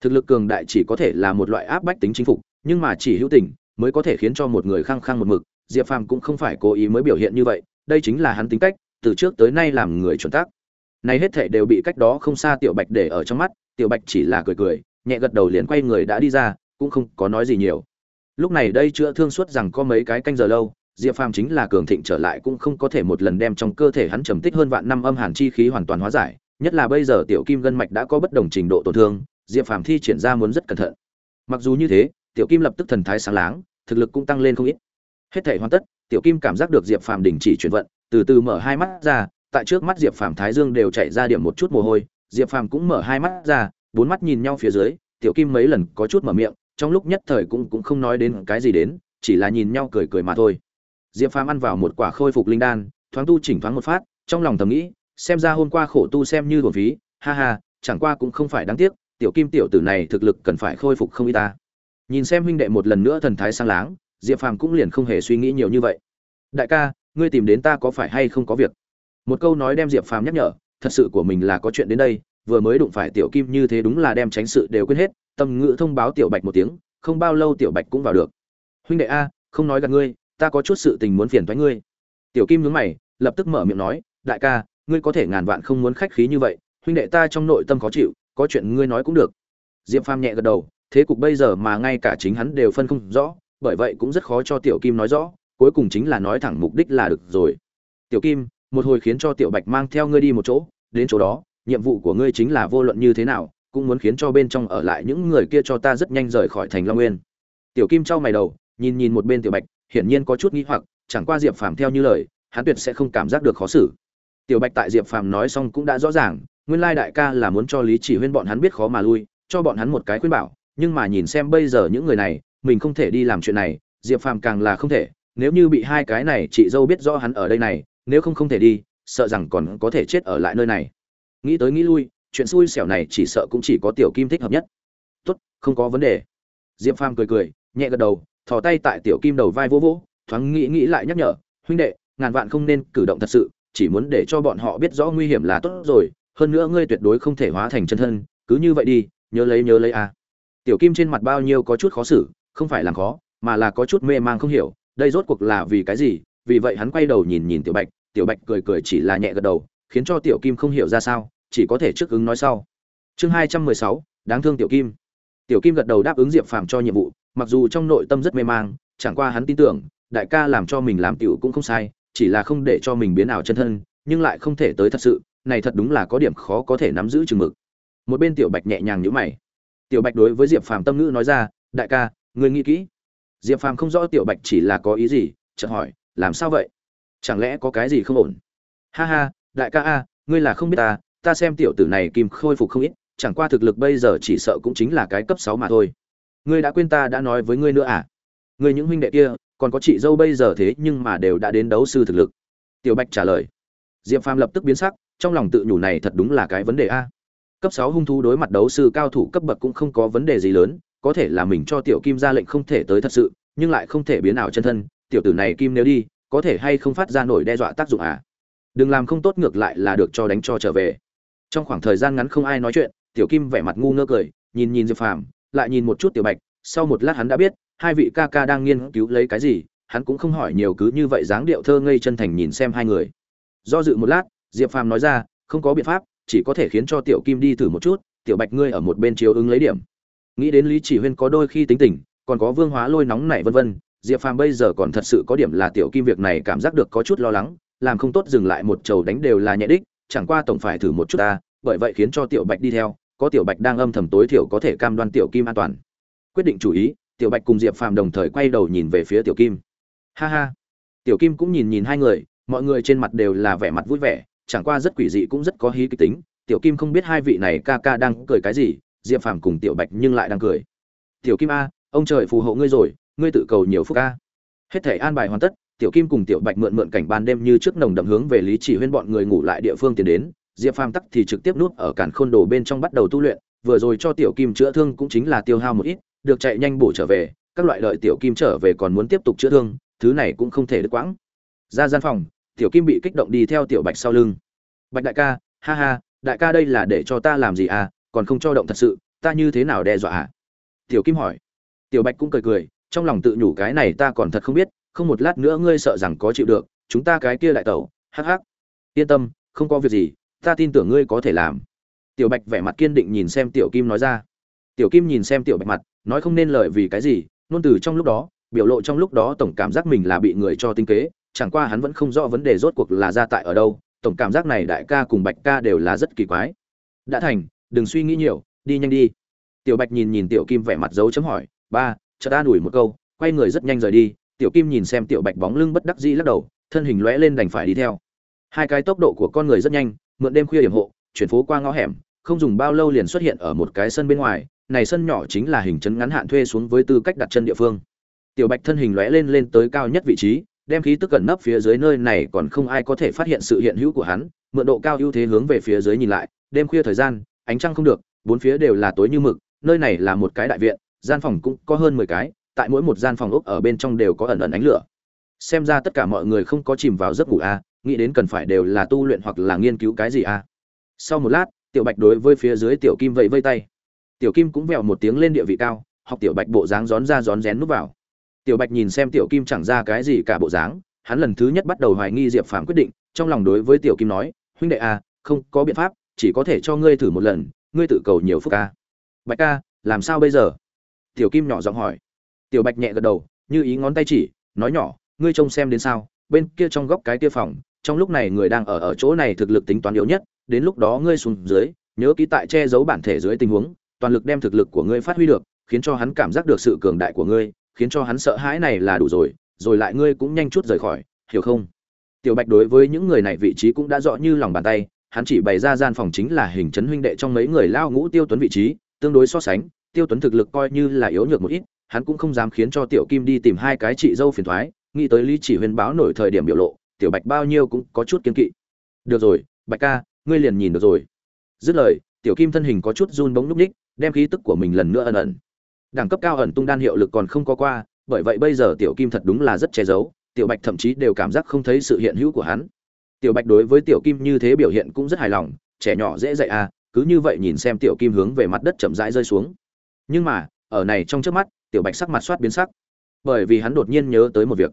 thực lực cường đại chỉ có thể là một loại áp bách tính chính phục, nhưng mà chỉ hữu tình mới có thể khiến cho một người khăng khăng một mực. Diệp phàm cũng không phải cố ý mới biểu hiện như vậy, đây chính là hắn tính cách, từ trước tới nay làm người chuẩn tắc này hết thảy đều bị cách đó không xa tiểu bạch để ở trong mắt, tiểu bạch chỉ là cười cười, nhẹ gật đầu liền quay người đã đi ra, cũng không có nói gì nhiều. Lúc này đây chữa thương suốt rằng có mấy cái canh giờ lâu, diệp phàm chính là cường thịnh trở lại cũng không có thể một lần đem trong cơ thể hắn trầm tích hơn vạn năm âm hàn chi khí hoàn toàn hóa giải, nhất là bây giờ tiểu kim gân mạch đã có bất đồng trình độ tổn thương diệp phàm thi triển ra muốn rất cẩn thận. Mặc dù như thế, tiểu kim lập tức thần thái sáng láng, thực lực cũng tăng lên không ít. Hết thể hoàn tất, tiểu kim cảm giác được diệp phàm đình chỉ chuyển vận, từ từ mở hai mắt ra, tại trước mắt diệp phàm thái dương đều chạy ra điểm một chút mồ hôi, diệp phàm cũng mở hai mắt ra, bốn mắt nhìn nhau phía dưới, tiểu kim mấy lần có chút mở miệng, trong lúc nhất thời cũng cũng không nói đến cái gì đến, chỉ là nhìn nhau cười cười mà thôi. Diệp phàm ăn vào một quả khôi phục linh đan, thoáng tu chỉnh thoáng một phát, trong lòng thầm nghĩ, xem ra hôm qua khổ tu xem như thuần phí, ha ha, chẳng qua cũng không phải đáng tiếc tiểu kim tiểu tử này thực lực cần phải khôi phục không y ta. Nhìn xem huynh đệ một lần nữa thần thái sang láng, diệp phàm cũng liền không hề suy nghĩ nhiều như vậy. Đại ca, ngươi tìm đến ta có phải hay không có việc? Một câu nói đem diệp phàm nhắc nhở, thật sự của mình là có chuyện đến đây, vừa mới đụng phải tiểu kim như thế đúng là đem tránh sự đều quên hết, tâm ngữ thông báo tiểu bạch một tiếng, không bao lâu tiểu bạch cũng vào được. Huynh đệ a, không nói gặp ngươi, ta có chút sự tình muốn phiền thoái ngươi. Tiểu kim nhướng mày, lập tức mở miệng nói, đại ca, ngươi có thể ngàn vạn không muốn khách khí như vậy, huynh đệ ta trong nội tâm khó chịu có chuyện ngươi nói cũng được. Diệp phàm nhẹ gật đầu, thế cục bây giờ mà ngay cả chính hắn đều phân không rõ, bởi vậy cũng rất khó cho tiểu kim nói rõ, cuối cùng chính là nói thẳng mục đích là được rồi. Tiểu kim, một hồi khiến cho tiểu bạch mang theo ngươi đi một chỗ, đến chỗ đó, nhiệm vụ của ngươi chính là vô luận như thế nào, cũng muốn khiến cho bên trong ở lại những người kia cho ta rất nhanh rời khỏi thành long nguyên. Tiểu kim trao mày đầu, nhìn nhìn một bên tiểu bạch, hiển nhiên có chút nghi hoặc, chẳng qua diệp phàm theo như lời, hắn tuyệt sẽ không cảm giác được khó xử. Tiểu bạch tại diệp phàm nói xong cũng đã rõ ràng nguyên lai đại ca là muốn cho lý chỉ huyên bọn hắn biết khó mà lui, cho bọn hắn một cái khuyên bảo, nhưng mà nhìn xem bây giờ những người này, mình không thể đi làm chuyện này, diệp phàm càng là không thể, nếu như bị hai cái này chị dâu biết rõ hắn ở đây này, nếu không không thể đi, sợ rằng còn có thể chết ở lại nơi này. Nghĩ tới nghĩ lui, chuyện xui xẻo này chỉ sợ cũng chỉ có tiểu kim thích hợp nhất. Tốt, không có vấn đề. Diệp phàm cười cười, nhẹ gật đầu, thò tay tại tiểu kim đầu vai vỗ vỗ, thoáng nghĩ nghĩ lại nhắc nhở, huynh đệ, ngàn vạn không nên cử động thật sự, chỉ muốn để cho bọn họ biết rõ nguy hiểm là tốt rồi hơn nữa ngươi tuyệt đối không thể hóa thành chân thân, cứ như vậy đi, nhớ lấy nhớ lấy a à. tiểu kim trên mặt bao nhiêu có chút khó xử, không phải làm khó, mà là có chút mê mang không hiểu, đây rốt cuộc là vì cái gì? Vì vậy hắn quay đầu nhìn nhìn tiểu bạch tiểu bạch cười cười chỉ là nhẹ gật đầu, khiến cho tiểu kim không hiểu ra sao, chỉ có thể trước ứng nói sau. Chương hai trăm mười sáu, đáng thương tiểu kim. Tiểu kim gật đầu đáp ứng diệp phàm cho nhiệm vụ, mặc dù trong nội tâm rất mê mang, chẳng qua hắn tin tưởng, đại ca làm cho mình làm tiểu cũng không sai, chỉ là không để cho mình biến ảo chân thân, nhưng lại không thể tới thật sự này thật đúng là có điểm khó có thể nắm giữ chừng mực. Một bên tiểu bạch nhẹ nhàng nhíu mày. Tiểu bạch đối với diệp phàm tâm ngữ nói ra, đại ca, ngươi nghĩ kỹ. Diệp phàm không rõ tiểu bạch chỉ là có ý gì, chợt hỏi, làm sao vậy? Chẳng lẽ có cái gì không ổn? Ha ha, đại ca a, ngươi là không biết ta ta xem tiểu tử này kim khôi phục không ít, chẳng qua thực lực bây giờ chỉ sợ cũng chính là cái cấp sáu mà thôi. Ngươi đã quên ta đã nói với ngươi nữa à? Ngươi những huynh đệ kia, còn có chị dâu bây giờ thế nhưng mà đều đã đến đấu sư thực lực. Tiểu bạch trả lời. Diệp phàm lập tức biến sắc trong lòng tự nhủ này thật đúng là cái vấn đề a. Cấp sáu hung thú đối mặt đấu sư cao thủ cấp bậc cũng không có vấn đề gì lớn, có thể là mình cho tiểu kim ra lệnh không thể tới thật sự, nhưng lại không thể biến ảo chân thân, tiểu tử này kim nếu đi, có thể hay không phát ra nổi đe dọa tác dụng à? Đừng làm không tốt ngược lại là được cho đánh cho trở về. Trong khoảng thời gian ngắn không ai nói chuyện, tiểu kim vẻ mặt ngu ngơ cười, nhìn nhìn diệp phàm, lại nhìn một chút tiểu bạch, sau một lát hắn đã biết, hai vị ca ca đang nghiên cứu lấy cái gì, hắn cũng không hỏi nhiều cứ như vậy dáng điệu thơ ngây chân thành nhìn xem hai người. Do dự một lát diệp phàm nói ra, không có biện pháp, chỉ có thể khiến cho tiểu kim đi thử một chút, tiểu bạch ngươi ở một bên chiếu ứng lấy điểm. Nghĩ đến lý chỉ huyên có đôi khi tính tình, còn có vương hóa lôi nóng này vân vân, diệp phàm bây giờ còn thật sự có điểm là tiểu kim việc này cảm giác được có chút lo lắng, làm không tốt dừng lại một chầu đánh đều là nhẹ đích, chẳng qua tổng phải thử một chút ta, bởi vậy khiến cho tiểu bạch đi theo, có tiểu bạch đang âm thầm tối thiểu có thể cam đoan tiểu kim an toàn. Quyết định chủ ý, tiểu bạch cùng diệp phàm đồng thời quay đầu nhìn về phía tiểu kim. Ha ha. Tiểu kim cũng nhìn nhìn hai người, mọi người trên mặt đều là vẻ mặt vui vẻ chẳng qua rất quỷ dị cũng rất có hí kịch tính, tiểu kim không biết hai vị này ca ca đang cười cái gì, diệp phàm cùng tiểu bạch nhưng lại đang cười. Tiểu kim a, ông trời phù hộ ngươi rồi, ngươi tự cầu nhiều phúc a. Hết thể an bài hoàn tất, tiểu kim cùng tiểu bạch mượn mượn cảnh ban đêm như trước nồng đậm hướng về lý chỉ huyên bọn người ngủ lại địa phương tiến đến. Diệp phàm tắc thì trực tiếp nuốt ở cản khôn đồ bên trong bắt đầu tu luyện, vừa rồi cho tiểu kim chữa thương cũng chính là tiêu hao một ít, được chạy nhanh bổ trở về, các loại lợi tiểu kim trở về còn muốn tiếp tục chữa thương, thứ này cũng không thể đứt quãng. Ra gian phòng tiểu kim bị kích động đi theo tiểu bạch sau lưng. Bạch đại ca, ha ha, đại ca đây là để cho ta làm gì à? Còn không cho động thật sự, ta như thế nào đe dọa à? tiểu kim hỏi. Tiểu bạch cũng cười cười, trong lòng tự nhủ cái này ta còn thật không biết, không một lát nữa ngươi sợ rằng có chịu được, chúng ta cái kia lại tẩu, hắc hắc. Yên tâm, không có việc gì, ta tin tưởng ngươi có thể làm. Tiểu bạch vẻ mặt kiên định nhìn xem tiểu kim nói ra. Tiểu kim nhìn xem tiểu bạch mặt, nói không nên lời vì cái gì nôn từ trong lúc đó, biểu lộ trong lúc đó tổng cảm giác mình là bị người cho tinh kế chẳng qua hắn vẫn không rõ vấn đề rốt cuộc là ra tại ở đâu, tổng cảm giác này đại ca cùng bạch ca đều là rất kỳ quái. Đã thành, đừng suy nghĩ nhiều, đi nhanh đi. Tiểu bạch nhìn nhìn tiểu kim vẻ mặt dấu chấm hỏi, ba, chợt an ủi một câu, quay người rất nhanh rời đi. Tiểu kim nhìn xem tiểu bạch bóng lưng bất đắc dĩ lắc đầu, thân hình lóe lên đành phải đi theo. Hai cái tốc độ của con người rất nhanh, mượn đêm khuya hiểm hộ, chuyển phố qua ngõ hẻm, không dùng bao lâu liền xuất hiện ở một cái sân bên ngoài, này sân nhỏ chính là hình chấn ngắn hạn thuê xuống với tư cách đặt chân địa phương. Tiểu bạch thân hình lóe lên lên tới cao nhất vị trí đem khí tức gần nấp phía dưới nơi này còn không ai có thể phát hiện sự hiện hữu của hắn, mượn độ cao ưu thế hướng về phía dưới nhìn lại, đêm khuya thời gian, ánh trăng không được, bốn phía đều là tối như mực, nơi này là một cái đại viện, gian phòng cũng có hơn mười cái, tại mỗi một gian phòng ốc ở bên trong đều có ẩn ẩn ánh lửa. Xem ra tất cả mọi người không có chìm vào giấc ngủ a nghĩ đến cần phải đều là tu luyện hoặc là nghiên cứu cái gì a sau một lát, tiểu bạch đối với phía dưới tiểu kim vẫy vây tay. Tiểu kim cũng vèo một tiếng lên địa vị cao, học tiểu bạch bộ dáng gión ra gión rén núp vào tiểu bạch nhìn xem tiểu kim chẳng ra cái gì cả bộ dáng, hắn lần thứ nhất bắt đầu hoài nghi diệp phàm quyết định, trong lòng đối với tiểu kim nói, huynh đệ a không có biện pháp, chỉ có thể cho ngươi thử một lần, ngươi tự cầu nhiều phúc ca. Bạch ca, làm sao bây giờ? Tiểu kim nhỏ giọng hỏi. Tiểu bạch nhẹ gật đầu, như ý ngón tay chỉ, nói nhỏ, ngươi trông xem đến sao, bên kia trong góc cái kia phòng, trong lúc này người đang ở ở chỗ này thực lực tính toán yếu nhất, đến lúc đó ngươi xuống dưới, nhớ ký tại che giấu bản thể dưới tình huống, toàn lực đem thực lực của ngươi phát huy được, khiến cho hắn cảm giác được sự cường đại của ngươi khiến cho hắn sợ hãi này là đủ rồi rồi lại ngươi cũng nhanh chút rời khỏi, hiểu không? Tiểu bạch đối với những người này vị trí cũng đã rõ như lòng bàn tay, hắn chỉ bày ra gian phòng chính là hình chấn huynh đệ trong mấy người lao ngũ tiêu tuấn vị trí, tương đối so sánh, tiêu tuấn thực lực coi như là yếu nhược một ít, hắn cũng không dám khiến cho tiểu kim đi tìm hai cái chị dâu phiền thoái nghĩ tới lý chỉ huyên báo nổi thời điểm biểu lộ, tiểu bạch bao nhiêu cũng có chút kiên kỵ. Được rồi, bạch ca, ngươi liền nhìn được rồi. Dứt lời, tiểu kim thân hình có chút run bóng núp ních, đem khí tức của mình lần nữa ẩn ẩn đẳng cấp cao ẩn tung đan hiệu lực còn không có qua, bởi vậy bây giờ tiểu kim thật đúng là rất che giấu, tiểu bạch thậm chí đều cảm giác không thấy sự hiện hữu của hắn. Tiểu bạch đối với tiểu kim như thế biểu hiện cũng rất hài lòng, trẻ nhỏ dễ dạy à cứ như vậy nhìn xem tiểu kim hướng về mặt đất chậm rãi rơi xuống. Nhưng mà, ở này trong trước mắt, tiểu bạch sắc mặt soát biến sắc. Bởi vì hắn đột nhiên nhớ tới một việc.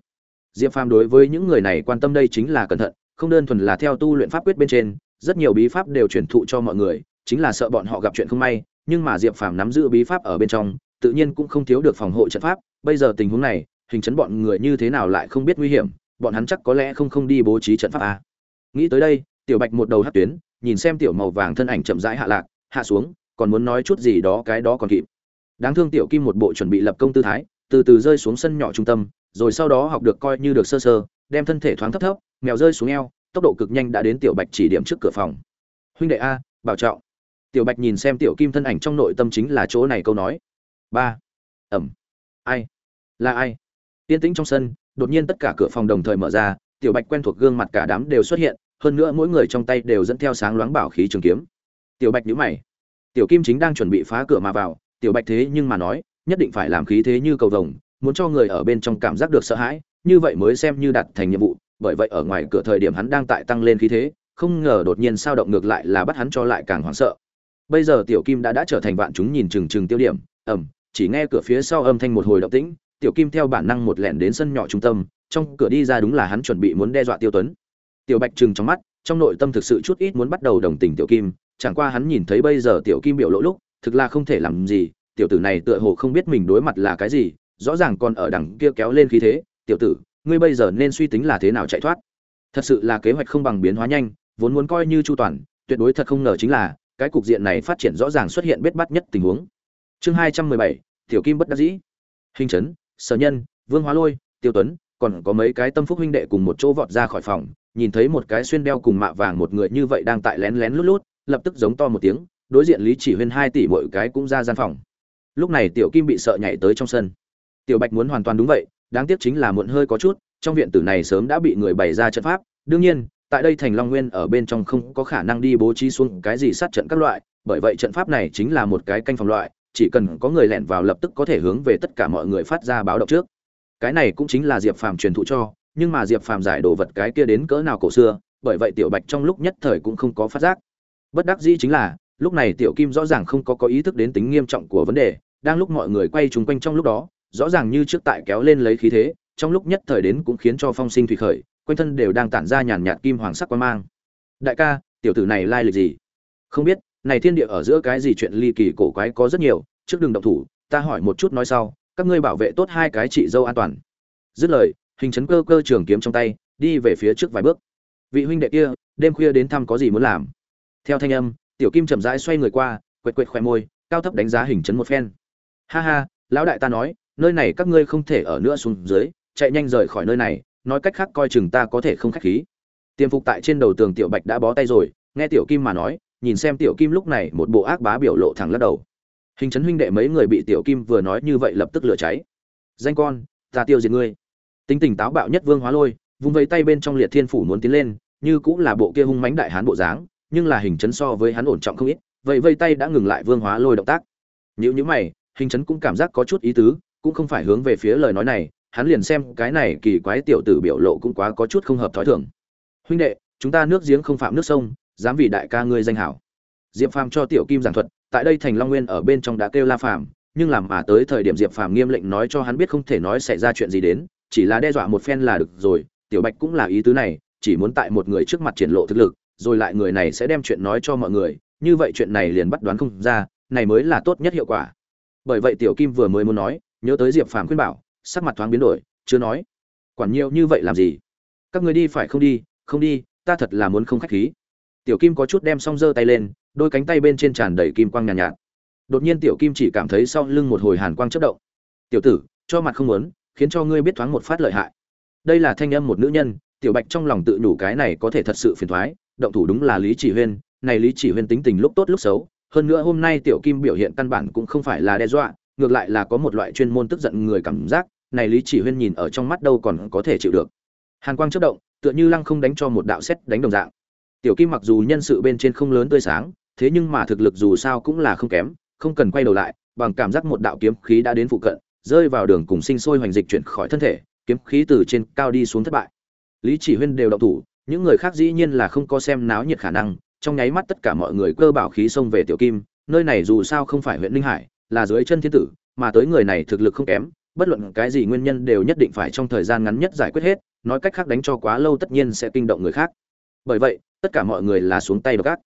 Diệp phàm đối với những người này quan tâm đây chính là cẩn thận, không đơn thuần là theo tu luyện pháp quyết bên trên, rất nhiều bí pháp đều truyền thụ cho mọi người, chính là sợ bọn họ gặp chuyện không may, nhưng mà diệp phàm nắm giữ bí pháp ở bên trong tự nhiên cũng không thiếu được phòng hộ trận pháp. Bây giờ tình huống này, hình chấn bọn người như thế nào lại không biết nguy hiểm, bọn hắn chắc có lẽ không không đi bố trí trận pháp à. nghĩ tới đây, tiểu bạch một đầu hát tuyến, nhìn xem tiểu màu vàng thân ảnh chậm rãi hạ lạc, hạ xuống, còn muốn nói chút gì đó, cái đó còn kịp. Đáng thương tiểu kim một bộ chuẩn bị lập công tư thái, từ từ rơi xuống sân nhỏ trung tâm, rồi sau đó học được coi như được sơ sơ, đem thân thể thoáng thấp thấp, mèo rơi xuống eo, tốc độ cực nhanh đã đến tiểu bạch chỉ điểm trước cửa phòng. Huynh đệ a, bảo trọng. Tiểu bạch nhìn xem tiểu kim thân ảnh trong nội tâm chính là chỗ này câu nói ba. Ẩm. Ai? Là ai? Yên tĩnh trong sân, đột nhiên tất cả cửa phòng đồng thời mở ra, tiểu bạch quen thuộc gương mặt cả đám đều xuất hiện, hơn nữa mỗi người trong tay đều dẫn theo sáng loáng bảo khí trường kiếm. Tiểu bạch nhíu mày. Tiểu kim chính đang chuẩn bị phá cửa mà vào, tiểu bạch thế nhưng mà nói, nhất định phải làm khí thế như cầu vồng, muốn cho người ở bên trong cảm giác được sợ hãi, như vậy mới xem như đạt thành nhiệm vụ, bởi vậy ở ngoài cửa thời điểm hắn đang tại tăng lên khí thế, không ngờ đột nhiên sao động ngược lại là bắt hắn cho lại càng hoảng sợ. Bây giờ tiểu kim đã đã trở thành vạn chúng nhìn chừng chừng tiêu điểm, ẩm chỉ nghe cửa phía sau âm thanh một hồi động tĩnh, tiểu kim theo bản năng một lẻn đến sân nhỏ trung tâm, trong cửa đi ra đúng là hắn chuẩn bị muốn đe dọa tiêu tuấn. Tiểu bạch trừng trong mắt, trong nội tâm thực sự chút ít muốn bắt đầu đồng tình tiểu kim, chẳng qua hắn nhìn thấy bây giờ tiểu kim biểu lỗ lúc, thực là không thể làm gì, tiểu tử này tựa hồ không biết mình đối mặt là cái gì, rõ ràng còn ở đằng kia kéo lên khí thế, tiểu tử, ngươi bây giờ nên suy tính là thế nào chạy thoát? Thật sự là kế hoạch không bằng biến hóa nhanh, vốn muốn coi như chu toàn, tuyệt đối thật không ngờ chính là, cái cục diện này phát triển rõ ràng xuất hiện bết bắt nhất tình huống. Chương hai trăm mười bảy tiểu kim bất đắc dĩ. Hình trấn sở nhân, vương hóa lôi, tiêu tuấn, còn có mấy cái tâm phúc huynh đệ cùng một chỗ vọt ra khỏi phòng, nhìn thấy một cái xuyên đeo cùng mạ vàng một người như vậy đang tại lén lén lút lút, lập tức giống to một tiếng, đối diện lý chỉ huyên hai tỷ mỗi cái cũng ra gian phòng. Lúc này tiểu kim bị sợ nhảy tới trong sân. Tiểu bạch muốn hoàn toàn đúng vậy, đáng tiếc chính là muộn hơi có chút, trong viện tử này sớm đã bị người bày ra trận pháp. Đương nhiên, tại đây thành long nguyên ở bên trong không có khả năng đi bố trí xuống cái gì sát trận các loại, bởi vậy trận pháp này chính là một cái canh phòng loại chỉ cần có người lẻn vào lập tức có thể hướng về tất cả mọi người phát ra báo động trước. Cái này cũng chính là diệp phàm truyền thụ cho, nhưng mà diệp phàm giải đồ vật cái kia đến cỡ nào cổ xưa, bởi vậy tiểu bạch trong lúc nhất thời cũng không có phát giác. Bất đắc dĩ chính là, lúc này tiểu kim rõ ràng không có có ý thức đến tính nghiêm trọng của vấn đề, đang lúc mọi người quay chung quanh trong lúc đó, rõ ràng như trước tại kéo lên lấy khí thế, trong lúc nhất thời đến cũng khiến cho phong sinh thủy khởi, quanh thân đều đang tản ra nhàn nhạt kim hoàng sắc quan mang. Đại ca, tiểu tử này lai lịch gì? Không biết này thiên địa ở giữa cái gì chuyện ly kỳ cổ quái có rất nhiều, trước đừng động thủ, ta hỏi một chút nói sau, các ngươi bảo vệ tốt hai cái chị dâu an toàn. Dứt lời, hình chấn cơ cơ trường kiếm trong tay, đi về phía trước vài bước. Vị huynh đệ kia, đêm khuya đến thăm có gì muốn làm? Theo thanh âm, tiểu kim chậm rãi xoay người qua, quệt quệt khoe môi, cao thấp đánh giá hình chấn một phen. Ha ha, lão đại ta nói, nơi này các ngươi không thể ở nữa xuống dưới, chạy nhanh rời khỏi nơi này, nói cách khác coi chừng ta có thể không khách khí. Tiềm phục tại trên đầu tường tiểu bạch đã bó tay rồi, nghe tiểu kim mà nói nhìn xem tiểu kim lúc này một bộ ác bá biểu lộ thẳng lắc đầu. Hình chấn huynh đệ mấy người bị tiểu kim vừa nói như vậy lập tức lửa cháy. Danh con, ta tiêu diệt ngươi. Tính tình táo bạo nhất vương hóa lôi, vung vây tay bên trong liệt thiên phủ muốn tiến lên, như cũng là bộ kia hung mãnh đại hán bộ dáng, nhưng là hình chấn so với hắn ổn trọng không ít, vậy vây tay đã ngừng lại vương hóa lôi động tác. Nhữ nhữ mày, hình chấn cũng cảm giác có chút ý tứ, cũng không phải hướng về phía lời nói này, hắn liền xem cái này kỳ quái tiểu tử biểu lộ cũng quá có chút không hợp thói thường. Huynh đệ, chúng ta nước giếng không phạm nước sông dám vì đại ca ngươi danh hảo. Diệp phàm cho tiểu kim giảng thuật, tại đây thành long nguyên ở bên trong đã kêu la phàm, nhưng làm mà tới thời điểm diệp phàm nghiêm lệnh nói cho hắn biết không thể nói xảy ra chuyện gì đến, chỉ là đe dọa một phen là được rồi, tiểu bạch cũng là ý tứ này, chỉ muốn tại một người trước mặt triển lộ thực lực, rồi lại người này sẽ đem chuyện nói cho mọi người, như vậy chuyện này liền bắt đoán không ra, này mới là tốt nhất hiệu quả. Bởi vậy tiểu kim vừa mới muốn nói, nhớ tới diệp phàm khuyên bảo, sắc mặt thoáng biến đổi, chưa nói. Quản nhiều như vậy làm gì? Các người đi phải không đi không đi, ta thật là muốn không khách khí tiểu kim có chút đem xong giơ tay lên đôi cánh tay bên trên tràn đầy kim quang nhàn nhạt, nhạt. Đột nhiên tiểu kim chỉ cảm thấy sau lưng một hồi hàn quang chất động. Tiểu tử cho mặt không muốn khiến cho ngươi biết thoáng một phát lợi hại. Đây là thanh âm một nữ nhân tiểu bạch trong lòng tự nhủ cái này có thể thật sự phiền thoái động thủ đúng là lý chỉ huyên này lý chỉ huyên tính tình lúc tốt lúc xấu hơn nữa hôm nay tiểu kim biểu hiện căn bản cũng không phải là đe dọa ngược lại là có một loại chuyên môn tức giận người cảm giác này lý chỉ huyên nhìn ở trong mắt đâu còn có thể chịu được. Hàn quang chất động tựa như lăng không đánh cho một đạo xét đánh đồng dạng tiểu kim mặc dù nhân sự bên trên không lớn tươi sáng, thế nhưng mà thực lực dù sao cũng là không kém, không cần quay đầu lại, bằng cảm giác một đạo kiếm khí đã đến phụ cận, rơi vào đường cùng sinh sôi hoành dịch chuyển khỏi thân thể, kiếm khí từ trên cao đi xuống thất bại. Lý chỉ huyên đều động thủ, những người khác dĩ nhiên là không có xem náo nhiệt khả năng, trong nháy mắt tất cả mọi người cơ bảo khí xông về tiểu kim, nơi này dù sao không phải huyện ninh hải, là dưới chân thiên tử, mà tới người này thực lực không kém, bất luận cái gì nguyên nhân đều nhất định phải trong thời gian ngắn nhất giải quyết hết, nói cách khác đánh cho quá lâu tất nhiên sẽ kinh động người khác bởi vậy, tất cả mọi người là xuống tay độc ác.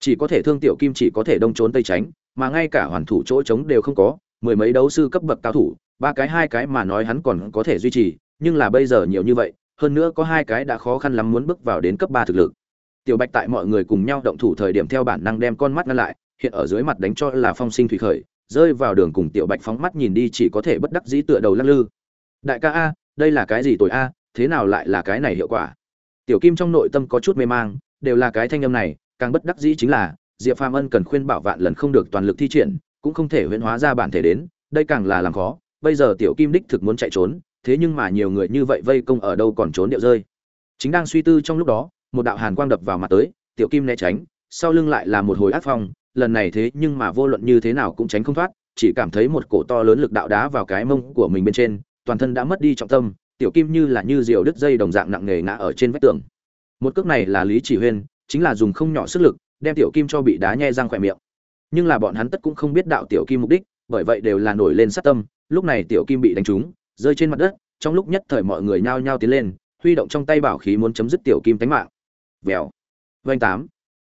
Chỉ có thể thương tiểu kim chỉ có thể đông trốn tây tránh, mà ngay cả hoàn thủ chỗ trống đều không có, mười mấy đấu sư cấp bậc cao thủ, ba cái hai cái mà nói hắn còn có thể duy trì, nhưng là bây giờ nhiều như vậy, hơn nữa có hai cái đã khó khăn lắm muốn bước vào đến cấp ba thực lực. Tiểu bạch tại mọi người cùng nhau động thủ thời điểm theo bản năng đem con mắt ngăn lại, hiện ở dưới mặt đánh cho là phong sinh thủy khởi, rơi vào đường cùng tiểu bạch phóng mắt nhìn đi chỉ có thể bất đắc dĩ tựa đầu lắc lư. Đại ca a, đây là cái gì tội a, thế nào lại là cái này hiệu quả? Tiểu kim trong nội tâm có chút mê mang, đều là cái thanh âm này, càng bất đắc dĩ chính là, diệp phàm ân cần khuyên bảo vạn lần không được toàn lực thi triển, cũng không thể huyễn hóa ra bản thể đến, đây càng là làm khó, bây giờ tiểu kim đích thực muốn chạy trốn, thế nhưng mà nhiều người như vậy vây công ở đâu còn trốn điệu rơi. Chính đang suy tư trong lúc đó, một đạo hàn quang đập vào mặt tới, tiểu kim né tránh, sau lưng lại là một hồi ác phong, lần này thế nhưng mà vô luận như thế nào cũng tránh không thoát, chỉ cảm thấy một cổ to lớn lực đạo đá vào cái mông của mình bên trên, toàn thân đã mất đi trọng tâm tiểu kim như là như diều đứt dây đồng dạng nặng nề ngã ở trên vách tường. Một cước này là lý chỉ huyên, chính là dùng không nhỏ sức lực, đem tiểu kim cho bị đá nhe răng khỏe miệng. Nhưng là bọn hắn tất cũng không biết đạo tiểu kim mục đích, bởi vậy đều là nổi lên sát tâm. Lúc này tiểu kim bị đánh trúng, rơi trên mặt đất, trong lúc nhất thời mọi người nhao nhao tiến lên, huy động trong tay bảo khí muốn chấm dứt tiểu kim tánh mạng. Vèo. Vanh tám.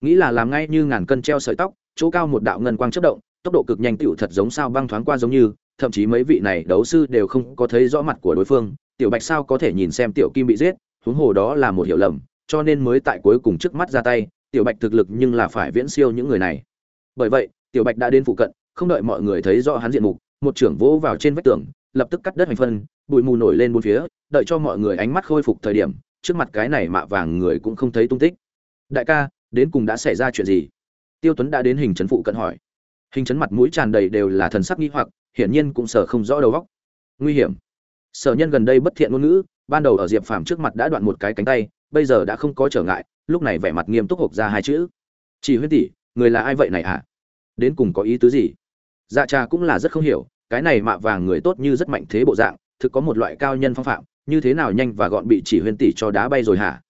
Nghĩ là làm ngay như ngàn cân treo sợi tóc, chỗ cao một đạo ngân quang chất động, tốc độ cực nhanh tựu thật giống sao băng thoáng qua giống như, thậm chí mấy vị này đấu sư đều không có thấy rõ mặt của đối phương tiểu bạch sao có thể nhìn xem tiểu kim bị giết, huống hồ đó là một hiểu lầm, cho nên mới tại cuối cùng trước mắt ra tay, tiểu bạch thực lực nhưng là phải viễn siêu những người này. Bởi vậy, tiểu bạch đã đến phụ cận, không đợi mọi người thấy rõ hắn diện mục, một trưởng vỗ vào trên vách tường, lập tức cắt đất hành phân, bụi mù nổi lên bốn phía, đợi cho mọi người ánh mắt khôi phục thời điểm, trước mặt cái này mạ vàng người cũng không thấy tung tích. Đại ca, đến cùng đã xảy ra chuyện gì? Tiêu tuấn đã đến hình trấn phụ cận hỏi. Hình trấn mặt mũi tràn đầy đều là thần sắc nghi hoặc, hiển nhiên cũng sợ không rõ đầu óc. Nguy hiểm sở nhân gần đây bất thiện ngôn ngữ, ban đầu ở diệp phàm trước mặt đã đoạn một cái cánh tay, bây giờ đã không có trở ngại, lúc này vẻ mặt nghiêm túc hộp ra hai chữ. Chỉ Huyên tỷ, người là ai vậy này hả? À? đến cùng có ý tứ gì? Dạ cha cũng là rất không hiểu, cái này mạ vàng người tốt như rất mạnh thế bộ dạng, thực có một loại cao nhân phong phạm, như thế nào nhanh và gọn bị chỉ huyên tỷ cho đá bay rồi hả?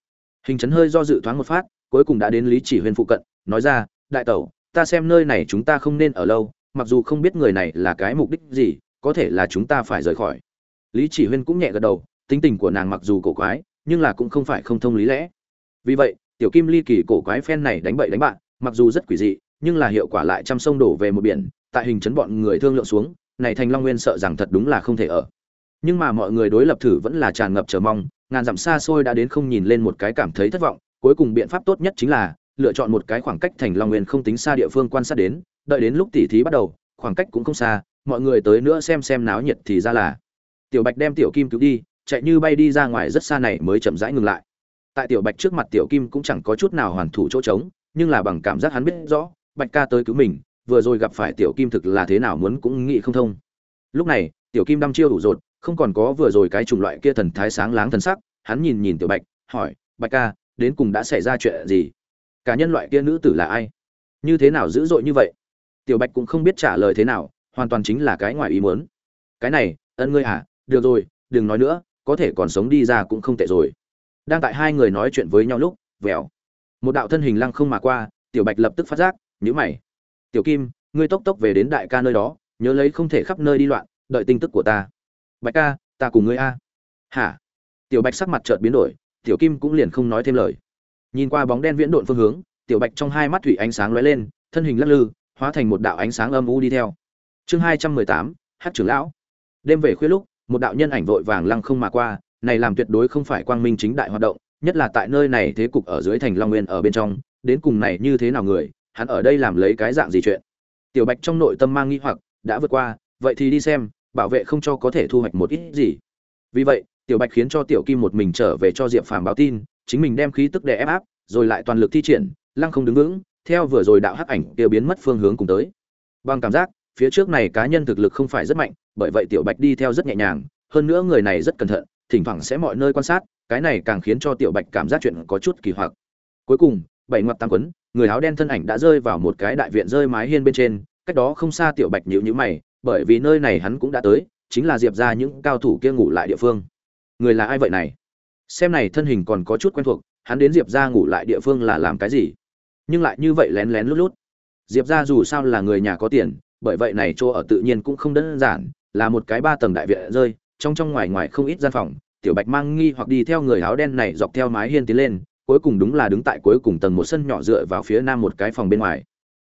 Hình chấn hơi do dự thoáng một phát, cuối cùng đã đến lý chỉ huyên phụ cận, nói ra, đại tẩu, ta xem nơi này chúng ta không nên ở lâu, mặc dù không biết người này là cái mục đích gì, có thể là chúng ta phải rời khỏi lý chỉ huyên cũng nhẹ gật đầu, tính tình của nàng mặc dù cổ quái, nhưng là cũng không phải không thông lý lẽ. Vì vậy, tiểu kim ly kỳ cổ quái phen này đánh bậy đánh bạn, mặc dù rất quỷ dị, nhưng là hiệu quả lại trăm sông đổ về một biển, tại hình chấn bọn người thương lượng xuống, này thành long nguyên sợ rằng thật đúng là không thể ở. Nhưng mà mọi người đối lập thử vẫn là tràn ngập chờ mong, ngàn dặm xa xôi đã đến không nhìn lên một cái cảm thấy thất vọng, cuối cùng biện pháp tốt nhất chính là lựa chọn một cái khoảng cách thành long nguyên không tính xa địa phương quan sát đến, đợi đến lúc tỉ thí bắt đầu, khoảng cách cũng không xa, mọi người tới nữa xem xem náo nhiệt thì ra là tiểu bạch đem tiểu kim cứu đi, chạy như bay đi ra ngoài rất xa này mới chậm rãi ngừng lại. Tại tiểu bạch trước mặt tiểu kim cũng chẳng có chút nào hoàn thủ chỗ trống, nhưng là bằng cảm giác hắn biết rõ, bạch ca tới cứu mình, vừa rồi gặp phải tiểu kim thực là thế nào muốn cũng nghĩ không thông. Lúc này, tiểu kim đăm chiêu đủ rột, không còn có vừa rồi cái chủng loại kia thần thái sáng láng thần sắc, hắn nhìn nhìn tiểu bạch, hỏi, bạch ca, đến cùng đã xảy ra chuyện gì? Cả nhân loại kia nữ tử là ai? Như thế nào dữ dội như vậy? Tiểu bạch cũng không biết trả lời thế nào, hoàn toàn chính là cái ngoài ý muốn. Cái này, ân ngươi à được rồi, đừng nói nữa, có thể còn sống đi ra cũng không tệ rồi. Đang tại hai người nói chuyện với nhau lúc, vèo. Một đạo thân hình lăng không mà qua, tiểu bạch lập tức phát giác, nhữ mày. Tiểu kim, ngươi tốc tốc về đến đại ca nơi đó, nhớ lấy không thể khắp nơi đi loạn, đợi tin tức của ta. Bạch ca, ta cùng ngươi a. Hả? Tiểu bạch sắc mặt chợt biến đổi, tiểu kim cũng liền không nói thêm lời. Nhìn qua bóng đen viễn độn phương hướng, tiểu bạch trong hai mắt thủy ánh sáng lóe lên, thân hình lắc lư, hóa thành một đạo ánh sáng âm u đi theo. Chương hai trăm mười tám, hát trưởng lão. Đêm về khuya lúc một đạo nhân ảnh vội vàng lăng không mà qua, này làm tuyệt đối không phải quang minh chính đại hoạt động, nhất là tại nơi này thế cục ở dưới thành long nguyên ở bên trong, đến cùng này như thế nào người, hắn ở đây làm lấy cái dạng gì chuyện? Tiểu bạch trong nội tâm mang nghi hoặc, đã vượt qua, vậy thì đi xem, bảo vệ không cho có thể thu hoạch một ít gì. Vì vậy, tiểu bạch khiến cho tiểu kim một mình trở về cho diệp phàm báo tin, chính mình đem khí tức để ép áp, rồi lại toàn lực thi triển, lăng không đứng vững, theo vừa rồi đạo hắc ảnh kia biến mất phương hướng cùng tới. Bằng cảm giác phía trước này cá nhân thực lực không phải rất mạnh, bởi vậy tiểu bạch đi theo rất nhẹ nhàng, hơn nữa người này rất cẩn thận, thỉnh thoảng sẽ mọi nơi quan sát, cái này càng khiến cho tiểu bạch cảm giác chuyện có chút kỳ hoặc. Cuối cùng, bảy ngoặt tăng quấn, người áo đen thân ảnh đã rơi vào một cái đại viện rơi mái hiên bên trên, cách đó không xa tiểu bạch nhíu nhữ mày, bởi vì nơi này hắn cũng đã tới, chính là diệp ra những cao thủ kia ngủ lại địa phương. Người là ai vậy này? Xem này thân hình còn có chút quen thuộc, hắn đến diệp ra ngủ lại địa phương là làm cái gì? Nhưng lại như vậy lén lén lút lút. Diệp ra dù sao là người nhà có tiền bởi vậy này chỗ ở tự nhiên cũng không đơn giản, là một cái ba tầng đại viện rơi, trong trong ngoài ngoài không ít gian phòng, tiểu bạch mang nghi hoặc đi theo người áo đen này dọc theo mái hiên tiến lên, cuối cùng đúng là đứng tại cuối cùng tầng một sân nhỏ dựa vào phía nam một cái phòng bên ngoài.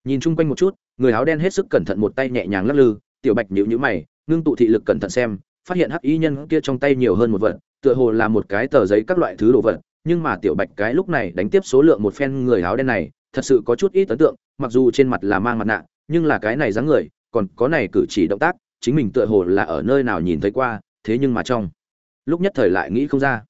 Nhìn chung quanh một chút, người áo đen hết sức cẩn thận một tay nhẹ nhàng lắc lư, tiểu bạch nhíu nhíu mày, ngưng tụ thị lực cẩn thận xem, phát hiện hắc y nhân kia trong tay nhiều hơn một vật, tựa hồ là một cái tờ giấy các loại thứ đồ vật, nhưng mà tiểu bạch cái lúc này đánh tiếp số lượng một phen người áo đen này, thật sự có chút ít ấn tượng, mặc dù trên mặt là mang mặt nạ nhưng là cái này dáng người, còn có này cử chỉ động tác, chính mình tựa hồ là ở nơi nào nhìn thấy qua, thế nhưng mà trong, lúc nhất thời lại nghĩ không ra.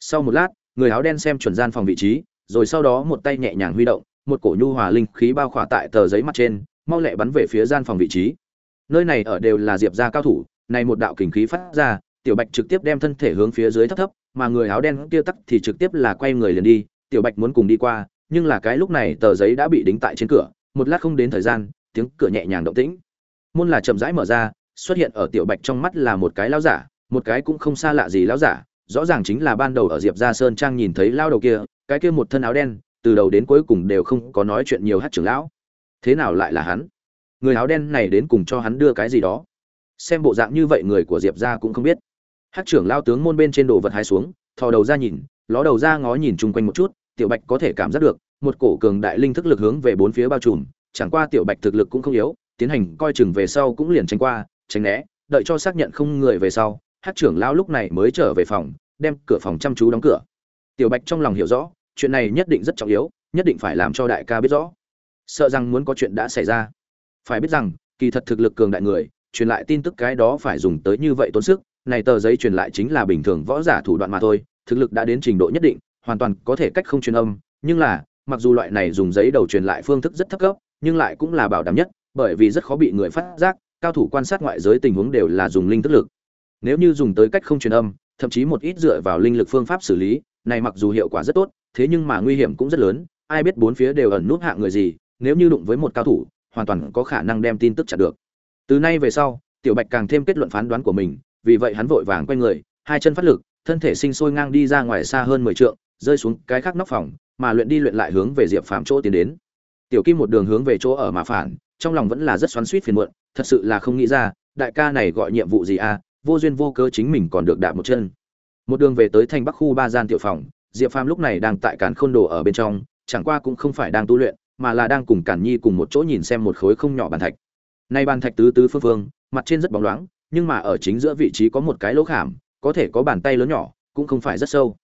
Sau một lát, người áo đen xem chuẩn gian phòng vị trí, rồi sau đó một tay nhẹ nhàng huy động, một cổ nhu hòa linh khí bao khỏa tại tờ giấy mặt trên, mau lẹ bắn về phía gian phòng vị trí. Nơi này ở đều là diệp gia cao thủ, này một đạo kình khí phát ra, tiểu bạch trực tiếp đem thân thể hướng phía dưới thấp thấp, mà người áo đen kia tắc thì trực tiếp là quay người liền đi, tiểu bạch muốn cùng đi qua, nhưng là cái lúc này tờ giấy đã bị đính tại trên cửa, một lát không đến thời gian tiếng cửa nhẹ nhàng động tĩnh. Môn là chậm rãi mở ra, xuất hiện ở tiểu bạch trong mắt là một cái lão giả, một cái cũng không xa lạ gì lão giả, rõ ràng chính là ban đầu ở diệp gia sơn trang nhìn thấy lao đầu kia, cái kia một thân áo đen, từ đầu đến cuối cùng đều không có nói chuyện nhiều hát trưởng lão. Thế nào lại là hắn? Người áo đen này đến cùng cho hắn đưa cái gì đó? Xem bộ dạng như vậy người của diệp gia cũng không biết. Hát trưởng lao tướng môn bên trên đồ vật hai xuống, thò đầu ra nhìn, ló đầu ra ngó nhìn chung quanh một chút, tiểu bạch có thể cảm giác được, một cổ cường đại linh thức lực hướng về bốn phía bao trùm chẳng qua tiểu bạch thực lực cũng không yếu, tiến hành coi chừng về sau cũng liền tránh qua, tránh né, đợi cho xác nhận không người về sau, hát trưởng lao lúc này mới trở về phòng, đem cửa phòng chăm chú đóng cửa. Tiểu bạch trong lòng hiểu rõ, chuyện này nhất định rất trọng yếu, nhất định phải làm cho đại ca biết rõ. Sợ rằng muốn có chuyện đã xảy ra. Phải biết rằng, kỳ thật thực lực cường đại người, truyền lại tin tức cái đó phải dùng tới như vậy tốn sức, này tờ giấy truyền lại chính là bình thường võ giả thủ đoạn mà thôi, thực lực đã đến trình độ nhất định, hoàn toàn có thể cách không truyền âm, nhưng là, mặc dù loại này dùng giấy đầu truyền lại phương thức rất thấp cấp nhưng lại cũng là bảo đảm nhất, bởi vì rất khó bị người phát giác, cao thủ quan sát ngoại giới tình huống đều là dùng linh tức lực. Nếu như dùng tới cách không truyền âm, thậm chí một ít dựa vào linh lực phương pháp xử lý, này mặc dù hiệu quả rất tốt, thế nhưng mà nguy hiểm cũng rất lớn, ai biết bốn phía đều ẩn nút hạng người gì, nếu như đụng với một cao thủ, hoàn toàn có khả năng đem tin tức chặt được. Từ nay về sau, tiểu bạch càng thêm kết luận phán đoán của mình, vì vậy hắn vội vàng quay người, hai chân phát lực, thân thể sinh sôi ngang đi ra ngoài xa hơn mười trượng, rơi xuống cái khác nóc phòng, mà luyện đi luyện lại hướng về diệp phàm chỗ tiến đến tiểu kim một đường hướng về chỗ ở mà phản, trong lòng vẫn là rất xoắn suýt phiền muộn, thật sự là không nghĩ ra, đại ca này gọi nhiệm vụ gì à vô duyên vô cớ chính mình còn được đạp một chân. Một đường về tới thành bắc khu ba gian tiểu phòng, diệp phàm lúc này đang tại cản khôn đồ ở bên trong, chẳng qua cũng không phải đang tu luyện, mà là đang cùng cản nhi cùng một chỗ nhìn xem một khối không nhỏ bàn thạch. Nay bàn thạch tứ tứ phương phương, mặt trên rất bóng loáng, nhưng mà ở chính giữa vị trí có một cái lỗ khảm, có thể có bàn tay lớn nhỏ, cũng không phải rất sâu.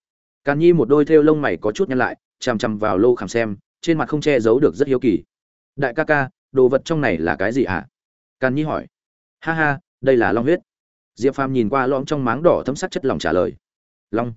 Càn nhi một đôi thêu lông mày có chút nhăn lại, chằm chằm vào lô khảm xem trên mặt không che giấu được rất hiếu kỳ. Đại ca ca, đồ vật trong này là cái gì ạ? À? càn nhi hỏi. Ha ha, đây là long huyết. Diệp phàm nhìn qua lõm trong máng đỏ thấm sắc chất lòng trả lời. Long.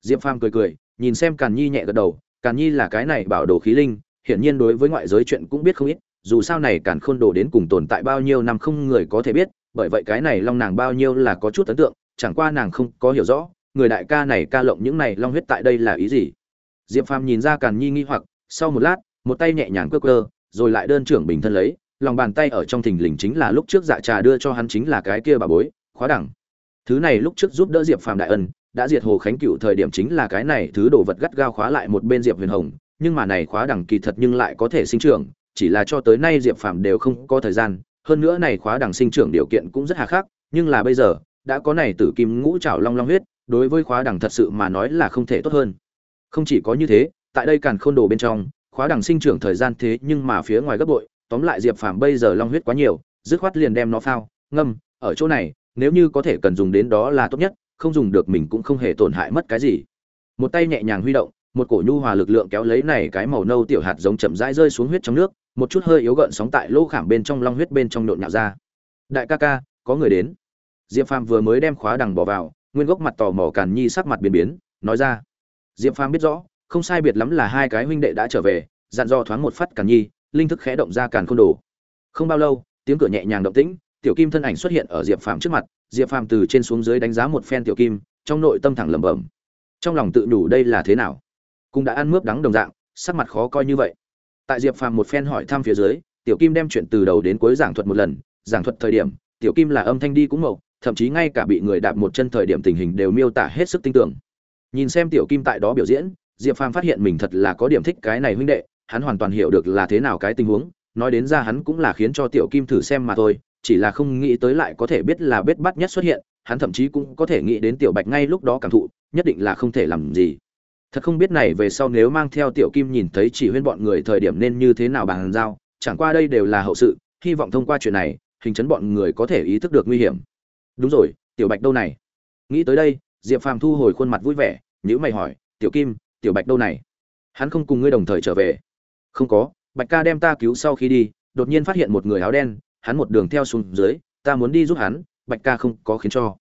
Diệp phàm cười cười, nhìn xem càn nhi nhẹ gật đầu. Càn nhi là cái này bảo đồ khí linh, hiển nhiên đối với ngoại giới chuyện cũng biết không ít. Dù sao này càn khôn đồ đến cùng tồn tại bao nhiêu năm không người có thể biết, bởi vậy cái này long nàng bao nhiêu là có chút ấn tượng, chẳng qua nàng không có hiểu rõ. Người đại ca này ca lộng những này long huyết tại đây là ý gì? Diệp phàm nhìn ra càn nhi nghi hoặc sau một lát, một tay nhẹ nhàng cơ cơ rồi lại đơn trưởng bình thân lấy, lòng bàn tay ở trong thình lình chính là lúc trước dạ trà đưa cho hắn chính là cái kia bà bối, khóa đẳng. Thứ này lúc trước giúp đỡ diệp phàm đại ân, đã diệt hồ khánh cựu thời điểm chính là cái này thứ đồ vật gắt gao khóa lại một bên diệp huyền hồng, nhưng mà này khóa đẳng kỳ thật nhưng lại có thể sinh trưởng, chỉ là cho tới nay diệp phàm đều không có thời gian, hơn nữa này khóa đẳng sinh trưởng điều kiện cũng rất hà khắc, nhưng là bây giờ, đã có này tử kim ngũ trảo long long huyết, đối với khóa đẳng thật sự mà nói là không thể tốt hơn. Không chỉ có như thế tại đây càn khôn đồ bên trong, khóa đẳng sinh trưởng thời gian thế nhưng mà phía ngoài gấp bội, tóm lại diệp phàm bây giờ long huyết quá nhiều, dứt khoát liền đem nó phao. Ngâm, ở chỗ này, nếu như có thể cần dùng đến đó là tốt nhất, không dùng được mình cũng không hề tổn hại mất cái gì. Một tay nhẹ nhàng huy động, một cổ nhu hòa lực lượng kéo lấy này cái màu nâu tiểu hạt giống chậm rãi rơi xuống huyết trong nước, một chút hơi yếu gợn sóng tại lỗ khảm bên trong long huyết bên trong nộn nhạo ra. Đại ca ca, có người đến. Diệp phàm vừa mới đem khóa đằng bỏ vào, nguyên gốc mặt tò mò càn nhi sắc mặt biến biến, nói ra. Diệp phàm biết rõ không sai biệt lắm là hai cái huynh đệ đã trở về, dặn dò thoáng một phát càn nhi, linh thức khẽ động ra càn khôn đồ. Không bao lâu, tiếng cửa nhẹ nhàng động tĩnh, tiểu kim thân ảnh xuất hiện ở diệp phàm trước mặt, diệp phàm từ trên xuống dưới đánh giá một phen tiểu kim, trong nội tâm thẳng lẩm bẩm. Trong lòng tự đủ đây là thế nào? Cũng đã ăn mướp đắng đồng dạng, sắc mặt khó coi như vậy. Tại diệp phàm một phen hỏi thăm phía dưới, tiểu kim đem chuyện từ đầu đến cuối giảng thuật một lần, giảng thuật thời điểm, tiểu kim là âm thanh đi cũng mậu thậm chí ngay cả bị người đạp một chân thời điểm tình hình đều miêu tả hết sức tinh tưởng. Nhìn xem tiểu kim tại đó biểu diễn diệp phàm phát hiện mình thật là có điểm thích cái này huynh đệ, hắn hoàn toàn hiểu được là thế nào cái tình huống, nói đến ra hắn cũng là khiến cho tiểu kim thử xem mà thôi, chỉ là không nghĩ tới lại có thể biết là bết bắt nhất xuất hiện, hắn thậm chí cũng có thể nghĩ đến tiểu bạch ngay lúc đó cảm thụ, nhất định là không thể làm gì. Thật không biết này về sau nếu mang theo tiểu kim nhìn thấy chỉ huyên bọn người thời điểm nên như thế nào bàn giao, chẳng qua đây đều là hậu sự, hy vọng thông qua chuyện này, hình chấn bọn người có thể ý thức được nguy hiểm. Đúng rồi, tiểu bạch đâu này? Nghĩ tới đây, diệp phàm thu hồi khuôn mặt vui vẻ nhữ mày hỏi, tiểu kim tiểu bạch đâu này? Hắn không cùng ngươi đồng thời trở về. Không có, bạch ca đem ta cứu sau khi đi, đột nhiên phát hiện một người áo đen, hắn một đường theo xuống dưới, ta muốn đi giúp hắn, bạch ca không có khiến cho.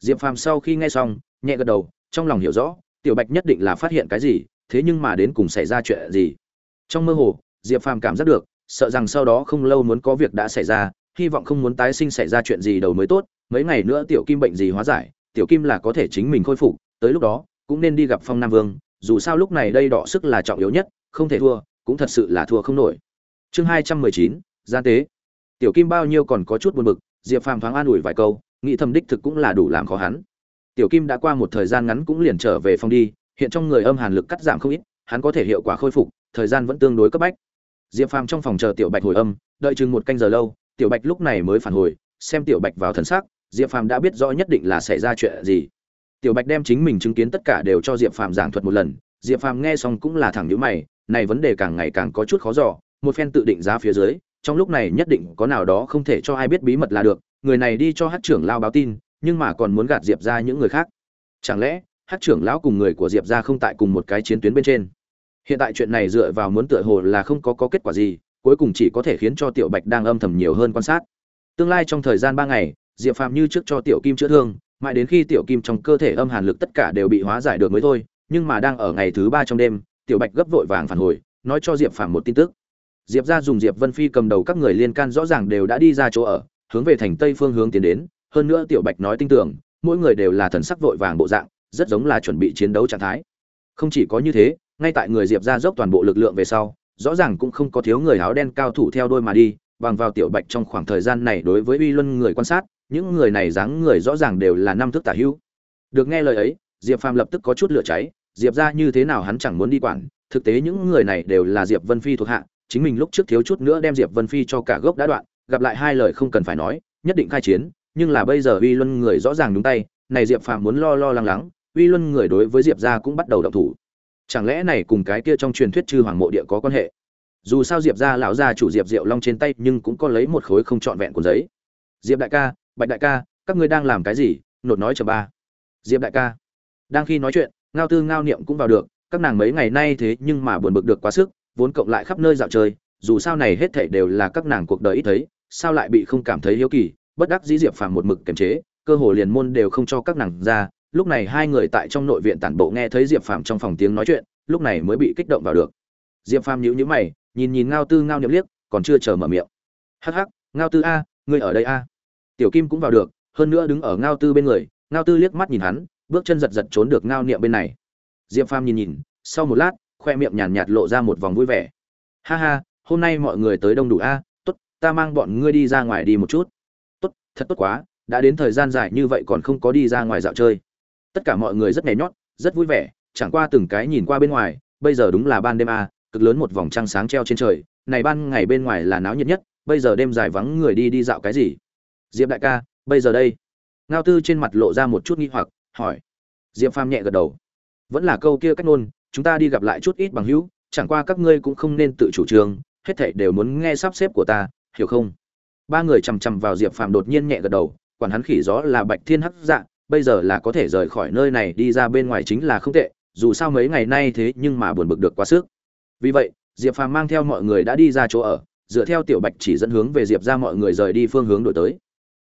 Diệp phàm sau khi nghe xong, nhẹ gật đầu, trong lòng hiểu rõ, tiểu bạch nhất định là phát hiện cái gì, thế nhưng mà đến cùng xảy ra chuyện gì? Trong mơ hồ, diệp phàm cảm giác được, sợ rằng sau đó không lâu muốn có việc đã xảy ra, hy vọng không muốn tái sinh xảy ra chuyện gì đầu mới tốt, mấy ngày nữa tiểu kim bệnh gì hóa giải, tiểu kim là có thể chính mình khôi phục, tới lúc đó, cũng nên đi gặp phong nam vương dù sao lúc này đây đọ sức là trọng yếu nhất, không thể thua, cũng thật sự là thua không nổi. Chương hai trăm mười chín, gian tế. Tiểu kim bao nhiêu còn có chút buồn bực, diệp phàm thoáng an ủi vài câu, nghĩ thầm đích thực cũng là đủ làm khó hắn. Tiểu kim đã qua một thời gian ngắn cũng liền trở về phòng đi, hiện trong người âm hàn lực cắt giảm không ít, hắn có thể hiệu quả khôi phục, thời gian vẫn tương đối cấp bách. Diệp phàm trong phòng chờ tiểu bạch hồi âm, đợi chừng một canh giờ lâu, tiểu bạch lúc này mới phản hồi, xem tiểu bạch vào thần sắc, diệp phàm đã biết rõ nhất định là xảy ra chuyện gì tiểu bạch đem chính mình chứng kiến tất cả đều cho diệp phàm giảng thuật một lần, diệp phàm nghe xong cũng là thẳng nhíu mày, này vấn đề càng ngày càng có chút khó dò, một phen tự định giá phía dưới, trong lúc này nhất định có nào đó không thể cho ai biết bí mật là được, người này đi cho hát trưởng lao báo tin, nhưng mà còn muốn gạt diệp ra những người khác. Chẳng lẽ hát trưởng lão cùng người của diệp ra không tại cùng một cái chiến tuyến bên trên? Hiện tại chuyện này dựa vào muốn tựa hồ là không có có kết quả gì, cuối cùng chỉ có thể khiến cho tiểu bạch đang âm thầm nhiều hơn quan sát. Tương lai trong thời gian ba ngày, diệp phàm như trước cho tiểu kim chữa thương mãi đến khi tiểu kim trong cơ thể âm hàn lực tất cả đều bị hóa giải được mới thôi, nhưng mà đang ở ngày thứ ba trong đêm, tiểu bạch gấp vội vàng phản hồi, nói cho diệp phàm một tin tức. Diệp ra dùng diệp vân phi cầm đầu các người liên can rõ ràng đều đã đi ra chỗ ở, hướng về thành tây phương hướng tiến đến, hơn nữa tiểu bạch nói tin tưởng, mỗi người đều là thần sắc vội vàng bộ dạng, rất giống là chuẩn bị chiến đấu trạng thái. Không chỉ có như thế, ngay tại người diệp ra dốc toàn bộ lực lượng về sau, rõ ràng cũng không có thiếu người áo đen cao thủ theo đôi mà đi, bằng vào tiểu bạch trong khoảng thời gian này đối với uy luân người quan sát những người này dáng người rõ ràng đều là năm thức tả hữu. Được nghe lời ấy, diệp phàm lập tức có chút lửa cháy, diệp ra như thế nào hắn chẳng muốn đi quản, thực tế những người này đều là diệp vân phi thuộc hạ, chính mình lúc trước thiếu chút nữa đem diệp vân phi cho cả gốc đã đoạn, gặp lại hai lời không cần phải nói, nhất định khai chiến, nhưng là bây giờ uy luân người rõ ràng đúng tay, này diệp phàm muốn lo lo lắng lắng, uy luân người đối với diệp gia cũng bắt đầu động thủ. Chẳng lẽ này cùng cái kia trong truyền thuyết chư hoàng mộ địa có quan hệ? Dù sao diệp gia lão gia chủ diệp diệu long trên tay nhưng cũng có lấy một khối không trọn vẹn của giấy. Diệp đại ca bạch đại ca, các ngươi đang làm cái gì? Nột nói chờ ba. Diệp đại ca. Đang khi nói chuyện, ngao tư ngao niệm cũng vào được. Các nàng mấy ngày nay thế nhưng mà buồn bực được quá sức, vốn cộng lại khắp nơi dạo chơi, dù sao này hết thảy đều là các nàng cuộc đời ít thấy, sao lại bị không cảm thấy hiếu kỳ? Bất đắc dĩ diệp phàm một mực kiềm chế, cơ hồ liền môn đều không cho các nàng ra. Lúc này hai người tại trong nội viện tản bộ nghe thấy diệp phàm trong phòng tiếng nói chuyện, lúc này mới bị kích động vào được. Diệp phàm nhíu nhíu mày, nhìn nhìn ngao tư ngao niệm liếc, còn chưa chờ mở miệng. Hắc hắc, ngao tư a, ngươi ở đây a tiểu kim cũng vào được, hơn nữa đứng ở ngao tư bên người, ngao tư liếc mắt nhìn hắn, bước chân giật giật trốn được ngao niệm bên này. Diệp phàm nhìn nhìn, sau một lát, khoe miệng nhàn nhạt lộ ra một vòng vui vẻ. Ha ha, hôm nay mọi người tới đông đủ a? Tốt, ta mang bọn ngươi đi ra ngoài đi một chút. Tốt, thật tốt quá, đã đến thời gian dài như vậy còn không có đi ra ngoài dạo chơi. Tất cả mọi người rất nhảy nhót, rất vui vẻ, chẳng qua từng cái nhìn qua bên ngoài, bây giờ đúng là ban đêm a, cực lớn một vòng trăng sáng treo trên trời, này ban ngày bên ngoài là náo nhiệt nhất, bây giờ đêm dài vắng người đi đi dạo cái gì? Diệp đại ca, bây giờ đây. Ngao tư trên mặt lộ ra một chút nghi hoặc, hỏi. Diệp phàm nhẹ gật đầu. Vẫn là câu kia cách nôn chúng ta đi gặp lại chút ít bằng hữu, chẳng qua các ngươi cũng không nên tự chủ trương hết thảy đều muốn nghe sắp xếp của ta, hiểu không? Ba người chằm chằm vào diệp phàm đột nhiên nhẹ gật đầu, quản hắn khỉ gió là bạch thiên hắc dạ bây giờ là có thể rời khỏi nơi này đi ra bên ngoài chính là không tệ, dù sao mấy ngày nay thế nhưng mà buồn bực được quá sức. Vì vậy, diệp phàm mang theo mọi người đã đi ra chỗ ở, dựa theo tiểu bạch chỉ dẫn hướng về diệp ra mọi người rời đi phương hướng đổi tới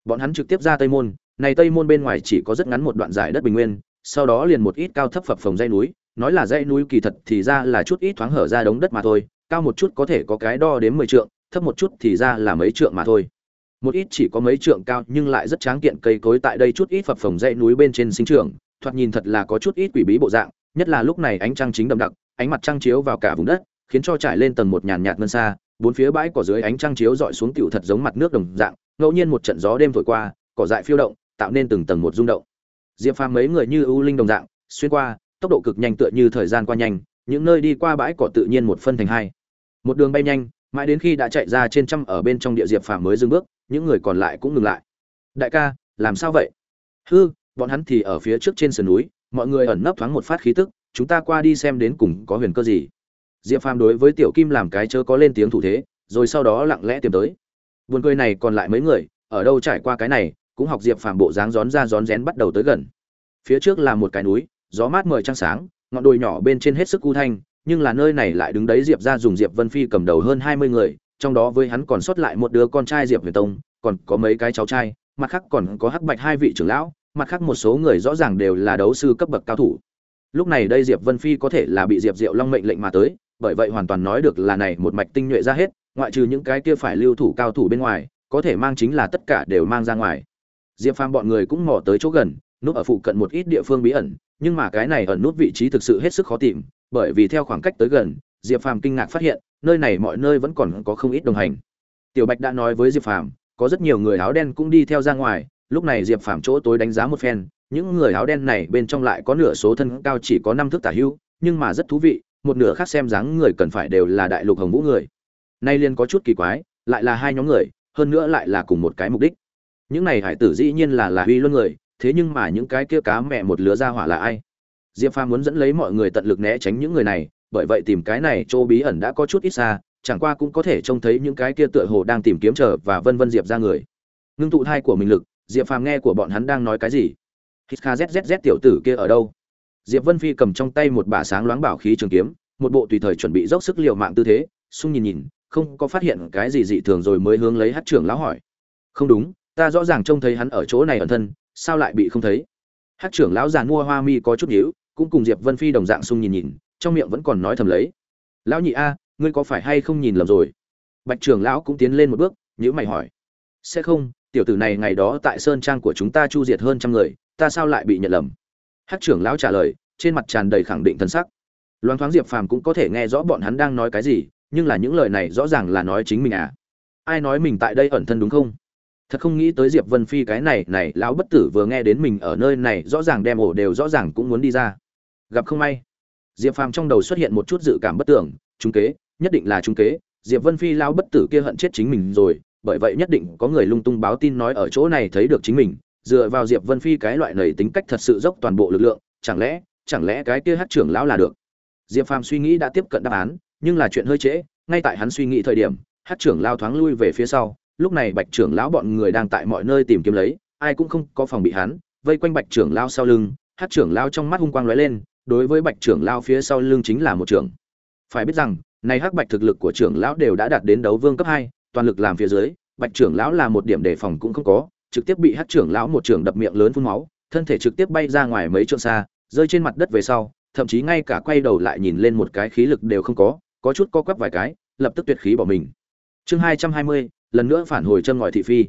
bọn hắn trực tiếp ra tây môn, này tây môn bên ngoài chỉ có rất ngắn một đoạn dài đất bình nguyên, sau đó liền một ít cao thấp phập phồng dây núi, nói là dãy núi kỳ thật thì ra là chút ít thoáng hở ra đống đất mà thôi, cao một chút có thể có cái đo đến mười trượng, thấp một chút thì ra là mấy trượng mà thôi. Một ít chỉ có mấy trượng cao nhưng lại rất tráng kiện cây cối tại đây chút ít phập phồng dãy núi bên trên sinh trưởng, thoạt nhìn thật là có chút ít quỷ bí bộ dạng, nhất là lúc này ánh trăng chính đậm đặc, ánh mặt trăng chiếu vào cả vùng đất, khiến cho trải lên tầng một nhàn nhạt ngân xa bốn phía bãi cỏ dưới ánh trăng chiếu dọi xuống tiểu thật giống mặt nước đồng dạng, ngẫu nhiên một trận gió đêm thổi qua, cỏ dại phiêu động, tạo nên từng tầng một rung động. Diệp phàm mấy người như ưu linh đồng dạng, xuyên qua, tốc độ cực nhanh tựa như thời gian qua nhanh, những nơi đi qua bãi cỏ tự nhiên một phân thành hai. Một đường bay nhanh, mãi đến khi đã chạy ra trên trăm ở bên trong địa diệp phàm mới dừng bước, những người còn lại cũng ngừng lại. Đại ca, làm sao vậy? Hư, bọn hắn thì ở phía trước trên sườn núi, mọi người ẩn nấp thoáng một phát khí tức, chúng ta qua đi xem đến cùng có huyền cơ gì diệp phàm đối với tiểu kim làm cái chớ có lên tiếng thủ thế, rồi sau đó lặng lẽ tìm tới. Buồn cười này còn lại mấy người, ở đâu trải qua cái này, cũng học diệp phàm bộ dáng rón ra rón rén bắt đầu tới gần. Phía trước là một cái núi, gió mát mời trăng sáng, ngọn đồi nhỏ bên trên hết sức cu thanh, nhưng là nơi này lại đứng đấy diệp ra dùng diệp vân phi cầm đầu hơn hai mươi người, trong đó với hắn còn sót lại một đứa con trai diệp huyền tông, còn có mấy cái cháu trai, mặt khác còn có hắc bạch hai vị trưởng lão, mặt khác một số người rõ ràng đều là đấu sư cấp bậc cao thủ. Lúc này đây diệp vân phi có thể là bị diệp diệu long mệnh lệnh mà tới bởi vậy hoàn toàn nói được là này một mạch tinh nhuệ ra hết, ngoại trừ những cái kia phải lưu thủ cao thủ bên ngoài, có thể mang chính là tất cả đều mang ra ngoài. Diệp phàm bọn người cũng mò tới chỗ gần, núp ở phụ cận một ít địa phương bí ẩn, nhưng mà cái này ẩn nút vị trí thực sự hết sức khó tìm, bởi vì theo khoảng cách tới gần, diệp phàm kinh ngạc phát hiện, nơi này mọi nơi vẫn còn có không ít đồng hành. Tiểu bạch đã nói với diệp phàm, có rất nhiều người áo đen cũng đi theo ra ngoài, lúc này diệp phàm chỗ tối đánh giá một phen, những người áo đen này bên trong lại có nửa số thân cao chỉ có năm thước tả hưu, nhưng mà rất thú vị một nửa khác xem dáng người cần phải đều là đại lục hồng vũ người. Nay liên có chút kỳ quái, lại là hai nhóm người, hơn nữa lại là cùng một cái mục đích. Những này hải tử dĩ nhiên là là uy luân người, thế nhưng mà những cái kia cá mẹ một lứa ra hỏa là ai? Diệp phàm muốn dẫn lấy mọi người tận lực né tránh những người này, bởi vậy tìm cái này chỗ bí ẩn đã có chút ít xa, chẳng qua cũng có thể trông thấy những cái kia tựa hồ đang tìm kiếm chờ và vân vân diệp ra người. Ngưng tụ thai của mình lực, diệp phàm nghe của bọn hắn đang nói cái gì? Hít kha zzz tiểu tử kia ở đâu? Diệp vân phi cầm trong tay một bả sáng loáng bảo khí trường kiếm, một bộ tùy thời chuẩn bị dốc sức liều mạng tư thế, xung nhìn nhìn, không có phát hiện cái gì dị thường rồi mới hướng lấy Hắc trưởng lão hỏi. Không đúng, ta rõ ràng trông thấy hắn ở chỗ này ẩn thân, sao lại bị không thấy? Hắc trưởng lão giàn mua hoa mi có chút nhíu, cũng cùng diệp vân phi đồng dạng xung nhìn nhìn, trong miệng vẫn còn nói thầm lấy. Lão nhị a, ngươi có phải hay không nhìn lầm rồi? Bạch trưởng lão cũng tiến lên một bước, nhíu mày hỏi. Sẽ không, tiểu tử này ngày đó tại sơn trang của chúng ta chu diệt hơn trăm người, ta sao lại bị nhận lầm? Hát trưởng lão trả lời, trên mặt tràn đầy khẳng định thân sắc. Loáng thoáng diệp phàm cũng có thể nghe rõ bọn hắn đang nói cái gì, nhưng là những lời này rõ ràng là nói chính mình à. Ai nói mình tại đây ẩn thân đúng không? Thật không nghĩ tới diệp vân phi cái này này, lão bất tử vừa nghe đến mình ở nơi này, rõ ràng đem ổ đều rõ ràng cũng muốn đi ra. Gặp không may. Diệp phàm trong đầu xuất hiện một chút dự cảm bất tưởng trung kế, nhất định là trung kế. Diệp vân phi lão bất tử kia hận chết chính mình rồi, bởi vậy nhất định có người lung tung báo tin nói ở chỗ này thấy được chính mình dựa vào diệp vân phi cái loại này tính cách thật sự dốc toàn bộ lực lượng, chẳng lẽ chẳng lẽ cái kia hát trưởng lão là được? Diệp phàm suy nghĩ đã tiếp cận đáp án, nhưng là chuyện hơi trễ, ngay tại hắn suy nghĩ thời điểm, hát trưởng lao thoáng lui về phía sau, lúc này bạch trưởng lão bọn người đang tại mọi nơi tìm kiếm lấy, ai cũng không có phòng bị hắn, vây quanh bạch trưởng lao sau lưng, hát trưởng lao trong mắt hung quang lóe lên, đối với bạch trưởng lao phía sau lưng chính là một trưởng. Phải biết rằng nay hắc bạch thực lực của trưởng lão đều đã đạt đến đấu vương cấp hai, toàn lực làm phía dưới, bạch trưởng lão là một điểm đề phòng cũng không có trực tiếp bị hát trưởng lão một trưởng đập miệng lớn phun máu, thân thể trực tiếp bay ra ngoài mấy trượng xa, rơi trên mặt đất về sau, thậm chí ngay cả quay đầu lại nhìn lên một cái khí lực đều không có có chút co quắp vài cái, lập tức tuyệt khí bỏ mình. Chương hai trăm hai mươi, lần nữa phản hồi chân ngòi thị phi.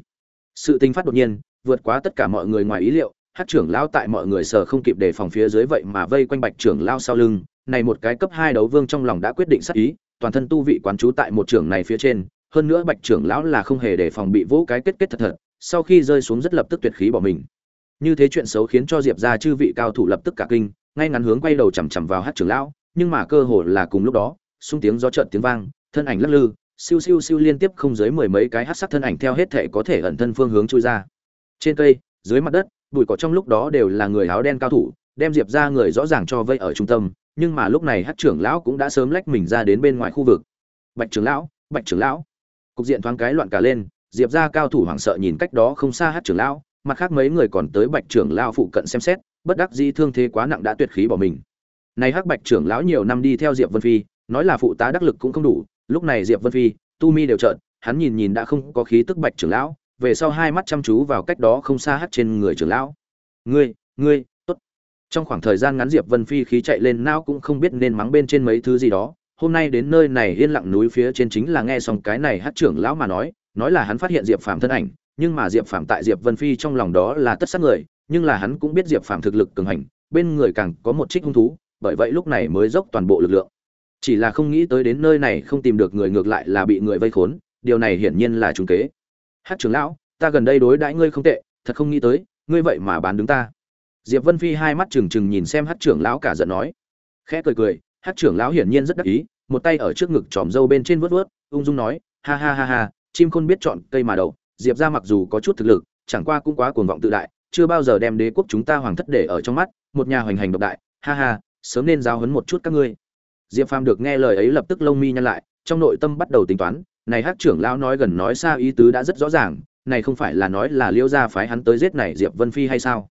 Sự tình phát đột nhiên, vượt quá tất cả mọi người ngoài ý liệu, hát trưởng lão tại mọi người sở không kịp đề phòng phía dưới vậy mà vây quanh bạch trưởng lao sau lưng, này một cái cấp hai đấu vương trong lòng đã quyết định sát ý, toàn thân tu vị quán trú tại một trưởng này phía trên, hơn nữa bạch trưởng lão là không hề đề phòng bị vỗ cái kết kết thật thật sau khi rơi xuống rất lập tức tuyệt khí bỏ mình. Như thế chuyện xấu khiến cho diệp ra chư vị cao thủ lập tức cả kinh, ngay ngắn hướng quay đầu chằm chằm vào hát trưởng lão, nhưng mà cơ hồ là cùng lúc đó xung tiếng gió trợn tiếng vang, thân ảnh lắc lư, siêu siêu siêu liên tiếp không dưới mười mấy cái hát sắc thân ảnh theo hết thể có thể ẩn thân phương hướng chui ra. Trên cây, dưới mặt đất, bụi cỏ trong lúc đó đều là người áo đen cao thủ, đem diệp ra người rõ ràng cho vây ở trung tâm, nhưng mà lúc này hát trưởng lão cũng đã sớm lách mình ra đến bên ngoài khu vực. Bạch trưởng lão, bạch trưởng lão. Cục diện thoáng cái loạn cả lên diệp ra cao thủ hoảng sợ nhìn cách đó không xa hát trưởng lão, mặt khác mấy người còn tới bạch trưởng lão phụ cận xem xét, bất đắc dĩ thương thế quá nặng đã tuyệt khí bỏ mình. Này hắc bạch trưởng lão nhiều năm đi theo diệp vân phi, nói là phụ tá đắc lực cũng không đủ, lúc này diệp vân phi, tu mi đều trợn hắn nhìn nhìn đã không có khí tức bạch trưởng lão, về sau hai mắt chăm chú vào cách đó không xa hắt trên người trưởng lão. Ngươi ngươi, tốt. Trong khoảng thời gian ngắn diệp vân phi khí chạy lên não cũng không biết nên mắng bên trên mấy thứ gì đó, hôm nay đến nơi này yên lặng núi phía trên chính là nghe xong cái này hát trưởng lão mà nói nói là hắn phát hiện diệp phàm thân ảnh, nhưng mà diệp phàm tại diệp vân phi trong lòng đó là tất sát người, nhưng là hắn cũng biết diệp phàm thực lực cường hành, bên người càng có một trích hung thú, bởi vậy lúc này mới dốc toàn bộ lực lượng. Chỉ là không nghĩ tới đến nơi này không tìm được người ngược lại là bị người vây khốn, điều này hiển nhiên là trùng kế. Hát trưởng lão, ta gần đây đối đãi ngươi không tệ, thật không nghĩ tới, ngươi vậy mà bán đứng ta. Diệp vân phi hai mắt trừng trừng nhìn xem hát trưởng lão cả giận nói. Khẽ cười cười, hát trưởng lão hiển nhiên rất đắc ý, một tay ở trước ngực tròm râu bên trên vớt vớt ung dung nói, ha ha ha ha chim khôn biết chọn cây mà đậu diệp ra mặc dù có chút thực lực, chẳng qua cũng quá cuồng vọng tự đại, chưa bao giờ đem đế quốc chúng ta hoàng thất để ở trong mắt, một nhà hoành hành độc đại, ha ha, sớm nên giao hấn một chút các ngươi. Diệp phàm được nghe lời ấy lập tức lông mi nhăn lại, trong nội tâm bắt đầu tính toán, này hát trưởng lão nói gần nói xa ý tứ đã rất rõ ràng, này không phải là nói là liêu gia phái hắn tới giết này diệp vân phi hay sao?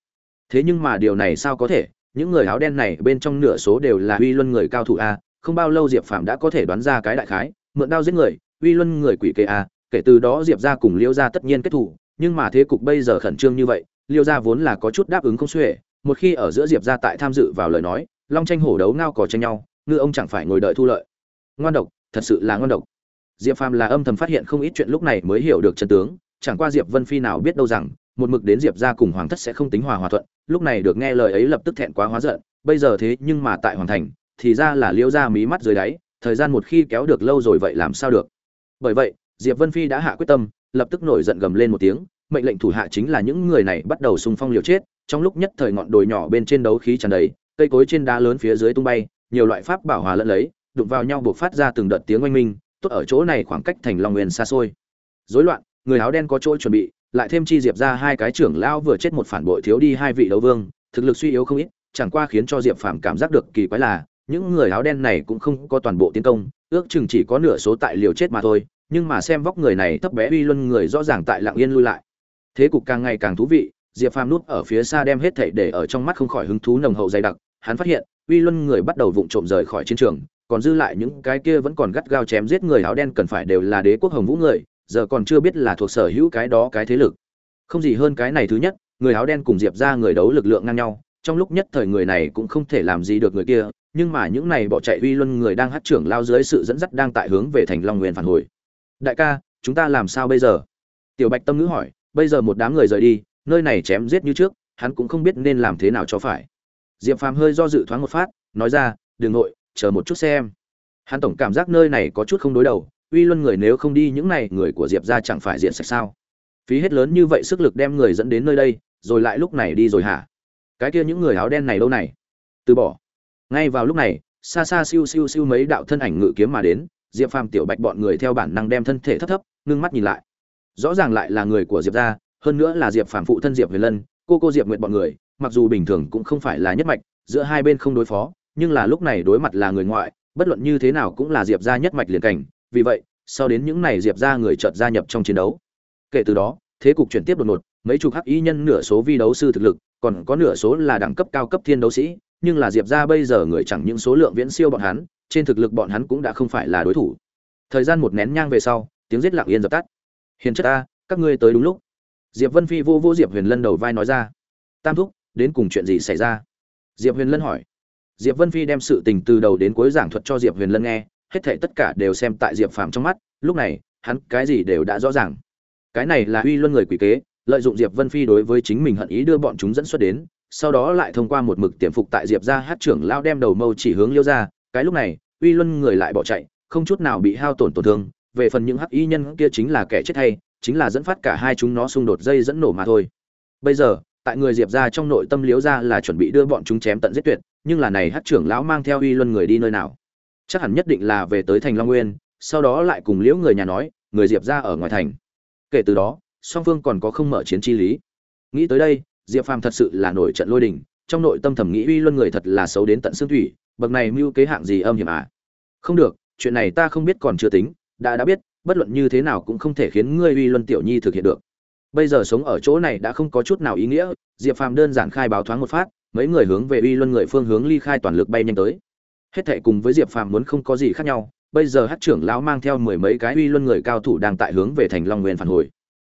Thế nhưng mà điều này sao có thể? Những người áo đen này bên trong nửa số đều là uy luân người cao thủ a, không bao lâu diệp Phàm đã có thể đoán ra cái đại khái, mượn đao giết người, uy luân người quỷ kê a kể từ đó diệp ra cùng liêu gia tất nhiên kết thủ, nhưng mà thế cục bây giờ khẩn trương như vậy liêu gia vốn là có chút đáp ứng không xuể, một khi ở giữa diệp gia tại tham dự vào lời nói, long tranh hổ đấu ngao cò tranh nhau, ngư ông chẳng phải ngồi đợi thu lợi. Ngoan độc, thật sự là ngoan độc. Diệp phàm là âm thầm phát hiện không ít chuyện lúc này mới hiểu được chân tướng, chẳng qua diệp vân phi nào biết đâu rằng, một mực đến diệp ra cùng hoàng thất sẽ không tính hòa hòa thuận, lúc này được nghe lời ấy lập tức thẹn quá hóa giận, bây giờ thế nhưng mà tại hoàng thành, thì ra là liễu ra mí mắt dưới đáy, thời gian một khi kéo được lâu rồi vậy làm sao được? Bởi vậy diệp vân phi đã hạ quyết tâm, lập tức nổi giận gầm lên một tiếng, mệnh lệnh thủ hạ chính là những người này bắt đầu xung phong liều chết, trong lúc nhất thời ngọn đồi nhỏ bên trên đấu khí tràn đầy, cây cối trên đá lớn phía dưới tung bay, nhiều loại pháp bảo hòa lẫn lấy, đụng vào nhau buộc phát ra từng đợt tiếng oanh minh, tốt ở chỗ này khoảng cách thành long nguyên xa xôi. Rối loạn, người áo đen có chỗ chuẩn bị, lại thêm chi diệp ra hai cái trưởng lão vừa chết một phản bội thiếu đi hai vị đấu vương, thực lực suy yếu không ít, chẳng qua khiến cho diệp phàm cảm giác được kỳ quái là, những người áo đen này cũng không có toàn bộ tiến công, ước chừng chỉ có nửa số tại liều chết mà thôi nhưng mà xem vóc người này thấp bé uy luân người rõ ràng tại lặng yên lui lại. Thế cục càng ngày càng thú vị, diệp phàm núp ở phía xa đem hết thảy để ở trong mắt không khỏi hứng thú nồng hậu dày đặc, hắn phát hiện, uy luân người bắt đầu vụng trộm rời khỏi chiến trường, còn dư lại những cái kia vẫn còn gắt gao chém giết người áo đen cần phải đều là đế quốc hồng vũ người, giờ còn chưa biết là thuộc sở hữu cái đó cái thế lực. Không gì hơn cái này thứ nhất, người áo đen cùng diệp ra người đấu lực lượng ngang nhau, trong lúc nhất thời người này cũng không thể làm gì được người kia, nhưng mà những này bỏ chạy uy luân người đang hát trưởng lao dưới sự dẫn dắt đang tại hướng về thành long nguyên phản hồi đại ca, chúng ta làm sao bây giờ? Tiểu bạch tâm ngữ hỏi, bây giờ một đám người rời đi, nơi này chém giết như trước, hắn cũng không biết nên làm thế nào cho phải. Diệp phàm hơi do dự thoáng một phát, nói ra, đừng nội, chờ một chút xem. Hắn tổng cảm giác nơi này có chút không đối đầu, uy luân người nếu không đi, những này người của diệp ra chẳng phải diện sạch sao? Phí hết lớn như vậy sức lực đem người dẫn đến nơi đây, rồi lại lúc này đi rồi hả? Cái kia những người áo đen này đâu này? Từ bỏ. Ngay vào lúc này, xa xa siêu siêu siêu mấy đạo thân ảnh ngự kiếm mà đến diệp phàm, tiểu bạch bọn người theo bản năng đem thân thể thấp thấp, ngưng mắt nhìn lại. Rõ ràng lại là người của diệp gia, hơn nữa là diệp phàm phụ thân diệp huyền lân, cô cô diệp nguyện bọn người, mặc dù bình thường cũng không phải là nhất mạch, giữa hai bên không đối phó, nhưng là lúc này đối mặt là người ngoại, bất luận như thế nào cũng là diệp gia nhất mạch liền cảnh, vì vậy, sau đến những này diệp gia người chợt gia nhập trong chiến đấu. Kể từ đó, thế cục chuyển tiếp đột ngột, mấy chục hắc y nhân nửa số vi đấu sư thực lực, còn có nửa số là đẳng cấp cao cấp thiên đấu sĩ, nhưng là diệp gia bây giờ người chẳng những số lượng viễn siêu bọn hắn trên thực lực bọn hắn cũng đã không phải là đối thủ. Thời gian một nén nhang về sau, tiếng giết lặng yên dập tắt. Hiền chất ta, các ngươi tới đúng lúc. Diệp vân phi vô vô diệp huyền lân đầu vai nói ra. Tam thúc, đến cùng chuyện gì xảy ra? Diệp huyền lân hỏi. Diệp vân phi đem sự tình từ đầu đến cuối giảng thuật cho diệp huyền lân nghe, hết thảy tất cả đều xem tại diệp phàm trong mắt, lúc này, hắn cái gì đều đã rõ ràng. Cái này là uy luân người quỷ kế, lợi dụng diệp vân phi đối với chính mình hận ý đưa bọn chúng dẫn xuất đến, sau đó lại thông qua một mực tiềm phục tại diệp ra hát trưởng lao đem đầu mâu chỉ hướng liêu ra cái lúc này, uy luân người lại bỏ chạy, không chút nào bị hao tổn tổn thương. Về phần những hắc y nhân kia chính là kẻ chết hay, chính là dẫn phát cả hai chúng nó xung đột dây dẫn nổ mà thôi. Bây giờ, tại người diệp ra trong nội tâm liếu ra là chuẩn bị đưa bọn chúng chém tận giết tuyệt, nhưng là này hát trưởng lão mang theo uy luân người đi nơi nào? Chắc hẳn nhất định là về tới thành long nguyên, sau đó lại cùng liễu người nhà nói, người diệp ra ở ngoài thành. Kể từ đó, song phương còn có không mở chiến chi lý. Nghĩ tới đây, diệp phàm thật sự là nổi trận lôi đình, trong nội tâm thẩm nghĩ uy luân người thật là xấu đến tận xương thủy bậc này mưu kế hạng gì âm hiểm à? Không được, chuyện này ta không biết còn chưa tính, đã đã biết, bất luận như thế nào cũng không thể khiến ngươi uy luân tiểu nhi thực hiện được. Bây giờ sống ở chỗ này đã không có chút nào ý nghĩa, diệp phàm đơn giản khai báo thoáng một phát, mấy người hướng về uy luân người phương hướng ly khai toàn lực bay nhanh tới. Hết thệ cùng với diệp phàm muốn không có gì khác nhau, bây giờ Hắc trưởng lão mang theo mười mấy cái uy luân người cao thủ đang tại hướng về thành long nguyên phản hồi.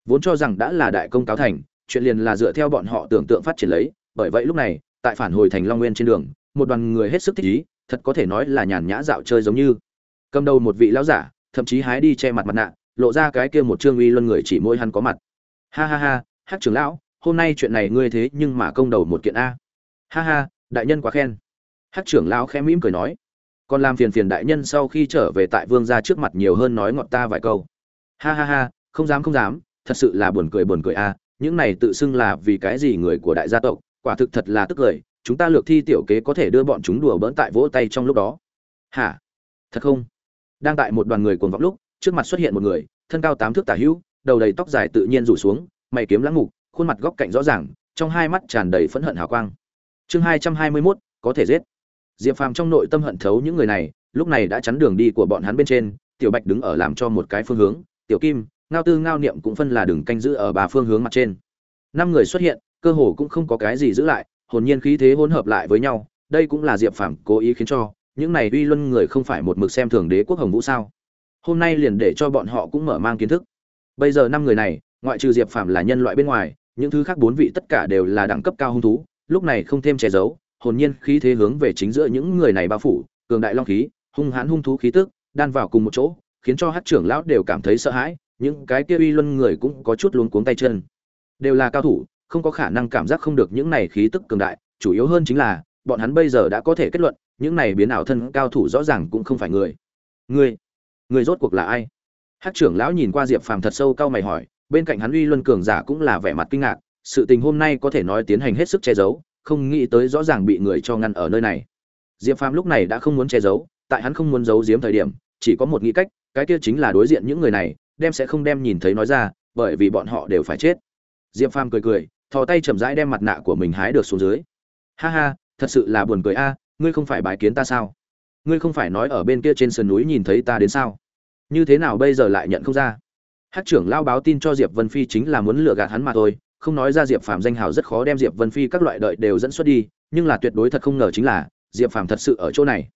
Vốn cho rằng đã là đại công cáo thành, chuyện liền là dựa theo bọn họ tưởng tượng phát triển lấy, bởi vậy lúc này, tại phản hồi thành long nguyên trên đường một đoàn người hết sức thích ý, thật có thể nói là nhàn nhã dạo chơi giống như. Cầm đầu một vị lão giả, thậm chí hái đi che mặt mặt nạ, lộ ra cái kia một trương uy luân người chỉ môi hắn có mặt. Ha ha ha, hát trưởng lão, hôm nay chuyện này ngươi thế nhưng mà công đầu một kiện a. Ha ha, đại nhân quá khen. Hát trưởng lão khẽ mỉm cười nói. Còn làm phiền phiền đại nhân sau khi trở về tại vương gia trước mặt nhiều hơn nói ngọt ta vài câu. Ha ha ha, không dám không dám, thật sự là buồn cười buồn cười a, những này tự xưng là vì cái gì người của đại gia tộc, quả thực thật là tức cười chúng ta lược thi tiểu kế có thể đưa bọn chúng đùa bỡn tại vỗ tay trong lúc đó. Hả? Thật không? Đang tại một đoàn người cuồng vọng lúc, trước mặt xuất hiện một người, thân cao tám thước tả hữu, đầu đầy tóc dài tự nhiên rủ xuống, mày kiếm lãng ngục khuôn mặt góc cạnh rõ ràng, trong hai mắt tràn đầy phẫn hận hào quang. Chương hai trăm hai mươi mốt, có thể giết. Diệp phàm trong nội tâm hận thấu những người này, lúc này đã chắn đường đi của bọn hắn bên trên, tiểu bạch đứng ở làm cho một cái phương hướng, tiểu kim, ngao tư ngao niệm cũng phân là đường canh giữ ở ba phương hướng mặt trên. Năm người xuất hiện, cơ hồ cũng không có cái gì giữ lại hồn nhiên khí thế hỗn hợp lại với nhau, đây cũng là diệp phàm cố ý khiến cho, những này uy luân người không phải một mực xem thường đế quốc hồng vũ sao? Hôm nay liền để cho bọn họ cũng mở mang kiến thức. Bây giờ năm người này, ngoại trừ diệp phàm là nhân loại bên ngoài, những thứ khác bốn vị tất cả đều là đẳng cấp cao hung thú, lúc này không thêm che giấu, hồn nhiên khí thế hướng về chính giữa những người này bao phủ, cường đại long khí, hung hãn hung thú khí tức, đan vào cùng một chỗ, khiến cho Hắc trưởng lão đều cảm thấy sợ hãi, những cái kia uy luân người cũng có chút luống cuống tay chân. Đều là cao thủ không có khả năng cảm giác không được những này khí tức cường đại, chủ yếu hơn chính là, bọn hắn bây giờ đã có thể kết luận, những này biến ảo thân cao thủ rõ ràng cũng không phải người. Người? Người rốt cuộc là ai? Hắc trưởng lão nhìn qua diệp phàm thật sâu cao mày hỏi, bên cạnh hắn uy luân cường giả cũng là vẻ mặt kinh ngạc, sự tình hôm nay có thể nói tiến hành hết sức che giấu, không nghĩ tới rõ ràng bị người cho ngăn ở nơi này. Diệp phàm lúc này đã không muốn che giấu, tại hắn không muốn giấu giếm thời điểm, chỉ có một nghĩ cách, cái kia chính là đối diện những người này, đem sẽ không đem nhìn thấy nói ra, bởi vì bọn họ đều phải chết. Diệp phàm cười cười thò tay chậm rãi đem mặt nạ của mình hái được xuống dưới. Ha ha, thật sự là buồn cười a, ngươi không phải bái kiến ta sao? Ngươi không phải nói ở bên kia trên sườn núi nhìn thấy ta đến sao? Như thế nào bây giờ lại nhận không ra? Hát trưởng lao báo tin cho diệp vân phi chính là muốn lừa gạt hắn mà thôi, không nói ra diệp phàm danh hào rất khó đem diệp vân phi các loại đợi đều dẫn xuất đi, nhưng là tuyệt đối thật không ngờ chính là, diệp phàm thật sự ở chỗ này.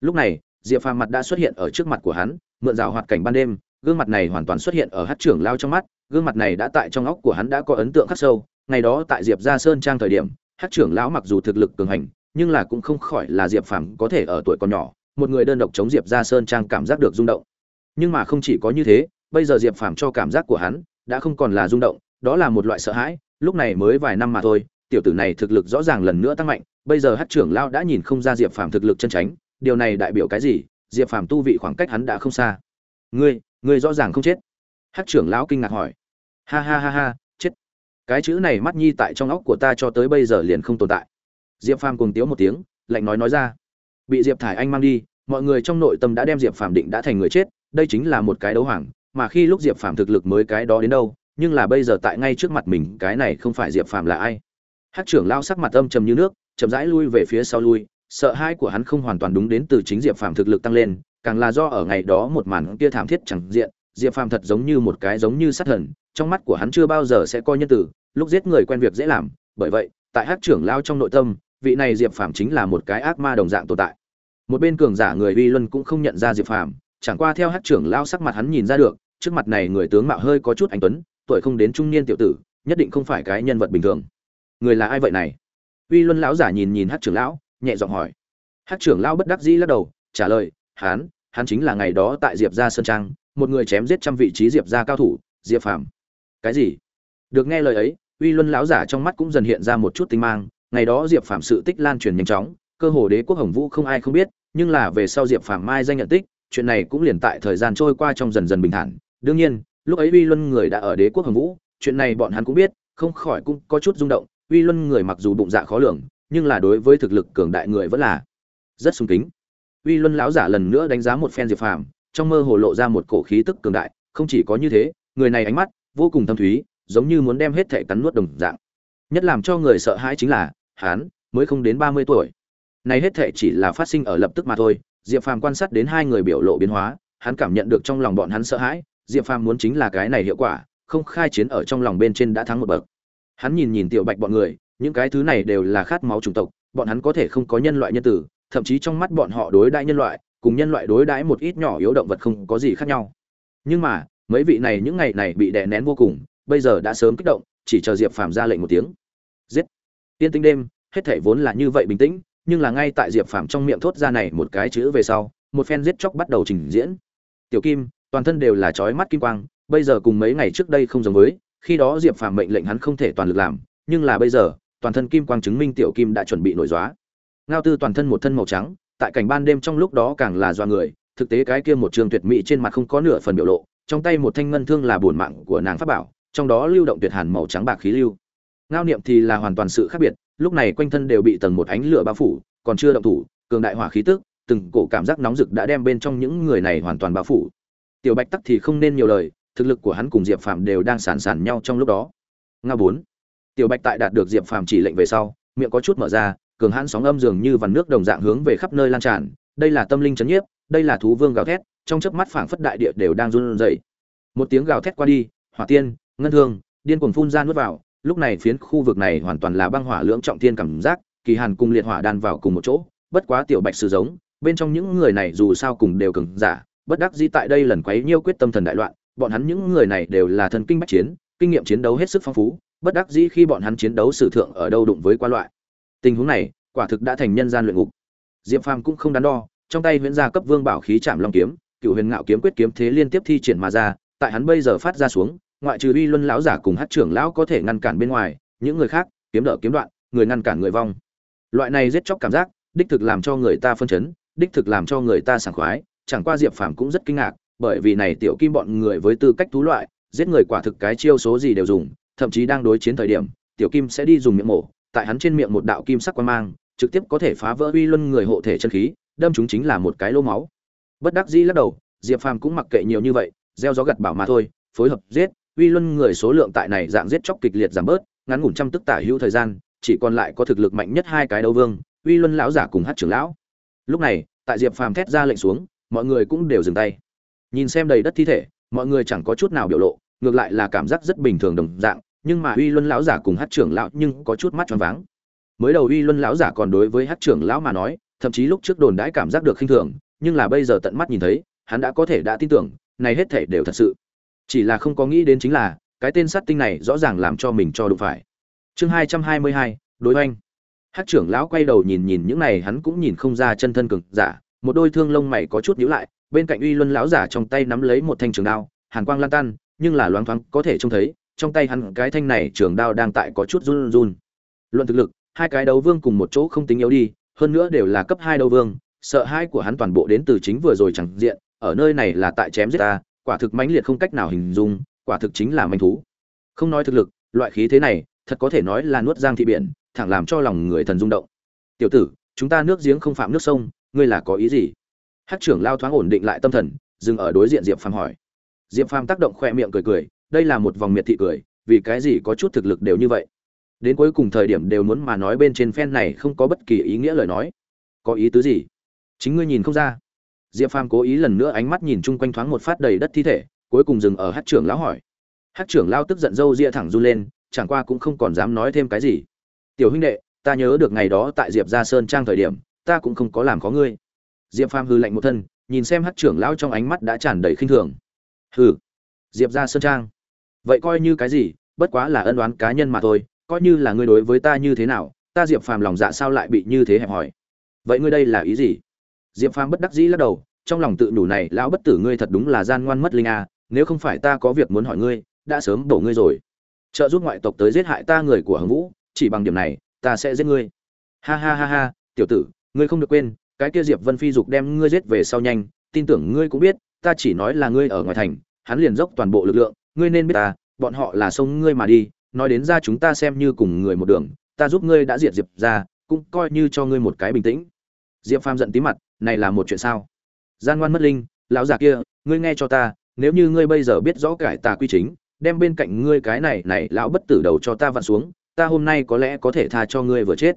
Lúc này, diệp phàm mặt đã xuất hiện ở trước mặt của hắn, mượn rào hoạt cảnh ban đêm, gương mặt này hoàn toàn xuất hiện ở hát trưởng lao trong mắt, gương mặt này đã tại trong óc của hắn đã có ấn tượng khắc sâu ngày đó tại diệp gia sơn trang thời điểm hát trưởng lão mặc dù thực lực cường hành, nhưng là cũng không khỏi là diệp phàm có thể ở tuổi còn nhỏ, một người đơn độc chống diệp gia sơn trang cảm giác được rung động. Nhưng mà không chỉ có như thế, bây giờ diệp phàm cho cảm giác của hắn đã không còn là rung động, đó là một loại sợ hãi, lúc này mới vài năm mà thôi, tiểu tử này thực lực rõ ràng lần nữa tăng mạnh, bây giờ hát trưởng lão đã nhìn không ra diệp phàm thực lực chân tránh điều này đại biểu cái gì? Diệp phàm tu vị khoảng cách hắn đã không xa. Ngươi ngươi rõ ràng không chết. Hát trưởng lão kinh ngạc hỏi. Ha ha ha ha cái chữ này mắt nhi tại trong óc của ta cho tới bây giờ liền không tồn tại. Diệp phàm cùng tiếu một tiếng, lạnh nói nói ra. Bị diệp thải anh mang đi, mọi người trong nội tâm đã đem diệp phàm định đã thành người chết, đây chính là một cái đấu hoàng, mà khi lúc diệp phàm thực lực mới cái đó đến đâu, nhưng là bây giờ tại ngay trước mặt mình, cái này không phải diệp phàm là ai. Hát trưởng lao sắc mặt âm trầm như nước, chậm rãi lui về phía sau lui, sợ hãi của hắn không hoàn toàn đúng đến từ chính diệp phàm thực lực tăng lên, càng là do ở ngày đó một màn kia thảm thiết chẳng diện diệp phàm thật giống như một cái giống như sát thần, trong mắt của hắn chưa bao giờ sẽ coi nhân tử lúc giết người quen việc dễ làm, bởi vậy, tại hát trưởng lao trong nội tâm, vị này diệp phàm chính là một cái ác ma đồng dạng tồn tại. Một bên cường giả người uy luân cũng không nhận ra diệp phàm, chẳng qua theo hát trưởng lao sắc mặt hắn nhìn ra được, trước mặt này người tướng mạo hơi có chút anh tuấn, tuổi không đến trung niên tiểu tử, nhất định không phải cái nhân vật bình thường. Người là ai vậy này? Uy luân lão giả nhìn nhìn hát trưởng lão, nhẹ giọng hỏi. Hát trưởng lão bất đắc dĩ lắc đầu, trả lời, hán, hắn chính là ngày đó tại diệp gia sơn trang một người chém giết trăm vị trí diệp gia cao thủ, diệp phàm. Cái gì? Được nghe lời ấy, uy luân lão giả trong mắt cũng dần hiện ra một chút tinh mang. Ngày đó diệp phàm sự tích lan truyền nhanh chóng, cơ hồ đế quốc hồng vũ không ai không biết, nhưng là về sau diệp phàm mai danh nhận tích, chuyện này cũng liền tại thời gian trôi qua trong dần dần bình thản. Đương nhiên, lúc ấy uy luân người đã ở đế quốc hồng vũ, chuyện này bọn hắn cũng biết, không khỏi cũng có chút rung động. Uy luân người mặc dù bụng dạ khó lường, nhưng là đối với thực lực cường đại người vẫn là rất sung kính. Uy luân lão giả lần nữa đánh giá một phen diệp phàm trong mơ hồ lộ ra một cổ khí tức cường đại, không chỉ có như thế, người này ánh mắt vô cùng thâm thúy, giống như muốn đem hết thể cắn nuốt đồng dạng. Nhất làm cho người sợ hãi chính là hán mới không đến ba mươi tuổi. Này hết thể chỉ là phát sinh ở lập tức mà thôi, diệp phàm quan sát đến hai người biểu lộ biến hóa, hắn cảm nhận được trong lòng bọn hắn sợ hãi, diệp phàm muốn chính là cái này hiệu quả, không khai chiến ở trong lòng bên trên đã thắng một bậc. Hắn nhìn nhìn tiểu bạch bọn người, những cái thứ này đều là khát máu chủng tộc, bọn hắn có thể không có nhân loại nhân tử, thậm chí trong mắt bọn họ đối đại nhân loại cùng nhân loại đối đãi một ít nhỏ yếu động vật không có gì khác nhau. Nhưng mà, mấy vị này những ngày này bị đè nén vô cùng, bây giờ đã sớm kích động, chỉ chờ diệp phàm ra lệnh một tiếng. Giết! Tiên tinh đêm, hết thể vốn là như vậy bình tĩnh, nhưng là ngay tại diệp phàm trong miệng thốt ra này một cái chữ về sau, một phen giết chóc bắt đầu trình diễn. Tiểu kim, toàn thân đều là chói mắt kim quang, bây giờ cùng mấy ngày trước đây không giống với, khi đó diệp phàm mệnh lệnh hắn không thể toàn lực làm, nhưng là bây giờ, toàn thân kim quang chứng minh tiểu kim đã chuẩn bị nổi dóa ngao tư toàn thân một thân màu trắng tại cảnh ban đêm trong lúc đó càng là do người, thực tế cái kia một trường tuyệt mỹ trên mặt không có nửa phần biểu lộ, trong tay một thanh ngân thương là buồn mạng của nàng pháp bảo, trong đó lưu động tuyệt hàn màu trắng bạc khí lưu. Ngao niệm thì là hoàn toàn sự khác biệt, lúc này quanh thân đều bị tầng một ánh lửa bao phủ, còn chưa động thủ, cường đại hỏa khí tức, từng cổ cảm giác nóng rực đã đem bên trong những người này hoàn toàn bao phủ. Tiểu bạch tắc thì không nên nhiều lời, thực lực của hắn cùng diệp phàm đều đang sàn sàn nhau trong lúc đó. Nga bốn. Tiểu bạch tại đạt được diệp phàm chỉ lệnh về sau, miệng có chút mở ra cường hãn sóng âm dường như vằn nước đồng dạng hướng về khắp nơi lan tràn. Đây là tâm linh chấn nhiếp, đây là thú vương gào thét, trong chớp mắt phảng phất đại địa đều đang run rẩy. Một tiếng gào thét qua đi, hỏa tiên, ngân thương, điên cuồng phun ra nuốt vào. Lúc này phiến khu vực này hoàn toàn là băng hỏa lưỡng trọng thiên cảm giác, kỳ hàn cùng liệt hỏa đan vào cùng một chỗ. Bất quá tiểu bạch sử giống, bên trong những người này dù sao cùng đều cường giả, bất đắc dĩ tại đây lần quấy nhiêu quyết tâm thần đại loạn, bọn hắn những người này đều là thần kinh bách chiến, kinh nghiệm chiến đấu hết sức phong phú, bất đắc dĩ khi bọn hắn chiến đấu sử thượng ở đâu đụng với qua loại tình huống này, quả thực đã thành nhân gian luyện ngục. Diệp phàm cũng không đắn đo, trong tay huyễn gia cấp vương bảo khí chạm long kiếm cựu huyền ngạo kiếm quyết kiếm thế liên tiếp thi triển mà ra, tại hắn bây giờ phát ra xuống, ngoại trừ uy luân lão giả cùng hát trưởng lão có thể ngăn cản bên ngoài, những người khác, kiếm đỡ kiếm đoạn, người ngăn cản người vong. Loại này giết chóc cảm giác, đích thực làm cho người ta phân chấn, đích thực làm cho người ta sảng khoái, chẳng qua diệp phàm cũng rất kinh ngạc, bởi vì này tiểu kim bọn người với tư cách thú loại, giết người quả thực cái chiêu số gì đều dùng, thậm chí đang đối chiến thời điểm, tiểu kim sẽ đi dùng miệng mổ tại hắn trên miệng một đạo kim sắc quan mang, trực tiếp có thể phá vỡ uy luân người hộ thể chân khí, đâm chúng chính là một cái lô máu. Bất đắc dĩ lắc đầu, diệp phàm cũng mặc kệ nhiều như vậy, gieo gió gặt bảo mà thôi, phối hợp giết, uy luân người số lượng tại này dạng giết chóc kịch liệt giảm bớt, ngắn ngủn trăm tức tả hữu thời gian, chỉ còn lại có thực lực mạnh nhất hai cái đấu vương, uy luân lão giả cùng hát trưởng lão. Lúc này, tại diệp phàm thét ra lệnh xuống, mọi người cũng đều dừng tay. Nhìn xem đầy đất thi thể, mọi người chẳng có chút nào biểu lộ, ngược lại là cảm giác rất bình thường đồng dạng nhưng mà uy luân lão giả cùng hát trưởng lão nhưng có chút mắt choáng váng. Mới đầu uy luân lão giả còn đối với hát trưởng lão mà nói, thậm chí lúc trước đồn đãi cảm giác được khinh thường, nhưng là bây giờ tận mắt nhìn thấy, hắn đã có thể đã tin tưởng, này hết thể đều thật sự. Chỉ là không có nghĩ đến chính là, cái tên sát tinh này rõ ràng làm cho mình cho đụng phải. Chương hai trăm hai mươi hai, đối oanh hát trưởng lão quay đầu nhìn nhìn những này, hắn cũng nhìn không ra chân thân cực giả, một đôi thương lông mày có chút nhíu lại, bên cạnh uy luân lão giả trong tay nắm lấy một thanh trường đao, hàn quang lan tan, nhưng là loáng thoáng có thể trông thấy trong tay hắn cái thanh này trường đao đang tại có chút run run. Luận thực lực, hai cái đấu vương cùng một chỗ không tính yếu đi, hơn nữa đều là cấp hai đấu vương, sợ hai của hắn toàn bộ đến từ chính vừa rồi chẳng diện, ở nơi này là tại chém giết ta, quả thực mãnh liệt không cách nào hình dung, quả thực chính là manh thú. Không nói thực lực, loại khí thế này, thật có thể nói là nuốt giang thị biển, thẳng làm cho lòng người thần rung động. Tiểu tử, chúng ta nước giếng không phạm nước sông, ngươi là có ý gì? Hát trưởng lao thoáng ổn định lại tâm thần, dừng ở đối diện diệp phàm hỏi. Diệp phàm tác động khoe miệng cười cười đây là một vòng miệt thị cười, vì cái gì có chút thực lực đều như vậy? Đến cuối cùng thời điểm đều muốn mà nói bên trên phen này không có bất kỳ ý nghĩa lời nói. Có ý tứ gì? Chính ngươi nhìn không ra. Diệp phàm cố ý lần nữa ánh mắt nhìn chung quanh thoáng một phát đầy đất thi thể, cuối cùng dừng ở hát trưởng lão hỏi. Hát trưởng lao tức giận râu ria thẳng run lên, chẳng qua cũng không còn dám nói thêm cái gì. Tiểu huynh đệ, ta nhớ được ngày đó tại diệp gia sơn trang thời điểm, ta cũng không có làm có ngươi. Diệp phàm hư lạnh một thân, nhìn xem hát trưởng lão trong ánh mắt đã tràn đầy khinh thường. Hừ. Diệp gia sơn trang vậy coi như cái gì, bất quá là ân oán cá nhân mà thôi, coi như là ngươi đối với ta như thế nào, ta diệp phàm lòng dạ sao lại bị như thế hẹp hòi? Vậy ngươi đây là ý gì? Diệp phàm bất đắc dĩ lắc đầu, trong lòng tự đủ này, lão bất tử ngươi thật đúng là gian ngoan mất linh a, nếu không phải ta có việc muốn hỏi ngươi, đã sớm đổ ngươi rồi. Trợ giúp ngoại tộc tới giết hại ta người của hồng vũ, chỉ bằng điểm này, ta sẽ giết ngươi. Ha ha ha ha, tiểu tử, ngươi không được quên, cái kia diệp vân phi dục đem ngươi giết về sau nhanh, tin tưởng ngươi cũng biết, ta chỉ nói là ngươi ở ngoài thành, hắn liền dốc toàn bộ lực lượng ngươi nên biết ta, bọn họ là sông ngươi mà đi, nói đến ra chúng ta xem như cùng người một đường, ta giúp ngươi đã diệt diệp ra, cũng coi như cho ngươi một cái bình tĩnh. Diệp phàm giận tí mặt, này là một chuyện sao? Gian ngoan mất linh, lão già kia, ngươi nghe cho ta, nếu như ngươi bây giờ biết rõ cải tà quy chính, đem bên cạnh ngươi cái này này, lão bất tử đầu cho ta vặn xuống, ta hôm nay có lẽ có thể tha cho ngươi vừa chết.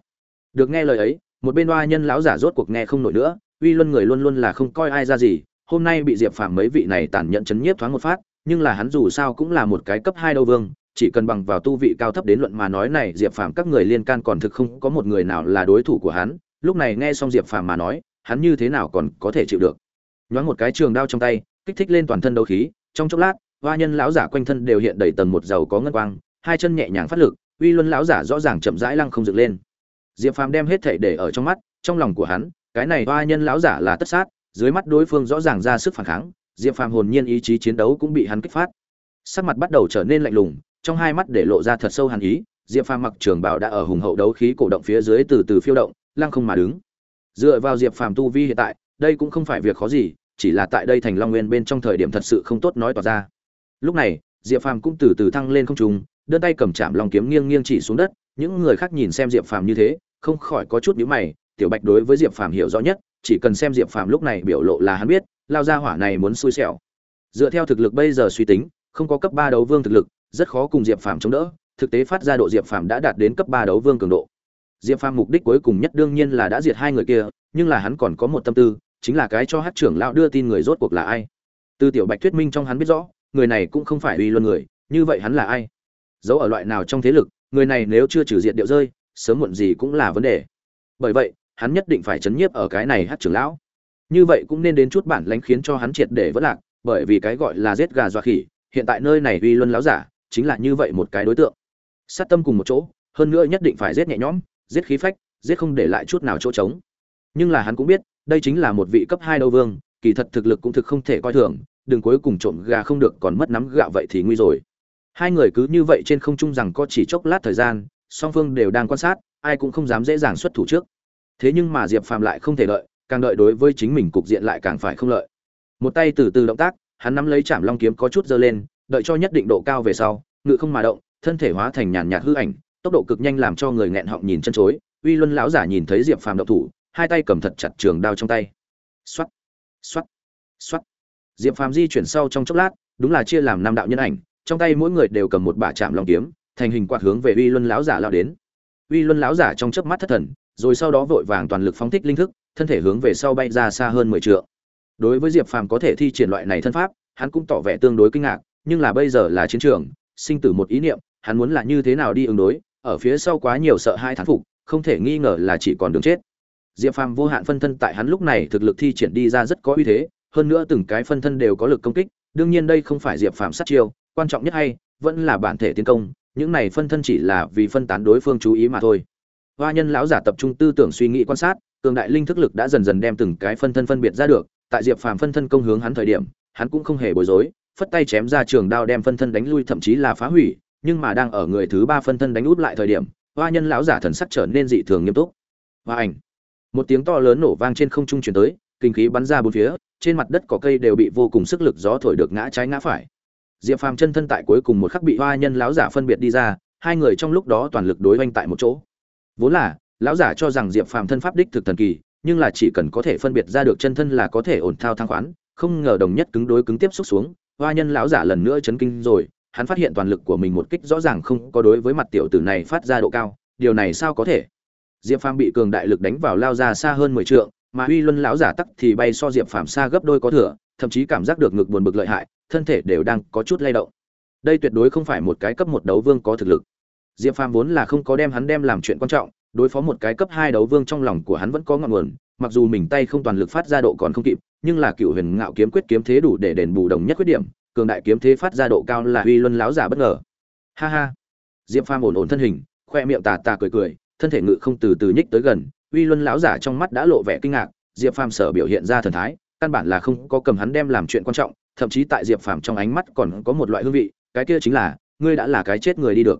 Được nghe lời ấy, một bên oa nhân lão giả rốt cuộc nghe không nổi nữa, uy luân người luôn luôn là không coi ai ra gì, hôm nay bị diệp phàm mấy vị này tàn nhẫn chấn nhiếp thoáng một phát nhưng là hắn dù sao cũng là một cái cấp hai đâu vương, chỉ cần bằng vào tu vị cao thấp đến luận mà nói này, diệp phàm các người liên can còn thực không có một người nào là đối thủ của hắn, lúc này nghe xong diệp phàm mà nói, hắn như thế nào còn có thể chịu được? Nhoáng một cái trường đao trong tay, kích thích lên toàn thân đấu khí, trong chốc lát, hoa nhân lão giả quanh thân đều hiện đầy tầng một dầu có ngân quang, hai chân nhẹ nhàng phát lực, uy luân lão giả rõ ràng chậm rãi lăng không dựng lên. Diệp phàm đem hết thảy để ở trong mắt, trong lòng của hắn, cái này hoa nhân lão giả là tất sát, dưới mắt đối phương rõ ràng ra sức phản kháng diệp phàm hồn nhiên ý chí chiến đấu cũng bị hắn kích phát. Sắc mặt bắt đầu trở nên lạnh lùng, trong hai mắt để lộ ra thật sâu hàn ý, diệp phàm mặc trường bảo đã ở hùng hậu đấu khí cổ động phía dưới từ từ phiêu động, lăng không mà đứng. Dựa vào diệp phàm tu vi hiện tại, đây cũng không phải việc khó gì, chỉ là tại đây thành long nguyên bên trong thời điểm thật sự không tốt nói tỏ ra. Lúc này, diệp phàm cũng từ từ thăng lên không trung, đơn tay cầm chạm long kiếm nghiêng nghiêng chỉ xuống đất, những người khác nhìn xem diệp phàm như thế, không khỏi có chút nhíu mày, tiểu bạch đối với diệp phàm hiểu rõ nhất, chỉ cần xem diệp phàm lúc này biểu lộ là hắn biết lao ra hỏa này muốn xui xẻo. Dựa theo thực lực bây giờ suy tính, không có cấp ba đấu vương thực lực, rất khó cùng diệp phàm chống đỡ. Thực tế phát ra độ diệp phàm đã đạt đến cấp ba đấu vương cường độ. Diệp phàm mục đích cuối cùng nhất đương nhiên là đã diệt hai người kia, nhưng là hắn còn có một tâm tư, chính là cái cho hát trưởng lão đưa tin người rốt cuộc là ai. Từ tiểu bạch thuyết minh trong hắn biết rõ, người này cũng không phải uy luân người, như vậy hắn là ai? Giấu ở loại nào trong thế lực, người này nếu chưa trừ diệt điệu rơi, sớm muộn gì cũng là vấn đề. Bởi vậy, hắn nhất định phải chấn nhiếp ở cái này hát trưởng lão như vậy cũng nên đến chút bản lánh khiến cho hắn triệt để vỡ lạc, bởi vì cái gọi là giết gà dọa khỉ, hiện tại nơi này uy luân láo giả, chính là như vậy một cái đối tượng. Sát tâm cùng một chỗ, hơn nữa nhất định phải giết nhẹ nhõm, giết khí phách, giết không để lại chút nào chỗ trống. Nhưng là hắn cũng biết, đây chính là một vị cấp hai đâu vương, kỳ thật thực lực cũng thực không thể coi thường, đừng cuối cùng trộm gà không được còn mất nắm gạo vậy thì nguy rồi. Hai người cứ như vậy trên không trung rằng có chỉ chốc lát thời gian, song phương đều đang quan sát, ai cũng không dám dễ dàng xuất thủ trước. Thế nhưng mà diệp phàm lại không thể lợi càng đợi đối với chính mình cục diện lại càng phải không lợi. Một tay từ từ động tác, hắn nắm lấy chạm long kiếm có chút giơ lên, đợi cho nhất định độ cao về sau, ngự không mà động, thân thể hóa thành nhàn nhạt hư ảnh, tốc độ cực nhanh làm cho người nghẹn họng nhìn chân chối, uy luân lão giả nhìn thấy diệp phàm động thủ, hai tay cầm thật chặt trường đao trong tay. Xoắt xoắt xoắt diệp phàm di chuyển sau trong chốc lát, đúng là chia làm năm đạo nhân ảnh, trong tay mỗi người đều cầm một bả chạm long kiếm, thành hình quạt hướng về uy luân lão giả lao đến. Uy luân lão giả trong chớp mắt thất thần, rồi sau đó vội vàng toàn lực phóng thích linh thức thân thể hướng về sau bay ra xa hơn mười trượng. Đối với diệp phàm có thể thi triển loại này thân pháp, hắn cũng tỏ vẻ tương đối kinh ngạc, nhưng là bây giờ là chiến trường, sinh tử một ý niệm, hắn muốn là như thế nào đi ứng đối, ở phía sau quá nhiều sợ hai thán phục, không thể nghi ngờ là chỉ còn đường chết. Diệp phàm vô hạn phân thân tại hắn lúc này thực lực thi triển đi ra rất có uy thế, hơn nữa từng cái phân thân đều có lực công kích, đương nhiên đây không phải diệp phàm sát chiêu, quan trọng nhất hay, vẫn là bản thể tiến công, những này phân thân chỉ là vì phân tán đối phương chú ý mà thôi. Hoa nhân lão giả tập trung tư tưởng suy nghĩ quan sát cường đại linh thức lực đã dần dần đem từng cái phân thân phân biệt ra được, tại diệp phàm phân thân công hướng hắn thời điểm, hắn cũng không hề bối rối, phất tay chém ra trường đao đem phân thân đánh lui thậm chí là phá hủy, nhưng mà đang ở người thứ ba phân thân đánh út lại thời điểm, hoa nhân lão giả thần sắc trở nên dị thường nghiêm túc. Hoa ảnh. Một tiếng to lớn nổ vang trên không trung truyền tới, kinh khí bắn ra bốn phía, trên mặt đất có cây đều bị vô cùng sức lực gió thổi được ngã trái ngã phải. Diệp phàm chân thân tại cuối cùng một khắc bị hoa nhân lão giả phân biệt đi ra, hai người trong lúc đó toàn lực đối oanh tại một chỗ. Vốn là lão giả cho rằng diệp phàm thân pháp đích thực thần kỳ, nhưng là chỉ cần có thể phân biệt ra được chân thân là có thể ổn thao thang khoán, không ngờ đồng nhất cứng đối cứng tiếp xúc xuống, hoa nhân lão giả lần nữa chấn kinh rồi, hắn phát hiện toàn lực của mình một kích rõ ràng không có đối với mặt tiểu tử này phát ra độ cao, điều này sao có thể? Diệp phàm bị cường đại lực đánh vào lao ra xa hơn mười trượng, mà uy luân lão giả tắc thì bay so diệp phàm xa gấp đôi có thừa, thậm chí cảm giác được ngực buồn bực lợi hại, thân thể đều đang có chút lay động. Đây tuyệt đối không phải một cái cấp một đấu vương có thực lực. Diệp phàm vốn là không có đem hắn đem làm chuyện quan trọng đối phó một cái cấp hai đấu vương trong lòng của hắn vẫn có ngọn nguồn, mặc dù mình tay không toàn lực phát ra độ còn không kịp, nhưng là cựu huyền ngạo kiếm quyết kiếm thế đủ để đền bù đồng nhất khuyết điểm, cường đại kiếm thế phát ra độ cao là uy luân láo giả bất ngờ. Ha ha. Diệp phàm ổn ổn thân hình, khoe miệng tà tà cười cười, thân thể ngự không từ từ nhích tới gần, uy luân láo giả trong mắt đã lộ vẻ kinh ngạc, diệp phàm sở biểu hiện ra thần thái, căn bản là không có cầm hắn đem làm chuyện quan trọng, thậm chí tại diệp phàm trong ánh mắt còn có một loại hương vị, cái kia chính là, ngươi đã là cái chết người đi được.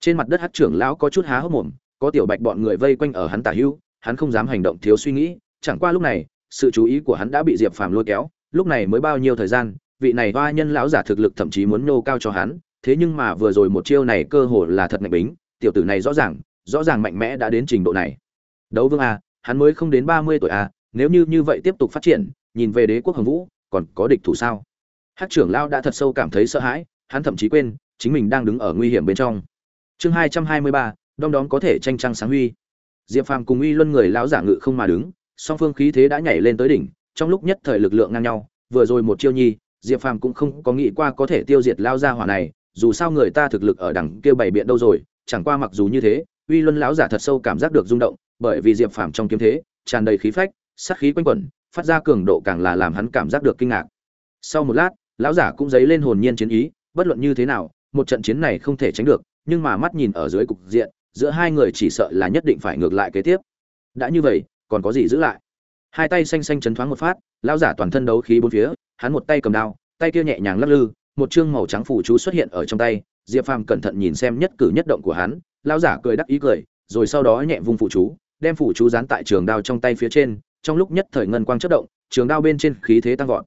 Trên mặt đất hát trưởng lão có chút há hốc mồm có tiểu bạch bọn người vây quanh ở hắn tả hữu, hắn không dám hành động thiếu suy nghĩ, chẳng qua lúc này, sự chú ý của hắn đã bị diệp phàm lôi kéo, lúc này mới bao nhiêu thời gian, vị này hoa nhân lão giả thực lực thậm chí muốn nô cao cho hắn, thế nhưng mà vừa rồi một chiêu này cơ hồ là thật mạnh bính, tiểu tử này rõ ràng rõ ràng mạnh mẽ đã đến trình độ này. Đấu vương a, hắn mới không đến ba mươi tuổi a, nếu như như vậy tiếp tục phát triển, nhìn về đế quốc hồng vũ, còn có địch thủ sao? Hát trưởng lao đã thật sâu cảm thấy sợ hãi, hắn thậm chí quên, chính mình đang đứng ở nguy hiểm bên trong. Chương hai trăm hai mươi ba đom đóm có thể tranh trăng sáng huy. Diệp phàm cùng uy luân người lão giả ngự không mà đứng, song phương khí thế đã nhảy lên tới đỉnh, trong lúc nhất thời lực lượng ngang nhau, vừa rồi một chiêu nhi, diệp phàm cũng không có nghĩ qua có thể tiêu diệt lao gia hỏa này, dù sao người ta thực lực ở đằng kia bày biện đâu rồi, chẳng qua mặc dù như thế uy luân lão giả thật sâu cảm giác được rung động, bởi vì diệp phàm trong kiếm thế, tràn đầy khí phách, sát khí quanh quẩn, phát ra cường độ càng là làm hắn cảm giác được kinh ngạc. Sau một lát, lão giả cũng dấy lên hồn nhiên chiến ý, bất luận như thế nào, một trận chiến này không thể tránh được, nhưng mà mắt nhìn ở dưới cục diện giữa hai người chỉ sợ là nhất định phải ngược lại kế tiếp. Đã như vậy, còn có gì giữ lại? Hai tay xanh xanh chấn thoáng một phát, lão giả toàn thân đấu khí bốn phía, hắn một tay cầm đao, tay kia nhẹ nhàng lắc lư, một chương màu trắng phủ chú xuất hiện ở trong tay, diệp phàm cẩn thận nhìn xem nhất cử nhất động của hắn, lão giả cười đắc ý cười, rồi sau đó nhẹ vung phủ chú, đem phủ chú dán tại trường đao trong tay phía trên, trong lúc nhất thời ngân quang chất động, trường đao bên trên khí thế tăng vọt.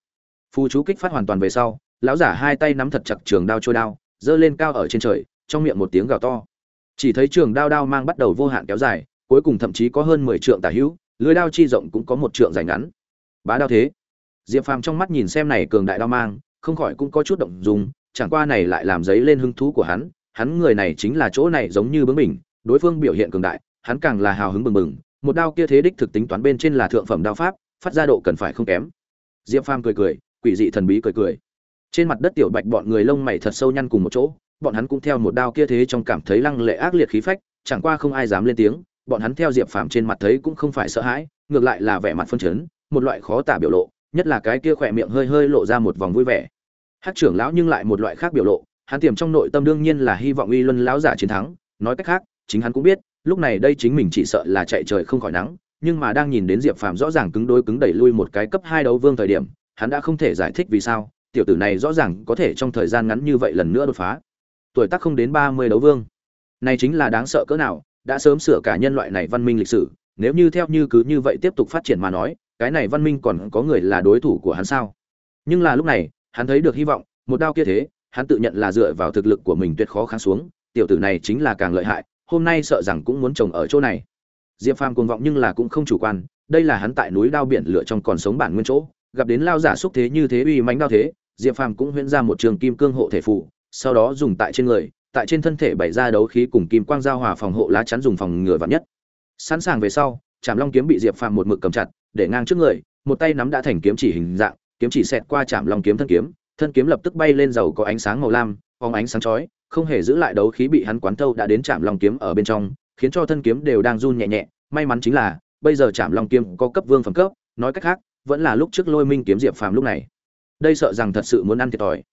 Phù chú kích phát hoàn toàn về sau, lão giả hai tay nắm thật chặt trường đao trôi đao, giơ lên cao ở trên trời, trong miệng một tiếng gào to chỉ thấy trường đao đao mang bắt đầu vô hạn kéo dài, cuối cùng thậm chí có hơn mười trượng tả hữu, lưới đao chi rộng cũng có một trượng dài ngắn. Bá đao thế. Diệp phàm trong mắt nhìn xem này cường đại đao mang, không khỏi cũng có chút động dùng chẳng qua này lại làm dấy lên hứng thú của hắn hắn người này chính là chỗ này giống như bướng mình đối phương biểu hiện cường đại, hắn càng là hào hứng bừng bừng, một đao kia thế đích thực tính toán bên trên là thượng phẩm đao pháp, phát ra độ cần phải không kém. Diệp phàm cười cười, quỷ dị thần bí cười cười. Trên mặt đất tiểu bạch bọn người lông mày thật sâu nhăn cùng một chỗ bọn hắn cũng theo một đao kia thế trong cảm thấy lăng lệ ác liệt khí phách, chẳng qua không ai dám lên tiếng, bọn hắn theo diệp phàm trên mặt thấy cũng không phải sợ hãi, ngược lại là vẻ mặt phân chấn, một loại khó tả biểu lộ, nhất là cái kia khỏe miệng hơi hơi lộ ra một vòng vui vẻ. Hát trưởng lão nhưng lại một loại khác biểu lộ, hắn tiềm trong nội tâm đương nhiên là hy vọng uy luân lão giả chiến thắng, nói cách khác, chính hắn cũng biết, lúc này đây chính mình chỉ sợ là chạy trời không khỏi nắng, nhưng mà đang nhìn đến diệp phàm rõ ràng cứng đối cứng đẩy lui một cái cấp hai đấu vương thời điểm, hắn đã không thể giải thích vì sao, tiểu tử này rõ ràng có thể trong thời gian ngắn như vậy lần nữa đột phá tuổi tác không đến ba mươi đấu vương. Này chính là đáng sợ cỡ nào, đã sớm sửa cả nhân loại này văn minh lịch sử, nếu như theo như cứ như vậy tiếp tục phát triển mà nói, cái này văn minh còn có người là đối thủ của hắn sao? Nhưng là lúc này, hắn thấy được hy vọng, một đao kia thế, hắn tự nhận là dựa vào thực lực của mình tuyệt khó kháng xuống, tiểu tử này chính là càng lợi hại, hôm nay sợ rằng cũng muốn trồng ở chỗ này. Diệp phàm cuồng vọng nhưng là cũng không chủ quan, đây là hắn tại núi đao biển lửa trong còn sống bản nguyên chỗ, gặp đến lao giả xúc thế như thế uy mãnh đao thế, diệp phàm cũng huyễn ra một trường kim cương hộ thể phụ sau đó dùng tại trên người, tại trên thân thể bày ra đấu khí cùng kim quang giao hòa phòng hộ lá chắn dùng phòng ngừa vạn nhất. Sẵn sàng về sau, trảm long kiếm bị diệp phàm một mực cầm chặt, để ngang trước người, một tay nắm đã thành kiếm chỉ hình dạng, kiếm chỉ xẹt qua trảm long kiếm thân kiếm thân kiếm lập tức bay lên dầu có ánh sáng màu lam, phóng ánh sáng chói, không hề giữ lại đấu khí bị hắn quán thâu đã đến trảm long kiếm ở bên trong, khiến cho thân kiếm đều đang run nhẹ nhẹ. May mắn chính là, bây giờ trảm long kiếm có cấp vương phẩm cấp, nói cách khác, vẫn là lúc trước lôi minh kiếm diệp phàm lúc này. Đây sợ rằng thật sự muốn ăn thiệt thòi.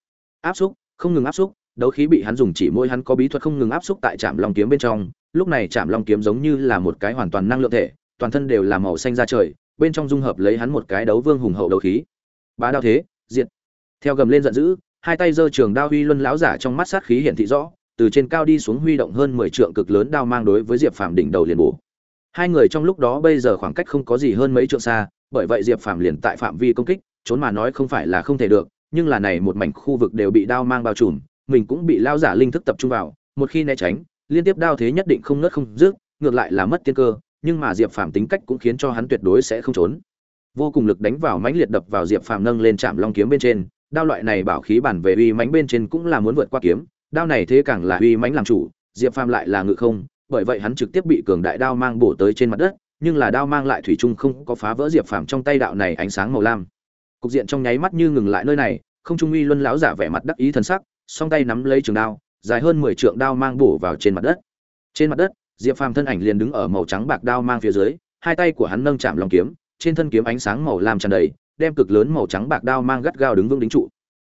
Áp xúc không ngừng áp xúc, đấu khí bị hắn dùng chỉ môi hắn có bí thuật không ngừng áp xúc tại trạm long kiếm bên trong. Lúc này trạm long kiếm giống như là một cái hoàn toàn năng lượng thể, toàn thân đều là màu xanh ra trời, bên trong dung hợp lấy hắn một cái đấu vương hùng hậu đấu khí. Bá đao thế diện theo gầm lên giận dữ, hai tay giơ trường đao huy luân láo giả trong mắt sát khí hiển thị rõ, từ trên cao đi xuống huy động hơn mười trượng cực lớn đao mang đối với diệp phàm đỉnh đầu liền bổ. Hai người trong lúc đó bây giờ khoảng cách không có gì hơn mấy trượng xa, bởi vậy diệp phàm liền tại phạm vi công kích, trốn mà nói không phải là không thể được nhưng là này một mảnh khu vực đều bị đao mang bao trùm, mình cũng bị lao giả linh thức tập trung vào, một khi né tránh, liên tiếp đao thế nhất định không nứt không dứt, ngược lại là mất tiên cơ, nhưng mà diệp phàm tính cách cũng khiến cho hắn tuyệt đối sẽ không trốn. Vô cùng lực đánh vào mãnh liệt đập vào diệp phàm nâng lên chạm long kiếm bên trên, đao loại này bảo khí bản về uy mãnh bên trên cũng là muốn vượt qua kiếm, đao này thế càng là uy mãnh làm chủ, diệp phàm lại là ngự không, bởi vậy hắn trực tiếp bị cường đại đao mang bổ tới trên mặt đất, nhưng là đao mang lại thủy chung không có phá vỡ diệp phàm trong tay đạo này ánh sáng màu lam cục diện trong nháy mắt như ngừng lại nơi này, không trung uy luân lão giả vẻ mặt đắc ý thần sắc, song tay nắm lấy trường đao, dài hơn mười trượng đao mang bổ vào trên mặt đất. Trên mặt đất, diệp phàm thân ảnh liền đứng ở màu trắng bạc đao mang phía dưới, hai tay của hắn nâng chạm lòng kiếm, trên thân kiếm ánh sáng màu lam tràn đầy, đem cực lớn màu trắng bạc đao mang gắt gao đứng vững đính trụ.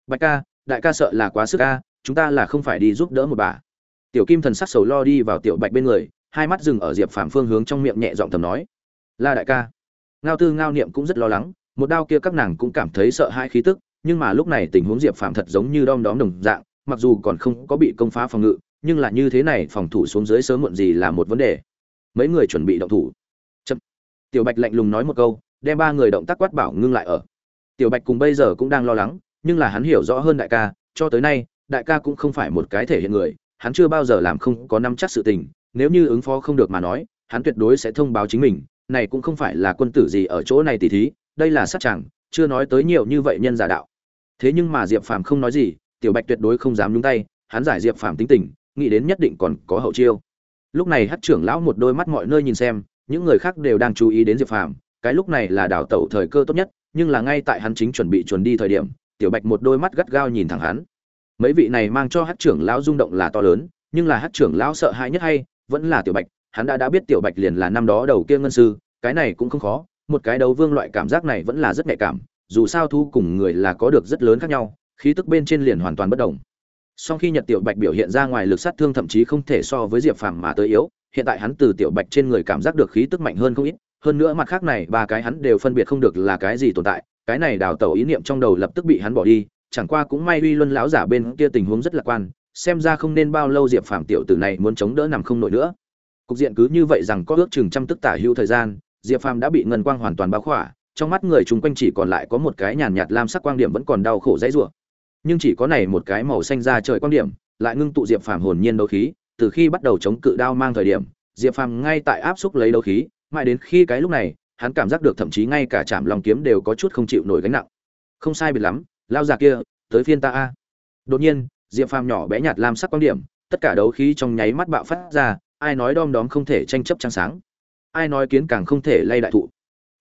Bạch ca, đại ca sợ là quá sức ca chúng ta là không phải đi giúp đỡ một bà. Tiểu kim thần sắc sầu lo đi vào tiểu bạch bên người, hai mắt dừng ở diệp phàm phương hướng trong miệng nhẹ giọng thầm nói, la đại ca. Ngao tư ngao niệm cũng rất lo lắng một đao kia các nàng cũng cảm thấy sợ hai khí tức, nhưng mà lúc này tình huống diệp phàm thật giống như đom đóm đồng dạng, mặc dù còn không có bị công phá phòng ngự, nhưng là như thế này phòng thủ xuống dưới sớm muộn gì là một vấn đề. Mấy người chuẩn bị động thủ. Chậm. tiểu bạch lạnh lùng nói một câu, đem ba người động tác quát bảo ngưng lại ở. Tiểu bạch cùng bây giờ cũng đang lo lắng, nhưng là hắn hiểu rõ hơn đại ca, cho tới nay, đại ca cũng không phải một cái thể hiện người, hắn chưa bao giờ làm không có năm chắc sự tình, nếu như ứng phó không được mà nói, hắn tuyệt đối sẽ thông báo chính mình, này cũng không phải là quân tử gì ở chỗ này tỉ thí đây là sát chẳng chưa nói tới nhiều như vậy nhân giả đạo. Thế nhưng mà diệp phàm không nói gì, tiểu bạch tuyệt đối không dám nhúng tay, hắn giải diệp phàm tính tình, nghĩ đến nhất định còn có hậu chiêu. Lúc này hát trưởng lão một đôi mắt mọi nơi nhìn xem, những người khác đều đang chú ý đến diệp phàm, cái lúc này là đào tẩu thời cơ tốt nhất, nhưng là ngay tại hắn chính chuẩn bị chuẩn đi thời điểm, tiểu bạch một đôi mắt gắt gao nhìn thẳng hắn. Mấy vị này mang cho hát trưởng lão rung động là to lớn, nhưng là hát trưởng lão sợ hãi nhất hay, vẫn là tiểu bạch, hắn đã đã biết tiểu bạch liền là năm đó đầu kia ngân sư, cái này cũng không khó một cái đấu vương loại cảm giác này vẫn là rất nhạy cảm, dù sao thu cùng người là có được rất lớn khác nhau, khí tức bên trên liền hoàn toàn bất đồng. Sau khi nhật tiểu bạch biểu hiện ra ngoài lực sát thương thậm chí không thể so với diệp phàm mà tới yếu, hiện tại hắn từ tiểu bạch trên người cảm giác được khí tức mạnh hơn không ít, hơn nữa mặt khác này ba cái hắn đều phân biệt không được là cái gì tồn tại, cái này đào tẩu ý niệm trong đầu lập tức bị hắn bỏ đi, chẳng qua cũng may uy luân lão giả bên kia tình huống rất lạc quan, xem ra không nên bao lâu diệp phàm tiểu tử này muốn chống đỡ nằm không nổi nữa. Cục diện cứ như vậy rằng có ước chừng trăm tức tả hữu thời gian diệp phàm đã bị ngân quang hoàn toàn bao khỏa, trong mắt người chung quanh chỉ còn lại có một cái nhàn nhạt lam sắc quang điểm vẫn còn đau khổ dãy rủa. Nhưng chỉ có này một cái màu xanh ra trời quang điểm, lại ngưng tụ diệp phàm hồn nhiên đấu khí, từ khi bắt đầu chống cự đao mang thời điểm, diệp phàm ngay tại áp xúc lấy đấu khí, mãi đến khi cái lúc này, hắn cảm giác được thậm chí ngay cả chạm lòng kiếm đều có chút không chịu nổi gánh nặng. Không sai biệt lắm, lao già kia, tới phiên ta a. Đột nhiên, diệp phàm nhỏ bé nhạt lam sắc quang điểm, tất cả đấu khí trong nháy mắt bạo phát ra, ai nói đom đóm không thể tranh chấp trăng sáng ai nói kiến càng không thể lay đại thụ.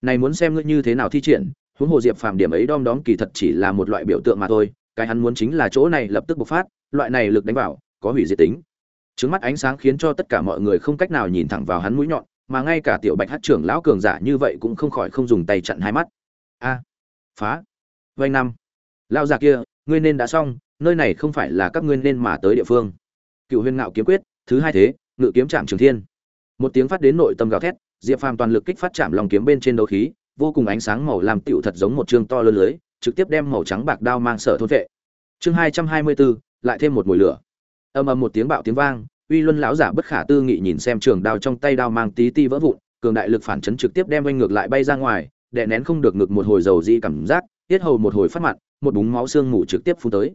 Này muốn xem ngươi như thế nào thi triển, huống hồ diệp phàm điểm ấy đom đóm kỳ thật chỉ là một loại biểu tượng mà thôi, cái hắn muốn chính là chỗ này lập tức bộc phát, loại này lực đánh vào, có hủy diệt tính. Trứng mắt ánh sáng khiến cho tất cả mọi người không cách nào nhìn thẳng vào hắn mũi nhọn, mà ngay cả tiểu bạch hát trưởng lão cường giả như vậy cũng không khỏi không dùng tay chặn hai mắt. A, phá. Vanh năm. Lao già kia, ngươi nên đã xong, nơi này không phải là các ngươi nên mà tới địa phương. Cựu huyền ngạo kiếm quyết, thứ hai thế, ngự kiếm trạm trường thiên một tiếng phát đến nội tâm gào thét, diệp phàm toàn lực kích phát chạm lòng kiếm bên trên đấu khí, vô cùng ánh sáng màu làm tựu thật giống một chương to lớn lưới, trực tiếp đem màu trắng bạc đao mang sở thôn vệ. Chương hai trăm hai mươi bốn lại thêm một mùi lửa. Ầm ầm một tiếng bạo tiếng vang, uy luân lão giả bất khả tư nghị nhìn xem trường đao trong tay đao mang tí ti vỡ vụn, cường đại lực phản chấn trực tiếp đem oanh ngược lại bay ra ngoài, đè nén không được ngực một hồi dầu di cảm giác, tiết hầu một hồi phát mặt, một búng máu xương ngủ trực tiếp phun tới.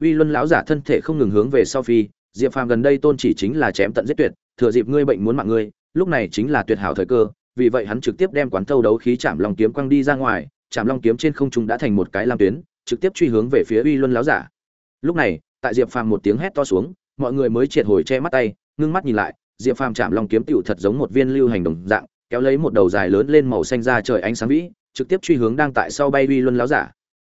Uy luân lão giả thân thể không ngừng hướng về sau phi, diệp phàm gần đây tôn chỉ chính là chém tận giết tuyệt thừa dịp ngươi bệnh muốn mạng ngươi, lúc này chính là tuyệt hảo thời cơ, vì vậy hắn trực tiếp đem quán thâu đấu khí chạm long kiếm quăng đi ra ngoài chạm long kiếm trên không trung đã thành một cái lam tuyến, trực tiếp truy hướng về phía uy luân lão giả. Lúc này, tại diệp phàm một tiếng hét to xuống, mọi người mới triệt hồi che mắt tay, ngưng mắt nhìn lại, diệp phàm chạm long kiếm tiểu thật giống một viên lưu hành đồng dạng, kéo lấy một đầu dài lớn lên màu xanh ra trời ánh sáng vĩ, trực tiếp truy hướng đang tại sau bay uy luân lão giả.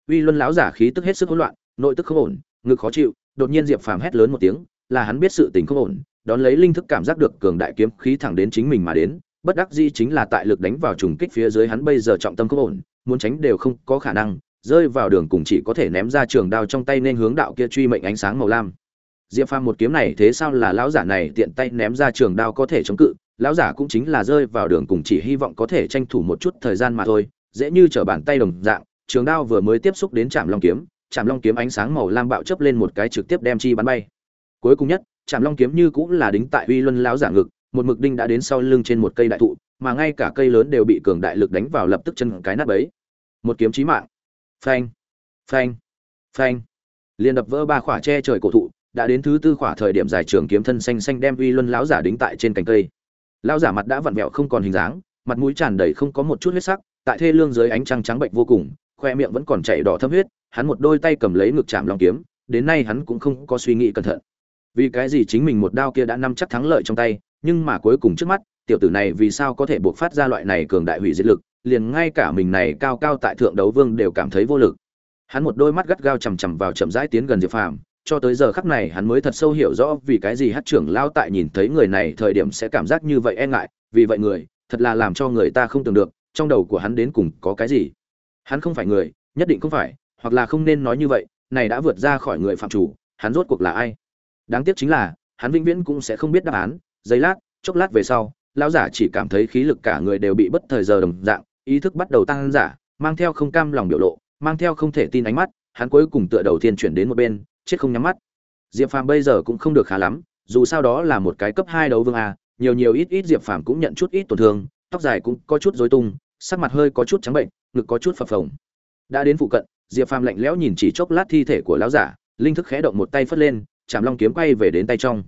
Uy luân lão giả khí tức hết sức hỗn loạn, nội tức không ổn, ngực khó chịu, đột nhiên diệp phàm hét lớn một tiếng, là hắn biết sự tình không ổn đón lấy linh thức cảm giác được cường đại kiếm khí thẳng đến chính mình mà đến, bất đắc dĩ chính là tại lực đánh vào trùng kích phía dưới hắn bây giờ trọng tâm không ổn, muốn tránh đều không có khả năng, rơi vào đường cùng chỉ có thể ném ra trường đao trong tay nên hướng đạo kia truy mệnh ánh sáng màu lam. Diệp phàm một kiếm này thế sao là lão giả này tiện tay ném ra trường đao có thể chống cự, lão giả cũng chính là rơi vào đường cùng chỉ hy vọng có thể tranh thủ một chút thời gian mà thôi, dễ như trở bàn tay đồng dạng, trường đao vừa mới tiếp xúc đến trạm long kiếm trạm long kiếm ánh sáng màu lam bạo chấp lên một cái trực tiếp đem chi bắn bay. Cuối cùng nhất Chạm long kiếm như cũng là đính tại uy luân lão giả ngực, một mực đinh đã đến sau lưng trên một cây đại thụ, mà ngay cả cây lớn đều bị cường đại lực đánh vào lập tức chân cái nát bấy. Một kiếm chí mạng. Phanh. Phanh. Phanh. Liền đập vỡ ba khỏa che trời cổ thụ, đã đến thứ tư khỏa thời điểm dài trường kiếm thân xanh xanh đem uy luân lão giả đính tại trên cành cây. Lão giả mặt đã vặn vẹo không còn hình dáng, mặt mũi tràn đầy không có một chút huyết sắc, tại thê lương dưới ánh trăng trắng bệnh vô cùng, khoe miệng vẫn còn chảy đỏ thâm huyết, hắn một đôi tay cầm lấy ngực chạm long kiếm, đến nay hắn cũng không có suy nghĩ cẩn thận vì cái gì chính mình một đao kia đã nắm chắc thắng lợi trong tay, nhưng mà cuối cùng trước mắt, tiểu tử này vì sao có thể buộc phát ra loại này cường đại hủy diệt lực, liền ngay cả mình này cao cao tại thượng đấu vương đều cảm thấy vô lực. Hắn một đôi mắt gắt gao chằm chằm vào chậm rãi tiến gần diệp phàm, cho tới giờ khắc này hắn mới thật sâu hiểu rõ vì cái gì hát trưởng lao tại nhìn thấy người này thời điểm sẽ cảm giác như vậy e ngại, vì vậy người, thật là làm cho người ta không tưởng được, trong đầu của hắn đến cùng có cái gì. Hắn không phải người, nhất định không phải, hoặc là không nên nói như vậy, này đã vượt ra khỏi người phạm chủ, hắn rốt cuộc là ai? Đáng tiếc chính là, hắn vĩnh viễn cũng sẽ không biết đáp án. Giây lát, chốc lát về sau, lão giả chỉ cảm thấy khí lực cả người đều bị bất thời giờ đồng dạng, ý thức bắt đầu tăng giả, mang theo không cam lòng biểu lộ, mang theo không thể tin ánh mắt, hắn cuối cùng tựa đầu tiên chuyển đến một bên, chết không nhắm mắt. Diệp phàm bây giờ cũng không được khá lắm, dù sao đó là một cái cấp hai đấu vương a, nhiều nhiều ít ít diệp phàm cũng nhận chút ít tổn thương, tóc dài cũng có chút rối tung, sắc mặt hơi có chút trắng bệnh, ngực có chút phập phồng. Đã đến phụ cận, diệp phàm lạnh lẽo nhìn chỉ chốc lát thi thể của lão giả, linh thức khẽ động một tay phất lên chạm long kiếm quay về đến tay trong.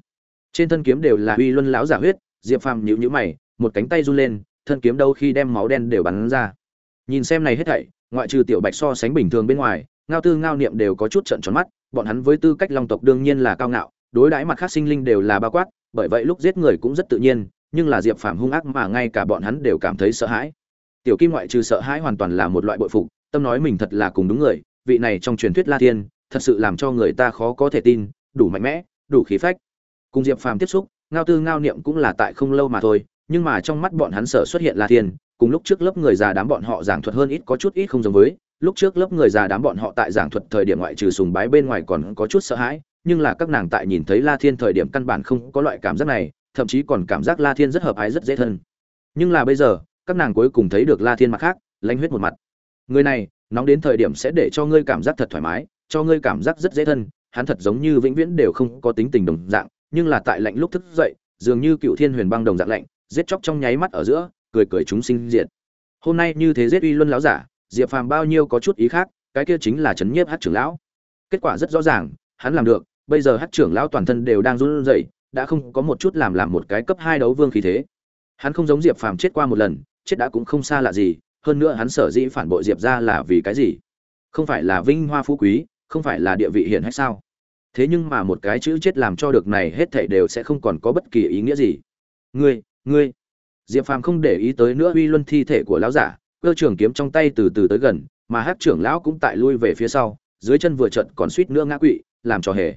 Trên thân kiếm đều là uy luân lão giả huyết, diệp phàm nhíu nhíu mày, một cánh tay run lên, thân kiếm đâu khi đem máu đen đều bắn ra. Nhìn xem này hết thảy, ngoại trừ tiểu bạch so sánh bình thường bên ngoài, ngao tư ngao niệm đều có chút trận tròn mắt, bọn hắn với tư cách long tộc đương nhiên là cao ngạo, đối đãi mặt khác sinh linh đều là bao quát, bởi vậy lúc giết người cũng rất tự nhiên, nhưng là diệp phàm hung ác mà ngay cả bọn hắn đều cảm thấy sợ hãi. Tiểu kim ngoại trừ sợ hãi hoàn toàn là một loại bội phục, tâm nói mình thật là cùng đúng người, vị này trong truyền thuyết la thiên, thật sự làm cho người ta khó có thể tin đủ mạnh mẽ, đủ khí phách. Cùng diệp phàm tiếp xúc, ngao tư ngao niệm cũng là tại không lâu mà thôi, nhưng mà trong mắt bọn hắn sở xuất hiện la thiên, cùng lúc trước lớp người già đám bọn họ giảng thuật hơn ít có chút ít không giống với, lúc trước lớp người già đám bọn họ tại giảng thuật thời điểm ngoại trừ sùng bái bên ngoài còn có chút sợ hãi, nhưng là các nàng tại nhìn thấy la thiên thời điểm căn bản không có loại cảm giác này, thậm chí còn cảm giác la thiên rất hợp ái rất dễ thân. Nhưng là bây giờ, các nàng cuối cùng thấy được la thiên mặt khác lãnh huyết một mặt. Người này, nóng đến thời điểm sẽ để cho ngươi cảm giác thật thoải mái, cho ngươi cảm giác rất dễ thân hắn thật giống như vĩnh viễn đều không có tính tình đồng dạng, nhưng là tại lạnh lúc thức dậy, dường như cựu thiên huyền băng đồng dạng lạnh, giết chóc trong nháy mắt ở giữa, cười cười chúng sinh diệt. Hôm nay như thế giết uy luân lão giả, diệp phàm bao nhiêu có chút ý khác, cái kia chính là chấn nhiếp hát trưởng lão. Kết quả rất rõ ràng, hắn làm được, bây giờ hát trưởng lão toàn thân đều đang run rẩy, đã không có một chút làm làm một cái cấp hai đấu vương khí thế. Hắn không giống diệp phàm chết qua một lần, chết đã cũng không xa lạ gì, hơn nữa hắn sở dĩ phản bội diệp ra là vì cái gì? Không phải là vinh hoa phú quý, không phải là địa vị hiển hay sao? Thế nhưng mà một cái chữ chết làm cho được này hết thảy đều sẽ không còn có bất kỳ ý nghĩa gì. Ngươi ngươi. Diệp phàm không để ý tới nữa uy luân thi thể của lão giả, cơ trưởng kiếm trong tay từ từ tới gần, mà Hắc trưởng lão cũng tại lui về phía sau, dưới chân vừa trận còn suýt nữa ngã quỵ, làm cho hề.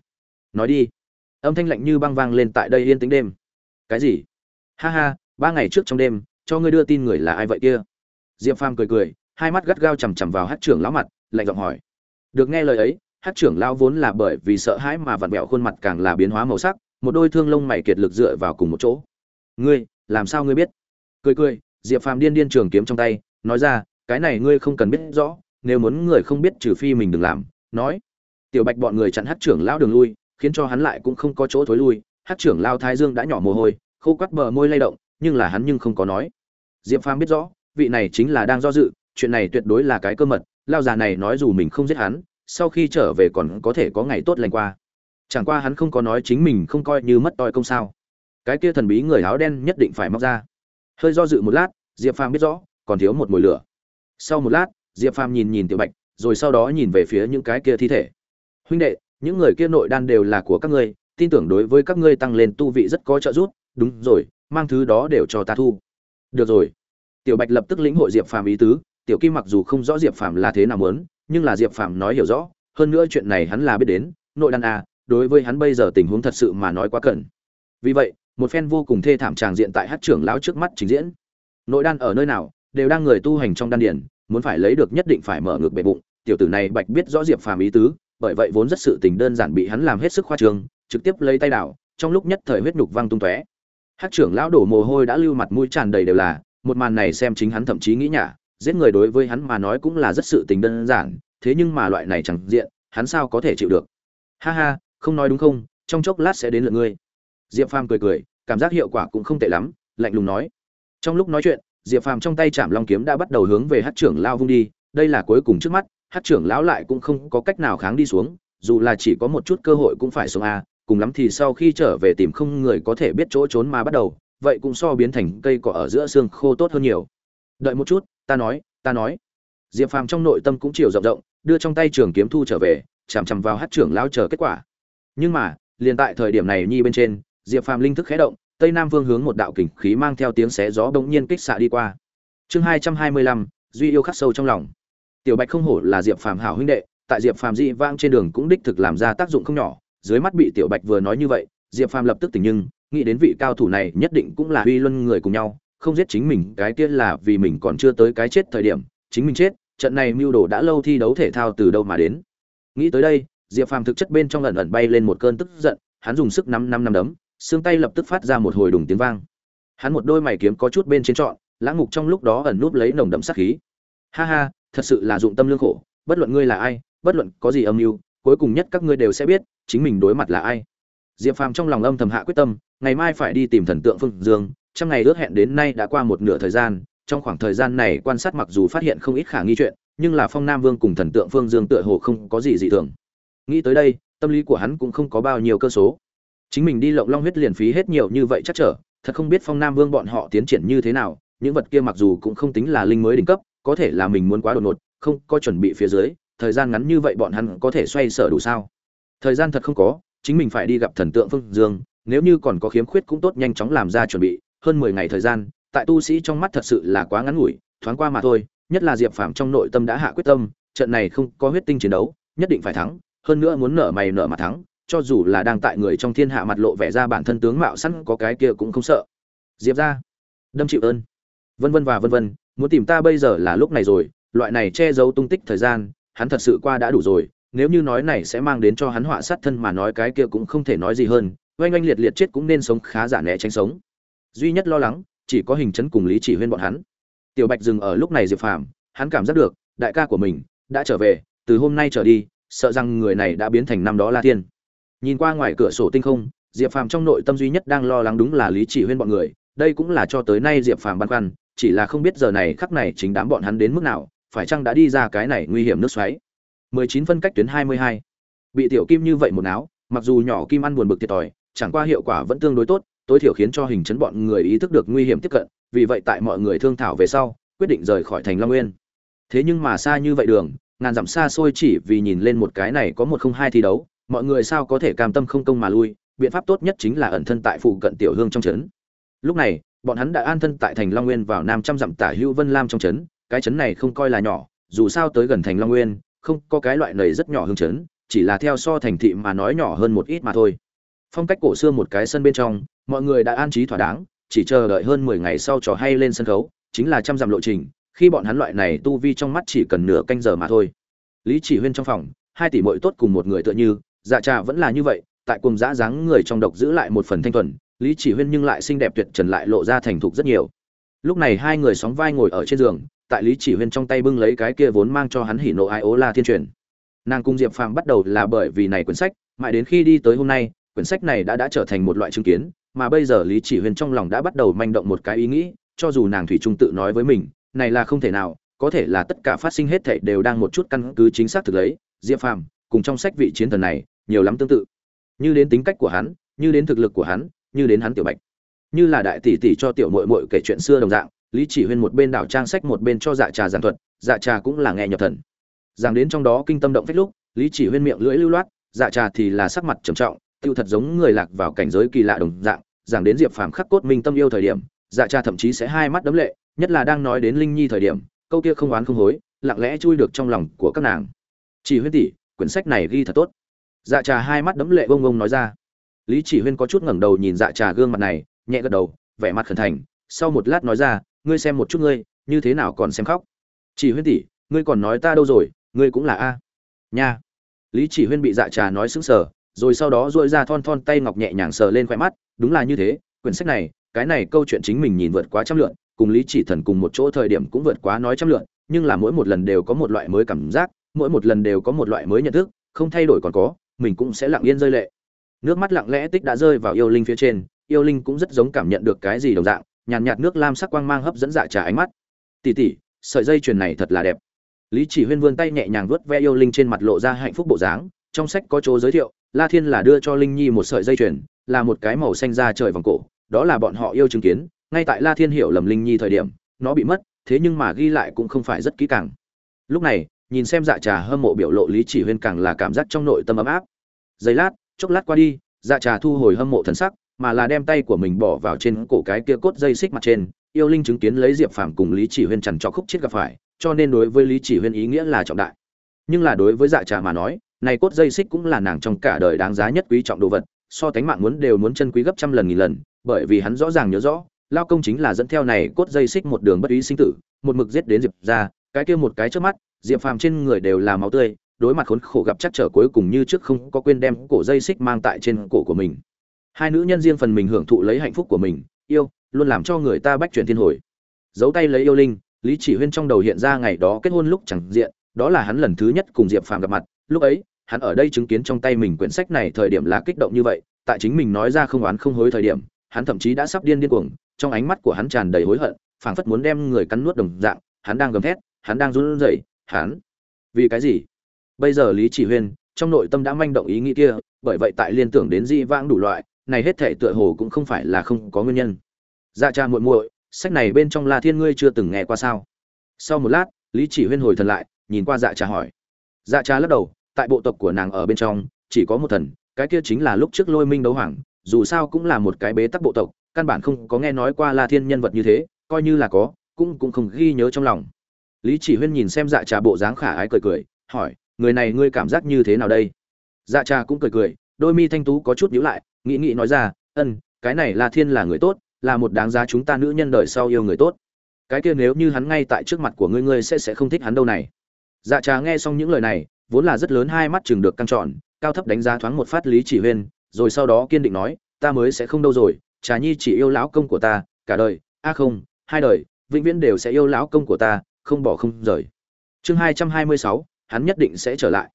Nói đi. Âm thanh lạnh như băng vang lên tại đây yên tĩnh đêm. Cái gì? Ha ha, ba ngày trước trong đêm, cho ngươi đưa tin người là ai vậy kia? Diệp phàm cười cười, hai mắt gắt gao chằm chằm vào Hắc trưởng lão mặt, lạnh giọng hỏi. Được nghe lời ấy hát trưởng lão vốn là bởi vì sợ hãi mà vặn vẹo khuôn mặt càng là biến hóa màu sắc, một đôi thương lông mày kiệt lực dựa vào cùng một chỗ. Ngươi, làm sao ngươi biết? Cười cười, diệp phàm điên điên trường kiếm trong tay, nói ra, cái này ngươi không cần biết rõ, nếu muốn người không biết trừ phi mình đừng làm. Nói, tiểu bạch bọn người chặn hát trưởng lão đường lui, khiến cho hắn lại cũng không có chỗ thối lui. Hát trưởng lao thái dương đã nhỏ mồ hôi, khô quắt bờ môi lay động, nhưng là hắn nhưng không có nói. Diệp phàm biết rõ, vị này chính là đang do dự, chuyện này tuyệt đối là cái cơ mật lao già này nói dù mình không giết hắn sau khi trở về còn có thể có ngày tốt lành qua. Chẳng qua hắn không có nói chính mình không coi như mất toi công sao. Cái kia thần bí người áo đen nhất định phải móc ra. Hơi do dự một lát, diệp phàm biết rõ, còn thiếu một mùi lửa. Sau một lát, diệp phàm nhìn nhìn tiểu bạch, rồi sau đó nhìn về phía những cái kia thi thể. Huynh đệ, những người kia nội đan đều là của các ngươi, tin tưởng đối với các ngươi tăng lên tu vị rất có trợ giúp. Đúng rồi, mang thứ đó đều cho ta thu. Được rồi. Tiểu bạch lập tức lĩnh hội diệp phàm ý tứ, tiểu kim mặc dù không rõ diệp phàm là thế nào muốn nhưng là diệp phàm nói hiểu rõ, hơn nữa chuyện này hắn là biết đến, nội đan à đối với hắn bây giờ tình huống thật sự mà nói quá cần. Vì vậy, một phen vô cùng thê thảm tràng diện tại hát trưởng lão trước mắt trình diễn. Nội đan ở nơi nào, đều đang người tu hành trong đan điển muốn phải lấy được nhất định phải mở ngược bệ bụng. Tiểu tử này bạch biết rõ diệp phàm ý tứ, bởi vậy vốn rất sự tình đơn giản bị hắn làm hết sức khoa trương, trực tiếp lấy tay đảo, trong lúc nhất thời huyết nhục văng tung tóe. Hát trưởng lão đổ mồ hôi đã lưu mặt mũi tràn đầy đều là, một màn này xem chính hắn thậm chí nghĩ nhả giết người đối với hắn mà nói cũng là rất sự tình đơn giản, thế nhưng mà loại này chẳng diện, hắn sao có thể chịu được? Ha ha, không nói đúng không, trong chốc lát sẽ đến lượt ngươi. Diệp phàm cười cười, cảm giác hiệu quả cũng không tệ lắm, lạnh lùng nói. Trong lúc nói chuyện, diệp phàm trong tay chạm long kiếm đã bắt đầu hướng về hát trưởng lao vung đi, đây là cuối cùng trước mắt hát trưởng lão lại cũng không có cách nào kháng đi xuống, dù là chỉ có một chút cơ hội cũng phải xuống a à, cùng lắm thì sau khi trở về tìm không người có thể biết chỗ trốn mà bắt đầu, vậy cũng so biến thành cây cỏ ở giữa xương khô tốt hơn nhiều. Đợi một chút ta nói ta nói. Diệp phàm trong nội tâm cũng chiều rộng rộng, đưa trong tay trường kiếm thu trở về, chằm chằm vào hát trưởng lao chờ kết quả. Nhưng mà, liền tại thời điểm này nhi bên trên, diệp phàm linh thức khé động, tây nam vương hướng một đạo kình khí mang theo tiếng xé gió bỗng nhiên kích xạ đi qua. Chương hai trăm hai mươi lăm, duy yêu khắc sâu trong lòng. Tiểu bạch không hổ là diệp phàm hảo huynh đệ, tại diệp phàm dị vang trên đường cũng đích thực làm ra tác dụng không nhỏ. Dưới mắt bị tiểu bạch vừa nói như vậy, diệp phàm lập tức tỉnh nhưng, nghĩ đến vị cao thủ này nhất định cũng là uy luân người cùng nhau không giết chính mình, cái kia là vì mình còn chưa tới cái chết thời điểm, chính mình chết, trận này mưu đồ đã lâu thi đấu thể thao từ đâu mà đến. Nghĩ tới đây, diệp phàm thực chất bên trong ẩn ẩn bay lên một cơn tức giận, hắn dùng sức năm năm năm đấm, xương tay lập tức phát ra một hồi đùng tiếng vang. Hắn một đôi mày kiếm có chút bên trên trọn, lãng ngục trong lúc đó ẩn núp lấy nồng đậm sát khí. Ha ha, thật sự là dụng tâm lương khổ, bất luận ngươi là ai, bất luận có gì âm mưu, cuối cùng nhất các ngươi đều sẽ biết, chính mình đối mặt là ai. Diệp phàm trong lòng âm thầm hạ quyết tâm, ngày mai phải đi tìm thần tượng phương dương trăm ngày ước hẹn đến nay đã qua một nửa thời gian, trong khoảng thời gian này quan sát mặc dù phát hiện không ít khả nghi chuyện, nhưng là phong nam vương cùng thần tượng phương dương tựa hồ không có gì dị thường. Nghĩ tới đây, tâm lý của hắn cũng không có bao nhiêu cơ số. Chính mình đi lộng long huyết liền phí hết nhiều như vậy chắc trở, thật không biết phong nam vương bọn họ tiến triển như thế nào, những vật kia mặc dù cũng không tính là linh mới đỉnh cấp, có thể là mình muốn quá đột ngột, không có chuẩn bị phía dưới, thời gian ngắn như vậy bọn hắn có thể xoay sở đủ sao? Thời gian thật không có, chính mình phải đi gặp thần tượng phương dương, nếu như còn có khiếm khuyết cũng tốt nhanh chóng làm ra chuẩn bị hơn mười ngày thời gian tại tu sĩ trong mắt thật sự là quá ngắn ngủi thoáng qua mà thôi nhất là diệp phàm trong nội tâm đã hạ quyết tâm trận này không có huyết tinh chiến đấu nhất định phải thắng hơn nữa muốn nở mày nở mặt thắng cho dù là đang tại người trong thiên hạ mặt lộ vẻ ra bản thân tướng mạo sẵn có cái kia cũng không sợ. Diệp gia, đâm chịu ơn. Vân vân và vân vân muốn tìm ta bây giờ là lúc này rồi loại này che giấu tung tích thời gian hắn thật sự qua đã đủ rồi nếu như nói này sẽ mang đến cho hắn họa sát thân mà nói cái kia cũng không thể nói gì hơn oanh oanh liệt liệt chết cũng nên sống khá giả né tránh sống duy nhất lo lắng, chỉ có hình chấn cùng lý chỉ huyên bọn hắn. Tiểu bạch dừng ở lúc này diệp phàm, hắn cảm giác được, đại ca của mình đã trở về, từ hôm nay trở đi, sợ rằng người này đã biến thành năm đó la thiên. Nhìn qua ngoài cửa sổ tinh không, diệp phàm trong nội tâm duy nhất đang lo lắng đúng là lý chỉ huyên bọn người, đây cũng là cho tới nay diệp phàm băn khoăn, chỉ là không biết giờ này khắc này chính đám bọn hắn đến mức nào, phải chăng đã đi ra cái này nguy hiểm nước xoáy. 19 phân cách tuyến 22. bị tiểu kim như vậy một áo mặc dù nhỏ kim ăn buồn bực thiệt thòi, chẳng qua hiệu quả vẫn tương đối tốt tối thiểu khiến cho hình chấn bọn người ý thức được nguy hiểm tiếp cận, vì vậy tại mọi người thương thảo về sau, quyết định rời khỏi thành long nguyên. Thế nhưng mà xa như vậy đường, ngàn dặm xa xôi chỉ vì nhìn lên một cái này có một không hai thi đấu, mọi người sao có thể cam tâm không công mà lui, biện pháp tốt nhất chính là ẩn thân tại phụ cận tiểu hương trong trấn. Lúc này, bọn hắn đã an thân tại thành long nguyên vào nam trăm dặm tả hữu vân lam trong trấn, cái trấn này không coi là nhỏ, dù sao tới gần thành long nguyên, không có cái loại nầy rất nhỏ hương trấn, chỉ là theo so thành thị mà nói nhỏ hơn một ít mà thôi. Phong cách cổ xưa một cái sân bên trong mọi người đã an trí thỏa đáng, chỉ chờ đợi hơn mười ngày sau trò hay lên sân khấu, chính là trăm dặm lộ trình, khi bọn hắn loại này tu vi trong mắt chỉ cần nửa canh giờ mà thôi. Lý chỉ huyên trong phòng, hai tỷ muội tốt cùng một người tựa như dạ trà vẫn là như vậy, tại cùng dã dáng người trong độc giữ lại một phần thanh thuần, lý chỉ huyên nhưng lại xinh đẹp tuyệt trần lại lộ ra thành thục rất nhiều. Lúc này hai người sóng vai ngồi ở trên giường, tại lý chỉ huyên trong tay bưng lấy cái kia vốn mang cho hắn hỉ nộ ai ố la thiên truyền. Nàng cung diệp phàm bắt đầu là bởi vì này quyển sách, mãi đến khi đi tới hôm nay, quyển sách này đã đã trở thành một loại chứng kiến mà bây giờ lý chỉ huyên trong lòng đã bắt đầu manh động một cái ý nghĩ, cho dù nàng thủy trung tự nói với mình, này là không thể nào, có thể là tất cả phát sinh hết thảy đều đang một chút căn cứ chính xác thực lấy, diệp phàm, cùng trong sách vị chiến thần này, nhiều lắm tương tự. Như đến tính cách của hắn, như đến thực lực của hắn, như đến hắn tiểu bạch. Như là đại tỷ tỷ cho tiểu muội muội kể chuyện xưa đồng dạng, lý chỉ huyên một bên đảo trang sách một bên cho dạ trà giảng thuật dạ trà cũng là nghe nhập thần. Giảng đến trong đó kinh tâm động phách lúc, lý chỉ huyên miệng lưỡi lưu loát dạ trà thì là sắc mặt trầm trọng tiêu thật giống người lạc vào cảnh giới kỳ lạ đồng dạng, giảng đến diệp phàm khắc cốt minh tâm yêu thời điểm dạ trà thậm chí sẽ hai mắt đấm lệ, nhất là đang nói đến linh nhi thời điểm, câu kia không oán không hối, lặng lẽ chui được trong lòng của các nàng. Chỉ huyên tỷ, quyển sách này ghi thật tốt. Dạ trà hai mắt đấm lệ bông bông nói ra. Lý chỉ huyên có chút ngẩng đầu nhìn dạ trà gương mặt này, nhẹ gật đầu, vẻ mặt khẩn thành, sau một lát nói ra, ngươi xem một chút ngươi, như thế nào còn xem khóc? Chỉ huyên tỷ, ngươi còn nói ta đâu rồi, ngươi cũng là a. Nha. Lý chỉ huyên bị dạ trà nói sững sờ rồi sau đó dội ra thon thon tay ngọc nhẹ nhàng sờ lên khoe mắt đúng là như thế quyển sách này cái này câu chuyện chính mình nhìn vượt quá trăm lượn cùng lý chỉ thần cùng một chỗ thời điểm cũng vượt quá nói trăm lượn nhưng là mỗi một lần đều có một loại mới cảm giác mỗi một lần đều có một loại mới nhận thức không thay đổi còn có mình cũng sẽ lặng yên rơi lệ. Nước mắt lặng lẽ tích đã rơi vào yêu linh phía trên yêu linh cũng rất giống cảm nhận được cái gì đồng dạng nhàn nhạt, nhạt nước lam sắc quang mang hấp dẫn dạ trà ánh mắt. Tỉ tỉ sợi dây chuyền này thật là đẹp. Lý chỉ huyên vươn tay nhẹ nhàng vuốt ve yêu linh trên mặt lộ ra hạnh phúc bộ dáng trong sách có chỗ giới thiệu la thiên là đưa cho linh nhi một sợi dây chuyền, là một cái màu xanh da trời vòng cổ, đó là bọn họ yêu chứng kiến, ngay tại la thiên hiểu lầm linh nhi thời điểm, nó bị mất, thế nhưng mà ghi lại cũng không phải rất kỹ càng. Lúc này, nhìn xem dạ trà hâm mộ biểu lộ lý chỉ huyên càng là cảm giác trong nội tâm ấm áp. Giây lát, chốc lát qua đi dạ trà thu hồi hâm mộ thần sắc, mà là đem tay của mình bỏ vào trên cổ cái kia cốt dây xích mặt trên, yêu linh chứng kiến lấy diệp phàm cùng lý chỉ huyên chằn cho khúc chết gặp phải, cho nên đối với lý chỉ huyên ý nghĩa là trọng đại. Nhưng là đối với dạ trà mà nói này cốt dây xích cũng là nàng trong cả đời đáng giá nhất quý trọng đồ vật, so tánh mạng muốn đều muốn chân quý gấp trăm lần nghìn lần, bởi vì hắn rõ ràng nhớ rõ, lao công chính là dẫn theo này cốt dây xích một đường bất ý sinh tử, một mực giết đến diệp ra cái kia một cái trước mắt, diệp phàm trên người đều là máu tươi, đối mặt khốn khổ gặp chắc trở cuối cùng như trước không có quên đem cổ dây xích mang tại trên cổ của mình. Hai nữ nhân riêng phần mình hưởng thụ lấy hạnh phúc của mình, yêu, luôn làm cho người ta bách chuyển thiên hồi. Giấu tay lấy yêu linh, lý chỉ huyên trong đầu hiện ra ngày đó kết hôn lúc chẳng diện, đó là hắn lần thứ nhất cùng diệp phàm gặp mặt, lúc ấy hắn ở đây chứng kiến trong tay mình quyển sách này thời điểm là kích động như vậy, tại chính mình nói ra không oán không hối thời điểm, hắn thậm chí đã sắp điên điên cuồng, trong ánh mắt của hắn tràn đầy hối hận, phảng phất muốn đem người cắn nuốt đồng dạng, hắn đang gầm thét, hắn đang run rẩy, hắn, vì cái gì? Bây giờ lý chỉ huyên, trong nội tâm đã manh động ý nghĩ kia, bởi vậy tại liên tưởng đến di vãng đủ loại, này hết thể tựa hồ cũng không phải là không có nguyên nhân. Dạ cha muội muội, sách này bên trong la thiên ngươi chưa từng nghe qua sao? Sau một lát, lý chỉ huyên hồi thần lại, nhìn qua dạ cha hỏi. Dạ cha lắc đầu tại bộ tộc của nàng ở bên trong, chỉ có một thần, cái kia chính là lúc trước lôi minh đấu hoàng, dù sao cũng là một cái bế tắc bộ tộc, căn bản không có nghe nói qua la thiên nhân vật như thế, coi như là có, cũng cũng không ghi nhớ trong lòng. Lý chỉ huyên nhìn xem dạ trà bộ dáng khả ái cười cười, hỏi, người này ngươi cảm giác như thế nào đây? Dạ trà cũng cười cười, đôi mi thanh tú có chút nhíu lại, nghĩ nghĩ nói ra, ân, cái này la thiên là người tốt, là một đáng giá chúng ta nữ nhân đời sau yêu người tốt. Cái kia nếu như hắn ngay tại trước mặt của ngươi ngươi sẽ sẽ không thích hắn đâu này. Dạ trà nghe xong những lời này vốn là rất lớn hai mắt chừng được căng trọn cao thấp đánh giá thoáng một phát lý chỉ huyên, rồi sau đó kiên định nói, ta mới sẽ không đâu rồi, trà nhi chỉ yêu lão công của ta, cả đời, a không, hai đời, vĩnh viễn đều sẽ yêu lão công của ta, không bỏ không rời. Chương hai trăm hai mươi sáu, hắn nhất định sẽ trở lại.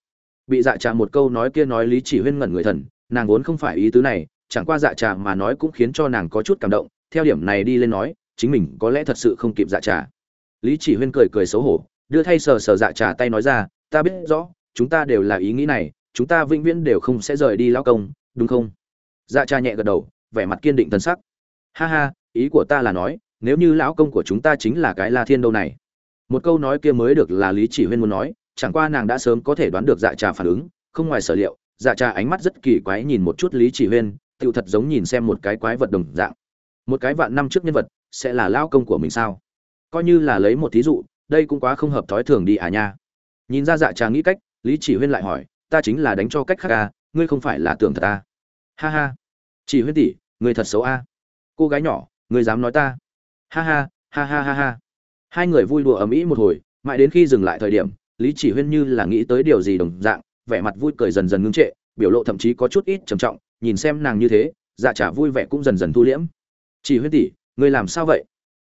Bị dạ trà một câu nói kia nói lý chỉ huyên ngẩn người thần, nàng vốn không phải ý tứ này, chẳng qua dạ trà mà nói cũng khiến cho nàng có chút cảm động, theo điểm này đi lên nói, chính mình có lẽ thật sự không kịp dạ trà. Lý chỉ huyên cười cười xấu hổ, đưa thay sờ sờ dạ trà tay nói ra, ta biết rõ chúng ta đều là ý nghĩ này, chúng ta vĩnh viễn đều không sẽ rời đi lão công, đúng không? Dạ cha nhẹ gật đầu, vẻ mặt kiên định thân sắc. Ha ha, ý của ta là nói, nếu như lão công của chúng ta chính là cái la thiên đâu này. Một câu nói kia mới được là lý chỉ huyên muốn nói, chẳng qua nàng đã sớm có thể đoán được dạ trà phản ứng, không ngoài sở liệu dạ trà ánh mắt rất kỳ quái nhìn một chút lý chỉ huyên, tựu thật giống nhìn xem một cái quái vật đồng dạng. Một cái vạn năm trước nhân vật, sẽ là lao công của mình sao? Coi như là lấy một thí dụ, đây cũng quá không hợp thói thường đi à nha. Nhìn ra dạ trà nghĩ cách lý chỉ huyên lại hỏi, ta chính là đánh cho cách khác à ngươi không phải là tưởng thật à? ha ha. Chỉ huyên tỷ, ngươi thật xấu a. À? cô gái nhỏ, ngươi dám nói ta? Ha ha ha ha ha ha. Hai người vui đùa ầm ĩ một hồi, mãi đến khi dừng lại thời điểm, lý chỉ huyên như là nghĩ tới điều gì đồng dạng, vẻ mặt vui cười dần dần ngưng trệ, biểu lộ thậm chí có chút ít trầm trọng, nhìn xem nàng như thế dạ trà vui vẻ cũng dần dần thu liễm. Chỉ huyên tỷ, ngươi làm sao vậy?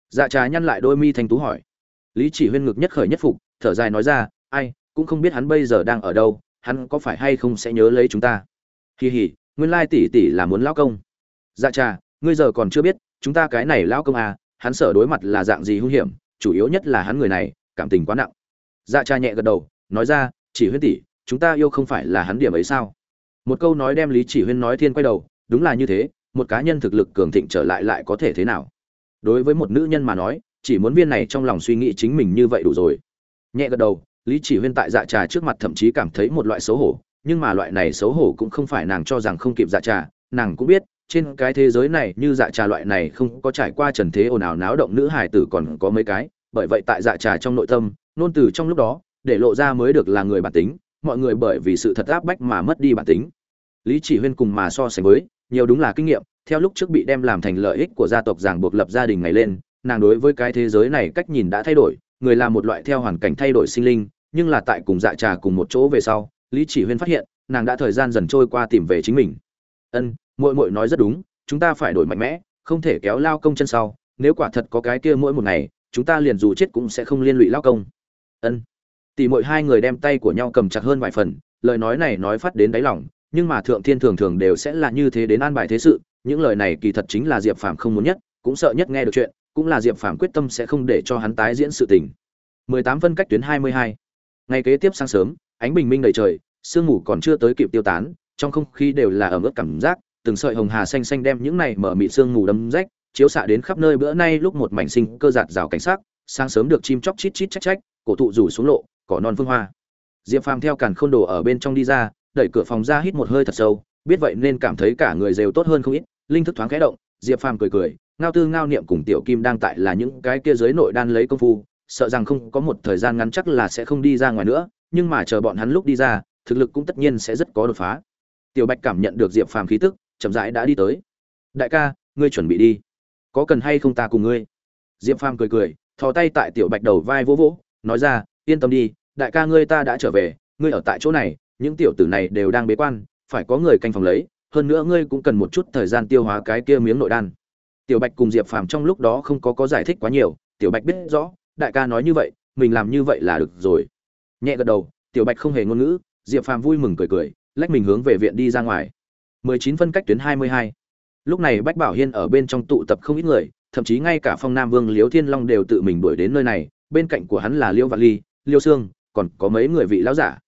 Dạ trà nhăn lại đôi mi thanh tú hỏi. Lý chỉ huyên ngực nhất khởi nhất phục, thở dài nói ra, ai cũng không biết hắn bây giờ đang ở đâu, hắn có phải hay không sẽ nhớ lấy chúng ta? Kỳ hỉ nguyên lai tỷ tỷ là muốn lão công. Dạ trà ngươi giờ còn chưa biết, chúng ta cái này lão công à hắn sợ đối mặt là dạng gì hung hiểm, chủ yếu nhất là hắn người này, cảm tình quá nặng. Dạ trà nhẹ gật đầu, nói ra, chỉ huyên tỷ, chúng ta yêu không phải là hắn điểm ấy sao? Một câu nói đem lý chỉ huyên nói thiên quay đầu, đúng là như thế, một cá nhân thực lực cường thịnh trở lại lại có thể thế nào? Đối với một nữ nhân mà nói, chỉ muốn viên này trong lòng suy nghĩ chính mình như vậy đủ rồi. Nhẹ gật đầu lý chỉ huyên tại dạ trà trước mặt thậm chí cảm thấy một loại xấu hổ, nhưng mà loại này xấu hổ cũng không phải nàng cho rằng không kịp dạ trà, nàng cũng biết, trên cái thế giới này như dạ trà loại này không có trải qua trần thế ồn ào náo động nữ hải tử còn có mấy cái, bởi vậy tại dạ trà trong nội tâm, nôn từ trong lúc đó, để lộ ra mới được là người bản tính, mọi người bởi vì sự thật áp bách mà mất đi bản tính. Lý chỉ huyên cùng mà so sánh với, nhiều đúng là kinh nghiệm, theo lúc trước bị đem làm thành lợi ích của gia tộc giảng buộc lập gia đình ngày lên, nàng đối với cái thế giới này cách nhìn đã thay đổi, người là một loại theo hoàn cảnh thay đổi sinh linh nhưng là tại cùng dạ trà cùng một chỗ về sau, lý chỉ huyên phát hiện, nàng đã thời gian dần trôi qua tìm về chính mình. Ân, muội muội nói rất đúng, chúng ta phải đổi mạnh mẽ, không thể kéo lao công chân sau, nếu quả thật có cái kia mỗi một ngày, chúng ta liền dù chết cũng sẽ không liên lụy lao công. Ân. Tỷ muội hai người đem tay của nhau cầm chặt hơn vài phần, lời nói này nói phát đến đáy lòng, nhưng mà thượng thiên thường thường đều sẽ là như thế đến an bài thế sự, những lời này kỳ thật chính là diệp phàm không muốn nhất, cũng sợ nhất nghe được chuyện, cũng là diệp phàm quyết tâm sẽ không để cho hắn tái diễn sự tình. 18 phân cách tuyến 22 ngày kế tiếp sáng sớm, ánh bình minh đầy trời, sương mù còn chưa tới kịp tiêu tán, trong không khí đều là ẩm ướt cảm giác, từng sợi hồng hà xanh xanh đem những này mở mị sương mù đâm rách, chiếu xạ đến khắp nơi bữa nay lúc một mảnh sinh cơ giạt rào cảnh sắc, sáng sớm được chim chóc chít chít trách trách cổ thụ rủ xuống lộ, cỏ non phương hoa. Diệp phàm theo càn khôn đồ ở bên trong đi ra, đẩy cửa phòng ra hít một hơi thật sâu, biết vậy nên cảm thấy cả người đều tốt hơn không ít, linh thức thoáng khẽ động, diệp phàm cười cười, ngao tư ngao niệm cùng tiểu kim đang tại là những cái kia giới nội đan lấy công phu sợ rằng không có một thời gian ngắn chắc là sẽ không đi ra ngoài nữa, nhưng mà chờ bọn hắn lúc đi ra, thực lực cũng tất nhiên sẽ rất có đột phá. Tiểu bạch cảm nhận được diệp phàm khí tức, chậm rãi đã đi tới. Đại ca, ngươi chuẩn bị đi. Có cần hay không ta cùng ngươi? Diệp phàm cười cười, thò tay tại tiểu bạch đầu vai vỗ vỗ, nói ra, yên tâm đi, đại ca ngươi ta đã trở về, ngươi ở tại chỗ này, những tiểu tử này đều đang bế quan, phải có người canh phòng lấy, hơn nữa ngươi cũng cần một chút thời gian tiêu hóa cái kia miếng nội đan. Tiểu bạch cùng diệp phàm trong lúc đó không có có giải thích quá nhiều, tiểu bạch biết rõ đại ca nói như vậy, mình làm như vậy là được rồi. Nhẹ gật đầu, tiểu bạch không hề ngôn ngữ, diệp phàm vui mừng cười cười, lách mình hướng về viện đi ra ngoài. 19 phân cách tuyến 22. lúc này bách bảo hiên ở bên trong tụ tập không ít người, thậm chí ngay cả phong nam vương, liễu thiên long đều tự mình đuổi đến nơi này, bên cạnh của hắn là liễu vạn ly liêu sương, còn có mấy người vị lão giả.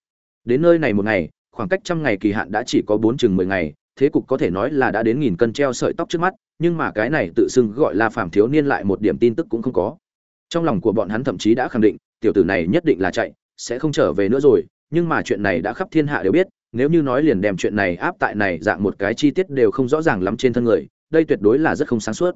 Đến nơi này một ngày, khoảng cách trăm ngày kỳ hạn đã chỉ có bốn chừng mười ngày, thế cục có thể nói là đã đến nghìn cân treo sợi tóc trước mắt, nhưng mà cái này tự xưng gọi là phàm thiếu niên lại một điểm tin tức cũng không có trong lòng của bọn hắn thậm chí đã khẳng định, tiểu tử này nhất định là chạy, sẽ không trở về nữa rồi, nhưng mà chuyện này đã khắp thiên hạ đều biết, nếu như nói liền đem chuyện này áp tại này dạng một cái chi tiết đều không rõ ràng lắm trên thân người, đây tuyệt đối là rất không sáng suốt.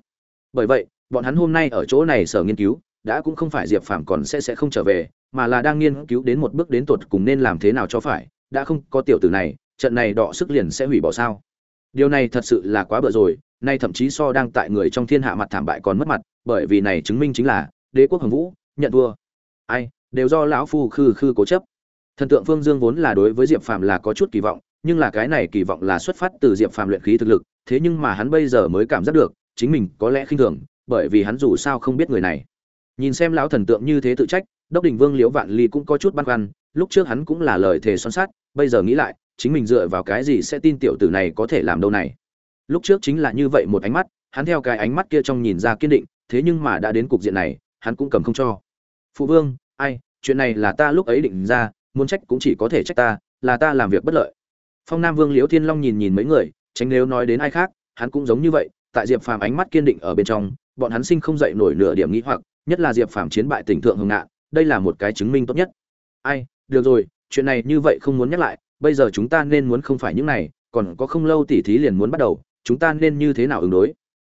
Bởi vậy, bọn hắn hôm nay ở chỗ này sở nghiên cứu, đã cũng không phải diệp phàm còn sẽ sẽ không trở về, mà là đang nghiên cứu đến một bước đến tột cùng nên làm thế nào cho phải, đã không có tiểu tử này, trận này đọ sức liền sẽ hủy bỏ sao. Điều này thật sự là quá bựa rồi, nay thậm chí so đang tại người trong thiên hạ mặt thảm bại còn mất mặt, bởi vì này chứng minh chính là đế quốc hồng vũ, nhận thua ai, đều do lão phu khư khư cố chấp. Thần tượng phương dương vốn là đối với diệp phàm là có chút kỳ vọng, nhưng là cái này kỳ vọng là xuất phát từ diệp phàm luyện khí thực lực, thế nhưng mà hắn bây giờ mới cảm giác được, chính mình có lẽ khinh thường, bởi vì hắn dù sao không biết người này. Nhìn xem lão thần tượng như thế tự trách, đốc đình vương liễu vạn ly cũng có chút băn khoăn, lúc trước hắn cũng là lời thề son sát bây giờ nghĩ lại, chính mình dựa vào cái gì sẽ tin tiểu tử này có thể làm đâu này. Lúc trước chính là như vậy một ánh mắt, hắn theo cái ánh mắt kia trong nhìn ra kiên định, thế nhưng mà đã đến cục diện này hắn cũng cầm không cho. Phụ vương, ai, chuyện này là ta lúc ấy định ra, muốn trách cũng chỉ có thể trách ta, là ta làm việc bất lợi. Phong nam vương liễu thiên long nhìn nhìn mấy người, tránh nếu nói đến ai khác, hắn cũng giống như vậy, tại diệp phàm ánh mắt kiên định ở bên trong, bọn hắn sinh không dậy nổi nửa điểm nghĩ hoặc, nhất là diệp phàm chiến bại tỉnh thượng hồng ngạn đây là một cái chứng minh tốt nhất. Ai, được rồi, chuyện này như vậy không muốn nhắc lại, bây giờ chúng ta nên muốn không phải những này, còn có không lâu tỉ thí liền muốn bắt đầu, chúng ta nên như thế nào ứng đối?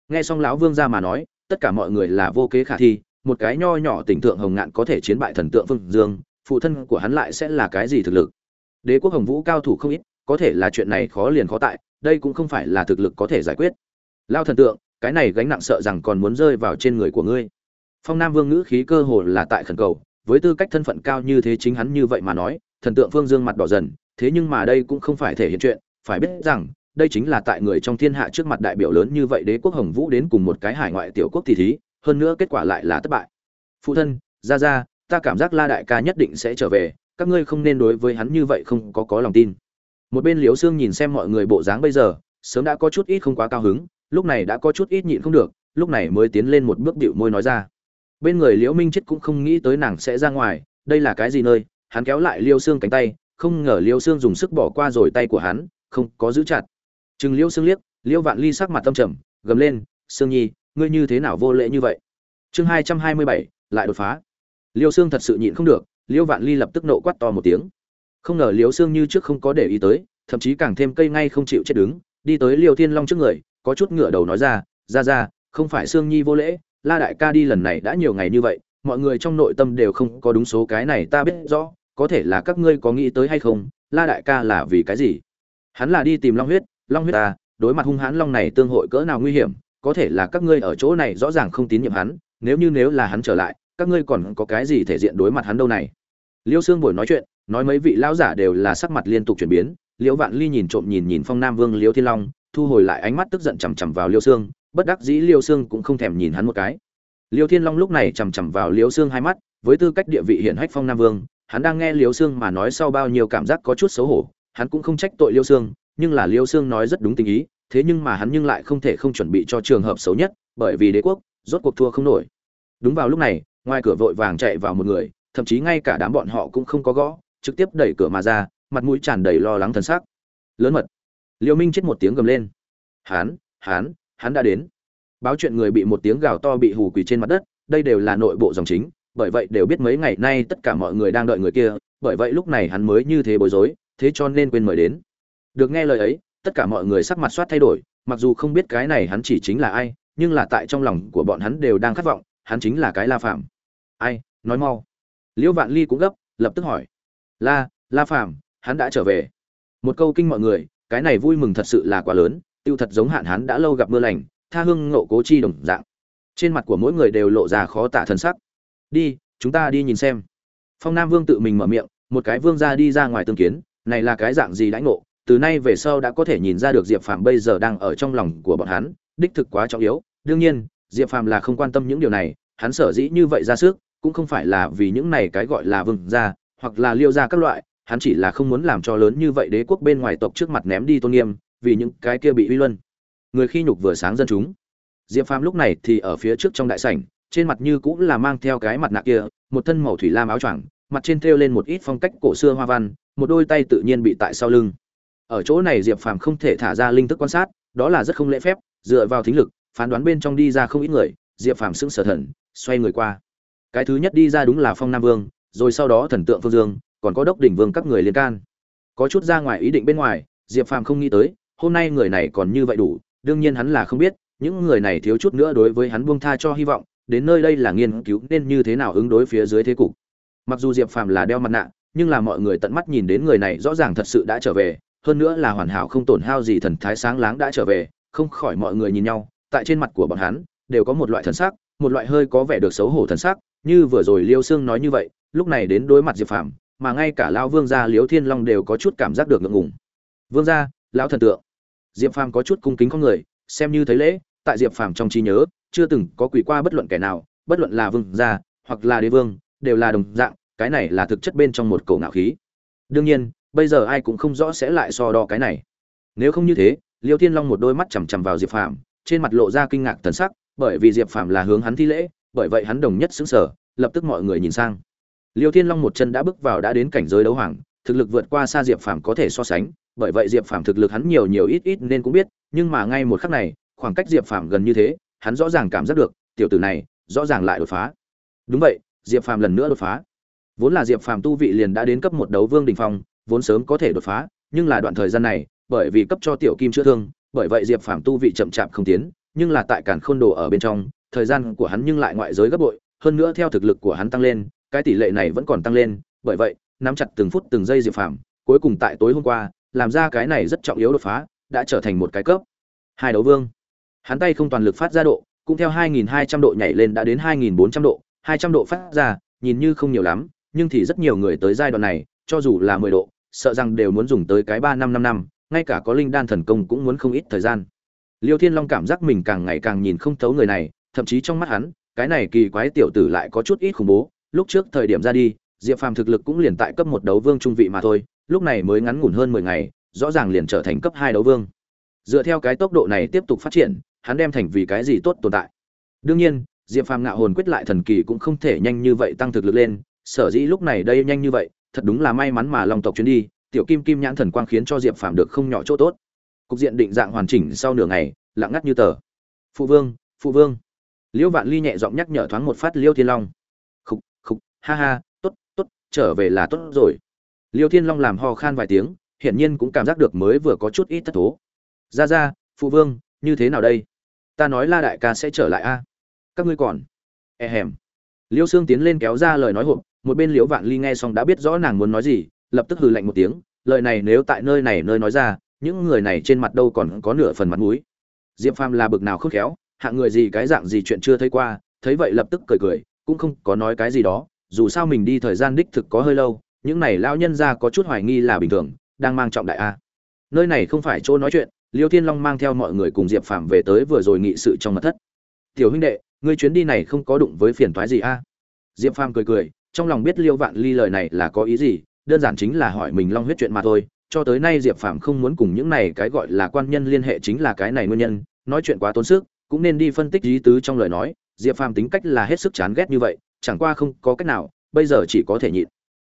Nghe xong lão vương ra mà nói, tất cả mọi người là vô kế khả thi một cái nho nhỏ tỉnh thượng hồng ngạn có thể chiến bại thần tượng phương dương, phụ thân của hắn lại sẽ là cái gì thực lực? Đế quốc hồng vũ cao thủ không ít, có thể là chuyện này khó liền khó tại, đây cũng không phải là thực lực có thể giải quyết. Lao thần tượng, cái này gánh nặng sợ rằng còn muốn rơi vào trên người của ngươi. Phong nam vương ngữ khí cơ hồ là tại khẩn cầu, với tư cách thân phận cao như thế chính hắn như vậy mà nói, thần tượng phương dương mặt đỏ dần, thế nhưng mà đây cũng không phải thể hiện chuyện, phải biết rằng, đây chính là tại người trong thiên hạ trước mặt đại biểu lớn như vậy đế quốc hồng vũ đến cùng một cái hải ngoại tiểu quốc thì thí hơn nữa kết quả lại là thất bại. Phụ thân ra ra ta cảm giác la đại ca nhất định sẽ trở về, các ngươi không nên đối với hắn như vậy không có có lòng tin. Một bên liếu xương nhìn xem mọi người bộ dáng bây giờ, sớm đã có chút ít không quá cao hứng, lúc này đã có chút ít nhịn không được, lúc này mới tiến lên một bước bịu môi nói ra. Bên người liễu minh chết cũng không nghĩ tới nàng sẽ ra ngoài, đây là cái gì nơi? Hắn kéo lại liêu xương cánh tay, không ngờ liêu xương dùng sức bỏ qua rồi tay của hắn, không có giữ chặt. Chừng liêu xương liếc, liêu vạn ly sắc mặt tâm trầm, gầm lên xương nhi ngươi như thế nào vô lễ như vậy? Chương hai trăm hai mươi bảy, lại đột phá. Liêu xương thật sự nhịn không được, liêu vạn ly lập tức nộ quát to một tiếng. Không ngờ liêu xương như trước không có để ý tới, thậm chí càng thêm cây ngay không chịu chết đứng, đi tới liêu thiên long trước người, có chút ngựa đầu nói ra ra ra, không phải sương nhi vô lễ, la đại ca đi lần này đã nhiều ngày như vậy, mọi người trong nội tâm đều không có đúng số cái này ta biết rõ, có thể là các ngươi có nghĩ tới hay không, la đại ca là vì cái gì? Hắn là đi tìm long huyết long huyết ta đối mặt hung hãn long này tương hội cỡ nào nguy hiểm có thể là các ngươi ở chỗ này rõ ràng không tín nhiệm hắn, nếu như nếu là hắn trở lại, các ngươi còn có cái gì thể diện đối mặt hắn đâu này? Liêu xương buổi nói chuyện, nói mấy vị lão giả đều là sắc mặt liên tục chuyển biến, liễu vạn ly nhìn trộm nhìn nhìn phong nam vương liễu thiên long, thu hồi lại ánh mắt tức giận chằm chằm vào liêu xương bất đắc dĩ liêu xương cũng không thèm nhìn hắn một cái. Liêu thiên long lúc này chằm chằm vào liêu xương hai mắt, với tư cách địa vị hiển hách phong nam vương, hắn đang nghe liêu xương mà nói sau bao nhiêu cảm giác có chút xấu hổ, hắn cũng không trách tội liêu xương nhưng là liêu xương nói rất đúng tình ý thế nhưng mà hắn nhưng lại không thể không chuẩn bị cho trường hợp xấu nhất bởi vì đế quốc rốt cuộc thua không nổi đúng vào lúc này ngoài cửa vội vàng chạy vào một người thậm chí ngay cả đám bọn họ cũng không có gõ trực tiếp đẩy cửa mà ra mặt mũi tràn đầy lo lắng thần sắc. lớn mật liêu minh chết một tiếng gầm lên Hán, hán, hắn đã đến. Báo chuyện người bị một tiếng gào to bị hù quỳ trên mặt đất, đây đều là nội bộ dòng chính, bởi vậy đều biết mấy ngày nay tất cả mọi người đang đợi người kia, bởi vậy lúc này hắn mới như thế bối rối, thế cho nên quên mời đến. Được nghe lời ấy, tất cả mọi người sắc mặt soát thay đổi, mặc dù không biết cái này hắn chỉ chính là ai, nhưng là tại trong lòng của bọn hắn đều đang khát vọng, hắn chính là cái La Phạm. Ai, nói mau. Liễu Vạn Ly cũng gấp, lập tức hỏi. La, La Phạm, hắn đã trở về. Một câu kinh mọi người, cái này vui mừng thật sự là quá lớn, tiêu thật giống hạn hắn đã lâu gặp mưa lành, tha hương ngộ cố chi đồng dạng. Trên mặt của mỗi người đều lộ ra khó tả thân sắc. Đi, chúng ta đi nhìn xem. Phong Nam Vương tự mình mở miệng, một cái vương gia đi ra ngoài tương kiến, này là cái dạng gì đãi ngộ, từ nay về sau đã có thể nhìn ra được Diệp Phàm bây giờ đang ở trong lòng của bọn hắn, đích thực quá trọng yếu. Đương nhiên, Diệp Phàm là không quan tâm những điều này, hắn sở dĩ như vậy ra sức, cũng không phải là vì những này cái gọi là vương gia, hoặc là liêu gia các loại, hắn chỉ là không muốn làm cho lớn như vậy đế quốc bên ngoài tộc trước mặt ném đi tôn nghiêm, vì những cái kia bị uy luân. Người khi nhục vừa sáng dân chúng. Diệp Phàm lúc này thì ở phía trước trong đại sảnh, trên mặt như cũng là mang theo cái mặt nạ kia, một thân màu thủy lam áo choàng, mặt trên thêu lên một ít phong cách cổ xưa hoa văn, một đôi tay tự nhiên bị tại sau lưng. Ở chỗ này Diệp Phàm không thể thả ra linh thức quan sát, đó là rất không lễ phép, dựa vào thính lực, phán đoán bên trong đi ra không ít người, Diệp Phàm sững sờ thần, xoay người qua. Cái thứ nhất đi ra đúng là Phong Nam Vương, rồi sau đó thần tượng Phương Dương, còn có Đốc đỉnh Vương các người liên can. Có chút ra ngoài ý định bên ngoài, Diệp Phàm không nghĩ tới, hôm nay người này còn như vậy đủ, đương nhiên hắn là không biết, những người này thiếu chút nữa đối với hắn buông tha cho hy vọng, đến nơi đây là nghiên cứu nên như thế nào ứng đối phía dưới thế cục. Mặc dù Diệp Phàm là đeo mặt nạ, nhưng là mọi người tận mắt nhìn đến người này rõ ràng thật sự đã trở về, hơn nữa là hoàn hảo không tổn hao gì thần thái sáng láng đã trở về, không khỏi mọi người nhìn nhau, tại trên mặt của bọn hắn đều có một loại thần sắc, một loại hơi có vẻ được xấu hổ thần sắc, như vừa rồi Liêu Xương nói như vậy, lúc này đến đối mặt Diệp Phàm, mà ngay cả lao vương gia liếu Thiên Long đều có chút cảm giác được ngượng ngùng. Vương gia, lão thần tượng. Diệp Phàm có chút cung kính con người, xem như thấy lễ, tại Diệp Phàm trong trí nhớ, chưa từng có quỷ qua bất luận kẻ nào, bất luận là vương gia hoặc là đế vương, đều là đồng dạng, cái này là thực chất bên trong một cổ ngạo khí. Đương nhiên, bây giờ ai cũng không rõ sẽ lại so đo cái này. Nếu không như thế, Liêu Thiên Long một đôi mắt chằm chằm vào Diệp Phàm, trên mặt lộ ra kinh ngạc thần sắc, bởi vì Diệp Phàm là hướng hắn thi lễ, bởi vậy hắn đồng nhất sững sờ, lập tức mọi người nhìn sang. Liêu Thiên Long một chân đã bước vào đã đến cảnh giới đấu hoàng, thực lực vượt qua xa Diệp Phàm có thể so sánh, bởi vậy Diệp Phàm thực lực hắn nhiều nhiều ít ít nên cũng biết, nhưng mà ngay một khắc này, khoảng cách Diệp Phàm gần như thế, hắn rõ ràng cảm giác được, tiểu tử này, rõ ràng lại đột phá. Đúng vậy, Diệp Phàm lần nữa đột phá. Vốn là Diệp Phàm tu vị liền đã đến cấp một đấu vương đỉnh phong, vốn sớm có thể đột phá, nhưng là đoạn thời gian này, bởi vì cấp cho tiểu kim chữa thương, bởi vậy Diệp Phàm tu vị chậm chạp không tiến, nhưng là tại Càn Khôn Đồ ở bên trong, thời gian của hắn nhưng lại ngoại giới gấp bội, hơn nữa theo thực lực của hắn tăng lên, cái tỷ lệ này vẫn còn tăng lên, bởi vậy, nắm chặt từng phút từng giây Diệp Phàm, cuối cùng tại tối hôm qua, làm ra cái này rất trọng yếu đột phá, đã trở thành một cái cấp hai đấu vương. Hắn tay không toàn lực phát ra độ, cũng theo 2200 độ nhảy lên đã đến 2400 độ, 200 độ phát ra, nhìn như không nhiều lắm, nhưng thì rất nhiều người tới giai đoạn này, cho dù là 10 độ, sợ rằng đều muốn dùng tới cái 3 năm 5 năm, ngay cả có linh đan thần công cũng muốn không ít thời gian. Liêu Thiên Long cảm giác mình càng ngày càng nhìn không thấu người này, thậm chí trong mắt hắn, cái này kỳ quái tiểu tử lại có chút ít khủng bố, lúc trước thời điểm ra đi, Diệp Phàm thực lực cũng liền tại cấp một đấu vương trung vị mà thôi, lúc này mới ngắn ngủn hơn 10 ngày, rõ ràng liền trở thành cấp 2 đấu vương. Dựa theo cái tốc độ này tiếp tục phát triển, hắn đem thành vì cái gì tốt tồn tại. Đương nhiên, Diệp Phàm ngạo hồn quyết lại thần kỳ cũng không thể nhanh như vậy tăng thực lực lên, sở dĩ lúc này đây nhanh như vậy, thật đúng là may mắn mà Long tộc chuyến đi, tiểu kim kim nhãn thần quang khiến cho Diệp Phàm được không nhỏ chỗ tốt. Cục diện định dạng hoàn chỉnh sau nửa ngày, lặng ngắt như tờ. Phụ vương, phụ vương. Liễu Vạn Ly nhẹ giọng nhắc nhở thoáng một phát Liêu Thiên Long. Khục, khục, ha ha, tốt, tốt, trở về là tốt rồi. Liêu Thiên Long làm ho khan vài tiếng, hiển nhiên cũng cảm giác được mới vừa có chút ít thất thố. Ra ra, phụ vương, như thế nào đây? Ta nói La đại ca sẽ trở lại a. Các ngươi còn? E hèm. Liêu Sương tiến lên kéo ra lời nói hộp, một bên Liễu Vạn Ly nghe xong đã biết rõ nàng muốn nói gì, lập tức hừ lạnh một tiếng, lời này nếu tại nơi này nơi nói ra, những người này trên mặt đâu còn có nửa phần mặt mũi. Diệp Phàm là bực nào khôn khéo, hạng người gì cái dạng gì chuyện chưa thấy qua, thấy vậy lập tức cười cười, cũng không có nói cái gì đó, dù sao mình đi thời gian đích thực có hơi lâu, những này lao nhân ra có chút hoài nghi là bình thường, đang mang trọng đại a. Nơi này không phải chỗ nói chuyện, Liêu Thiên Long mang theo mọi người cùng Diệp Phàm về tới vừa rồi nghị sự trong mật thất. "Tiểu huynh đệ, ngươi chuyến đi này không có đụng với phiền toái gì a?" Diệp Phàm cười cười, trong lòng biết Liêu Vạn Ly lời này là có ý gì, đơn giản chính là hỏi mình Long huyết chuyện mà thôi, cho tới nay Diệp Phàm không muốn cùng những này cái gọi là quan nhân liên hệ chính là cái này nguyên nhân, nói chuyện quá tốn sức, cũng nên đi phân tích ý tứ trong lời nói, Diệp Phàm tính cách là hết sức chán ghét như vậy, chẳng qua không có cách nào, bây giờ chỉ có thể nhịn.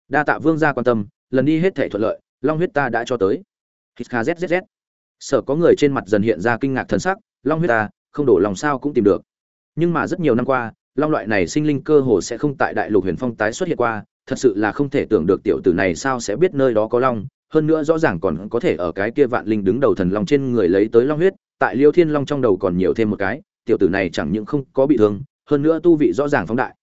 Đa tạ vương gia quan tâm, lần đi hết thể thuận lợi, long huyết ta đã cho tới. Hít sở có người trên mặt dần hiện ra kinh ngạc thần sắc long huyết ta không đổ lòng sao cũng tìm được nhưng mà rất nhiều năm qua long loại này sinh linh cơ hồ sẽ không tại đại lục huyền phong tái xuất hiện qua, thật sự là không thể tưởng được tiểu tử này sao sẽ biết nơi đó có long. Hơn nữa rõ ràng còn có thể ở cái kia vạn linh đứng đầu thần long trên người lấy tới long huyết, tại liêu thiên long trong đầu còn nhiều thêm một cái, tiểu tử này chẳng những không có bị thương, hơn nữa tu vị rõ ràng phóng đại.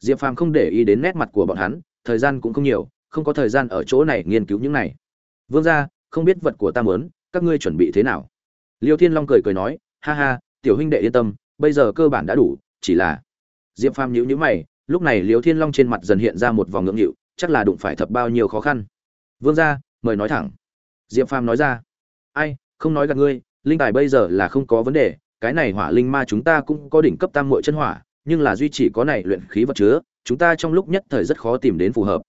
Diệp phàm không để ý đến nét mặt của bọn hắn, thời gian cũng không nhiều, không có thời gian ở chỗ này nghiên cứu những này. Vương gia, không biết vật của ta muốn, các ngươi chuẩn bị thế nào? Liêu thiên long cười cười nói, ha ha, tiểu huynh đệ yên tâm, bây giờ cơ bản đã đủ, chỉ là diệp phàm nhíu nhíu mày, lúc này liêu thiên long trên mặt dần hiện ra một vòng ngưỡng nghịu, chắc là đụng phải thập bao nhiêu khó khăn. Vương gia, mời nói thẳng. Diệp phàm nói ra. Ai, không nói gặp ngươi, linh tài bây giờ là không có vấn đề, cái này hỏa linh ma chúng ta cũng có đỉnh cấp tam muội chân hỏa, nhưng là duy chỉ có này luyện khí vật chứa, chúng ta trong lúc nhất thời rất khó tìm đến phù hợp.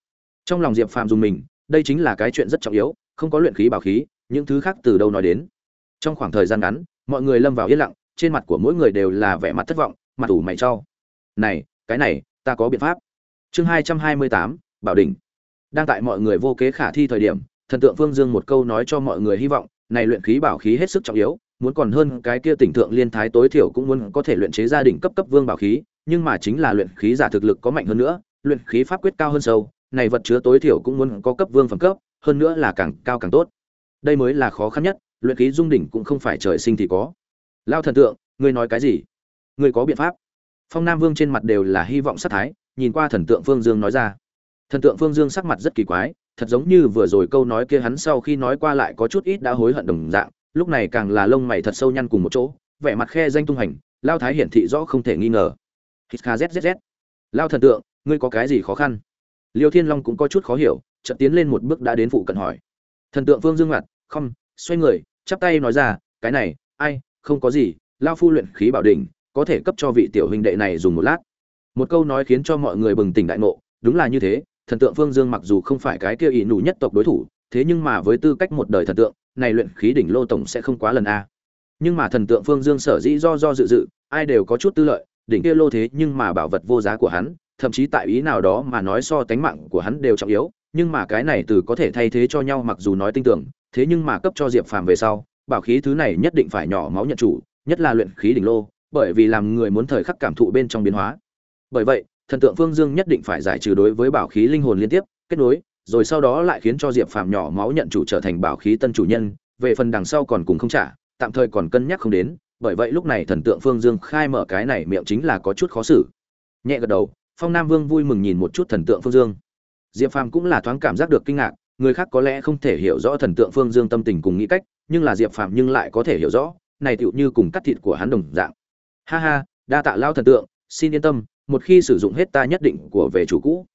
Trong lòng diệp phàm dùng mình, đây chính là cái chuyện rất trọng yếu, không có luyện khí bảo khí, những thứ khác từ đâu nói đến. Trong khoảng thời gian ngắn, mọi người lâm vào yên lặng, trên mặt của mỗi người đều là vẻ mặt thất vọng, mặt ủ mày cho này, cái này, ta có biện pháp. Chương hai trăm hai mươi tám, bảo đỉnh. Đang tại mọi người vô kế khả thi thời điểm, thần tượng phương dương một câu nói cho mọi người hy vọng, này luyện khí bảo khí hết sức trọng yếu, muốn còn hơn cái kia tỉnh thượng liên thái tối thiểu cũng muốn có thể luyện chế gia đình cấp cấp vương bảo khí, nhưng mà chính là luyện khí giả thực lực có mạnh hơn nữa, luyện khí pháp quyết cao hơn sâu, này vật chứa tối thiểu cũng muốn có cấp vương phẩm cấp, hơn nữa là càng cao càng tốt. Đây mới là khó khăn nhất, luyện khí dung đỉnh cũng không phải trời sinh thì có. Lao thần tượng, ngươi nói cái gì? Ngươi có biện pháp? Phong nam vương trên mặt đều là hy vọng sát thái, nhìn qua thần tượng phương dương nói ra. Thần tượng phương dương sắc mặt rất kỳ quái, thật giống như vừa rồi câu nói kia hắn sau khi nói qua lại có chút ít đã hối hận đồng dạng, lúc này càng là lông mày thật sâu nhăn cùng một chỗ, vẻ mặt khe danh tung hành, lao thái hiển thị rõ không thể nghi ngờ. Hít kha zzz lao thần tượng, ngươi có cái gì khó khăn? Liêu thiên long cũng có chút khó hiểu, chợt tiến lên một bước đã đến phụ cận hỏi. Thần tượng phương dương mặt, không, xoay người, chắp tay nói ra, cái này, ai, không có gì, lao phu luyện khí bảo đỉnh có thể cấp cho vị tiểu huynh đệ này dùng một lát. Một câu nói khiến cho mọi người bừng tỉnh đại ngộ, đúng là như thế, thần tượng phương dương mặc dù không phải cái kia ỷ nụ nhất tộc đối thủ, thế nhưng mà với tư cách một đời thần tượng, này luyện khí đỉnh lô tổng sẽ không quá lần a. Nhưng mà thần tượng phương dương sở dĩ do do dự dự, ai đều có chút tư lợi, đỉnh kia lô thế nhưng mà bảo vật vô giá của hắn, thậm chí tại ý nào đó mà nói so tánh mạng của hắn đều trọng yếu, nhưng mà cái này từ có thể thay thế cho nhau mặc dù nói tin tưởng, thế nhưng mà cấp cho diệp phàm về sau, bảo khí thứ này nhất định phải nhỏ máu nhận chủ, nhất là luyện khí đỉnh lô bởi vì làm người muốn thời khắc cảm thụ bên trong biến hóa. Bởi vậy, thần tượng phương dương nhất định phải giải trừ đối với bảo khí linh hồn liên tiếp, kết nối, rồi sau đó lại khiến cho diệp phàm nhỏ máu nhận chủ trở thành bảo khí tân chủ nhân, về phần đằng sau còn cùng không trả, tạm thời còn cân nhắc không đến, bởi vậy lúc này thần tượng phương dương khai mở cái này miệng chính là có chút khó xử. Nhẹ gật đầu, phong nam vương vui mừng nhìn một chút thần tượng phương dương. Diệp phàm cũng là thoáng cảm giác được kinh ngạc, người khác có lẽ không thể hiểu rõ thần tượng phương dương tâm tình cùng nghĩ cách, nhưng là diệp phàm nhưng lại có thể hiểu rõ, này tựu như cùng cắt thịt của hắn đồng dạng ha ha, đa tạ lao thần tượng, xin yên tâm, một khi sử dụng hết ta nhất định của về chủ cũ.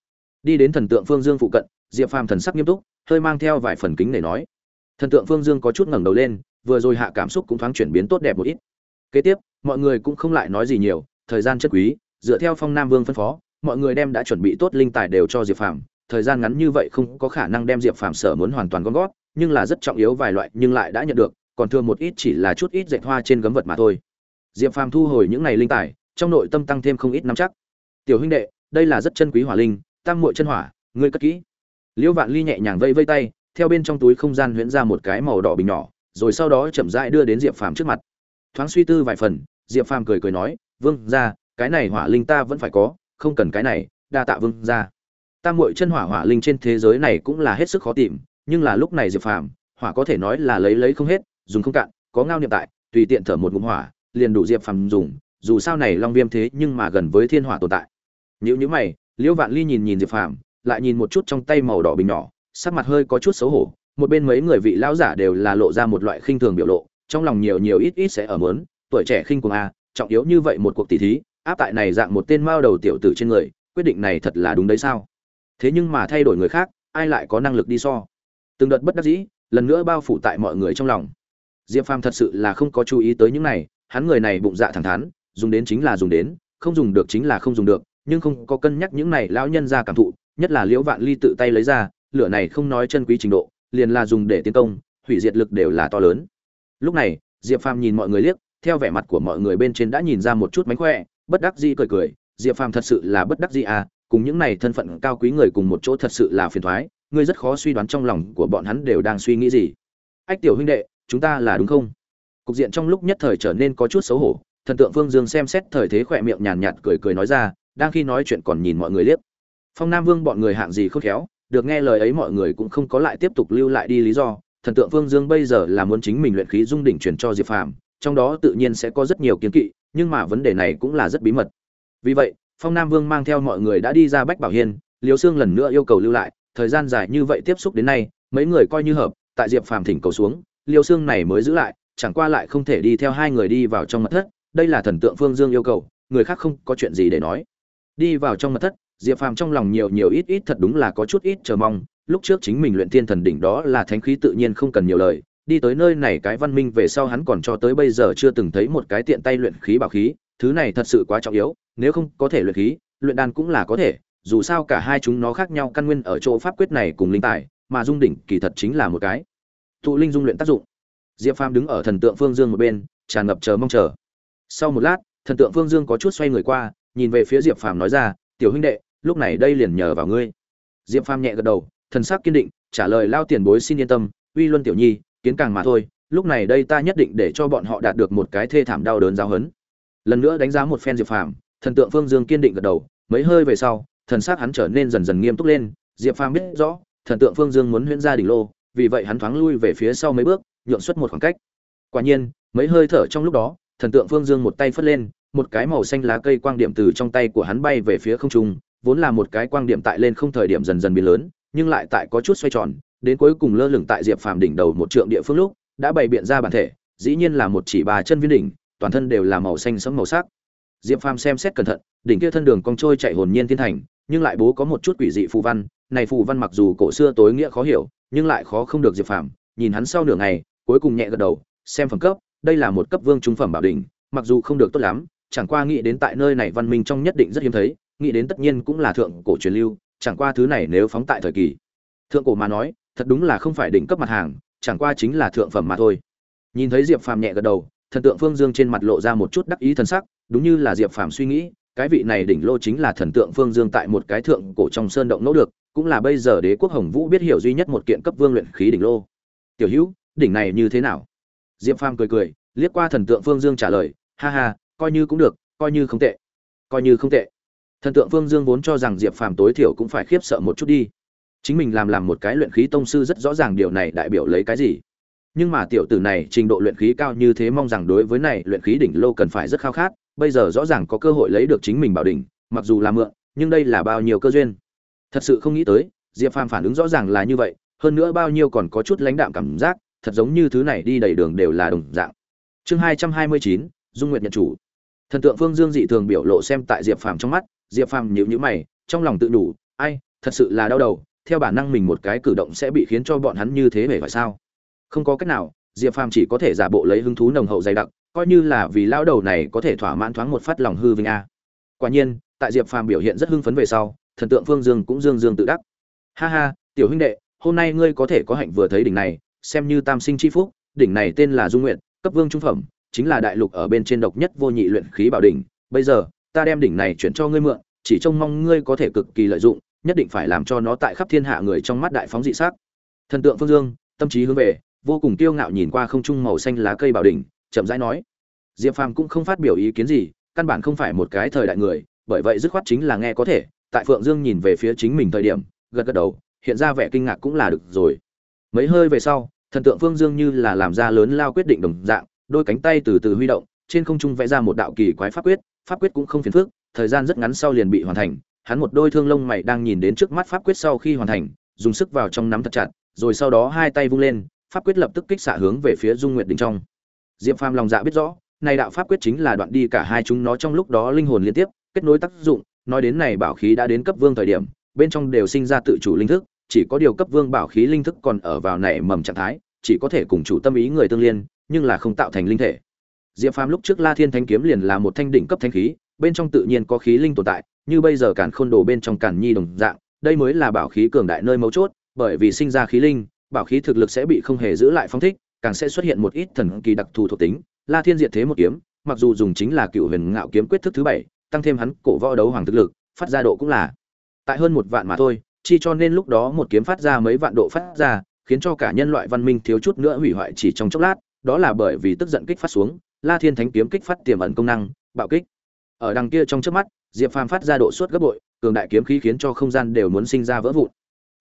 Đi đến thần tượng phương dương phụ cận, diệp phàm thần sắc nghiêm túc, hơi mang theo vài phần kính để nói. Thần tượng phương dương có chút ngẩng đầu lên, vừa rồi hạ cảm xúc cũng thoáng chuyển biến tốt đẹp một ít. Kế tiếp, mọi người cũng không lại nói gì nhiều, thời gian chất quý, dựa theo phong nam vương phân phó, mọi người đem đã chuẩn bị tốt linh tài đều cho diệp phàm. Thời gian ngắn như vậy không có khả năng đem diệp phàm sở muốn hoàn toàn gom gót nhưng là rất trọng yếu vài loại nhưng lại đã nhận được, còn thường một ít chỉ là chút ít dạy hoa trên gấm vật mà thôi diệp phàm thu hồi những này linh tài trong nội tâm tăng thêm không ít nắm chắc. Tiểu huynh đệ đây là rất chân quý hỏa linh tăng muội chân hỏa ngươi cất kỹ. Liễu vạn ly nhẹ nhàng vây vây tay theo bên trong túi không gian huyễn ra một cái màu đỏ bình nhỏ rồi sau đó chậm rãi đưa đến diệp phàm trước mặt. Thoáng suy tư vài phần diệp phàm cười cười nói vương gia, cái này hỏa linh ta vẫn phải có không cần cái này đa tạ vương gia, tam muội chân hỏa hỏa linh trên thế giới này cũng là hết sức khó tìm nhưng là lúc này diệp phàm hỏa có thể nói là lấy lấy không hết dùng không cạn có ngao niệm tại tùy tiện thở một ngụm hỏa liền đủ diệp phàm dùng dù sao này long viêm thế nhưng mà gần với thiên hỏa tồn tại. Nếu như, như mày liễu vạn ly nhìn nhìn diệp phàm lại nhìn một chút trong tay màu đỏ bình nhỏ sắc mặt hơi có chút xấu hổ một bên mấy người vị lão giả đều là lộ ra một loại khinh thường biểu lộ trong lòng nhiều nhiều ít ít sẽ ở mớn tuổi trẻ khinh cuồng a trọng yếu như vậy một cuộc tỷ thí áp tại này dạng một tên mao đầu tiểu tử trên người quyết định này thật là đúng đấy sao? Thế nhưng mà thay đổi người khác ai lại có năng lực đi so? Từng đợt bất đắc dĩ lần nữa bao phủ tại mọi người trong lòng. Diệp phàm thật sự là không có chú ý tới những này hắn người này bụng dạ thẳng thắn, dùng đến chính là dùng đến, không dùng được chính là không dùng được, nhưng không có cân nhắc những này lão nhân ra cảm thụ, nhất là liễu vạn ly tự tay lấy ra, lửa này không nói chân quý trình độ, liền là dùng để tiến công, hủy diệt lực đều là to lớn. Lúc này, diệp phàm nhìn mọi người liếc, theo vẻ mặt của mọi người bên trên đã nhìn ra một chút mánh khỏe, bất đắc dĩ cười cười, diệp phàm thật sự là bất đắc dĩ à cùng những này thân phận cao quý người cùng một chỗ thật sự là phiền thoái, ngươi rất khó suy đoán trong lòng của bọn hắn đều đang suy nghĩ gì. Ách tiểu huynh đệ, chúng ta là đúng không? Cục diện trong lúc nhất thời trở nên có chút xấu hổ, thần tượng phương dương xem xét thời thế khỏe miệng nhàn nhạt cười cười nói ra, đang khi nói chuyện còn nhìn mọi người liếc. Phong nam vương bọn người hạng gì khôn khéo, được nghe lời ấy mọi người cũng không có lại tiếp tục lưu lại đi lý do. Thần tượng phương dương bây giờ là muốn chính mình luyện khí dung đỉnh truyền cho diệp phàm, trong đó tự nhiên sẽ có rất nhiều kiến kỵ, nhưng mà vấn đề này cũng là rất bí mật. Vì vậy, phong nam vương mang theo mọi người đã đi ra bách bảo hiên liều xương lần nữa yêu cầu lưu lại, thời gian dài như vậy tiếp xúc đến nay, mấy người coi như hợp, tại diệp phàm thỉnh cầu xuống liều xương này mới giữ lại chẳng qua lại không thể đi theo hai người đi vào trong mật thất, đây là thần tượng phương dương yêu cầu, người khác không có chuyện gì để nói. Đi vào trong mật thất, diệp phàm trong lòng nhiều nhiều ít ít thật đúng là có chút ít chờ mong, lúc trước chính mình luyện thiên thần đỉnh đó là thánh khí tự nhiên không cần nhiều lời, đi tới nơi này cái văn minh về sau hắn còn cho tới bây giờ chưa từng thấy một cái tiện tay luyện khí bảo khí, thứ này thật sự quá trọng yếu, nếu không có thể luyện khí, luyện đan cũng là có thể, dù sao cả hai chúng nó khác nhau căn nguyên ở chỗ pháp quyết này cùng linh tài, mà dung đỉnh kỳ thật chính là một cái. Thụ linh dung luyện tác dụng diệp phàm đứng ở thần tượng phương dương một bên, tràn ngập chờ mong chờ. Sau một lát, thần tượng phương dương có chút xoay người qua, nhìn về phía diệp phàm nói ra, tiểu huynh đệ, lúc này đây liền nhờ vào ngươi. Diệp phàm nhẹ gật đầu, thần sắc kiên định, trả lời, lao tiền bối xin yên tâm, uy luân tiểu nhi, kiến càng mà thôi, lúc này đây ta nhất định để cho bọn họ đạt được một cái thê thảm đau đớn giáo hấn lần nữa đánh giá một phen diệp phàm, thần tượng phương dương kiên định gật đầu, mấy hơi về sau, thần sắc hắn trở nên dần dần nghiêm túc lên. Diệp phàm biết rõ, thần tượng phương dương muốn huyễn ra đỉnh lô, vì vậy hắn thoáng lui về phía sau mấy bước nhượng xuất một khoảng cách. Quả nhiên, mấy hơi thở trong lúc đó, thần tượng phương dương một tay phất lên, một cái màu xanh lá cây quang điểm từ trong tay của hắn bay về phía không trung, vốn là một cái quang điểm tại lên không thời điểm dần dần biến lớn, nhưng lại tại có chút xoay tròn, đến cuối cùng lơ lửng tại diệp phàm đỉnh đầu một trượng địa phương lúc, đã bày biện ra bản thể, dĩ nhiên là một chỉ bà chân viên đỉnh, toàn thân đều là màu xanh sẫm màu sắc. Diệp phàm xem xét cẩn thận, đỉnh kia thân đường cong trôi chạy hồn nhiên thiên thành, nhưng lại bố có một chút quỷ dị phù văn, này phù văn mặc dù cổ xưa tối nghĩa khó hiểu, nhưng lại khó không được diệp phàm, nhìn hắn sau nửa ngày cuối cùng nhẹ gật đầu, xem phẩm cấp, đây là một cấp vương trung phẩm bảo đỉnh, mặc dù không được tốt lắm, chẳng qua nghĩ đến tại nơi này văn minh trong nhất định rất hiếm thấy, nghĩ đến tất nhiên cũng là thượng cổ truyền lưu, chẳng qua thứ này nếu phóng tại thời kỳ. Thượng cổ mà nói, thật đúng là không phải đỉnh cấp mặt hàng, chẳng qua chính là thượng phẩm mà thôi. Nhìn thấy diệp phàm nhẹ gật đầu, thần tượng phương dương trên mặt lộ ra một chút đắc ý thần sắc, đúng như là diệp phàm suy nghĩ, cái vị này đỉnh lô chính là thần tượng phương dương tại một cái thượng cổ trong sơn động nỗ được, cũng là bây giờ đế quốc hồng vũ biết hiểu duy nhất một kiện cấp vương luyện khí đỉnh lô. Tiểu hữu đỉnh này như thế nào? Diệp phàm cười cười, liếc qua thần tượng phương dương trả lời, ha ha, coi như cũng được, coi như không tệ, coi như không tệ. Thần tượng phương dương vốn cho rằng diệp phàm tối thiểu cũng phải khiếp sợ một chút đi. Chính mình làm làm một cái luyện khí tông sư rất rõ ràng điều này đại biểu lấy cái gì. Nhưng mà tiểu tử này trình độ luyện khí cao như thế mong rằng đối với này luyện khí đỉnh lô cần phải rất khao khát, bây giờ rõ ràng có cơ hội lấy được chính mình bảo đỉnh, mặc dù là mượn, nhưng đây là bao nhiêu cơ duyên. Thật sự không nghĩ tới, diệp phàm phản ứng rõ ràng là như vậy, hơn nữa bao nhiêu còn có chút lãnh đạm cảm giác thật giống như thứ này đi đầy đường đều là đồng dạng. Chương hai trăm hai mươi chín, dung nguyện nhận chủ. Thần tượng phương dương dị thường biểu lộ xem tại diệp phàm trong mắt, diệp phàm nhíu nhíu mày, trong lòng tự đủ, ai, thật sự là đau đầu, theo bản năng mình một cái cử động sẽ bị khiến cho bọn hắn như thế về phải sao? Không có cách nào, diệp phàm chỉ có thể giả bộ lấy hứng thú nồng hậu dày đặc, coi như là vì lão đầu này có thể thỏa mãn thoáng một phát lòng hư vinh a. Quả nhiên, tại diệp phàm biểu hiện rất hưng phấn về sau, thần tượng phương dương cũng dương dương tự đắc. Ha ha, tiểu huynh đệ, hôm nay ngươi có thể có hạnh vừa thấy đỉnh này xem như tam sinh chi phúc, đỉnh này tên là dung nguyện cấp vương trung phẩm, chính là đại lục ở bên trên độc nhất vô nhị luyện khí bảo đỉnh. Bây giờ, ta đem đỉnh này chuyển cho ngươi mượn, chỉ trông mong ngươi có thể cực kỳ lợi dụng, nhất định phải làm cho nó tại khắp thiên hạ người trong mắt đại phóng dị sắc. Thần tượng phương dương, tâm trí hướng về, vô cùng kiêu ngạo nhìn qua không trung màu xanh lá cây bảo đỉnh, chậm rãi nói. Diệp phàm cũng không phát biểu ý kiến gì, căn bản không phải một cái thời đại người, bởi vậy dứt khoát chính là nghe có thể. Tại phượng dương nhìn về phía chính mình thời điểm, gật gật đầu, hiện ra vẻ kinh ngạc cũng là được rồi mấy hơi về sau, thần tượng phương dương như là làm ra lớn lao quyết định đồng dạng, đôi cánh tay từ từ huy động, trên không trung vẽ ra một đạo kỳ quái pháp quyết pháp quyết cũng không phiền phức, thời gian rất ngắn sau liền bị hoàn thành, hắn một đôi thương lông mày đang nhìn đến trước mắt pháp quyết sau khi hoàn thành, dùng sức vào trong nắm thật chặt, rồi sau đó hai tay vung lên, pháp quyết lập tức kích xạ hướng về phía dung nguyệt đỉnh trong. Diệp phàm lòng dạ biết rõ, này đạo pháp quyết chính là đoạn đi cả hai chúng nó trong lúc đó linh hồn liên tiếp, kết nối tác dụng, nói đến này bảo khí đã đến cấp vương thời điểm, bên trong đều sinh ra tự chủ linh thức chỉ có điều cấp vương bảo khí linh thức còn ở vào nảy mầm trạng thái, chỉ có thể cùng chủ tâm ý người tương liên, nhưng là không tạo thành linh thể. Diệp phàm lúc trước la thiên thanh kiếm liền là một thanh đỉnh cấp thanh khí, bên trong tự nhiên có khí linh tồn tại, như bây giờ càn khôn đồ bên trong càn nhi đồng dạng, đây mới là bảo khí cường đại nơi mấu chốt, bởi vì sinh ra khí linh, bảo khí thực lực sẽ bị không hề giữ lại phong thích, càng sẽ xuất hiện một ít thần kỳ đặc thù thuộc tính. La thiên diệt thế một kiếm, mặc dù dùng chính là cựu huyền ngạo kiếm quyết thức thứ bảy, tăng thêm hắn cổ võ đấu hoàng thực lực, phát ra độ cũng là tại hơn một vạn mà thôi chi cho nên lúc đó một kiếm phát ra mấy vạn độ phát ra, khiến cho cả nhân loại văn minh thiếu chút nữa hủy hoại chỉ trong chốc lát, đó là bởi vì tức giận kích phát xuống, la thiên thánh kiếm kích phát tiềm ẩn công năng, bạo kích. Ở đằng kia trong chớp mắt, diệp phàm phát ra độ suất gấp bội, cường đại kiếm khí khiến cho không gian đều muốn sinh ra vỡ vụn.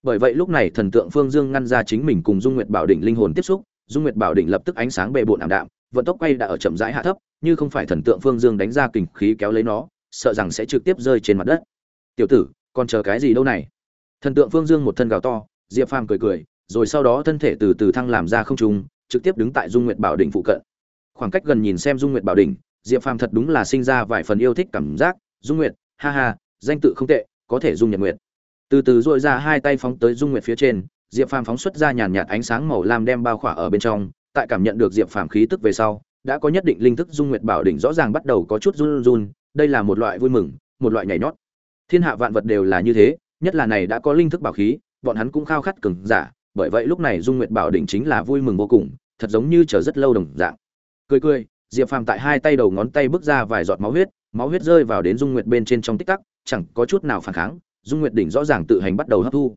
Bởi vậy lúc này thần tượng phương dương ngăn ra chính mình cùng dung nguyệt bảo đỉnh linh hồn tiếp xúc, dung nguyệt bảo đỉnh lập tức ánh sáng bề bộn ảm đạm, vận tốc quay đã ở chậm rãi hạ thấp, như không phải thần tượng phương dương đánh ra kình khí kéo lấy nó, sợ rằng sẽ trực tiếp rơi trên mặt đất. Tiểu tử, còn chờ cái gì đâu này? Thần tượng phương dương một thân gào to, diệp phàm cười cười, rồi sau đó thân thể từ từ thăng làm ra không trung, trực tiếp đứng tại dung nguyệt bảo đỉnh phụ cận. Khoảng cách gần nhìn xem dung nguyệt bảo đỉnh, diệp phàm thật đúng là sinh ra vài phần yêu thích cảm giác, dung nguyệt, ha ha, danh tự không tệ, có thể dung nhật nguyệt. Từ từ dội ra hai tay phóng tới dung nguyệt phía trên, diệp phàm phóng xuất ra nhàn nhạt ánh sáng màu lam đem bao khỏa ở bên trong, tại cảm nhận được diệp phàm khí tức về sau, đã có nhất định linh thức dung nguyệt bảo đỉnh rõ ràng bắt đầu có chút run run, đây là một loại vui mừng, một loại nhảy nhót. Thiên hạ vạn vật đều là như thế nhất là này đã có linh thức bảo khí, bọn hắn cũng khao khát cường giả, bởi vậy lúc này dung nguyệt bảo đỉnh chính là vui mừng vô cùng, thật giống như chờ rất lâu đồng dạng. Cười cười, diệp phàm tại hai tay đầu ngón tay bước ra vài giọt máu huyết máu huyết rơi vào đến dung nguyệt bên trên trong tích tắc, chẳng có chút nào phản kháng, dung nguyệt đỉnh rõ ràng tự hành bắt đầu hấp thu.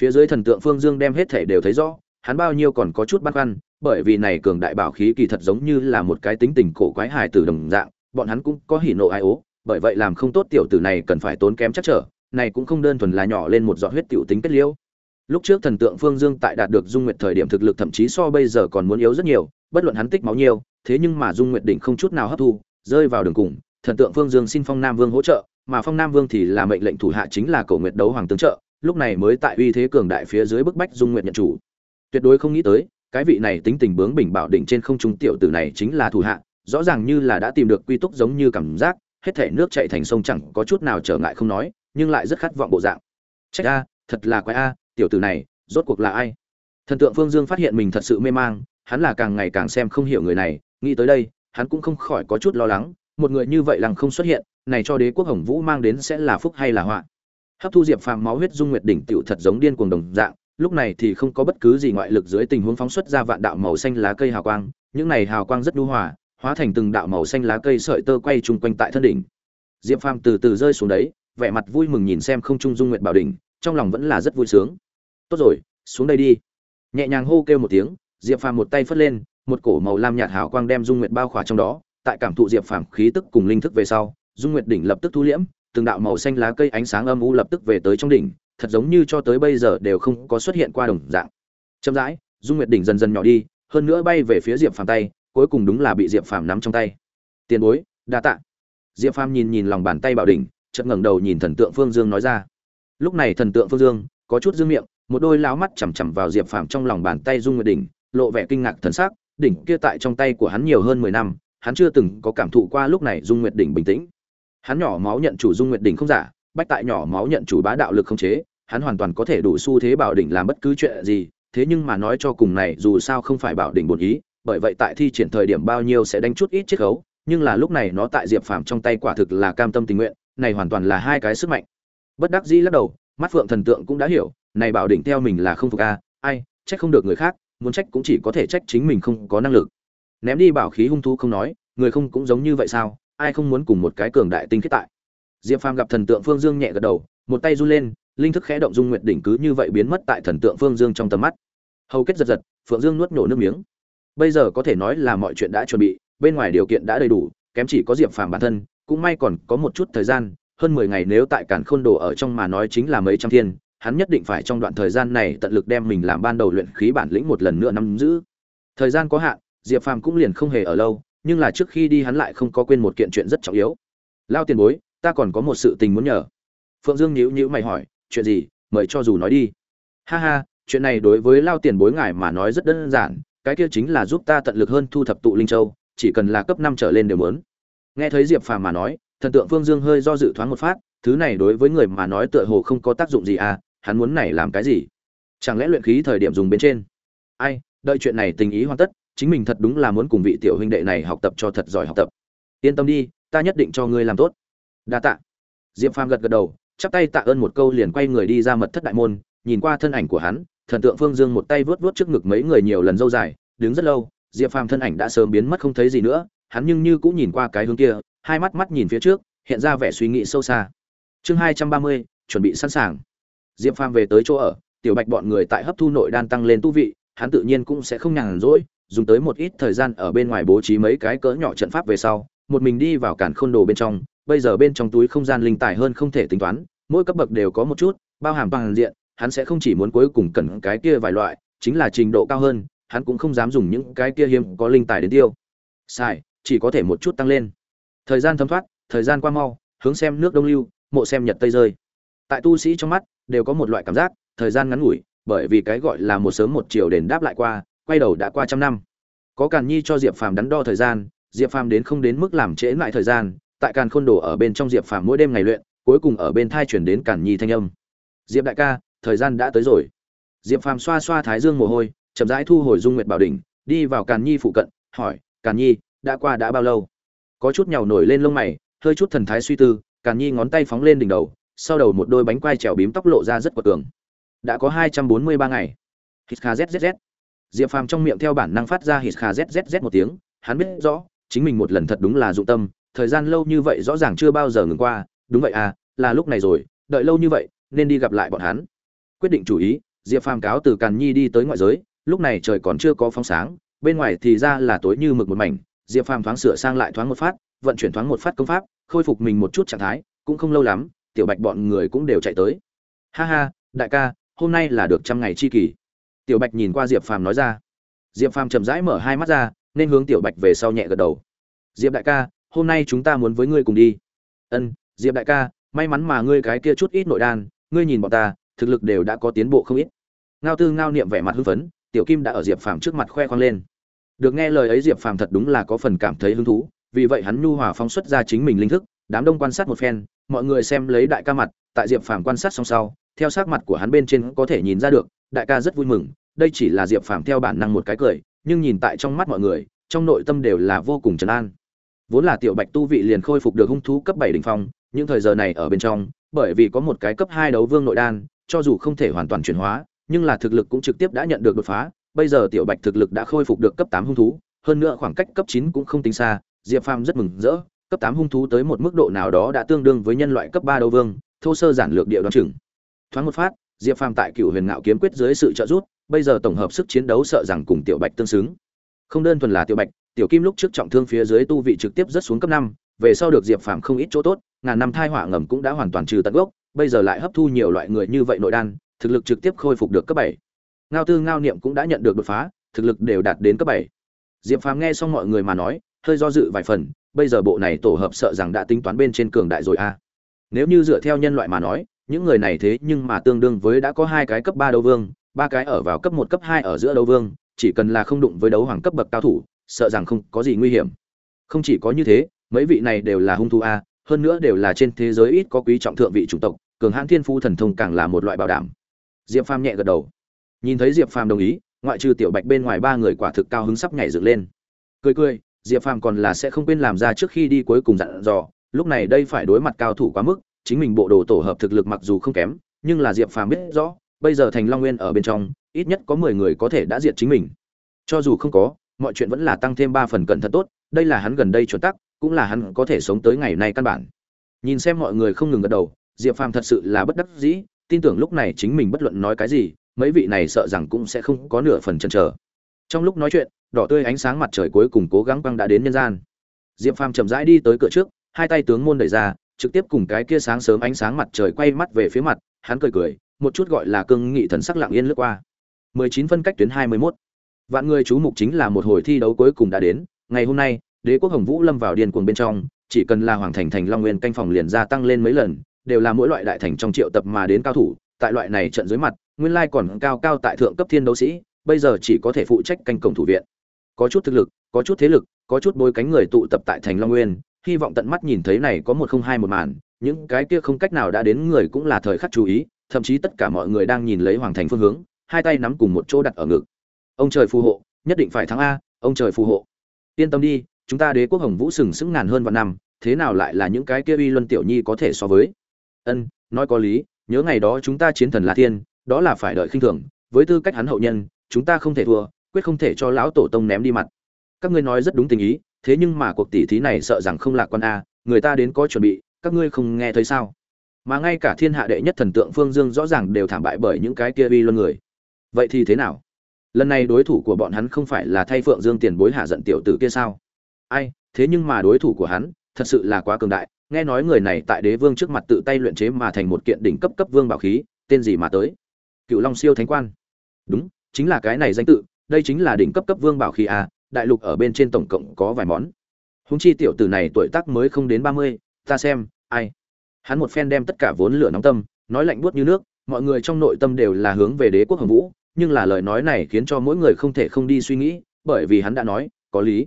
Phía dưới thần tượng phương dương đem hết thể đều thấy rõ, hắn bao nhiêu còn có chút băn khoăn, bởi vì này cường đại bảo khí kỳ thật giống như là một cái tính tình cổ quái hài từ đồng dạng, bọn hắn cũng có hỉ nộ ai ố, bởi vậy làm không tốt tiểu tử này cần phải tốn kém chắc trở này cũng không đơn thuần là nhỏ lên một giọt huyết tiểu tính kết liễu. Lúc trước thần tượng phương dương tại đạt được dung nguyệt thời điểm thực lực thậm chí so bây giờ còn muốn yếu rất nhiều, bất luận hắn tích máu nhiều, thế nhưng mà dung nguyệt đỉnh không chút nào hấp thu, rơi vào đường cùng, thần tượng phương dương xin phong nam vương hỗ trợ, mà phong nam vương thì là mệnh lệnh thủ hạ chính là cổ nguyệt đấu hoàng tướng trợ, lúc này mới tại uy thế cường đại phía dưới bức bách dung nguyệt nhận chủ. Tuyệt đối không nghĩ tới, cái vị này tính tình bướng bỉnh bảo định trên không trung tiểu tử này chính là thủ hạ, rõ ràng như là đã tìm được quy túc giống như cảm giác, hết thể nước chảy thành sông chẳng có chút nào trở ngại không nói nhưng lại rất khát vọng bộ dạng. Trách a, thật là quái a, tiểu tử này, rốt cuộc là ai? Thần tượng phương dương phát hiện mình thật sự mê mang, hắn là càng ngày càng xem không hiểu người này, nghĩ tới đây, hắn cũng không khỏi có chút lo lắng, một người như vậy lằng không xuất hiện, này cho đế quốc hồng vũ mang đến sẽ là phúc hay là họa? Hấp thu diệp phàm máu huyết dung nguyệt đỉnh tiểu thật giống điên cuồng đồng dạng, lúc này thì không có bất cứ gì ngoại lực dưới tình huống phóng xuất ra vạn đạo màu xanh lá cây hào quang, những này hào quang rất nhu hòa, hóa thành từng đạo màu xanh lá cây sợi tơ quay chung quanh tại thân đỉnh. Diệp phàm từ từ rơi xuống đấy vẻ mặt vui mừng nhìn xem không trung dung nguyệt bảo đỉnh, trong lòng vẫn là rất vui sướng. Tốt rồi, xuống đây đi. Nhẹ nhàng hô kêu một tiếng, diệp phàm một tay phất lên, một cổ màu lam nhạt hào quang đem dung nguyệt bao khỏa trong đó, tại cảm thụ diệp phàm khí tức cùng linh thức về sau, dung nguyệt đỉnh lập tức thu liễm, từng đạo màu xanh lá cây ánh sáng âm u lập tức về tới trong đỉnh, thật giống như cho tới bây giờ đều không có xuất hiện qua đồng dạng. Chậm rãi, dung nguyệt đỉnh dần dần nhỏ đi, hơn nữa bay về phía diệp phàm tay, cuối cùng đúng là bị diệp phàm nắm trong tay. Tiền bối, đa tạ. Diệp phàm nhìn nhìn lòng bàn tay bảo đỉnh chợt ngẩng đầu nhìn thần tượng phương dương nói ra. Lúc này thần tượng phương dương, có chút dương miệng, một đôi láo mắt chằm chằm vào diệp phàm trong lòng bàn tay dung nguyệt đỉnh, lộ vẻ kinh ngạc thần sắc, đỉnh kia tại trong tay của hắn nhiều hơn mười năm, hắn chưa từng có cảm thụ qua lúc này dung nguyệt đỉnh bình tĩnh. Hắn nhỏ máu nhận chủ dung nguyệt đỉnh không giả, bách tại nhỏ máu nhận chủ bá đạo lực không chế, hắn hoàn toàn có thể đủ xu thế bảo đỉnh làm bất cứ chuyện gì, thế nhưng mà nói cho cùng này dù sao không phải bảo đỉnh bổn ý, bởi vậy tại thi triển thời điểm bao nhiêu sẽ đánh chút ít chiết khấu, nhưng là lúc này nó tại diệp phàm trong tay quả thực là cam tâm tình nguyện này hoàn toàn là hai cái sức mạnh. Bất đắc dĩ lắc đầu, mắt phượng thần tượng cũng đã hiểu, này bảo đỉnh theo mình là không phục a, ai, trách không được người khác, muốn trách cũng chỉ có thể trách chính mình không có năng lực. Ném đi bảo khí hung thú không nói, người không cũng giống như vậy sao, ai không muốn cùng một cái cường đại tinh khiết tại. Diệp phàm gặp thần tượng phương dương nhẹ gật đầu, một tay run lên, linh thức khẽ động dung nguyệt đỉnh cứ như vậy biến mất tại thần tượng phương dương trong tầm mắt. Hầu kết giật giật, phượng dương nuốt nhổ nước miếng. Bây giờ có thể nói là mọi chuyện đã chuẩn bị, bên ngoài điều kiện đã đầy đủ, kém chỉ có diệp phàm bản thân cũng may còn có một chút thời gian, hơn mười ngày nếu tại cản khôn đồ ở trong mà nói chính là mấy trăm thiên, hắn nhất định phải trong đoạn thời gian này tận lực đem mình làm ban đầu luyện khí bản lĩnh một lần nữa nắm giữ. Thời gian có hạn, diệp phàm cũng liền không hề ở lâu, nhưng là trước khi đi hắn lại không có quên một kiện chuyện rất trọng yếu. Lao tiền bối, ta còn có một sự tình muốn nhờ. Phượng dương nhíu nhíu mày hỏi, chuyện gì? Mời cho dù nói đi. Ha ha, chuyện này đối với lao tiền bối ngài mà nói rất đơn giản, cái kia chính là giúp ta tận lực hơn thu thập tụ linh châu, chỉ cần là cấp năm trở lên đều muốn nghe thấy diệp phàm mà nói, thần tượng phương dương hơi do dự thoáng một phát, thứ này đối với người mà nói tựa hồ không có tác dụng gì à hắn muốn này làm cái gì? Chẳng lẽ luyện khí thời điểm dùng bên trên? Ai, đợi chuyện này tình ý hoàn tất, chính mình thật đúng là muốn cùng vị tiểu huynh đệ này học tập cho thật giỏi học tập. Yên tâm đi, ta nhất định cho ngươi làm tốt. Đa tạ. Diệp phàm gật gật đầu, chắp tay tạ ơn một câu liền quay người đi ra mật thất đại môn, nhìn qua thân ảnh của hắn, thần tượng phương dương một tay vớt vớt trước ngực mấy người nhiều lần dâu dài, đứng rất lâu, diệp phàm thân ảnh đã sớm biến mất không thấy gì nữa hắn nhưng như cũng nhìn qua cái hướng kia, hai mắt mắt nhìn phía trước, hiện ra vẻ suy nghĩ sâu xa. Chương hai trăm ba mươi, chuẩn bị sẵn sàng. Diệp phàm về tới chỗ ở, tiểu bạch bọn người tại hấp thu nội đan tăng lên tu vị, hắn tự nhiên cũng sẽ không nhàn rỗi, dùng tới một ít thời gian ở bên ngoài bố trí mấy cái cỡ nhỏ trận pháp về sau, một mình đi vào cản khôn đồ bên trong, bây giờ bên trong túi không gian linh tài hơn không thể tính toán, mỗi cấp bậc đều có một chút, bao hàm bằng diện, hắn sẽ không chỉ muốn cuối cùng cần cái kia vài loại, chính là trình độ cao hơn, hắn cũng không dám dùng những cái kia hiếm có linh tài đến tiêu. Sai chỉ có thể một chút tăng lên. Thời gian thấm thoát, thời gian qua mau, hướng xem nước đông lưu, mộ xem nhật tây rơi. Tại tu sĩ trong mắt, đều có một loại cảm giác, thời gian ngắn ngủi, bởi vì cái gọi là một sớm một chiều đền đáp lại qua, quay đầu đã qua trăm năm. Có càn nhi cho diệp phàm đắn đo thời gian, diệp phàm đến không đến mức làm trễ lại thời gian, tại càn khôn đồ ở bên trong diệp phàm mỗi đêm ngày luyện, cuối cùng ở bên thai chuyển đến càn nhi thanh âm. Diệp đại ca, thời gian đã tới rồi. Diệp phàm xoa xoa thái dương mồ hôi, chậm rãi thu hồi dung nguyệt bảo đỉnh, đi vào càn nhi phụ cận, hỏi, càn nhi đã qua đã bao lâu? Có chút nhàu nổi lên lông mày, hơi chút thần thái suy tư, càn nhi ngón tay phóng lên đỉnh đầu, sau đầu một đôi bánh quai trèo bím tóc lộ ra rất quật cường. Đã có hai trăm bốn mươi ba ngày. Hít kha zzz diệp phàm trong miệng theo bản năng phát ra hít kha zzz một tiếng, hắn biết rõ, chính mình một lần thật đúng là dụng tâm, thời gian lâu như vậy rõ ràng chưa bao giờ ngừng qua, đúng vậy à là lúc này rồi, đợi lâu như vậy, nên đi gặp lại bọn hắn. Quyết định chủ ý, diệp phàm cáo từ càn nhi đi tới ngoại giới, lúc này trời còn chưa có phóng sáng, bên ngoài thì ra là tối như mực một mảnh diệp phàm thoáng sửa sang lại thoáng một phát, vận chuyển thoáng một phát công pháp, khôi phục mình một chút trạng thái, cũng không lâu lắm, tiểu bạch bọn người cũng đều chạy tới. Ha ha, đại ca, hôm nay là được trăm ngày chi kỳ tiểu bạch nhìn qua diệp phàm nói ra. Diệp phàm chậm rãi mở hai mắt ra, nên hướng tiểu bạch về sau nhẹ gật đầu. Diệp đại ca, hôm nay chúng ta muốn với ngươi cùng đi. Ân, diệp đại ca, may mắn mà ngươi cái kia chút ít nội đan, ngươi nhìn bọn ta, thực lực đều đã có tiến bộ không ít. Ngao tư ngao niệm vẻ mặt hưng phấn, tiểu kim đã ở diệp phàm trước mặt khoe khoang lên được nghe lời ấy diệp phàm thật đúng là có phần cảm thấy hứng thú, vì vậy hắn nhu hòa phóng xuất ra chính mình linh thức, đám đông quan sát một phen, mọi người xem lấy đại ca mặt, tại diệp phàm quan sát xong sau, theo sắc mặt của hắn bên trên có thể nhìn ra được, đại ca rất vui mừng, đây chỉ là diệp phàm theo bản năng một cái cười, nhưng nhìn tại trong mắt mọi người, trong nội tâm đều là vô cùng trấn an. Vốn là tiểu bạch tu vị liền khôi phục được hung thú cấp bảy đỉnh phong, những thời giờ này ở bên trong, bởi vì có một cái cấp hai đấu vương nội đan, cho dù không thể hoàn toàn chuyển hóa, nhưng là thực lực cũng trực tiếp đã nhận được đột phá bây giờ tiểu bạch thực lực đã khôi phục được cấp tám hung thú, hơn nữa khoảng cách cấp chín cũng không tính xa, diệp phàm rất mừng rỡ, cấp tám hung thú tới một mức độ nào đó đã tương đương với nhân loại cấp ba đấu vương, thô sơ giản lược địa đoán chừng. Thoáng một phát, diệp phàm tại cựu huyền ngạo kiếm quyết dưới sự trợ giúp, bây giờ tổng hợp sức chiến đấu sợ rằng cùng tiểu bạch tương xứng. Không đơn thuần là tiểu bạch, tiểu kim lúc trước trọng thương phía dưới tu vị trực tiếp rất xuống cấp năm, về sau được diệp phàm không ít chỗ tốt, ngàn năm thai hỏa ngầm cũng đã hoàn toàn trừ tận gốc, bây giờ lại hấp thu nhiều loại người như vậy nội đan, thực lực trực tiếp khôi phục được cấp bảy ngao tư ngao niệm cũng đã nhận được đột phá, thực lực đều đạt đến cấp bảy. Diệp phàm nghe xong mọi người mà nói, hơi do dự vài phần, bây giờ bộ này tổ hợp sợ rằng đã tính toán bên trên cường đại rồi a à. nếu như dựa theo nhân loại mà nói, những người này thế nhưng mà tương đương với đã có hai cái cấp ba đấu vương, ba cái ở vào cấp một, cấp hai ở giữa đấu vương, chỉ cần là không đụng với đấu hoàng cấp bậc cao thủ, sợ rằng không có gì nguy hiểm. Không chỉ có như thế, mấy vị này đều là hung thủ a, hơn nữa đều là trên thế giới ít có quý trọng thượng vị chủng tộc, cường hãn thiên phu thần thông càng là một loại bảo đảm. Diệp phàm nhẹ gật đầu nhìn thấy diệp phàm đồng ý, ngoại trừ tiểu bạch bên ngoài ba người quả thực cao hứng sắp nhảy dựng lên. Cười cười, diệp phàm còn là sẽ không quên làm ra trước khi đi cuối cùng dặn dò, lúc này đây phải đối mặt cao thủ quá mức, chính mình bộ đồ tổ hợp thực lực mặc dù không kém, nhưng là diệp phàm biết rõ, bây giờ thành long nguyên ở bên trong, ít nhất có mười người có thể đã diệt chính mình. Cho dù không có, mọi chuyện vẫn là tăng thêm ba phần cẩn thận tốt, đây là hắn gần đây chuẩn tắc, cũng là hắn có thể sống tới ngày nay căn bản. Nhìn xem mọi người không ngừng gật đầu, diệp phàm thật sự là bất đắc dĩ, tin tưởng lúc này chính mình bất luận nói cái gì mấy vị này sợ rằng cũng sẽ không có nửa phần chần chờ. Trong lúc nói chuyện, đỏ tươi ánh sáng mặt trời cuối cùng cố gắng băng đã đến nhân gian. Diệp phàm chậm rãi đi tới cửa trước, hai tay tướng môn đẩy ra, trực tiếp cùng cái kia sáng sớm ánh sáng mặt trời quay mắt về phía mặt, hắn cười cười, một chút gọi là cương nghị thần sắc lặng yên lướt qua. 19 phân cách tuyến 21. vạn người chú mục chính là một hồi thi đấu cuối cùng đã đến, ngày hôm nay, đế quốc hồng vũ lâm vào điên cuồng bên trong, chỉ cần là hoàng thành thành long nguyên canh phòng liền gia tăng lên mấy lần, đều là mỗi loại đại thành trong triệu tập mà đến cao thủ, tại loại này trận dưới mặt nguyên lai còn cao cao tại thượng cấp thiên đấu sĩ, bây giờ chỉ có thể phụ trách canh cổng thủ viện. Có chút thực lực, có chút thế lực, có chút bối cánh người tụ tập tại thành long nguyên, hy vọng tận mắt nhìn thấy này có một không hai một màn, những cái kia không cách nào đã đến người cũng là thời khắc chú ý, thậm chí tất cả mọi người đang nhìn lấy hoàng thành phương hướng, hai tay nắm cùng một chỗ đặt ở ngực. Ông trời phù hộ, nhất định phải thắng a, ông trời phù hộ. Yên tâm đi, chúng ta đế quốc hồng vũ sừng sững ngàn hơn vạn năm, thế nào lại là những cái kia uy luân tiểu nhi có thể so với? Ân, nói có lý, nhớ ngày đó chúng ta chiến thần la thiên đó là phải đợi khinh thường, với tư cách hắn hậu nhân, chúng ta không thể thua, quyết không thể cho lão tổ tông ném đi mặt. Các ngươi nói rất đúng tình ý, thế nhưng mà cuộc tỷ thí này sợ rằng không lạc quan a, người ta đến có chuẩn bị, các ngươi không nghe thấy sao? Mà ngay cả thiên hạ đệ nhất thần tượng phương dương rõ ràng đều thảm bại bởi những cái kia uy luân người. Vậy thì thế nào? Lần này đối thủ của bọn hắn không phải là thay phượng dương tiền bối hạ giận tiểu tử kia sao? Ai, thế nhưng mà đối thủ của hắn, thật sự là quá cường đại, nghe nói người này tại đế vương trước mặt tự tay luyện chế mà thành một kiện đỉnh cấp cấp vương bảo khí, tên gì mà tới? Cựu long siêu thánh quan. Đúng, chính là cái này danh tự, đây chính là đỉnh cấp cấp vương bảo khí a, đại lục ở bên trên tổng cộng có vài món. Húng chi tiểu tử này tuổi tác mới không đến ba mươi, ta xem, ai? Hắn một phen đem tất cả vốn lửa nóng tâm, nói lạnh buốt như nước, mọi người trong nội tâm đều là hướng về đế quốc hồng vũ, nhưng là lời nói này khiến cho mỗi người không thể không đi suy nghĩ, bởi vì hắn đã nói, có lý.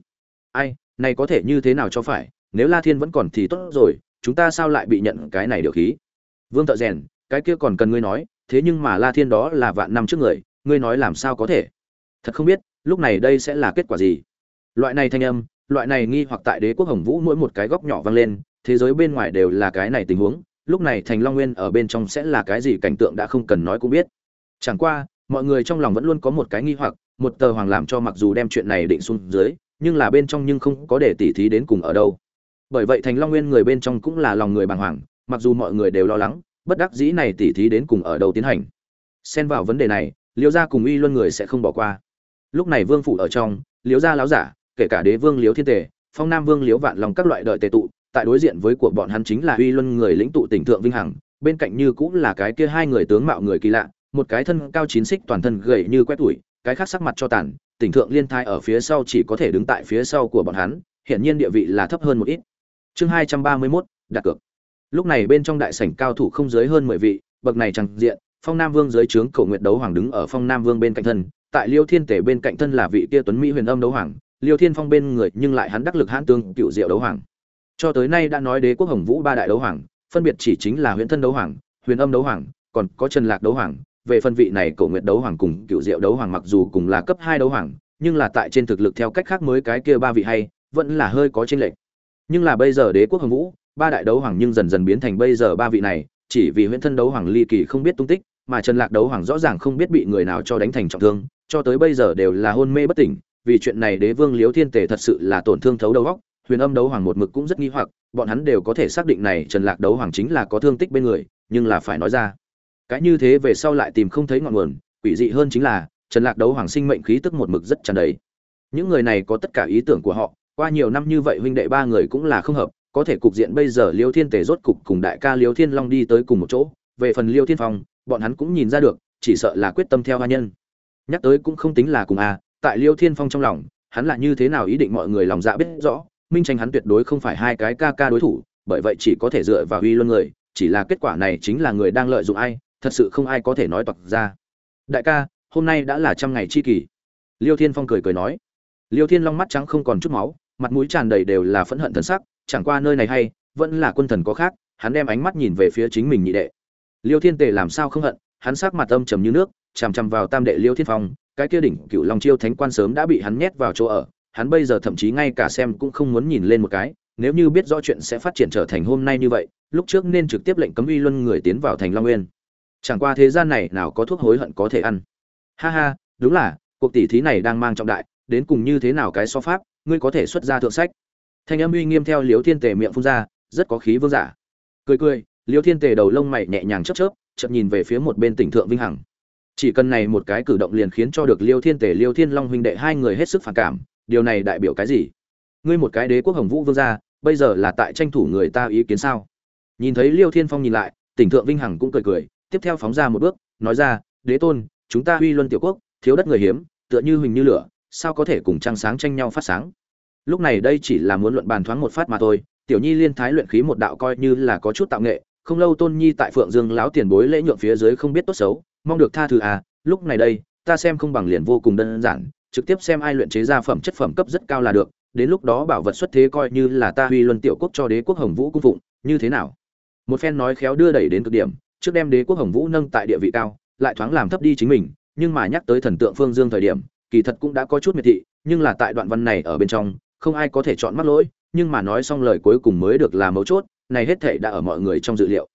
Ai, này có thể như thế nào cho phải, nếu la thiên vẫn còn thì tốt rồi, chúng ta sao lại bị nhận cái này điều khí? Vương thợ rèn, cái kia còn cần ngươi nói thế nhưng mà la thiên đó là vạn năm trước người, ngươi nói làm sao có thể? Thật không biết, lúc này đây sẽ là kết quả gì? Loại này thanh âm, loại này nghi hoặc tại đế quốc hồng vũ mỗi một cái góc nhỏ vang lên, thế giới bên ngoài đều là cái này tình huống, lúc này thành long nguyên ở bên trong sẽ là cái gì cảnh tượng đã không cần nói cũng biết. Chẳng qua, mọi người trong lòng vẫn luôn có một cái nghi hoặc, một tờ hoàng làm cho mặc dù đem chuyện này định xuống dưới, nhưng là bên trong nhưng không có để tỉ thí đến cùng ở đâu. Bởi vậy thành long nguyên người bên trong cũng là lòng người bàng hoàng, mặc dù mọi người đều lo lắng bất đắc dĩ này tỉ thí đến cùng ở đâu tiến hành. Xen vào vấn đề này liêu gia cùng uy luân người sẽ không bỏ qua. Lúc này vương phủ ở trong liêu gia láo giả kể cả đế vương liếu thiên tề phong nam vương liếu vạn lòng các loại đợi tề tụ tại đối diện với của bọn hắn chính là uy luân người lĩnh tụ tỉnh thượng vinh hằng bên cạnh như cũng là cái kia hai người tướng mạo người kỳ lạ một cái thân cao chín xích toàn thân gầy như quét tuổi cái khác sắc mặt cho tàn tỉnh thượng liên thai ở phía sau chỉ có thể đứng tại phía sau của bọn hắn hiện nhiên địa vị là thấp hơn một ít. Chương hai trăm ba mươi 231, đặt cược lúc này bên trong đại sảnh cao thủ không dưới hơn mười vị, bậc này chẳng diện, phong nam vương dưới trướng cầu nguyện đấu hoàng đứng ở phong nam vương bên cạnh thân, tại liêu thiên tể bên cạnh thân là vị kia tuấn mỹ huyền âm đấu hoàng, liêu thiên phong bên người nhưng lại hắn đắc lực hãn tương cựu diệu đấu hoàng. Cho tới nay đã nói đế quốc hồng vũ ba đại đấu hoàng, phân biệt chỉ chính là huyền thân đấu hoàng, huyền âm đấu hoàng, còn có trần lạc đấu hoàng. Về phân vị này cầu nguyện đấu hoàng cùng cựu diệu đấu hoàng mặc dù cùng là cấp hai đấu hoàng, nhưng là tại trên thực lực theo cách khác mới cái kia ba vị hay, vẫn là hơi có chênh lệch. Nhưng là bây giờ đế quốc hồng vũ ba đại đấu hoàng nhưng dần dần biến thành bây giờ ba vị này, chỉ vì huyễn thân đấu hoàng ly kỳ không biết tung tích, mà trần lạc đấu hoàng rõ ràng không biết bị người nào cho đánh thành trọng thương, cho tới bây giờ đều là hôn mê bất tỉnh, vì chuyện này đế vương Liễu thiên tề thật sự là tổn thương thấu đầu óc, huyền âm đấu hoàng một mực cũng rất nghi hoặc, bọn hắn đều có thể xác định này trần lạc đấu hoàng chính là có thương tích bên người, nhưng là phải nói ra. Cái như thế về sau lại tìm không thấy ngọn nguồn, quỷ dị hơn chính là, trần lạc đấu hoàng sinh mệnh khí tức một mực rất tràn đầy. Những người này có tất cả ý tưởng của họ, qua nhiều năm như vậy huynh đệ ba người cũng là không hợp có thể cục diện bây giờ liêu thiên tề rốt cục cùng đại ca liêu thiên long đi tới cùng một chỗ. Về phần liêu thiên phong, bọn hắn cũng nhìn ra được, chỉ sợ là quyết tâm theo hoa nhân. Nhắc tới cũng không tính là cùng a tại liêu thiên phong trong lòng, hắn là như thế nào ý định mọi người lòng dạ biết rõ, minh tranh hắn tuyệt đối không phải hai cái ca ca đối thủ, bởi vậy chỉ có thể dựa vào uy luân người, chỉ là kết quả này chính là người đang lợi dụng ai, thật sự không ai có thể nói toạc ra. Đại ca, hôm nay đã là trăm ngày chi kỷ. Liêu thiên phong cười cười nói. Liêu thiên long mắt trắng không còn chút máu, mặt mũi tràn đầy đều là phẫn hận thần sắc chẳng qua nơi này hay, vẫn là quân thần có khác, hắn đem ánh mắt nhìn về phía chính mình nhị đệ. Liêu thiên tề làm sao không hận, hắn sắc mặt âm trầm như nước, chằm chằm vào tam đệ liêu thiên phong, cái kia đỉnh cựu long chiêu thánh quan sớm đã bị hắn nhét vào chỗ ở, hắn bây giờ thậm chí ngay cả xem cũng không muốn nhìn lên một cái, nếu như biết rõ chuyện sẽ phát triển trở thành hôm nay như vậy, lúc trước nên trực tiếp lệnh cấm uy luân người tiến vào thành long nguyên. Chẳng qua thế gian này nào có thuốc hối hận có thể ăn. Ha ha, đúng là, cuộc tỷ thí này đang mang trọng đại, đến cùng như thế nào cái so pháp, ngươi có thể xuất ra thượng sách thanh âm uy nghiêm theo liếu thiên tề miệng phun ra, rất có khí vương giả. Cười cười Liêu thiên tề đầu lông mày nhẹ nhàng chớp chớp chậm nhìn về phía một bên tỉnh thượng vinh hằng. Chỉ cần này một cái cử động liền khiến cho được liêu thiên tề liêu thiên long huynh đệ hai người hết sức phản cảm, điều này đại biểu cái gì? Ngươi một cái đế quốc hồng vũ vương gia, bây giờ là tại tranh thủ người ta ý kiến sao? Nhìn thấy liêu thiên phong nhìn lại, tỉnh thượng vinh hằng cũng cười cười, tiếp theo phóng ra một bước, nói ra, đế tôn, chúng ta uy luân tiểu quốc, thiếu đất người hiếm, tựa như huỳnh như lửa, sao có thể cùng trăng sáng tranh nhau phát sáng? Lúc này đây chỉ là muốn luận bàn thoáng một phát mà thôi, tiểu nhi liên thái luyện khí một đạo coi như là có chút tạo nghệ, không lâu tôn nhi tại phượng dương lão tiền bối lễ nhượng phía dưới không biết tốt xấu, mong được tha thứ à lúc này đây, ta xem không bằng liền vô cùng đơn giản, trực tiếp xem ai luyện chế ra phẩm chất phẩm cấp rất cao là được, đến lúc đó bảo vật xuất thế coi như là ta huy luân tiểu quốc cho đế quốc hồng vũ cung phụng, như thế nào? Một phen nói khéo đưa đẩy đến cực điểm, trước đem đế quốc hồng vũ nâng tại địa vị cao, lại thoáng làm thấp đi chính mình, nhưng mà nhắc tới thần tượng phương dương thời điểm, kỳ thật cũng đã có chút miệt thị, nhưng là tại đoạn văn này ở bên trong không ai có thể chọn mắc lỗi, nhưng mà nói xong lời cuối cùng mới được là mấu chốt, này hết thể đã ở mọi người trong dự liệu.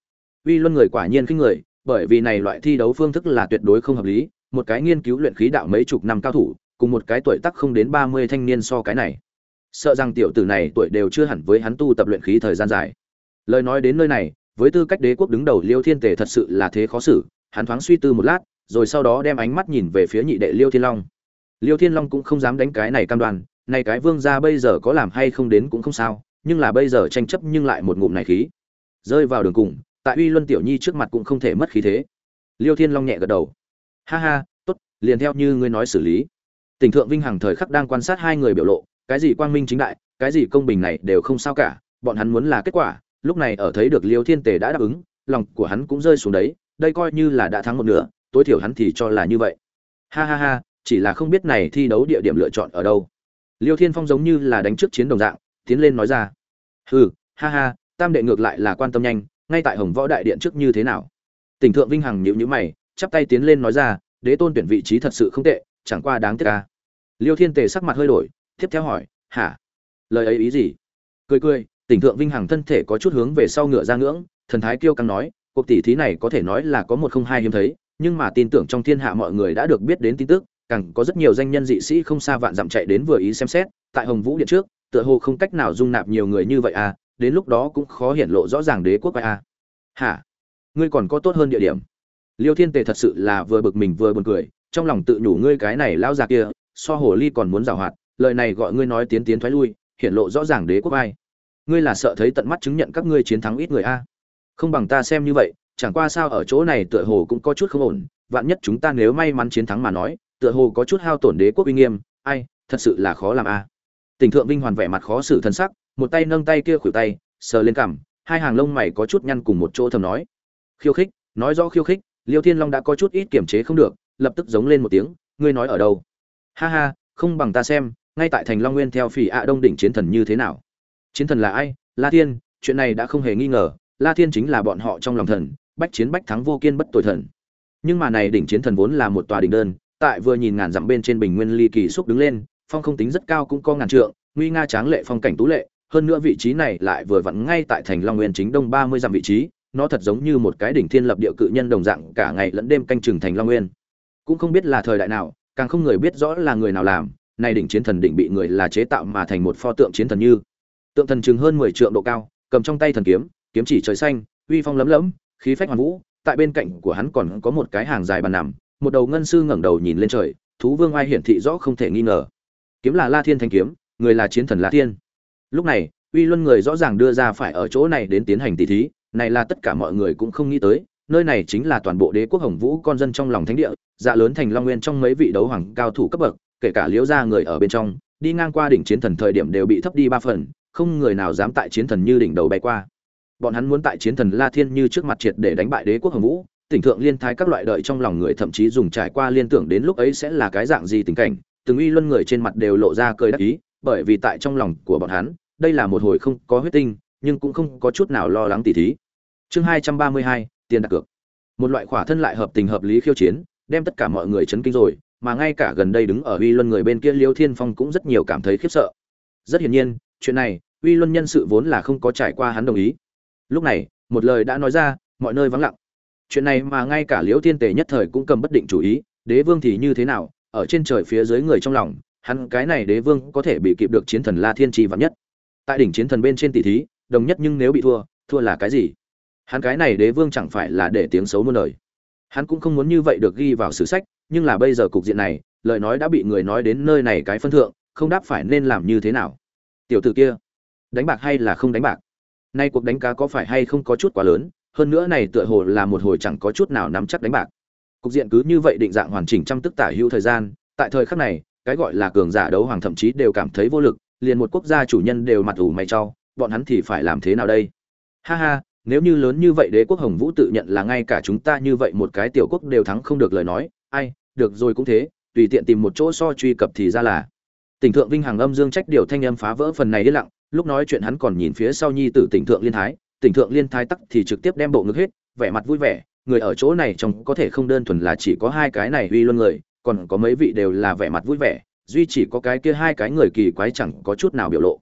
Uy luân người quả nhiên khinh người, bởi vì này loại thi đấu phương thức là tuyệt đối không hợp lý, một cái nghiên cứu luyện khí đạo mấy chục năm cao thủ, cùng một cái tuổi tác không đến ba mươi thanh niên so cái này. Sợ rằng tiểu tử này tuổi đều chưa hẳn với hắn tu tập luyện khí thời gian dài. Lời nói đến nơi này, với tư cách đế quốc đứng đầu liêu thiên tề thật sự là thế khó xử, hắn thoáng suy tư một lát, rồi sau đó đem ánh mắt nhìn về phía nhị đệ liêu thiên long. Liêu thiên long cũng không dám đánh cái này cam đoan này cái vương gia bây giờ có làm hay không đến cũng không sao, nhưng là bây giờ tranh chấp nhưng lại một ngụm này khí. Rơi vào đường cùng, tại uy luân tiểu nhi trước mặt cũng không thể mất khí thế. Liêu thiên long nhẹ gật đầu. Ha ha, tốt, liền theo như ngươi nói xử lý. Tỉnh thượng vinh hằng thời khắc đang quan sát hai người biểu lộ, cái gì quang minh chính đại, cái gì công bình này đều không sao cả, bọn hắn muốn là kết quả, lúc này ở thấy được liêu thiên tề đã đáp ứng, lòng của hắn cũng rơi xuống đấy, đây coi như là đã thắng một nửa, tối thiểu hắn thì cho là như vậy. Ha ha ha, chỉ là không biết này thi đấu địa điểm lựa chọn ở đâu liêu thiên phong giống như là đánh trước chiến đồng dạng, tiến lên nói ra. Hừ, ha ha, tam đệ ngược lại là quan tâm nhanh, ngay tại hồng võ đại điện trước như thế nào? Tỉnh thượng vinh hằng nhịu nhữ mày, chắp tay tiến lên nói ra, đế tôn tuyển vị trí thật sự không tệ, chẳng qua đáng tiếc ca liêu thiên tề sắc mặt hơi đổi, tiếp theo hỏi, hả? Lời ấy ý gì? Cười cười, tỉnh thượng vinh hằng thân thể có chút hướng về sau ngựa ra ngưỡng, thần thái kiêu căng nói, cuộc tỷ thí này có thể nói là có một không hai hiếm thấy, nhưng mà tin tưởng trong thiên hạ mọi người đã được biết đến tin tức càng có rất nhiều danh nhân dị sĩ không xa vạn dặm chạy đến vừa ý xem xét, tại hồng vũ điện trước, tựa hồ không cách nào dung nạp nhiều người như vậy à đến lúc đó cũng khó hiển lộ rõ ràng đế quốc à. Hả? Ngươi còn có tốt hơn địa điểm. Liêu thiên tề thật sự là vừa bực mình vừa buồn cười, trong lòng tự nhủ ngươi cái này lao già kia, so hồ ly còn muốn giảo hoạt, lời này gọi ngươi nói tiến tiến thoái lui, hiển lộ rõ ràng đế quốc ai. Ngươi là sợ thấy tận mắt chứng nhận các ngươi chiến thắng ít người a. Không bằng ta xem như vậy, chẳng qua sao ở chỗ này tựa hồ cũng có chút không ổn, vạn nhất chúng ta nếu may mắn chiến thắng mà nói tựa hồ có chút hao tổn đế quốc uy nghiêm, ai, thật sự là khó làm a. Tỉnh thượng vinh hoàn vẻ mặt khó xử thân sắc, một tay nâng tay kia khuỷu tay, sờ lên cằm, hai hàng lông mày có chút nhăn cùng một chỗ thầm nói. Khiêu khích, nói rõ khiêu khích, liêu thiên long đã có chút ít kiểm chế không được, lập tức giống lên một tiếng, ngươi nói ở đâu? Ha ha, không bằng ta xem, ngay tại thành long nguyên theo phỉ ạ đông đỉnh chiến thần như thế nào? Chiến thần là ai? La thiên, chuyện này đã không hề nghi ngờ, la thiên chính là bọn họ trong lòng thần, bách chiến bách thắng vô kiên bất tội thần. Nhưng mà này đỉnh chiến thần vốn là một tòa đỉnh đơn tại vừa nhìn ngàn dặm bên trên bình nguyên ly kỳ xúc đứng lên, phong không tính rất cao cũng có ngàn trượng, nguy nga tráng lệ phong cảnh tú lệ, hơn nữa vị trí này lại vừa vặn ngay tại thành long nguyên chính đông ba mươi dặm vị trí, nó thật giống như một cái đỉnh thiên lập địa cự nhân đồng dạng cả ngày lẫn đêm canh chừng thành long nguyên. Cũng không biết là thời đại nào, càng không người biết rõ là người nào làm, nay đỉnh chiến thần đỉnh bị người là chế tạo mà thành một pho tượng chiến thần như. Tượng thần chừng hơn mười trượng độ cao, cầm trong tay thần kiếm kiếm chỉ trời xanh, uy phong lấm lấm, khí phách hoàn vũ, tại bên cạnh của hắn còn có một cái hàng dài bàn nằm một đầu ngân sư ngẩng đầu nhìn lên trời, thú vương ai hiển thị rõ không thể nghi ngờ. Kiếm là la thiên thanh kiếm, người là chiến thần la thiên. Lúc này, uy luân người rõ ràng đưa ra phải ở chỗ này đến tiến hành tỷ thí, này là tất cả mọi người cũng không nghĩ tới, nơi này chính là toàn bộ đế quốc hồng vũ con dân trong lòng thánh địa dạ lớn thành long nguyên trong mấy vị đấu hoàng cao thủ cấp bậc, kể cả liễu gia người ở bên trong, đi ngang qua đỉnh chiến thần thời điểm đều bị thấp đi ba phần, không người nào dám tại chiến thần như đỉnh đầu bay qua. Bọn hắn muốn tại chiến thần la thiên như trước mặt triệt để đánh bại đế quốc hồng vũ tỉnh thượng liên thái các loại đợi trong lòng người thậm chí dùng trải qua liên tưởng đến lúc ấy sẽ là cái dạng gì tình cảnh, từng uy luân người trên mặt đều lộ ra cười đắc ý, bởi vì tại trong lòng của bọn hắn, đây là một hồi không có huyết tinh, nhưng cũng không có chút nào lo lắng tỉ thí. Chương hai trăm ba mươi hai, tiền đặt cược. Một loại khỏa thân lại hợp tình hợp lý khiêu chiến, đem tất cả mọi người chấn kinh rồi, mà ngay cả gần đây đứng ở uy luân người bên kia liêu thiên phong cũng rất nhiều cảm thấy khiếp sợ. Rất hiển nhiên, chuyện này uy luân nhân sự vốn là không có trải qua hắn đồng ý. Lúc này, một lời đã nói ra, mọi nơi vắng lặng chuyện này mà ngay cả liễu thiên tề nhất thời cũng cầm bất định chủ ý, đế vương thì như thế nào, ở trên trời phía dưới người trong lòng, hắn cái này đế vương có thể bị kịp được chiến thần la thiên trì vắng nhất. Tại đỉnh chiến thần bên trên tỷ thí, đồng nhất nhưng nếu bị thua thua là cái gì? Hắn cái này đế vương chẳng phải là để tiếng xấu muôn đời. Hắn cũng không muốn như vậy được ghi vào sử sách, nhưng là bây giờ cục diện này, lời nói đã bị người nói đến nơi này cái phân thượng, không đáp phải nên làm như thế nào? Tiểu tử kia, đánh bạc hay là không đánh bạc? Nay cuộc đánh cá có phải hay không có chút quá lớn hơn nữa này tựa hồ là một hồi chẳng có chút nào nắm chắc đánh bạc. Cục diện cứ như vậy định dạng hoàn chỉnh trăm tức tả hữu thời gian, tại thời khắc này, cái gọi là cường giả đấu hoàng thậm chí đều cảm thấy vô lực, liền một quốc gia chủ nhân đều mặt ủ mày trao bọn hắn thì phải làm thế nào đây? Ha ha, nếu như lớn như vậy đế quốc hồng vũ tự nhận là ngay cả chúng ta như vậy một cái tiểu quốc đều thắng không được lời nói, ai, được rồi cũng thế, tùy tiện tìm một chỗ so truy cập thì ra là. Tỉnh thượng vinh hàng âm dương trách điều thanh âm phá vỡ phần này yên lặng, lúc nói chuyện hắn còn nhìn phía sau nhi tử tỉnh thượng liên thái tỉnh thượng liên thái tắc thì trực tiếp đem bộ ngực hết, vẻ mặt vui vẻ, người ở chỗ này trong có thể không đơn thuần là chỉ có hai cái này uy luân người, còn có mấy vị đều là vẻ mặt vui vẻ, duy chỉ có cái kia hai cái người kỳ quái chẳng có chút nào biểu lộ.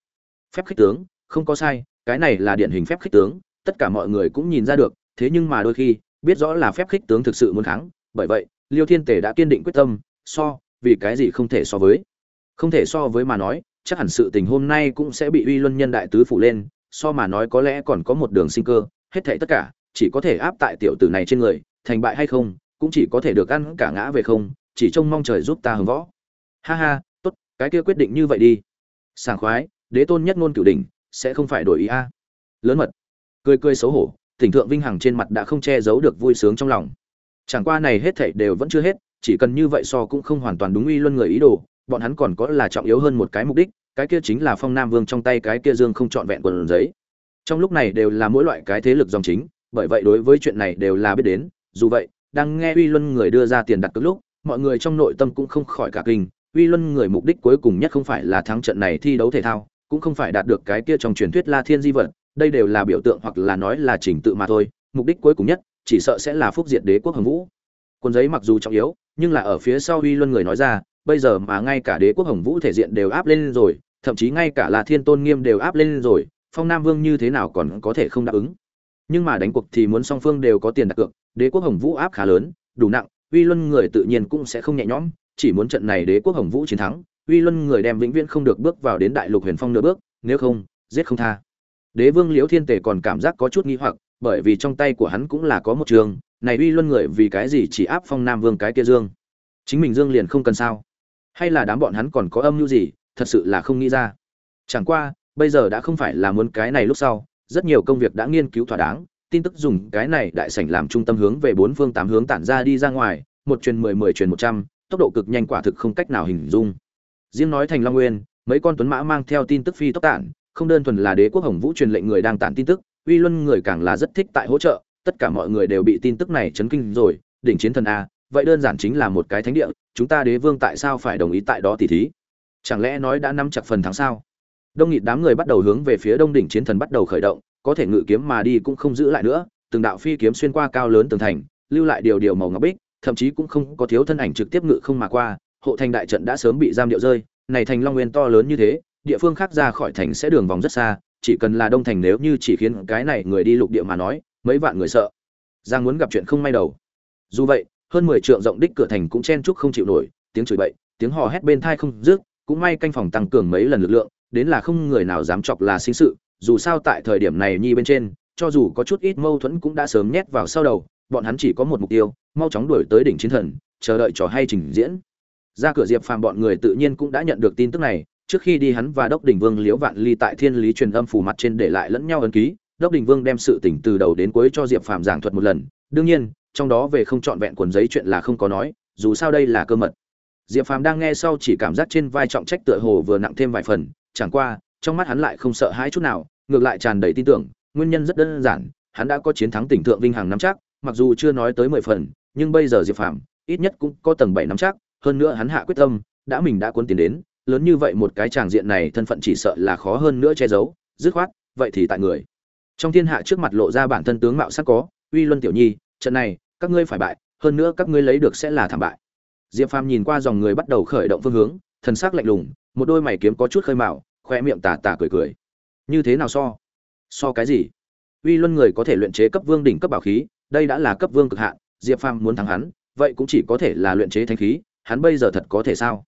Phép khích tướng, không có sai, cái này là điển hình phép khích tướng, tất cả mọi người cũng nhìn ra được, thế nhưng mà đôi khi, biết rõ là phép khích tướng thực sự muốn kháng, bởi vậy, liêu thiên tể đã kiên định quyết tâm, so, vì cái gì không thể so với. Không thể so với mà nói, chắc hẳn sự tình hôm nay cũng sẽ bị uy luân nhân đại tứ phủ lên so mà nói có lẽ còn có một đường sinh cơ, hết thảy tất cả chỉ có thể áp tại tiểu tử này trên người, thành bại hay không, cũng chỉ có thể được ăn cả ngã về không, chỉ trông mong trời giúp ta hứng võ. Ha ha, tốt, cái kia quyết định như vậy đi. Sảng khoái, đế tôn nhất ngôn cửu đỉnh, sẽ không phải đổi ý a. Lớn mật, cười cười xấu hổ, tỉnh thượng vinh hằng trên mặt đã không che giấu được vui sướng trong lòng. Chẳng qua này hết thảy đều vẫn chưa hết, chỉ cần như vậy so cũng không hoàn toàn đúng uy luân người ý đồ bọn hắn còn có là trọng yếu hơn một cái mục đích, cái kia chính là phong nam vương trong tay cái kia dương không trọn vẹn quần giấy. Trong lúc này đều là mỗi loại cái thế lực dòng chính, bởi vậy đối với chuyện này đều là biết đến, dù vậy, đang nghe uy luân người đưa ra tiền đặt cược lúc, mọi người trong nội tâm cũng không khỏi cả kinh, uy luân người mục đích cuối cùng nhất không phải là thắng trận này thi đấu thể thao, cũng không phải đạt được cái kia trong truyền thuyết la thiên di vật, đây đều là biểu tượng hoặc là nói là trình tự mà thôi, mục đích cuối cùng nhất, chỉ sợ sẽ là phúc diệt đế quốc hồng vũ. Quân giấy mặc dù trọng yếu, nhưng là ở phía sau uy luân người nói ra bây giờ mà ngay cả đế quốc hồng vũ thể diện đều áp lên rồi, thậm chí ngay cả là thiên tôn nghiêm đều áp lên rồi, phong nam vương như thế nào còn có thể không đáp ứng? Nhưng mà đánh cuộc thì muốn song phương đều có tiền đặt cược, đế quốc hồng vũ áp khá lớn, đủ nặng, uy luân người tự nhiên cũng sẽ không nhẹ nhõm, chỉ muốn trận này đế quốc hồng vũ chiến thắng, uy luân người đem vĩnh viễn không được bước vào đến đại lục huyền phong nửa bước, nếu không, giết không tha. Đế vương liễu thiên tề còn cảm giác có chút nghi hoặc, bởi vì trong tay của hắn cũng là có một trường, này uy luân người vì cái gì chỉ áp phong nam vương cái kia dương? Chính mình dương liền không cần sao? Hay là đám bọn hắn còn có âm mưu gì, thật sự là không nghĩ ra. Chẳng qua, bây giờ đã không phải là muốn cái này lúc sau, rất nhiều công việc đã nghiên cứu thỏa đáng, tin tức dùng cái này đại sảnh làm trung tâm hướng về bốn phương tám hướng tản ra đi ra ngoài, một truyền mười mười truyền một trăm, tốc độ cực nhanh quả thực không cách nào hình dung. Riêng nói thành long nguyên, mấy con tuấn mã mang theo tin tức phi tốc tản, không đơn thuần là đế quốc hồng vũ truyền lệnh người đang tản tin tức, uy luân người càng là rất thích tại hỗ trợ, tất cả mọi người đều bị tin tức này chấn kinh rồi, đỉnh chiến thần a vậy đơn giản chính là một cái thánh địa, chúng ta đế vương tại sao phải đồng ý tại đó tỉ thí? Chẳng lẽ nói đã nắm chặt phần thắng sao? Đông nghịt đám người bắt đầu hướng về phía đông đỉnh chiến thần bắt đầu khởi động, có thể ngự kiếm mà đi cũng không giữ lại nữa, từng đạo phi kiếm xuyên qua cao lớn tường thành, lưu lại điều điều màu ngọc bích, thậm chí cũng không có thiếu thân ảnh trực tiếp ngự không mà qua, hộ thành đại trận đã sớm bị giam điệu rơi, này thành long nguyên to lớn như thế, địa phương khác ra khỏi thành sẽ đường vòng rất xa, chỉ cần là đông thành nếu như chỉ khiến cái này người đi lục địa mà nói, mấy vạn người sợ. Giang muốn gặp chuyện không may đầu. Dù vậy hơn mười trượng rộng đích cửa thành cũng chen chúc không chịu nổi, tiếng chửi bậy, tiếng hò hét bên thai không dứt, cũng may canh phòng tăng cường mấy lần lực lượng, đến là không người nào dám chọc là sinh sự, dù sao tại thời điểm này nhi bên trên, cho dù có chút ít mâu thuẫn cũng đã sớm nhét vào sau đầu, bọn hắn chỉ có một mục tiêu, mau chóng đuổi tới đỉnh chiến thần, chờ đợi trò hay trình diễn. Ra cửa diệp phàm bọn người tự nhiên cũng đã nhận được tin tức này, trước khi đi hắn và đốc đỉnh vương liễu vạn ly tại thiên lý truyền âm phủ mặt trên để lại lẫn nhau ấn ký, đốc đỉnh vương đem sự tình từ đầu đến cuối cho diệp phàm giảng thuật một lần, đương nhiên trong đó về không trọn vẹn cuộn giấy chuyện là không có nói, dù sao đây là cơ mật. Diệp phàm đang nghe sau chỉ cảm giác trên vai trọng trách tựa hồ vừa nặng thêm vài phần, chẳng qua, trong mắt hắn lại không sợ hãi chút nào, ngược lại tràn đầy tin tưởng, nguyên nhân rất đơn giản, hắn đã có chiến thắng tỉnh thượng vinh hàng năm chắc, mặc dù chưa nói tới mười phần, nhưng bây giờ diệp phàm ít nhất cũng có tầng bảy năm chắc, hơn nữa hắn hạ quyết tâm, đã mình đã cuốn tiền đến, lớn như vậy một cái tràng diện này thân phận chỉ sợ là khó hơn nữa che giấu, dứt khoát, vậy thì tại người. Trong thiên hạ trước mặt lộ ra bản thân tướng mạo sắc có, uy luân tiểu nhi, trận này các ngươi phải bại, hơn nữa các ngươi lấy được sẽ là thảm bại. Diệp phàm nhìn qua dòng người bắt đầu khởi động phương hướng, thần sắc lạnh lùng, một đôi mày kiếm có chút khơi mạo khoe miệng tà tà cười cười. Như thế nào so? So cái gì? Uy luân người có thể luyện chế cấp vương đỉnh cấp bảo khí, đây đã là cấp vương cực hạn, diệp phàm muốn thắng hắn, vậy cũng chỉ có thể là luyện chế thanh khí, hắn bây giờ thật có thể sao?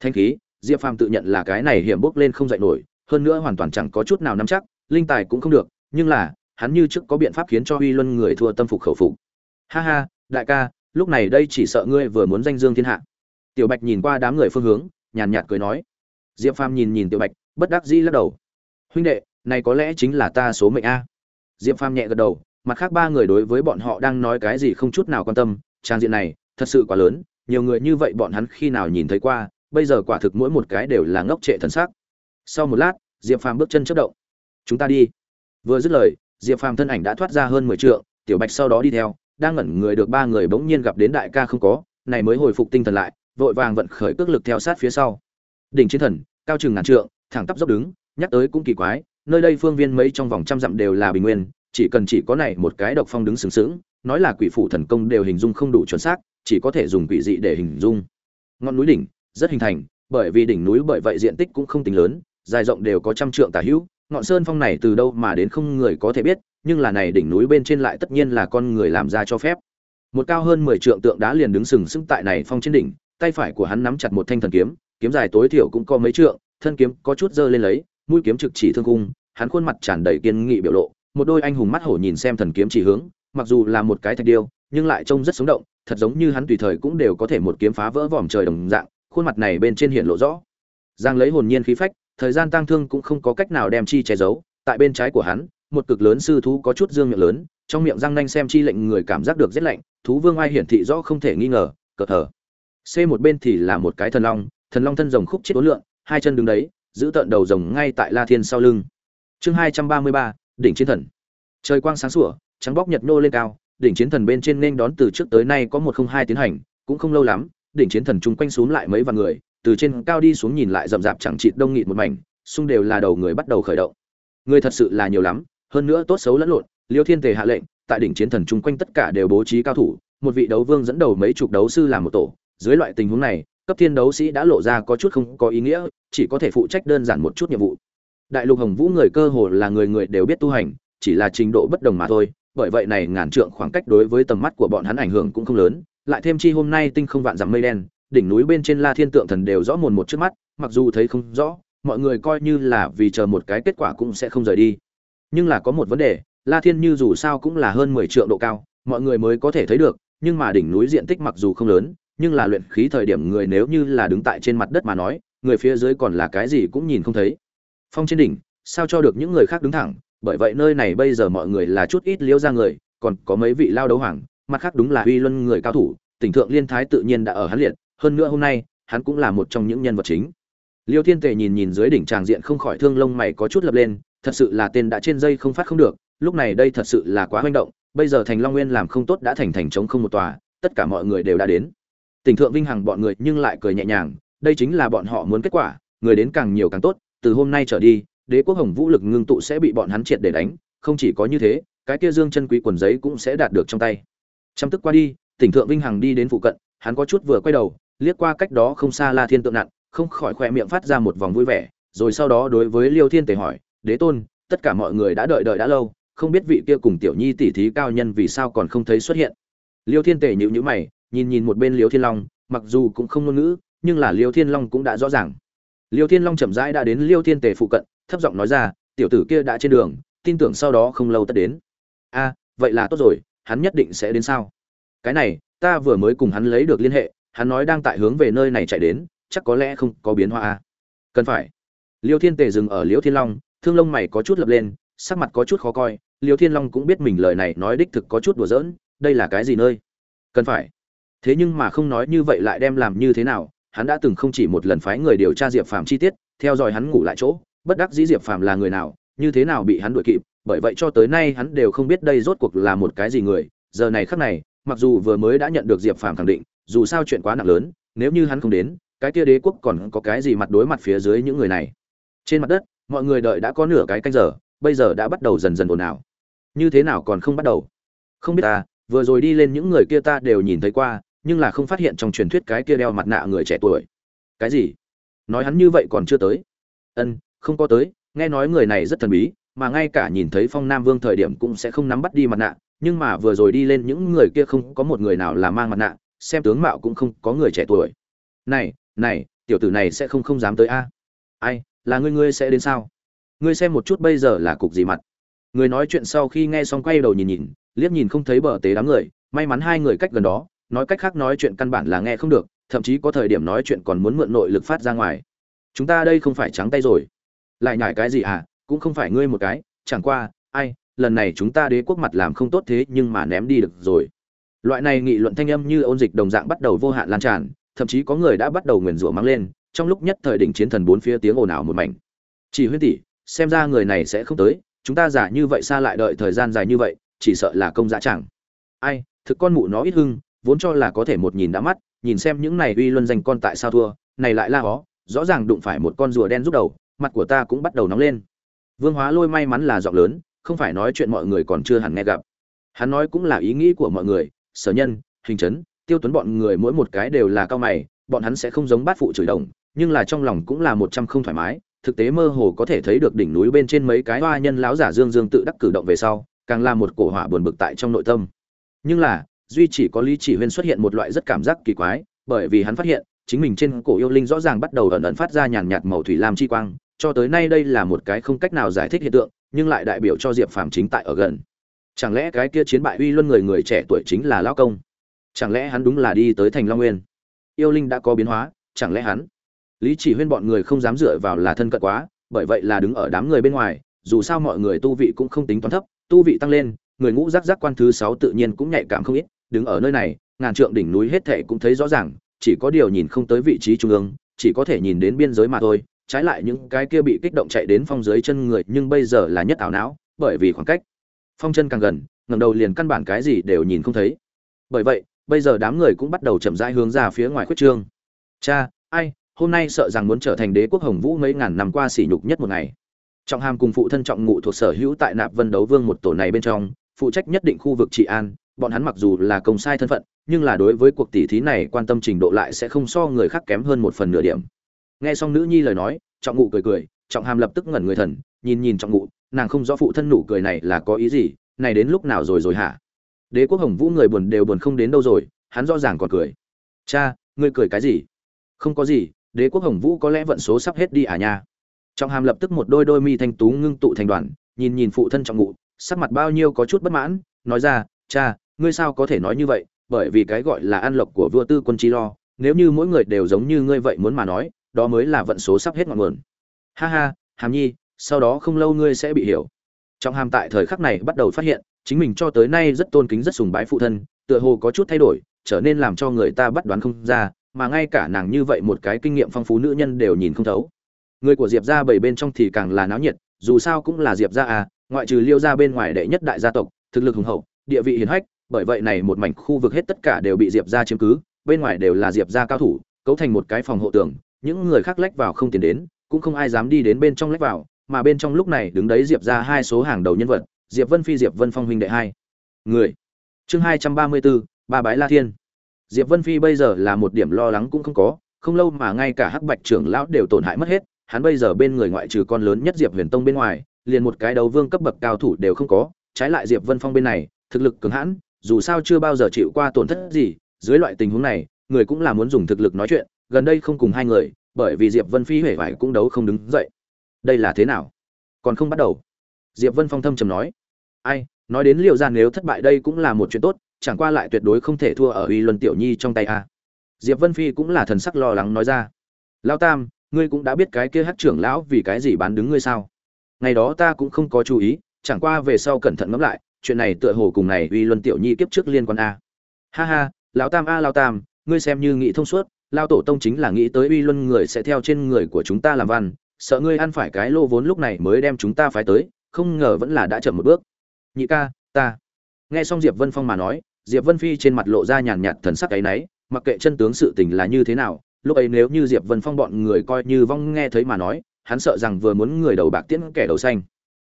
Thanh khí, diệp phàm tự nhận là cái này hiểm bốc lên không dạy nổi, hơn nữa hoàn toàn chẳng có chút nào nắm chắc, linh tài cũng không được, nhưng là, hắn như trước có biện pháp khiến cho uy luân người thua tâm phục khẩu phục ha ha, đại ca, lúc này đây chỉ sợ ngươi vừa muốn danh dương thiên hạ. Tiểu bạch nhìn qua đám người phương hướng, nhàn nhạt cười nói. Diệp phàm nhìn nhìn tiểu bạch, bất đắc dĩ lắc đầu. Huynh đệ, này có lẽ chính là ta số mệnh a. Diệp phàm nhẹ gật đầu, mặt khác ba người đối với bọn họ đang nói cái gì không chút nào quan tâm. Trang diện này, thật sự quá lớn, nhiều người như vậy bọn hắn khi nào nhìn thấy qua, bây giờ quả thực mỗi một cái đều là ngốc trệ thần sắc. Sau một lát, diệp phàm bước chân chất động. Chúng ta đi. Vừa dứt lời, diệp phàm thân ảnh đã thoát ra hơn mười trượng, tiểu bạch sau đó đi theo đang ngẩn người được ba người bỗng nhiên gặp đến đại ca không có, này mới hồi phục tinh thần lại, vội vàng vận khởi cước lực theo sát phía sau. Đỉnh chiến thần, cao chừng ngàn trượng, thẳng tắp dốc đứng, nhắc tới cũng kỳ quái, nơi đây phương viên mấy trong vòng trăm dặm đều là bình nguyên, chỉ cần chỉ có này một cái độc phong đứng sừng sững, nói là quỷ phủ thần công đều hình dung không đủ chuẩn xác, chỉ có thể dùng quỷ dị để hình dung. Ngọn núi đỉnh, rất hình thành, bởi vì đỉnh núi bởi vậy diện tích cũng không tính lớn, dài rộng đều có trăm trượng tả hữu, ngọn sơn phong này từ đâu mà đến không người có thể biết nhưng là này đỉnh núi bên trên lại tất nhiên là con người làm ra cho phép. Một cao hơn mười trượng tượng đá liền đứng sừng sững tại này phong trên đỉnh, tay phải của hắn nắm chặt một thanh thần kiếm kiếm dài tối thiểu cũng có mấy trượng, thân kiếm có chút dơ lên lấy, mũi kiếm trực chỉ thương cung, hắn khuôn mặt tràn đầy kiên nghị biểu lộ, một đôi anh hùng mắt hổ nhìn xem thần kiếm chỉ hướng, mặc dù là một cái thạch điêu, nhưng lại trông rất sống động, thật giống như hắn tùy thời cũng đều có thể một kiếm phá vỡ vòm trời đồng dạng, khuôn mặt này bên trên hiện lộ rõ. Giang lấy hồn nhiên khí phách, thời gian tang thương cũng không có cách nào đem chi che giấu, tại bên trái của hắn một cực lớn sư thú có chút dương miệng lớn, trong miệng răng nanh xem chi lệnh người cảm giác được rét lạnh, thú vương ai hiển thị rõ không thể nghi ngờ cờ thở. C một bên thì là một cái thần long thần long thân rồng khúc chết ố lượng hai chân đứng đấy, giữ tợn đầu rồng ngay tại la thiên sau lưng. Chương hai trăm ba mươi ba, đỉnh chiến thần. Trời quang sáng sủa, trắng bóc nhật nô lên cao, đỉnh chiến thần bên trên nên đón từ trước tới nay có một không hai tiến hành, cũng không lâu lắm, đỉnh chiến thần chung quanh xuống lại mấy vạn người, từ trên cao đi xuống nhìn lại rậm rạp chẳng chịt đông nghịt một mảnh, xung đều là đầu người bắt đầu khởi động. Người thật sự là nhiều lắm hơn nữa tốt xấu lẫn lộn, liêu thiên tề hạ lệnh, tại đỉnh chiến thần chung quanh tất cả đều bố trí cao thủ, một vị đấu vương dẫn đầu mấy chục đấu sư làm một tổ. Dưới loại tình huống này, cấp thiên đấu sĩ đã lộ ra có chút không có ý nghĩa, chỉ có thể phụ trách đơn giản một chút nhiệm vụ. Đại lục hồng vũ người cơ hồ là người người đều biết tu hành, chỉ là trình độ bất đồng mà thôi, bởi vậy này ngàn trượng khoảng cách đối với tầm mắt của bọn hắn ảnh hưởng cũng không lớn. Lại thêm chi hôm nay tinh không vạn dặm mây đen, đỉnh núi bên trên la thiên tượng thần đều rõ mồn một trước mắt, mặc dù thấy không rõ, mọi người coi như là vì chờ một cái kết quả cũng sẽ không rời đi nhưng là có một vấn đề, la thiên như dù sao cũng là hơn mười triệu độ cao, mọi người mới có thể thấy được, nhưng mà đỉnh núi diện tích mặc dù không lớn, nhưng là luyện khí thời điểm người nếu như là đứng tại trên mặt đất mà nói, người phía dưới còn là cái gì cũng nhìn không thấy. Phong trên đỉnh, sao cho được những người khác đứng thẳng? Bởi vậy nơi này bây giờ mọi người là chút ít liễu ra người, còn có mấy vị lao đấu hoàng, mặt khác đúng là uy luân người cao thủ, tỉnh thượng liên thái tự nhiên đã ở hắn liệt, hơn nữa hôm nay, hắn cũng là một trong những nhân vật chính. Liêu thiên tề nhìn nhìn dưới đỉnh tràng diện không khỏi thương lông mày có chút lập lên thật sự là tên đã trên dây không phát không được, lúc này đây thật sự là quá manh động, bây giờ thành long nguyên làm không tốt đã thành thành trống không một tòa, tất cả mọi người đều đã đến. Tỉnh thượng vinh hằng bọn người nhưng lại cười nhẹ nhàng, đây chính là bọn họ muốn kết quả, người đến càng nhiều càng tốt, từ hôm nay trở đi, đế quốc hồng vũ lực ngưng tụ sẽ bị bọn hắn triệt để đánh, không chỉ có như thế, cái kia dương chân quý quần giấy cũng sẽ đạt được trong tay. Trăm tức qua đi, tỉnh thượng vinh hằng đi đến phụ cận, hắn có chút vừa quay đầu, liếc qua cách đó không xa la thiên tượng nặn không khỏi khoe miệng phát ra một vòng vui vẻ, rồi sau đó đối với liêu thiên tề hỏi đế tôn, tất cả mọi người đã đợi đợi đã lâu, không biết vị kia cùng tiểu nhi tỷ thí cao nhân vì sao còn không thấy xuất hiện. Liêu thiên tề nhíu nhíu mày, nhìn nhìn một bên liêu thiên long, mặc dù cũng không ngôn ngữ, nhưng là liêu thiên long cũng đã rõ ràng. Liêu thiên long chậm rãi đã đến liêu thiên tề phụ cận, thấp giọng nói ra, tiểu tử kia đã trên đường, tin tưởng sau đó không lâu tất đến. A, vậy là tốt rồi, hắn nhất định sẽ đến sao? Cái này, ta vừa mới cùng hắn lấy được liên hệ, hắn nói đang tại hướng về nơi này chạy đến, chắc có lẽ không có biến hóa a cần phải. Liêu thiên tề dừng ở liêu thiên long thương lông mày có chút lập lên, sắc mặt có chút khó coi, liêu thiên long cũng biết mình lời này nói đích thực có chút đùa giỡn, đây là cái gì nơi? Cần phải. Thế nhưng mà không nói như vậy lại đem làm như thế nào, hắn đã từng không chỉ một lần phái người điều tra diệp phàm chi tiết, theo dõi hắn ngủ lại chỗ, bất đắc dĩ diệp phàm là người nào, như thế nào bị hắn đuổi kịp, bởi vậy cho tới nay hắn đều không biết đây rốt cuộc là một cái gì người, giờ này khắc này, mặc dù vừa mới đã nhận được diệp phàm khẳng định, dù sao chuyện quá nặng lớn, nếu như hắn không đến, cái kia đế quốc còn có cái gì mặt đối mặt phía dưới những người này? Trên mặt đất mọi người đợi đã có nửa cái canh giờ, bây giờ đã bắt đầu dần dần ồn ào. Như thế nào còn không bắt đầu? Không biết ta, vừa rồi đi lên những người kia ta đều nhìn thấy qua, nhưng là không phát hiện trong truyền thuyết cái kia đeo mặt nạ người trẻ tuổi. Cái gì? Nói hắn như vậy còn chưa tới. Ân, không có tới, nghe nói người này rất thần bí, mà ngay cả nhìn thấy phong nam vương thời điểm cũng sẽ không nắm bắt đi mặt nạ, nhưng mà vừa rồi đi lên những người kia không có một người nào là mang mặt nạ, xem tướng mạo cũng không có người trẻ tuổi. Này này, tiểu tử này sẽ không không dám tới a. Ai là ngươi ngươi sẽ đến sao? Ngươi xem một chút bây giờ là cục gì mặt? Người nói chuyện sau khi nghe xong quay đầu nhìn nhìn, liếc nhìn không thấy bờ tế đám người, may mắn hai người cách gần đó, nói cách khác nói chuyện căn bản là nghe không được, thậm chí có thời điểm nói chuyện còn muốn mượn nội lực phát ra ngoài. Chúng ta đây không phải trắng tay rồi. Lại nhải cái gì à? Cũng không phải ngươi một cái, chẳng qua, ai, lần này chúng ta đế quốc mặt làm không tốt thế nhưng mà ném đi được rồi. Loại này nghị luận thanh âm như ôn dịch đồng dạng bắt đầu vô hạn lan tràn, thậm chí có người đã bắt đầu nguyền rủa mang lên trong lúc nhất thời đỉnh chiến thần bốn phía tiếng ồn ào một mảnh. Chỉ huyên tỷ, xem ra người này sẽ không tới, chúng ta giả như vậy xa lại đợi thời gian dài như vậy, chỉ sợ là công dã chẳng. Ai, thực con mụ nó ít hưng, vốn cho là có thể một nhìn đã mắt, nhìn xem những này uy luân danh con tại sao thua, này lại la hó, rõ ràng đụng phải một con rùa đen rút đầu, mặt của ta cũng bắt đầu nóng lên. Vương hóa lôi may mắn là giọng lớn, không phải nói chuyện mọi người còn chưa hẳn nghe gặp. Hắn nói cũng là ý nghĩ của mọi người, sở nhân, hình chấn, tiêu tuấn bọn người mỗi một cái đều là cao mày, bọn hắn sẽ không giống bát phụ chửi đồng nhưng là trong lòng cũng là một trăm không thoải mái, thực tế mơ hồ có thể thấy được đỉnh núi bên trên mấy cái hoa nhân láo giả dương dương tự đắc cử động về sau, càng là một cổ hỏa buồn bực tại trong nội tâm. Nhưng là, duy chỉ có lý chỉ huyên xuất hiện một loại rất cảm giác kỳ quái, bởi vì hắn phát hiện, chính mình trên cổ yêu linh rõ ràng bắt đầu ẩn ẩn phát ra nhàn nhạt màu thủy lam chi quang, cho tới nay đây là một cái không cách nào giải thích hiện tượng, nhưng lại đại biểu cho diệp phàm chính tại ở gần. Chẳng lẽ cái kia chiến bại uy luân người người trẻ tuổi chính là lão công? Chẳng lẽ hắn đúng là đi tới thành long nguyên? Yêu linh đã có biến hóa, chẳng lẽ hắn lý chỉ huyên bọn người không dám dựa vào là thân cận quá, bởi vậy là đứng ở đám người bên ngoài, dù sao mọi người tu vị cũng không tính toán thấp, tu vị tăng lên, người ngũ giác giác quan thứ sáu tự nhiên cũng nhạy cảm không ít, đứng ở nơi này, ngàn trượng đỉnh núi hết thệ cũng thấy rõ ràng, chỉ có điều nhìn không tới vị trí trung ương, chỉ có thể nhìn đến biên giới mà thôi, trái lại những cái kia bị kích động chạy đến phong dưới chân người nhưng bây giờ là nhất ảo não, bởi vì khoảng cách phong chân càng gần ngầm đầu liền căn bản cái gì đều nhìn không thấy. Bởi vậy, bây giờ đám người cũng bắt đầu chậm rãi hướng ra phía ngoài khuyết trương. Cha, ai hôm nay sợ rằng muốn trở thành đế quốc hồng vũ mấy ngàn năm qua sỉ nhục nhất một ngày. Trọng hàm cùng phụ thân trọng ngụ thuộc sở hữu tại nạp vân đấu vương một tổ này bên trong, phụ trách nhất định khu vực trị an, bọn hắn mặc dù là công sai thân phận, nhưng là đối với cuộc tỷ thí này quan tâm trình độ lại sẽ không so người khác kém hơn một phần nửa điểm. Nghe xong nữ nhi lời nói, trọng ngụ cười cười, trọng hàm lập tức ngẩn người thần, nhìn nhìn trọng ngụ, nàng không rõ phụ thân nụ cười này là có ý gì, này đến lúc nào rồi rồi hả? Đế quốc hồng vũ người buồn đều buồn không đến đâu rồi, hắn rõ ràng còn cười. Cha, ngươi cười cái gì? Không có gì đế quốc hồng vũ có lẽ vận số sắp hết đi à nha. Trọng hàm lập tức một đôi đôi mi thanh tú ngưng tụ thành đoàn, nhìn nhìn phụ thân trọng ngụ, sắc mặt bao nhiêu có chút bất mãn, nói ra, cha, ngươi sao có thể nói như vậy? Bởi vì cái gọi là an lộc của vua tư quân trí lo, nếu như mỗi người đều giống như ngươi vậy muốn mà nói, đó mới là vận số sắp hết ngọn nguồn. Ha ha, hàm nhi, sau đó không lâu ngươi sẽ bị hiểu. Trọng hàm tại thời khắc này bắt đầu phát hiện, chính mình cho tới nay rất tôn kính rất sùng bái phụ thân, tựa hồ có chút thay đổi, trở nên làm cho người ta bắt đoán không ra mà ngay cả nàng như vậy một cái kinh nghiệm phong phú nữ nhân đều nhìn không thấu. Người của diệp ra bảy bên trong thì càng là náo nhiệt, dù sao cũng là diệp ra à ngoại trừ liêu ra bên ngoài đệ nhất đại gia tộc, thực lực hùng hậu, địa vị hiền hách, bởi vậy này một mảnh khu vực hết tất cả đều bị diệp ra chiếm cứ, bên ngoài đều là diệp ra cao thủ, cấu thành một cái phòng hộ tường, những người khác lách vào không tiến đến, cũng không ai dám đi đến bên trong lách vào, mà bên trong lúc này đứng đấy diệp ra hai số hàng đầu nhân vật, diệp vân phi, diệp vân phong huynh đệ hai. Người. Chương hai trăm ba mươi bốn, ba bái la thiên diệp vân phi bây giờ là một điểm lo lắng cũng không có, không lâu mà ngay cả hắc bạch trưởng lão đều tổn hại mất hết, hắn bây giờ bên người ngoại trừ con lớn nhất diệp huyền tông bên ngoài, liền một cái đấu vương cấp bậc cao thủ đều không có, trái lại diệp vân phong bên này, thực lực cường hãn, dù sao chưa bao giờ chịu qua tổn thất gì, dưới loại tình huống này, người cũng là muốn dùng thực lực nói chuyện, gần đây không cùng hai người, bởi vì diệp vân phi huệ bại cũng đấu không đứng dậy. Đây là thế nào? Còn không bắt đầu. Diệp vân phong thâm trầm nói. Ai, nói đến Liễu ra nếu thất bại đây cũng là một chuyện tốt chẳng qua lại tuyệt đối không thể thua ở uy luân tiểu nhi trong tay a. Diệp vân phi cũng là thần sắc lo lắng nói ra. Lão tam, ngươi cũng đã biết cái kia hát trưởng lão vì cái gì bán đứng ngươi sao? Ngày đó ta cũng không có chú ý, chẳng qua về sau cẩn thận ngẫm lại, chuyện này tựa hồ cùng này uy luân tiểu nhi kiếp trước liên quan a. Ha ha, lão tam a, lão tam, ngươi xem như nghĩ thông suốt lao tổ tông chính là nghĩ tới uy luân người sẽ theo trên người của chúng ta làm văn, sợ ngươi ăn phải cái lô vốn lúc này mới đem chúng ta phái tới, không ngờ vẫn là đã chậm một bước. Nhị ca, ta nghe xong diệp vân phong mà nói, diệp vân phi trên mặt lộ ra nhàn nhạt thần sắc ấy náy mặc kệ chân tướng sự tình là như thế nào, lúc ấy nếu như diệp vân phong bọn người coi như vong nghe thấy mà nói, hắn sợ rằng vừa muốn người đầu bạc tiễn kẻ đầu xanh.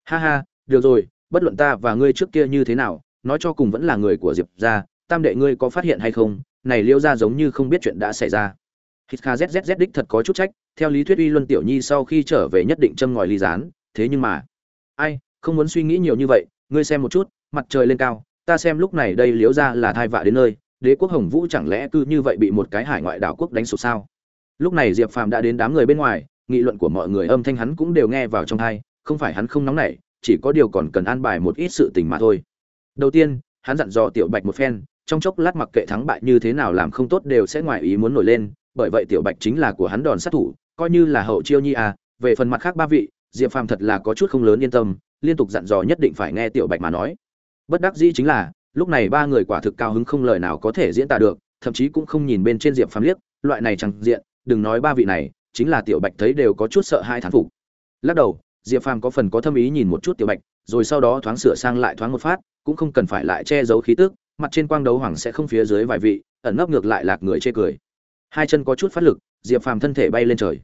Ha ha, được rồi, bất luận ta và ngươi trước kia như thế nào, nói cho cùng vẫn là người của diệp gia, tam đệ ngươi có phát hiện hay không? Này liêu ra giống như không biết chuyện đã xảy ra. Hít kha zzz đích thật có chút trách, theo lý thuyết uy luân tiểu nhi sau khi trở về nhất định châm ngòi ly gián, thế nhưng mà, ai, không muốn suy nghĩ nhiều như vậy, ngươi xem một chút mặt trời lên cao, ta xem lúc này đây liếu ra là thai vạ đến nơi, đế quốc hồng vũ chẳng lẽ cứ như vậy bị một cái hải ngoại đảo quốc đánh sụp sao? Lúc này diệp phàm đã đến đám người bên ngoài, nghị luận của mọi người âm thanh hắn cũng đều nghe vào trong thai không phải hắn không nóng nảy, chỉ có điều còn cần an bài một ít sự tình mà thôi. Đầu tiên, hắn dặn dò tiểu bạch một phen, trong chốc lát mặc kệ thắng bại như thế nào làm không tốt đều sẽ ngoài ý muốn nổi lên, bởi vậy tiểu bạch chính là của hắn đòn sát thủ, coi như là hậu chiêu nhi à về phần mặt khác ba vị, diệp phàm thật là có chút không lớn yên tâm, liên tục dặn dò nhất định phải nghe tiểu bạch mà nói bất đắc dĩ chính là, lúc này ba người quả thực cao hứng không lời nào có thể diễn tả được, thậm chí cũng không nhìn bên trên diệp phàm liếc, loại này chẳng diện, đừng nói ba vị này, chính là tiểu bạch thấy đều có chút sợ hai thán phục. Lắc đầu, diệp phàm có phần có thâm ý nhìn một chút tiểu bạch, rồi sau đó thoáng sửa sang lại thoáng một phát, cũng không cần phải lại che giấu khí tức, mặt trên quang đấu hoàng sẽ không phía dưới vài vị, ẩn nấp ngược lại lạc người chê cười. Hai chân có chút phát lực, diệp phàm thân thể bay lên trời.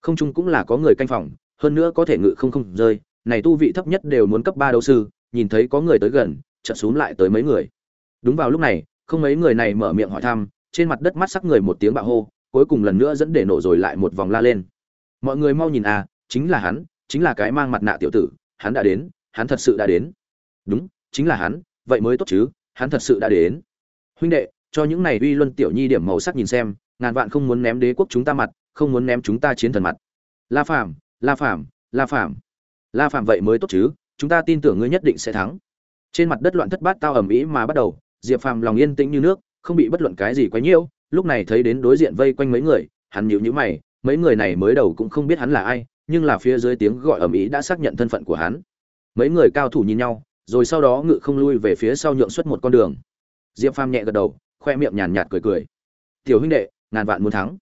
Không trung cũng là có người canh phòng, hơn nữa có thể ngự không không rơi, này tu vị thấp nhất đều muốn cấp ba đấu sư, nhìn thấy có người tới gần chợt xuống lại tới mấy người. Đúng vào lúc này, không mấy người này mở miệng hỏi thăm, trên mặt đất mắt sắc người một tiếng bạo hô, cuối cùng lần nữa dẫn để nổ rồi lại một vòng la lên. Mọi người mau nhìn à chính là hắn, chính là cái mang mặt nạ tiểu tử, hắn đã đến, hắn thật sự đã đến. Đúng, chính là hắn, vậy mới tốt chứ, hắn thật sự đã đến. Huynh đệ, cho những này uy luân tiểu nhi điểm màu sắc nhìn xem, ngàn vạn không muốn ném đế quốc chúng ta mặt, không muốn ném chúng ta chiến thần mặt. La phàm la phàm la phàm. La phàm vậy mới tốt chứ, chúng ta tin tưởng ngươi nhất định sẽ thắng trên mặt đất loạn thất bát tao ầm ĩ mà bắt đầu, diệp phàm lòng yên tĩnh như nước, không bị bất luận cái gì quấy nhiễu, lúc này thấy đến đối diện vây quanh mấy người, hắn nhíu nhíu mày, mấy người này mới đầu cũng không biết hắn là ai, nhưng là phía dưới tiếng gọi ầm ĩ đã xác nhận thân phận của hắn. Mấy người cao thủ nhìn nhau, rồi sau đó ngự không lui về phía sau nhượng xuất một con đường. Diệp phàm nhẹ gật đầu, khoe miệng nhàn nhạt cười cười. Tiểu huynh đệ, ngàn vạn muốn thắng.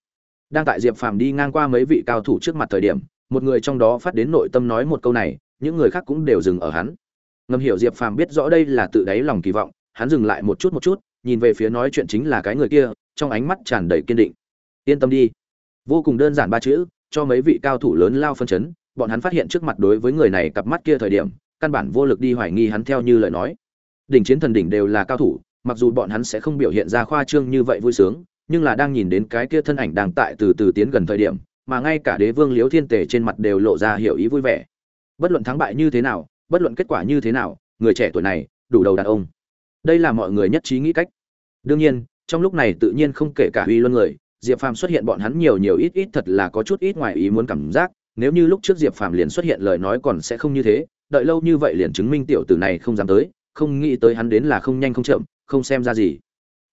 Đang tại diệp phàm đi ngang qua mấy vị cao thủ trước mặt thời điểm, một người trong đó phát đến nội tâm nói một câu này, những người khác cũng đều dừng ở hắn ngầm hiểu diệp phàm biết rõ đây là tự đáy lòng kỳ vọng, hắn dừng lại một chút một chút, nhìn về phía nói chuyện chính là cái người kia, trong ánh mắt tràn đầy kiên định. Yên tâm đi. Vô cùng đơn giản ba chữ, cho mấy vị cao thủ lớn lao phân chấn, bọn hắn phát hiện trước mặt đối với người này cặp mắt kia thời điểm, căn bản vô lực đi hoài nghi hắn theo như lời nói. Đỉnh chiến thần đỉnh đều là cao thủ, mặc dù bọn hắn sẽ không biểu hiện ra khoa trương như vậy vui sướng, nhưng là đang nhìn đến cái kia thân ảnh đang tại từ từ tiến gần thời điểm, mà ngay cả đế vương liếu thiên tề trên mặt đều lộ ra hiểu ý vui vẻ. Bất luận thắng bại như thế nào bất luận kết quả như thế nào, người trẻ tuổi này, đủ đầu đàn ông. Đây là mọi người nhất trí nghĩ cách. Đương nhiên, trong lúc này tự nhiên không kể cả uy luân người, diệp phàm xuất hiện bọn hắn nhiều nhiều ít ít thật là có chút ít ngoài ý muốn cảm giác, nếu như lúc trước diệp phàm liền xuất hiện lời nói còn sẽ không như thế, đợi lâu như vậy liền chứng minh tiểu tử này không dám tới, không nghĩ tới hắn đến là không nhanh không chậm, không xem ra gì.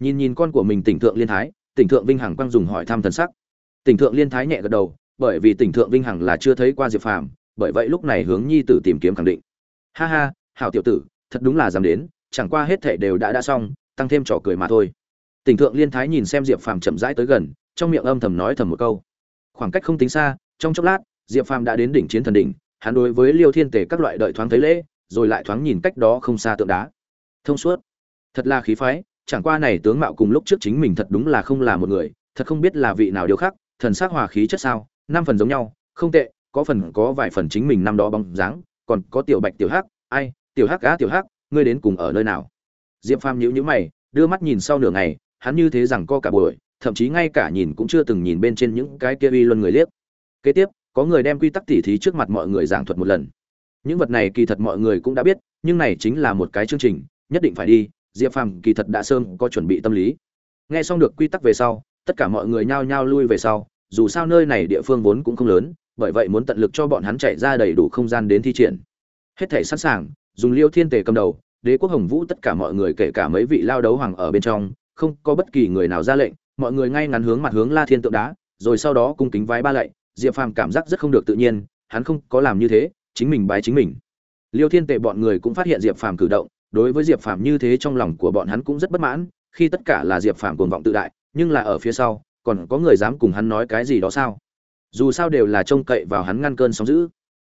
Nhìn nhìn con của mình tỉnh thượng liên thái, tỉnh thượng vinh hằng quang dùng hỏi thăm thần sắc. Tỉnh thượng liên thái nhẹ gật đầu, bởi vì tỉnh thượng vinh hằng là chưa thấy qua diệp phàm, bởi vậy lúc này hướng nhi tử tìm kiếm khẳng định ha ha, hảo tiểu tử, thật đúng là dám đến, chẳng qua hết thể đều đã đã xong, tăng thêm trò cười mà thôi. Tỉnh thượng liên thái nhìn xem diệp phàm chậm rãi tới gần, trong miệng âm thầm nói thầm một câu. Khoảng cách không tính xa, trong chốc lát, diệp phàm đã đến đỉnh chiến thần đỉnh, hắn đối với liêu thiên tề các loại đợi thoáng thấy lễ, rồi lại thoáng nhìn cách đó không xa tượng đá. Thông suốt. Thật là khí phái, chẳng qua này tướng mạo cùng lúc trước chính mình thật đúng là không là một người, thật không biết là vị nào điều khác, thần sắc hòa khí chất sao, năm phần giống nhau, không tệ, có phần có vài phần chính mình năm đó bóng dáng còn có tiểu bạch tiểu hắc, ai, tiểu hắc á tiểu hắc, ngươi đến cùng ở nơi nào? Diệp phàm nhíu nhíu mày, đưa mắt nhìn sau nửa ngày, hắn như thế rằng co cả buổi, thậm chí ngay cả nhìn cũng chưa từng nhìn bên trên những cái kia uy luân người liếc. Kế tiếp, có người đem quy tắc tỉ thí trước mặt mọi người giảng thuật một lần. Những vật này kỳ thật mọi người cũng đã biết, nhưng này chính là một cái chương trình, nhất định phải đi, diệp phàm kỳ thật đã sơn có chuẩn bị tâm lý. Nghe xong được quy tắc về sau, tất cả mọi người nhao nhao lui về sau, dù sao nơi này địa phương vốn cũng không lớn bởi vậy muốn tận lực cho bọn hắn chạy ra đầy đủ không gian đến thi triển. Hết thể sẵn sàng, dùng liêu thiên tề cầm đầu, đế quốc hồng vũ tất cả mọi người kể cả mấy vị lao đấu hoàng ở bên trong, không có bất kỳ người nào ra lệnh, mọi người ngay ngắn hướng mặt hướng la thiên tượng đá, rồi sau đó cung kính vái ba lạy, diệp phàm cảm giác rất không được tự nhiên, hắn không có làm như thế, chính mình bái chính mình. Liêu thiên tề bọn người cũng phát hiện diệp phàm cử động, đối với diệp phàm như thế trong lòng của bọn hắn cũng rất bất mãn, khi tất cả là diệp phàm cuồng vọng tự đại, nhưng là ở phía sau, còn có người dám cùng hắn nói cái gì đó sao? Dù sao đều là trông cậy vào hắn ngăn cơn sóng dữ.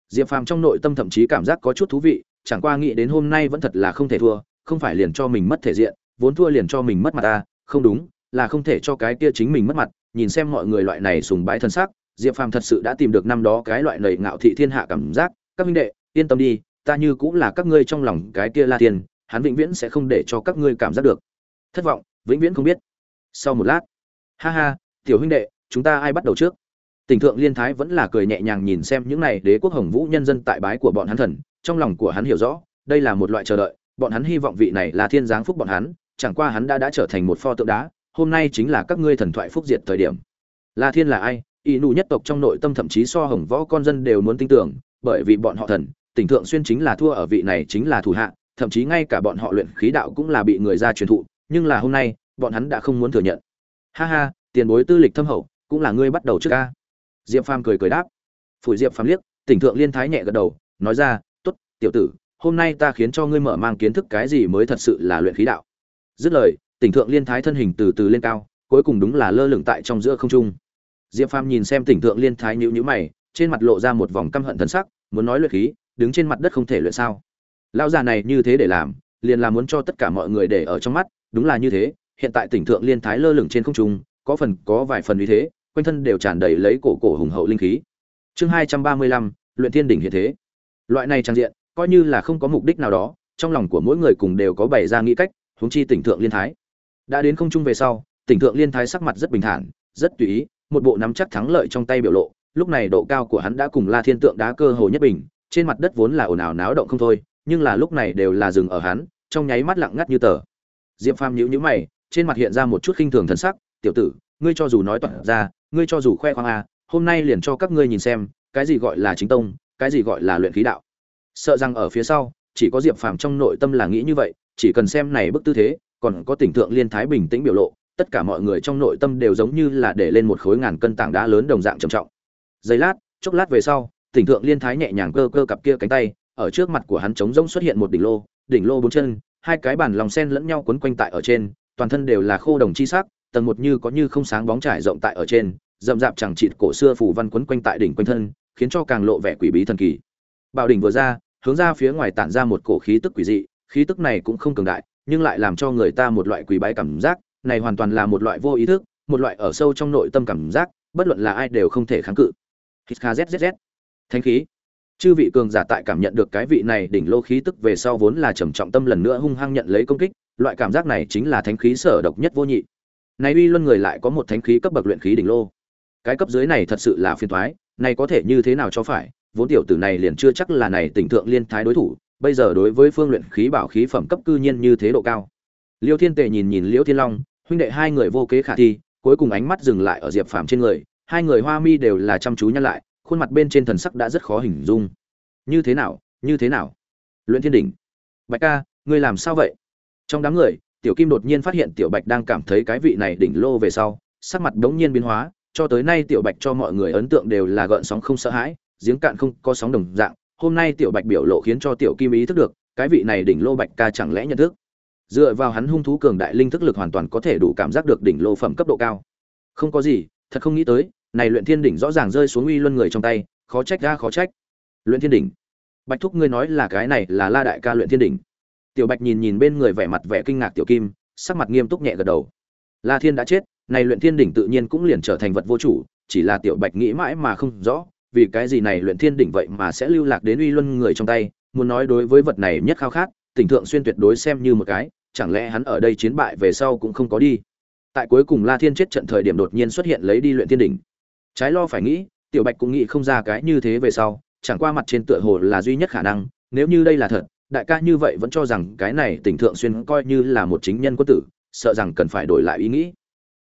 Diệp phàm trong nội tâm thậm chí cảm giác có chút thú vị chẳng qua nghĩ đến hôm nay vẫn thật là không thể thua không phải liền cho mình mất thể diện vốn thua liền cho mình mất mặt ta không đúng là không thể cho cái kia chính mình mất mặt nhìn xem mọi người loại này sùng bái thân xác diệp phàm thật sự đã tìm được năm đó cái loại nầy ngạo thị thiên hạ cảm giác các minh đệ yên tâm đi ta như cũng là các ngươi trong lòng cái kia la tiền, hắn vĩnh viễn sẽ không để cho các ngươi cảm giác được. Thất vọng vĩnh viễn không biết. Sau một lát ha ha tiểu huynh đệ chúng ta ai bắt đầu trước? Tỉnh thượng liên thái vẫn là cười nhẹ nhàng nhìn xem những này đế quốc hồng vũ nhân dân tại bái của bọn hắn thần, trong lòng của hắn hiểu rõ, đây là một loại chờ đợi, bọn hắn hy vọng vị này là thiên giáng phúc bọn hắn, chẳng qua hắn đã đã trở thành một pho tượng đá, hôm nay chính là các ngươi thần thoại phúc diệt thời điểm. La thiên là ai? Y nụ nhất tộc trong nội tâm thậm chí so hồng võ con dân đều muốn tin tưởng, bởi vì bọn họ thần, tỉnh thượng xuyên chính là thua ở vị này chính là thủ hạ, thậm chí ngay cả bọn họ luyện khí đạo cũng là bị người ra truyền thụ, nhưng là hôm nay, bọn hắn đã không muốn thừa nhận. Ha ha, tiền bối tư lịch thâm hậu, cũng là ngươi bắt đầu trước a diệp phàm cười cười đáp. Phủi diệp phàm liếc, tỉnh thượng liên thái nhẹ gật đầu, nói ra t ố t tiểu tử, hôm nay ta khiến cho ngươi mở mang kiến thức cái gì mới thật sự là luyện khí đạo. Dứt lời, tỉnh thượng liên thái thân hình từ từ lên cao, cuối cùng đúng là lơ lửng tại trong giữa không trung. Diệp phàm nhìn xem tỉnh thượng liên thái nhữ nhữ mày, trên mặt lộ ra một vòng căm hận thân sắc, muốn nói luyện khí, đứng trên mặt đất không thể luyện sao. Lão già này như thế để làm, liền là muốn cho tất cả mọi người để ở trong mắt, đúng là như thế, hiện tại tỉnh thượng liên thái lơ lửng trên không trung, có phần có vài phần uy thế quanh thân đều tràn đầy lấy cổ cổ hùng hậu linh khí. Chương hai trăm ba mươi lăm, luyện thiên đỉnh hiện thế. Loại này trang diện, coi như là không có mục đích nào đó, trong lòng của mỗi người cùng đều có bày ra nghĩ cách, huống chi tỉnh thượng liên thái. Đã đến không trung về sau, tỉnh thượng liên thái sắc mặt rất bình thản, rất tùy ý, một bộ nắm chắc thắng lợi trong tay biểu lộ. Lúc này độ cao của hắn đã cùng la thiên tượng đá cơ hồ nhất bình, trên mặt đất vốn là ồn ào náo động không thôi, nhưng là lúc này đều là dừng ở hắn, trong nháy mắt lặng ngắt như tờ. Diệp phàm nhíu nhíu mày, trên mặt hiện ra một chút khinh thường thân sắc, tiểu tử, ngươi cho dù nói toạc ra ngươi cho dù khoe khoang à? hôm nay liền cho các ngươi nhìn xem, cái gì gọi là chính tông, cái gì gọi là luyện khí đạo sợ rằng ở phía sau, chỉ có diệp phàm trong nội tâm là nghĩ như vậy, chỉ cần xem này bức tư thế, còn có tình tượng liên thái bình tĩnh biểu lộ, tất cả mọi người trong nội tâm đều giống như là để lên một khối ngàn cân tảng đá lớn đồng dạng trầm trọng giây lát, chốc lát về sau tình tượng liên thái nhẹ nhàng cơ cơ cặp kia cánh tay, ở trước mặt của hắn trống rỗng xuất hiện một đỉnh lô đỉnh lô bốn chân, hai cái bàn lòng sen lẫn nhau quấn quanh tại ở trên, toàn thân đều là khô đồng chi sắc tầng một như có như không sáng bóng trải rộng tại ở trên, rậm rạp chẳng chịt cổ xưa phủ văn quấn quanh tại đỉnh quanh thân, khiến cho càng lộ vẻ quỷ bí thần kỳ. Bảo đỉnh vừa ra, hướng ra phía ngoài tản ra một cổ khí tức quỷ dị, khí tức này cũng không cường đại, nhưng lại làm cho người ta một loại quỷ bái cảm giác, này hoàn toàn là một loại vô ý thức, một loại ở sâu trong nội tâm cảm giác, bất luận là ai đều không thể kháng cự. Kzzz thánh khí. Chư vị cường giả tại cảm nhận được cái vị này đỉnh lô khí tức về sau vốn là trầm trọng tâm lần nữa hung hăng nhận lấy công kích, loại cảm giác này chính là thánh khí sở độc nhất vô nhị này uy luân người lại có một thánh khí cấp bậc luyện khí đỉnh lô. Cái cấp dưới này thật sự là phiền toái, này có thể như thế nào cho phải? Vốn tiểu tử này liền chưa chắc là này tỉnh thượng liên thái đối thủ, bây giờ đối với phương luyện khí bảo khí phẩm cấp cư nhiên như thế độ cao. Liêu thiên tề nhìn nhìn liễu thiên long, huynh đệ hai người vô kế khả thi, cuối cùng ánh mắt dừng lại ở diệp phàm trên người, hai người hoa mi đều là chăm chú nhăn lại, khuôn mặt bên trên thần sắc đã rất khó hình dung. Như thế nào, như thế nào? Luyện thiên đỉnh. Bạch ca, ngươi làm sao vậy? Trong đám người tiểu kim đột nhiên phát hiện tiểu bạch đang cảm thấy cái vị này đỉnh lô về sau, sắc mặt đống nhiên biến hóa, cho tới nay tiểu bạch cho mọi người ấn tượng đều là gợn sóng không sợ hãi, giếng cạn không có sóng đồng dạng. Hôm nay tiểu bạch biểu lộ khiến cho tiểu kim ý thức được, cái vị này đỉnh lô bạch ca chẳng lẽ nhận thức? Dựa vào hắn hung thú cường đại linh thức lực hoàn toàn có thể đủ cảm giác được đỉnh lô phẩm cấp độ cao. Không có gì, thật không nghĩ tới, này luyện thiên đỉnh rõ ràng rơi xuống uy luân người trong tay, khó trách ra khó trách. Luyện thiên đỉnh. Bạch thúc ngươi nói là cái này là la đại ca luyện thiên đỉnh tiểu bạch nhìn nhìn bên người vẻ mặt vẻ kinh ngạc tiểu kim, sắc mặt nghiêm túc nhẹ gật đầu. La thiên đã chết, này luyện thiên đỉnh tự nhiên cũng liền trở thành vật vô chủ, chỉ là tiểu bạch nghĩ mãi mà không rõ, vì cái gì này luyện thiên đỉnh vậy mà sẽ lưu lạc đến uy luân người trong tay, muốn nói đối với vật này nhất khao khát, tỉnh thượng xuyên tuyệt đối xem như một cái, chẳng lẽ hắn ở đây chiến bại về sau cũng không có đi. Tại cuối cùng la thiên chết trận thời điểm đột nhiên xuất hiện lấy đi luyện thiên đỉnh. Trái lo phải nghĩ, tiểu bạch cũng nghĩ không ra cái như thế về sau, chẳng qua mặt trên tựa hồ là duy nhất khả năng, nếu như đây là thật đại ca như vậy vẫn cho rằng cái này tỉnh thượng xuyên coi như là một chính nhân quân tử, sợ rằng cần phải đổi lại ý nghĩ.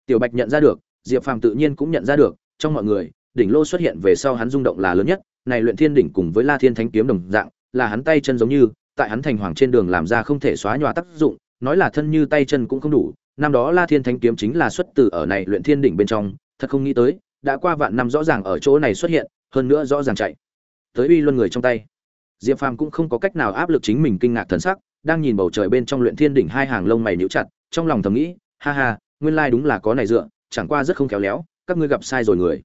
Tiểu bạch nhận ra được, diệp phàm tự nhiên cũng nhận ra được, trong mọi người, đỉnh lô xuất hiện về sau hắn rung động là lớn nhất, này luyện thiên đỉnh cùng với la thiên thánh kiếm đồng dạng, là hắn tay chân giống như, tại hắn thành hoàng trên đường làm ra không thể xóa nhòa tác dụng, nói là thân như tay chân cũng không đủ, năm đó la thiên thánh kiếm chính là xuất từ ở này luyện thiên đỉnh bên trong, thật không nghĩ tới, đã qua vạn năm rõ ràng ở chỗ này xuất hiện, hơn nữa rõ ràng chạy tới uy luân người trong tay diệp phàm cũng không có cách nào áp lực chính mình kinh ngạc thần sắc, đang nhìn bầu trời bên trong luyện thiên đỉnh hai hàng lông mày nhíu chặt, trong lòng thầm nghĩ, ha ha, nguyên lai đúng là có này dựa, chẳng qua rất không khéo léo, các ngươi gặp sai rồi người.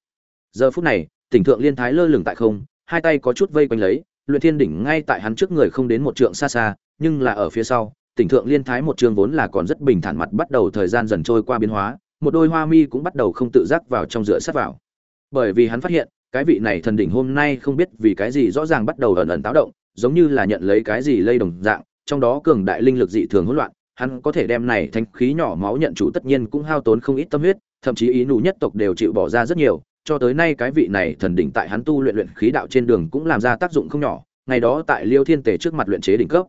Giờ phút này, tỉnh thượng liên thái lơ lửng tại không, hai tay có chút vây quanh lấy, luyện thiên đỉnh ngay tại hắn trước người không đến một trượng xa xa, nhưng là ở phía sau, tỉnh thượng liên thái một trường vốn là còn rất bình thản mặt bắt đầu thời gian dần trôi qua biến hóa, một đôi hoa mi cũng bắt đầu không tự giác vào trong dựa sát vào. Bởi vì hắn phát hiện cái vị này thần đỉnh hôm nay không biết vì cái gì rõ ràng bắt đầu ẩn ẩn táo động, giống như là nhận lấy cái gì lây đồng dạng, trong đó cường đại linh lực dị thường hỗn loạn, hắn có thể đem này thanh khí nhỏ máu nhận chủ tất nhiên cũng hao tốn không ít tâm huyết, thậm chí ý nụ nhất tộc đều chịu bỏ ra rất nhiều, cho tới nay cái vị này thần đỉnh tại hắn tu luyện luyện khí đạo trên đường cũng làm ra tác dụng không nhỏ, ngày đó tại liêu thiên tề trước mặt luyện chế đỉnh cấp.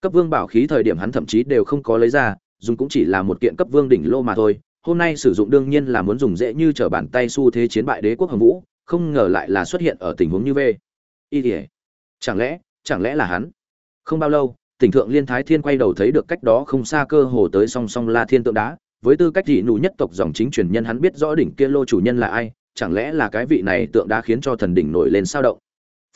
Cấp vương bảo khí thời điểm hắn thậm chí đều không có lấy ra, dùng cũng chỉ là một kiện cấp vương đỉnh lô mà thôi, hôm nay sử dụng đương nhiên là muốn dùng dễ như trở bàn tay xu thế chiến bại đế quốc hồng vũ không ngờ lại là xuất hiện ở tình huống như v y ỉa chẳng lẽ chẳng lẽ là hắn? Không bao lâu, tỉnh thượng liên thái thiên quay đầu thấy được cách đó không xa cơ hồ tới song song la thiên tượng đá. Với tư cách dị nụ nhất tộc dòng chính truyền nhân hắn biết rõ đỉnh kia lô chủ nhân là ai, chẳng lẽ là cái vị này tượng đá khiến cho thần đỉnh nổi lên sao động?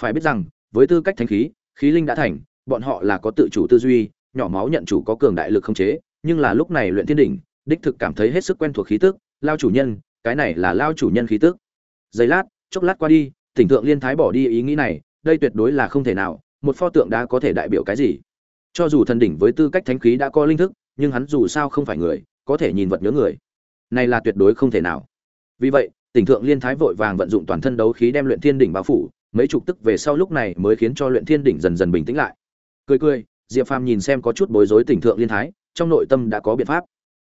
Phải biết rằng, với tư cách thánh khí khí linh đã thành, bọn họ là có tự chủ tư duy, nhỏ máu nhận chủ có cường đại lực không chế, nhưng là lúc này luyện thiên đỉnh, đích thực cảm thấy hết sức quen thuộc khí tức, lao chủ nhân, cái này là lao chủ nhân khí tức. Giây lát chốc lát qua đi, tỉnh tượng liên thái bỏ đi ý nghĩ này, đây tuyệt đối là không thể nào, một pho tượng đá có thể đại biểu cái gì. Cho dù thần đỉnh với tư cách thánh khí đã có linh thức, nhưng hắn dù sao không phải người, có thể nhìn vật nhớ người. Này là tuyệt đối không thể nào. Vì vậy, tỉnh thượng liên thái vội vàng vận dụng toàn thân đấu khí đem luyện thiên đỉnh bao phủ, mấy chục tức về sau lúc này mới khiến cho luyện thiên đỉnh dần dần bình tĩnh lại. Cười cười, diệp phàm nhìn xem có chút bối rối tỉnh thượng liên thái, trong nội tâm đã có biện pháp.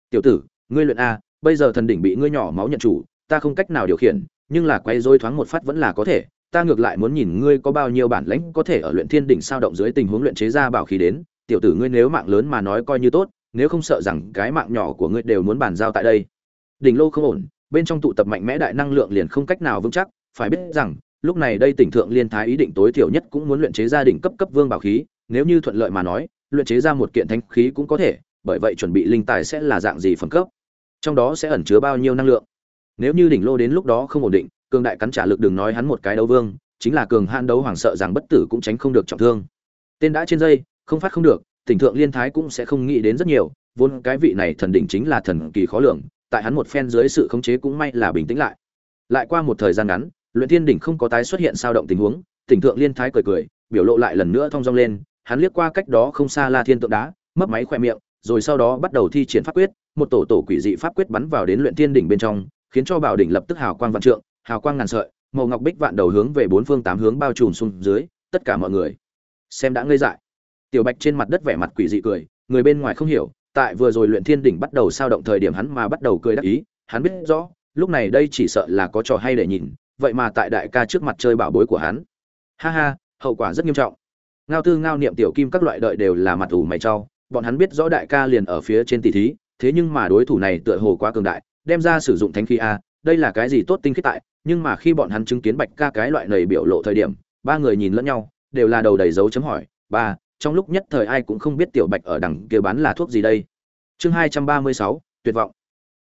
Tiểu tử, ngươi luyện a, bây giờ thần đỉnh bị ngươi nhỏ máu nhận chủ, ta không cách nào điều khiển nhưng là quay dối thoáng một phát vẫn là có thể, ta ngược lại muốn nhìn ngươi có bao nhiêu bản lãnh có thể ở luyện thiên đỉnh sao động dưới tình huống luyện chế ra bảo khí đến, tiểu tử ngươi nếu mạng lớn mà nói coi như tốt, nếu không sợ rằng cái mạng nhỏ của ngươi đều muốn bàn giao tại đây. Đỉnh lô không ổn, bên trong tụ tập mạnh mẽ đại năng lượng liền không cách nào vững chắc, phải biết rằng, lúc này đây tỉnh thượng liên thái ý định tối thiểu nhất cũng muốn luyện chế ra đỉnh cấp cấp vương bảo khí, nếu như thuận lợi mà nói, luyện chế ra một kiện thánh khí cũng có thể, bởi vậy chuẩn bị linh tài sẽ là dạng gì phẩm cấp. Trong đó sẽ ẩn chứa bao nhiêu năng lượng? Nếu như đỉnh lô đến lúc đó không ổn định, cường đại cắn trả lực đừng nói hắn một cái đấu vương, chính là cường han đấu hoàng sợ rằng bất tử cũng tránh không được trọng thương. Tên đã trên dây, không phát không được, tỉnh thượng liên thái cũng sẽ không nghĩ đến rất nhiều, vốn cái vị này thần đỉnh chính là thần kỳ khó lường, tại hắn một phen dưới sự khống chế cũng may là bình tĩnh lại. Lại qua một thời gian ngắn, luyện thiên đỉnh không có tái xuất hiện sao động tình huống, tỉnh thượng liên thái cười cười, biểu lộ lại lần nữa thong dong lên, hắn liếc qua cách đó không xa la thiên tượng đá, mấp máy khoe miệng, rồi sau đó bắt đầu thi triển pháp quyết, một tổ tổ quỷ dị pháp quyết bắn vào đến luyện thiên đỉnh bên trong khiến cho bảo đỉnh lập tức hào quang vạn trượng hào quang ngàn sợi màu ngọc bích vạn đầu hướng về bốn phương tám hướng bao trùm xuống dưới tất cả mọi người. Xem đã ngây dại. Tiểu bạch trên mặt đất vẻ mặt quỷ dị cười người bên ngoài không hiểu tại vừa rồi luyện thiên đỉnh bắt đầu sao động thời điểm hắn mà bắt đầu cười đắc ý hắn biết rõ lúc này đây chỉ sợ là có trò hay để nhìn vậy mà tại đại ca trước mặt chơi bảo bối của hắn. Ha ha hậu quả rất nghiêm trọng. Ngao tư ngao niệm tiểu kim các loại đợi đều là mặt ủ mày cho, bọn hắn biết rõ đại ca liền ở phía trên tỷ thí thế nhưng mà đối thủ này tựa hồ quá cường đại đem ra sử dụng thánh khí a, đây là cái gì tốt tinh khiết tại, nhưng mà khi bọn hắn chứng kiến bạch ca cái loại này biểu lộ thời điểm, ba người nhìn lẫn nhau, đều là đầu đầy dấu chấm hỏi, ba, trong lúc nhất thời ai cũng không biết tiểu bạch ở đằng kia bán là thuốc gì đây? Chương hai trăm ba mươi sáu, tuyệt vọng.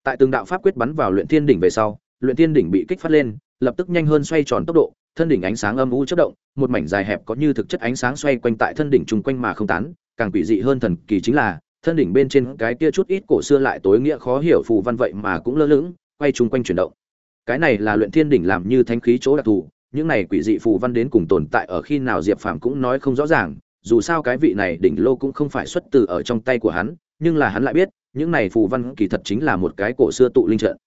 Tại từng đạo pháp quyết bắn vào luyện thiên đỉnh về sau, luyện thiên đỉnh bị kích phát lên, lập tức nhanh hơn xoay tròn tốc độ, thân đỉnh ánh sáng âm u chất động, một mảnh dài hẹp có như thực chất ánh sáng xoay quanh tại thân đỉnh chung quanh mà không tán, càng quỷ dị hơn thần kỳ chính là thân đỉnh bên trên cái kia chút ít cổ xưa lại tối nghĩa khó hiểu phù văn vậy mà cũng lơ lửng, quay chung quanh chuyển động. Cái này là luyện thiên đỉnh làm như thánh khí chỗ đặc thù, những này quỷ dị phù văn đến cùng tồn tại ở khi nào diệp phàm cũng nói không rõ ràng, dù sao cái vị này đỉnh lô cũng không phải xuất từ ở trong tay của hắn, nhưng là hắn lại biết, những này phù văn kỳ thật chính là một cái cổ xưa tụ linh trận.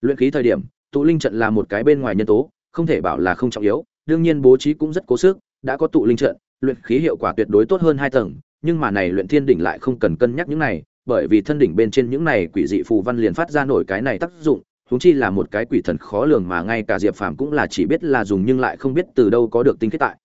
Luyện khí thời điểm, tụ linh trận là một cái bên ngoài nhân tố, không thể bảo là không trọng yếu, đương nhiên bố trí cũng rất cố sức, đã có tụ linh trận, luyện khí hiệu quả tuyệt đối tốt hơn hai tầng nhưng mà này luyện thiên đỉnh lại không cần cân nhắc những này, bởi vì thân đỉnh bên trên những này quỷ dị phù văn liền phát ra nổi cái này tác dụng, huống chi là một cái quỷ thần khó lường mà ngay cả diệp phàm cũng là chỉ biết là dùng nhưng lại không biết từ đâu có được tinh kết tại.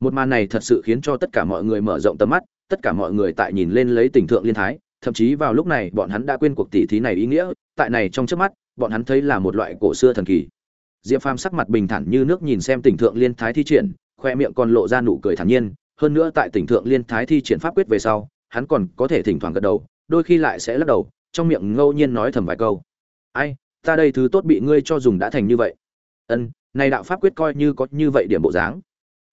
Một màn này thật sự khiến cho tất cả mọi người mở rộng tầm mắt, tất cả mọi người tại nhìn lên lấy tình thượng liên thái, thậm chí vào lúc này bọn hắn đã quên cuộc tỷ thí này ý nghĩa, tại này trong trước mắt, bọn hắn thấy là một loại cổ xưa thần kỳ. Diệp phàm sắc mặt bình thản như nước nhìn xem tình thượng liên thái thi triển, khoe miệng còn lộ ra nụ cười thản nhiên hơn nữa tại tỉnh thượng liên thái thi triển pháp quyết về sau, hắn còn có thể thỉnh thoảng gật đầu, đôi khi lại sẽ lắc đầu, trong miệng ngẫu nhiên nói thầm vài câu. Ai, ta đây thứ tốt bị ngươi cho dùng đã thành như vậy. Ân, này đạo pháp quyết coi như có như vậy điểm bộ dáng.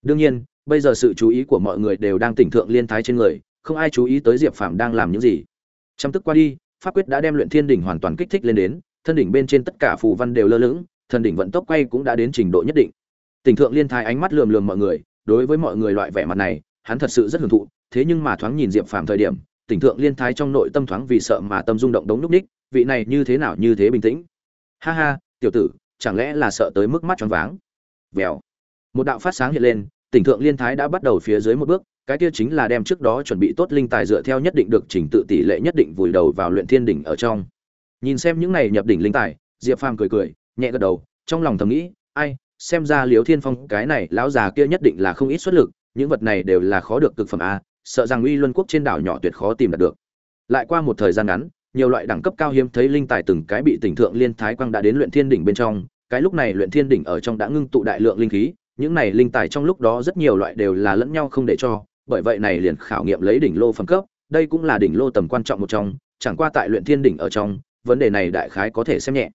Đương nhiên, bây giờ sự chú ý của mọi người đều đang tỉnh thượng liên thái trên người, không ai chú ý tới diệp phàm đang làm những gì. Trăm tức qua đi, pháp quyết đã đem luyện thiên đỉnh hoàn toàn kích thích lên đến, thân đỉnh bên trên tất cả phù văn đều lơ lửng thân đỉnh vận tốc quay cũng đã đến trình độ nhất định. Tỉnh thượng liên thái ánh mắt lườm lườm mọi người đối với mọi người loại vẻ mặt này, hắn thật sự rất hưởng thụ, thế nhưng mà thoáng nhìn diệp phàm thời điểm, tỉnh thượng liên thái trong nội tâm thoáng vì sợ mà tâm rung động đống núc ních, vị này như thế nào như thế bình tĩnh. Ha ha, tiểu tử, chẳng lẽ là sợ tới mức mắt choáng váng? Vèo. Một đạo phát sáng hiện lên, tỉnh thượng liên thái đã bắt đầu phía dưới một bước, cái kia chính là đem trước đó chuẩn bị tốt linh tài dựa theo nhất định được chỉnh tự tỷ lệ nhất định vùi đầu vào luyện thiên đỉnh ở trong. Nhìn xem những này nhập đỉnh linh tài, diệp phàm cười cười, nhẹ gật đầu, trong lòng thầm nghĩ, ai xem ra liếu thiên phong, cái này lão già kia nhất định là không ít xuất lực, những vật này đều là khó được cực phẩm a, sợ rằng uy luân quốc trên đảo nhỏ tuyệt khó tìm đạt được. Lại qua một thời gian ngắn, nhiều loại đẳng cấp cao hiếm thấy linh tài từng cái bị tỉnh thượng liên thái quang đã đến luyện thiên đỉnh bên trong, cái lúc này luyện thiên đỉnh ở trong đã ngưng tụ đại lượng linh khí, những này linh tài trong lúc đó rất nhiều loại đều là lẫn nhau không để cho, bởi vậy này liền khảo nghiệm lấy đỉnh lô phẩm cấp, đây cũng là đỉnh lô tầm quan trọng một trong, chẳng qua tại luyện thiên đỉnh ở trong, vấn đề này đại khái có thể xem nhẹ.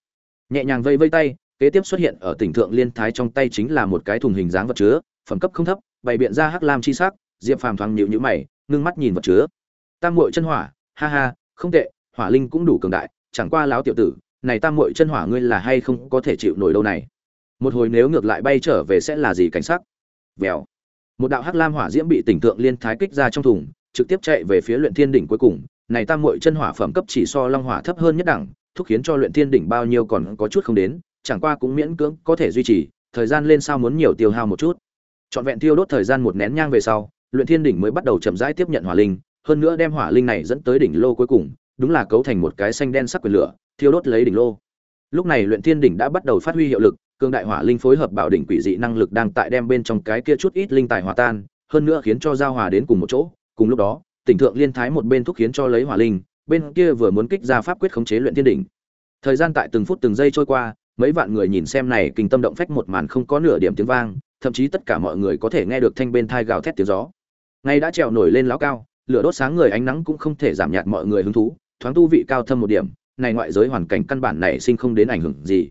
Nhẹ nhàng vây vây tay kế tiếp xuất hiện ở tỉnh thượng liên thái trong tay chính là một cái thùng hình dáng vật chứa, phẩm cấp không thấp, bày biện ra hắc lam chi sắc, diệp phàm thoáng nhịu nhữ mày, ngưng mắt nhìn vật chứa. Tam mội chân hỏa, ha ha, không tệ, hỏa linh cũng đủ cường đại, chẳng qua láo tiểu tử, này tam mội chân hỏa ngươi là hay không có thể chịu nổi đâu này? Một hồi nếu ngược lại bay trở về sẽ là gì cảnh sắc? Vèo. Một đạo hắc lam hỏa diễm bị tỉnh tượng liên thái kích ra trong thùng, trực tiếp chạy về phía luyện thiên đỉnh cuối cùng. Này tam muội chân hỏa phẩm cấp chỉ so long hỏa thấp hơn nhất đẳng, thúc khiến cho luyện thiên đỉnh bao nhiêu còn có chút không đến chẳng qua cũng miễn cưỡng có thể duy trì, thời gian lên sao muốn nhiều tiêu hao một chút. Trọn vẹn tiêu đốt thời gian một nén nhang về sau, luyện thiên đỉnh mới bắt đầu chậm rãi tiếp nhận hỏa linh, hơn nữa đem hỏa linh này dẫn tới đỉnh lô cuối cùng, đúng là cấu thành một cái xanh đen sắc quyền lửa, thiêu đốt lấy đỉnh lô. Lúc này luyện thiên đỉnh đã bắt đầu phát huy hiệu lực cương đại hỏa linh phối hợp bảo đỉnh quỷ dị năng lực đang tại đem bên trong cái kia chút ít linh tài hòa tan, hơn nữa khiến cho giao hòa đến cùng một chỗ. Cùng lúc đó, tỉnh thượng liên thái một bên thúc khiến cho lấy hỏa linh, bên kia vừa muốn kích ra pháp quyết khống chế luyện thiên đỉnh. Thời gian tại từng phút từng giây trôi qua mấy vạn người nhìn xem này kinh tâm động phách một màn không có nửa điểm tiếng vang, thậm chí tất cả mọi người có thể nghe được thanh bên thai gào thét tiếng gió. Ngay đã trèo nổi lên lão cao, lửa đốt sáng người ánh nắng cũng không thể giảm nhạt mọi người hứng thú, thoáng tu vị cao thâm một điểm, này ngoại giới hoàn cảnh căn bản này sinh không đến ảnh hưởng gì.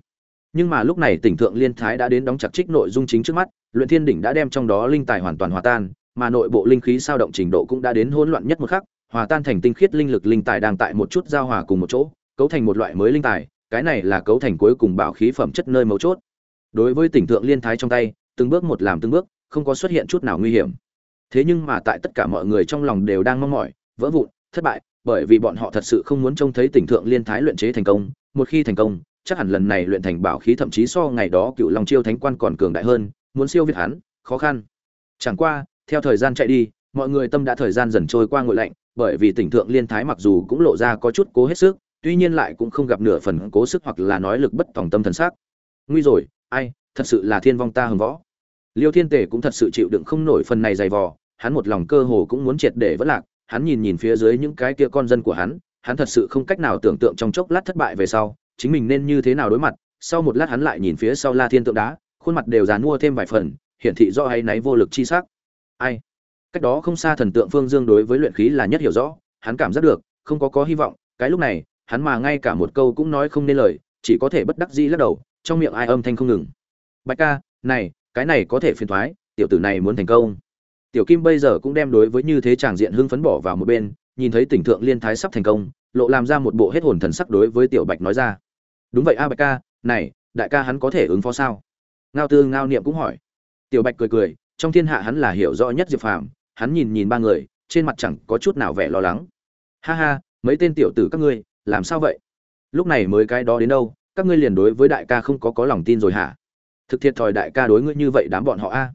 Nhưng mà lúc này tỉnh thượng liên thái đã đến đóng chặt trích nội dung chính trước mắt, luyện thiên đỉnh đã đem trong đó linh tài hoàn toàn hòa tan, mà nội bộ linh khí sao động trình độ cũng đã đến hỗn loạn nhất một khắc, hòa tan thành tinh khiết linh lực linh tài đang tại một chút giao hòa cùng một chỗ, cấu thành một loại mới linh tài cái này là cấu thành cuối cùng bảo khí phẩm chất nơi mấu chốt. Đối với tỉnh thượng liên thái trong tay, từng bước một làm từng bước, không có xuất hiện chút nào nguy hiểm. Thế nhưng mà tại tất cả mọi người trong lòng đều đang mong mỏi, vỡ vụn, thất bại, bởi vì bọn họ thật sự không muốn trông thấy tỉnh thượng liên thái luyện chế thành công. Một khi thành công, chắc hẳn lần này luyện thành bảo khí thậm chí so ngày đó cựu long chiêu thánh quan còn cường đại hơn, muốn siêu việt hắn, khó khăn. Chẳng qua, theo thời gian chạy đi, mọi người tâm đã thời gian dần trôi qua ngội lạnh, bởi vì tỉnh thượng liên thái mặc dù cũng lộ ra có chút cố hết sức tuy nhiên lại cũng không gặp nửa phần cố sức hoặc là nói lực bất tòng tâm thần sắc nguy rồi, ai, thật sự là thiên vong ta hầm võ. Liêu thiên tề cũng thật sự chịu đựng không nổi phần này dày vò, hắn một lòng cơ hồ cũng muốn triệt để vất lạc, hắn nhìn nhìn phía dưới những cái kia con dân của hắn hắn thật sự không cách nào tưởng tượng trong chốc lát thất bại về sau, chính mình nên như thế nào đối mặt, sau một lát hắn lại nhìn phía sau la thiên tượng đá, khuôn mặt đều dàn mua thêm vài phần, hiển thị do hay náy vô lực chi sắc. Ai? Cách đó không xa thần tượng phương dương đối với luyện khí là nhất hiểu rõ, hắn cảm giác được, không có có hy vọng, cái lúc này hắn mà ngay cả một câu cũng nói không nên lời, chỉ có thể bất đắc dĩ lắc đầu, trong miệng ai âm thanh không ngừng. Bạch ca, này, cái này có thể phiền thoái, tiểu tử này muốn thành công. Tiểu kim bây giờ cũng đem đối với như thế tràng diện hưng phấn bỏ vào một bên, nhìn thấy tỉnh thượng liên thái sắp thành công, lộ làm ra một bộ hết hồn thần sắc đối với tiểu bạch nói ra. Đúng vậy a bạch ca, này, đại ca hắn có thể ứng phó sao? Ngao tư ngao niệm cũng hỏi. Tiểu bạch cười cười, trong thiên hạ hắn là hiểu rõ nhất diệp phàm, hắn nhìn nhìn ba người, trên mặt chẳng có chút nào vẻ lo lắng. Ha ha, mấy tên tiểu tử các ngươi làm sao vậy? Lúc này mới cái đó đến đâu, các ngươi liền đối với đại ca không có có lòng tin rồi hả? Thực thiệt thòi đại ca đối ngươi như vậy đám bọn họ a? À?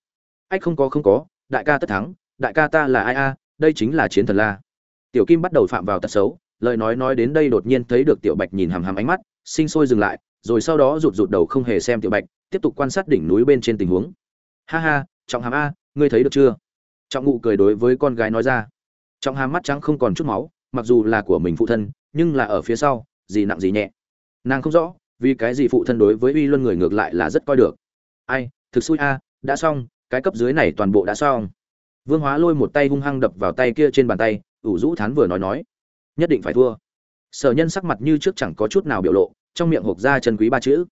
ách không có không có, đại ca tất thắng, đại ca ta là ai a? Đây chính là chiến thần la. Tiểu kim bắt đầu phạm vào tật xấu, lời nói nói đến đây đột nhiên thấy được tiểu bạch nhìn hằm hằm ánh mắt, sinh sôi dừng lại, rồi sau đó rụt rụt đầu không hề xem tiểu bạch, tiếp tục quan sát đỉnh núi bên trên tình huống. Ha ha, trọng hàm a, ngươi thấy được chưa? Trọng ngụ cười đối với con gái nói ra. Trọng hàm mắt trắng không còn chút máu, mặc dù là của mình phụ thân nhưng là ở phía sau, gì nặng gì nhẹ. Nàng không rõ, vì cái gì phụ thân đối với uy luân người ngược lại là rất coi được. Ai, thực xui a, đã xong, cái cấp dưới này toàn bộ đã xong. Vương hóa lôi một tay hung hăng đập vào tay kia trên bàn tay, ủ rũ thán vừa nói nói. Nhất định phải thua. Sở nhân sắc mặt như trước chẳng có chút nào biểu lộ, trong miệng hộp ra chân quý ba chữ.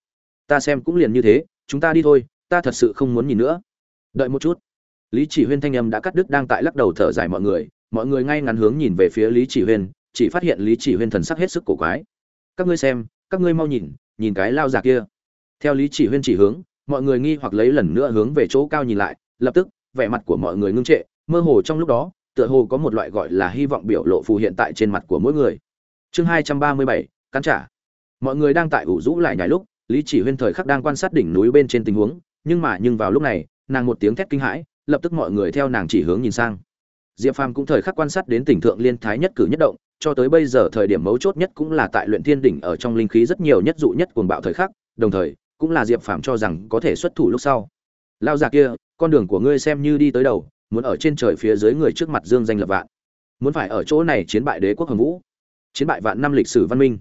Ta xem cũng liền như thế, chúng ta đi thôi, ta thật sự không muốn nhìn nữa. Đợi một chút. Lý chỉ huyên thanh âm đã cắt đứt đang tại lắc đầu thở dài mọi người mọi người ngay ngắn hướng nhìn về phía lý chỉ huyên chỉ phát hiện lý chỉ huyên thần sắc hết sức cổ quái. Các ngươi xem, các ngươi mau nhìn nhìn cái lao già kia. Theo lý chỉ huyên chỉ hướng, mọi người nghi hoặc lấy lần nữa hướng về chỗ cao nhìn lại, lập tức, vẻ mặt của mọi người ngưng trệ, mơ hồ trong lúc đó, tựa hồ có một loại gọi là hy vọng biểu lộ phù hiện tại trên mặt của mỗi người. Chương hai trăm ba mươi bảy, cắn trả. Mọi người đang tại ủ rũ lại nhảy lúc, lý chỉ huyên thời khắc đang quan sát đỉnh núi bên trên tình huống, nhưng mà nhưng vào lúc này, nàng một tiếng thét kinh hãi, lập tức mọi người theo nàng chỉ hướng nhìn sang. Diệp phàm cũng thời khắc quan sát đến tỉnh thượng liên thái nhất cử nhất động cho tới bây giờ thời điểm mấu chốt nhất cũng là tại luyện thiên đỉnh ở trong linh khí rất nhiều nhất dụ nhất cuồng bạo thời khắc, đồng thời, cũng là diệp phàm cho rằng có thể xuất thủ lúc sau. Lao già kia, con đường của ngươi xem như đi tới đầu, muốn ở trên trời phía dưới người trước mặt dương danh lập vạn. Muốn phải ở chỗ này chiến bại đế quốc hồng vũ. Chiến bại vạn năm lịch sử văn minh.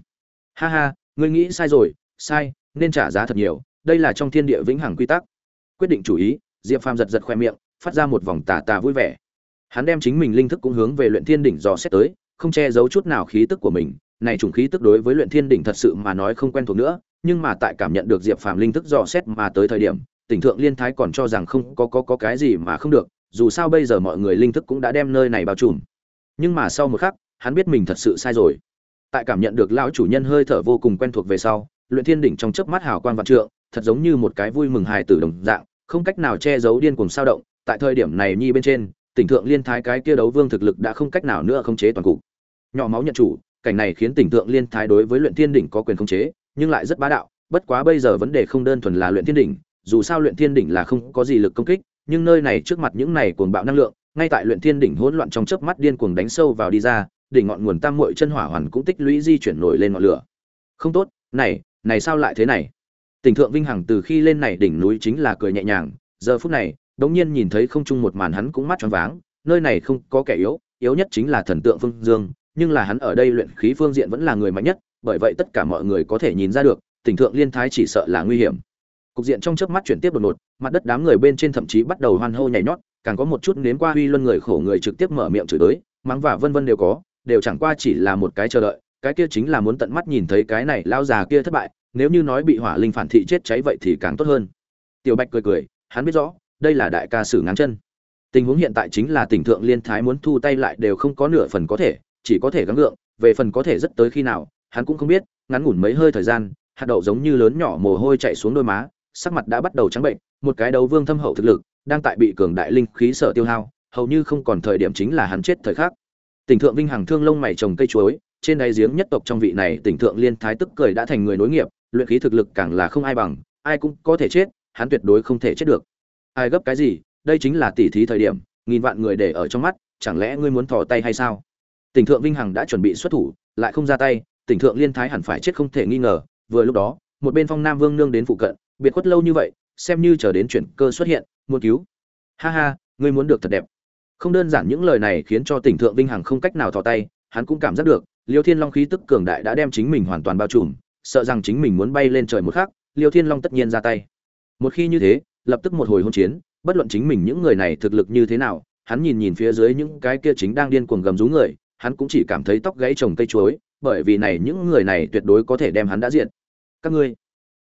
Ha ha, ngươi nghĩ sai rồi, sai, nên trả giá thật nhiều, đây là trong thiên địa vĩnh hằng quy tắc. Quyết định chủ ý, diệp phàm giật giật khoe miệng, phát ra một vòng tà tà vui vẻ. Hắn đem chính mình linh thức cũng hướng về luyện thiên đỉnh dò xét tới không che giấu chút nào khí tức của mình, này chủng khí tức đối với luyện thiên đỉnh thật sự mà nói không quen thuộc nữa, nhưng mà tại cảm nhận được diệp phàm linh thức dò xét mà tới thời điểm, tỉnh thượng liên thái còn cho rằng không có có có cái gì mà không được, dù sao bây giờ mọi người linh thức cũng đã đem nơi này bao trùm. Nhưng mà sau một khắc, hắn biết mình thật sự sai rồi. Tại cảm nhận được lão chủ nhân hơi thở vô cùng quen thuộc về sau, luyện thiên đỉnh trong chớp mắt hào quang vạn trượng, thật giống như một cái vui mừng hài tử đồng dạng, không cách nào che giấu điên cuồng sao động, tại thời điểm này nhi bên trên, tỉnh thượng liên thái cái kia đấu vương thực lực đã không cách nào nữa khống chế toàn cục nhỏ máu nhận chủ, cảnh này khiến tỉnh thượng liên thái đối với luyện thiên đỉnh có quyền khống chế, nhưng lại rất bá đạo, bất quá bây giờ vấn đề không đơn thuần là luyện thiên đỉnh, dù sao luyện thiên đỉnh là không có gì lực công kích, nhưng nơi này trước mặt những này cuồng bạo năng lượng, ngay tại luyện thiên đỉnh hỗn loạn trong chớp mắt điên cuồng đánh sâu vào đi ra, đỉnh ngọn nguồn tam muội chân hỏa hoàn cũng tích lũy di chuyển nổi lên ngọn lửa. Không tốt, này này sao lại thế này? Tỉnh thượng vinh hằng từ khi lên này đỉnh núi chính là cười nhẹ nhàng, giờ phút này, đống nhiên nhìn thấy không chung một màn hắn cũng mắt tròn váng, nơi này không có kẻ yếu yếu nhất chính là thần tượng phương dương nhưng là hắn ở đây luyện khí phương diện vẫn là người mạnh nhất bởi vậy tất cả mọi người có thể nhìn ra được tình thượng liên thái chỉ sợ là nguy hiểm. Cục diện trong chớp mắt chuyển tiếp đột ngột mặt đất đám người bên trên thậm chí bắt đầu hoan hô nhảy nhót càng có một chút nếm qua huy luân người khổ người trực tiếp mở miệng chửi đối, mắng và vân vân đều có đều chẳng qua chỉ là một cái chờ đợi cái kia chính là muốn tận mắt nhìn thấy cái này lao già kia thất bại nếu như nói bị hỏa linh phản thị chết cháy vậy thì càng tốt hơn. Tiểu bạch cười cười hắn biết rõ đây là đại ca sử ngáng chân. Tình huống hiện tại chính là tỉnh thượng liên thái muốn thu tay lại đều không có nửa phần có thể chỉ có thể gắng gượng, về phần có thể rất tới khi nào, hắn cũng không biết, ngắn ngủn mấy hơi thời gian, hạt đậu giống như lớn nhỏ mồ hôi chạy xuống đôi má, sắc mặt đã bắt đầu trắng bệnh, một cái đấu vương thâm hậu thực lực, đang tại bị cường đại linh khí sợ tiêu hao, hầu như không còn thời điểm chính là hắn chết thời khắc. Tỉnh thượng vinh hằng thương lông mày trồng cây chuối, trên đáy giếng nhất tộc trong vị này tỉnh thượng liên thái tức cười đã thành người nối nghiệp, luyện khí thực lực càng là không ai bằng, ai cũng có thể chết, hắn tuyệt đối không thể chết được. Ai gấp cái gì, đây chính là tỉ thí thời điểm, nghìn vạn người để ở trong mắt, chẳng lẽ ngươi muốn thò tay hay sao? Tỉnh thượng vinh hằng đã chuẩn bị xuất thủ, lại không ra tay, tỉnh thượng liên thái hẳn phải chết không thể nghi ngờ. Vừa lúc đó, một bên phong nam vương nương đến phụ cận, biệt khuất lâu như vậy, xem như chờ đến chuyển cơ xuất hiện, muốn cứu. Ha ha, ngươi muốn được thật đẹp. Không đơn giản những lời này khiến cho tỉnh thượng vinh hằng không cách nào thò tay, hắn cũng cảm giác được, liêu thiên long khí tức cường đại đã đem chính mình hoàn toàn bao trùm, sợ rằng chính mình muốn bay lên trời một khắc, liêu thiên long tất nhiên ra tay. Một khi như thế, lập tức một hồi hôn chiến, bất luận chính mình những người này thực lực như thế nào, hắn nhìn nhìn phía dưới những cái kia chính đang điên cuồng gầm rú người hắn cũng chỉ cảm thấy tóc gãy trồng cây chuối, bởi vì này những người này tuyệt đối có thể đem hắn đã diện các ngươi,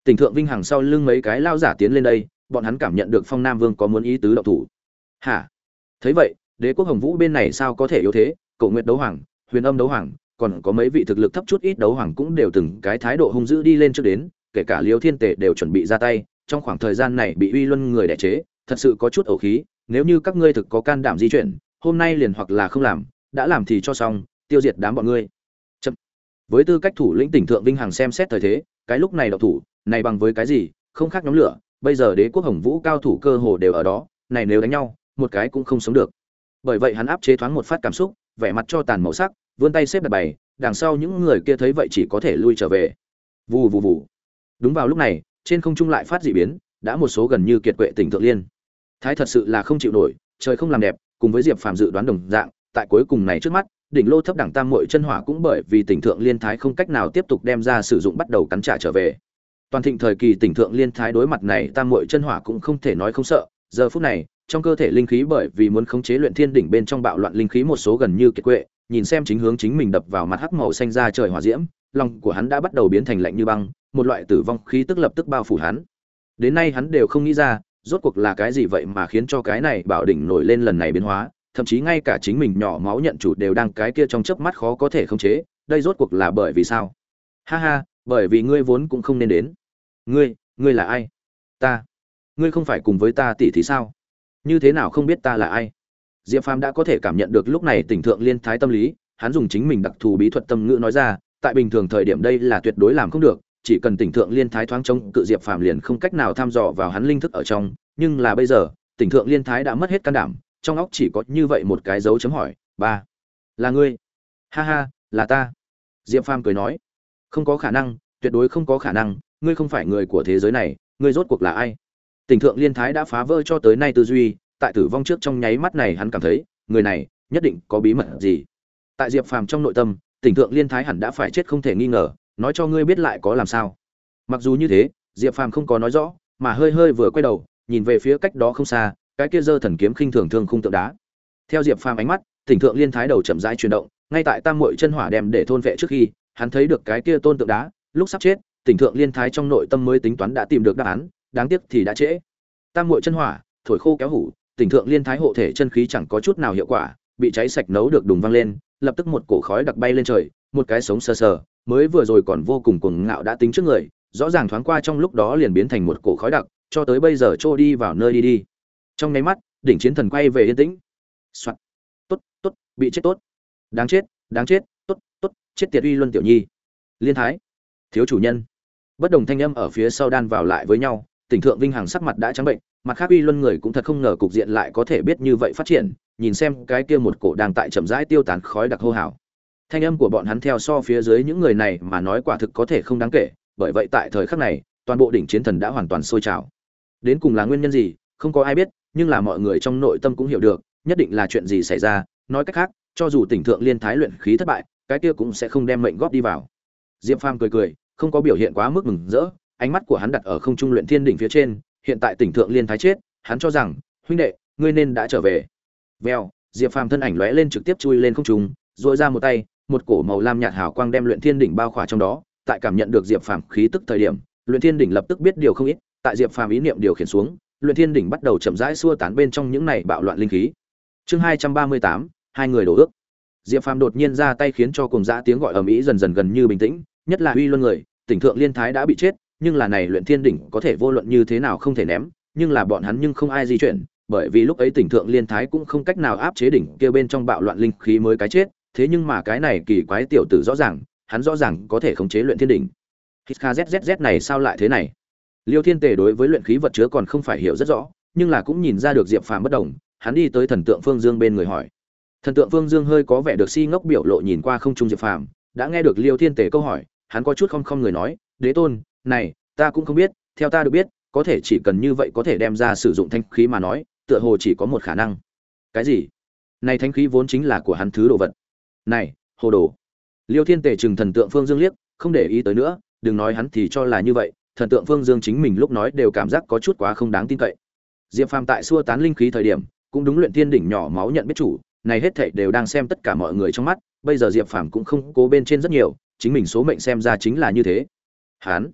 tỉnh thượng vinh hằng sau lưng mấy cái lao giả tiến lên đây, bọn hắn cảm nhận được phong nam vương có muốn ý tứ động thủ. Hả? Thấy vậy, đế quốc hồng vũ bên này sao có thể yếu thế? Cổ nguyệt đấu hoàng, huyền âm đấu hoàng, còn có mấy vị thực lực thấp chút ít đấu hoàng cũng đều từng cái thái độ hung dữ đi lên trước đến, kể cả liêu thiên tề đều chuẩn bị ra tay, trong khoảng thời gian này bị uy luân người đẻ chế, thật sự có chút ẩu khí, nếu như các ngươi thực có can đảm di chuyển, hôm nay liền hoặc là không làm đã làm thì cho xong, tiêu diệt đám bọn ngươi. Chậm. với tư cách thủ lĩnh tỉnh thượng vinh hằng xem xét thời thế, cái lúc này độc thủ, này bằng với cái gì, không khác nhóm lửa, bây giờ đế quốc hồng vũ cao thủ cơ hồ đều ở đó, này nếu đánh nhau, một cái cũng không sống được. Bởi vậy hắn áp chế thoáng một phát cảm xúc, vẻ mặt cho tàn màu sắc, vươn tay xếp đặt bày, đằng sau những người kia thấy vậy chỉ có thể lui trở về. Vù vù vù. Đúng vào lúc này, trên không trung lại phát dị biến, đã một số gần như kiệt quệ tỉnh thượng liên. Thái thật sự là không chịu nổi, trời không làm đẹp, cùng với diệp phàm dự đoán đồng dạng tại cuối cùng này trước mắt, đỉnh lô thấp đẳng tam muội chân hỏa cũng bởi vì tỉnh thượng liên thái không cách nào tiếp tục đem ra sử dụng bắt đầu cắn trả trở về. Toàn thịnh thời kỳ tỉnh thượng liên thái đối mặt này tam muội chân hỏa cũng không thể nói không sợ. Giờ phút này, trong cơ thể linh khí bởi vì muốn khống chế luyện thiên đỉnh bên trong bạo loạn linh khí một số gần như kiệt quệ, nhìn xem chính hướng chính mình đập vào mặt hắc màu xanh ra trời hỏa diễm, lòng của hắn đã bắt đầu biến thành lạnh như băng, một loại tử vong khí tức lập tức bao phủ hắn. Đến nay hắn đều không nghĩ ra, rốt cuộc là cái gì vậy mà khiến cho cái này bảo đỉnh nổi lên lần này biến hóa thậm chí ngay cả chính mình nhỏ máu nhận chủ đều đang cái kia trong chớp mắt khó có thể khống chế, đây rốt cuộc là bởi vì sao? Ha ha, bởi vì ngươi vốn cũng không nên đến. Ngươi ngươi là ai? Ta. Ngươi không phải cùng với ta tỷ thì sao? Như thế nào không biết ta là ai? Diệp phàm đã có thể cảm nhận được lúc này tỉnh thượng liên thái tâm lý, hắn dùng chính mình đặc thù bí thuật tâm ngữ nói ra, tại bình thường thời điểm đây là tuyệt đối làm không được, chỉ cần tỉnh thượng liên thái thoáng trống cự diệp phàm liền không cách nào tham dò vào hắn linh thức ở trong, nhưng là bây giờ, tỉnh thượng liên thái đã mất hết can đảm trong óc chỉ có như vậy một cái dấu chấm hỏi, ba, là ngươi? Ha ha, là ta. Diệp phàm cười nói, không có khả năng, tuyệt đối không có khả năng, ngươi không phải người của thế giới này, ngươi rốt cuộc là ai? Tình thượng liên thái đã phá vỡ cho tới nay tư duy, tại tử vong trước trong nháy mắt này hắn cảm thấy, người này nhất định có bí mật gì. Tại diệp phàm trong nội tâm, tỉnh thượng liên thái hẳn đã phải chết không thể nghi ngờ, nói cho ngươi biết lại có làm sao. Mặc dù như thế, diệp phàm không có nói rõ, mà hơi hơi vừa quay đầu, nhìn về phía cách đó không xa cái kia giơ thần kiếm khinh thường thương khung tượng đá. Theo diệp phàm ánh mắt tỉnh thượng liên thái đầu chậm rãi chuyển động, ngay tại tam muội chân hỏa đem để thôn vệ trước khi, hắn thấy được cái kia tôn tượng đá, lúc sắp chết tỉnh thượng liên thái trong nội tâm mới tính toán đã tìm được đáp án, đáng tiếc thì đã trễ. Tam muội chân hỏa, thổi khô kéo hủ tỉnh thượng liên thái hộ thể chân khí chẳng có chút nào hiệu quả, bị cháy sạch nấu được đùng văng lên, lập tức một cổ khói đặc bay lên trời, một cái sống sờ sờ, mới vừa rồi còn vô cùng cuồng ngạo đã tính trước người, rõ ràng thoáng qua trong lúc đó liền biến thành một cổ khói đặc, cho tới bây giờ trôi đi vào nơi đi đi trong nháy mắt, đỉnh chiến thần quay về yên tĩnh. Soạn. tốt tốt, bị chết tốt. Đáng chết đáng chết, tốt tốt, chết tiệt uy luân tiểu nhi. Liên thái. Thiếu chủ nhân. Bất đồng thanh âm ở phía sau đan vào lại với nhau, tỉnh thượng vinh hằng sắc mặt đã trắng bệnh, mặt khác uy luân người cũng thật không ngờ cục diện lại có thể biết như vậy phát triển, nhìn xem cái kia một cổ đang tại chậm rãi tiêu tán khói đặc hô hào. Thanh âm của bọn hắn theo so phía dưới những người này mà nói quả thực có thể không đáng kể, bởi vậy tại thời khắc này, toàn bộ đỉnh chiến thần đã hoàn toàn sôi trào. Đến cùng là nguyên nhân gì, không có ai biết nhưng là mọi người trong nội tâm cũng hiểu được, nhất định là chuyện gì xảy ra, nói cách khác, cho dù tỉnh thượng liên thái luyện khí thất bại, cái kia cũng sẽ không đem mệnh góp đi vào. Diệp phàm cười cười, không có biểu hiện quá mức mừng rỡ, ánh mắt của hắn đặt ở không trung luyện thiên đỉnh phía trên, hiện tại tỉnh thượng liên thái chết, hắn cho rằng, huynh đệ, ngươi nên đã trở về. Vèo, diệp phàm thân ảnh lóe lên trực tiếp chui lên không trung rồi ra một tay, một cổ màu lam nhạt hào quang đem luyện thiên đỉnh bao khỏa trong đó, tại cảm nhận được diệp phàm khí tức thời điểm, luyện thiên đỉnh lập tức biết điều không ít, tại diệp phàm ý niệm điều khiển xuống luyện thiên đỉnh bắt đầu chậm rãi xua tán bên trong những này bạo loạn linh khí. Chương hai trăm ba mươi tám, hai người đổ ước. Diệp phàm đột nhiên ra tay khiến cho cùng dã tiếng gọi ầm ĩ dần dần gần như bình tĩnh, nhất là uy luân người, tỉnh thượng liên thái đã bị chết, nhưng là này luyện thiên đỉnh có thể vô luận như thế nào không thể ném, nhưng là bọn hắn nhưng không ai di chuyển, bởi vì lúc ấy tỉnh thượng liên thái cũng không cách nào áp chế đỉnh kia bên trong bạo loạn linh khí mới cái chết, thế nhưng mà cái này kỳ quái tiểu tử rõ ràng, hắn rõ ràng có thể khống chế luyện thiên đỉnh. Hít kzzz này sao lại thế này? Liêu thiên tề đối với luyện khí vật chứa còn không phải hiểu rất rõ, nhưng là cũng nhìn ra được diệp phàm bất đồng, hắn đi tới thần tượng phương dương bên người hỏi. Thần tượng phương dương hơi có vẻ được si ngốc biểu lộ nhìn qua không trung diệp phàm, đã nghe được liêu thiên tề câu hỏi, hắn có chút không không người nói, đế tôn, này, ta cũng không biết, theo ta được biết, có thể chỉ cần như vậy có thể đem ra sử dụng thanh khí mà nói, tựa hồ chỉ có một khả năng. Cái gì? Này thanh khí vốn chính là của hắn thứ đồ vật. Này, hồ đồ. Liêu thiên tề chừng thần tượng phương dương liếc, không để ý tới nữa, đừng nói hắn thì cho là như vậy thần tượng phương dương chính mình lúc nói đều cảm giác có chút quá không đáng tin cậy. Diệp phàm tại xua tán linh khí thời điểm, cũng đúng luyện thiên đỉnh nhỏ máu nhận biết chủ, này hết thảy đều đang xem tất cả mọi người trong mắt, bây giờ diệp phàm cũng không cố bên trên rất nhiều, chính mình số mệnh xem ra chính là như thế. Hán,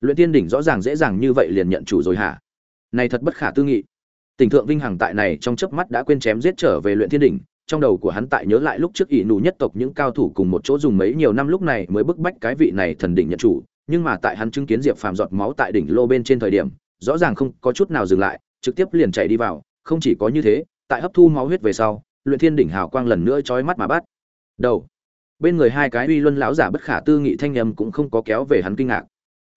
luyện thiên đỉnh rõ ràng dễ dàng như vậy liền nhận chủ rồi hả? Này thật bất khả tư nghị. Tỉnh thượng vinh hằng tại này trong chớp mắt đã quên chém giết trở về luyện thiên đỉnh, trong đầu của hắn tại nhớ lại lúc trước ỷ nụ nhất tộc những cao thủ cùng một chỗ dùng mấy nhiều năm lúc này mới bức bách cái vị này thần đỉnh nhận chủ nhưng mà tại hắn chứng kiến diệp phàm giọt máu tại đỉnh lô bên trên thời điểm, rõ ràng không có chút nào dừng lại, trực tiếp liền chạy đi vào, không chỉ có như thế, tại hấp thu máu huyết về sau, luyện thiên đỉnh hào quang lần nữa trói mắt mà bắt. Đầu. Bên người hai cái uy luân lão giả bất khả tư nghị thanh nhầm cũng không có kéo về hắn kinh ngạc.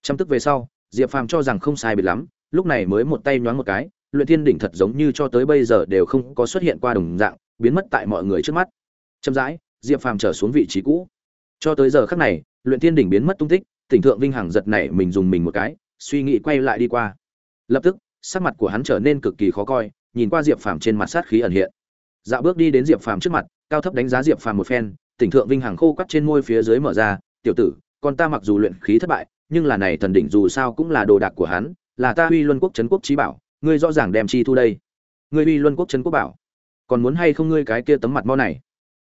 Chăm tức về sau, diệp phàm cho rằng không sai biệt lắm, lúc này mới một tay nhoáng một cái, luyện thiên đỉnh thật giống như cho tới bây giờ đều không có xuất hiện qua đồng dạng, biến mất tại mọi người trước mắt. Chậm rãi, diệp phàm trở xuống vị trí cũ. Cho tới giờ khắc này, luyện thiên đỉnh biến mất tung tích tỉnh thượng vinh hằng giật nảy mình dùng mình một cái, suy nghĩ quay lại đi qua. Lập tức, sắc mặt của hắn trở nên cực kỳ khó coi, nhìn qua diệp phàm trên mặt sát khí ẩn hiện. Dạo bước đi đến diệp phàm trước mặt, cao thấp đánh giá diệp phàm một phen, tỉnh thượng vinh hằng khô quắt trên môi phía dưới mở ra, tiểu tử, con ta mặc dù luyện khí thất bại, nhưng là này thần đỉnh dù sao cũng là đồ đạc của hắn, là ta uy luân quốc trấn quốc trí bảo, ngươi rõ ràng đem chi thu đây. Ngươi uy luân quốc trấn quốc bảo? Còn muốn hay không ngươi cái kia tấm mặt mo này?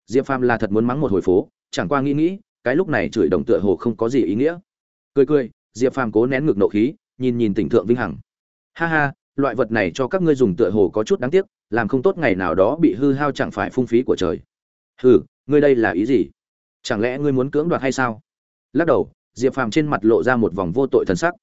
Diệp phàm là thật muốn mắng một hồi phố, chẳng qua nghĩ nghĩ, cái lúc này chửi đồng tựa hồ không có gì ý nghĩa cười cười, diệp phàm cố nén ngược nộ khí, nhìn nhìn tỉnh thượng vinh hằng. Ha ha, loại vật này cho các ngươi dùng tựa hồ có chút đáng tiếc, làm không tốt ngày nào đó bị hư hao chẳng phải phung phí của trời. Hừ, ngươi đây là ý gì? Chẳng lẽ ngươi muốn cưỡng đoạt hay sao? Lắc đầu, diệp phàm trên mặt lộ ra một vòng vô tội thần sắc.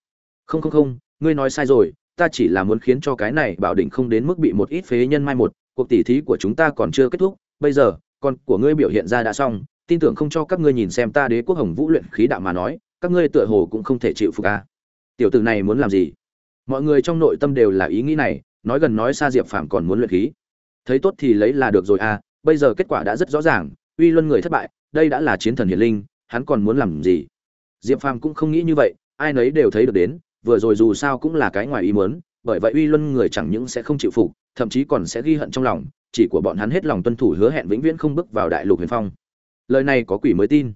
Không không không, ngươi nói sai rồi, ta chỉ là muốn khiến cho cái này bảo định không đến mức bị một ít phế nhân mai một, cuộc tỉ thí của chúng ta còn chưa kết thúc, bây giờ, con của ngươi biểu hiện ra đã xong, tin tưởng không cho các ngươi nhìn xem ta đế quốc hồng vũ luyện khí đạo mà nói các ngươi tựa hồ cũng không thể chịu phục a tiểu tử này muốn làm gì? Mọi người trong nội tâm đều là ý nghĩ này, nói gần nói xa diệp phàm còn muốn luyện khí. Thấy tốt thì lấy là được rồi a bây giờ kết quả đã rất rõ ràng, uy luân người thất bại, đây đã là chiến thần hiển linh, hắn còn muốn làm gì? Diệp phàm cũng không nghĩ như vậy, ai nấy đều thấy được đến, vừa rồi dù sao cũng là cái ngoài ý muốn, bởi vậy uy luân người chẳng những sẽ không chịu phục, thậm chí còn sẽ ghi hận trong lòng, chỉ của bọn hắn hết lòng tuân thủ hứa hẹn vĩnh viễn không bước vào đại lục huyền phong. Lời này có quỷ mới tin.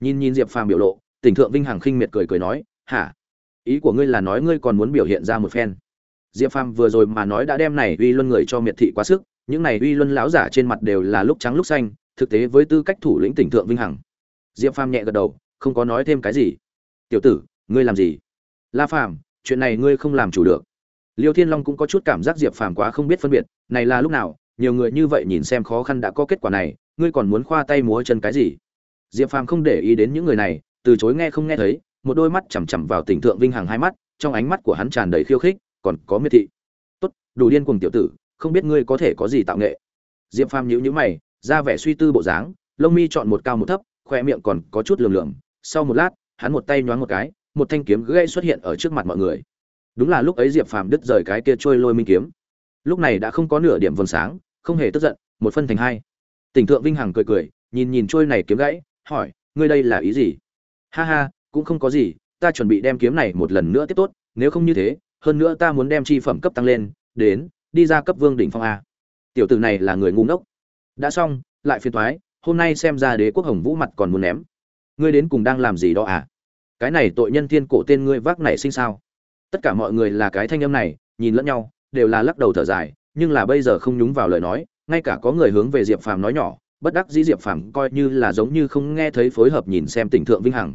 Nhìn nhìn diệp phàm biểu lộ tỉnh thượng vinh hằng khinh miệt cười cười nói, hả? Ý của ngươi là nói ngươi còn muốn biểu hiện ra một phen? Diệp phàm vừa rồi mà nói đã đem này uy luân người cho miệt thị quá sức, những này uy luân lão giả trên mặt đều là lúc trắng lúc xanh, thực tế với tư cách thủ lĩnh tỉnh thượng vinh hằng. Diệp phàm nhẹ gật đầu, không có nói thêm cái gì. Tiểu tử, ngươi làm gì? La phàm, chuyện này ngươi không làm chủ được. Liêu thiên long cũng có chút cảm giác diệp phàm quá không biết phân biệt, này là lúc nào, nhiều người như vậy nhìn xem khó khăn đã có kết quả này, ngươi còn muốn khoa tay múa chân cái gì? Diệp phàm không để ý đến những người này từ chối nghe không nghe thấy, một đôi mắt chằm chằm vào tỉnh thượng vinh hằng hai mắt, trong ánh mắt của hắn tràn đầy khiêu khích, còn có miệt thị. Tốt, đủ điên cuồng tiểu tử, không biết ngươi có thể có gì tạo nghệ. Diệp phàm nhíu nhíu mày, ra vẻ suy tư bộ dáng, lông mi chọn một cao một thấp khoe miệng còn có chút lườm lườm. Sau một lát, hắn một tay nhoáng một cái, một thanh kiếm gãy xuất hiện ở trước mặt mọi người. Đúng là lúc ấy diệp phàm đứt rời cái kia trôi lôi minh kiếm. Lúc này đã không có nửa điểm vầng sáng, không hề tức giận, một phân thành hai. Tỉnh thượng vinh hằng cười cười, nhìn nhìn trôi này kiếm gãy, hỏi, ngươi đây là ý gì? Ha ha, cũng không có gì, ta chuẩn bị đem kiếm này một lần nữa tiếp tốt, nếu không như thế, hơn nữa ta muốn đem chi phẩm cấp tăng lên, đến, đi ra cấp vương đỉnh phong a. Tiểu tử này là người ngu ngốc. Đã xong, lại phiền thoái, hôm nay xem ra đế quốc hồng vũ mặt còn muốn ném. Ngươi đến cùng đang làm gì đó à? Cái này tội nhân thiên cổ tên ngươi vác này sinh sao? Tất cả mọi người là cái thanh âm này, nhìn lẫn nhau, đều là lắc đầu thở dài, nhưng là bây giờ không nhúng vào lời nói, ngay cả có người hướng về diệp phàm nói nhỏ bất đắc dĩ diệp phàm coi như là giống như không nghe thấy phối hợp nhìn xem tình thượng vinh hằng.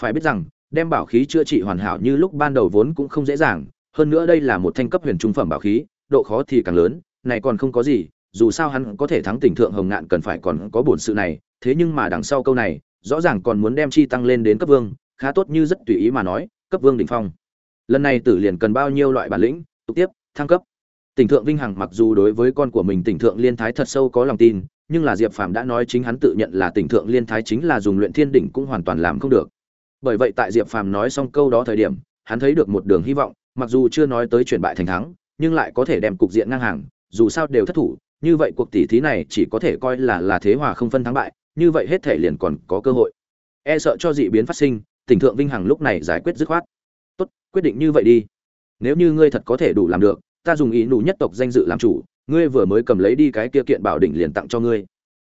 Phải biết rằng, đem bảo khí chữa trị hoàn hảo như lúc ban đầu vốn cũng không dễ dàng, hơn nữa đây là một thanh cấp huyền trung phẩm bảo khí, độ khó thì càng lớn, này còn không có gì, dù sao hắn có thể thắng tình thượng hồng ngạn cần phải còn có bổn sự này, thế nhưng mà đằng sau câu này, rõ ràng còn muốn đem chi tăng lên đến cấp vương, khá tốt như rất tùy ý mà nói, cấp vương đỉnh phong. Lần này tử liền cần bao nhiêu loại bản lĩnh, tục tiếp, thăng cấp. Tỉnh thượng vinh hằng mặc dù đối với con của mình tỉnh thượng liên thái thật sâu có lòng tin nhưng là diệp phàm đã nói chính hắn tự nhận là tỉnh thượng liên thái chính là dùng luyện thiên đỉnh cũng hoàn toàn làm không được. Bởi vậy tại diệp phàm nói xong câu đó thời điểm, hắn thấy được một đường hy vọng, mặc dù chưa nói tới chuyển bại thành thắng, nhưng lại có thể đem cục diện ngang hàng, dù sao đều thất thủ, như vậy cuộc tỷ thí này chỉ có thể coi là là thế hòa không phân thắng bại, như vậy hết thể liền còn có cơ hội. E sợ cho dị biến phát sinh, tỉnh thượng vinh hằng lúc này giải quyết dứt khoát. Tốt, quyết định như vậy đi. Nếu như ngươi thật có thể đủ làm được, ta dùng ý nụ nhất tộc danh dự làm chủ ngươi vừa mới cầm lấy đi cái kia kiện bảo đỉnh liền tặng cho ngươi.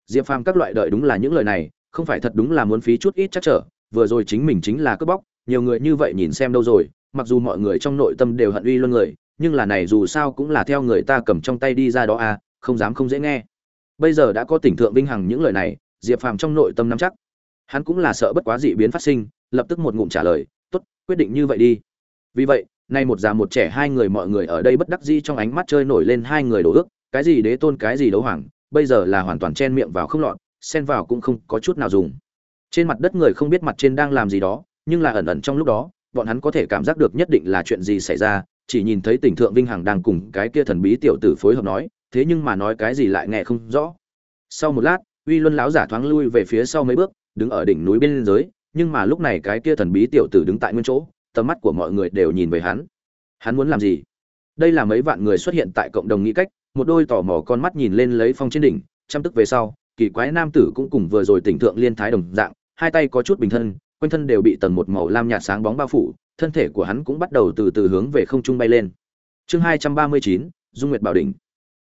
Diệp phàm các loại đợi đúng là những lời này, không phải thật đúng là muốn phí chút ít chắc trở, vừa rồi chính mình chính là cướp bóc, nhiều người như vậy nhìn xem đâu rồi, mặc dù mọi người trong nội tâm đều hận uy luân người, nhưng là này dù sao cũng là theo người ta cầm trong tay đi ra đó à không dám không dễ nghe. Bây giờ đã có tỉnh thượng vinh hằng những lời này, diệp phàm trong nội tâm nắm chắc. Hắn cũng là sợ bất quá dị biến phát sinh, lập tức một ngụm trả lời, tốt, quyết định như vậy đi. Vì vậy nay một già một trẻ hai người mọi người ở đây bất đắc dĩ trong ánh mắt chơi nổi lên hai người đổ ước, cái gì đế tôn cái gì đấu hoàng, bây giờ là hoàn toàn chen miệng vào không lọt, xen vào cũng không có chút nào dùng. Trên mặt đất người không biết mặt trên đang làm gì đó, nhưng là ẩn ẩn trong lúc đó, bọn hắn có thể cảm giác được nhất định là chuyện gì xảy ra, chỉ nhìn thấy tỉnh thượng vinh hằng đang cùng cái kia thần bí tiểu tử phối hợp nói, thế nhưng mà nói cái gì lại nghe không rõ. Sau một lát, uy luân láo giả thoáng lui về phía sau mấy bước, đứng ở đỉnh núi bên dưới, nhưng mà lúc này cái kia thần bí tiểu tử đứng tại nguyên chỗ tầm mắt của mọi người đều nhìn về hắn. Hắn muốn làm gì? Đây là mấy vạn người xuất hiện tại cộng đồng nghĩ cách, một đôi tò mò con mắt nhìn lên lấy phong trên đỉnh, chăm tức về sau, kỳ quái nam tử cũng cùng vừa rồi tỉnh thượng liên thái đồng dạng, hai tay có chút bình thân, quanh thân đều bị tầng một màu lam nhạt sáng bóng bao phủ, thân thể của hắn cũng bắt đầu từ từ hướng về không trung bay lên. Chương hai trăm ba mươi chín, dung nguyệt bảo đỉnh.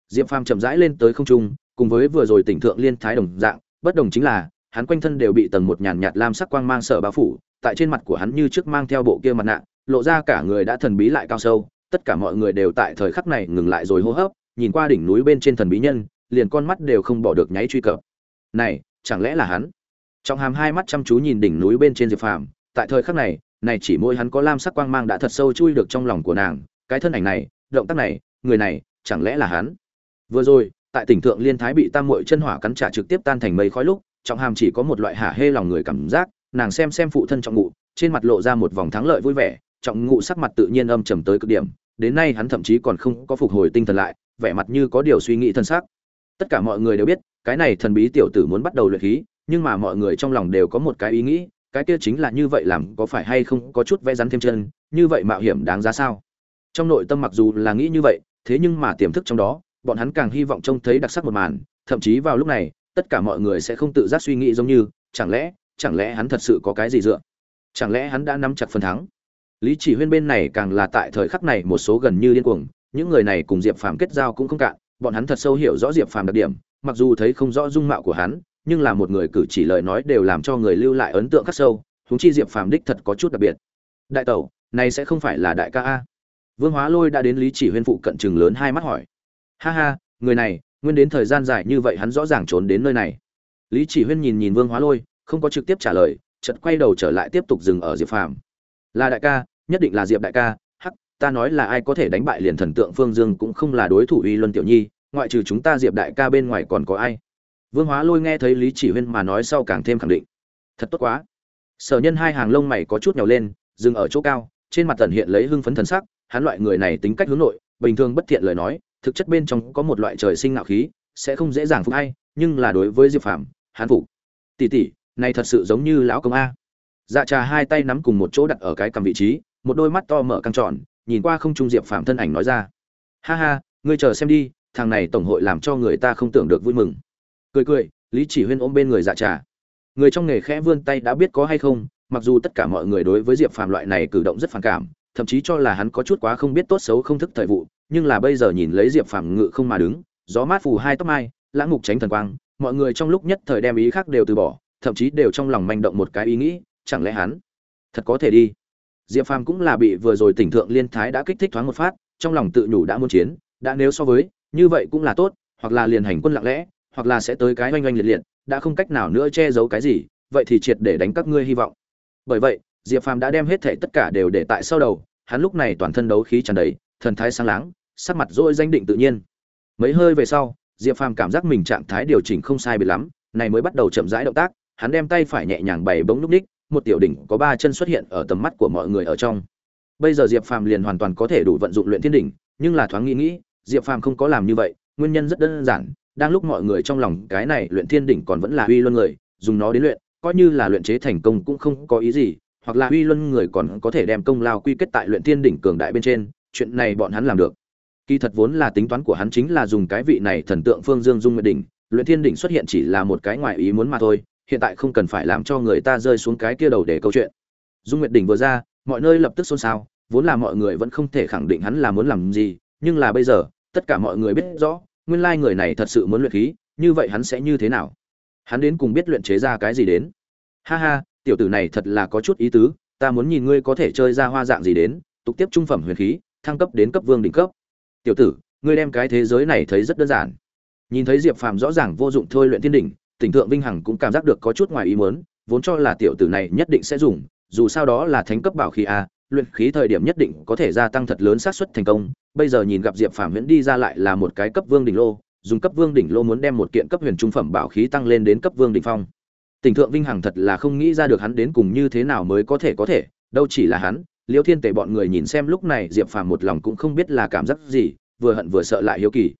Diệp phàm chậm rãi lên tới không trung, cùng với vừa rồi tỉnh thượng liên thái đồng dạng, bất đồng chính là, hắn quanh thân đều bị tầng một nhàn nhạt lam sắc quang mang sợ bao phủ tại trên mặt của hắn như trước mang theo bộ kia mặt nạ, lộ ra cả người đã thần bí lại cao sâu, tất cả mọi người đều tại thời khắc này ngừng lại rồi hô hấp, nhìn qua đỉnh núi bên trên thần bí nhân, liền con mắt đều không bỏ được nháy truy cập. Này, chẳng lẽ là hắn? Trong hàm hai mắt chăm chú nhìn đỉnh núi bên trên diệp phàm, tại thời khắc này này chỉ môi hắn có lam sắc quang mang đã thật sâu chui được trong lòng của nàng, cái thân ảnh này, động tác này, người này, chẳng lẽ là hắn? Vừa rồi, tại tỉnh thượng liên thái bị tam muội chân hỏa cắn trả trực tiếp tan thành mây khói lúc trọng hàm chỉ có một loại hả hê lòng người cảm giác nàng xem xem phụ thân trọng ngụ, trên mặt lộ ra một vòng thắng lợi vui vẻ, trọng ngụ sắc mặt tự nhiên âm trầm tới cực điểm, đến nay hắn thậm chí còn không có phục hồi tinh thần lại, vẻ mặt như có điều suy nghĩ thân xác. Tất cả mọi người đều biết, cái này thần bí tiểu tử muốn bắt đầu luyện khí, nhưng mà mọi người trong lòng đều có một cái ý nghĩ, cái kia chính là như vậy làm có phải hay không có chút vẽ rắn thêm chân, như vậy mạo hiểm đáng giá sao? Trong nội tâm mặc dù là nghĩ như vậy, thế nhưng mà tiềm thức trong đó, bọn hắn càng hy vọng trông thấy đặc sắc một màn, thậm chí vào lúc này, tất cả mọi người sẽ không tự giác suy nghĩ giống như, chẳng lẽ chẳng lẽ hắn thật sự có cái gì dựa? Chẳng lẽ hắn đã nắm chặt phần thắng? Lý chỉ huyên bên này càng là tại thời khắc này một số gần như điên cuồng, những người này cùng diệp phàm kết giao cũng không cạn, bọn hắn thật sâu hiểu rõ diệp phàm đặc điểm, mặc dù thấy không rõ dung mạo của hắn, nhưng là một người cử chỉ lời nói đều làm cho người lưu lại ấn tượng khắc sâu húng chi diệp phàm đích thật có chút đặc biệt. Đại tẩu, này sẽ không phải là đại ca a? Vương hóa lôi đã đến lý chỉ huyên phụ cận chừng lớn hai mắt hỏi. Ha ha, người này, nguyên đến thời gian dài như vậy hắn rõ ràng trốn đến nơi này. Lý chỉ huyên nhìn nhìn vương hóa lôi không có trực tiếp trả lời, chợt quay đầu trở lại tiếp tục dừng ở diệp phàm. Là đại ca, nhất định là diệp đại ca, hắc, ta nói là ai có thể đánh bại liền thần tượng phương dương cũng không là đối thủ uy luân tiểu nhi, ngoại trừ chúng ta diệp đại ca bên ngoài còn có ai? Vương hóa lôi nghe thấy lý chỉ huyên mà nói sau càng thêm khẳng định. Thật tốt quá. Sở nhân hai hàng lông mày có chút nhào lên, dừng ở chỗ cao, trên mặt tần hiện lấy hưng phấn thần sắc, hắn loại người này tính cách hướng nội, bình thường bất thiện lời nói, thực chất bên trong có một loại trời sinh ngạo khí, sẽ không dễ dàng phục hay, nhưng là đối với diệp phàm, hắn phục. Tỷ tỷ này thật sự giống như lão công a. Dạ trà hai tay nắm cùng một chỗ đặt ở cái cầm vị trí, một đôi mắt to mở căng tròn, nhìn qua không trung diệp phạm thân ảnh nói ra. Ha ha, ngươi chờ xem đi, thằng này tổng hội làm cho người ta không tưởng được vui mừng. Cười cười, lý chỉ huyên ôm bên người dạ trà. Người trong nghề khẽ vươn tay đã biết có hay không, mặc dù tất cả mọi người đối với diệp phạm loại này cử động rất phản cảm, thậm chí cho là hắn có chút quá không biết tốt xấu không thức thời vụ, nhưng là bây giờ nhìn lấy diệp phạm ngự không mà đứng, gió mát phù hai tóc mai, lãng ngục tránh thần quang, mọi người trong lúc nhất thời đem ý khác đều từ bỏ thậm chí đều trong lòng manh động một cái ý nghĩ, chẳng lẽ hắn thật có thể đi? Diệp phàm cũng là bị vừa rồi tỉnh thượng liên thái đã kích thích thoáng một phát, trong lòng tự nhủ đã muốn chiến, đã nếu so với, như vậy cũng là tốt, hoặc là liền hành quân lặng lẽ, hoặc là sẽ tới cái oanh oanh liệt liệt, đã không cách nào nữa che giấu cái gì, vậy thì triệt để đánh các ngươi hy vọng. Bởi vậy, diệp phàm đã đem hết thể tất cả đều để tại sau đầu, hắn lúc này toàn thân đấu khí tràn đầy, thần thái sáng láng, sắc mặt dỗi danh định tự nhiên. Mấy hơi về sau, diệp phàm cảm giác mình trạng thái điều chỉnh không sai biệt lắm, này mới bắt đầu chậm rãi động tác hắn đem tay phải nhẹ nhàng bày bóng núp ních, một tiểu đỉnh có ba chân xuất hiện ở tầm mắt của mọi người ở trong. Bây giờ diệp phàm liền hoàn toàn có thể đủ vận dụng luyện thiên đỉnh, nhưng là thoáng nghĩ nghĩ, diệp phàm không có làm như vậy, nguyên nhân rất đơn giản, đang lúc mọi người trong lòng cái này luyện thiên đỉnh còn vẫn là uy luân người, dùng nó đến luyện, coi như là luyện chế thành công cũng không có ý gì, hoặc là uy luân người còn có thể đem công lao quy kết tại luyện thiên đỉnh cường đại bên trên, chuyện này bọn hắn làm được. Kỳ thật vốn là tính toán của hắn chính là dùng cái vị này thần tượng phương dương dung nguyệt đỉnh, luyện thiên đỉnh xuất hiện chỉ là một cái ngoại ý muốn mà thôi hiện tại không cần phải làm cho người ta rơi xuống cái kia đầu để câu chuyện. Dung nguyệt đỉnh vừa ra, mọi nơi lập tức xôn xao, vốn là mọi người vẫn không thể khẳng định hắn là muốn làm gì, nhưng là bây giờ, tất cả mọi người biết rõ, nguyên lai người này thật sự muốn luyện khí, như vậy hắn sẽ như thế nào? Hắn đến cùng biết luyện chế ra cái gì đến? Ha ha, tiểu tử này thật là có chút ý tứ, ta muốn nhìn ngươi có thể chơi ra hoa dạng gì đến, tục tiếp trung phẩm huyền khí, thăng cấp đến cấp vương đỉnh cấp. Tiểu tử, ngươi đem cái thế giới này thấy rất đơn giản. Nhìn thấy diệp phàm rõ ràng vô dụng thôi luyện thiên đỉnh tỉnh thượng vinh hằng cũng cảm giác được có chút ngoài ý muốn, vốn cho là tiểu tử này nhất định sẽ dùng, dù sao đó là thánh cấp bảo khí a, luyện khí thời điểm nhất định có thể gia tăng thật lớn xác suất thành công. Bây giờ nhìn gặp diệp phàm huyễn đi ra lại là một cái cấp vương đỉnh lô, dùng cấp vương đỉnh lô muốn đem một kiện cấp huyền trung phẩm bảo khí tăng lên đến cấp vương đỉnh phong. Tỉnh thượng vinh hằng thật là không nghĩ ra được hắn đến cùng như thế nào mới có thể có thể, đâu chỉ là hắn, liêu thiên Tề bọn người nhìn xem lúc này diệp phàm một lòng cũng không biết là cảm giác gì, vừa hận vừa sợ lại hiếu kỳ.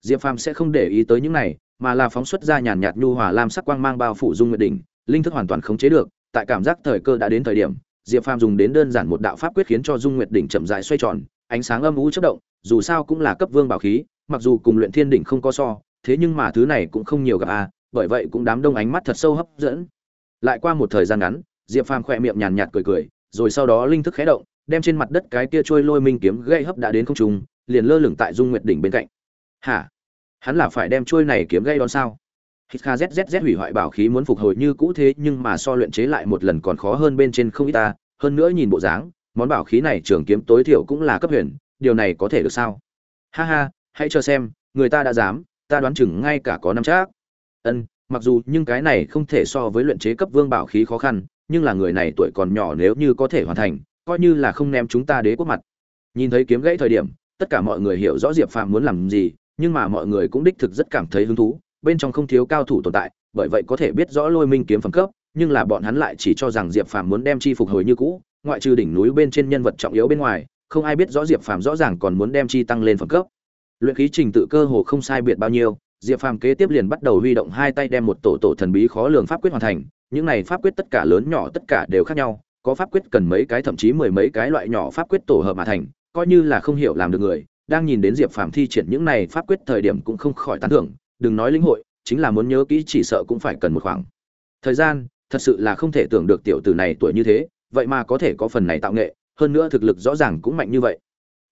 Diệp phàm sẽ không để ý tới những này mà là phóng xuất ra nhàn nhạt nhu hòa lam sắc quang mang bao phủ dung nguyệt đỉnh, linh thức hoàn toàn khống chế được, tại cảm giác thời cơ đã đến thời điểm, diệp phàm dùng đến đơn giản một đạo pháp quyết khiến cho dung nguyệt đỉnh chậm rãi xoay tròn, ánh sáng âm u chớp động, dù sao cũng là cấp vương bảo khí, mặc dù cùng luyện thiên đỉnh không có so, thế nhưng mà thứ này cũng không nhiều gặp a bởi vậy cũng đám đông ánh mắt thật sâu hấp dẫn. Lại qua một thời gian ngắn, diệp phàm khẽ miệng nhàn nhạt cười cười, rồi sau đó linh thức khé động, đem trên mặt đất cái kia trôi lôi minh kiếm gây hấp đã đến không trung, liền lơ lửng tại dung nguyệt đỉnh bên cạnh. Hả? Hắn là phải đem trôi này kiếm gây đón sao? Hít kha zzz hủy hoại bảo khí muốn phục hồi như cũ thế, nhưng mà so luyện chế lại một lần còn khó hơn bên trên không ít ta. Hơn nữa nhìn bộ dáng, món bảo khí này trường kiếm tối thiểu cũng là cấp huyền, điều này có thể được sao? Ha ha, hãy cho xem, người ta đã dám, ta đoán chừng ngay cả có năm chắc. Ân, mặc dù nhưng cái này không thể so với luyện chế cấp vương bảo khí khó khăn, nhưng là người này tuổi còn nhỏ nếu như có thể hoàn thành, coi như là không ném chúng ta đế quốc mặt. Nhìn thấy kiếm gãy thời điểm, tất cả mọi người hiểu rõ diệp phàm muốn làm gì nhưng mà mọi người cũng đích thực rất cảm thấy hứng thú, bên trong không thiếu cao thủ tồn tại, bởi vậy có thể biết rõ lôi minh kiếm phẩm cấp, nhưng là bọn hắn lại chỉ cho rằng diệp phàm muốn đem chi phục hồi như cũ, ngoại trừ đỉnh núi bên trên nhân vật trọng yếu bên ngoài, không ai biết rõ diệp phàm rõ ràng còn muốn đem chi tăng lên phẩm cấp. Luyện khí trình tự cơ hồ không sai biệt bao nhiêu, diệp phàm kế tiếp liền bắt đầu huy động hai tay đem một tổ tổ thần bí khó lường pháp quyết hoàn thành, những này pháp quyết tất cả lớn nhỏ tất cả đều khác nhau, có pháp quyết cần mấy cái thậm chí mười mấy cái loại nhỏ pháp quyết tổ hợp mà thành, coi như là không hiểu làm được người đang nhìn đến diệp phàm thi triển những này pháp quyết thời điểm cũng không khỏi tán thưởng, đừng nói lĩnh hội, chính là muốn nhớ kỹ chỉ sợ cũng phải cần một khoảng. Thời gian, thật sự là không thể tưởng được tiểu tử này tuổi như thế, vậy mà có thể có phần này tạo nghệ, hơn nữa thực lực rõ ràng cũng mạnh như vậy.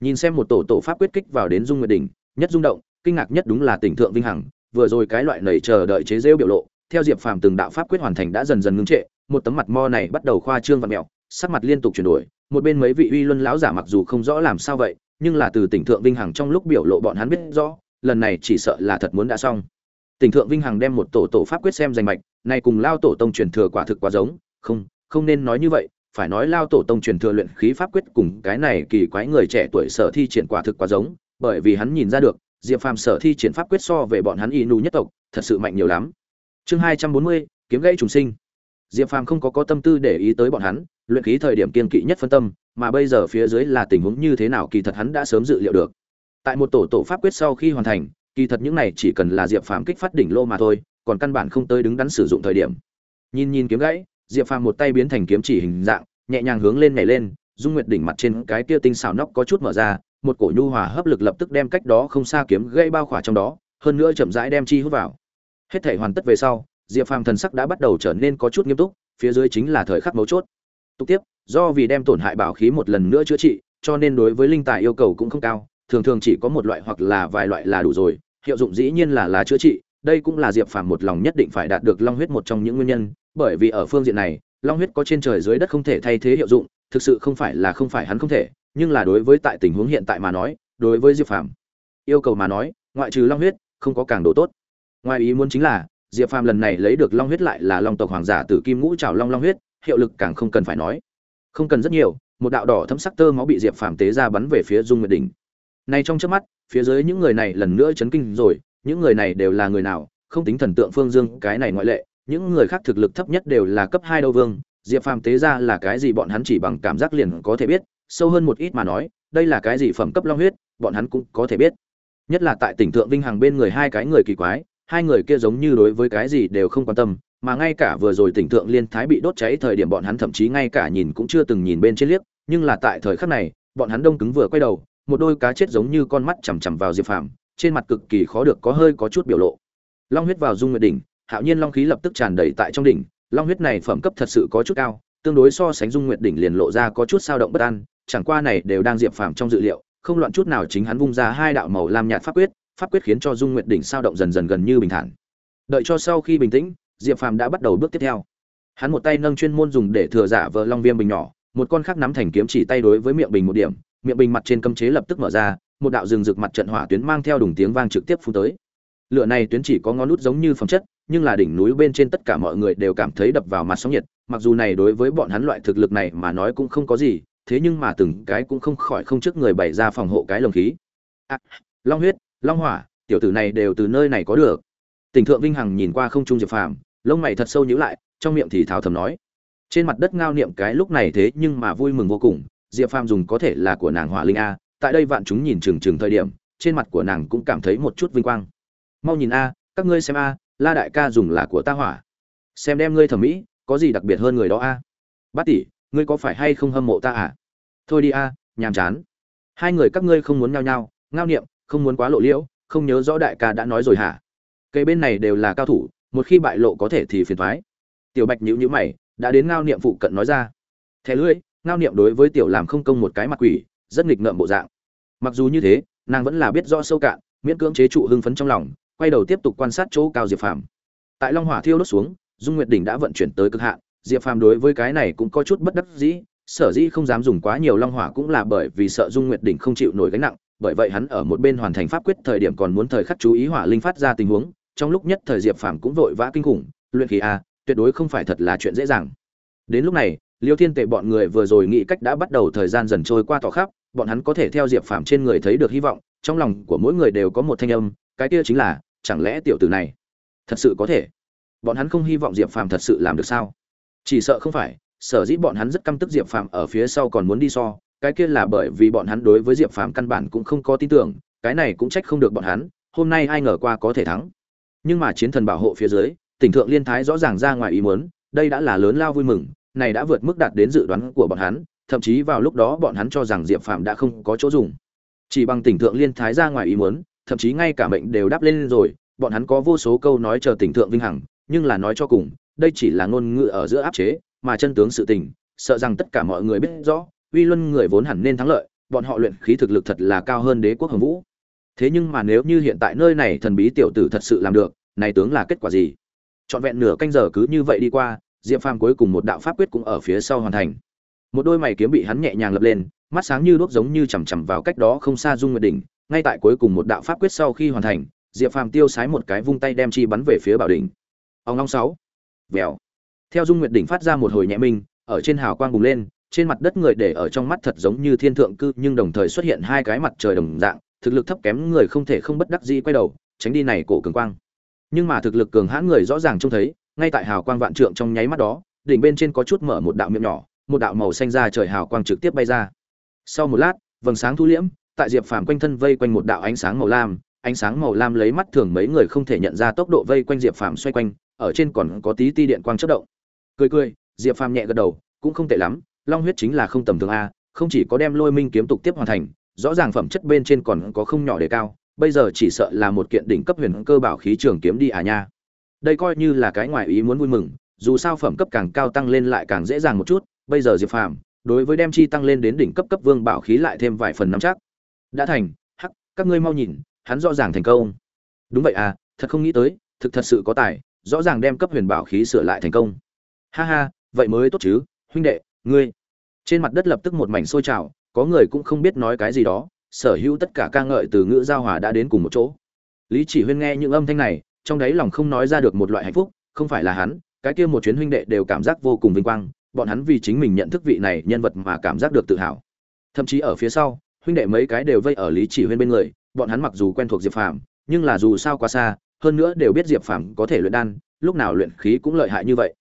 Nhìn xem một tổ tổ pháp quyết kích vào đến dung nguyệt đỉnh nhất rung động, kinh ngạc nhất đúng là tỉnh thượng vinh hằng, vừa rồi cái loại nảy chờ đợi chế rêu biểu lộ, theo diệp phàm từng đạo pháp quyết hoàn thành đã dần dần ngưng trệ, một tấm mặt mo này bắt đầu khoa trương và mẹo, sắc mặt liên tục chuyển đổi, một bên mấy vị uy luân lão giả mặc dù không rõ làm sao vậy nhưng là từ tỉnh thượng vinh hằng trong lúc biểu lộ bọn hắn biết rõ, lần này chỉ sợ là thật muốn đã xong. Tỉnh thượng vinh hằng đem một tổ tổ pháp quyết xem danh mạch này cùng lao tổ tông truyền thừa quả thực quá giống, không không nên nói như vậy, phải nói lao tổ tông truyền thừa luyện khí pháp quyết cùng cái này kỳ quái người trẻ tuổi sở thi triển quả thực quá giống, bởi vì hắn nhìn ra được, diệp phàm sở thi triển pháp quyết so về bọn hắn y nu nhất tộc, thật sự mạnh nhiều lắm. Chương hai trăm bốn mươi, kiếm gãy trùng sinh diệp phàm không có có tâm tư để ý tới bọn hắn, luyện khí thời điểm kiên kỵ nhất phân tâm, mà bây giờ phía dưới là tình huống như thế nào kỳ thật hắn đã sớm dự liệu được. Tại một tổ tổ pháp quyết sau khi hoàn thành, kỳ thật những này chỉ cần là diệp phàm kích phát đỉnh lô mà thôi, còn căn bản không tới đứng đắn sử dụng thời điểm. Nhìn nhìn kiếm gãy, diệp phàm một tay biến thành kiếm chỉ hình dạng, nhẹ nhàng hướng lên nhảy lên, dung nguyệt đỉnh mặt trên cái kia tinh xảo nóc có chút mở ra, một cổ nhu hòa hấp lực lập tức đem cách đó không xa kiếm gãy bao khỏa trong đó, hơn nữa chậm rãi đem chi hút vào. Hết thể hoàn tất về sau diệp phàm thần sắc đã bắt đầu trở nên có chút nghiêm túc, phía dưới chính là thời khắc mấu chốt. Tục tiếp, do vì đem tổn hại bảo khí một lần nữa chữa trị, cho nên đối với linh tài yêu cầu cũng không cao, thường thường chỉ có một loại hoặc là vài loại là đủ rồi, hiệu dụng dĩ nhiên là lá chữa trị, đây cũng là diệp phàm một lòng nhất định phải đạt được long huyết một trong những nguyên nhân, bởi vì ở phương diện này, long huyết có trên trời dưới đất không thể thay thế hiệu dụng, thực sự không phải là không phải hắn không thể, nhưng là đối với tại tình huống hiện tại mà nói, đối với diệp phàm yêu cầu mà nói, ngoại trừ long huyết, không có càng độ tốt. Ngoài ý muốn chính là diệp phàm lần này lấy được long huyết lại là long tộc hoàng giả tử kim ngũ trào long long huyết, hiệu lực càng không cần phải nói. Không cần rất nhiều, một đạo đỏ thấm sắc tơ máu bị diệp phàm tế ra bắn về phía dung nguyệt đỉnh. Này trong trước mắt, phía dưới những người này lần nữa chấn kinh rồi, những người này đều là người nào, không tính thần tượng phương dương, cái này ngoại lệ, những người khác thực lực thấp nhất đều là cấp hai đâu vương, diệp phàm tế ra là cái gì bọn hắn chỉ bằng cảm giác liền có thể biết, sâu hơn một ít mà nói, đây là cái gì phẩm cấp long huyết, bọn hắn cũng có thể biết. Nhất là tại tỉnh thượng vinh hằng bên người hai cái người kỳ quái hai người kia giống như đối với cái gì đều không quan tâm, mà ngay cả vừa rồi tỉnh thượng liên thái bị đốt cháy thời điểm bọn hắn thậm chí ngay cả nhìn cũng chưa từng nhìn bên trên liếc, nhưng là tại thời khắc này, bọn hắn đông cứng vừa quay đầu, một đôi cá chết giống như con mắt chằm chằm vào diệp phàm, trên mặt cực kỳ khó được có hơi có chút biểu lộ. Long huyết vào dung nguyệt đỉnh, hạo nhiên long khí lập tức tràn đầy tại trong đỉnh, long huyết này phẩm cấp thật sự có chút cao, tương đối so sánh dung nguyệt đỉnh liền lộ ra có chút sao động bất an, chẳng qua này đều đang diệp phàm trong dự liệu, không loạn chút nào chính hắn vung ra hai đạo màu lam nhạt pháp quyết pháp quyết khiến cho dung nguyệt đỉnh sao động dần dần gần như bình thản. Đợi cho sau khi bình tĩnh diệp phàm đã bắt đầu bước tiếp theo. Hắn một tay nâng chuyên môn dùng để thừa giả vợ long viêm bình nhỏ một con khác nắm thành kiếm chỉ tay đối với miệng bình một điểm miệng bình mặt trên cấm chế lập tức mở ra một đạo rừng rực mặt trận hỏa tuyến mang theo đùng tiếng vang trực tiếp phun tới. Lửa này tuyến chỉ có ngón nút giống như phẩm chất nhưng là đỉnh núi bên trên tất cả mọi người đều cảm thấy đập vào mặt sóng nhiệt mặc dù này đối với bọn hắn loại thực lực này mà nói cũng không có gì thế nhưng mà từng cái cũng không khỏi không trước người bày ra phòng hộ cái lồng khí. À, long huyết long hỏa, tiểu tử này đều từ nơi này có được. Tỉnh thượng vinh hằng nhìn qua không trung diệp phàm, lông mày thật sâu nhíu lại, trong miệng thì thào thầm nói. Trên mặt đất ngao niệm cái lúc này thế nhưng mà vui mừng vô cùng, diệp phàm dùng có thể là của nàng hỏa linh a, tại đây vạn chúng nhìn chừng chừng thời điểm, trên mặt của nàng cũng cảm thấy một chút vinh quang. Mau nhìn a, các ngươi xem a, la đại ca dùng là của ta hỏa. Xem đem ngươi thẩm mỹ, có gì đặc biệt hơn người đó a? Bát tỷ, ngươi có phải hay không hâm mộ ta à? Thôi đi a, nhàm chán. Hai người các ngươi không muốn nhao nhao, ngao niệm không muốn quá lộ liễu, không nhớ rõ đại ca đã nói rồi hả? Cây bên này đều là cao thủ, một khi bại lộ có thể thì phiền thoái tiểu bạch nhữ nhữ mày, đã đến ngao niệm phụ cận nói ra. Thẻ lưỡi, ngao niệm đối với tiểu làm không công một cái mặt quỷ, rất nghịch ngợm bộ dạng. Mặc dù như thế, nàng vẫn là biết rõ sâu cạn, miễn cưỡng chế trụ hưng phấn trong lòng, quay đầu tiếp tục quan sát chỗ cao diệp phàm. Tại long hỏa thiêu đốt xuống, dung nguyệt đỉnh đã vận chuyển tới cực hạn, diệp phàm đối với cái này cũng có chút bất đắc dĩ, sở dĩ không dám dùng quá nhiều long hỏa cũng là bởi vì sợ dung nguyệt đỉnh không chịu nổi gánh nặng bởi vậy hắn ở một bên hoàn thành pháp quyết thời điểm còn muốn thời khắc chú ý hỏa linh phát ra tình huống, trong lúc nhất thời diệp phàm cũng vội vã kinh khủng, luyện khí a, tuyệt đối không phải thật là chuyện dễ dàng. Đến lúc này, liêu thiên tệ bọn người vừa rồi nghĩ cách đã bắt đầu thời gian dần trôi qua tỏ khắp, bọn hắn có thể theo diệp phàm trên người thấy được hy vọng, trong lòng của mỗi người đều có một thanh âm, cái kia chính là, chẳng lẽ tiểu tử này thật sự có thể? Bọn hắn không hy vọng diệp phàm thật sự làm được sao? Chỉ sợ không phải, sở dĩ bọn hắn rất căm tức diệp phàm ở phía sau còn muốn đi so cái kia là bởi vì bọn hắn đối với diệp phàm căn bản cũng không có tin tưởng, cái này cũng trách không được bọn hắn, hôm nay ai ngờ qua có thể thắng. Nhưng mà chiến thần bảo hộ phía dưới, tỉnh thượng liên thái rõ ràng ra ngoài ý muốn, đây đã là lớn lao vui mừng, này đã vượt mức đạt đến dự đoán của bọn hắn, thậm chí vào lúc đó bọn hắn cho rằng diệp phàm đã không có chỗ dùng. Chỉ bằng tỉnh thượng liên thái ra ngoài ý muốn, thậm chí ngay cả mệnh đều đáp lên rồi, bọn hắn có vô số câu nói chờ tỉnh thượng vinh hằng, nhưng là nói cho cùng, đây chỉ là ngôn ngữ ở giữa áp chế, mà chân tướng sự tình, sợ rằng tất cả mọi người biết rõ uy luân người vốn hẳn nên thắng lợi, bọn họ luyện khí thực lực thật là cao hơn đế quốc hồng vũ. Thế nhưng mà nếu như hiện tại nơi này thần bí tiểu tử thật sự làm được, này tướng là kết quả gì? Trọn vẹn nửa canh giờ cứ như vậy đi qua, diệp phàm cuối cùng một đạo pháp quyết cũng ở phía sau hoàn thành. Một đôi mày kiếm bị hắn nhẹ nhàng lập lên, mắt sáng như đuốc giống như chằm chằm vào cách đó không xa dung nguyệt đỉnh. Ngay tại cuối cùng một đạo pháp quyết sau khi hoàn thành, diệp phàm tiêu sái một cái vung tay đem chi bắn về phía bảo đỉnh. Ông long sáu. Vèo. Theo dung nguyệt đỉnh phát ra một hồi nhẹ minh, ở trên hào quang bùng lên trên mặt đất người để ở trong mắt thật giống như thiên thượng cư, nhưng đồng thời xuất hiện hai cái mặt trời đồng dạng, thực lực thấp kém người không thể không bất đắc dĩ quay đầu, tránh đi này cổ cường quang. Nhưng mà thực lực cường hãn người rõ ràng trông thấy, ngay tại hào quang vạn trượng trong nháy mắt đó, đỉnh bên trên có chút mở một đạo miệng nhỏ, một đạo màu xanh ra trời hào quang trực tiếp bay ra. Sau một lát, vầng sáng thu liễm, tại diệp phàm quanh thân vây quanh một đạo ánh sáng màu lam, ánh sáng màu lam lấy mắt thường mấy người không thể nhận ra tốc độ vây quanh diệp phàm xoay quanh, ở trên còn có tí ti điện quang chất động. Cười cười, diệp phàm nhẹ gật đầu, cũng không tệ lắm long huyết chính là không tầm thường a, không chỉ có đem lôi minh kiếm tục tiếp hoàn thành, rõ ràng phẩm chất bên trên còn có không nhỏ đề cao, bây giờ chỉ sợ là một kiện đỉnh cấp huyền cơ bảo khí trường kiếm đi à nha. Đây coi như là cái ngoại ý muốn vui mừng, dù sao phẩm cấp càng cao tăng lên lại càng dễ dàng một chút, bây giờ diệp phàm đối với đem chi tăng lên đến đỉnh cấp cấp vương bảo khí lại thêm vài phần nắm chắc. Đã thành, hắc, các ngươi mau nhìn, hắn rõ ràng thành công. Đúng vậy à thật không nghĩ tới, thực thật sự có tài, rõ ràng đem cấp huyền bảo khí sửa lại thành công. Ha ha, vậy mới tốt chứ, huynh đệ ngươi. Trên mặt đất lập tức một mảnh sôi trào, có người cũng không biết nói cái gì đó, sở hữu tất cả ca ngợi từ ngữ giao hòa đã đến cùng một chỗ. Lý chỉ huyên nghe những âm thanh này, trong đáy lòng không nói ra được một loại hạnh phúc, không phải là hắn, cái kia một chuyến huynh đệ đều cảm giác vô cùng vinh quang, bọn hắn vì chính mình nhận thức vị này nhân vật mà cảm giác được tự hào. Thậm chí ở phía sau, huynh đệ mấy cái đều vây ở lý chỉ huyên bên người, bọn hắn mặc dù quen thuộc diệp phàm, nhưng là dù sao quá xa, hơn nữa đều biết diệp phàm có thể luyện đan, lúc nào luyện khí cũng lợi hại như vậy.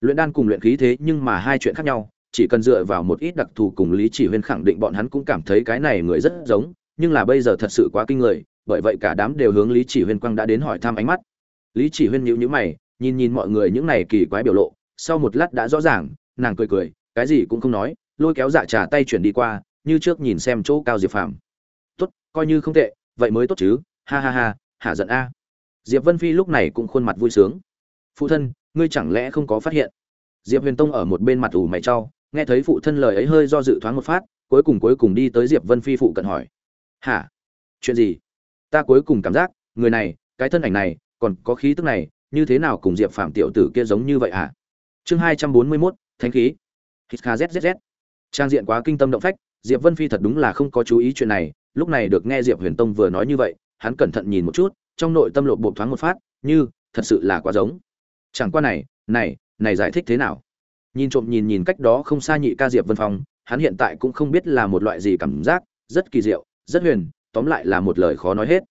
Luyện đan cùng luyện khí thế nhưng mà hai chuyện khác nhau chỉ cần dựa vào một ít đặc thù cùng lý chỉ huyên khẳng định bọn hắn cũng cảm thấy cái này người rất giống, nhưng là bây giờ thật sự quá kinh người, bởi vậy cả đám đều hướng lý chỉ huyên quang đã đến hỏi thăm ánh mắt. Lý chỉ huyên nhíu nhíu mày, nhìn nhìn mọi người những này kỳ quái biểu lộ, sau một lát đã rõ ràng, nàng cười cười, cái gì cũng không nói, lôi kéo dạ trà tay chuyển đi qua, như trước nhìn xem chỗ cao diệp phàm. Tốt, coi như không tệ, vậy mới tốt chứ, ha ha ha, hả giận a. Diệp vân phi lúc này cũng khuôn mặt vui sướng. Phụ thân, ngươi chẳng lẽ không có phát hiện? Diệp huyền tông ở một bên mặt ủ mày trao nghe thấy phụ thân lời ấy hơi do dự thoáng một phát, cuối cùng cuối cùng đi tới diệp vân phi phụ cận hỏi. Hả? Chuyện gì? Ta cuối cùng cảm giác, người này, cái thân ảnh này, còn có khí tức này, như thế nào cùng diệp phạm tiểu tử kia giống như vậy hả? Chương hai trăm bốn mươi mốt, thánh khí. Hít kzzz trang diện quá kinh tâm động phách, diệp vân phi thật đúng là không có chú ý chuyện này, lúc này được nghe diệp huyền tông vừa nói như vậy, hắn cẩn thận nhìn một chút, trong nội tâm lộp bộ thoáng một phát, như, thật sự là quá giống. Chẳng qua này này này giải thích thế nào? Nhìn trộm nhìn nhìn cách đó không xa nhị ca diệp vân phong, hắn hiện tại cũng không biết là một loại gì cảm giác, rất kỳ diệu, rất huyền, tóm lại là một lời khó nói hết.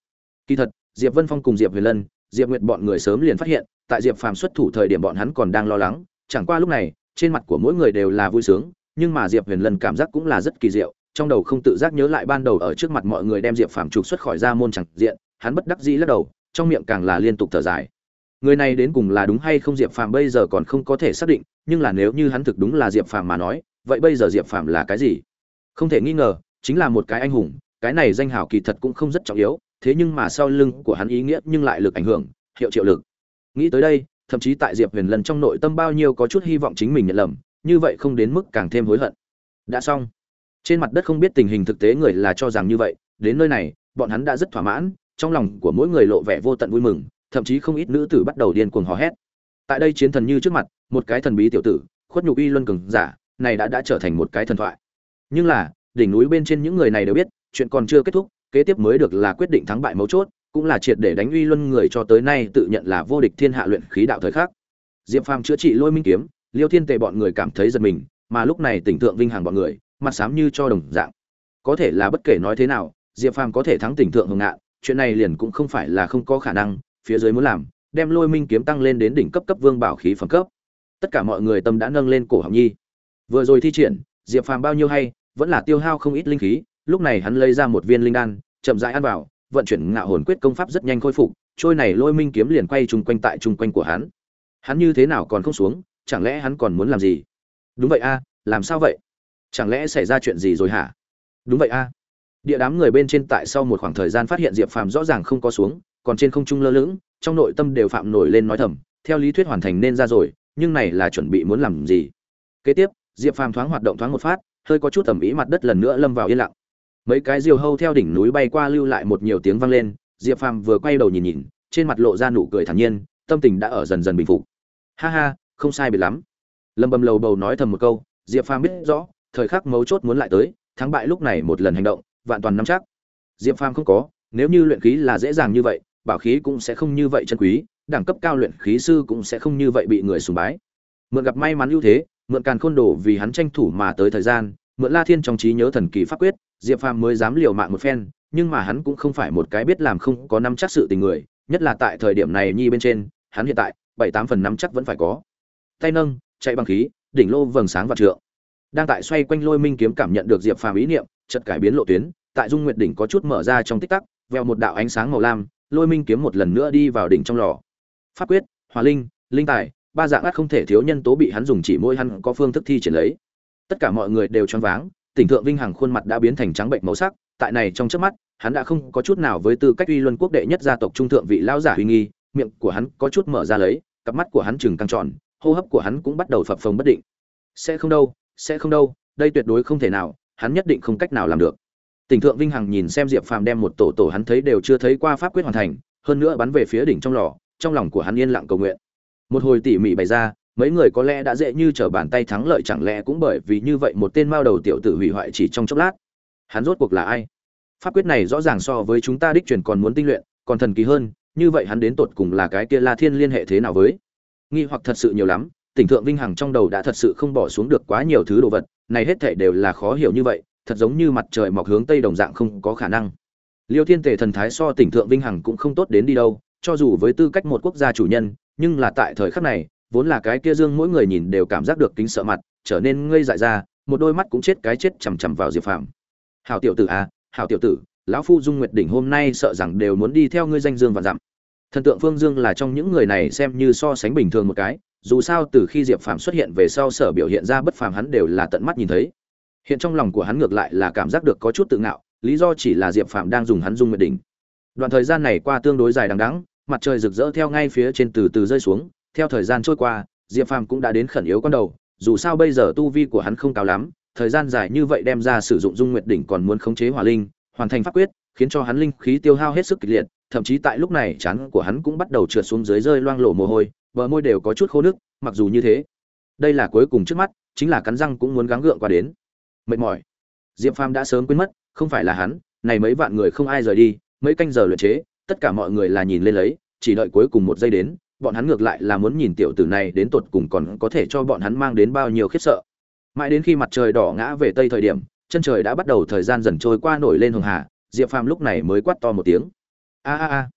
Kỳ thật, diệp vân phong cùng diệp huyền lân, diệp nguyệt bọn người sớm liền phát hiện, tại diệp phàm xuất thủ thời điểm bọn hắn còn đang lo lắng, chẳng qua lúc này, trên mặt của mỗi người đều là vui sướng, nhưng mà diệp huyền lân cảm giác cũng là rất kỳ diệu, trong đầu không tự giác nhớ lại ban đầu ở trước mặt mọi người đem diệp phàm trục xuất khỏi ra môn chẳng diện, hắn bất đắc dĩ lắc đầu, trong miệng càng là liên tục thở dài người này đến cùng là đúng hay không diệp phàm bây giờ còn không có thể xác định, nhưng là nếu như hắn thực đúng là diệp phàm mà nói, vậy bây giờ diệp phàm là cái gì? Không thể nghi ngờ, chính là một cái anh hùng, cái này danh hào kỳ thật cũng không rất trọng yếu, thế nhưng mà sau lưng của hắn ý nghĩa nhưng lại lực ảnh hưởng, hiệu triệu lực. Nghĩ tới đây, thậm chí tại diệp huyền lần trong nội tâm bao nhiêu có chút hy vọng chính mình nhận lầm, như vậy không đến mức càng thêm hối hận. Đã xong. Trên mặt đất không biết tình hình thực tế người là cho rằng như vậy, đến nơi này, bọn hắn đã rất thỏa mãn, trong lòng của mỗi người lộ vẻ vô tận vui mừng thậm chí không ít nữ tử bắt đầu điên cuồng hò hét. Tại đây chiến thần như trước mặt, một cái thần bí tiểu tử, khuất nhục uy luân cường giả, này đã đã trở thành một cái thần thoại. Nhưng là, đỉnh núi bên trên những người này đều biết, chuyện còn chưa kết thúc, kế tiếp mới được là quyết định thắng bại mấu chốt, cũng là triệt để đánh uy luân người cho tới nay tự nhận là vô địch thiên hạ luyện khí đạo thời khắc. Diệp phàm chữa trị lôi minh kiếm, liêu thiên tề bọn người cảm thấy giật mình, mà lúc này tỉnh thượng vinh hàng bọn người, mặt sám như cho đồng dạng. Có thể là bất kể nói thế nào, diệp phàm có thể thắng tỉnh thượng hùng ngạn chuyện này liền cũng không phải là không có khả năng phía dưới muốn làm, đem lôi minh kiếm tăng lên đến đỉnh cấp cấp vương bảo khí phẩm cấp. Tất cả mọi người tâm đã nâng lên cổ họng nhi. Vừa rồi thi triển, diệp phàm bao nhiêu hay, vẫn là tiêu hao không ít linh khí, lúc này hắn lấy ra một viên linh đan, chậm rãi ăn vào, vận chuyển ngạo hồn quyết công pháp rất nhanh khôi phục, trôi này lôi minh kiếm liền quay chung quanh tại chung quanh của hắn. Hắn như thế nào còn không xuống, chẳng lẽ hắn còn muốn làm gì? Đúng vậy a, làm sao vậy? Chẳng lẽ xảy ra chuyện gì rồi hả? Đúng vậy a. Địa đám người bên trên tại sau một khoảng thời gian phát hiện diệp phàm rõ ràng không có xuống còn trên không trung lơ lửng, trong nội tâm đều phạm nổi lên nói thầm, theo lý thuyết hoàn thành nên ra rồi, nhưng này là chuẩn bị muốn làm gì? Kế tiếp, diệp phàm thoáng hoạt động thoáng một phát, hơi có chút tầm ý mặt đất lần nữa lâm vào yên lặng. Mấy cái diều hâu theo đỉnh núi bay qua lưu lại một nhiều tiếng vang lên, diệp phàm vừa quay đầu nhìn nhìn, trên mặt lộ ra nụ cười thản nhiên, tâm tình đã ở dần dần bình phục. Ha ha, không sai biệt lắm. Lâm bầm lầu bầu nói thầm một câu, diệp phàm biết rõ, thời khắc mấu chốt muốn lại tới, thắng bại lúc này một lần hành động, vạn toàn nắm chắc. Diệp phàm không có, nếu như luyện khí là dễ dàng như vậy bảo khí cũng sẽ không như vậy chân quý, đẳng cấp cao luyện khí sư cũng sẽ không như vậy bị người sùng bái. Mượn gặp may mắn ưu thế, mượn càn khôn đồ vì hắn tranh thủ mà tới thời gian, mượn la thiên trong trí nhớ thần kỳ pháp quyết, diệp phàm mới dám liều mạng một phen, nhưng mà hắn cũng không phải một cái biết làm không có năm chắc sự tình người, nhất là tại thời điểm này nhi bên trên, hắn hiện tại, bảy tám phần năm chắc vẫn phải có. Tay nâng, chạy bằng khí, đỉnh lô vầng sáng và trượng. Đang tại xoay quanh lôi minh kiếm cảm nhận được diệp phàm ý niệm, chợt cải biến lộ tuyến, tại dung nguyệt đỉnh có chút mở ra trong tích tắc, veo một đạo ánh sáng màu lam lôi minh kiếm một lần nữa đi vào đỉnh trong lò. Pháp quyết hòa linh linh tài, ba dạng ác không thể thiếu nhân tố bị hắn dùng chỉ môi hắn có phương thức thi triển lấy. Tất cả mọi người đều choáng váng, tỉnh thượng vinh hằng khuôn mặt đã biến thành trắng bệnh màu sắc, tại này trong trước mắt, hắn đã không có chút nào với tư cách uy luân quốc đệ nhất gia tộc trung thượng vị lão giả uy nghi, miệng của hắn có chút mở ra lấy, cặp mắt của hắn chừng căng tròn, hô hấp của hắn cũng bắt đầu phập phồng bất định. Sẽ không đâu, sẽ không đâu, đây tuyệt đối không thể nào, hắn nhất định không cách nào làm được tỉnh thượng vinh hằng nhìn xem diệp phàm đem một tổ tổ hắn thấy đều chưa thấy qua pháp quyết hoàn thành, hơn nữa bắn về phía đỉnh trong lò, trong lòng của hắn yên lặng cầu nguyện. Một hồi tỉ mỉ bày ra, mấy người có lẽ đã dễ như trở bàn tay thắng lợi, chẳng lẽ cũng bởi vì như vậy một tên mao đầu tiểu tử hủy hoại chỉ trong chốc lát? Hắn rốt cuộc là ai? Pháp quyết này rõ ràng so với chúng ta đích truyền còn muốn tinh luyện, còn thần kỳ hơn, như vậy hắn đến tột cùng là cái kia la thiên liên hệ thế nào với? Nghi hoặc thật sự nhiều lắm tỉnh thượng vinh hằng trong đầu đã thật sự không bỏ xuống được quá nhiều thứ đồ vật, này hết thảy đều là khó hiểu như vậy thật giống như mặt trời mọc hướng tây đồng dạng không có khả năng. Liêu thiên tề thần thái so tỉnh thượng vinh hằng cũng không tốt đến đi đâu, cho dù với tư cách một quốc gia chủ nhân, nhưng là tại thời khắc này, vốn là cái kia dương mỗi người nhìn đều cảm giác được kính sợ mặt, trở nên ngây dại ra, một đôi mắt cũng chết cái chết chằm chằm vào diệp phàm. Hảo tiểu tử à hảo tiểu tử, lão phu dung nguyệt đỉnh hôm nay sợ rằng đều muốn đi theo ngươi danh dương và dặm. Thần tượng phương dương là trong những người này xem như so sánh bình thường một cái, dù sao từ khi diệp phàm xuất hiện về sau sở biểu hiện ra bất phàm hắn đều là tận mắt nhìn thấy hiện trong lòng của hắn ngược lại là cảm giác được có chút tự ngạo, lý do chỉ là diệp Phạm đang dùng hắn dung nguyệt đỉnh. Đoạn thời gian này qua tương đối dài đằng đẵng, mặt trời rực rỡ theo ngay phía trên từ từ rơi xuống, theo thời gian trôi qua, diệp phàm cũng đã đến khẩn yếu con đầu, dù sao bây giờ tu vi của hắn không cao lắm, thời gian dài như vậy đem ra sử dụng dung nguyệt đỉnh còn muốn khống chế hỏa linh, hoàn thành pháp quyết, khiến cho hắn linh khí tiêu hao hết sức kịch liệt, thậm chí tại lúc này chán của hắn cũng bắt đầu trượt xuống dưới rơi loang lổ mồ hôi, bờ môi đều có chút khô nước, mặc dù như thế. Đây là cuối cùng trước mắt, chính là cắn răng cũng muốn gắng gượng qua đến mệt mỏi. Diệp phàm đã sớm quên mất, không phải là hắn, này mấy vạn người không ai rời đi, mấy canh giờ luyện chế, tất cả mọi người là nhìn lên lấy, chỉ đợi cuối cùng một giây đến, bọn hắn ngược lại là muốn nhìn tiểu tử này đến tột cùng còn có thể cho bọn hắn mang đến bao nhiêu khiếp sợ. Mãi đến khi mặt trời đỏ ngã về tây thời điểm, chân trời đã bắt đầu thời gian dần trôi qua nổi lên hường hà, diệp phàm lúc này mới quát to một tiếng. A a a.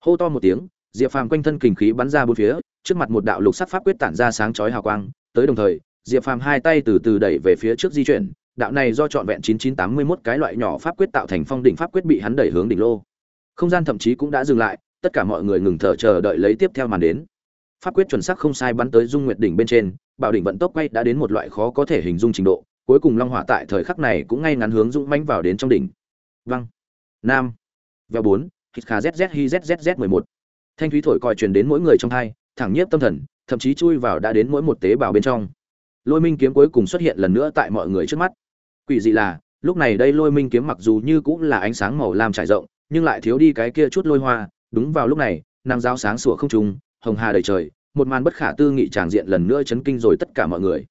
Hô to một tiếng, diệp phàm quanh thân kình khí bắn ra bốn phía, trước mặt một đạo lục sắc pháp quyết tản ra sáng chói hào quang, tới đồng thời, diệp phàm hai tay từ từ đẩy về phía trước di chuyển đạo này do trọn vẹn 9981 cái loại nhỏ pháp quyết tạo thành phong đỉnh pháp quyết bị hắn đẩy hướng đỉnh lô. Không gian thậm chí cũng đã dừng lại tất cả mọi người ngừng thở chờ đợi lấy tiếp theo màn đến. Pháp quyết chuẩn xác không sai bắn tới dung nguyệt đỉnh bên trên bảo đỉnh vận tốc quay đã đến một loại khó có thể hình dung trình độ cuối cùng long hỏa tại thời khắc này cũng ngay ngắn hướng dũng mãnh vào đến trong đỉnh. Văng nam. Vèo bốn hít kha zz hi zzz mười một. Thanh thúy thổi còi truyền đến mỗi người trong hai, thẳng nhiếp tâm thần thậm chí chui vào đã đến mỗi một tế bào bên trong. Lôi minh kiếm cuối cùng xuất hiện lần nữa tại mọi người trước mắt quỷ dị là lúc này đây lôi minh kiếm mặc dù như cũng là ánh sáng màu lam trải rộng nhưng lại thiếu đi cái kia chút lôi hoa. Đúng vào lúc này nàng giáo sáng sủa không trung hồng hà đầy trời một màn bất khả tư nghị tràng diện lần nữa chấn kinh rồi tất cả mọi người.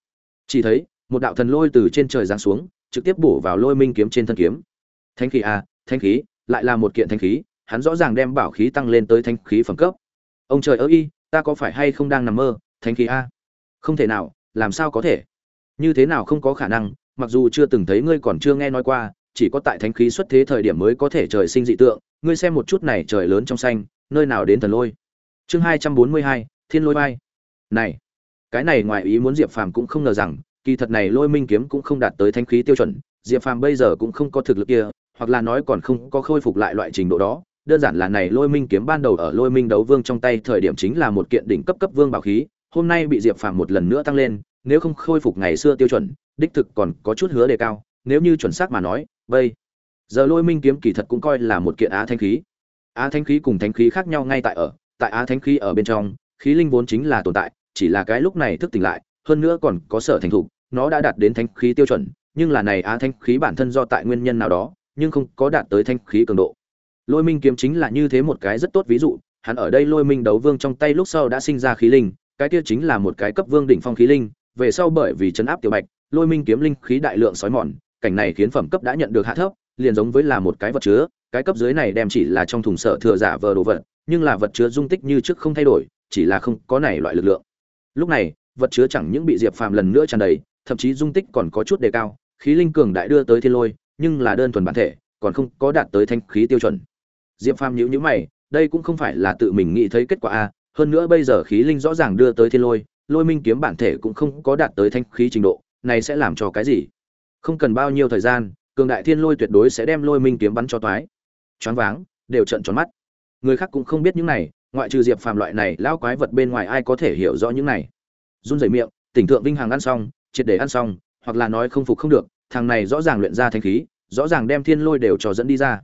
Chỉ thấy một đạo thần lôi từ trên trời giáng xuống trực tiếp bổ vào lôi minh kiếm trên thân kiếm. Thanh khí à, thanh khí lại là một kiện thanh khí hắn rõ ràng đem bảo khí tăng lên tới thanh khí phẩm cấp. Ông trời ơi ta có phải hay không đang nằm mơ thanh khí a? Không thể nào làm sao có thể? Như thế nào không có khả năng mặc dù chưa từng thấy ngươi còn chưa nghe nói qua, chỉ có tại thánh khí xuất thế thời điểm mới có thể trời sinh dị tượng, ngươi xem một chút này trời lớn trong xanh, nơi nào đến thần lôi. Chương hai trăm bốn mươi hai, thiên lôi bay này, cái này ngoài ý muốn diệp phàm cũng không ngờ rằng, kỳ thật này lôi minh kiếm cũng không đạt tới thánh khí tiêu chuẩn, diệp phàm bây giờ cũng không có thực lực kia, hoặc là nói còn không có khôi phục lại loại trình độ đó, đơn giản là này lôi minh kiếm ban đầu ở lôi minh đấu vương trong tay thời điểm chính là một kiện đỉnh cấp cấp vương bảo khí, hôm nay bị diệp phàm một lần nữa tăng lên, nếu không khôi phục ngày xưa tiêu chuẩn đích thực còn có chút hứa đề cao, nếu như chuẩn xác mà nói, bây giờ lôi minh kiếm kỳ thật cũng coi là một kiện á thanh khí. Á thanh khí cùng thanh khí khác nhau ngay tại ở, tại á thanh khí ở bên trong, khí linh vốn chính là tồn tại, chỉ là cái lúc này thức tỉnh lại, hơn nữa còn có sở thành thục, nó đã đạt đến thanh khí tiêu chuẩn, nhưng là này á thanh khí bản thân do tại nguyên nhân nào đó, nhưng không có đạt tới thanh khí cường độ. Lôi minh kiếm chính là như thế một cái rất tốt ví dụ, hắn ở đây lôi minh đấu vương trong tay lúc sau đã sinh ra khí linh, cái kia chính là một cái cấp vương đỉnh phong khí linh, về sau bởi vì chấn áp tiểu bạch lôi minh kiếm linh khí đại lượng sói mòn, cảnh này khiến phẩm cấp đã nhận được hạ thấp, liền giống với là một cái vật chứa, cái cấp dưới này đem chỉ là trong thùng sở thừa giả vờ đồ vật, nhưng là vật chứa dung tích như trước không thay đổi, chỉ là không có này loại lực lượng. Lúc này, vật chứa chẳng những bị diệp phàm lần nữa tràn đầy, thậm chí dung tích còn có chút đề cao, khí linh cường đại đưa tới thiên lôi, nhưng là đơn thuần bản thể, còn không có đạt tới thanh khí tiêu chuẩn. Diệp phàm nhíu nhíu mày, đây cũng không phải là tự mình nghĩ thấy kết quả a, hơn nữa bây giờ khí linh rõ ràng đưa tới thiên lôi lôi minh kiếm bản thể cũng không có đạt tới thanh khí trình độ này sẽ làm cho cái gì? Không cần bao nhiêu thời gian, cường đại thiên lôi tuyệt đối sẽ đem lôi minh kiếm bắn cho toái. Choáng váng, đều trợn tròn mắt. Người khác cũng không biết những này, ngoại trừ diệp phàm loại này lão quái vật bên ngoài ai có thể hiểu rõ những này. Run rẩy miệng, tỉnh thượng vinh hàng ăn xong, triệt để ăn xong, hoặc là nói không phục không được, thằng này rõ ràng luyện ra thanh khí, rõ ràng đem thiên lôi đều cho dẫn đi ra.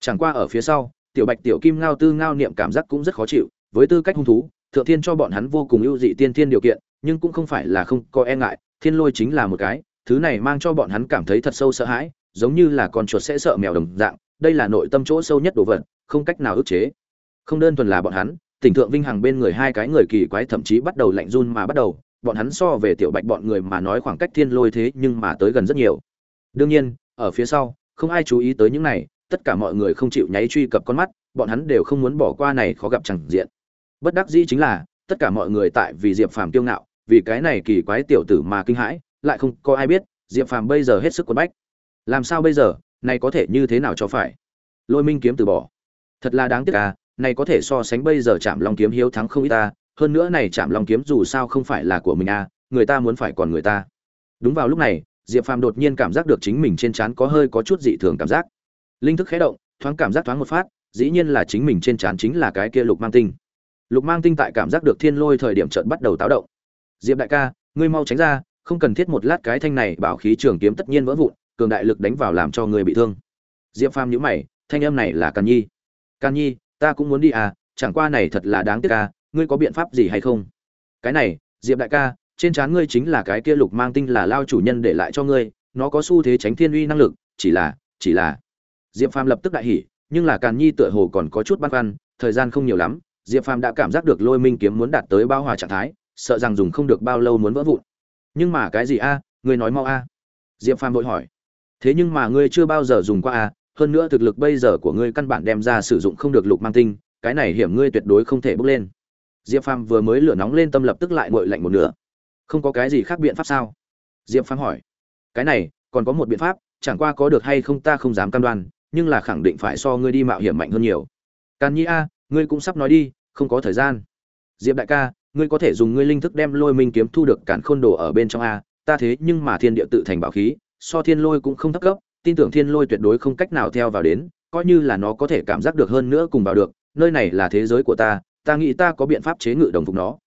Chẳng qua ở phía sau, tiểu bạch, tiểu kim ngao tư ngao niệm cảm giác cũng rất khó chịu, với tư cách hung thú, thượng thiên cho bọn hắn vô cùng ưu dị tiên thiên điều kiện, nhưng cũng không phải là không có e ngại thiên lôi chính là một cái, thứ này mang cho bọn hắn cảm thấy thật sâu sợ hãi, giống như là con chuột sẽ sợ mèo đồng dạng, đây là nội tâm chỗ sâu nhất đồ vật, không cách nào ức chế. Không đơn thuần là bọn hắn, tỉnh thượng vinh hằng bên người hai cái người kỳ quái thậm chí bắt đầu lạnh run mà bắt đầu, bọn hắn so về tiểu bạch bọn người mà nói khoảng cách thiên lôi thế nhưng mà tới gần rất nhiều. Đương nhiên, ở phía sau, không ai chú ý tới những này, tất cả mọi người không chịu nháy truy cập con mắt, bọn hắn đều không muốn bỏ qua này khó gặp chẳng diện. Bất đắc dĩ chính là, tất cả mọi người tại vì diệp phàm kiêu ngạo vì cái này kỳ quái tiểu tử mà kinh hãi, lại không có ai biết, diệp phàm bây giờ hết sức quấn bách. Làm sao bây giờ, này có thể như thế nào cho phải? Lôi minh kiếm từ bỏ. Thật là đáng tiếc à này có thể so sánh bây giờ Trạm long kiếm hiếu thắng không ít ta, hơn nữa này Trạm long kiếm dù sao không phải là của mình à người ta muốn phải còn người ta. Đúng vào lúc này, diệp phàm đột nhiên cảm giác được chính mình trên trán có hơi có chút dị thường cảm giác. Linh thức khẽ động, thoáng cảm giác thoáng một phát, dĩ nhiên là chính mình trên trán chính là cái kia lục mang tinh. Lục mang tinh tại cảm giác được thiên lôi thời điểm chợt bắt đầu táo động diệp đại ca, ngươi mau tránh ra, không cần thiết một lát cái thanh này, bảo khí trường kiếm tất nhiên vỡ vụn, cường đại lực đánh vào làm cho người bị thương. Diệp phàm nhíu mày, thanh âm này là càn nhi. Càn nhi, ta cũng muốn đi à chẳng qua này thật là đáng tiếc ca ngươi có biện pháp gì hay không? Cái này, diệp đại ca, trên trán ngươi chính là cái kia lục mang tinh là lao chủ nhân để lại cho ngươi, nó có xu thế tránh thiên uy năng lực, chỉ là chỉ là. Diệp phàm lập tức đại hỉ, nhưng là càn nhi tựa hồ còn có chút băn khoăn, thời gian không nhiều lắm, diệp phàm đã cảm giác được lôi minh kiếm muốn đạt tới bao hòa trạng thái sợ rằng dùng không được bao lâu muốn vỡ vụn. Nhưng mà cái gì a? Ngươi nói mau a. Diệp phàm vội hỏi. Thế nhưng mà ngươi chưa bao giờ dùng qua a, hơn nữa thực lực bây giờ của ngươi căn bản đem ra sử dụng không được lục mang tinh, cái này hiểm ngươi tuyệt đối không thể bước lên. Diệp phàm vừa mới lửa nóng lên tâm lập tức lại nguội lạnh một nửa. Không có cái gì khác biện pháp sao? Diệp phàm hỏi. Cái này, còn có một biện pháp, chẳng qua có được hay không ta không dám cam đoan, nhưng là khẳng định phải so ngươi đi mạo hiểm mạnh hơn nhiều. Càn nhi a, ngươi cũng sắp nói đi, không có thời gian. Diệp đại ca ngươi có thể dùng ngươi linh thức đem lôi minh kiếm thu được cản khôn đồ ở bên trong a, ta thế nhưng mà thiên địa tự thành bảo khí, so thiên lôi cũng không thấp cấp, tin tưởng thiên lôi tuyệt đối không cách nào theo vào đến, coi như là nó có thể cảm giác được hơn nữa cùng vào được, nơi này là thế giới của ta ta nghĩ ta có biện pháp chế ngự đồng phục nó.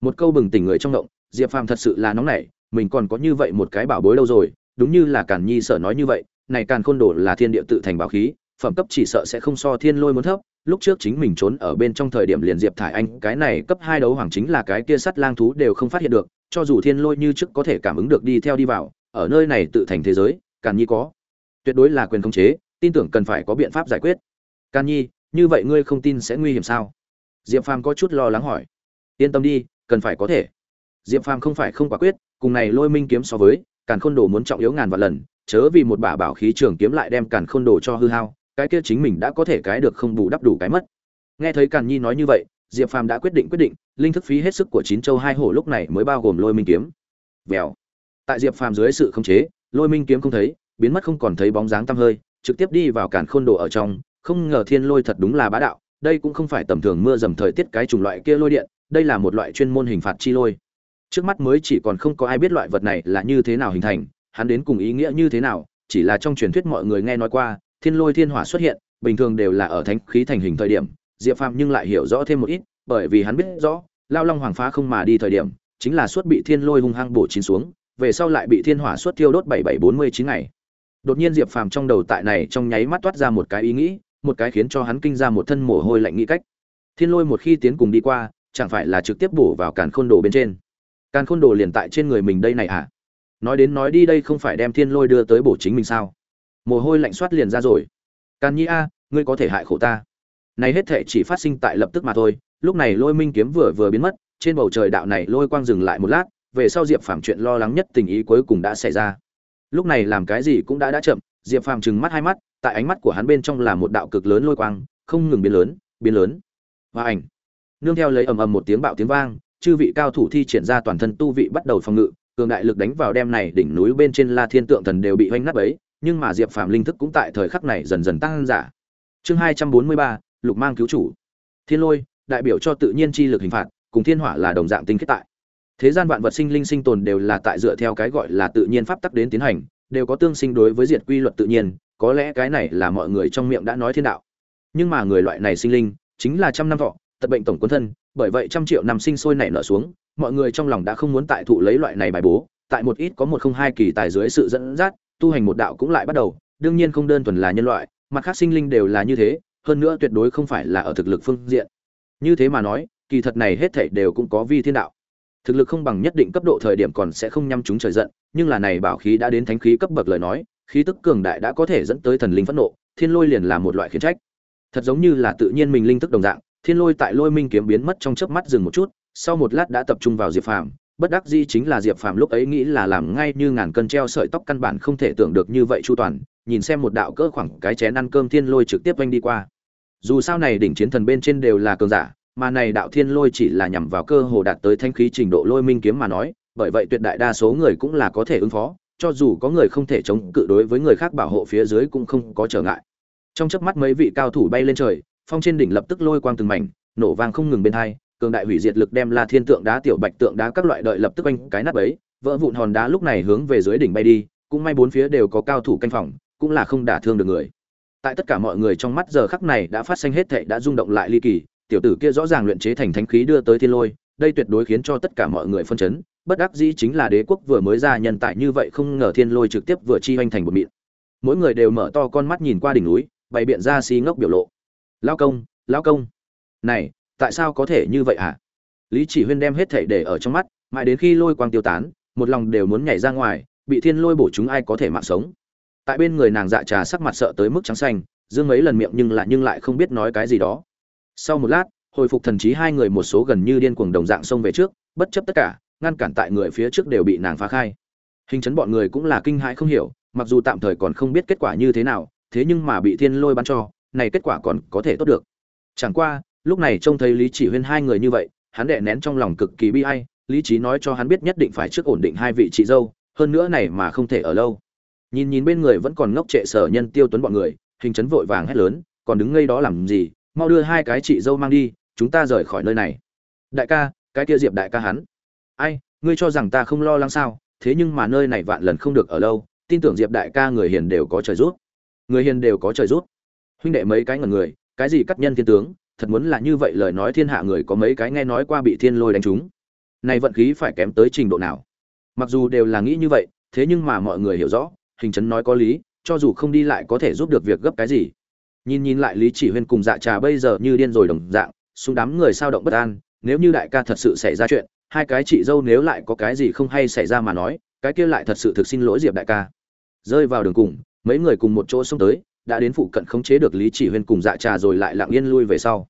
Một câu bừng tỉnh người trong động diệp phàm thật sự là nóng nảy, mình còn có như vậy một cái bảo bối đâu rồi, đúng như là càn nhi sở nói như vậy, này càn khôn đồ là thiên địa tự thành bảo khí phẩm cấp chỉ sợ sẽ không so thiên lôi muốn thấp, lúc trước chính mình trốn ở bên trong thời điểm liền diệp thải anh, cái này cấp hai đấu hoàng chính là cái kia sắt lang thú đều không phát hiện được, cho dù thiên lôi như trước có thể cảm ứng được đi theo đi vào, ở nơi này tự thành thế giới, càn nhi có. Tuyệt đối là quyền khống chế, tin tưởng cần phải có biện pháp giải quyết. Càn nhi, như vậy ngươi không tin sẽ nguy hiểm sao? Diệp phàm có chút lo lắng hỏi. Yên tâm đi, cần phải có thể. Diệp phàm không phải không quả quyết, cùng này lôi minh kiếm so với, càn khôn đồ muốn trọng yếu ngàn vạn lần, chớ vì một bả bảo khí trường kiếm lại đem càn khôn đồ cho hư hao cái kia chính mình đã có thể cái được không bù đắp đủ cái mất. Nghe thấy càn nhi nói như vậy, diệp phàm đã quyết định quyết định, linh thức phí hết sức của chín châu hai hổ lúc này mới bao gồm lôi minh kiếm. Vèo. Tại diệp phàm dưới sự khống chế, lôi minh kiếm không thấy, biến mất không còn thấy bóng dáng tăm hơi, trực tiếp đi vào càn khôn đồ ở trong, không ngờ thiên lôi thật đúng là bá đạo, đây cũng không phải tầm thường mưa dầm thời tiết cái chủng loại kia lôi điện, đây là một loại chuyên môn hình phạt chi lôi. Trước mắt mới chỉ còn không có ai biết loại vật này là như thế nào hình thành, hắn đến cùng ý nghĩa như thế nào, chỉ là trong truyền thuyết mọi người nghe nói qua thiên lôi thiên hỏa xuất hiện, bình thường đều là ở thánh khí thành hình thời điểm, diệp phàm nhưng lại hiểu rõ thêm một ít, bởi vì hắn biết rõ, lao long hoàng phá không mà đi thời điểm, chính là suốt bị thiên lôi hung hăng bổ chín xuống, về sau lại bị thiên hỏa suốt thiêu đốt bảy bảy bốn mươi chín ngày. Đột nhiên diệp phàm trong đầu tại này trong nháy mắt toát ra một cái ý nghĩ, một cái khiến cho hắn kinh ra một thân mồ hôi lạnh nghĩ cách. Thiên lôi một khi tiến cùng đi qua, chẳng phải là trực tiếp bổ vào càn khôn đồ bên trên. Càn khôn đồ liền tại trên người mình đây này à nói đến nói đi đây không phải đem thiên lôi đưa tới bổ chính mình sao? Mồ hôi lạnh soát liền ra rồi. Càn nhi a, ngươi có thể hại khổ ta. Này hết thể chỉ phát sinh tại lập tức mà thôi, lúc này lôi minh kiếm vừa vừa biến mất, trên bầu trời đạo này lôi quang dừng lại một lát, về sau diệp phàm chuyện lo lắng nhất tình ý cuối cùng đã xảy ra. Lúc này làm cái gì cũng đã đã chậm, diệp phàm trừng mắt hai mắt, tại ánh mắt của hắn bên trong là một đạo cực lớn lôi quang, không ngừng biến lớn biến lớn. Và ảnh. Nương theo lấy ầm ầm một tiếng bạo tiếng vang, chư vị cao thủ thi triển ra toàn thân tu vị bắt đầu phòng ngự, cường đại lực đánh vào đem này đỉnh núi bên trên la thiên tượng thần đều bị hoanh nát ấy nhưng mà diệp phàm linh thức cũng tại thời khắc này dần dần tăng giả. Chương hai trăm bốn mươi ba, lục mang cứu chủ. Thiên lôi, đại biểu cho tự nhiên chi lực hình phạt, cùng thiên hỏa là đồng dạng tinh kết tại. Thế gian vạn vật sinh linh sinh tồn đều là tại dựa theo cái gọi là tự nhiên pháp tắc đến tiến hành, đều có tương sinh đối với diệt quy luật tự nhiên, có lẽ cái này là mọi người trong miệng đã nói thiên đạo. Nhưng mà người loại này sinh linh, chính là trăm năm thọ, tật bệnh tổng quân thân, bởi vậy trăm triệu năm sinh sôi nảy nở xuống, mọi người trong lòng đã không muốn tại thụ lấy loại này bài bố, tại một ít có một không hai kỳ tài dưới sự dẫn dắt tu hành một đạo cũng lại bắt đầu, đương nhiên không đơn thuần là nhân loại, mặt khác sinh linh đều là như thế, hơn nữa tuyệt đối không phải là ở thực lực phương diện. Như thế mà nói, kỳ thật này hết thảy đều cũng có vi thiên đạo. Thực lực không bằng nhất định cấp độ thời điểm còn sẽ không nhắm chúng trời giận, nhưng là này bảo khí đã đến thánh khí cấp bậc lời nói, khí tức cường đại đã có thể dẫn tới thần linh phẫn nộ, thiên lôi liền là một loại khiến trách. Thật giống như là tự nhiên mình linh tức đồng dạng, thiên lôi tại lôi minh kiếm biến mất trong chớp mắt dừng một chút, sau một lát đã tập trung vào diệp phàm bất đắc dĩ chính là diệp phàm lúc ấy nghĩ là làm ngay như ngàn cân treo sợi tóc căn bản không thể tưởng được như vậy chu toàn, nhìn xem một đạo cỡ khoảng cái chén ăn cơm thiên lôi trực tiếp oanh đi qua. Dù sao này đỉnh chiến thần bên trên đều là cường giả, mà này đạo thiên lôi chỉ là nhằm vào cơ hồ đạt tới thanh khí trình độ lôi minh kiếm mà nói, bởi vậy tuyệt đại đa số người cũng là có thể ứng phó, cho dù có người không thể chống cự đối với người khác bảo hộ phía dưới cũng không có trở ngại. Trong chớp mắt mấy vị cao thủ bay lên trời, phong trên đỉnh lập tức lôi quang từng mảnh, nổ vang không ngừng bên hai cường đại hủy diệt lực đem la thiên tượng đá, tiểu bạch tượng đá các loại đợi lập tức quanh cái nắp ấy vỡ vụn hòn đá lúc này hướng về dưới đỉnh bay đi, cũng may bốn phía đều có cao thủ canh phòng, cũng là không đả thương được người. Tại tất cả mọi người trong mắt giờ khắc này đã phát sinh hết thệ đã rung động lại ly kỳ, tiểu tử kia rõ ràng luyện chế thành thánh khí đưa tới thiên lôi, đây tuyệt đối khiến cho tất cả mọi người phân chấn, bất đắc dĩ chính là đế quốc vừa mới ra nhân tại như vậy không ngờ thiên lôi trực tiếp vừa chi hoành thành một mịn mỗi người đều mở to con mắt nhìn qua đỉnh núi, bày biện ra si ngốc biểu lộ. Lao công lao công, này tại sao có thể như vậy hả? Lý chỉ huyên đem hết thảy để ở trong mắt, mãi đến khi lôi quang tiêu tán, một lòng đều muốn nhảy ra ngoài, bị thiên lôi bổ chúng ai có thể mạng sống. Tại bên người nàng dạ trà sắc mặt sợ tới mức trắng xanh, dương mấy lần miệng nhưng lại nhưng lại không biết nói cái gì đó. Sau một lát, hồi phục thần trí hai người một số gần như điên cuồng đồng dạng xông về trước, bất chấp tất cả, ngăn cản tại người phía trước đều bị nàng phá khai. Hình chấn bọn người cũng là kinh hãi không hiểu, mặc dù tạm thời còn không biết kết quả như thế nào, thế nhưng mà bị thiên lôi bắn cho, này kết quả còn có thể tốt được. Chẳng qua lúc này trông thấy lý chỉ huyên hai người như vậy, hắn đệ nén trong lòng cực kỳ bi ai, lý trí nói cho hắn biết nhất định phải trước ổn định hai vị chị dâu, hơn nữa này mà không thể ở lâu. Nhìn nhìn bên người vẫn còn ngốc trệ sở nhân tiêu tuấn bọn người, hình chấn vội vàng hét lớn, còn đứng ngây đó làm gì, mau đưa hai cái chị dâu mang đi, chúng ta rời khỏi nơi này. Đại ca, cái kia diệp đại ca hắn. Ai, ngươi cho rằng ta không lo lắng sao, thế nhưng mà nơi này vạn lần không được ở lâu, tin tưởng diệp đại ca người hiền đều có trời rút người hiền đều có trời rút huynh đệ mấy cái ngần người, cái gì cắt nhân thiên tướng thật muốn là như vậy lời nói thiên hạ người có mấy cái nghe nói qua bị thiên lôi đánh trúng. Này vận khí phải kém tới trình độ nào? Mặc dù đều là nghĩ như vậy, thế nhưng mà mọi người hiểu rõ, hình chấn nói có lý, cho dù không đi lại có thể giúp được việc gấp cái gì. Nhìn nhìn lại lý chỉ huyên cùng dạ trà bây giờ như điên rồi đồng dạng, xung đám người sao động bất an, nếu như đại ca thật sự xảy ra chuyện, hai cái chị dâu nếu lại có cái gì không hay xảy ra mà nói, cái kia lại thật sự thực xin lỗi diệp đại ca. Rơi vào đường cùng, mấy người cùng một chỗ xông tới đã đến phụ cận khống chế được lý chỉ huyên cùng dạ trà rồi lại lặng yên lui về sau.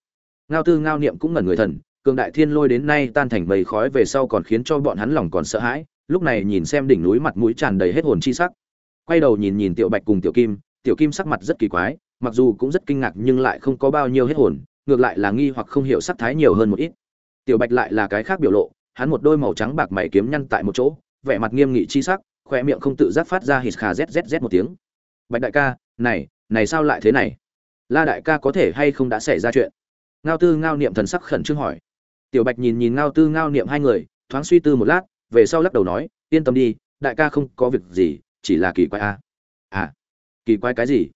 Ngao tư ngao niệm cũng ngẩn người thần, cường đại thiên lôi đến nay tan thành mây khói về sau còn khiến cho bọn hắn lòng còn sợ hãi, lúc này nhìn xem đỉnh núi mặt mũi tràn đầy hết hồn chi sắc. Quay đầu nhìn nhìn tiểu bạch cùng tiểu kim tiểu kim sắc mặt rất kỳ quái, mặc dù cũng rất kinh ngạc nhưng lại không có bao nhiêu hết hồn, ngược lại là nghi hoặc không hiểu sắc thái nhiều hơn một ít. Tiểu bạch lại là cái khác biểu lộ, hắn một đôi màu trắng bạc mày kiếm nhăn tại một chỗ, vẻ mặt nghiêm nghị chi sắc khoe miệng không tự giác phát ra hít khà zzz một tiếng. Bạch đại ca, này này sao lại thế này? La đại ca có thể hay không đã xảy ra chuyện? Ngao tư ngao niệm thần sắc khẩn trương hỏi. Tiểu bạch nhìn nhìn ngao tư ngao niệm hai người, thoáng suy tư một lát, về sau lắc đầu nói, yên tâm đi, đại ca không có việc gì, chỉ là kỳ quái a. À. à kỳ quái cái gì?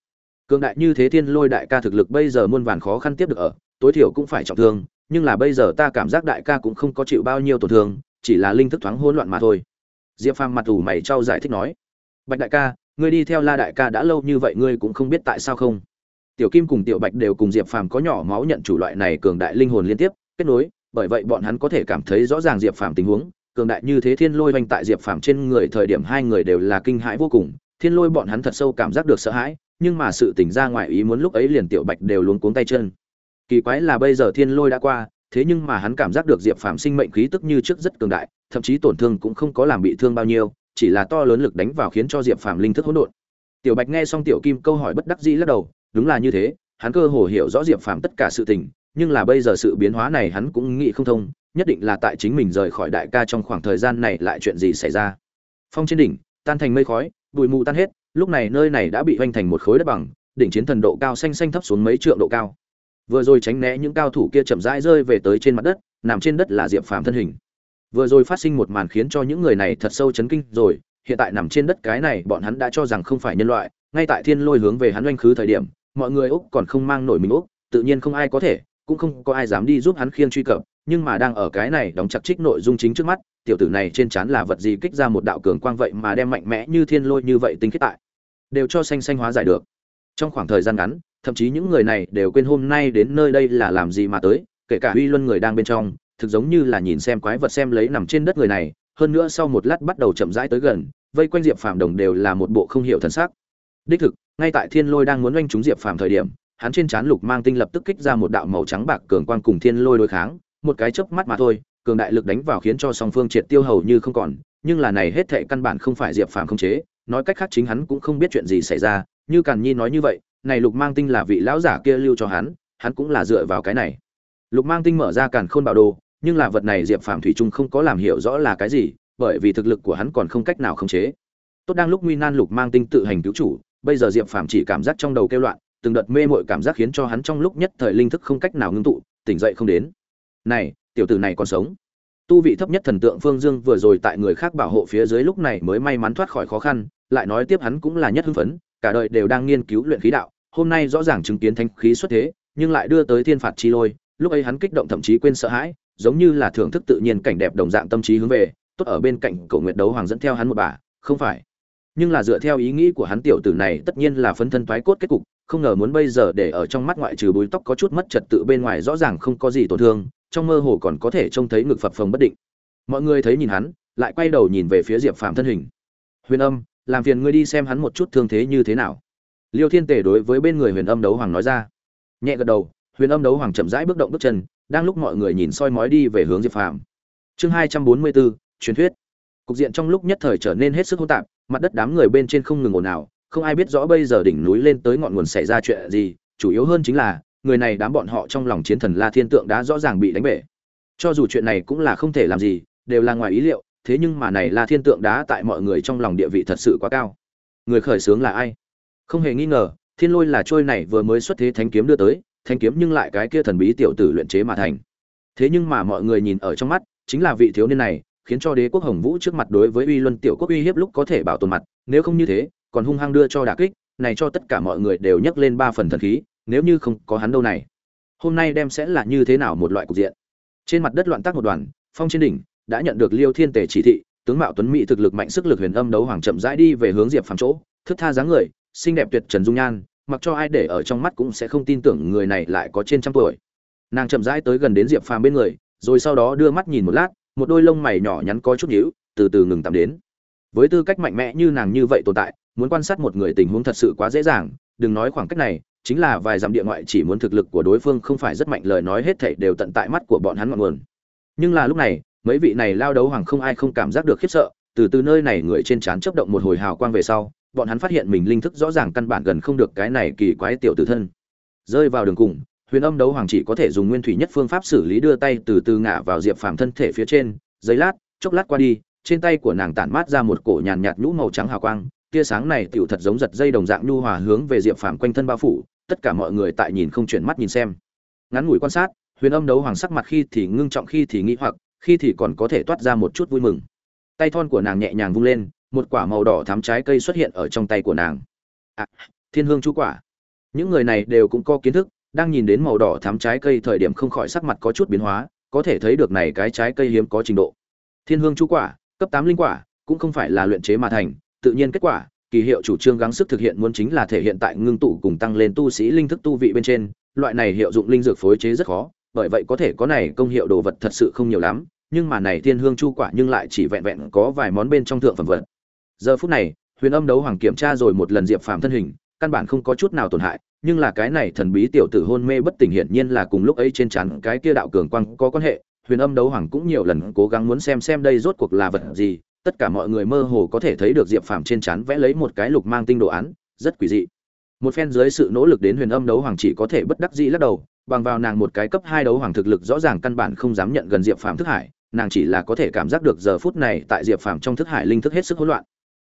Cường đại như thế thiên lôi đại ca thực lực bây giờ muôn vàn khó khăn tiếp được ở, tối thiểu cũng phải trọng thương, nhưng là bây giờ ta cảm giác đại ca cũng không có chịu bao nhiêu tổn thương, chỉ là linh thức thoáng hỗn loạn mà thôi. Diệp phàm mặt ủ mày trao giải thích nói. Bạch đại ca ngươi đi theo la đại ca đã lâu như vậy ngươi cũng không biết tại sao không? Tiểu kim cùng tiểu bạch đều cùng diệp phàm có nhỏ máu nhận chủ loại này cường đại linh hồn liên tiếp, kết nối, bởi vậy bọn hắn có thể cảm thấy rõ ràng diệp phàm tình huống, cường đại như thế thiên lôi vanh tại diệp phàm trên người thời điểm hai người đều là kinh hãi vô cùng, thiên lôi bọn hắn thật sâu cảm giác được sợ hãi, nhưng mà sự tỉnh ra ngoài ý muốn lúc ấy liền tiểu bạch đều luống cuống tay chân. Kỳ quái là bây giờ thiên lôi đã qua, thế nhưng mà hắn cảm giác được diệp phàm sinh mệnh khí tức như trước rất cường đại, thậm chí tổn thương cũng không có làm bị thương bao nhiêu chỉ là to lớn lực đánh vào khiến cho diệp phàm linh thức hỗn độn. Tiểu bạch nghe xong tiểu kim câu hỏi bất đắc dĩ lắc đầu, đúng là như thế, hắn cơ hồ hiểu rõ diệp phàm tất cả sự tình, nhưng là bây giờ sự biến hóa này hắn cũng nghĩ không thông, nhất định là tại chính mình rời khỏi đại ca trong khoảng thời gian này lại chuyện gì xảy ra. Phong trên đỉnh, tan thành mây khói, bụi mù tan hết, lúc này nơi này đã bị hoành thành một khối đất bằng, đỉnh chiến thần độ cao xanh xanh thấp xuống mấy trượng độ cao. Vừa rồi tránh né những cao thủ kia chậm rãi rơi về tới trên mặt đất, nằm trên đất là diệp phàm thân hình vừa rồi phát sinh một màn khiến cho những người này thật sâu chấn kinh rồi, hiện tại nằm trên đất cái này, bọn hắn đã cho rằng không phải nhân loại, ngay tại thiên lôi hướng về hắn oanh khứ thời điểm, mọi người úc còn không mang nổi mình úc, tự nhiên không ai có thể, cũng không có ai dám đi giúp hắn khiêng truy cập, nhưng mà đang ở cái này đóng chặt trích nội dung chính trước mắt, tiểu tử này trên trán là vật gì kích ra một đạo cường quang vậy mà đem mạnh mẽ như thiên lôi như vậy tinh khiết tại, đều cho xanh xanh hóa giải được. Trong khoảng thời gian ngắn, thậm chí những người này đều quên hôm nay đến nơi đây là làm gì mà tới, kể cả uy luân người đang bên trong thực giống như là nhìn xem quái vật xem lấy nằm trên đất người này, hơn nữa sau một lát bắt đầu chậm rãi tới gần, vây quanh diệp phàm đồng đều là một bộ không hiểu thần sắc. Đích thực, ngay tại thiên lôi đang muốn oanh trúng diệp phàm thời điểm, hắn trên trán lục mang tinh lập tức kích ra một đạo màu trắng bạc cường quang cùng thiên lôi đối kháng, một cái chớp mắt mà thôi, cường đại lực đánh vào khiến cho song phương triệt tiêu hầu như không còn, nhưng là này hết thệ căn bản không phải diệp phàm không chế, nói cách khác chính hắn cũng không biết chuyện gì xảy ra, như càn nhi nói như vậy, này lục mang tinh là vị lão giả kia lưu cho hắn hắn cũng là dựa vào cái này. Lục mang tinh mở ra càn khôn bảo đồ nhưng là vật này diệp phàm thủy trung không có làm hiểu rõ là cái gì, bởi vì thực lực của hắn còn không cách nào khống chế. Tốt đang lúc nguy nan lục mang tinh tự hành cứu chủ, bây giờ diệp phàm chỉ cảm giác trong đầu kêu loạn, từng đợt mê mội cảm giác khiến cho hắn trong lúc nhất thời linh thức không cách nào ngưng tụ, tỉnh dậy không đến. Này, tiểu tử này còn sống. Tu vị thấp nhất thần tượng phương dương vừa rồi tại người khác bảo hộ phía dưới lúc này mới may mắn thoát khỏi khó khăn, lại nói tiếp hắn cũng là nhất hưng phấn, cả đời đều đang nghiên cứu luyện khí đạo, hôm nay rõ ràng chứng kiến thanh khí xuất thế, nhưng lại đưa tới thiên phạt chi lôi, lúc ấy hắn kích động thậm chí quên sợ hãi giống như là thưởng thức tự nhiên cảnh đẹp đồng dạng tâm trí hướng về, tốt ở bên cạnh Cổ nguyện đấu hoàng dẫn theo hắn một bà, không phải. Nhưng là dựa theo ý nghĩ của hắn tiểu tử này tất nhiên là phấn thân toái cốt kết cục, không ngờ muốn bây giờ để ở trong mắt ngoại trừ búi tóc có chút mất trật tự bên ngoài rõ ràng không có gì tổn thương, trong mơ hồ còn có thể trông thấy ngực phập phồng bất định. Mọi người thấy nhìn hắn, lại quay đầu nhìn về phía diệp phàm thân hình. Huyền âm, làm phiền ngươi đi xem hắn một chút thương thế như thế nào. Liêu thiên tể đối với bên người huyền âm đấu hoàng nói ra. Nhẹ gật đầu, huyền âm đấu hoàng chậm rãi bước động bước chân đang lúc mọi người nhìn soi mói đi về hướng diệp phàm. Chương hai trăm bốn mươi bốn, truyền thuyết. Cục diện trong lúc nhất thời trở nên hết sức hỗn tạp, mặt đất đám người bên trên không ngừng ồn ào, không ai biết rõ bây giờ đỉnh núi lên tới ngọn nguồn xảy ra chuyện gì, chủ yếu hơn chính là, người này đám bọn họ trong lòng chiến thần la thiên tượng đã rõ ràng bị đánh bể. Cho dù chuyện này cũng là không thể làm gì, đều là ngoài ý liệu, thế nhưng mà này la thiên tượng đá tại mọi người trong lòng địa vị thật sự quá cao. Người khởi xướng là ai? Không hề nghi ngờ, thiên lôi là trôi này vừa mới xuất thế thánh kiếm đưa tới thanh kiếm nhưng lại cái kia thần bí tiểu tử luyện chế mà thành. Thế nhưng mà mọi người nhìn ở trong mắt, chính là vị thiếu niên này, khiến cho đế quốc hồng vũ trước mặt đối với uy luân tiểu quốc uy hiếp lúc có thể bảo tồn mặt, nếu không như thế, còn hung hăng đưa cho đả kích, này cho tất cả mọi người đều nhắc lên ba phần thần khí, nếu như không có hắn đâu này. Hôm nay đem sẽ là như thế nào một loại cục diện. Trên mặt đất loạn tác một đoàn, phong trên đỉnh, đã nhận được liêu thiên tề chỉ thị, tướng mạo tuấn mỹ thực lực mạnh sức lực huyền âm đấu hoàng chậm rãi đi về hướng diệp phàm chỗ, thức tha dáng người, xinh đẹp tuyệt trần dung nhan mặc cho ai để ở trong mắt cũng sẽ không tin tưởng người này lại có trên trăm tuổi. Nàng chậm rãi tới gần đến diệp phàm bên người, rồi sau đó đưa mắt nhìn một lát, một đôi lông mày nhỏ nhắn có chút nhíu, từ từ ngừng tạm đến. Với tư cách mạnh mẽ như nàng như vậy tồn tại, muốn quan sát một người tình huống thật sự quá dễ dàng, đừng nói khoảng cách này, chính là vài dặm địa ngoại chỉ muốn thực lực của đối phương không phải rất mạnh, lời nói hết thảy đều tận tại mắt của bọn hắn ngọn nguồn. Nhưng là lúc này, mấy vị này lao đấu hoàng không ai không cảm giác được khiếp sợ, từ từ nơi này người trên trán chớp động một hồi hào quang về sau bọn hắn phát hiện mình linh thức rõ ràng căn bản gần không được cái này kỳ quái tiểu tử thân. Rơi vào đường cùng, huyền âm đấu hoàng chỉ có thể dùng nguyên thủy nhất phương pháp xử lý đưa tay từ từ ngã vào diệp phàm thân thể phía trên, giây lát, chốc lát qua đi, trên tay của nàng tản mát ra một cổ nhàn nhạt nhũ màu trắng hào quang, tia sáng này tựu thật giống giật dây đồng dạng nhu hòa hướng về diệp phàm quanh thân bao phủ, tất cả mọi người tại nhìn không chuyển mắt nhìn xem. Ngắn ngủi quan sát, huyền âm đấu hoàng sắc mặt khi thì ngưng trọng khi thì nghĩ hoặc, khi thì còn có thể toát ra một chút vui mừng. Tay thon của nàng nhẹ nhàng vung lên một quả màu đỏ thắm trái cây xuất hiện ở trong tay của nàng. À, thiên hương chu quả. Những người này đều cũng có kiến thức đang nhìn đến màu đỏ thắm trái cây thời điểm không khỏi sắc mặt có chút biến hóa có thể thấy được này cái trái cây hiếm có trình độ. Thiên hương chu quả cấp tám linh quả cũng không phải là luyện chế mà thành tự nhiên kết quả kỳ hiệu chủ trương gắng sức thực hiện muốn chính là thể hiện tại ngưng tụ cùng tăng lên tu sĩ linh thức tu vị bên trên loại này hiệu dụng linh dược phối chế rất khó bởi vậy có thể có này công hiệu đồ vật thật sự không nhiều lắm nhưng mà này thiên hương chu quả nhưng lại chỉ vẹn vẹn có vài món bên trong thượng phẩm vật giờ phút này, huyền âm đấu hoàng kiểm tra rồi một lần diệp phàm thân hình, căn bản không có chút nào tổn hại, nhưng là cái này thần bí tiểu tử hôn mê bất tỉnh hiển nhiên là cùng lúc ấy trên chắn cái kia đạo cường quang có quan hệ, huyền âm đấu hoàng cũng nhiều lần cố gắng muốn xem xem đây rốt cuộc là vật gì, tất cả mọi người mơ hồ có thể thấy được diệp phàm trên chắn vẽ lấy một cái lục mang tinh đồ án, rất quỷ dị. Một phen dưới sự nỗ lực đến huyền âm đấu hoàng chỉ có thể bất đắc dĩ lắc đầu, bằng vào nàng một cái cấp hai đấu hoàng thực lực rõ ràng căn bản không dám nhận gần diệp phàm thức hải, nàng chỉ là có thể cảm giác được giờ phút này tại diệp phàm trong thức hải linh thức hết sức hỗn loạn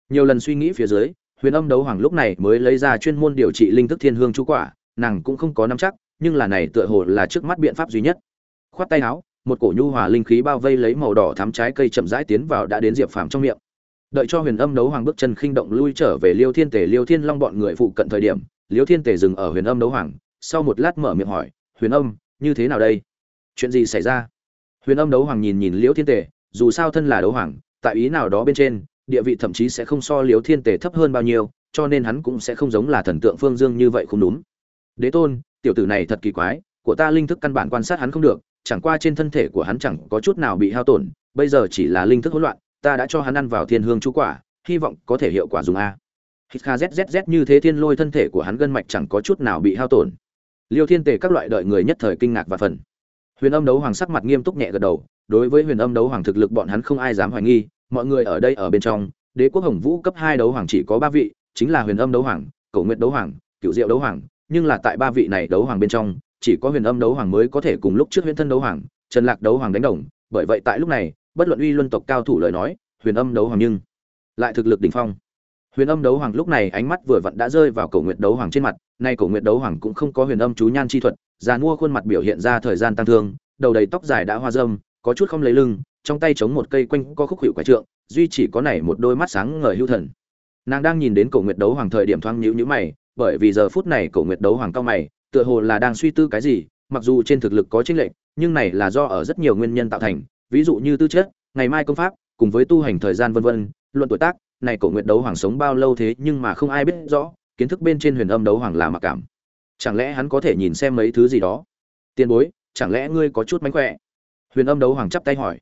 nhiều lần suy nghĩ phía dưới, huyền âm đấu hoàng lúc này mới lấy ra chuyên môn điều trị linh thức thiên hương chú quả, nàng cũng không có nắm chắc, nhưng là này tựa hồ là trước mắt biện pháp duy nhất. Khoát tay áo, một cổ nhu hòa linh khí bao vây lấy màu đỏ thắm trái cây chậm rãi tiến vào đã đến diệp phàm trong miệng. Đợi cho huyền âm đấu hoàng bước chân khinh động lui trở về liêu thiên tể liêu thiên long bọn người phụ cận thời điểm, liêu thiên tể dừng ở huyền âm đấu hoàng, sau một lát mở miệng hỏi, huyền âm, như thế nào đây? Chuyện gì xảy ra? Huyền âm đấu hoàng nhìn nhìn liêu thiên tể dù sao thân là đấu hoàng, tại ý nào đó bên trên địa vị thậm chí sẽ không so liếu thiên tề thấp hơn bao nhiêu, cho nên hắn cũng sẽ không giống là thần tượng phương dương như vậy không đúng. Đế tôn, tiểu tử này thật kỳ quái, của ta linh thức căn bản quan sát hắn không được, chẳng qua trên thân thể của hắn chẳng có chút nào bị hao tổn, bây giờ chỉ là linh thức hỗn loạn, ta đã cho hắn ăn vào thiên hương chú quả, hy vọng có thể hiệu quả dùng a. Hít kha zzz như thế thiên lôi thân thể của hắn gân mạch chẳng có chút nào bị hao tổn. Liêu thiên tề các loại đợi người nhất thời kinh ngạc và phần huyền âm đấu hoàng sắc mặt nghiêm túc nhẹ gật đầu, đối với huyền âm đấu hoàng thực lực bọn hắn không ai dám hoài nghi mọi người ở đây ở bên trong, đế quốc hồng vũ cấp hai đấu hoàng chỉ có ba vị, chính là huyền âm đấu hoàng cầu nguyện đấu hoàng cựu diệu đấu hoàng, nhưng là tại ba vị này đấu hoàng bên trong, chỉ có huyền âm đấu hoàng mới có thể cùng lúc trước huyền thân đấu hoàng, trần lạc đấu hoàng đánh đồng, bởi vậy tại lúc này, bất luận uy luân tộc cao thủ lời nói, huyền âm đấu hoàng nhưng lại thực lực đỉnh phong. Huyền âm đấu hoàng lúc này ánh mắt vừa vặn đã rơi vào cầu nguyện đấu hoàng trên mặt, nay cầu nguyện đấu hoàng cũng không có huyền âm chú nhan chi thuật, già mua khuôn mặt biểu hiện ra thời gian tăng thương, đầu đầy tóc dài đã hoa râm, có chút không lấy lưng trong tay chống một cây quanh có khúc hiệu quả trượng, duy chỉ có này một đôi mắt sáng ngời hưu thần. Nàng đang nhìn đến cổ nguyệt đấu hoàng thời điểm thoáng nhíu nhíu mày, bởi vì giờ phút này cổ nguyệt đấu hoàng cao mày, tựa hồ là đang suy tư cái gì, mặc dù trên thực lực có chênh lệch, nhưng này là do ở rất nhiều nguyên nhân tạo thành, ví dụ như tư chất, ngày mai công pháp, cùng với tu hành thời gian vân vân, luận tuổi tác, này cổ nguyệt đấu hoàng sống bao lâu thế nhưng mà không ai biết rõ, kiến thức bên trên huyền âm đấu hoàng là mặc cảm. Chẳng lẽ hắn có thể nhìn xem mấy thứ gì đó? Tiền bối, chẳng lẽ ngươi có chút mánh khỏe? Huyền âm đấu hoàng chắp tay hỏi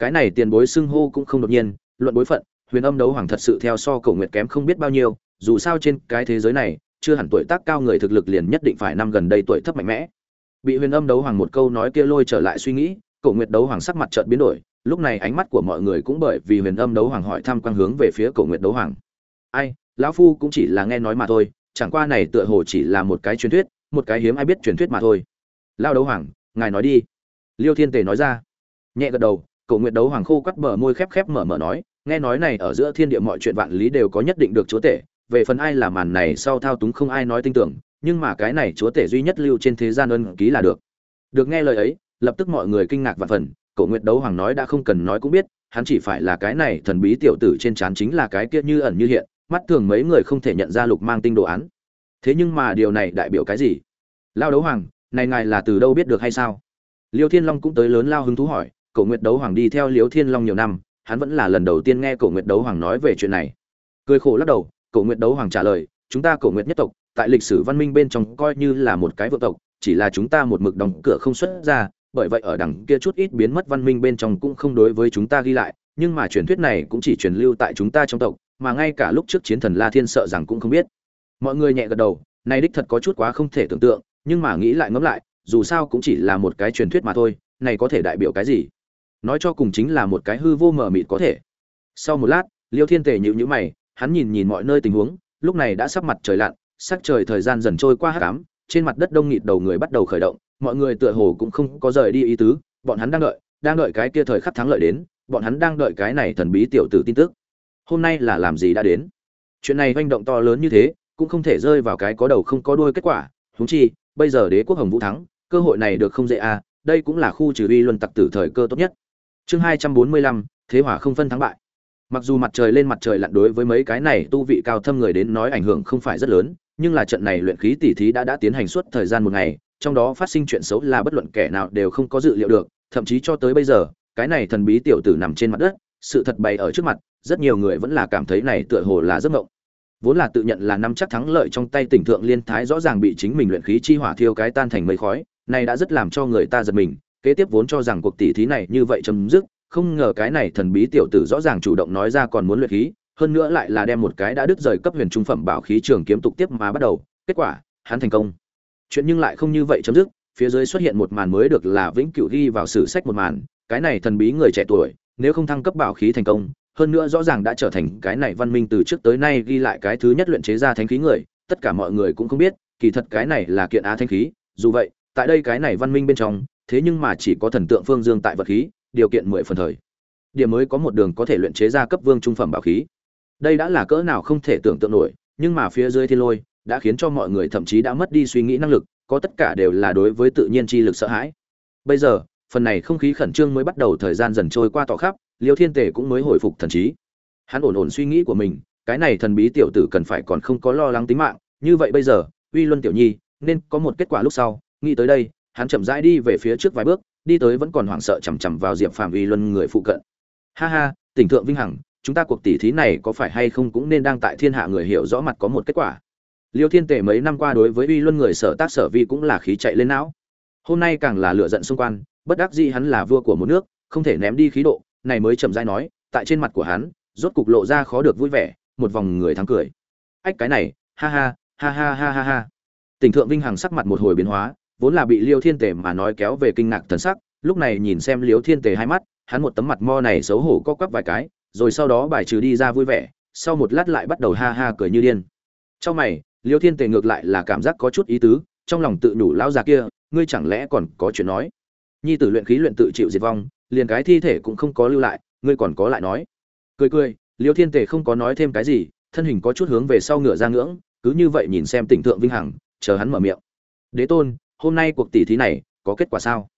cái này tiền bối xưng hô cũng không đột nhiên, luận bối phận, huyền âm đấu hoàng thật sự theo so cổ nguyệt kém không biết bao nhiêu, dù sao trên cái thế giới này, chưa hẳn tuổi tác cao người thực lực liền nhất định phải năm gần đây tuổi thấp mạnh mẽ. Bị huyền âm đấu hoàng một câu nói kia lôi trở lại suy nghĩ, cổ nguyệt đấu hoàng sắc mặt chợt biến đổi, lúc này ánh mắt của mọi người cũng bởi vì huyền âm đấu hoàng hỏi thăm quang hướng về phía cổ nguyệt đấu hoàng. Ai, lão phu cũng chỉ là nghe nói mà thôi, chẳng qua này tựa hồ chỉ là một cái truyền thuyết, một cái hiếm ai biết truyền thuyết mà thôi. Lao đấu hoàng, ngài nói đi. Liêu thiên tề nói ra. Nhẹ gật đầu cổ nguyệt đấu hoàng khô quắt bờ môi khép khép mở mở nói, nghe nói này ở giữa thiên địa mọi chuyện vạn lý đều có nhất định được chúa tể, về phần ai là màn này sau thao túng không ai nói tin tưởng, nhưng mà cái này chúa tể duy nhất lưu trên thế gian ân ký là được. Được nghe lời ấy, lập tức mọi người kinh ngạc và phần, cổ nguyệt đấu hoàng nói đã không cần nói cũng biết, hắn chỉ phải là cái này thần bí tiểu tử trên trán chính là cái kia như ẩn như hiện, mắt thường mấy người không thể nhận ra lục mang tinh đồ án. Thế nhưng mà điều này đại biểu cái gì? Lao đấu hoàng, này ngài là từ đâu biết được hay sao? Liêu thiên long cũng tới lớn lao hứng thú hỏi cổ nguyệt đấu hoàng đi theo Liễu thiên long nhiều năm, hắn vẫn là lần đầu tiên nghe cổ nguyệt đấu hoàng nói về chuyện này. Cười khổ lắc đầu, cổ nguyệt đấu hoàng trả lời, chúng ta cổ nguyệt nhất tộc, tại lịch sử văn minh bên trong coi như là một cái vượng tộc, chỉ là chúng ta một mực đóng cửa không xuất ra, bởi vậy ở đằng kia chút ít biến mất văn minh bên trong cũng không đối với chúng ta ghi lại, nhưng mà truyền thuyết này cũng chỉ truyền lưu tại chúng ta trong tộc, mà ngay cả lúc trước chiến thần la thiên sợ rằng cũng không biết. Mọi người nhẹ gật đầu, này đích thật có chút quá không thể tưởng tượng, nhưng mà nghĩ lại ngẫm lại, dù sao cũng chỉ là một cái truyền thuyết mà thôi, này có thể đại biểu cái gì? Nói cho cùng chính là một cái hư vô mờ mịt có thể. Sau một lát, liêu thiên tề nhịu nhữ mày, hắn nhìn nhìn mọi nơi tình huống, lúc này đã sắp mặt trời lặn, sắc trời thời gian dần trôi qua hát cám trên mặt đất đông nghịt đầu người bắt đầu khởi động, mọi người tựa hồ cũng không có rời đi ý tứ, bọn hắn đang đợi đang đợi cái kia thời khắc thắng lợi đến, bọn hắn đang đợi cái này thần bí tiểu tử tin tức. Hôm nay là làm gì đã đến? Chuyện này manh động to lớn như thế, cũng không thể rơi vào cái có đầu không có đuôi kết quả húng chi, bây giờ đế quốc hồng vũ thắng, cơ hội này được không dễ à đây cũng là khu trừ uy luân tặc tử thời cơ tốt nhất chương hai trăm bốn mươi lăm, thế hỏa không phân thắng bại. Mặc dù mặt trời lên mặt trời lặn đối với mấy cái này tu vị cao thâm người đến nói ảnh hưởng không phải rất lớn, nhưng là trận này luyện khí tỉ thí đã đã tiến hành suốt thời gian một ngày, trong đó phát sinh chuyện xấu là bất luận kẻ nào đều không có dự liệu được, thậm chí cho tới bây giờ, cái này thần bí tiểu tử nằm trên mặt đất, sự thật bày ở trước mặt, rất nhiều người vẫn là cảm thấy này tựa hồ là giấc mộng. Vốn là tự nhận là năm chắc thắng lợi trong tay tỉnh thượng liên thái rõ ràng bị chính mình luyện khí chi hỏa thiêu cái tan thành mây khói, này đã rất làm cho người ta giật mình kế tiếp vốn cho rằng cuộc tỷ thí này như vậy chấm dứt, không ngờ cái này thần bí tiểu tử rõ ràng chủ động nói ra còn muốn luyện khí, hơn nữa lại là đem một cái đã đứt rời cấp huyền trung phẩm bảo khí trường kiếm tục tiếp mà bắt đầu, kết quả, hắn thành công. Chuyện nhưng lại không như vậy chấm dứt, phía dưới xuất hiện một màn mới được là vĩnh cửu ghi vào sử sách một màn, cái này thần bí người trẻ tuổi, nếu không thăng cấp bảo khí thành công, hơn nữa rõ ràng đã trở thành cái này văn minh từ trước tới nay ghi lại cái thứ nhất luyện chế ra thánh khí người, tất cả mọi người cũng không biết, kỳ thật cái này là kiện á thánh khí, dù vậy, tại đây cái này văn minh bên trong thế nhưng mà chỉ có thần tượng phương dương tại vật khí, điều kiện mười phần thời. Điểm mới có một đường có thể luyện chế ra cấp vương trung phẩm bảo khí. Đây đã là cỡ nào không thể tưởng tượng nổi, nhưng mà phía dưới thiên lôi đã khiến cho mọi người thậm chí đã mất đi suy nghĩ năng lực, có tất cả đều là đối với tự nhiên chi lực sợ hãi. Bây giờ, phần này không khí khẩn trương mới bắt đầu thời gian dần trôi qua tỏ khắp, liêu thiên tể cũng mới hồi phục thần trí. Hắn ổn ổn suy nghĩ của mình, cái này thần bí tiểu tử cần phải còn không có lo lắng tính mạng, như vậy bây giờ, uy luân tiểu nhi, nên có một kết quả lúc sau, nghĩ tới đây hắn chậm rãi đi về phía trước vài bước, đi tới vẫn còn hoảng sợ chằm chằm vào diệp phàm uy luân người phụ cận. Ha ha, tỉnh thượng vinh hằng, chúng ta cuộc tỷ thí này có phải hay không cũng nên đang tại thiên hạ người hiểu rõ mặt có một kết quả. Liêu thiên tề mấy năm qua đối với uy luân người sở tác sở vi cũng là khí chạy lên não. Hôm nay càng là lựa giận xung quanh, bất đắc dĩ hắn là vua của một nước, không thể ném đi khí độ, này mới chậm rãi nói, tại trên mặt của hắn, rốt cục lộ ra khó được vui vẻ, một vòng người thắng cười. Ách cái này, ha ha ha ha ha ha ha. Tỉnh thượng vinh hằng sắc mặt một hồi biến hóa vốn là bị liêu thiên tề mà nói kéo về kinh ngạc thần sắc, lúc này nhìn xem liêu thiên tề hai mắt, hắn một tấm mặt mo này xấu hổ co quắp vài cái, rồi sau đó bài trừ đi ra vui vẻ, sau một lát lại bắt đầu ha ha cười như điên. Trong mày, liêu thiên tề ngược lại là cảm giác có chút ý tứ, trong lòng tự nhủ lão già kia, ngươi chẳng lẽ còn có chuyện nói? Nhi tử luyện khí luyện tự chịu diệt vong, liền cái thi thể cũng không có lưu lại, ngươi còn có lại nói. Cười cười, liêu thiên tề không có nói thêm cái gì, thân hình có chút hướng về sau ngựa ra ngưỡng, cứ như vậy nhìn xem tỉnh thượng vinh hằng, chờ hắn mở miệng. Đế tôn hôm nay cuộc tỷ thí này có kết quả sao?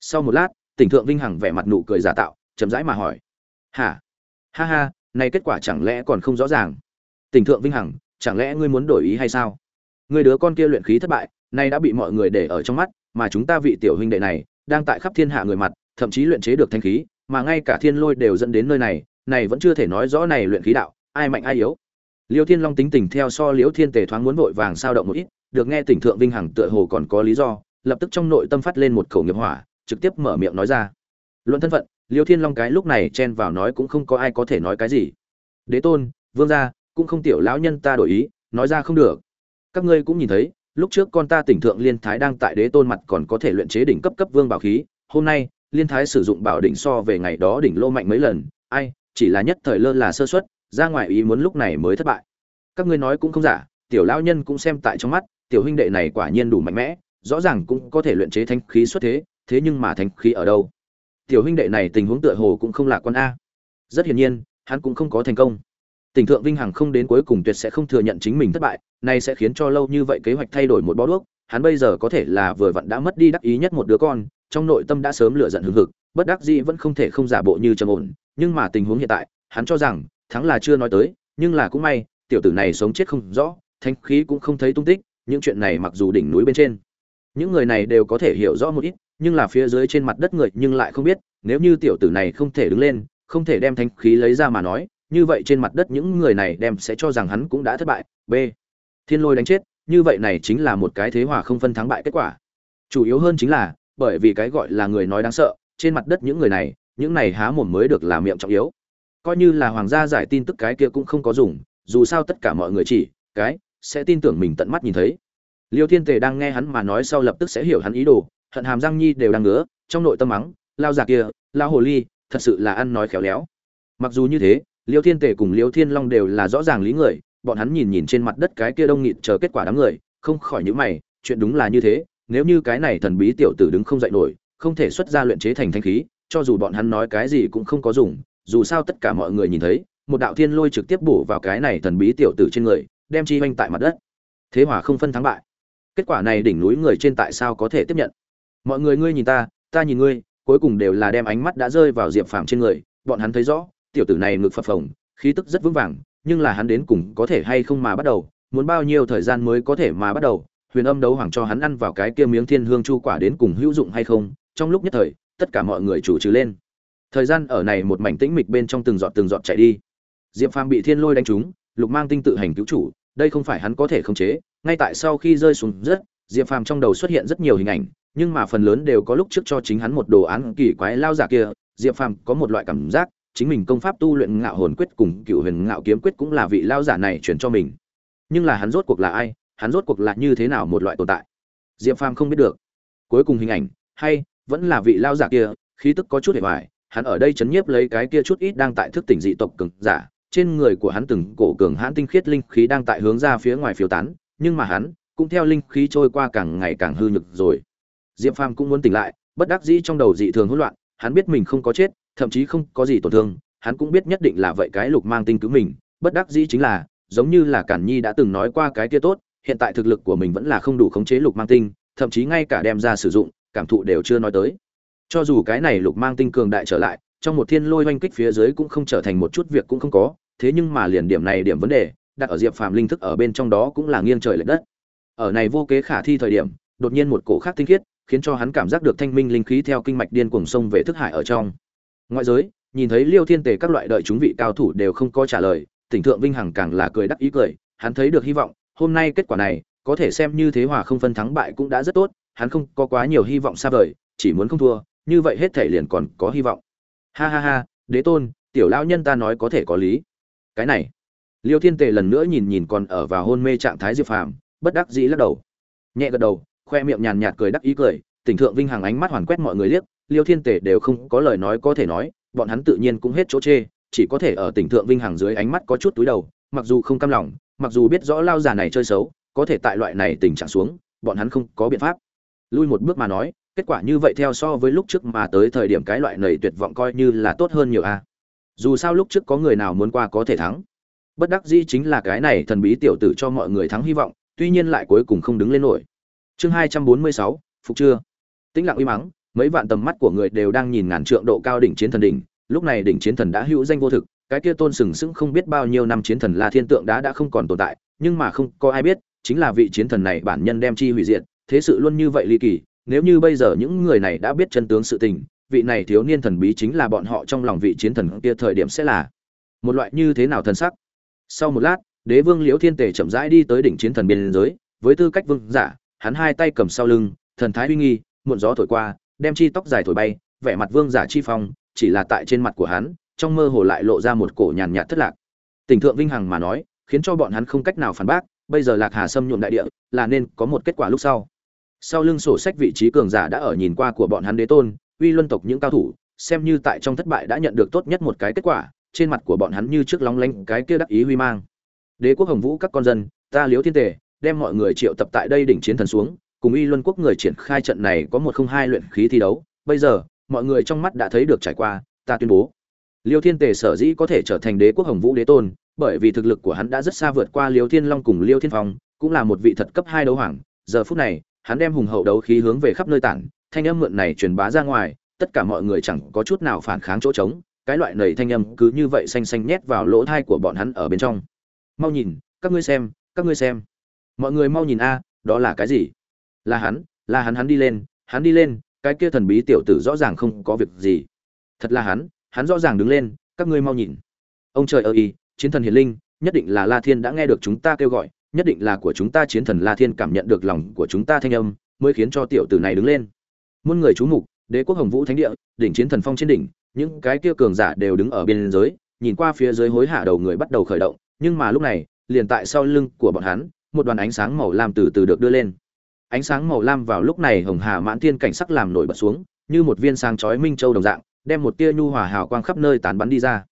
Sau một lát, tỉnh thượng vinh hằng vẻ mặt nụ cười giả tạo, chậm rãi mà hỏi. Hả? Ha ha, này kết quả chẳng lẽ còn không rõ ràng? Tỉnh thượng vinh hằng, chẳng lẽ ngươi muốn đổi ý hay sao? Người đứa con kia luyện khí thất bại, nay đã bị mọi người để ở trong mắt, mà chúng ta vị tiểu huynh đệ này, đang tại khắp thiên hạ người mặt, thậm chí luyện chế được thanh khí, mà ngay cả thiên lôi đều dẫn đến nơi này này vẫn chưa thể nói rõ này luyện khí đạo, ai mạnh ai yếu. Liêu thiên long tính tình theo so liễu thiên tề thoáng muốn vội vàng sao động một ít được nghe tỉnh thượng vinh hằng tựa hồ còn có lý do, lập tức trong nội tâm phát lên một khẩu nghiệp hỏa, trực tiếp mở miệng nói ra. Luận thân phận, liêu thiên long cái lúc này chen vào nói cũng không có ai có thể nói cái gì. Đế tôn, vương gia, cũng không tiểu lão nhân ta đổi ý, nói ra không được. Các ngươi cũng nhìn thấy, lúc trước con ta tỉnh thượng liên thái đang tại đế tôn mặt còn có thể luyện chế đỉnh cấp cấp vương bảo khí, hôm nay, liên thái sử dụng bảo đỉnh so về ngày đó đỉnh lô mạnh mấy lần, ai, chỉ là nhất thời lơ là sơ suất, ra ngoài ý muốn lúc này mới thất bại. Các ngươi nói cũng không giả, tiểu lão nhân cũng xem tại trong mắt tiểu huynh đệ này quả nhiên đủ mạnh mẽ, rõ ràng cũng có thể luyện chế thanh khí xuất thế thế nhưng mà thanh khí ở đâu? Tiểu huynh đệ này tình huống tựa hồ cũng không lạc quan a. Rất hiển nhiên, hắn cũng không có thành công. Tỉnh thượng vinh hằng không đến cuối cùng tuyệt sẽ không thừa nhận chính mình thất bại này sẽ khiến cho lâu như vậy kế hoạch thay đổi một bó đuốc, hắn bây giờ có thể là vừa vặn đã mất đi đắc ý nhất một đứa con, trong nội tâm đã sớm lựa giận hừng hực, bất đắc dĩ vẫn không thể không giả bộ như trầm ổn, nhưng mà tình huống hiện tại, hắn cho rằng, thắng là chưa nói tới, nhưng là cũng may, tiểu tử này sống chết không rõ thanh khí cũng không thấy tung tích những chuyện này mặc dù đỉnh núi bên trên, những người này đều có thể hiểu rõ một ít, nhưng là phía dưới trên mặt đất người nhưng lại không biết, nếu như tiểu tử này không thể đứng lên, không thể đem thanh khí lấy ra mà nói, như vậy trên mặt đất những người này đem sẽ cho rằng hắn cũng đã thất bại. B. Thiên lôi đánh chết, như vậy này chính là một cái thế hòa không phân thắng bại kết quả. Chủ yếu hơn chính là, bởi vì cái gọi là người nói đáng sợ, trên mặt đất những người này, những này há mồm mới được làm miệng trọng yếu. Coi như là hoàng gia giải tin tức cái kia cũng không có dùng, dù sao tất cả mọi người chỉ, cái sẽ tin tưởng mình tận mắt nhìn thấy. Liêu thiên tề đang nghe hắn mà nói sau lập tức sẽ hiểu hắn ý đồ, hận hàm giang nhi đều đang ngứa, trong nội tâm mắng, lao già kia, lao hồ ly, thật sự là ăn nói khéo léo. Mặc dù như thế, liêu thiên tề cùng liêu thiên long đều là rõ ràng lý người, bọn hắn nhìn nhìn trên mặt đất cái kia đông nghịt chờ kết quả đám người, không khỏi những mày, chuyện đúng là như thế, nếu như cái này thần bí tiểu tử đứng không dậy nổi, không thể xuất ra luyện chế thành thanh khí, cho dù bọn hắn nói cái gì cũng không có dùng, dù sao tất cả mọi người nhìn thấy, một đạo thiên lôi trực tiếp bổ vào cái này thần bí tiểu tử trên người đem chi hoanh tại mặt đất. Thế hòa không phân thắng bại. Kết quả này đỉnh núi người trên tại sao có thể tiếp nhận? Mọi người ngươi nhìn ta ta nhìn ngươi, cuối cùng đều là đem ánh mắt đã rơi vào diệp phàm trên người, bọn hắn thấy rõ, tiểu tử này ngực phập phồng, khí tức rất vững vàng, nhưng là hắn đến cùng có thể hay không mà bắt đầu, muốn bao nhiêu thời gian mới có thể mà bắt đầu, huyền âm đấu hoàng cho hắn ăn vào cái kia miếng thiên hương chu quả đến cùng hữu dụng hay không, trong lúc nhất thời, tất cả mọi người chủ trừ lên. Thời gian ở này một mảnh tĩnh mịch bên trong từng giọt từng giọt chạy đi. Diệp phàm bị thiên lôi đánh trúng, lục mang tinh tự hành cứu chủ đây không phải hắn có thể khống chế, ngay tại sau khi rơi xuống rất, diệp phàm trong đầu xuất hiện rất nhiều hình ảnh, nhưng mà phần lớn đều có lúc trước cho chính hắn một đồ án kỳ quái lao giả kia, diệp phàm có một loại cảm giác, chính mình công pháp tu luyện ngạo hồn quyết cùng cựu huyền ngạo kiếm quyết cũng là vị lao giả này chuyển cho mình. Nhưng là hắn rốt cuộc là ai, hắn rốt cuộc là như thế nào một loại tồn tại? Diệp phàm không biết được. Cuối cùng hình ảnh, hay, vẫn là vị lao giả kia, khí tức có chút hề hoài, hắn ở đây chấn nhiếp lấy cái kia chút ít đang tại thức tỉnh dị tộc cường giả trên người của hắn từng cổ cường hãn tinh khiết linh khí đang tại hướng ra phía ngoài phiêu tán, nhưng mà hắn cũng theo linh khí trôi qua càng ngày càng hư nhược rồi. Diệp phàm cũng muốn tỉnh lại, bất đắc dĩ trong đầu dị thường hỗn loạn, hắn biết mình không có chết, thậm chí không có gì tổn thương, hắn cũng biết nhất định là vậy cái lục mang tinh cứu mình, bất đắc dĩ chính là, giống như là cản nhi đã từng nói qua cái kia tốt, hiện tại thực lực của mình vẫn là không đủ khống chế lục mang tinh, thậm chí ngay cả đem ra sử dụng, cảm thụ đều chưa nói tới. Cho dù cái này lục mang tinh cường đại trở lại trong một thiên lôi oanh kích phía dưới cũng không trở thành một chút việc cũng không có, thế nhưng mà liền điểm này điểm vấn đề, đặt ở diệp phàm linh thức ở bên trong đó cũng là nghiêng trời lệch đất. Ở này vô kế khả thi thời điểm, đột nhiên một cổ khác tinh khiết, khiến cho hắn cảm giác được thanh minh linh khí theo kinh mạch điên cuồng sông về thức hải ở trong. Ngoại giới, nhìn thấy liêu thiên tề các loại đợi chúng vị cao thủ đều không có trả lời, tỉnh thượng vinh hằng càng là cười đắc ý cười, hắn thấy được hy vọng, hôm nay kết quả này, có thể xem như thế hòa không phân thắng bại cũng đã rất tốt, hắn không có quá nhiều hy vọng xa vời, chỉ muốn không thua, như vậy hết thể liền còn có hy vọng ha ha ha, đế tôn, tiểu lão nhân ta nói có thể có lý. Cái này, liêu thiên tề lần nữa nhìn nhìn còn ở vào hôn mê trạng thái diệp phàm, bất đắc dĩ lắc đầu. Nhẹ gật đầu, khoe miệng nhàn nhạt cười đắc ý cười, tỉnh thượng vinh hằng ánh mắt hoàn quét mọi người liếc, liêu thiên tề đều không có lời nói có thể nói, bọn hắn tự nhiên cũng hết chỗ chê, chỉ có thể ở tỉnh thượng vinh hằng dưới ánh mắt có chút túi đầu, mặc dù không cam lòng, mặc dù biết rõ lao già này chơi xấu, có thể tại loại này tình trạng xuống, bọn hắn không có biện pháp. Lui một bước mà nói kết quả như vậy theo so với lúc trước mà tới thời điểm cái loại nầy tuyệt vọng coi như là tốt hơn nhiều a. Dù sao lúc trước có người nào muốn qua có thể thắng. Bất đắc dĩ chính là cái này thần bí tiểu tử cho mọi người thắng hy vọng, tuy nhiên lại cuối cùng không đứng lên nổi. Chương hai trăm bốn mươi sáu, phục chưa tĩnh lặng uy mắng, mấy vạn tầm mắt của người đều đang nhìn ngàn trượng độ cao đỉnh chiến thần đỉnh, lúc này đỉnh chiến thần đã hữu danh vô thực, cái kia tôn sừng sững không biết bao nhiêu năm chiến thần la thiên tượng đã đã không còn tồn tại, nhưng mà không có ai biết, chính là vị chiến thần này bản nhân đem chi hủy diệt, thế sự luôn như vậy ly kỳ nếu như bây giờ những người này đã biết chân tướng sự tình, vị này thiếu niên thần bí chính là bọn họ trong lòng vị chiến thần kia thời điểm sẽ là. Một loại như thế nào thần sắc? Sau một lát, đế vương liễu thiên tề chậm rãi đi tới đỉnh chiến thần biên giới, với tư cách vương giả, hắn hai tay cầm sau lưng, thần thái uy nghi, muộn gió thổi qua, đem chi tóc dài thổi bay, vẻ mặt vương giả chi phong, chỉ là tại trên mặt của hắn, trong mơ hồ lại lộ ra một cổ nhàn nhạt thất lạc. Tình thượng vinh hằng mà nói, khiến cho bọn hắn không cách nào phản bác, bây giờ lạc hà xâm nhuộm đại địa, là nên có một kết quả lúc sau sau lưng sổ sách vị trí cường giả đã ở nhìn qua của bọn hắn đế tôn, uy luân tộc những cao thủ, xem như tại trong thất bại đã nhận được tốt nhất một cái kết quả, trên mặt của bọn hắn như trước lóng lánh cái kia đắc ý huy mang. Đế quốc hồng vũ các con dân, ta liếu thiên tề, đem mọi người triệu tập tại đây đỉnh chiến thần xuống, cùng uy luân quốc người triển khai trận này có một không hai luyện khí thi đấu. Bây giờ, mọi người trong mắt đã thấy được trải qua, ta tuyên bố. Liêu thiên tề sở dĩ có thể trở thành đế quốc hồng vũ đế tôn, bởi vì thực lực của hắn đã rất xa vượt qua liêu thiên long cùng liêu thiên phong, cũng là một vị thật cấp hai đấu hoàng. Giờ phút này hắn đem hùng hậu đấu khí hướng về khắp nơi tản, thanh âm mượn này truyền bá ra ngoài, tất cả mọi người chẳng có chút nào phản kháng chỗ trống, cái loại nầy thanh âm cứ như vậy xanh xanh nhét vào lỗ thai của bọn hắn ở bên trong. Mau nhìn, các ngươi xem, các ngươi xem. Mọi người mau nhìn a, đó là cái gì? Là hắn là hắn hắn đi lên, hắn đi lên, cái kia thần bí tiểu tử rõ ràng không có việc gì. Thật là hắn hắn rõ ràng đứng lên, các ngươi mau nhìn. Ông trời ơi, chiến thần hiền linh, nhất định là la thiên đã nghe được chúng ta kêu gọi nhất định là của chúng ta chiến thần la thiên cảm nhận được lòng của chúng ta thanh âm, mới khiến cho tiểu tử này đứng lên. Muôn người chú mục, đế quốc hồng vũ thánh địa, đỉnh chiến thần phong trên đỉnh, những cái kia cường giả đều đứng ở bên dưới nhìn qua phía dưới hối hạ đầu người bắt đầu khởi động, nhưng mà lúc này, liền tại sau lưng của bọn hắn, một đoàn ánh sáng màu lam từ từ được đưa lên. Ánh sáng màu lam vào lúc này hồng hà mãn thiên cảnh sắc làm nổi bật xuống, như một viên sáng chói minh châu đồng dạng, đem một tia nhu hòa hào quang khắp nơi tán bắn đi ra.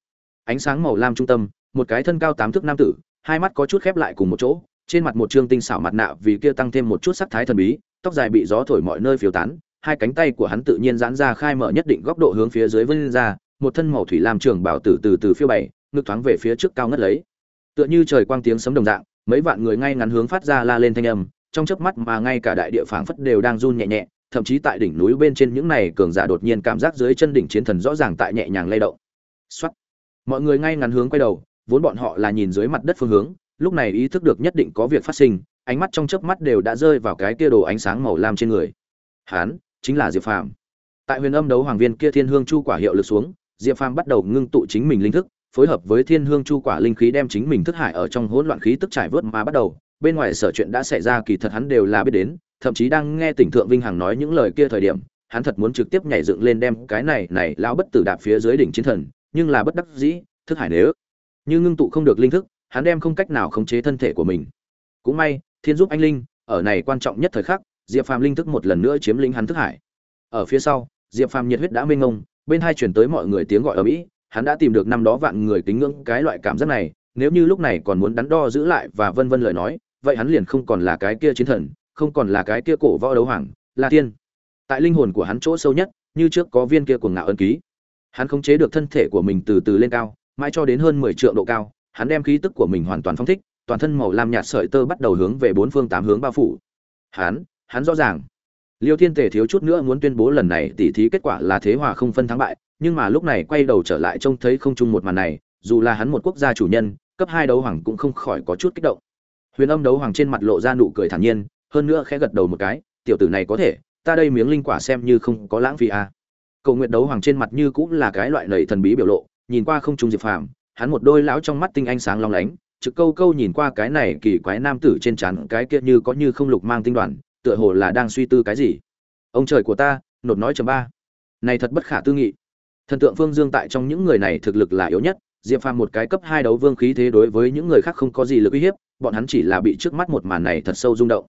Ánh sáng màu lam trung tâm, một cái thân cao tám thước nam tử, hai mắt có chút khép lại cùng một chỗ trên mặt một trương tinh xảo mặt nạ vì kia tăng thêm một chút sắc thái thần bí, tóc dài bị gió thổi mọi nơi phiêu tán, hai cánh tay của hắn tự nhiên giãn ra khai mở nhất định góc độ hướng phía dưới vươn ra, một thân màu thủy lam trường bảo tử từ từ phiêu bày, ngực thoáng về phía trước cao ngất lấy tựa như trời quang tiếng sấm đồng dạng, mấy vạn người ngay ngắn hướng phát ra la lên thanh âm, trong chớp mắt mà ngay cả đại địa phảng phất đều đang run nhẹ nhẹ, thậm chí tại đỉnh núi bên trên những này cường giả đột nhiên cảm giác dưới chân đỉnh chiến thần rõ ràng tại nhẹ nhàng lay động Soát. mọi người ngay ngắn hướng quay đầu, vốn bọn họ là nhìn dưới mặt đất phương hướng lúc này ý thức được nhất định có việc phát sinh, ánh mắt trong chớp mắt đều đã rơi vào cái kia đồ ánh sáng màu lam trên người. Hắn chính là diệp phàm. Tại huyền âm đấu hoàng viên kia thiên hương chu quả hiệu lực xuống, diệp phàm bắt đầu ngưng tụ chính mình linh thức, phối hợp với thiên hương chu quả linh khí đem chính mình thức hải ở trong hỗn loạn khí tức trải vớt mà bắt đầu. Bên ngoài sở chuyện đã xảy ra, kỳ thật hắn đều là biết đến, thậm chí đang nghe tỉnh thượng vinh hằng nói những lời kia thời điểm, hắn thật muốn trực tiếp nhảy dựng lên đem cái này này lão bất tử đạp phía dưới đỉnh chiến thần, nhưng là bất đắc dĩ, thức hải nếu như ngưng tụ không được linh thức hắn đem không cách nào khống chế thân thể của mình. Cũng may thiên giúp anh linh ở này quan trọng nhất thời khắc diệp phàm linh thức một lần nữa chiếm lĩnh hắn thức hải. Ở phía sau diệp phàm nhiệt huyết đã mênh mông, bên hai chuyển tới mọi người tiếng gọi ở mỹ hắn đã tìm được năm đó vạn người kính ngưỡng cái loại cảm giác này nếu như lúc này còn muốn đắn đo giữ lại và vân vân lời nói vậy hắn liền không còn là cái kia chiến thần không còn là cái kia cổ võ đấu hoàng là thiên. Tại linh hồn của hắn chỗ sâu nhất như trước có viên kia cuồng ngạo ân ký. Hắn khống chế được thân thể của mình từ từ lên cao mãi cho đến hơn mười triệu độ cao hắn đem khí tức của mình hoàn toàn phong thích, toàn thân màu lam nhạt sợi tơ bắt đầu hướng về bốn phương tám hướng bao phủ. Hắn hắn rõ ràng. Liêu thiên tề thiếu chút nữa muốn tuyên bố lần này tỉ thí kết quả là thế hòa không phân thắng bại, nhưng mà lúc này quay đầu trở lại trông thấy không chung một màn này, dù là hắn một quốc gia chủ nhân, cấp hai đấu hoàng cũng không khỏi có chút kích động. Huyền âm đấu hoàng trên mặt lộ ra nụ cười thản nhiên, hơn nữa khẽ gật đầu một cái, tiểu tử này có thể, ta đây miếng linh quả xem như không có lãng phí à. cầu nguyện đấu hoàng trên mặt như cũng là cái loại lầy thần bí biểu lộ, nhìn qua không trung diệp phàm hắn một đôi lão trong mắt tinh ánh sáng long lánh, trực câu câu nhìn qua cái này kỳ quái nam tử trên trán, cái kia như có như không lục mang tinh đoàn, tựa hồ là đang suy tư cái gì. Ông trời của ta, nột nói chấm ba. Này thật bất khả tư nghị. Thần tượng phương dương tại trong những người này thực lực là yếu nhất, diệp phàm một cái cấp hai đấu vương khí thế đối với những người khác không có gì lực uy hiếp, bọn hắn chỉ là bị trước mắt một màn này thật sâu rung động.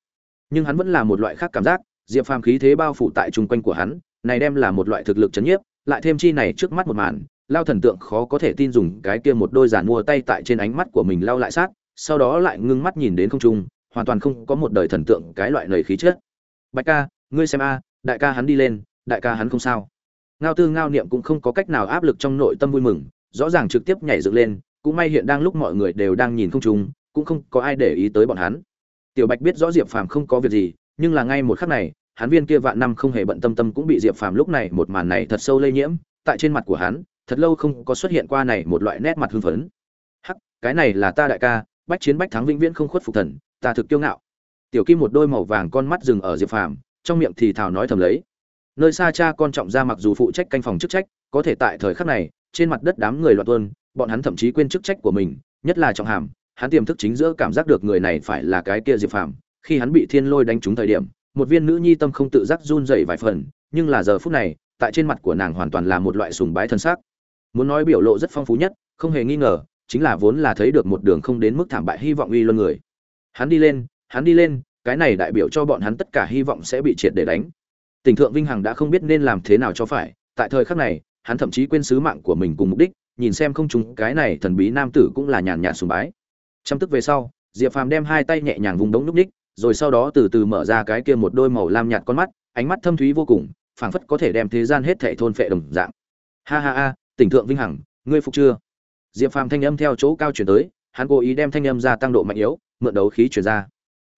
Nhưng hắn vẫn là một loại khác cảm giác, diệp phàm khí thế bao phủ tại chung quanh của hắn, này đem là một loại thực lực chấn nhiếp, lại thêm chi này trước mắt một màn lao thần tượng khó có thể tin dùng cái kia một đôi giàn mua tay tại trên ánh mắt của mình lao lại sát, sau đó lại ngưng mắt nhìn đến không trung, hoàn toàn không có một đời thần tượng cái loại lời khí chết bạch ca, ngươi xem a à, đại ca hắn đi lên, đại ca hắn không sao. Ngao tư ngao niệm cũng không có cách nào áp lực trong nội tâm vui mừng, rõ ràng trực tiếp nhảy dựng lên, cũng may hiện đang lúc mọi người đều đang nhìn không trung, cũng không có ai để ý tới bọn hắn. Tiểu bạch biết rõ diệp phàm không có việc gì, nhưng là ngay một khắc này, hắn viên kia vạn năm không hề bận tâm tâm cũng bị diệp phàm lúc này một màn này thật sâu lây nhiễm, tại trên mặt của hắn thật lâu không có xuất hiện qua này một loại nét mặt hưng phấn. Hắc, cái này là ta đại ca, bách chiến bách thắng vĩnh viễn không khuất phục thần, ta thực kiêu ngạo. Tiểu kim một đôi màu vàng con mắt dừng ở diệp phàm, trong miệng thì thào nói thầm lấy. Nơi xa cha con trọng gia mặc dù phụ trách canh phòng chức trách, có thể tại thời khắc này, trên mặt đất đám người loạn tuôn, bọn hắn thậm chí quên chức trách của mình, nhất là trọng hàm, hắn tiềm thức chính giữa cảm giác được người này phải là cái kia diệp phàm. Khi hắn bị thiên lôi đánh trúng thời điểm, một viên nữ nhi tâm không tự giác run rẩy vài phần, nhưng là giờ phút này, tại trên mặt của nàng hoàn toàn là một loại sùng bái thân xác muốn nói biểu lộ rất phong phú nhất, không hề nghi ngờ, chính là vốn là thấy được một đường không đến mức thảm bại hy vọng uy luân người. Hắn đi lên, hắn đi lên, cái này đại biểu cho bọn hắn tất cả hy vọng sẽ bị triệt để đánh. Tỉnh thượng vinh hằng đã không biết nên làm thế nào cho phải, tại thời khắc này, hắn thậm chí quên sứ mạng của mình cùng mục đích, nhìn xem không chúng cái này thần bí nam tử cũng là nhàn nhạt sùng bái. Chăm tức về sau, diệp phàm đem hai tay nhẹ nhàng vùng đống núp ních, rồi sau đó từ từ mở ra cái kia một đôi màu lam nhạt con mắt, ánh mắt thâm thúy vô cùng, phảng phất có thể đem thế gian hết thảy thôn phệ đồng dạng. Ha ha ha tỉnh thượng vinh hằng, ngươi phục chưa? Diệp phàm thanh âm theo chỗ cao chuyển tới, hắn cố ý đem thanh âm ra tăng độ mạnh yếu, mượn đấu khí chuyển ra.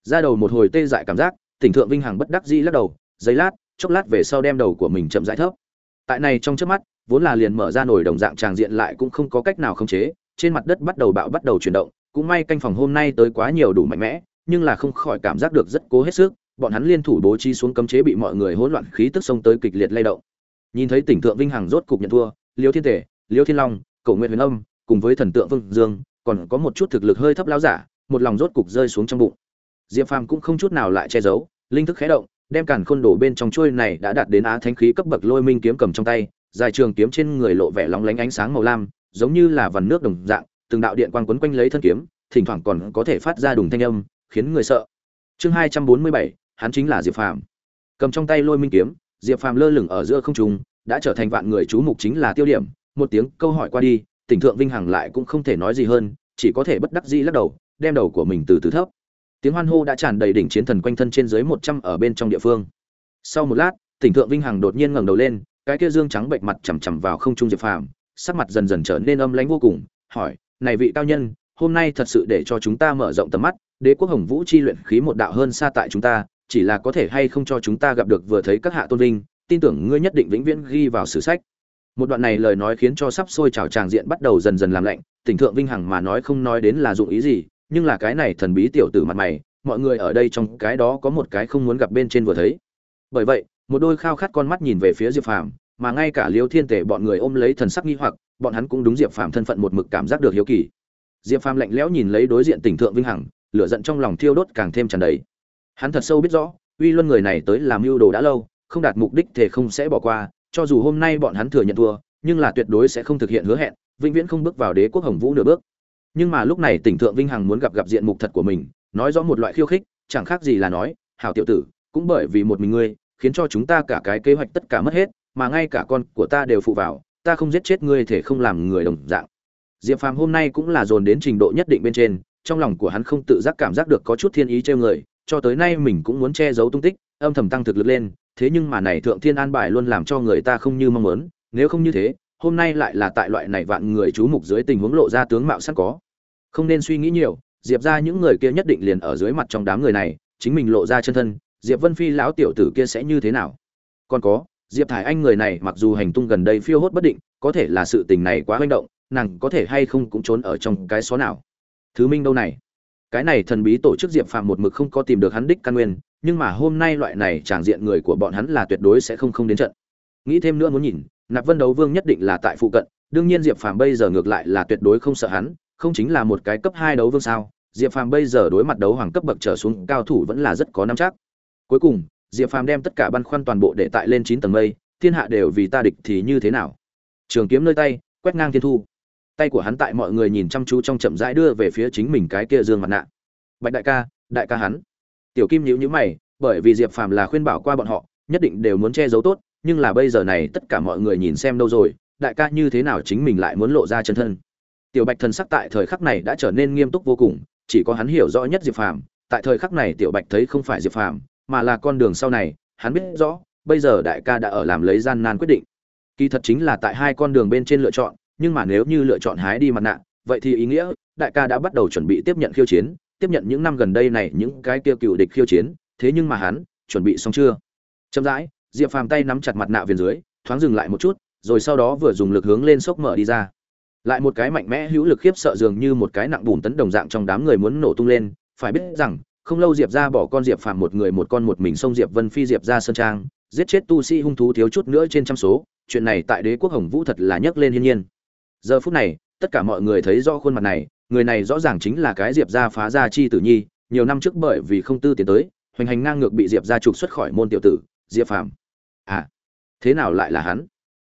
Ra đầu một hồi tê dại cảm giác, tỉnh thượng vinh hằng bất đắc dĩ lắc đầu giấy lát, chốc lát về sau đem đầu của mình chậm rãi thấp. Tại này trong trước mắt, vốn là liền mở ra nổi đồng dạng tràng diện lại cũng không có cách nào khống chế, trên mặt đất bắt đầu bạo bắt đầu chuyển động, cũng may canh phòng hôm nay tới quá nhiều đủ mạnh mẽ, nhưng là không khỏi cảm giác được rất cố hết sức, bọn hắn liên thủ bố trí xuống cấm chế bị mọi người hỗn loạn khí tức xông tới kịch liệt lay động. Nhìn thấy tỉnh thượng vinh hằng rốt cục nhận thua liêu thiên tể liêu thiên long cầu nguyện huyền âm, cùng với thần tượng vương dương, còn có một chút thực lực hơi thấp láo giả, một lòng rốt cục rơi xuống trong bụng. Diệp phàm cũng không chút nào lại che giấu, linh thức khé động, đem càn khôn đổ bên trong chuôi này đã đạt đến á thánh khí cấp bậc lôi minh kiếm cầm trong tay, dài trường kiếm trên người lộ vẻ lóng lánh ánh sáng màu lam, giống như là vằn nước đồng dạng, từng đạo điện quang quấn quanh lấy thân kiếm, thỉnh thoảng còn có thể phát ra đùng thanh âm, khiến người sợ. Chương hai trăm bốn mươi bảy, hắn chính là diệp phàm. Cầm trong tay lôi minh kiếm, diệp phàm lơ lửng ở giữa không trung đã trở thành vạn người chú mục chính là tiêu điểm. Một tiếng câu hỏi qua đi, tỉnh thượng vinh hằng lại cũng không thể nói gì hơn, chỉ có thể bất đắc dĩ lắc đầu, đem đầu của mình từ từ thấp. Tiếng hoan hô đã tràn đầy đỉnh chiến thần quanh thân trên dưới một trăm ở bên trong địa phương. Sau một lát, tỉnh thượng vinh hằng đột nhiên ngẩng đầu lên, cái kia dương trắng bệnh mặt chằm chằm vào không trung diệp phàm, sắc mặt dần dần trở nên âm lãnh vô cùng, hỏi, này vị cao nhân, hôm nay thật sự để cho chúng ta mở rộng tầm mắt, đế quốc hồng vũ chi luyện khí một đạo hơn xa tại chúng ta, chỉ là có thể hay không cho chúng ta gặp được vừa thấy các hạ tôn vinh tin tưởng ngươi nhất định vĩnh viễn ghi vào sử sách. Một đoạn này lời nói khiến cho sắp sôi trào tràng diện bắt đầu dần dần làm lạnh, tỉnh thượng vinh hằng mà nói không nói đến là dụng ý gì, nhưng là cái này thần bí tiểu tử mặt mày, mọi người ở đây trong cái đó có một cái không muốn gặp bên trên vừa thấy. Bởi vậy, một đôi khao khát con mắt nhìn về phía diệp phàm, mà ngay cả liêu thiên tể bọn người ôm lấy thần sắc nghi hoặc, bọn hắn cũng đúng diệp phàm thân phận một mực cảm giác được hiếu kỳ. Diệp phàm lạnh lẽo nhìn lấy đối diện tỉnh thượng vinh hằng, lửa giận trong lòng thiêu đốt càng thêm tràn đầy. Hắn thật sâu biết rõ, uy luân người này tới làm mưu đồ đã lâu không đạt mục đích thì không sẽ bỏ qua, cho dù hôm nay bọn hắn thừa nhận thua, nhưng là tuyệt đối sẽ không thực hiện hứa hẹn, vĩnh viễn không bước vào đế quốc hồng vũ nửa bước. Nhưng mà lúc này tỉnh thượng vinh hằng muốn gặp gặp diện mục thật của mình, nói rõ một loại khiêu khích, chẳng khác gì là nói, hảo tiểu tử, cũng bởi vì một mình ngươi, khiến cho chúng ta cả cái kế hoạch tất cả mất hết, mà ngay cả con của ta đều phụ vào, ta không giết chết ngươi thể không làm người đồng dạng. Diệp phàm hôm nay cũng là dồn đến trình độ nhất định bên trên, trong lòng của hắn không tự giác cảm giác được có chút thiên ý trêu người, cho tới nay mình cũng muốn che giấu tung tích, âm thầm tăng thực lực lên thế nhưng mà này thượng thiên an bài luôn làm cho người ta không như mong muốn, nếu không như thế, hôm nay lại là tại loại này vạn người chú mục dưới tình huống lộ ra tướng mạo sẵn có. Không nên suy nghĩ nhiều, diệp ra những người kia nhất định liền ở dưới mặt trong đám người này, chính mình lộ ra chân thân, diệp vân phi lão tiểu tử kia sẽ như thế nào? Còn có, diệp thải anh người này mặc dù hành tung gần đây phiêu hốt bất định, có thể là sự tình này quá manh động, nàng có thể hay không cũng trốn ở trong cái xó nào? Thứ minh đâu này? Cái này thần bí tổ chức diệp phàm một mực không có tìm được hắn đích căn nguyên nhưng mà hôm nay loại này tràng diện người của bọn hắn là tuyệt đối sẽ không không đến trận. Nghĩ thêm nữa muốn nhìn, nạp vân đấu vương nhất định là tại phụ cận, đương nhiên diệp phàm bây giờ ngược lại là tuyệt đối không sợ hắn, không chính là một cái cấp hai đấu vương sao? Diệp phàm bây giờ đối mặt đấu hoàng cấp bậc trở xuống, cao thủ vẫn là rất có nắm chắc. Cuối cùng, diệp phàm đem tất cả băn khoăn toàn bộ để tại lên chín tầng mây, thiên hạ đều vì ta địch thì như thế nào? Trường kiếm nơi tay, quét ngang thiên thu. Tay của hắn tại mọi người nhìn chăm chú trong chậm rãi đưa về phía chính mình cái kia dương mặt nạ. Bạch đại ca đại ca hắn tiểu kim nhíu nhíu mày, bởi vì diệp phàm là khuyên bảo qua bọn họ, nhất định đều muốn che giấu tốt, nhưng là bây giờ này tất cả mọi người nhìn xem đâu rồi, đại ca như thế nào chính mình lại muốn lộ ra chân thân. Tiểu bạch thần sắc tại thời khắc này đã trở nên nghiêm túc vô cùng, chỉ có hắn hiểu rõ nhất diệp phàm, tại thời khắc này tiểu bạch thấy không phải diệp phàm, mà là con đường sau này, hắn biết rõ, bây giờ đại ca đã ở làm lấy gian nan quyết định. Kỳ thật chính là tại hai con đường bên trên lựa chọn, nhưng mà nếu như lựa chọn hái đi mặt nạ, vậy thì ý nghĩa, đại ca đã bắt đầu chuẩn bị tiếp nhận khiêu chiến tiếp nhận những năm gần đây này những cái kia cựu địch khiêu chiến, thế nhưng mà hắn, chuẩn bị xong chưa? Chậm rãi, diệp phàm tay nắm chặt mặt nạ viền dưới, thoáng dừng lại một chút, rồi sau đó vừa dùng lực hướng lên sốc mở đi ra. Lại một cái mạnh mẽ hữu lực khiếp sợ dường như một cái nặng bùn tấn đồng dạng trong đám người muốn nổ tung lên, phải biết rằng, không lâu diệp gia bỏ con diệp phàm một người một con một mình xông diệp vân phi diệp gia sơn trang, giết chết tu sĩ hung thú thiếu chút nữa trên trăm số, chuyện này tại đế quốc hồng vũ thật là nhấc lên hiên nhiên. Giờ phút này, tất cả mọi người thấy rõ khuôn mặt này người này rõ ràng chính là cái diệp gia phá gia chi tử nhi, nhiều năm trước bởi vì không tư tiến tới, hoành hành ngang ngược bị diệp gia trục xuất khỏi môn tiểu tử, diệp phàm. À thế nào lại là hắn?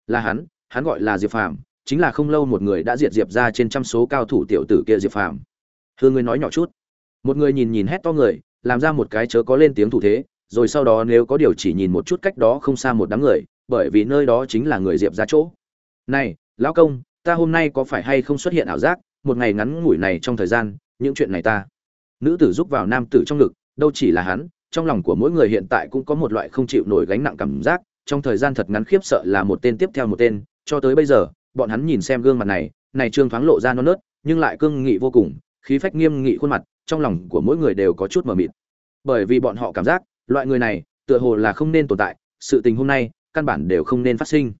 Là hắn hắn gọi là diệp phàm, chính là không lâu một người đã diệt diệp ra trên trăm số cao thủ tiểu tử kia diệp phàm. Hương người nói nhỏ chút. Một người nhìn nhìn hét to người, làm ra một cái chớ có lên tiếng thủ thế, rồi sau đó nếu có điều chỉ nhìn một chút cách đó không xa một đám người, bởi vì nơi đó chính là người diệp ra chỗ. Này, lão công, ta hôm nay có phải hay không xuất hiện ảo giác? Một ngày ngắn ngủi này trong thời gian, những chuyện này ta. Nữ tử giúp vào nam tử trong ngực, đâu chỉ là hắn, trong lòng của mỗi người hiện tại cũng có một loại không chịu nổi gánh nặng cảm giác, trong thời gian thật ngắn khiếp sợ là một tên tiếp theo một tên, cho tới bây giờ, bọn hắn nhìn xem gương mặt này này trương thoáng lộ ra non nớt, nhưng lại cương nghị vô cùng, khí phách nghiêm nghị khuôn mặt, trong lòng của mỗi người đều có chút mờ mịt. Bởi vì bọn họ cảm giác, loại người này, tựa hồ là không nên tồn tại, sự tình hôm nay, căn bản đều không nên phát sinh.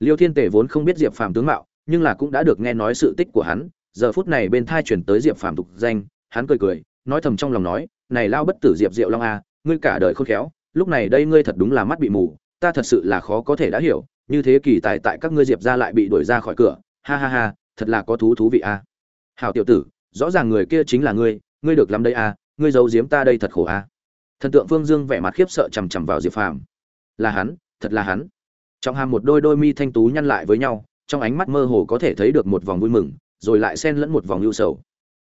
Liêu thiên tể vốn không biết diệp phàm tướng mạo, nhưng là cũng đã được nghe nói sự tích của hắn giờ phút này bên thai chuyển tới diệp phàm tục danh, hắn cười cười, nói thầm trong lòng nói, này lao bất tử diệp diệu long a ngươi cả đời khôn khéo, lúc này đây ngươi thật đúng là mắt bị mù, ta thật sự là khó có thể đã hiểu, như thế kỳ tài tại các ngươi diệp ra lại bị đuổi ra khỏi cửa, ha ha ha, thật là có thú thú vị a à. hảo tiểu tử, rõ ràng người kia chính là ngươi ngươi được lắm đây a ngươi giấu giếm ta đây thật khổ a thần tượng phương dương vẻ mặt khiếp sợ chằm chằm vào diệp phàm. Là hắn, thật là hắn. Trong hàm một đôi đôi mi thanh tú nhăn lại với nhau, trong ánh mắt mơ hồ có thể thấy được một vòng vui mừng rồi lại xen lẫn một vòng ưu sầu.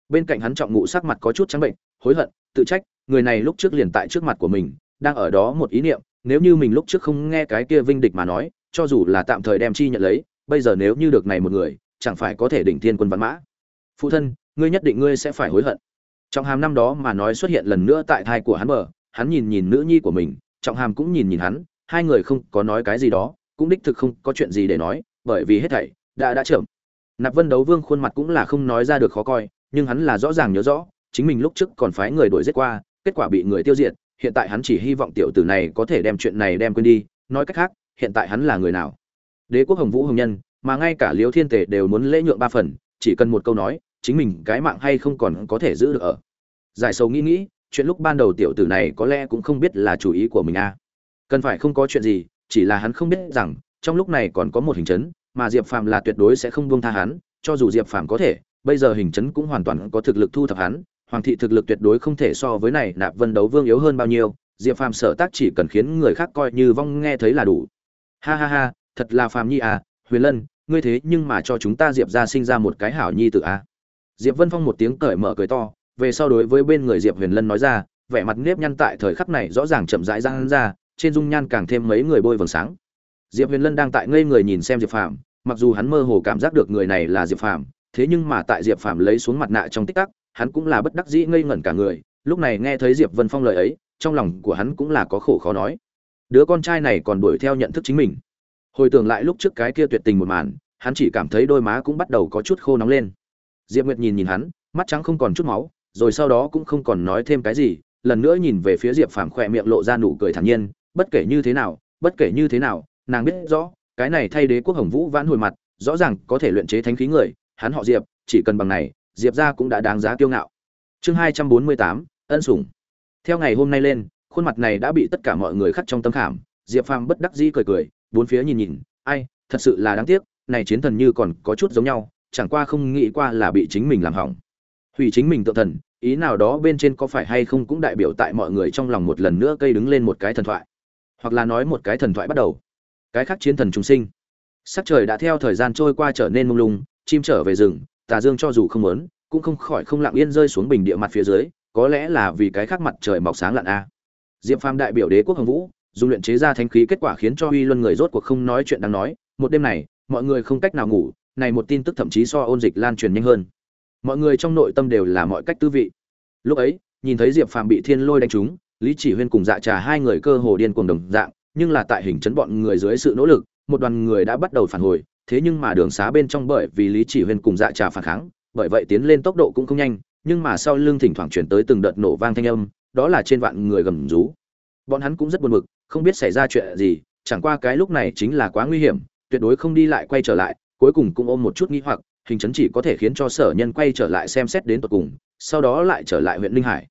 Bên cạnh hắn trọng ngụ sắc mặt có chút trắng bệnh, hối hận, tự trách, người này lúc trước liền tại trước mặt của mình, đang ở đó một ý niệm, nếu như mình lúc trước không nghe cái kia vinh địch mà nói, cho dù là tạm thời đem chi nhận lấy, bây giờ nếu như được này một người, chẳng phải có thể đỉnh thiên quân văn mã. Phụ thân, ngươi nhất định ngươi sẽ phải hối hận. Trọng hàm năm đó mà nói xuất hiện lần nữa tại thai của hắn bờ, hắn nhìn nhìn nữ nhi của mình, trọng hàm cũng nhìn nhìn hắn, hai người không có nói cái gì đó, cũng đích thực không có chuyện gì để nói, bởi vì hết thảy đã đã trưởng nạp vân đấu vương khuôn mặt cũng là không nói ra được khó coi, nhưng hắn là rõ ràng nhớ rõ, chính mình lúc trước còn phái người đuổi giết qua, kết quả bị người tiêu diệt, hiện tại hắn chỉ hy vọng tiểu tử này có thể đem chuyện này đem quên đi, nói cách khác, hiện tại hắn là người nào đế quốc hồng vũ hồng nhân, mà ngay cả liêu thiên tề đều muốn lễ nhượng ba phần, chỉ cần một câu nói, chính mình cái mạng hay không còn có thể giữ được ở giải sầu nghĩ nghĩ, chuyện lúc ban đầu tiểu tử này có lẽ cũng không biết là chủ ý của mình a à. cần phải không có chuyện gì, chỉ là hắn không biết rằng, trong lúc này còn có một hình chấn mà diệp phàm là tuyệt đối sẽ không buông tha hắn, cho dù diệp phàm có thể, bây giờ hình chấn cũng hoàn toàn có thực lực thu thập hắn, hoàng thị thực lực tuyệt đối không thể so với này nạp vân đấu vương yếu hơn bao nhiêu, diệp phàm sở tác chỉ cần khiến người khác coi như vong nghe thấy là đủ. Ha ha ha, thật là phàm nhi à huyền lân, ngươi thế nhưng mà cho chúng ta diệp gia sinh ra một cái hảo nhi tử a diệp vân phong một tiếng cởi mở cười to, về sau đối với bên người diệp huyền lân nói ra, vẻ mặt nếp nhăn tại thời khắc này rõ ràng chậm rãi giãn ra, trên dung nhan càng thêm mấy người bôi vầng sáng diệp huyền lân đang tại ngây người nhìn xem diệp phàm, mặc dù hắn mơ hồ cảm giác được người này là diệp phàm, thế nhưng mà tại diệp phàm lấy xuống mặt nạ trong tích tắc, hắn cũng là bất đắc dĩ ngây ngẩn cả người, lúc này nghe thấy diệp vân phong lời ấy, trong lòng của hắn cũng là có khổ khó nói. Đứa con trai này còn đuổi theo nhận thức chính mình. Hồi tưởng lại lúc trước cái kia tuyệt tình một màn, hắn chỉ cảm thấy đôi má cũng bắt đầu có chút khô nóng lên. Diệp nguyệt nhìn nhìn hắn, mắt trắng không còn chút máu, rồi sau đó cũng không còn nói thêm cái gì, lần nữa nhìn về phía diệp phàm khỏe miệng lộ ra nụ cười thản nhiên, bất kể như thế nào, bất kể như thế nào nàng biết rõ, cái này thay đế quốc hồng vũ vãn hồi mặt, rõ ràng có thể luyện chế thánh khí người, hắn họ diệp, chỉ cần bằng này, diệp ra cũng đã đáng giá kiêu ngạo. Chương hai trăm bốn mươi tám, ân sủng. Theo ngày hôm nay lên, khuôn mặt này đã bị tất cả mọi người khắc trong tâm khảm, diệp phàm bất đắc dĩ cười cười, bốn phía nhìn nhìn, ai, thật sự là đáng tiếc, này chiến thần như còn có chút giống nhau, chẳng qua không nghĩ qua là bị chính mình làm hỏng. Hủy chính mình tự thần, ý nào đó bên trên có phải hay không cũng đại biểu tại mọi người trong lòng một lần nữa cây đứng lên một cái thần thoại. Hoặc là nói một cái thần thoại bắt đầu cái khác chiến thần trùng sinh. Sắc trời đã theo thời gian trôi qua trở nên mông lung, chim trở về rừng, tà dương cho dù không muốn, cũng không khỏi không lặng yên rơi xuống bình địa mặt phía dưới, có lẽ là vì cái khác mặt trời mọc sáng lặn a. Diệp phàm đại biểu đế quốc hồng vũ, dùng luyện chế ra thanh khí kết quả khiến cho uy luân người rốt cuộc không nói chuyện đang nói, một đêm này, mọi người không cách nào ngủ, này một tin tức thậm chí so ôn dịch lan truyền nhanh hơn. Mọi người trong nội tâm đều là mọi cách tư vị. Lúc ấy, nhìn thấy diệp phàm bị thiên lôi đánh trúng, lý chỉ huyên cùng dạ trà hai người cơ hồ điên cuồng đồng dạng nhưng là tại hình chấn bọn người dưới sự nỗ lực, một đoàn người đã bắt đầu phản hồi, thế nhưng mà đường xá bên trong bởi vì lý chỉ huyên cùng dạ trà phản kháng, bởi vậy tiến lên tốc độ cũng không nhanh, nhưng mà sau lưng thỉnh thoảng chuyển tới từng đợt nổ vang thanh âm, đó là trên vạn người gầm rú. Bọn hắn cũng rất buồn bực, không biết xảy ra chuyện gì, chẳng qua cái lúc này chính là quá nguy hiểm, tuyệt đối không đi lại quay trở lại, cuối cùng cũng ôm một chút nghi hoặc, hình chấn chỉ có thể khiến cho sở nhân quay trở lại xem xét đến tận cùng, sau đó lại trở lại huyện linh hải.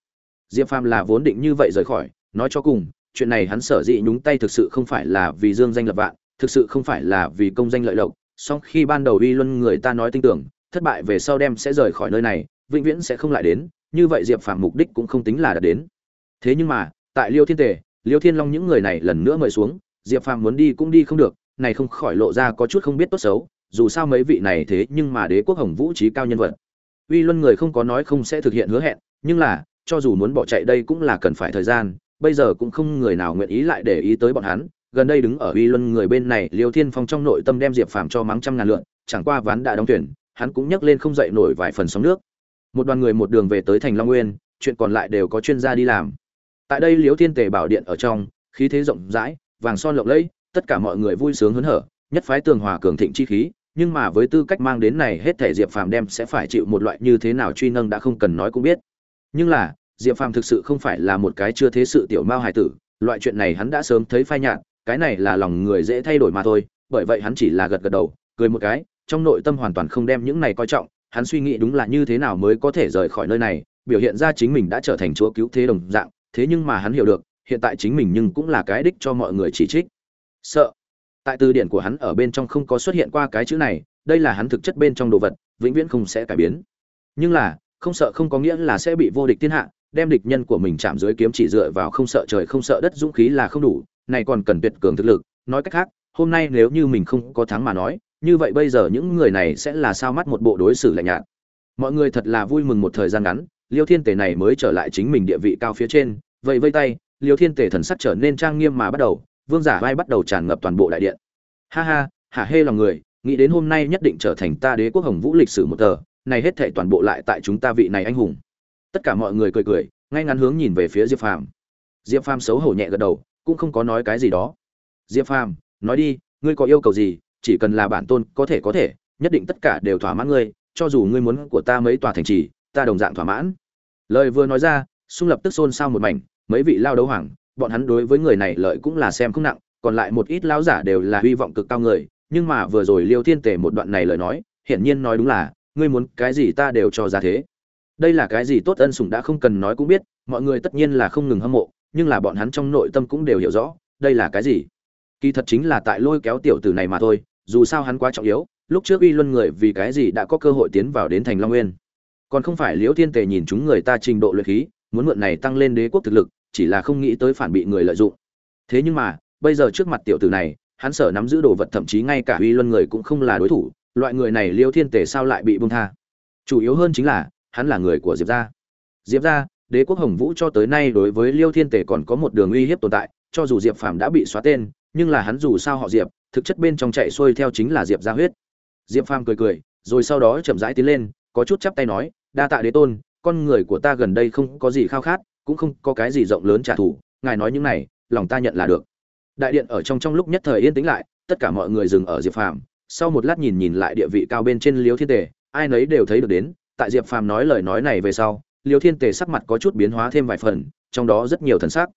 Diệp phàm là vốn định như vậy rời khỏi, nói cho cùng chuyện này hắn sở dĩ nhúng tay thực sự không phải là vì dương danh lập vạn, thực sự không phải là vì công danh lợi lộc. Song khi ban đầu uy luân người ta nói tin tưởng, thất bại về sau đem sẽ rời khỏi nơi này, vĩnh viễn sẽ không lại đến, như vậy diệp phàm mục đích cũng không tính là đạt đến. Thế nhưng mà, tại liêu thiên tề, liêu thiên long những người này lần nữa mời xuống, diệp phàm muốn đi cũng đi không được, này không khỏi lộ ra có chút không biết tốt xấu, dù sao mấy vị này thế nhưng mà đế quốc hồng vũ trí cao nhân vật. Uy luân người không có nói không sẽ thực hiện hứa hẹn, nhưng là, cho dù muốn bỏ chạy đây cũng là cần phải thời gian bây giờ cũng không người nào nguyện ý lại để ý tới bọn hắn, gần đây đứng ở uy luân người bên này, liêu thiên phong trong nội tâm đem diệp phàm cho mắng trăm ngàn lượn, chẳng qua ván đã đóng tuyển, hắn cũng nhấc lên không dậy nổi vài phần sóng nước. Một đoàn người một đường về tới thành long nguyên, chuyện còn lại đều có chuyên gia đi làm. Tại đây liêu thiên tề bảo điện ở trong, khí thế rộng rãi, vàng son lộng lẫy, tất cả mọi người vui sướng hớn hở, nhất phái tường hòa cường thịnh chi khí, nhưng mà với tư cách mang đến này hết thể diệp phàm đem sẽ phải chịu một loại như thế nào truy nâng đã không cần nói cũng biết. Nhưng là diệp phàm thực sự không phải là một cái chưa thế sự tiểu mao hài tử, loại chuyện này hắn đã sớm thấy phai nhạt, cái này là lòng người dễ thay đổi mà thôi, bởi vậy hắn chỉ là gật gật đầu, cười một cái, trong nội tâm hoàn toàn không đem những này coi trọng, hắn suy nghĩ đúng là như thế nào mới có thể rời khỏi nơi này, biểu hiện ra chính mình đã trở thành chúa cứu thế đồng dạng, thế nhưng mà hắn hiểu được, hiện tại chính mình nhưng cũng là cái đích cho mọi người chỉ trích. Sợ. Tại từ điển của hắn ở bên trong không có xuất hiện qua cái chữ này, đây là hắn thực chất bên trong đồ vật, vĩnh viễn không sẽ cải biến. Nhưng là, không sợ không có nghĩa là sẽ bị vô địch thiên hạ đem địch nhân của mình chạm dưới kiếm chỉ dựa vào không sợ trời không sợ đất dũng khí là không đủ, này còn cần tuyệt cường thực lực. Nói cách khác, hôm nay nếu như mình không có thắng mà nói, như vậy bây giờ những người này sẽ là sao mắt một bộ đối xử lạnh nhạt. Mọi người thật là vui mừng một thời gian ngắn, liêu thiên tể này mới trở lại chính mình địa vị cao phía trên vậy vây tay, liêu thiên tể thần sắc trở nên trang nghiêm mà bắt đầu, vương giả vai bắt đầu tràn ngập toàn bộ đại điện. Ha ha, hả hê lòng người, nghĩ đến hôm nay nhất định trở thành ta đế quốc hồng vũ lịch sử một tờ, này hết thảy toàn bộ lại tại chúng ta vị này anh hùng tất cả mọi người cười cười, ngay ngắn hướng nhìn về phía diệp phàm. Diệp phàm xấu hổ nhẹ gật đầu, cũng không có nói cái gì đó. Diệp phàm, nói đi, ngươi có yêu cầu gì, chỉ cần là bản tôn có thể có thể, nhất định tất cả đều thỏa mãn ngươi, cho dù ngươi muốn của ta mấy tòa thành trì, ta đồng dạng thỏa mãn. Lời vừa nói ra, xung lập tức xôn xao một mảnh, mấy vị lao đấu hoàng, bọn hắn đối với người này lợi cũng là xem không nặng, còn lại một ít lão giả đều là hy vọng cực cao người, nhưng mà vừa rồi liêu thiên tể một đoạn này lời nói, hiển nhiên nói đúng là, ngươi muốn cái gì ta đều cho ra thế đây là cái gì tốt ân sủng đã không cần nói cũng biết, mọi người tất nhiên là không ngừng hâm mộ, nhưng là bọn hắn trong nội tâm cũng đều hiểu rõ, đây là cái gì? Kỳ thật chính là tại lôi kéo tiểu tử này mà thôi, dù sao hắn quá trọng yếu, lúc trước uy luân người vì cái gì đã có cơ hội tiến vào đến thành long nguyên. Còn không phải liễu thiên tề nhìn chúng người ta trình độ luyện khí, muốn mượn này tăng lên đế quốc thực lực, chỉ là không nghĩ tới phản bị người lợi dụng. Thế nhưng mà, bây giờ trước mặt tiểu tử này, hắn sở nắm giữ đồ vật thậm chí ngay cả uy luân người cũng không là đối thủ, loại người này liêu thiên tề sao lại bị bông tha? Chủ yếu hơn chính là hắn là người của diệp gia. Diệp gia, đế quốc hồng vũ cho tới nay đối với liêu thiên tề còn có một đường uy hiếp tồn tại, cho dù diệp phàm đã bị xóa tên, nhưng là hắn dù sao họ diệp, thực chất bên trong chạy xuôi theo chính là diệp gia huyết. Diệp phàm cười cười, rồi sau đó chậm rãi tiến lên, có chút chắp tay nói, đa tạ đế tôn, con người của ta gần đây không có gì khao khát, cũng không có cái gì rộng lớn trả thù, ngài nói những này, lòng ta nhận là được. Đại điện ở trong trong lúc nhất thời yên tĩnh lại, tất cả mọi người dừng ở diệp phàm, sau một lát nhìn nhìn lại địa vị cao bên trên liêu thiên tề, ai nấy đều thấy được đến tại diệp phàm nói lời nói này về sau, liêu thiên tề sắc mặt có chút biến hóa thêm vài phần, trong đó rất nhiều thần sắc.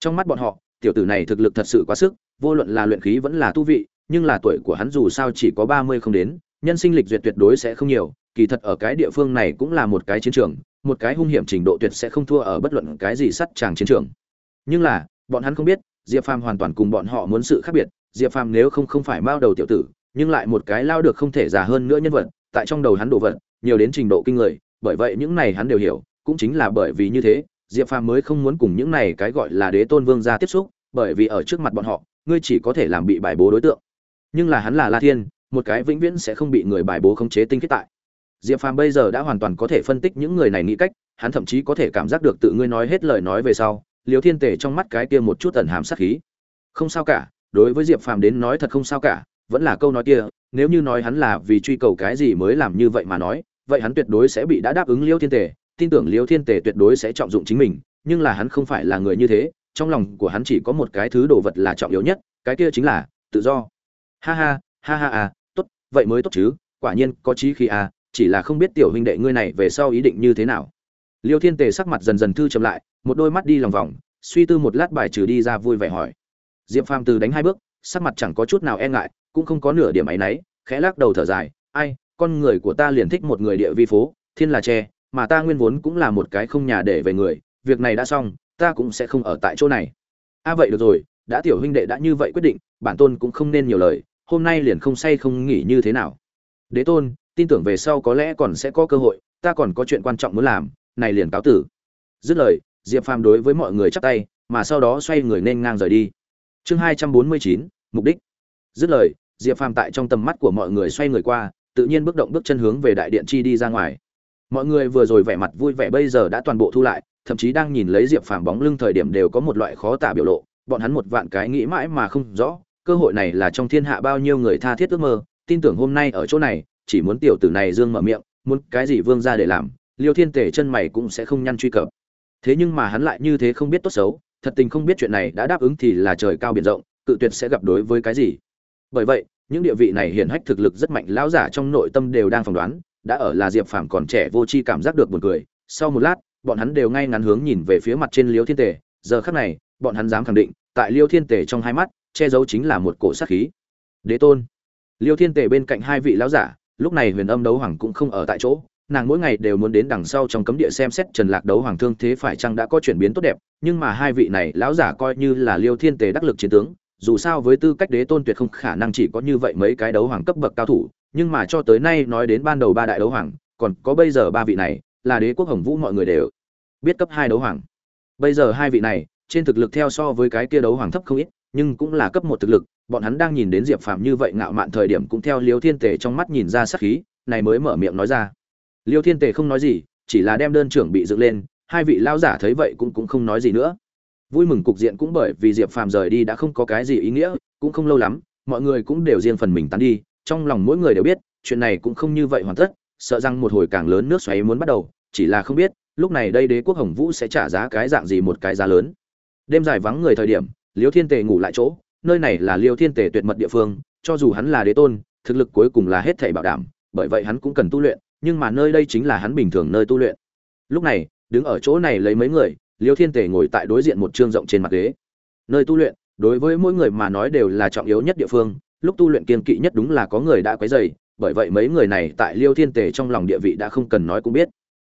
Trong mắt bọn họ, tiểu tử này thực lực thật sự quá sức, vô luận là luyện khí vẫn là tu vị, nhưng là tuổi của hắn dù sao chỉ có ba mươi không đến, nhân sinh lịch duyệt tuyệt đối sẽ không nhiều, kỳ thật ở cái địa phương này cũng là một cái chiến trường, một cái hung hiểm trình độ tuyệt sẽ không thua ở bất luận cái gì sắt tràng chiến trường. Nhưng là, bọn hắn không biết, diệp phàm hoàn toàn cùng bọn họ muốn sự khác biệt, diệp phàm nếu không không phải mao đầu tiểu tử, nhưng lại một cái lao được không thể già hơn nữa nhân vật, tại trong đầu hắn đồ vật nhiều đến trình độ kinh người, bởi vậy những này hắn đều hiểu, cũng chính là bởi vì như thế, diệp phàm mới không muốn cùng những này cái gọi là đế tôn vương gia tiếp xúc, bởi vì ở trước mặt bọn họ, ngươi chỉ có thể làm bị bài bố đối tượng. Nhưng là hắn là la thiên, một cái vĩnh viễn sẽ không bị người bài bố khống chế tinh khiết tại. Diệp phàm bây giờ đã hoàn toàn có thể phân tích những người này nghĩ cách, hắn thậm chí có thể cảm giác được tự ngươi nói hết lời nói về sau Liễu thiên Tề trong mắt cái kia một chút tần hàm sát khí. Không sao cả, đối với diệp phàm đến nói thật không sao cả, vẫn là câu nói kia, nếu như nói hắn là vì truy cầu cái gì mới làm như vậy mà nói vậy hắn tuyệt đối sẽ bị đã đáp ứng liêu thiên tề, tin tưởng liêu thiên tề tuyệt đối sẽ trọng dụng chính mình, nhưng là hắn không phải là người như thế, trong lòng của hắn chỉ có một cái thứ đồ vật là trọng yếu nhất, cái kia chính là tự do. Ha ha ha ha à tốt, vậy mới tốt chứ, quả nhiên, có trí khi à chỉ là không biết tiểu huynh đệ ngươi này về sau ý định như thế nào. Liêu thiên tề sắc mặt dần dần thư chậm lại, một đôi mắt đi lòng vòng, suy tư một lát bài trừ đi ra vui vẻ hỏi. Diệp phàm từ đánh hai bước, sắc mặt chẳng có chút nào e ngại, cũng không có nửa điểm áy náy, khẽ lắc đầu thở dài, ai con người của ta liền thích một người địa vi phố, thiên là tre, mà ta nguyên vốn cũng là một cái không nhà để về người, việc này đã xong, ta cũng sẽ không ở tại chỗ này. A vậy được rồi, đã tiểu huynh đệ đã như vậy quyết định, bản tôn cũng không nên nhiều lời, hôm nay liền không say không nghỉ như thế nào. Đế tôn, tin tưởng về sau có lẽ còn sẽ có cơ hội, ta còn có chuyện quan trọng muốn làm, này liền cáo tử. Dứt lời, diệp phàm đối với mọi người chắp tay, mà sau đó xoay người nên ngang rời đi. Chương hai trăm bốn mươi chín, mục đích. Dứt lời, diệp phàm tại trong tầm mắt của mọi người xoay người qua tự nhiên bước động bước chân hướng về đại điện chi đi ra ngoài. Mọi người vừa rồi vẻ mặt vui vẻ bây giờ đã toàn bộ thu lại, thậm chí đang nhìn lấy diệp phàm bóng lưng thời điểm đều có một loại khó tả biểu lộ, bọn hắn một vạn cái nghĩ mãi mà không rõ, cơ hội này là trong thiên hạ bao nhiêu người tha thiết ước mơ, tin tưởng hôm nay ở chỗ này, chỉ muốn tiểu tử này dương mở miệng, muốn cái gì vương ra để làm, liêu thiên tể chân mày cũng sẽ không nhăn truy cập. Thế nhưng mà hắn lại như thế không biết tốt xấu, thật tình không biết chuyện này đã đáp ứng thì là trời cao biển rộng, cự tuyệt sẽ gặp đối với cái gì. Bởi vậy những địa vị này hiển hách thực lực rất mạnh, lão giả trong nội tâm đều đang phỏng đoán, đã ở là diệp phàm còn trẻ vô tri cảm giác được buồn cười. Sau một lát, bọn hắn đều ngay ngắn hướng nhìn về phía mặt trên liêu thiên tề. Giờ khắc này, bọn hắn dám khẳng định, tại liêu thiên tề trong hai mắt, che giấu chính là một cổ sát khí. Đế tôn. Liêu thiên tề bên cạnh hai vị lão giả, lúc này huyền âm đấu hoàng cũng không ở tại chỗ. Nàng mỗi ngày đều muốn đến đằng sau trong cấm địa xem xét trần lạc đấu hoàng thương thế phải chăng đã có chuyển biến tốt đẹp, nhưng mà hai vị này, lão giả coi như là liêu thiên tề đắc lực chiến tướng dù sao với tư cách đế tôn tuyệt không khả năng chỉ có như vậy mấy cái đấu hoàng cấp bậc cao thủ, nhưng mà cho tới nay nói đến ban đầu ba đại đấu hoàng, còn có bây giờ ba vị này, là đế quốc hồng vũ mọi người đều biết cấp hai đấu hoàng. Bây giờ hai vị này, trên thực lực theo so với cái kia đấu hoàng thấp không ít, nhưng cũng là cấp một thực lực, bọn hắn đang nhìn đến diệp phàm như vậy ngạo mạn thời điểm cũng theo liêu thiên tề trong mắt nhìn ra sắc khí, này mới mở miệng nói ra. Liêu thiên tề không nói gì, chỉ là đem đơn trưởng bị dựng lên, hai vị lao giả thấy vậy cũng cũng không nói gì nữa vui mừng cục diện cũng bởi vì diệp phàm rời đi đã không có cái gì ý nghĩa, cũng không lâu lắm, mọi người cũng đều riêng phần mình tán đi, trong lòng mỗi người đều biết, chuyện này cũng không như vậy hoàn tất, sợ rằng một hồi càng lớn nước xoáy muốn bắt đầu, chỉ là không biết, lúc này đây đế quốc hồng vũ sẽ trả giá cái dạng gì một cái giá lớn. Đêm dài vắng người thời điểm, liêu thiên tề ngủ lại chỗ, nơi này là liêu thiên tề tuyệt mật địa phương, cho dù hắn là đế tôn, thực lực cuối cùng là hết thảy bảo đảm, bởi vậy hắn cũng cần tu luyện, nhưng mà nơi đây chính là hắn bình thường nơi tu luyện. Lúc này, đứng ở chỗ này lấy mấy người liêu thiên tề ngồi tại đối diện một trương rộng trên mặt ghế. Nơi tu luyện, đối với mỗi người mà nói đều là trọng yếu nhất địa phương, lúc tu luyện kiên kỵ nhất đúng là có người đã quấy dày bởi vậy mấy người này tại liêu thiên tề trong lòng địa vị đã không cần nói cũng biết.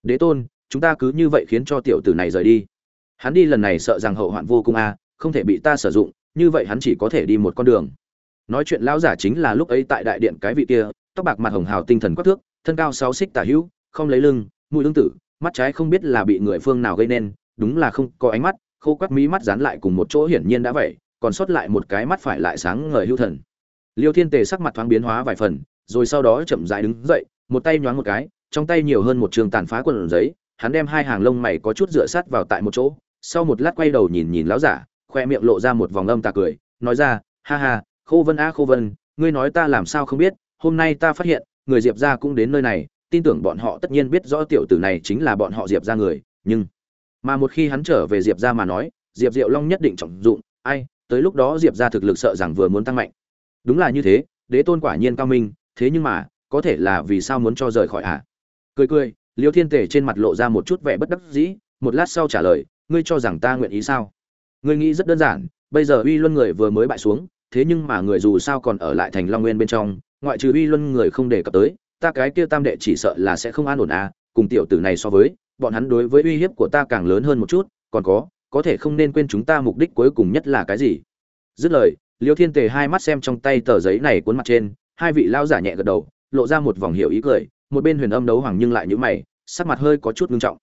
Đế tôn, chúng ta cứ như vậy khiến cho tiểu tử này rời đi. Hắn đi lần này sợ rằng hậu hoạn vô cùng a, không thể bị ta sử dụng, như vậy hắn chỉ có thể đi một con đường. Nói chuyện lão giả chính là lúc ấy tại đại điện cái vị kia, tóc bạc mặt hồng hào tinh thần quắc thước, thân cao sáu xích tả hữu, không lấy lưng, mũi lương tử, mắt trái không biết là bị người phương nào gây nên đúng là không có ánh mắt, khô quắc mí mắt dán lại cùng một chỗ hiển nhiên đã vậy, còn sót lại một cái mắt phải lại sáng ngời hưu thần. Liêu thiên tề sắc mặt thoáng biến hóa vài phần, rồi sau đó chậm rãi đứng dậy, một tay nhoáng một cái, trong tay nhiều hơn một trường tàn phá quần giấy, hắn đem hai hàng lông mày có chút dựa sát vào tại một chỗ, sau một lát quay đầu nhìn nhìn lão giả, khoe miệng lộ ra một vòng âm tà cười, nói ra, ha ha, khô vân a, khô vân, ngươi nói ta làm sao không biết, hôm nay ta phát hiện, người diệp ra cũng đến nơi này, tin tưởng bọn họ tất nhiên biết rõ tiểu tử này chính là bọn họ diệp ra người, nhưng mà một khi hắn trở về diệp ra mà nói, diệp diệu long nhất định trọng dụng. Ai, tới lúc đó diệp ra thực lực sợ rằng vừa muốn tăng mạnh. Đúng là như thế, đế tôn quả nhiên cao minh, thế nhưng mà, có thể là vì sao muốn cho rời khỏi ạ? À? cười cười, liêu thiên tể trên mặt lộ ra một chút vẻ bất đắc dĩ, một lát sau trả lời, ngươi cho rằng ta nguyện ý sao? Ngươi nghĩ rất đơn giản, bây giờ uy luân người vừa mới bại xuống, thế nhưng mà người dù sao còn ở lại thành long nguyên bên trong, ngoại trừ uy luân người không đề cập tới, ta cái kia tam đệ chỉ sợ là sẽ không an ổn à cùng tiểu tử này so với bọn hắn đối với uy hiếp của ta càng lớn hơn một chút, còn có có thể không nên quên chúng ta mục đích cuối cùng nhất là cái gì? Dứt lời, liêu thiên tề hai mắt xem trong tay tờ giấy này cuốn mặt trên, hai vị lao giả nhẹ gật đầu, lộ ra một vòng hiểu ý cười, một bên huyền âm đấu hoàng nhưng lại nhữ mày, sắc mặt hơi có chút ngưng trọng.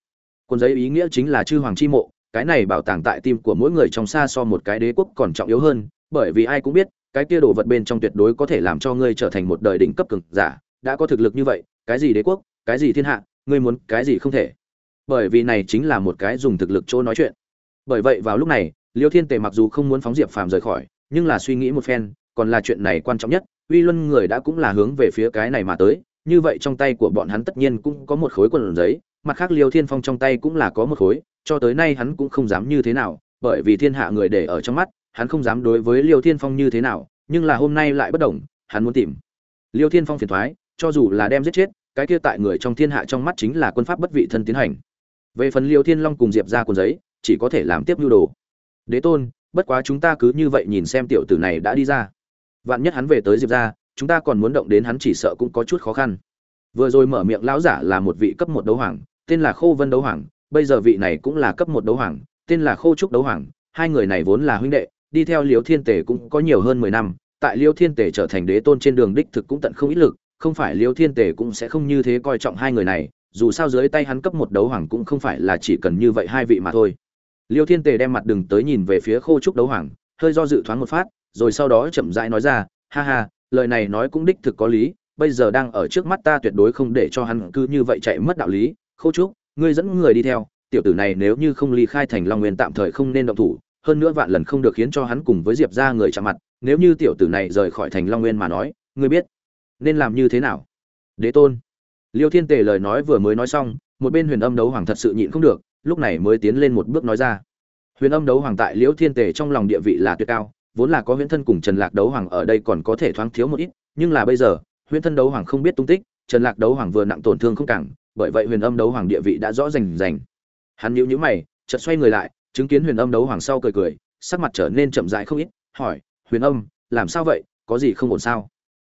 Cuốn giấy ý nghĩa chính là chư hoàng chi mộ, cái này bảo tàng tại tim của mỗi người trong xa so một cái đế quốc còn trọng yếu hơn, bởi vì ai cũng biết, cái kia đồ vật bên trong tuyệt đối có thể làm cho ngươi trở thành một đời đỉnh cấp cường giả, đã có thực lực như vậy, cái gì đế quốc, cái gì thiên hạ, ngươi muốn cái gì không thể bởi vì này chính là một cái dùng thực lực chỗ nói chuyện. Bởi vậy vào lúc này, liêu thiên tề mặc dù không muốn phóng diệp phàm rời khỏi, nhưng là suy nghĩ một phen, còn là chuyện này quan trọng nhất, uy luân người đã cũng là hướng về phía cái này mà tới, như vậy trong tay của bọn hắn tất nhiên cũng có một khối quần giấy, mặt khác liêu thiên phong trong tay cũng là có một khối, cho tới nay hắn cũng không dám như thế nào, bởi vì thiên hạ người để ở trong mắt, hắn không dám đối với liêu thiên phong như thế nào, nhưng là hôm nay lại bất đồng, hắn muốn tìm. Liêu thiên phong phiền thoái, cho dù là đem giết chết, cái kia tại người trong thiên hạ trong mắt chính là quân pháp bất vị thân tiến hành về phần liêu thiên long cùng diệp ra cuốn giấy, chỉ có thể làm tiếp nhu đồ. Đế tôn, bất quá chúng ta cứ như vậy nhìn xem tiểu tử này đã đi ra. Vạn nhất hắn về tới diệp ra chúng ta còn muốn động đến hắn chỉ sợ cũng có chút khó khăn. Vừa rồi mở miệng lão giả là một vị cấp một đấu hoàng, tên là khô vân đấu hoàng, bây giờ vị này cũng là cấp một đấu hoàng, tên là khô trúc đấu hoàng, hai người này vốn là huynh đệ, đi theo liêu thiên tể cũng có nhiều hơn mười năm, tại liêu thiên tể trở thành đế tôn trên đường đích thực cũng tận không ít lực, không phải liêu thiên tể cũng sẽ không như thế coi trọng hai người này dù sao dưới tay hắn cấp một đấu hoàng cũng không phải là chỉ cần như vậy hai vị mà thôi. Liêu thiên tề đem mặt đừng tới nhìn về phía khô trúc đấu hoàng, hơi do dự thoáng một phát, rồi sau đó chậm rãi nói ra, ha ha, lời này nói cũng đích thực có lý, bây giờ đang ở trước mắt ta tuyệt đối không để cho hắn cứ như vậy chạy mất đạo lý. Khô trúc, ngươi dẫn người đi theo, tiểu tử này nếu như không ly khai thành long nguyên tạm thời không nên động thủ, hơn nữa vạn lần không được khiến cho hắn cùng với diệp ra người chạm mặt, nếu như tiểu tử này rời khỏi thành long nguyên mà nói, ngươi biết nên làm như thế nào? Đế tôn liêu thiên tề lời nói vừa mới nói xong, một bên huyền âm đấu hoàng thật sự nhịn không được, lúc này mới tiến lên một bước nói ra. Huyền âm đấu hoàng tại liễu thiên tề trong lòng địa vị là tuyệt cao, vốn là có huyễn thân cùng trần lạc đấu hoàng ở đây còn có thể thoáng thiếu một ít, nhưng là bây giờ, huyễn thân đấu hoàng không biết tung tích, trần lạc đấu hoàng vừa nặng tổn thương không cẳng bởi vậy huyền âm đấu hoàng địa vị đã rõ rành rành. Hắn nhíu nhíu mày, chợt xoay người lại, chứng kiến huyền âm đấu hoàng sau cười cười, sắc mặt trở nên chậm rãi không ít, hỏi, huyền âm, làm sao vậy? Có gì không ổn sao?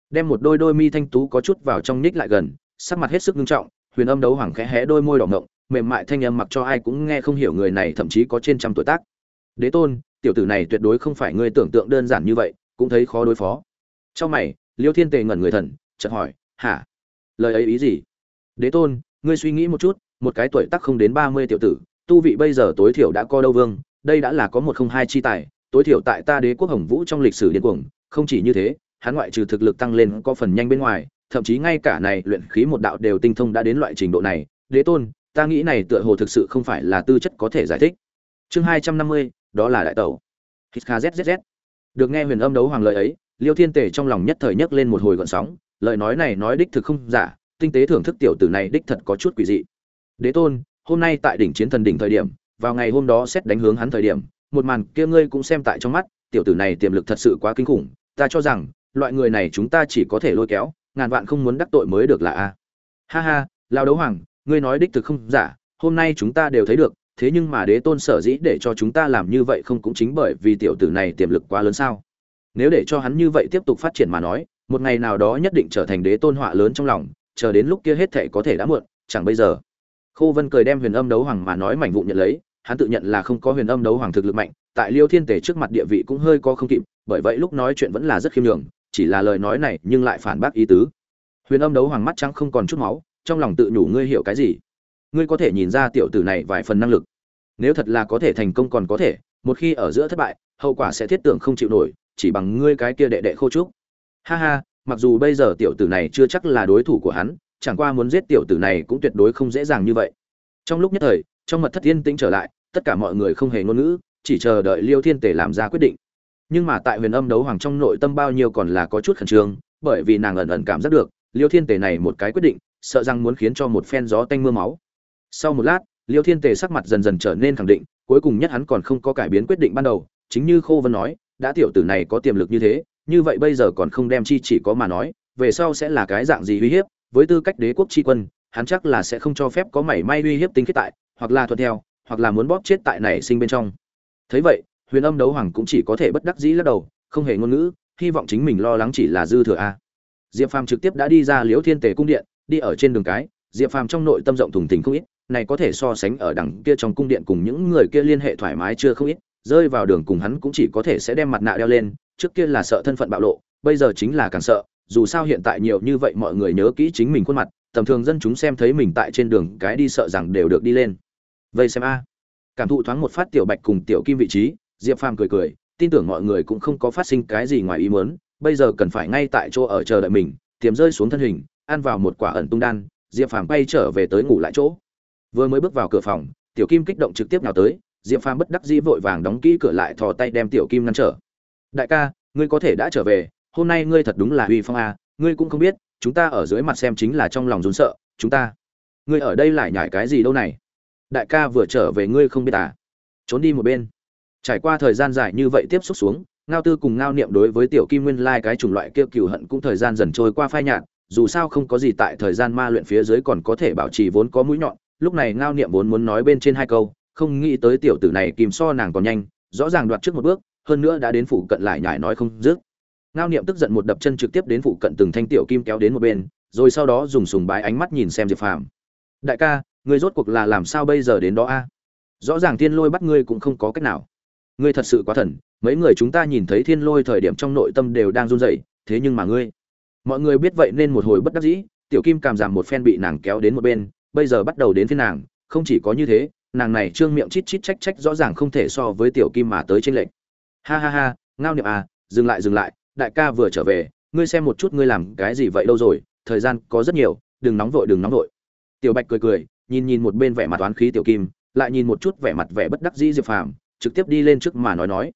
Đem một đôi đôi mi thanh tú có chút vào trong nhích lại gần sắc mặt hết sức nghiêm trọng huyền âm đấu hoàng khẽ hé đôi môi đỏ ngọng, mềm mại thanh âm mặc cho ai cũng nghe không hiểu người này thậm chí có trên trăm tuổi tác. Đế tôn tiểu tử này tuyệt đối không phải ngươi tưởng tượng đơn giản như vậy cũng thấy khó đối phó. Trong mày liêu thiên tề ngẩn người thần chợt hỏi hả? Lời ấy ý gì? Đế tôn ngươi suy nghĩ một chút một cái tuổi tác không đến ba mươi tiểu tử tu vị bây giờ tối thiểu đã có đâu vương đây đã là có một không hai chi tài tối thiểu tại ta đế quốc hồng vũ trong lịch sử điên cuồng không chỉ như thế hắn ngoại trừ thực lực tăng lên có phần nhanh bên ngoài thậm chí ngay cả này luyện khí một đạo đều tinh thông đã đến loại trình độ này. Đế tôn, ta nghĩ này tựa hồ thực sự không phải là tư chất có thể giải thích. Chương hai trăm năm mươi, đó là đại tẩu. Hít zzz được nghe huyền âm đấu hoàng lời ấy, liêu thiên tể trong lòng nhất thời nhấc lên một hồi gọn sóng. Lời nói này nói đích thực không giả, tinh tế thưởng thức tiểu tử này đích thật có chút quỷ dị. Đế tôn, hôm nay tại đỉnh chiến thần đỉnh thời điểm, vào ngày hôm đó xét đánh hướng hắn thời điểm, một màn kia ngươi cũng xem tại trong mắt, tiểu tử này tiềm lực thật sự quá kinh khủng. Ta cho rằng, loại người này chúng ta chỉ có thể lôi kéo ngàn vạn không muốn đắc tội mới được là a. Ha ha lao đấu hoàng, ngươi nói đích thực không giả, hôm nay chúng ta đều thấy được, thế nhưng mà đế tôn sở dĩ để cho chúng ta làm như vậy không cũng chính bởi vì tiểu tử này tiềm lực quá lớn sao? Nếu để cho hắn như vậy tiếp tục phát triển mà nói, một ngày nào đó nhất định trở thành đế tôn họa lớn trong lòng, chờ đến lúc kia hết thệ có thể đã muộn, chẳng bây giờ. Khô vân cười đem huyền âm đấu hoàng mà nói mảnh vụn nhận lấy, hắn tự nhận là không có huyền âm đấu hoàng thực lực mạnh, tại liêu thiên tể trước mặt địa vị cũng hơi có không kịp, bởi vậy lúc nói chuyện vẫn là rất khiêm nhường chỉ là lời nói này nhưng lại phản bác ý tứ. Huyền âm đấu hoàng mắt trắng không còn chút máu, trong lòng tự nhủ ngươi hiểu cái gì? Ngươi có thể nhìn ra tiểu tử này vài phần năng lực. Nếu thật là có thể thành công còn có thể, một khi ở giữa thất bại, hậu quả sẽ thiết tưởng không chịu nổi, chỉ bằng ngươi cái kia đệ đệ khô trúc. Ha ha, mặc dù bây giờ tiểu tử này chưa chắc là đối thủ của hắn, chẳng qua muốn giết tiểu tử này cũng tuyệt đối không dễ dàng như vậy. Trong lúc nhất thời, trong mật thất yên tĩnh trở lại, tất cả mọi người không hề ngôn ngữ, chỉ chờ đợi liêu thiên tể làm ra quyết định nhưng mà tại huyền âm đấu hoàng trong nội tâm bao nhiêu còn là có chút khẩn trương, bởi vì nàng ẩn ẩn cảm giác được, liêu thiên Tề này một cái quyết định, sợ rằng muốn khiến cho một phen gió tanh mưa máu. Sau một lát, liêu thiên tề sắc mặt dần dần trở nên khẳng định, cuối cùng nhất hắn còn không có cải biến quyết định ban đầu, chính như khô vân nói, đã tiểu tử này có tiềm lực như thế, như vậy bây giờ còn không đem chi chỉ có mà nói, về sau sẽ là cái dạng gì uy hiếp, với tư cách đế quốc tri quân, hắn chắc là sẽ không cho phép có mảy may uy hiếp tính khiết tại, hoặc là thuận theo, hoặc là muốn bóp chết tại này sinh bên trong. Thấy vậy huyền âm đấu hoàng cũng chỉ có thể bất đắc dĩ lắc đầu, không hề ngôn ngữ, hy vọng chính mình lo lắng chỉ là dư thừa a. Diệp phàm trực tiếp đã đi ra liễu thiên tề cung điện, đi ở trên đường cái, diệp phàm trong nội tâm rộng thùng thình không ít, này có thể so sánh ở đằng kia trong cung điện cùng những người kia liên hệ thoải mái chưa không ít, rơi vào đường cùng hắn cũng chỉ có thể sẽ đem mặt nạ đeo lên, trước kia là sợ thân phận bạo lộ, bây giờ chính là càng sợ, dù sao hiện tại nhiều như vậy mọi người nhớ kỹ chính mình khuôn mặt, tầm thường dân chúng xem thấy mình tại trên đường cái đi sợ rằng đều được đi lên. Vây xem a. Cảm thụ thoáng một phát tiểu bạch cùng tiểu kim vị trí diệp phàm cười cười tin tưởng mọi người cũng không có phát sinh cái gì ngoài ý muốn bây giờ cần phải ngay tại chỗ ở chờ đợi mình tiềm rơi xuống thân hình ăn vào một quả ẩn tung đan diệp phàm bay trở về tới ngủ lại chỗ. Vừa mới bước vào cửa phòng tiểu kim kích động trực tiếp nào tới diệp phàm bất đắc dĩ vội vàng đóng kỹ cửa lại thò tay đem tiểu kim ngăn trở. Đại ca ngươi có thể đã trở về hôm nay ngươi thật đúng là uy phong à, ngươi cũng không biết chúng ta ở dưới mặt xem chính là trong lòng run sợ chúng ta ngươi ở đây lại nhảy cái gì đâu này? Đại ca vừa trở về ngươi không biết à? Trốn đi một bên trải qua thời gian dài như vậy tiếp xúc xuống, ngao tư cùng ngao niệm đối với tiểu kim nguyên lai cái chủng loại kia cừu hận cũng thời gian dần trôi qua phai nhạt, dù sao không có gì tại thời gian ma luyện phía dưới còn có thể bảo trì vốn có mũi nhọn. Lúc này ngao niệm vốn muốn nói bên trên hai câu, không nghĩ tới tiểu tử này kìm so nàng còn nhanh, rõ ràng đoạt trước một bước, hơn nữa đã đến phụ cận lại nhải nói không dứt. Ngao niệm tức giận một đập chân trực tiếp đến phụ cận từng thanh tiểu kim kéo đến một bên, rồi sau đó dùng sùng bái ánh mắt nhìn xem diệp phàm. Đại ca, ngươi rốt cuộc là làm sao bây giờ đến đó a? Rõ ràng thiên lôi bắt ngươi cũng không có cách nào ngươi thật sự quá thần, mấy người chúng ta nhìn thấy thiên lôi thời điểm trong nội tâm đều đang run rẩy, thế nhưng mà ngươi, mọi người biết vậy nên một hồi bất đắc dĩ, tiểu kim cảm giảm một phen bị nàng kéo đến một bên, bây giờ bắt đầu đến phía nàng, không chỉ có như thế, nàng này trương miệng chít chít trách trách rõ ràng không thể so với tiểu kim mà tới trên lệnh ha ha ha, ngao niệm à dừng lại dừng lại, đại ca vừa trở về, ngươi xem một chút ngươi làm cái gì vậy đâu rồi, thời gian có rất nhiều, đừng nóng vội, đừng nóng vội. Tiểu bạch cười cười, nhìn nhìn một bên vẻ mặt oán khí tiểu kim, lại nhìn một chút vẻ mặt vẻ bất đắc dĩ diệp phàm trực tiếp đi lên trước mà nói nói.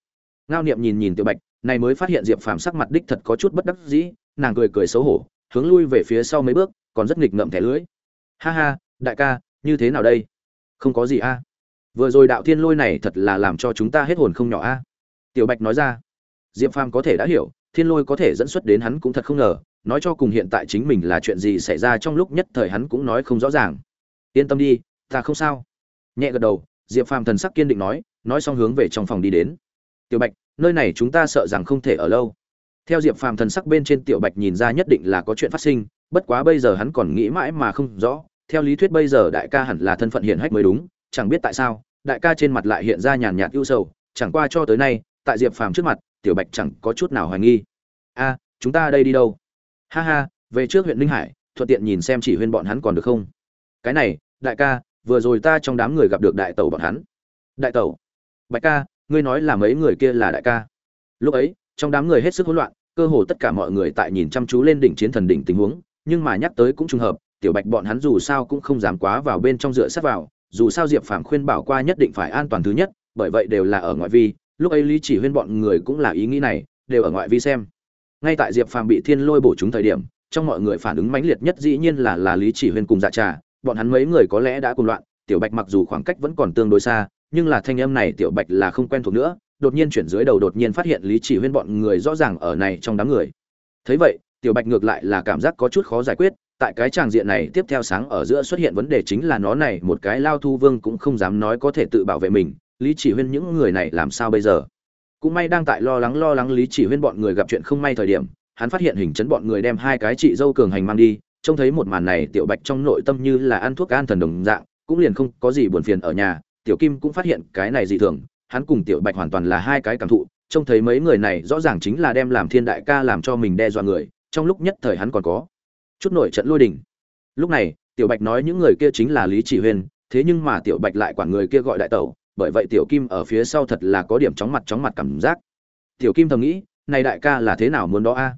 Ngao niệm nhìn nhìn tiểu bạch, này mới phát hiện diệp phàm sắc mặt đích thật có chút bất đắc dĩ, nàng cười cười xấu hổ, hướng lui về phía sau mấy bước, còn rất nghịch ngợm thẻ lưỡi ha ha, đại ca, như thế nào đây? Không có gì a. Vừa rồi đạo thiên lôi này thật là làm cho chúng ta hết hồn không nhỏ a. Tiểu bạch nói ra. Diệp phàm có thể đã hiểu, thiên lôi có thể dẫn xuất đến hắn cũng thật không ngờ, nói cho cùng hiện tại chính mình là chuyện gì xảy ra trong lúc nhất thời hắn cũng nói không rõ ràng. Yên tâm đi, ta không sao. Nhẹ gật đầu, diệp phàm thần sắc kiên định nói nói xong hướng về trong phòng đi đến. Tiểu bạch, nơi này chúng ta sợ rằng không thể ở lâu. Theo diệp phàm thần sắc bên trên tiểu bạch nhìn ra nhất định là có chuyện phát sinh, bất quá bây giờ hắn còn nghĩ mãi mà không rõ, theo lý thuyết bây giờ đại ca hẳn là thân phận hiện hách mới đúng, chẳng biết tại sao, đại ca trên mặt lại hiện ra nhàn nhạt ưu sầu, chẳng qua cho tới nay, tại diệp phàm trước mặt, tiểu bạch chẳng có chút nào hoài nghi. A, chúng ta đây đi đâu? Ha ha, về trước huyện ninh hải, thuận tiện nhìn xem chỉ huyên bọn hắn còn được không? Cái này, đại ca, vừa rồi ta trong đám người gặp được đại tẩu bọn hắn. Đại tẩu? Bạch ca, ngươi nói là mấy người kia là đại ca? Lúc ấy, trong đám người hết sức hỗn loạn, cơ hồ tất cả mọi người tại nhìn chăm chú lên đỉnh chiến thần đỉnh tình huống, nhưng mà nhắc tới cũng trùng hợp, tiểu bạch bọn hắn dù sao cũng không dám quá vào bên trong dựa sát vào, dù sao diệp phàm khuyên bảo qua nhất định phải an toàn thứ nhất, bởi vậy đều là ở ngoại vi, lúc ấy lý chỉ huyên bọn người cũng là ý nghĩ này, đều ở ngoại vi xem. Ngay tại diệp phàm bị thiên lôi bổ chúng thời điểm, trong mọi người phản ứng mãnh liệt nhất dĩ nhiên là là lý chỉ huyên cùng dạ trà, bọn hắn mấy người có lẽ đã cùng loạn, tiểu bạch mặc dù khoảng cách vẫn còn tương đối xa nhưng là thanh âm này tiểu bạch là không quen thuộc nữa, đột nhiên chuyển dưới đầu đột nhiên phát hiện lý chỉ huyên bọn người rõ ràng ở này trong đám người. Thấy vậy, tiểu bạch ngược lại là cảm giác có chút khó giải quyết, tại cái tràng diện này tiếp theo sáng ở giữa xuất hiện vấn đề chính là nó này một cái lao thu vương cũng không dám nói có thể tự bảo vệ mình, lý chỉ huyên những người này làm sao bây giờ? Cũng may đang tại lo lắng lo lắng lý chỉ huyên bọn người gặp chuyện không may thời điểm, hắn phát hiện hình chấn bọn người đem hai cái chị dâu cường hành mang đi, trông thấy một màn này tiểu bạch trong nội tâm như là ăn thuốc an thần đồng dạng, cũng liền không có gì buồn phiền ở nhà tiểu kim cũng phát hiện cái này dị thường, hắn cùng tiểu bạch hoàn toàn là hai cái cảm thụ, trông thấy mấy người này rõ ràng chính là đem làm thiên đại ca làm cho mình đe dọa người, trong lúc nhất thời hắn còn có chút nổi trận lôi đình. Lúc này, tiểu bạch nói những người kia chính là lý chỉ huyên, thế nhưng mà tiểu bạch lại quản người kia gọi đại tẩu, bởi vậy tiểu kim ở phía sau thật là có điểm chóng mặt chóng mặt cảm giác. Tiểu kim thầm nghĩ, này đại ca là thế nào muốn đó a?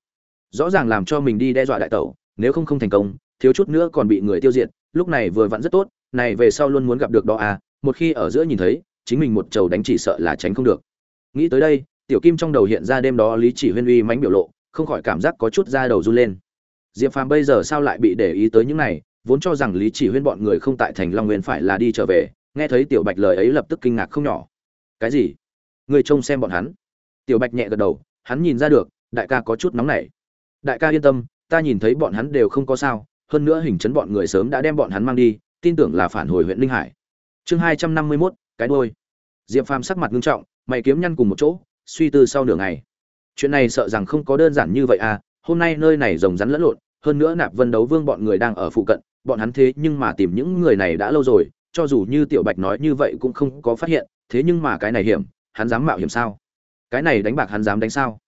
Rõ ràng làm cho mình đi đe dọa đại tẩu, nếu không không thành công, thiếu chút nữa còn bị người tiêu diệt, lúc này vừa vặn rất tốt, này về sau luôn muốn gặp được đó a một khi ở giữa nhìn thấy, chính mình một trầu đánh chỉ sợ là tránh không được. Nghĩ tới đây, tiểu kim trong đầu hiện ra đêm đó lý chỉ huyên uy mánh biểu lộ, không khỏi cảm giác có chút da đầu run lên. Diệp phàm bây giờ sao lại bị để ý tới những này, vốn cho rằng lý chỉ huyên bọn người không tại thành long nguyên phải là đi trở về, nghe thấy tiểu bạch lời ấy lập tức kinh ngạc không nhỏ. Cái gì? Người trông xem bọn hắn. Tiểu bạch nhẹ gật đầu, hắn nhìn ra được, đại ca có chút nóng nảy. Đại ca yên tâm, ta nhìn thấy bọn hắn đều không có sao, hơn nữa hình chấn bọn người sớm đã đem bọn hắn mang đi, tin tưởng là phản hồi huyện linh hải chương hai trăm năm mươi mốt, cái đôi diệp phàm sắc mặt nghiêm trọng, mày kiếm nhăn cùng một chỗ, suy tư sau nửa ngày. Chuyện này sợ rằng không có đơn giản như vậy à hôm nay nơi này rồng rắn lẫn lộn, hơn nữa nạp vân đấu vương bọn người đang ở phụ cận, bọn hắn thế nhưng mà tìm những người này đã lâu rồi, cho dù như tiểu bạch nói như vậy cũng không có phát hiện, thế nhưng mà cái này hiểm, hắn dám mạo hiểm sao? Cái này đánh bạc hắn dám đánh sao?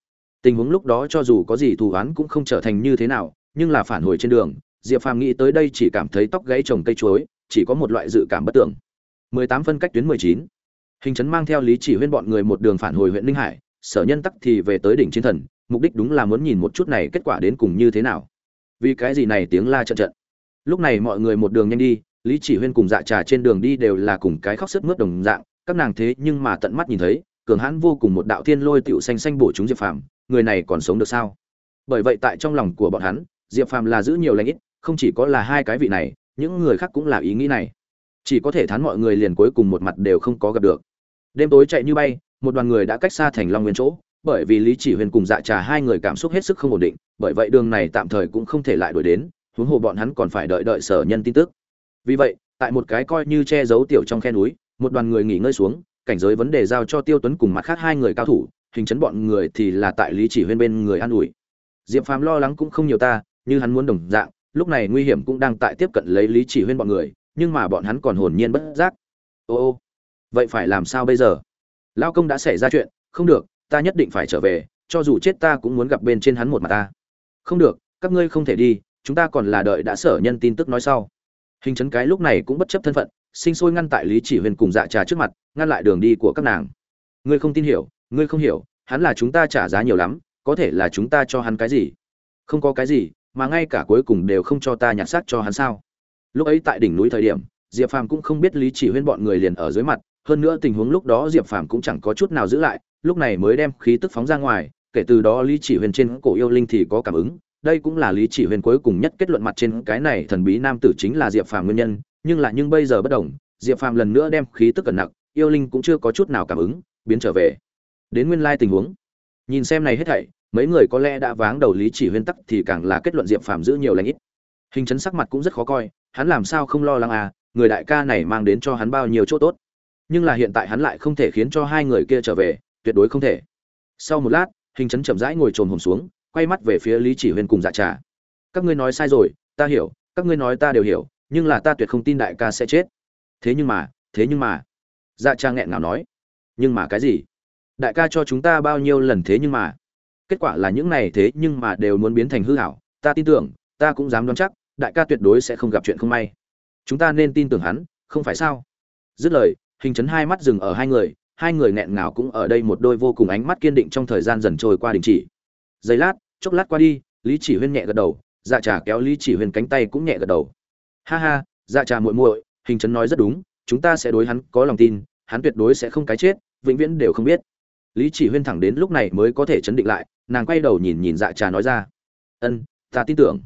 Tình huống lúc đó cho dù có gì thù oán cũng không trở thành như thế nào, nhưng là phản hồi trên đường, diệp phàm nghĩ tới đây chỉ cảm thấy tóc gãy trồng cây chuối, chỉ có một loại dự cảm bất tưởng. 18 phân cách tuyến 19. hình trấn mang theo lý chỉ huyên bọn người một đường phản hồi huyện ninh hải, sở nhân tắc thì về tới đỉnh chiến thần, mục đích đúng là muốn nhìn một chút này kết quả đến cùng như thế nào. Vì cái gì này tiếng la trận trận. Lúc này mọi người một đường nhanh đi, lý chỉ huyên cùng dạ trà trên đường đi đều là cùng cái khóc sướt mướt đồng dạng, các nàng thế nhưng mà tận mắt nhìn thấy, cường hãn vô cùng một đạo thiên lôi tiểu xanh xanh bổ chúng diệp phàm, người này còn sống được sao? Bởi vậy tại trong lòng của bọn hắn, diệp phàm là giữ nhiều lãnh ít, không chỉ có là hai cái vị này, những người khác cũng là ý nghĩ này chỉ có thể thán mọi người liền cuối cùng một mặt đều không có gặp được. Đêm tối chạy như bay, một đoàn người đã cách xa thành long nguyên chỗ, bởi vì lý chỉ huyền cùng dạ trà hai người cảm xúc hết sức không ổn định, bởi vậy đường này tạm thời cũng không thể lại đuổi đến, huống hồ bọn hắn còn phải đợi đợi sở nhân tin tức. Vì vậy, tại một cái coi như che giấu tiểu trong khe núi, một đoàn người nghỉ ngơi xuống, cảnh giới vấn đề giao cho tiêu tuấn cùng mặt khác hai người cao thủ, hình chấn bọn người thì là tại lý chỉ huyên bên người an ủi. Diệp phàm lo lắng cũng không nhiều ta, như hắn muốn đồng dạng, lúc này nguy hiểm cũng đang tại tiếp cận lấy lý chỉ huyên bọn người nhưng mà bọn hắn còn hồn nhiên bất giác. Ô ô, vậy phải làm sao bây giờ? Lao công đã xảy ra chuyện, không được, ta nhất định phải trở về, cho dù chết ta cũng muốn gặp bên trên hắn một mặt ta. Không được, các ngươi không thể đi, chúng ta còn là đợi đã sở nhân tin tức nói sau. Hình chấn cái lúc này cũng bất chấp thân phận, sinh sôi ngăn tại lý chỉ huyền cùng dạ trà trước mặt, ngăn lại đường đi của các nàng. Ngươi không tin hiểu, ngươi không hiểu, hắn là chúng ta trả giá nhiều lắm, có thể là chúng ta cho hắn cái gì? Không có cái gì, mà ngay cả cuối cùng đều không cho ta nhặt xác cho hắn sao? Lúc ấy tại đỉnh núi thời điểm, diệp phàm cũng không biết lý chỉ huyên bọn người liền ở dưới mặt, hơn nữa tình huống lúc đó diệp phàm cũng chẳng có chút nào giữ lại, lúc này mới đem khí tức phóng ra ngoài, kể từ đó lý chỉ huyên trên cổ yêu linh thì có cảm ứng. Đây cũng là lý chỉ huyên cuối cùng nhất kết luận mặt trên cái này thần bí nam tử chính là diệp phàm nguyên nhân, nhưng là nhưng bây giờ bất đồng, diệp phàm lần nữa đem khí tức cẩn nặng, yêu linh cũng chưa có chút nào cảm ứng, biến trở về. Đến nguyên lai tình huống. Nhìn xem này hết thảy, mấy người có lẽ đã váng đầu lý chỉ huyên tắc thì càng là kết luận diệp phàm giữ nhiều lãnh ít. Hình chấn sắc mặt cũng rất khó coi hắn làm sao không lo lắng à người đại ca này mang đến cho hắn bao nhiêu chỗ tốt. Nhưng là hiện tại hắn lại không thể khiến cho hai người kia trở về, tuyệt đối không thể. Sau một lát, hình chấn chậm rãi ngồi trồm hồn xuống, quay mắt về phía lý chỉ huyên cùng dạ trà. Các ngươi nói sai rồi, ta hiểu, các ngươi nói ta đều hiểu, nhưng là ta tuyệt không tin đại ca sẽ chết. Thế nhưng mà, thế nhưng mà. Dạ trà nghẹn ngào nói. Nhưng mà cái gì? Đại ca cho chúng ta bao nhiêu lần thế nhưng mà? Kết quả là những này thế nhưng mà đều muốn biến thành hư hảo, ta tin tưởng, ta cũng dám đoán chắc đại ca tuyệt đối sẽ không gặp chuyện không may. Chúng ta nên tin tưởng hắn, không phải sao? Dứt lời, hình chấn hai mắt dừng ở hai người hai người nghẹn ngào cũng ở đây một đôi vô cùng ánh mắt kiên định trong thời gian dần trôi qua đình chỉ. Giây lát, chốc lát qua đi, lý chỉ huyên nhẹ gật đầu dạ trà kéo lý chỉ huyên cánh tay cũng nhẹ gật đầu. Ha ha dạ trà muội muội, hình chấn nói rất đúng, chúng ta sẽ đối hắn có lòng tin, hắn tuyệt đối sẽ không cái chết, vĩnh viễn đều không biết. Lý chỉ huyên thẳng đến lúc này mới có thể chấn định lại, nàng quay đầu nhìn nhìn dạ trà nói ra. Ân, ta tin tưởng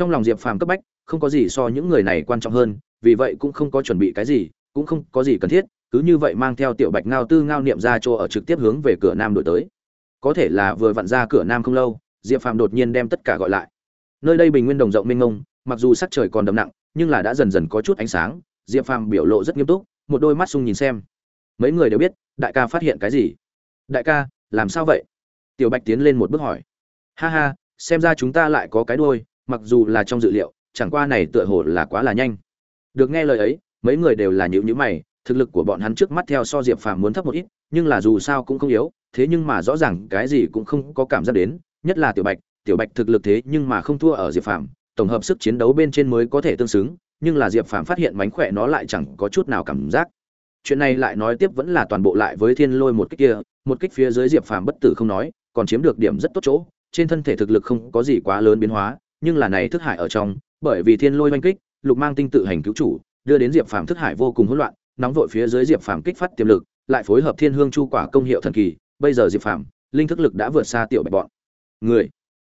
trong lòng diệp phàm cấp bách, không có gì so những người này quan trọng hơn, vì vậy cũng không có chuẩn bị cái gì, cũng không có gì cần thiết, cứ như vậy mang theo tiểu bạch ngao tư ngao niệm ra chỗ ở trực tiếp hướng về cửa nam đổi tới. Có thể là vừa vặn ra cửa nam không lâu, diệp phàm đột nhiên đem tất cả gọi lại. Nơi đây bình nguyên đồng rộng mênh mông, mặc dù sắc trời còn đậm nặng, nhưng là đã dần dần có chút ánh sáng, diệp phàm biểu lộ rất nghiêm túc, một đôi mắt sung nhìn xem. Mấy người đều biết, đại ca phát hiện cái gì? Đại ca, làm sao vậy? Tiểu bạch tiến lên một bước hỏi. Ha ha, xem ra chúng ta lại có cái đôi mặc dù là trong dự liệu, chẳng qua này tựa hồ là quá là nhanh. Được nghe lời ấy, mấy người đều là nhữ nhữ mày, thực lực của bọn hắn trước mắt theo so diệp phàm muốn thấp một ít, nhưng là dù sao cũng không yếu, thế nhưng mà rõ ràng cái gì cũng không có cảm giác đến, nhất là tiểu bạch tiểu bạch thực lực thế nhưng mà không thua ở diệp phàm, tổng hợp sức chiến đấu bên trên mới có thể tương xứng, nhưng là diệp phàm phát hiện mánh khỏe nó lại chẳng có chút nào cảm giác. Chuyện này lại nói tiếp vẫn là toàn bộ lại với thiên lôi một kích kia, một kích phía dưới diệp phàm bất tử không nói, còn chiếm được điểm rất tốt chỗ, trên thân thể thực lực không có gì quá lớn biến hóa nhưng là này thức hải ở trong, bởi vì thiên lôi oanh kích, lục mang tinh tự hành cứu chủ, đưa đến diệp phàm thức hải vô cùng hỗn loạn, nóng vội phía dưới diệp phàm kích phát tiềm lực, lại phối hợp thiên hương chu quả công hiệu thần kỳ, bây giờ diệp phàm, linh thức lực đã vượt xa tiểu bạch bọn. Người,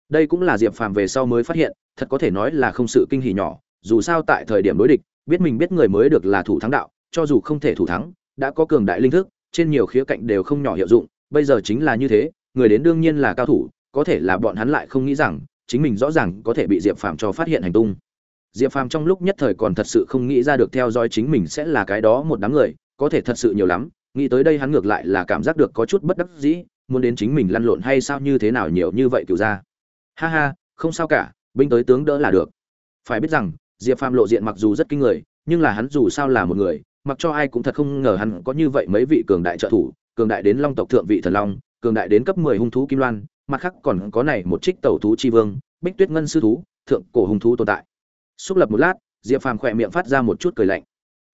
đây cũng là diệp phàm về sau mới phát hiện, thật có thể nói là không sự kinh hỉ nhỏ, dù sao tại thời điểm đối địch, biết mình biết người mới được là thủ thắng đạo, cho dù không thể thủ thắng, đã có cường đại linh thức, trên nhiều khía cạnh đều không nhỏ hiệu dụng, bây giờ chính là như thế, người đến đương nhiên là cao thủ, có thể là bọn hắn lại không nghĩ rằng chính mình rõ ràng có thể bị diệp phàm cho phát hiện hành tung. Diệp phàm trong lúc nhất thời còn thật sự không nghĩ ra được theo dõi chính mình sẽ là cái đó một đám người, có thể thật sự nhiều lắm, nghĩ tới đây hắn ngược lại là cảm giác được có chút bất đắc dĩ, muốn đến chính mình lăn lộn hay sao như thế nào nhiều như vậy cựu ra. Ha ha, không sao cả, binh tới tướng đỡ là được. Phải biết rằng, diệp phàm lộ diện mặc dù rất kinh người, nhưng là hắn dù sao là một người, mặc cho ai cũng thật không ngờ hắn có như vậy mấy vị cường đại trợ thủ, cường đại đến long tộc thượng vị thần long cường đại đến cấp mười hung thú kim loan, mặt khác còn có này một trích tẩu thú chi vương, bích tuyết ngân sư thú, thượng cổ hung thú tồn tại. Xúc lập một lát, diệp phàm khẽ miệng phát ra một chút cười lạnh.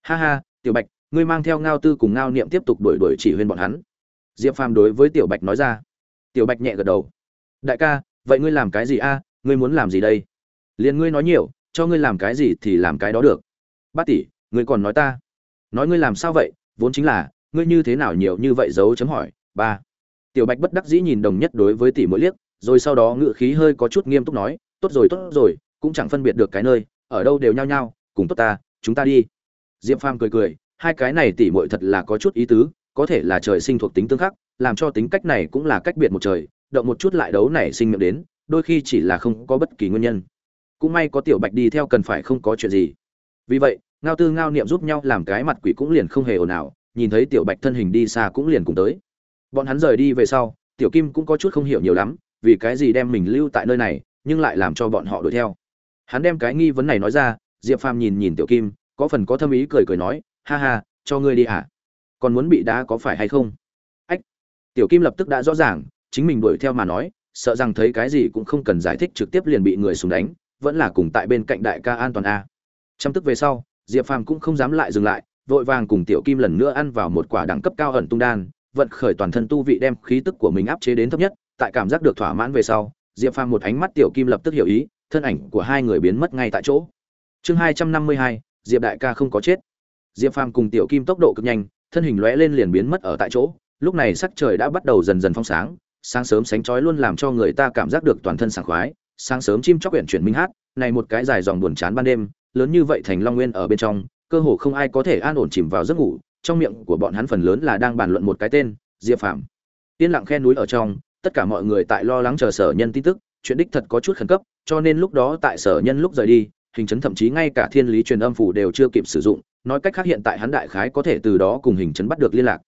Ha ha, tiểu bạch, ngươi mang theo ngao tư cùng ngao niệm tiếp tục đuổi đuổi chỉ huyên bọn hắn. Diệp phàm đối với tiểu bạch nói ra. Tiểu bạch nhẹ gật đầu. Đại ca, vậy ngươi làm cái gì a? Ngươi muốn làm gì đây? Liên ngươi nói nhiều, cho ngươi làm cái gì thì làm cái đó được. Bát tỷ, ngươi còn nói ta. Nói ngươi làm sao vậy? Vốn chính là, ngươi như thế nào nhiều như vậy dấu chấm hỏi. Ba tiểu bạch bất đắc dĩ nhìn đồng nhất đối với tỷ mỗi liếc, rồi sau đó ngự khí hơi có chút nghiêm túc nói, tốt rồi tốt rồi, cũng chẳng phân biệt được cái nơi, ở đâu đều nhao nhao, cùng tốt ta, chúng ta đi. Diệp phàm cười cười, hai cái này tỷ muội thật là có chút ý tứ, có thể là trời sinh thuộc tính tương khắc, làm cho tính cách này cũng là cách biệt một trời, động một chút lại đấu nảy sinh miệng đến, đôi khi chỉ là không có bất kỳ nguyên nhân. Cũng may có tiểu bạch đi theo cần phải không có chuyện gì. Vì vậy, ngao tư ngao niệm giúp nhau làm cái mặt quỷ cũng liền không hề ồn ào, nhìn thấy tiểu bạch thân hình đi xa cũng liền cùng tới bọn hắn rời đi về sau, tiểu kim cũng có chút không hiểu nhiều lắm, vì cái gì đem mình lưu tại nơi này, nhưng lại làm cho bọn họ đuổi theo. Hắn đem cái nghi vấn này nói ra, diệp phàm nhìn nhìn tiểu kim, có phần có thâm ý cười cười nói, ha ha, cho ngươi đi hả à? còn muốn bị đá có phải hay không? Ách. Tiểu kim lập tức đã rõ ràng, chính mình đuổi theo mà nói, sợ rằng thấy cái gì cũng không cần giải thích trực tiếp liền bị người súng đánh, vẫn là cùng tại bên cạnh đại ca an toàn a. Chăm tức về sau, diệp phàm cũng không dám lại dừng lại, vội vàng cùng tiểu kim lần nữa ăn vào một quả đẳng cấp cao ẩn tung đan vận khởi toàn thân tu vị đem khí tức của mình áp chế đến thấp nhất, tại cảm giác được thỏa mãn về sau, diệp phàm một ánh mắt tiểu kim lập tức hiểu ý, thân ảnh của hai người biến mất ngay tại chỗ. Chương hai trăm năm mươi hai, diệp đại ca không có chết. Diệp phàm cùng tiểu kim tốc độ cực nhanh, thân hình lóe lên liền biến mất ở tại chỗ. Lúc này sắc trời đã bắt đầu dần dần phong sáng sáng sớm sánh chói luôn làm cho người ta cảm giác được toàn thân sảng khoái, sáng sớm chim chóc huyện chuyển minh hát, này một cái dài dòng buồn chán ban đêm, lớn như vậy thành long nguyên ở bên trong, cơ hồ không ai có thể an ổn chìm vào giấc ngủ trong miệng của bọn hắn phần lớn là đang bàn luận một cái tên, diệp phạm yên lặng khe núi ở trong, tất cả mọi người tại lo lắng chờ sở nhân tin tức, chuyện đích thật có chút khẩn cấp, cho nên lúc đó tại sở nhân lúc rời đi, hình chấn thậm chí ngay cả thiên lý truyền âm phủ đều chưa kịp sử dụng, nói cách khác hiện tại hắn đại khái có thể từ đó cùng hình chấn bắt được liên lạc.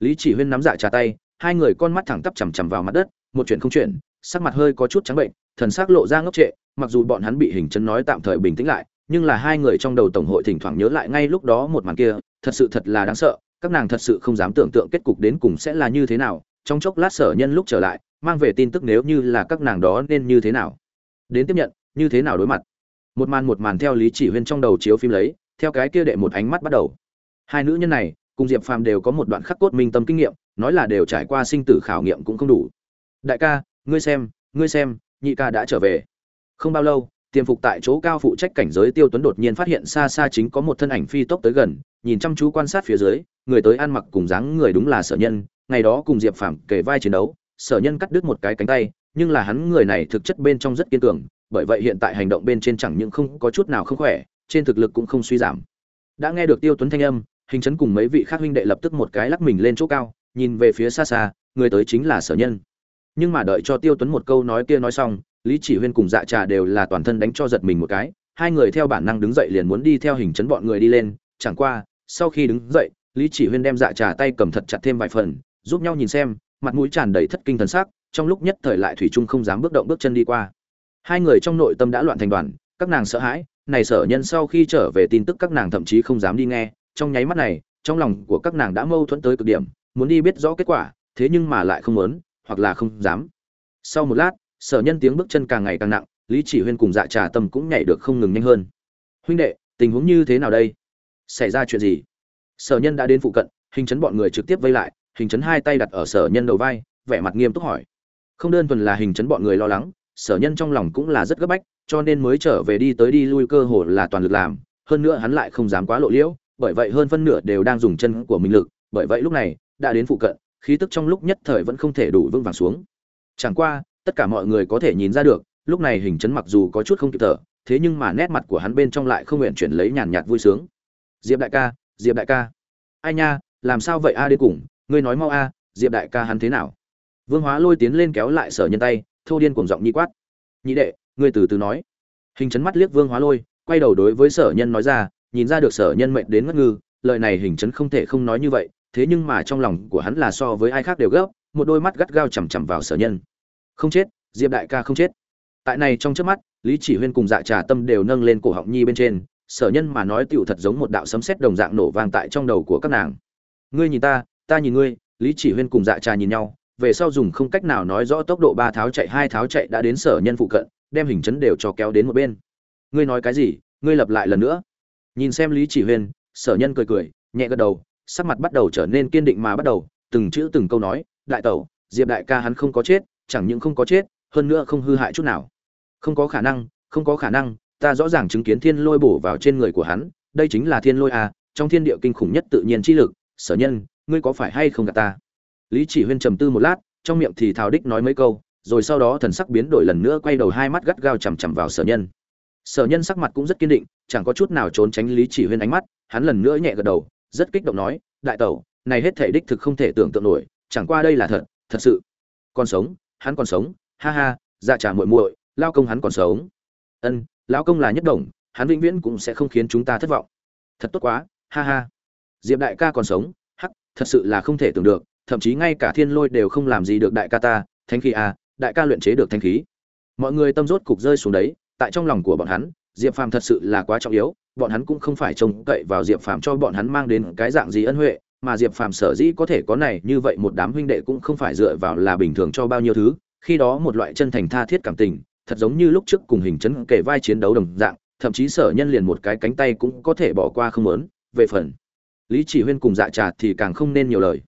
Lý chỉ huyên nắm dạ trà tay, hai người con mắt thẳng tắp chằm chằm vào mặt đất, một chuyện không chuyện, sắc mặt hơi có chút trắng bệnh, thần sắc lộ ra ngốc trệ, mặc dù bọn hắn bị hình chấn nói tạm thời bình tĩnh lại nhưng là hai người trong đầu tổng hội thỉnh thoảng nhớ lại ngay lúc đó một màn kia, thật sự thật là đáng sợ, các nàng thật sự không dám tưởng tượng kết cục đến cùng sẽ là như thế nào. Trong chốc lát sở nhân lúc trở lại, mang về tin tức nếu như là các nàng đó nên như thế nào. Đến tiếp nhận, như thế nào đối mặt. Một màn một màn theo lý chỉ huyên trong đầu chiếu phim lấy, theo cái kia đệ một ánh mắt bắt đầu. Hai nữ nhân này, cùng diệp phàm đều có một đoạn khắc cốt minh tâm kinh nghiệm, nói là đều trải qua sinh tử khảo nghiệm cũng không đủ. Đại ca, ngươi xem ngươi xem, nhị ca đã trở về. Không bao lâu tiềm phục tại chỗ cao phụ trách cảnh giới tiêu tuấn đột nhiên phát hiện xa xa chính có một thân ảnh phi tốc tới gần, nhìn chăm chú quan sát phía dưới, người tới ăn mặc cùng dáng người đúng là sở nhân, ngày đó cùng diệp phàm kể vai chiến đấu, sở nhân cắt đứt một cái cánh tay, nhưng là hắn người này thực chất bên trong rất kiên cường, bởi vậy hiện tại hành động bên trên chẳng những không có chút nào không khỏe, trên thực lực cũng không suy giảm. Đã nghe được tiêu tuấn thanh âm, hình chấn cùng mấy vị khác huynh đệ lập tức một cái lắc mình lên chỗ cao, nhìn về phía xa xa, người tới chính là sở nhân. Nhưng mà đợi cho tiêu tuấn một câu nói kia nói xong lý chỉ huyên cùng dạ trà đều là toàn thân đánh cho giật mình một cái, hai người theo bản năng đứng dậy liền muốn đi theo hình chấn bọn người đi lên, chẳng qua, sau khi đứng dậy, lý chỉ huyên đem dạ trà tay cầm thật chặt thêm vài phần, giúp nhau nhìn xem, mặt mũi tràn đầy thất kinh thần sắc, trong lúc nhất thời lại thủy trung không dám bước động bước chân đi qua. Hai người trong nội tâm đã loạn thành đoàn, các nàng sợ hãi, này sở nhân sau khi trở về tin tức các nàng thậm chí không dám đi nghe, trong nháy mắt này, trong lòng của các nàng đã mâu thuẫn tới cực điểm, muốn đi biết rõ kết quả, thế nhưng mà lại không muốn, hoặc là không dám. Sau một lát sở nhân tiếng bước chân càng ngày càng nặng, lý chỉ huyên cùng dạ trà tâm cũng nhảy được không ngừng nhanh hơn. Huynh đệ, tình huống như thế nào đây? Xảy ra chuyện gì? Sở nhân đã đến phụ cận, hình chấn bọn người trực tiếp vây lại, hình chấn hai tay đặt ở sở nhân đầu vai, vẻ mặt nghiêm túc hỏi. Không đơn thuần là hình chấn bọn người lo lắng, sở nhân trong lòng cũng là rất gấp bách, cho nên mới trở về đi tới đi lui cơ hồ là toàn lực làm. Hơn nữa hắn lại không dám quá lộ liễu, bởi vậy hơn phân nửa đều đang dùng chân của mình lực, bởi vậy lúc này, đã đến phụ cận, khí tức trong lúc nhất thời vẫn không thể đủ vững vàng xuống. Chẳng qua tất cả mọi người có thể nhìn ra được, lúc này hình chấn mặc dù có chút không kịp thở, thế nhưng mà nét mặt của hắn bên trong lại không nguyện chuyển lấy nhàn nhạt vui sướng. Diệp đại ca, diệp đại ca. Ai nha, làm sao vậy a đến cùng, ngươi nói mau a, diệp đại ca hắn thế nào? Vương hóa lôi tiến lên kéo lại sở nhân tay, thô điên cuồng giọng nhi quát. Nhị đệ, ngươi từ từ nói. Hình chấn mắt liếc vương hóa lôi, quay đầu đối với sở nhân nói ra, nhìn ra được sở nhân mệnh đến ngất ngư, lời này hình chấn không thể không nói như vậy, thế nhưng mà trong lòng của hắn là so với ai khác đều gấp, một đôi mắt gắt gao chằm chằm vào sở nhân không chết, diệp đại ca không chết. Tại này trong trước mắt, lý chỉ huyên cùng dạ trà tâm đều nâng lên cổ họng nhi bên trên, sở nhân mà nói tựu thật giống một đạo sấm sét đồng dạng nổ vang tại trong đầu của các nàng. Ngươi nhìn ta ta nhìn ngươi, lý chỉ huyên cùng dạ trà nhìn nhau, về sau dùng không cách nào nói rõ tốc độ ba tháo chạy, hai tháo chạy đã đến sở nhân phụ cận, đem hình chấn đều cho kéo đến một bên. Ngươi nói cái gì, ngươi lập lại lần nữa. Nhìn xem lý chỉ huyên, sở nhân cười cười, nhẹ gật đầu, sắc mặt bắt đầu trở nên kiên định mà bắt đầu, từng chữ từng câu nói, đại tẩu, diệp đại ca hắn không có chết chẳng những không có chết, hơn nữa không hư hại chút nào. Không có khả năng, không có khả năng, ta rõ ràng chứng kiến thiên lôi bổ vào trên người của hắn, đây chính là thiên lôi à trong thiên địa kinh khủng nhất tự nhiên chi lực, sở nhân, ngươi có phải hay không gạt ta? Lý chỉ huyên trầm tư một lát, trong miệng thì thào đích nói mấy câu, rồi sau đó thần sắc biến đổi lần nữa quay đầu hai mắt gắt gao chằm chằm vào sở nhân. Sở nhân sắc mặt cũng rất kiên định, chẳng có chút nào trốn tránh lý chỉ huyên ánh mắt, hắn lần nữa nhẹ gật đầu, rất kích động nói, đại tẩu, này hết thể đích thực không thể tưởng tượng nổi, chẳng qua đây là thật thật sự. Còn sống hắn còn sống, ha ha dạ trả muội muội, lao công hắn còn sống. Ân lão công là nhất đồng, hắn vĩnh viễn cũng sẽ không khiến chúng ta thất vọng. Thật tốt quá, ha ha. Diệp đại ca còn sống, hắc, thật sự là không thể tưởng được, thậm chí ngay cả thiên lôi đều không làm gì được đại ca ta thanh khí à đại ca luyện chế được thanh khí. Mọi người tâm rốt cục rơi xuống đấy, tại trong lòng của bọn hắn, diệp phàm thật sự là quá trọng yếu, bọn hắn cũng không phải trông cậy vào diệp phàm cho bọn hắn mang đến cái dạng gì ân huệ mà diệp phàm sở dĩ có thể có này như vậy một đám huynh đệ cũng không phải dựa vào là bình thường cho bao nhiêu thứ, khi đó một loại chân thành tha thiết cảm tình, thật giống như lúc trước cùng hình chấn kể vai chiến đấu đồng dạng, thậm chí sở nhân liền một cái cánh tay cũng có thể bỏ qua không lớn về phần, lý chỉ huyên cùng dạ trà thì càng không nên nhiều lời.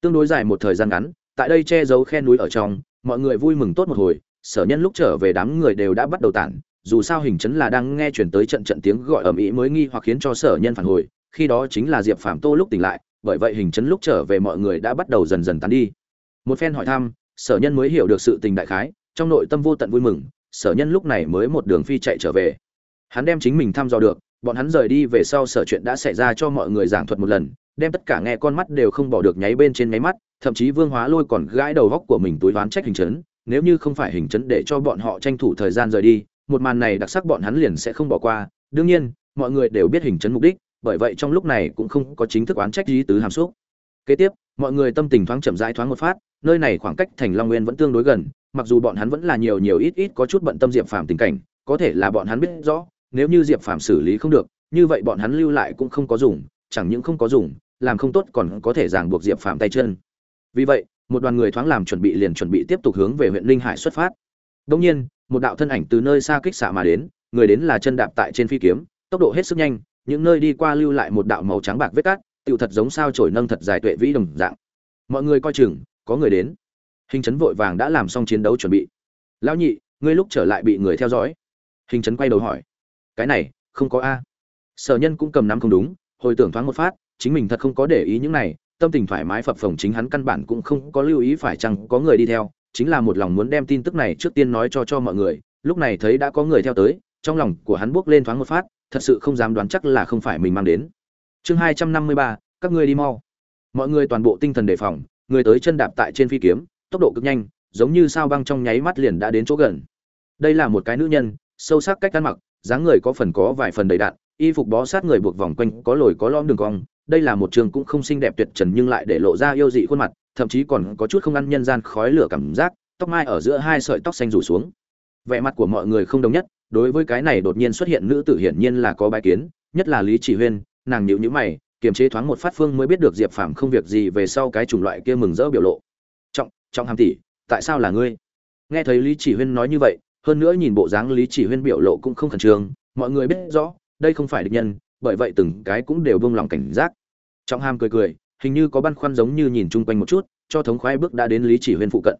Tương đối dài một thời gian ngắn, tại đây che giấu khe núi ở trong, mọi người vui mừng tốt một hồi, sở nhân lúc trở về đám người đều đã bắt đầu tản, dù sao hình chấn là đang nghe chuyển tới trận trận tiếng gọi ầm ĩ mới nghi hoặc khiến cho sở nhân phản hồi, khi đó chính là diệp phạm tô lúc tỉnh lại bởi vậy hình chấn lúc trở về mọi người đã bắt đầu dần dần tán đi. Một phen hỏi thăm, sở nhân mới hiểu được sự tình đại khái, trong nội tâm vô tận vui mừng, sở nhân lúc này mới một đường phi chạy trở về. Hắn đem chính mình thăm dò được, bọn hắn rời đi về sau sở chuyện đã xảy ra cho mọi người giảng thuật một lần, đem tất cả nghe con mắt đều không bỏ được nháy bên trên nháy mắt, thậm chí vương hóa lôi còn gãi đầu góc của mình túi đoán trách hình chấn, nếu như không phải hình chấn để cho bọn họ tranh thủ thời gian rời đi, một màn này đặc sắc bọn hắn liền sẽ không bỏ qua. Đương nhiên, mọi người đều biết hình chấn mục đích bởi vậy trong lúc này cũng không có chính thức oán trách gì tứ hàm xúc. Kế tiếp, mọi người tâm tình thoáng chậm rãi thoáng một phát, nơi này khoảng cách thành long nguyên vẫn tương đối gần, mặc dù bọn hắn vẫn là nhiều nhiều ít ít có chút bận tâm diệp phàm tình cảnh, có thể là bọn hắn biết rõ, nếu như diệp phàm xử lý không được, như vậy bọn hắn lưu lại cũng không có dùng, chẳng những không có dùng, làm không tốt còn có thể ràng buộc diệp phàm tay chân. Vì vậy, một đoàn người thoáng làm chuẩn bị liền chuẩn bị tiếp tục hướng về huyện linh hải xuất phát. Đông nhiên, một đạo thân ảnh từ nơi xa kích xạ mà đến, người đến là chân đạp tại trên phi kiếm, tốc độ hết sức nhanh những nơi đi qua lưu lại một đạo màu trắng bạc vết cát, tựu thật giống sao trổi nâng thật dài tuệ vĩ đồng dạng. Mọi người coi chừng, có người đến. Hình chấn vội vàng đã làm xong chiến đấu chuẩn bị. Lão nhị, ngươi lúc trở lại bị người theo dõi. Hình chấn quay đầu hỏi. Cái này, không có a. Sở nhân cũng cầm nắm không đúng, hồi tưởng thoáng một phát, chính mình thật không có để ý những này, tâm tình thoải mái phập phồng chính hắn căn bản cũng không có lưu ý phải chăng có người đi theo, chính là một lòng muốn đem tin tức này trước tiên nói cho cho mọi người. Lúc này thấy đã có người theo tới, trong lòng của hắn buốc lên thoáng một phát thật sự không dám đoán chắc là không phải mình mang đến. Chương hai trăm năm mươi ba, các ngươi đi mau. Mọi người toàn bộ tinh thần đề phòng, người tới chân đạp tại trên phi kiếm, tốc độ cực nhanh, giống như sao băng trong nháy mắt liền đã đến chỗ gần. Đây là một cái nữ nhân, sâu sắc cách ăn mặc, dáng người có phần có vài phần đầy đạn y phục bó sát người buộc vòng quanh, có lồi có lõm đường cong. Đây là một trường cũng không xinh đẹp tuyệt trần nhưng lại để lộ ra yêu dị khuôn mặt, thậm chí còn có chút không ăn nhân gian khói lửa cảm giác, tóc mai ở giữa hai sợi tóc xanh rủ xuống. Vẻ mặt của mọi người không đồng nhất đối với cái này đột nhiên xuất hiện nữ tử hiển nhiên là có bài kiến, nhất là lý chỉ huyên, nàng nhịu nhữ mày, kiềm chế thoáng một phát phương mới biết được diệp phàm không việc gì về sau cái chủng loại kia mừng rỡ biểu lộ. Trọng trọng hàm tỷ, tại sao là ngươi? Nghe thấy lý chỉ huyên nói như vậy, hơn nữa nhìn bộ dáng lý chỉ huyên biểu lộ cũng không khẩn trương, mọi người biết rõ, đây không phải địch nhân, bởi vậy từng cái cũng đều buông lòng cảnh giác. Trọng hàm cười cười, hình như có băn khoăn giống như nhìn chung quanh một chút, cho thống khoái bước đã đến lý chỉ huyên phụ cận.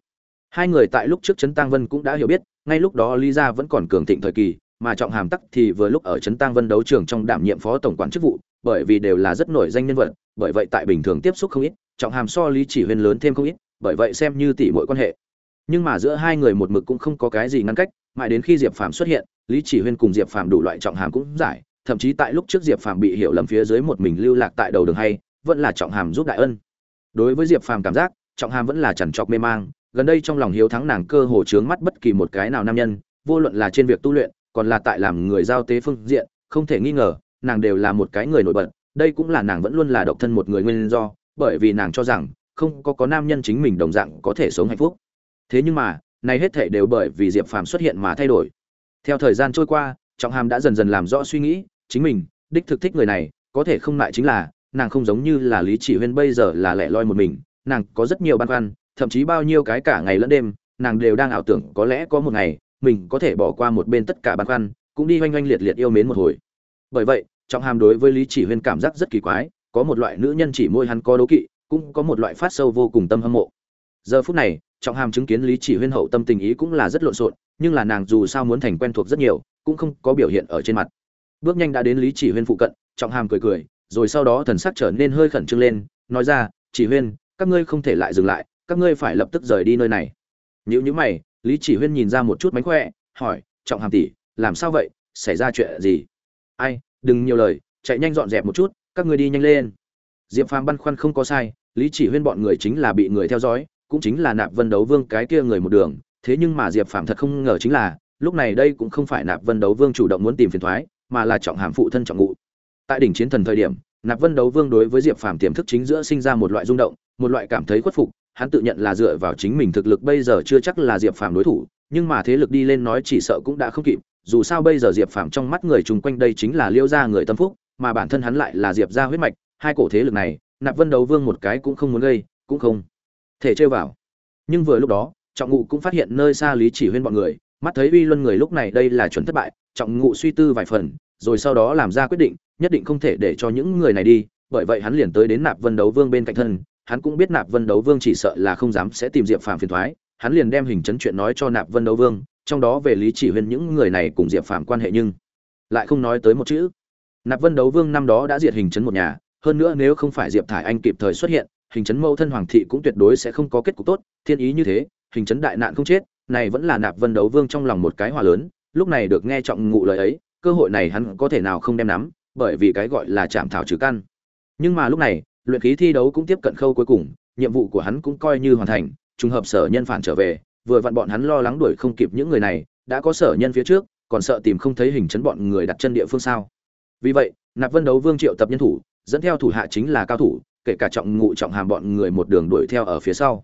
Hai người tại lúc trước trấn tăng vân cũng đã hiểu biết ngay lúc đó lý gia vẫn còn cường thịnh thời kỳ, mà trọng hàm tắc thì vừa lúc ở trấn tăng vân đấu trường trong đảm nhiệm phó tổng quản chức vụ, bởi vì đều là rất nổi danh nhân vật, bởi vậy tại bình thường tiếp xúc không ít, trọng hàm so lý chỉ huyên lớn thêm không ít, bởi vậy xem như tỷ muội quan hệ. Nhưng mà giữa hai người một mực cũng không có cái gì ngăn cách, mãi đến khi diệp phàm xuất hiện, lý chỉ huyên cùng diệp phàm đủ loại trọng hàm cũng giải, thậm chí tại lúc trước diệp phàm bị hiểu lầm phía dưới một mình lưu lạc tại đầu đường hay, vẫn là trọng hàm giúp đại ân. Đối với diệp phàm cảm giác, trọng hàm vẫn là chằn trọc mê mang gần đây trong lòng hiếu thắng nàng cơ hồ chướng mắt bất kỳ một cái nào nam nhân, vô luận là trên việc tu luyện, còn là tại làm người giao tế phương diện, không thể nghi ngờ, nàng đều là một cái người nổi bật, đây cũng là nàng vẫn luôn là độc thân một người nguyên do, bởi vì nàng cho rằng, không có có nam nhân chính mình đồng dạng có thể sống hạnh phúc. Thế nhưng mà, này hết thảy đều bởi vì diệp phàm xuất hiện mà thay đổi. Theo thời gian trôi qua, trọng hàm đã dần dần làm rõ suy nghĩ, chính mình, đích thực thích người này, có thể không lại chính là, nàng không giống như là lý chỉ huyên bây giờ là lẻ loi một mình, nàng có rất nhiều băn khoăn thậm chí bao nhiêu cái cả ngày lẫn đêm, nàng đều đang ảo tưởng có lẽ có một ngày, mình có thể bỏ qua một bên tất cả băn khoăn, cũng đi oanh oanh liệt liệt yêu mến một hồi. Bởi vậy, trọng hàm đối với lý chỉ huyên cảm giác rất kỳ quái, có một loại nữ nhân chỉ môi hắn có đố kỵ, cũng có một loại phát sâu vô cùng tâm hâm mộ. Giờ phút này, trọng hàm chứng kiến lý chỉ huyên hậu tâm tình ý cũng là rất lộn xộn, nhưng là nàng dù sao muốn thành quen thuộc rất nhiều, cũng không có biểu hiện ở trên mặt. Bước nhanh đã đến lý chỉ huyên phụ cận, trọng hàm cười cười, rồi sau đó thần sắc trở nên hơi khẩn trương lên, nói ra, chỉ huyên, các ngươi không thể lại dừng lại các ngươi phải lập tức rời đi nơi này. Nếu như mày, lý chỉ huyên nhìn ra một chút mánh khỏe, hỏi, trọng hàm tỷ, làm sao vậy? Xảy ra chuyện gì? Ai, đừng nhiều lời, chạy nhanh dọn dẹp một chút, các ngươi đi nhanh lên. Diệp phàm băn khoăn không có sai, lý chỉ huyên bọn người chính là bị người theo dõi, cũng chính là nạp vân đấu vương cái kia người một đường, thế nhưng mà diệp phàm thật không ngờ chính là, lúc này đây cũng không phải nạp vân đấu vương chủ động muốn tìm phiền thoái, mà là trọng hàm phụ thân trọng ngụ. Tại đỉnh chiến thần thời điểm, nạp vân đấu vương đối với diệp phàm tiềm thức chính giữa sinh ra một loại rung động, một loại cảm thấy khuất phục hắn tự nhận là dựa vào chính mình thực lực bây giờ chưa chắc là diệp phàm đối thủ, nhưng mà thế lực đi lên nói chỉ sợ cũng đã không kịp, dù sao bây giờ diệp phàm trong mắt người chung quanh đây chính là liêu gia người tâm phúc, mà bản thân hắn lại là diệp gia huyết mạch, hai cổ thế lực này, nạp vân đấu vương một cái cũng không muốn gây, cũng không thể chơi vào. Nhưng vừa lúc đó, trọng ngụ cũng phát hiện nơi xa lý chỉ huyên bọn người, mắt thấy uy luân người lúc này đây là chuẩn thất bại, trọng ngụ suy tư vài phần, rồi sau đó làm ra quyết định, nhất định không thể để cho những người này đi, bởi vậy hắn liền tới đến nạp vân đấu vương bên cạnh thân hắn cũng biết nạp vân đấu vương chỉ sợ là không dám sẽ tìm diệp phàm phiền thoái, hắn liền đem hình chấn chuyện nói cho nạp vân đấu vương, trong đó về lý chỉ huyên những người này cùng diệp phàm quan hệ nhưng lại không nói tới một chữ. Nạp vân đấu vương năm đó đã diệt hình chấn một nhà, hơn nữa nếu không phải diệp thải anh kịp thời xuất hiện, hình chấn mâu thân hoàng thị cũng tuyệt đối sẽ không có kết cục tốt, thiên ý như thế, hình chấn đại nạn không chết, này vẫn là nạp vân đấu vương trong lòng một cái hòa lớn, lúc này được nghe trọng ngụ lời ấy, cơ hội này hắn có thể nào không đem nắm, bởi vì cái gọi là chạm thảo trừ căn. Nhưng mà lúc này luyện khí thi đấu cũng tiếp cận khâu cuối cùng, nhiệm vụ của hắn cũng coi như hoàn thành, trùng hợp sở nhân phản trở về, vừa vặn bọn hắn lo lắng đuổi không kịp những người này, đã có sở nhân phía trước, còn sợ tìm không thấy hình chấn bọn người đặt chân địa phương sao. Vì vậy, nạp vân đấu vương triệu tập nhân thủ, dẫn theo thủ hạ chính là cao thủ, kể cả trọng ngụ trọng hàm bọn người một đường đuổi theo ở phía sau.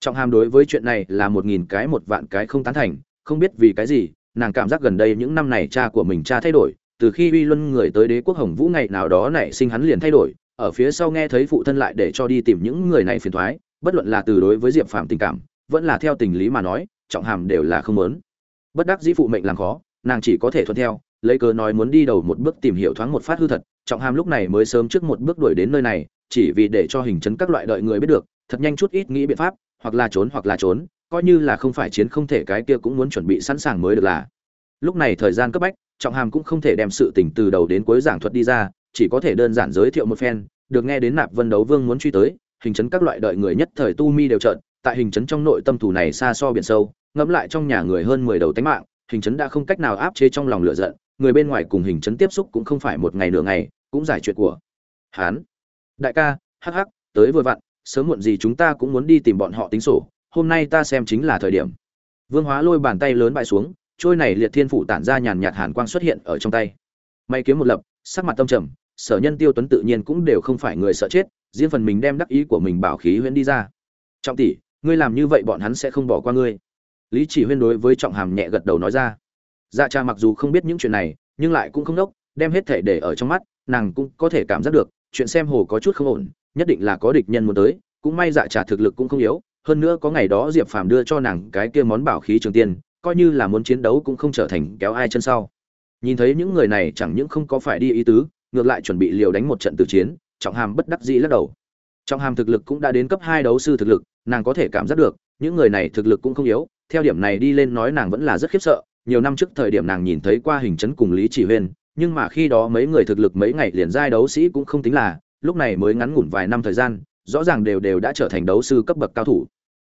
Trọng hàm đối với chuyện này là một nghìn cái một vạn cái không tán thành, không biết vì cái gì, nàng cảm giác gần đây những năm này cha của mình cha thay đổi, từ khi uy luân người tới đế quốc hồng vũ ngày nào đó nảy sinh hắn liền thay đổi ở phía sau nghe thấy phụ thân lại để cho đi tìm những người này phiền thoái, bất luận là từ đối với diệp phàm tình cảm, vẫn là theo tình lý mà nói, trọng hàm đều là không lớn. Bất đắc dĩ phụ mệnh làm khó, nàng chỉ có thể thuận theo, lấy cớ nói muốn đi đầu một bước tìm hiểu thoáng một phát hư thật, trọng hàm lúc này mới sớm trước một bước đuổi đến nơi này, chỉ vì để cho hình chấn các loại đợi người biết được, thật nhanh chút ít nghĩ biện pháp, hoặc là trốn hoặc là trốn, coi như là không phải chiến không thể cái kia cũng muốn chuẩn bị sẵn sàng mới được là. Lúc này thời gian cấp bách, trọng hàm cũng không thể đem sự tình từ đầu đến cuối giảng thuật đi ra chỉ có thể đơn giản giới thiệu một phen, được nghe đến nạp vân đấu vương muốn truy tới, hình chấn các loại đợi người nhất thời tu mi đều trợn, tại hình chấn trong nội tâm thủ này xa so biển sâu, ngẫm lại trong nhà người hơn mười đầu tánh mạng, hình chấn đã không cách nào áp chế trong lòng lửa giận, người bên ngoài cùng hình chấn tiếp xúc cũng không phải một ngày nửa ngày, cũng giải chuyện của hán đại ca, hắc hắc, tới vừa vặn, sớm muộn gì chúng ta cũng muốn đi tìm bọn họ tính sổ, hôm nay ta xem chính là thời điểm. Vương hóa lôi bàn tay lớn bại xuống, trôi này liệt thiên phủ tản ra nhàn nhạt hàn quang xuất hiện ở trong tay. May kiếm một lập, sắc mặt tâm trầm sở nhân tiêu tuấn tự nhiên cũng đều không phải người sợ chết, riêng phần mình đem đắc ý của mình bảo khí huyễn đi ra. Trọng tỷ, ngươi làm như vậy bọn hắn sẽ không bỏ qua ngươi. Lý chỉ huyên đối với trọng hàm nhẹ gật đầu nói ra. Dạ cha mặc dù không biết những chuyện này, nhưng lại cũng không đốc, đem hết thể để ở trong mắt, nàng cũng có thể cảm giác được, chuyện xem hồ có chút không ổn, nhất định là có địch nhân muốn tới, cũng may dạ trà thực lực cũng không yếu, hơn nữa có ngày đó diệp phàm đưa cho nàng cái kia món bảo khí trường tiên, coi như là muốn chiến đấu cũng không trở thành kéo ai chân sau. Nhìn thấy những người này chẳng những không có phải đi ý tứ ngược lại chuẩn bị liều đánh một trận tử chiến, trọng hàm bất đắc dĩ lắc đầu. Trọng hàm thực lực cũng đã đến cấp hai đấu sư thực lực, nàng có thể cảm giác được, những người này thực lực cũng không yếu, theo điểm này đi lên nói nàng vẫn là rất khiếp sợ, nhiều năm trước thời điểm nàng nhìn thấy qua hình chấn cùng lý chỉ huyên, nhưng mà khi đó mấy người thực lực mấy ngày liền giai đấu sĩ cũng không tính là, lúc này mới ngắn ngủn vài năm thời gian, rõ ràng đều đều đã trở thành đấu sư cấp bậc cao thủ.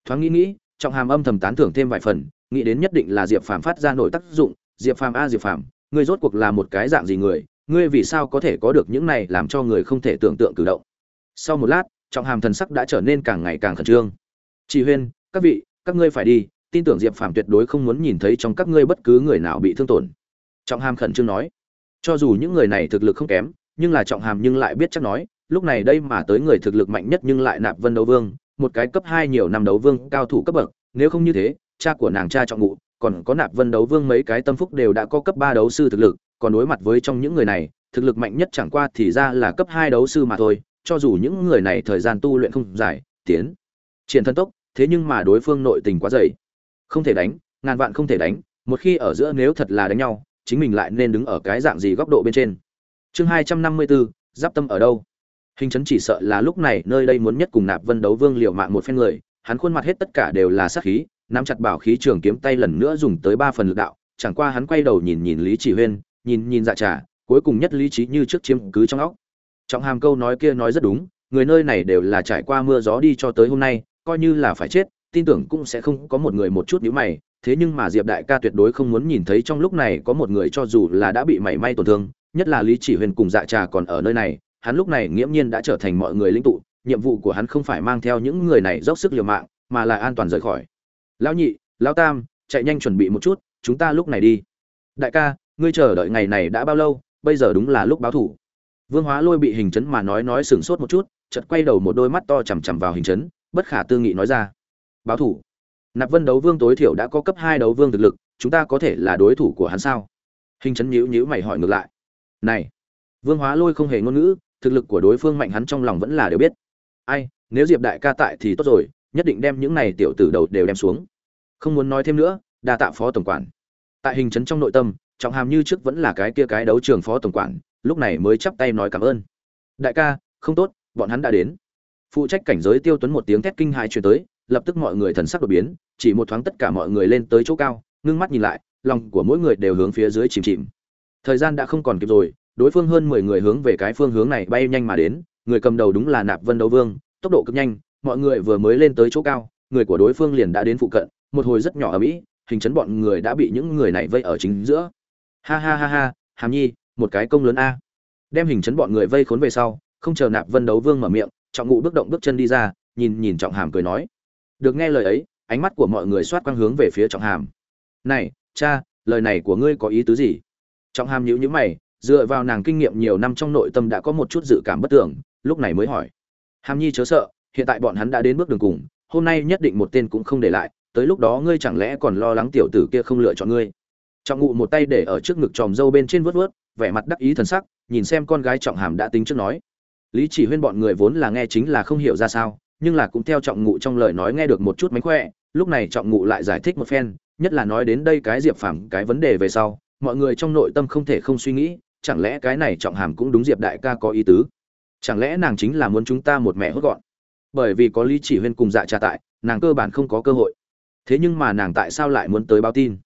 Thoáng nghĩ nghĩ, trọng hàm âm thầm tán thưởng thêm vài phần, nghĩ đến nhất định là diệp phàm phát ra nội tác dụng, diệp phàm a, diệp phàm, ngươi rốt cuộc là một cái dạng gì người? Ngươi vì sao có thể có được những này làm cho người không thể tưởng tượng cử động? Sau một lát, trọng hàm thần sắc đã trở nên càng ngày càng khẩn trương. Chỉ huyên, các vị, các ngươi phải đi, tin tưởng diệp phàm tuyệt đối không muốn nhìn thấy trong các ngươi bất cứ người nào bị thương tổn. Trọng hàm khẩn trương nói. Cho dù những người này thực lực không kém, nhưng là trọng hàm nhưng lại biết chắc nói, lúc này đây mà tới người thực lực mạnh nhất nhưng lại nạp vân đấu vương, một cái cấp hai nhiều năm đấu vương, cao thủ cấp bậc, nếu không như thế, cha của nàng cha trọng ngụ, còn có nạp vân đấu vương mấy cái tâm phúc đều đã có cấp ba đấu sư thực lực còn đối mặt với trong những người này, thực lực mạnh nhất chẳng qua thì ra là cấp hai đấu sư mà thôi, cho dù những người này thời gian tu luyện không dài, tiến, triển thân tốc, thế nhưng mà đối phương nội tình quá dày. Không thể đánh, ngàn vạn không thể đánh, một khi ở giữa nếu thật là đánh nhau, chính mình lại nên đứng ở cái dạng gì góc độ bên trên? Chương hai trăm năm mươi bốn giáp tâm ở đâu? Hình chấn chỉ sợ là lúc này nơi đây muốn nhất cùng nạp vân đấu vương liều mạng một phen người, hắn khuôn mặt hết tất cả đều là sát khí, nắm chặt bảo khí trường kiếm tay lần nữa dùng tới ba phần lực đạo, chẳng qua hắn quay đầu nhìn nhìn lý chỉ huyên nhìn nhìn dạ trà, cuối cùng nhất lý trí như trước chiếm cứ trong óc. Trọng hàm câu nói kia nói rất đúng, người nơi này đều là trải qua mưa gió đi cho tới hôm nay, coi như là phải chết, tin tưởng cũng sẽ không có một người một chút nhíu mày, thế nhưng mà diệp đại ca tuyệt đối không muốn nhìn thấy trong lúc này có một người cho dù là đã bị mảy may tổn thương, nhất là lý chỉ huyền cùng dạ trà còn ở nơi này, hắn lúc này nghiễm nhiên đã trở thành mọi người linh tụ, nhiệm vụ của hắn không phải mang theo những người này dốc sức liều mạng, mà là an toàn rời khỏi. Lão nhị, lão tam, chạy nhanh chuẩn bị một chút, chúng ta lúc này đi. Đại ca ngươi chờ đợi ngày này đã bao lâu, bây giờ đúng là lúc báo thủ. Vương hóa lôi bị hình chấn mà nói nói sửng sốt một chút, chợt quay đầu một đôi mắt to chằm chằm vào hình chấn, bất khả tư nghị nói ra. Báo thủ. Nạp vân đấu vương tối thiểu đã có cấp hai đấu vương thực lực, chúng ta có thể là đối thủ của hắn sao? Hình chấn nhíu nhíu mày hỏi ngược lại. Này. Vương hóa lôi không hề ngôn ngữ, thực lực của đối phương mạnh hắn trong lòng vẫn là đều biết. Ai, nếu diệp đại ca tại thì tốt rồi, nhất định đem những này tiểu tử đầu đều đem xuống. Không muốn nói thêm nữa, đa tạ phó tổng quản tại hình chấn trong nội tâm, trọng hàm như trước vẫn là cái kia cái đấu trường phó tổng quản, lúc này mới chắp tay nói cảm ơn. Đại ca, không tốt, bọn hắn đã đến. Phụ trách cảnh giới tiêu tuấn một tiếng thét kinh hãi truyền tới, lập tức mọi người thần sắc đột biến, chỉ một thoáng tất cả mọi người lên tới chỗ cao, ngưng mắt nhìn lại, lòng của mỗi người đều hướng phía dưới chìm chìm. Thời gian đã không còn kịp rồi, đối phương hơn mười người hướng về cái phương hướng này bay nhanh mà đến, người cầm đầu đúng là nạp vân đấu vương, tốc độ cực nhanh, mọi người vừa mới lên tới chỗ cao, người của đối phương liền đã đến phụ cận, một hồi rất nhỏ ở mỹ hình chấn bọn người đã bị những người này vây ở chính giữa. Ha ha ha ha, hàm nhi, một cái công lớn a. Đem hình chấn bọn người vây khốn về sau, không chờ nạp vân đấu vương mở miệng, trọng ngụ bước động bước chân đi ra, nhìn nhìn trọng hàm cười nói. Được nghe lời ấy, ánh mắt của mọi người xoát quang hướng về phía trọng hàm. Này, cha, lời này của ngươi có ý tứ gì? Trọng hàm nhíu nhíu mày, dựa vào nàng kinh nghiệm nhiều năm trong nội tâm đã có một chút dự cảm bất tưởng lúc này mới hỏi. Hàm nhi chớ sợ, hiện tại bọn hắn đã đến bước đường cùng, hôm nay nhất định một tên cũng không để lại tới lúc đó ngươi chẳng lẽ còn lo lắng tiểu tử kia không lựa chọn ngươi? Trọng ngụ một tay để ở trước ngực tròm dâu bên trên vớt vớt vẻ mặt đắc ý thần sắc, nhìn xem con gái trọng hàm đã tính trước nói. Lý chỉ huyên bọn người vốn là nghe chính là không hiểu ra sao, nhưng là cũng theo trọng ngụ trong lời nói nghe được một chút mánh khỏe, lúc này trọng ngụ lại giải thích một phen, nhất là nói đến đây cái diệp phàm, cái vấn đề về sau, mọi người trong nội tâm không thể không suy nghĩ, chẳng lẽ cái này trọng hàm cũng đúng diệp đại ca có ý tứ? Chẳng lẽ nàng chính là muốn chúng ta một mẹ hốt gọn? Bởi vì có lý chỉ huyên cùng dạ trà tại, nàng cơ bản không có cơ hội thế nhưng mà nàng tại sao lại muốn tới báo tin?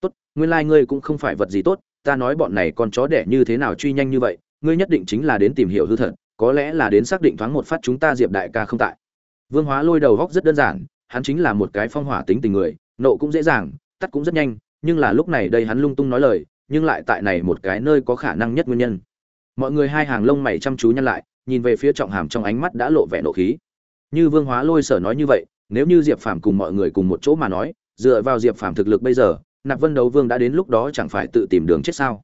Tốt, nguyên lai、like、ngươi cũng không phải vật gì tốt, ta nói bọn này con chó đẻ như thế nào truy nhanh như vậy, ngươi nhất định chính là đến tìm hiểu hư thật, có lẽ là đến xác định thoáng một phát chúng ta diệp đại ca không tại. Vương hóa lôi đầu góc rất đơn giản, hắn chính là một cái phong hỏa tính tình người, nộ cũng dễ dàng, tắt cũng rất nhanh, nhưng là lúc này đây hắn lung tung nói lời, nhưng lại tại này một cái nơi có khả năng nhất nguyên nhân. Mọi người hai hàng lông mày chăm chú nhăn lại, nhìn về phía trọng hàm trong ánh mắt đã lộ vẻ nộ khí. Như vương hóa lôi sở nói như vậy nếu như diệp phàm cùng mọi người cùng một chỗ mà nói, dựa vào diệp phàm thực lực bây giờ, nạp vân đấu vương đã đến lúc đó chẳng phải tự tìm đường chết sao?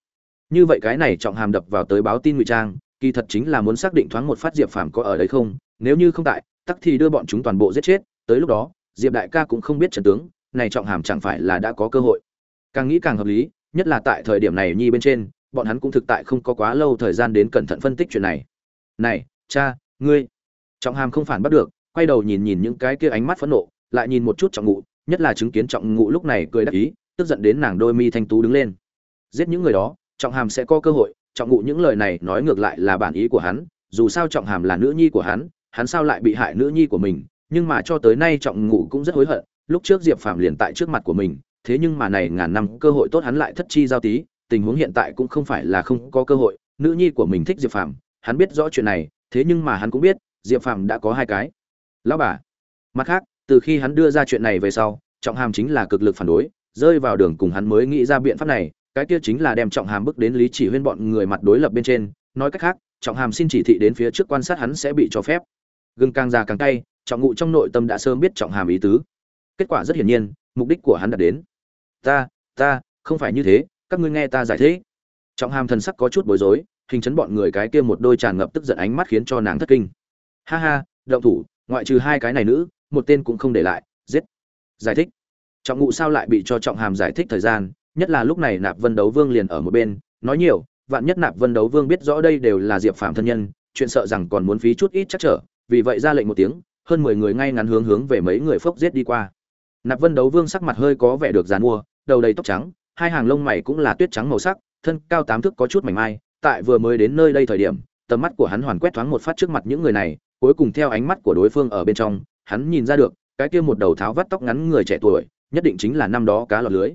Như vậy cái này trọng hàm đập vào tới báo tin ngụy trang, kỳ thật chính là muốn xác định thoáng một phát diệp phàm có ở đấy không, nếu như không tại, tắc thì đưa bọn chúng toàn bộ giết chết, tới lúc đó, diệp đại ca cũng không biết trận tướng, này trọng hàm chẳng phải là đã có cơ hội. Càng nghĩ càng hợp lý, nhất là tại thời điểm này nhi bên trên, bọn hắn cũng thực tại không có quá lâu thời gian đến cẩn thận phân tích chuyện này. Này, cha, ngươi. Trọng hàm không phản bắt được quay đầu nhìn nhìn những cái kia ánh mắt phẫn nộ, lại nhìn một chút trọng ngụ, nhất là chứng kiến trọng ngụ lúc này cười đắc ý, tức giận đến nàng đôi mi thanh tú đứng lên. Giết những người đó, trọng hàm sẽ có cơ hội, trọng ngụ những lời này nói ngược lại là bản ý của hắn, dù sao trọng hàm là nữ nhi của hắn hắn sao lại bị hại nữ nhi của mình, nhưng mà cho tới nay trọng ngụ cũng rất hối hận, lúc trước diệp phàm liền tại trước mặt của mình, thế nhưng mà này ngàn năm cơ hội tốt hắn lại thất chi giao tí, tình huống hiện tại cũng không phải là không có cơ hội, nữ nhi của mình thích diệp phàm, hắn biết rõ chuyện này, thế nhưng mà hắn cũng biết, diệp phàm đã có hai cái lão bà. Mặt khác, từ khi hắn đưa ra chuyện này về sau, trọng hàm chính là cực lực phản đối, rơi vào đường cùng hắn mới nghĩ ra biện pháp này, cái kia chính là đem trọng hàm bước đến lý chỉ huyên bọn người mặt đối lập bên trên. Nói cách khác, trọng hàm xin chỉ thị đến phía trước quan sát hắn sẽ bị cho phép. Gừng càng già càng cay, trọng ngụ trong nội tâm đã sớm biết trọng hàm ý tứ. Kết quả rất hiển nhiên, mục đích của hắn đã đến. Ta ta, không phải như thế, các ngươi nghe ta giải thích. Trọng hàm thần sắc có chút bối rối, hình chấn bọn người cái kia một đôi tràn ngập tức giận ánh mắt khiến cho nàng thất kinh. Ha ha, động thủ ngoại trừ hai cái này nữ, một tên cũng không để lại, giết. Giải thích. Trọng ngụ sao lại bị cho trọng hàm giải thích thời gian, nhất là lúc này nạp vân đấu vương liền ở một bên, nói nhiều, vạn nhất nạp vân đấu vương biết rõ đây đều là diệp phàm thân nhân, chuyện sợ rằng còn muốn phí chút ít chắc trở, vì vậy ra lệnh một tiếng, hơn mười người ngay ngắn hướng hướng về mấy người phốc giết đi qua. Nạp vân đấu vương sắc mặt hơi có vẻ được dàn mua, đầu đầy tóc trắng, hai hàng lông mày cũng là tuyết trắng màu sắc, thân cao tám thước có chút mảnh mai, tại vừa mới đến nơi đây thời điểm, tầm mắt của hắn hoàn quét thoáng một phát trước mặt những người này cuối cùng theo ánh mắt của đối phương ở bên trong, hắn nhìn ra được, cái kia một đầu tháo vắt tóc ngắn người trẻ tuổi, nhất định chính là năm đó cá lọt lưới.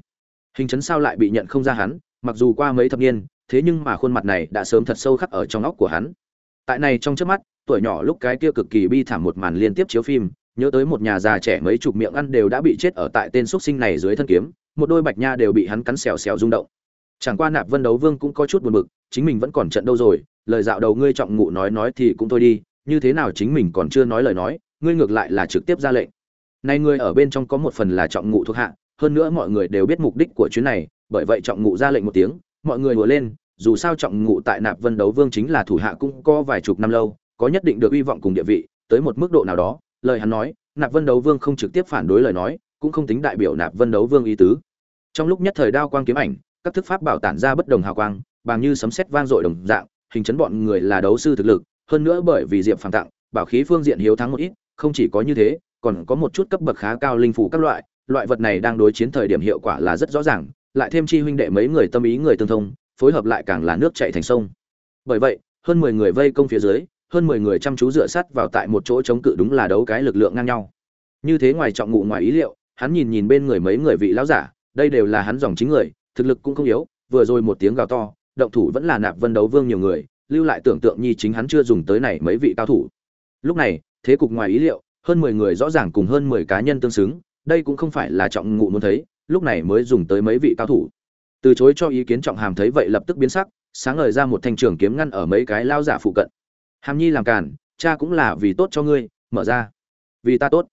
Hình chấn sao lại bị nhận không ra hắn, mặc dù qua mấy thập niên, thế nhưng mà khuôn mặt này đã sớm thật sâu khắc ở trong óc của hắn. Tại này trong trước mắt, tuổi nhỏ lúc cái kia cực kỳ bi thảm một màn liên tiếp chiếu phim, nhớ tới một nhà già trẻ mấy chục miệng ăn đều đã bị chết ở tại tên xuất sinh này dưới thân kiếm, một đôi bạch nha đều bị hắn cắn xèo xèo rung động. Chẳng qua nạp vân đấu vương cũng có chút buồn bực, chính mình vẫn còn trận đâu rồi, lời dạo đầu ngươi trọng ngụ nói nói thì cũng thôi đi như thế nào chính mình còn chưa nói lời nói, ngươi ngược lại là trực tiếp ra lệnh. Nay ngươi ở bên trong có một phần là trọng ngụ thuộc hạ, hơn nữa mọi người đều biết mục đích của chuyến này, bởi vậy trọng ngụ ra lệnh một tiếng, mọi người hùa lên, dù sao trọng ngụ tại nạp vân đấu vương chính là thủ hạ cũng có vài chục năm lâu, có nhất định được uy vọng cùng địa vị, tới một mức độ nào đó, lời hắn nói, nạp vân đấu vương không trực tiếp phản đối lời nói, cũng không tính đại biểu nạp vân đấu vương ý tứ. Trong lúc nhất thời đao quang kiếm ảnh, các thức pháp bảo tản ra bất đồng hào quang, bằng như sấm sét vang dội đồng dạng, hình chấn bọn người là đấu sư thực lực hơn nữa bởi vì diệp phàm tặng, bảo khí phương diện hiếu thắng một ít, không chỉ có như thế, còn có một chút cấp bậc khá cao linh phủ các loại loại vật này đang đối chiến thời điểm hiệu quả là rất rõ ràng, lại thêm chi huynh đệ mấy người tâm ý người tương thông, phối hợp lại càng là nước chảy thành sông. Bởi vậy, hơn mười người vây công phía dưới, hơn mười người chăm chú dựa sắt vào tại một chỗ chống cự đúng là đấu cái lực lượng ngang nhau. Như thế ngoài trọng ngụ ngoài ý liệu, hắn nhìn nhìn bên người mấy người vị lão giả, đây đều là hắn dòng chính người, thực lực cũng không yếu, vừa rồi một tiếng gào to, động thủ vẫn là nạp vân đấu vương nhiều người lưu lại tưởng tượng nhi chính hắn chưa dùng tới này mấy vị cao thủ. Lúc này, thế cục ngoài ý liệu, hơn mười người rõ ràng cùng hơn mười cá nhân tương xứng, đây cũng không phải là trọng ngụ muốn thấy, lúc này mới dùng tới mấy vị cao thủ. Từ chối cho ý kiến trọng hàm thấy vậy lập tức biến sắc, sáng ngời ra một thanh trường kiếm ngăn ở mấy cái lao giả phụ cận. Hàm nhi làm càn cha cũng là vì tốt cho ngươi, mở ra. Vì ta tốt.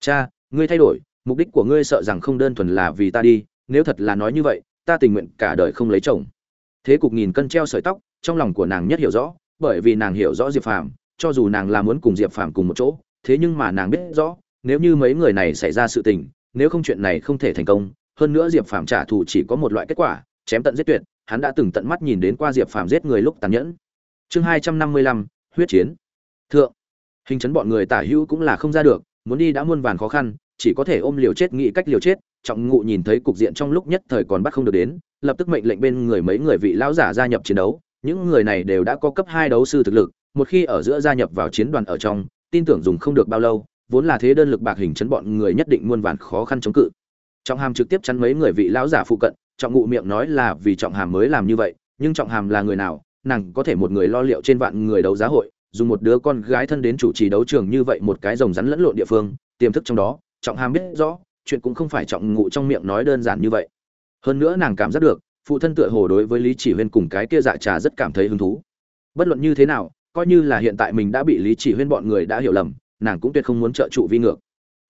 Cha, ngươi thay đổi, mục đích của ngươi sợ rằng không đơn thuần là vì ta đi, nếu thật là nói như vậy, ta tình nguyện cả đời không lấy chồng. Thế cục nghìn cân treo sợi tóc trong lòng của nàng nhất hiểu rõ, bởi vì nàng hiểu rõ diệp phàm, cho dù nàng là muốn cùng diệp phàm cùng một chỗ, thế nhưng mà nàng biết rõ, nếu như mấy người này xảy ra sự tình, nếu không chuyện này không thể thành công, hơn nữa diệp phàm trả thù chỉ có một loại kết quả, chém tận giết tuyệt, hắn đã từng tận mắt nhìn đến qua diệp phàm giết người lúc tàn nhẫn. Chương hai trăm năm mươi lăm, huyết chiến. Thượng. Hình chấn bọn người tả hữu cũng là không ra được, muốn đi đã muôn vàn khó khăn, chỉ có thể ôm liều chết nghĩ cách liều chết, trọng ngụ nhìn thấy cục diện trong lúc nhất thời còn bắt không được đến, lập tức mệnh lệnh bên người mấy người vị lão giả gia nhập chiến đấu những người này đều đã có cấp hai đấu sư thực lực, một khi ở giữa gia nhập vào chiến đoàn ở trong, tin tưởng dùng không được bao lâu, vốn là thế đơn lực bạc hình chấn bọn người nhất định muôn vàn khó khăn chống cự. Trọng hàm trực tiếp chắn mấy người vị lão giả phụ cận, trọng ngụ miệng nói là vì trọng hàm mới làm như vậy, nhưng trọng hàm là người nào, nàng có thể một người lo liệu trên vạn người đấu giá hội, dùng một đứa con gái thân đến chủ trì đấu trường như vậy một cái rồng rắn lẫn lộn địa phương, tiềm thức trong đó, trọng hàm biết rõ, chuyện cũng không phải trọng ngụ trong miệng nói đơn giản như vậy. Hơn nữa nàng cảm giác được phụ thân tựa hồ đối với lý chỉ huyên cùng cái kia dạ trà rất cảm thấy hứng thú. Bất luận như thế nào, coi như là hiện tại mình đã bị lý chỉ huyên bọn người đã hiểu lầm, nàng cũng tuyệt không muốn trợ trụ vi ngược.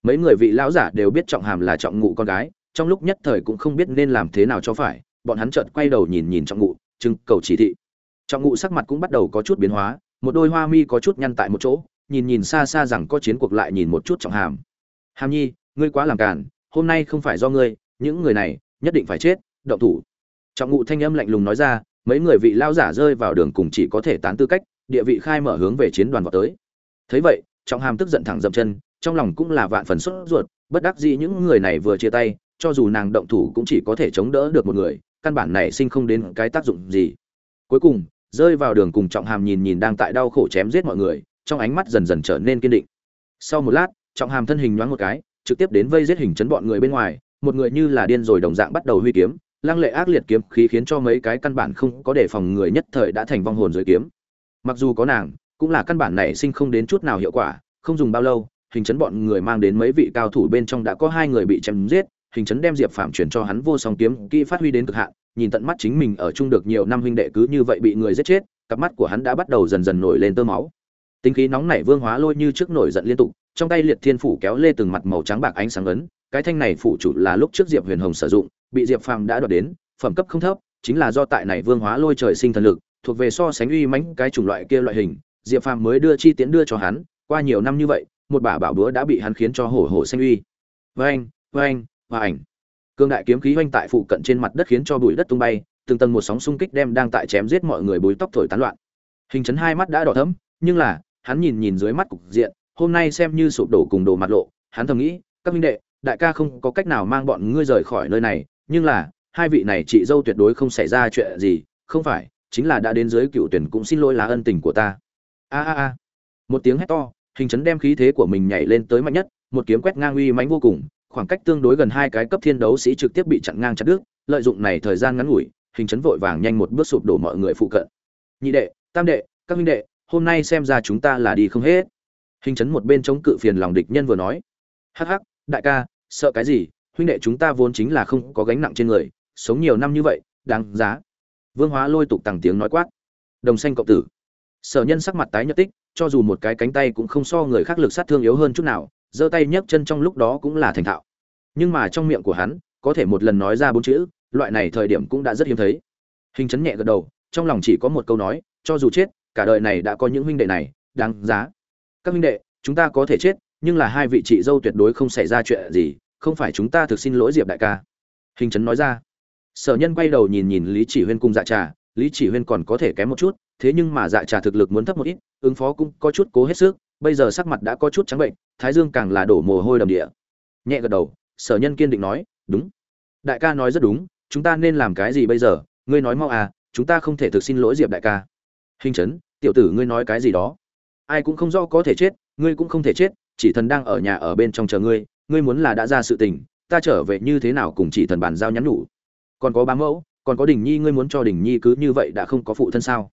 Mấy người vị lão giả đều biết trọng hàm là trọng ngụ con gái, trong lúc nhất thời cũng không biết nên làm thế nào cho phải, bọn hắn chợt quay đầu nhìn nhìn trọng ngụ, chừng cầu chỉ thị. Trọng ngụ sắc mặt cũng bắt đầu có chút biến hóa, một đôi hoa mi có chút nhăn tại một chỗ, nhìn nhìn xa xa rằng có chiến cuộc lại nhìn một chút trọng hàm. Hàm nhi, ngươi quá làm càn, hôm nay không phải do ngươi, những người này nhất định phải chết, động thủ trọng ngụ thanh âm lạnh lùng nói ra, mấy người vị lao giả rơi vào đường cùng chỉ có thể tán tư cách, địa vị khai mở hướng về chiến đoàn vào tới. Thấy vậy, trọng hàm tức giận thẳng dậm chân, trong lòng cũng là vạn phần sốt ruột, bất đắc dĩ những người này vừa chia tay, cho dù nàng động thủ cũng chỉ có thể chống đỡ được một người, căn bản này sinh không đến cái tác dụng gì. Cuối cùng, rơi vào đường cùng trọng hàm nhìn nhìn đang tại đau khổ chém giết mọi người, trong ánh mắt dần dần trở nên kiên định. Sau một lát, trọng hàm thân hình nhoáng một cái, trực tiếp đến vây giết hình chấn bọn người bên ngoài, một người như là điên rồi đồng dạng bắt đầu huy kiếm lăng lệ ác liệt kiếm khí khiến cho mấy cái căn bản không có đề phòng người nhất thời đã thành vong hồn dưới kiếm. Mặc dù có nàng, cũng là căn bản này sinh không đến chút nào hiệu quả, không dùng bao lâu, hình chấn bọn người mang đến mấy vị cao thủ bên trong đã có hai người bị chém giết, hình chấn đem diệp phạm chuyển cho hắn vô song kiếm kỹ phát huy đến cực hạn, nhìn tận mắt chính mình ở chung được nhiều năm huynh đệ cứ như vậy bị người giết chết, cặp mắt của hắn đã bắt đầu dần dần nổi lên tơ máu. Tính khí nóng nảy vương hóa lôi như trước nổi giận liên tục, trong tay liệt thiên phủ kéo lê từng mặt màu trắng bạc ánh sáng ấn, cái thanh này phủ chủ là lúc trước diệp huyền hồng sử dụng bị diệp phàm đã đoạt đến, phẩm cấp không thấp, chính là do tại này vương hóa lôi trời sinh thần lực, thuộc về so sánh uy mãnh cái chủng loại kia loại hình, diệp phàm mới đưa chi tiến đưa cho hắn, qua nhiều năm như vậy, một bả bảo búa đã bị hắn khiến cho hổ hổ xanh uy. Vang vang và ảnh cương đại kiếm khí oanh tại phụ cận trên mặt đất khiến cho bụi đất tung bay, từng tầng một sóng xung kích đem đang tại chém giết mọi người bối tóc thổi tán loạn. Hình chấn hai mắt đã đỏ thẫm, nhưng là, hắn nhìn nhìn dưới mắt cục diện, hôm nay xem như sụp đổ cùng đồ mặt lộ, hắn thầm nghĩ, các minh đệ, đại ca không có cách nào mang bọn ngươi rời khỏi nơi này nhưng là, hai vị này chị dâu tuyệt đối không xảy ra chuyện gì, không phải, chính là đã đến dưới cựu tuyển cũng xin lỗi là ân tình của ta. A a a. Một tiếng hét to, hình chấn đem khí thế của mình nhảy lên tới mạnh nhất, một kiếm quét ngang uy mãnh vô cùng, khoảng cách tương đối gần hai cái cấp thiên đấu sĩ trực tiếp bị chặn ngang chặt đứt, lợi dụng này thời gian ngắn ngủi, hình chấn vội vàng nhanh một bước sụp đổ mọi người phụ cận. Nhị đệ, tam đệ, các minh đệ, hôm nay xem ra chúng ta là đi không hết. Hình chấn một bên chống cự phiền lòng địch nhân vừa nói. Hắc hắc, đại ca, sợ cái gì? Huynh đệ chúng ta vốn chính là không có gánh nặng trên người, sống nhiều năm như vậy, đáng giá. Vương hóa lôi tục tằng tiếng nói quát. Đồng xanh cộng tử. Sở nhân sắc mặt tái nhợt tích, cho dù một cái cánh tay cũng không so người khác lực sát thương yếu hơn chút nào, giơ tay nhấc chân trong lúc đó cũng là thành thạo. Nhưng mà trong miệng của hắn, có thể một lần nói ra bốn chữ, loại này thời điểm cũng đã rất hiếm thấy. Hình chấn nhẹ gật đầu, trong lòng chỉ có một câu nói, cho dù chết, cả đời này đã có những huynh đệ này, đáng giá. Các huynh đệ, chúng ta có thể chết, nhưng là hai vị chị dâu tuyệt đối không xảy ra chuyện gì không phải chúng ta thực xin lỗi diệp đại ca. Hình chấn nói ra. Sở nhân quay đầu nhìn nhìn lý chỉ huyên cùng dạ trà. Lý chỉ huyên còn có thể kém một chút, thế nhưng mà dạ trà thực lực muốn thấp một ít, ứng phó cũng có chút cố hết sức, bây giờ sắc mặt đã có chút trắng bệnh, thái dương càng là đổ mồ hôi đầm địa. Nhẹ gật đầu, sở nhân kiên định nói, đúng. Đại ca nói rất đúng, chúng ta nên làm cái gì bây giờ? Ngươi nói mau à chúng ta không thể thực xin lỗi diệp đại ca. Hình chấn, tiểu tử ngươi nói cái gì đó? Ai cũng không rõ có thể chết, ngươi cũng không thể chết, chỉ thần đang ở nhà ở bên trong chờ ngươi ngươi muốn là đã ra sự tình, ta trở về như thế nào cùng chỉ thần bàn giao nhắn nhủ? Còn có bá mẫu, còn có đình nhi, ngươi muốn cho đình nhi cứ như vậy đã không có phụ thân sao?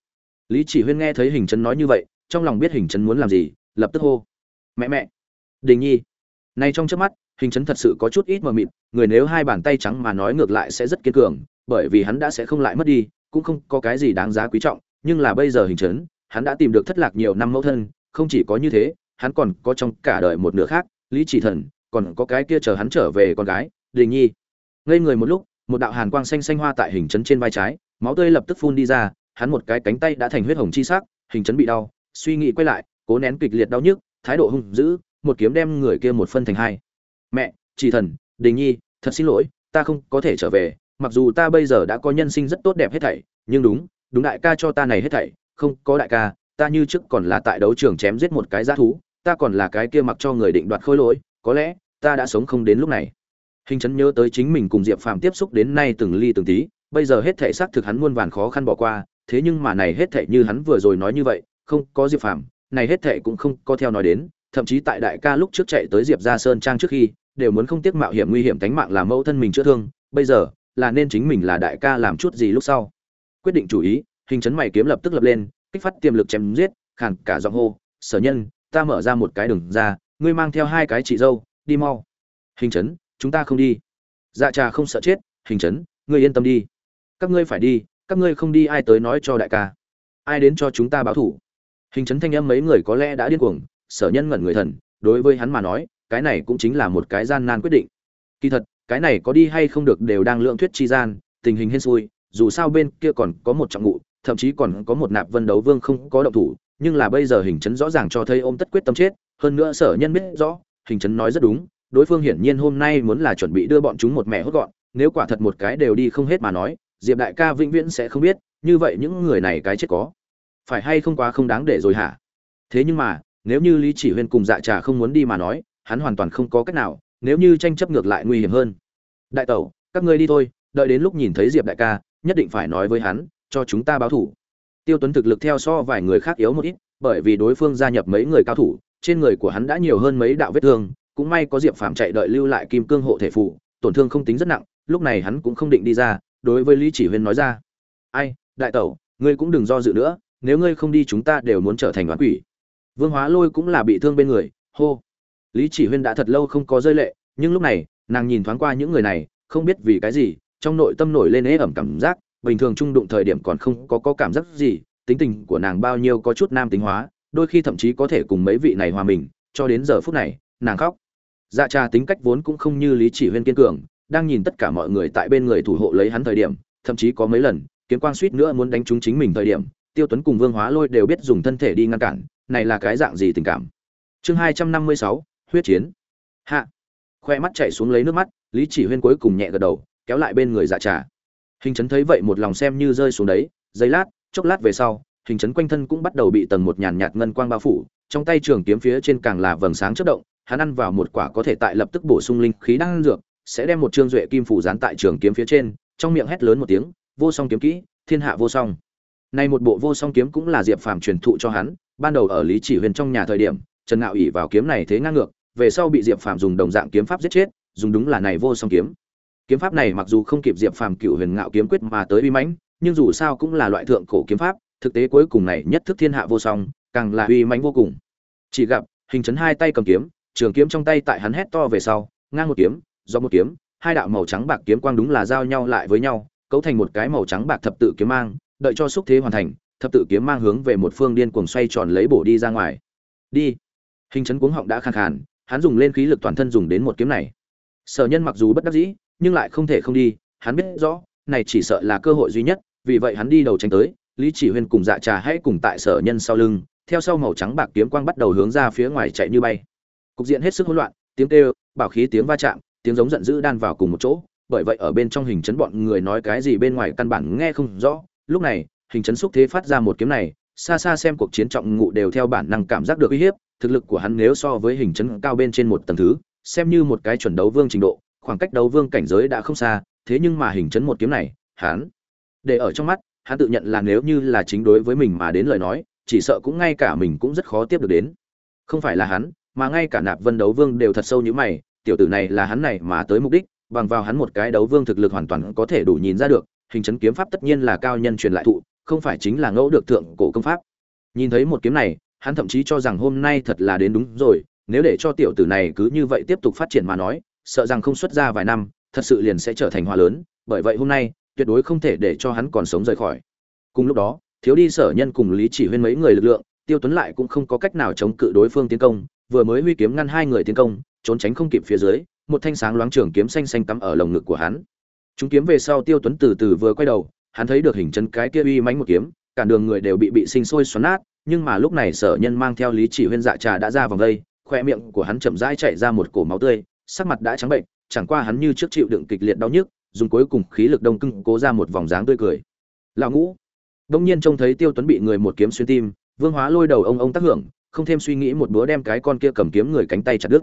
Lý chỉ huyên nghe thấy hình chấn nói như vậy, trong lòng biết hình chấn muốn làm gì, lập tức hô. Mẹ mẹ! Đình nhi! Nay trong trước mắt, hình chấn thật sự có chút ít mờ mịt, người nếu hai bàn tay trắng mà nói ngược lại sẽ rất kiên cường, bởi vì hắn đã sẽ không lại mất đi, cũng không có cái gì đáng giá quý trọng, nhưng là bây giờ hình chấn, hắn đã tìm được thất lạc nhiều năm mẫu thân, không chỉ có như thế, hắn còn có trong cả đời một nửa khác, lý chỉ thần còn có cái kia chờ hắn trở về con gái, đình nhi. Ngây người một lúc, một đạo hàn quang xanh xanh hoa tại hình chấn trên vai trái, máu tươi lập tức phun đi ra, hắn một cái cánh tay đã thành huyết hồng chi sắc, hình chấn bị đau, suy nghĩ quay lại, cố nén kịch liệt đau nhức, thái độ hung dữ, một kiếm đem người kia một phân thành hai. Mẹ, chỉ thần, đình nhi, thật xin lỗi, ta không có thể trở về, mặc dù ta bây giờ đã có nhân sinh rất tốt đẹp hết thảy, nhưng đúng đúng đại ca cho ta này hết thảy, không có đại ca, ta như trước còn là tại đấu trường chém giết một cái giá thú, ta còn là cái kia mặc cho người định đoạt khôi lỗi có lẽ ta đã sống không đến lúc này. Hình chấn nhớ tới chính mình cùng diệp phàm tiếp xúc đến nay từng ly từng tí, bây giờ hết thảy xác thực hắn muôn vàn khó khăn bỏ qua, thế nhưng mà này hết thảy như hắn vừa rồi nói như vậy, không có diệp phàm, này hết thảy cũng không có theo nói đến, thậm chí tại đại ca lúc trước chạy tới diệp gia sơn trang trước khi, đều muốn không tiếc mạo hiểm nguy hiểm tánh mạng làm mẫu thân mình chữa thương, bây giờ là nên chính mình là đại ca làm chút gì lúc sau. Quyết định chủ ý, hình chấn mày kiếm lập tức lập lên, kích phát tiềm lực chém giết, khàn cả giọng hô, sở nhân, ta mở ra một cái đường ra ngươi mang theo hai cái chị dâu đi mau. Hình Trấn, chúng ta không đi. Dạ trà không sợ chết hình Trấn, ngươi yên tâm đi. Các ngươi phải đi các ngươi không đi ai tới nói cho đại ca. Ai đến cho chúng ta báo thủ. Hình Trấn, thanh âm mấy người có lẽ đã điên cuồng sở nhân ngẩn người thần đối với hắn mà nói cái này cũng chính là một cái gian nan quyết định. Kỳ thật cái này có đi hay không được đều đang lượng thuyết chi gian tình hình hên xui dù sao bên kia còn có một trọng ngụ thậm chí còn có một nạp vân đấu vương không có động thủ nhưng là bây giờ hình chấn rõ ràng cho thấy ôm tất quyết tâm chết hơn nữa sở nhân biết rõ, hình chấn nói rất đúng, đối phương hiển nhiên hôm nay muốn là chuẩn bị đưa bọn chúng một mẹ hốt gọn, nếu quả thật một cái đều đi không hết mà nói, diệp đại ca vĩnh viễn sẽ không biết, như vậy những người này cái chết có. Phải hay không quá không đáng để rồi hả? Thế nhưng mà, nếu như lý chỉ huyên cùng dạ trà không muốn đi mà nói, hắn hoàn toàn không có cách nào, nếu như tranh chấp ngược lại nguy hiểm hơn. Đại tẩu, các ngươi đi thôi, đợi đến lúc nhìn thấy diệp đại ca, nhất định phải nói với hắn, cho chúng ta báo thủ. Tiêu tuấn thực lực theo so vài người khác yếu một ít, bởi vì đối phương gia nhập mấy người cao thủ trên người của hắn đã nhiều hơn mấy đạo vết thương cũng may có diệp phàm chạy đợi lưu lại kim cương hộ thể phù, tổn thương không tính rất nặng lúc này hắn cũng không định đi ra đối với lý chỉ huyên nói ra ai đại tẩu ngươi cũng đừng do dự nữa nếu ngươi không đi chúng ta đều muốn trở thành oán quỷ. Vương hóa lôi cũng là bị thương bên người hô. Lý chỉ huyên đã thật lâu không có rơi lệ nhưng lúc này nàng nhìn thoáng qua những người này không biết vì cái gì trong nội tâm nổi lên ế ẩm cảm giác bình thường trung đụng thời điểm còn không có có cảm giác gì tính tình của nàng bao nhiêu có chút nam tính hóa đôi khi thậm chí có thể cùng mấy vị này hòa mình, cho đến giờ phút này, nàng khóc. Dạ trà tính cách vốn cũng không như lý chỉ huyên kiên cường, đang nhìn tất cả mọi người tại bên người thủ hộ lấy hắn thời điểm, thậm chí có mấy lần, kiếm quang suýt nữa muốn đánh trúng chính mình thời điểm, tiêu tuấn cùng vương hóa lôi đều biết dùng thân thể đi ngăn cản, này là cái dạng gì tình cảm? Chương hai trăm năm mươi sáu, huyết chiến. Hạ. Khoe mắt chạy xuống lấy nước mắt, lý chỉ huyên cuối cùng nhẹ gật đầu, kéo lại bên người dạ trà. Hình chấn thấy vậy một lòng xem như rơi xuống đấy, giây lát, chốc lát về sau hình chấn quanh thân cũng bắt đầu bị tầng một nhàn nhạt ngân quang bao phủ, trong tay trường kiếm phía trên càng là vầng sáng chất động, hắn ăn vào một quả có thể tại lập tức bổ sung linh khí đang dược, sẽ đem một trương duệ kim phủ dán tại trường kiếm phía trên, trong miệng hét lớn một tiếng, vô song kiếm kỹ, thiên hạ vô song. Nay một bộ vô song kiếm cũng là diệp phàm truyền thụ cho hắn, ban đầu ở lý chỉ huyền trong nhà thời điểm, trần ngạo ỉ vào kiếm này thế ngang ngược, về sau bị diệp phàm dùng đồng dạng kiếm pháp giết chết, dùng đúng là này vô song kiếm. Kiếm pháp này mặc dù không kịp diệp phàm cựu huyền ngạo kiếm quyết mà tới uy mãnh, nhưng dù sao cũng là loại thượng cổ kiếm pháp thực tế cuối cùng này nhất thức thiên hạ vô song, càng là uy mãnh vô cùng. Chỉ gặp, hình chấn hai tay cầm kiếm, trường kiếm trong tay tại hắn hét to về sau, ngang một kiếm, do một kiếm, hai đạo màu trắng bạc kiếm quang đúng là giao nhau lại với nhau, cấu thành một cái màu trắng bạc thập tự kiếm mang, đợi cho xúc thế hoàn thành, thập tự kiếm mang hướng về một phương điên cuồng xoay tròn lấy bổ đi ra ngoài. Đi. Hình chấn cuống họng đã khàn khàn, hắn dùng lên khí lực toàn thân dùng đến một kiếm này. Sở nhân mặc dù bất đắc dĩ, nhưng lại không thể không đi, hắn biết rõ, này chỉ sợ là cơ hội duy nhất, vì vậy hắn đi đầu tranh tới lý chỉ huyên cùng dạ trà hãy cùng tại sở nhân sau lưng, theo sau màu trắng bạc kiếm quang bắt đầu hướng ra phía ngoài chạy như bay. Cục diện hết sức hỗn loạn, tiếng kêu, bảo khí tiếng va chạm, tiếng giống giận dữ đan vào cùng một chỗ, bởi vậy ở bên trong hình chấn bọn người nói cái gì bên ngoài căn bản nghe không rõ. Lúc này, hình chấn xúc thế phát ra một kiếm này, xa xa xem cuộc chiến trọng ngụ đều theo bản năng cảm giác được uy hiếp, thực lực của hắn nếu so với hình chấn cao bên trên một tầng thứ, xem như một cái chuẩn đấu vương trình độ, khoảng cách đấu vương cảnh giới đã không xa, thế nhưng mà hình chấn một kiếm này, hắn để ở trong mắt hắn tự nhận là nếu như là chính đối với mình mà đến lời nói, chỉ sợ cũng ngay cả mình cũng rất khó tiếp được đến. Không phải là hắn, mà ngay cả nạp vân đấu vương đều thật sâu như mày, tiểu tử này là hắn này mà tới mục đích, bằng vào hắn một cái đấu vương thực lực hoàn toàn có thể đủ nhìn ra được, hình chấn kiếm pháp tất nhiên là cao nhân truyền lại thụ, không phải chính là ngẫu được thượng cổ công pháp. Nhìn thấy một kiếm này, hắn thậm chí cho rằng hôm nay thật là đến đúng rồi, nếu để cho tiểu tử này cứ như vậy tiếp tục phát triển mà nói, sợ rằng không xuất ra vài năm, thật sự liền sẽ trở thành hoa lớn, bởi vậy hôm nay tuyệt đối không thể để cho hắn còn sống rời khỏi. Cùng lúc đó, thiếu đi sở nhân cùng lý chỉ huyên mấy người lực lượng, tiêu tuấn lại cũng không có cách nào chống cự đối phương tiến công, vừa mới huy kiếm ngăn hai người tiến công, trốn tránh không kịp phía dưới, một thanh sáng loáng trường kiếm xanh xanh cắm ở lồng ngực của hắn. Chúng kiếm về sau tiêu tuấn từ từ vừa quay đầu, hắn thấy được hình chân cái kia uy mãnh một kiếm, cả đường người đều bị bị sinh sôi xoắn nát, nhưng mà lúc này sở nhân mang theo lý chỉ huyên dạ trà đã ra vòng đây, khoe miệng của hắn chậm rãi chạy ra một cổ máu tươi, sắc mặt đã trắng bệnh, chẳng qua hắn như trước chịu đựng kịch liệt đau nhức dùng cuối cùng khí lực đông cưng cố ra một vòng dáng tươi cười. Lão ngũ, đông nhiên trông thấy tiêu tuấn bị người một kiếm xuyên tim, vương hóa lôi đầu ông ông tác hưởng, không thêm suy nghĩ một búa đem cái con kia cầm kiếm người cánh tay chặt đứt.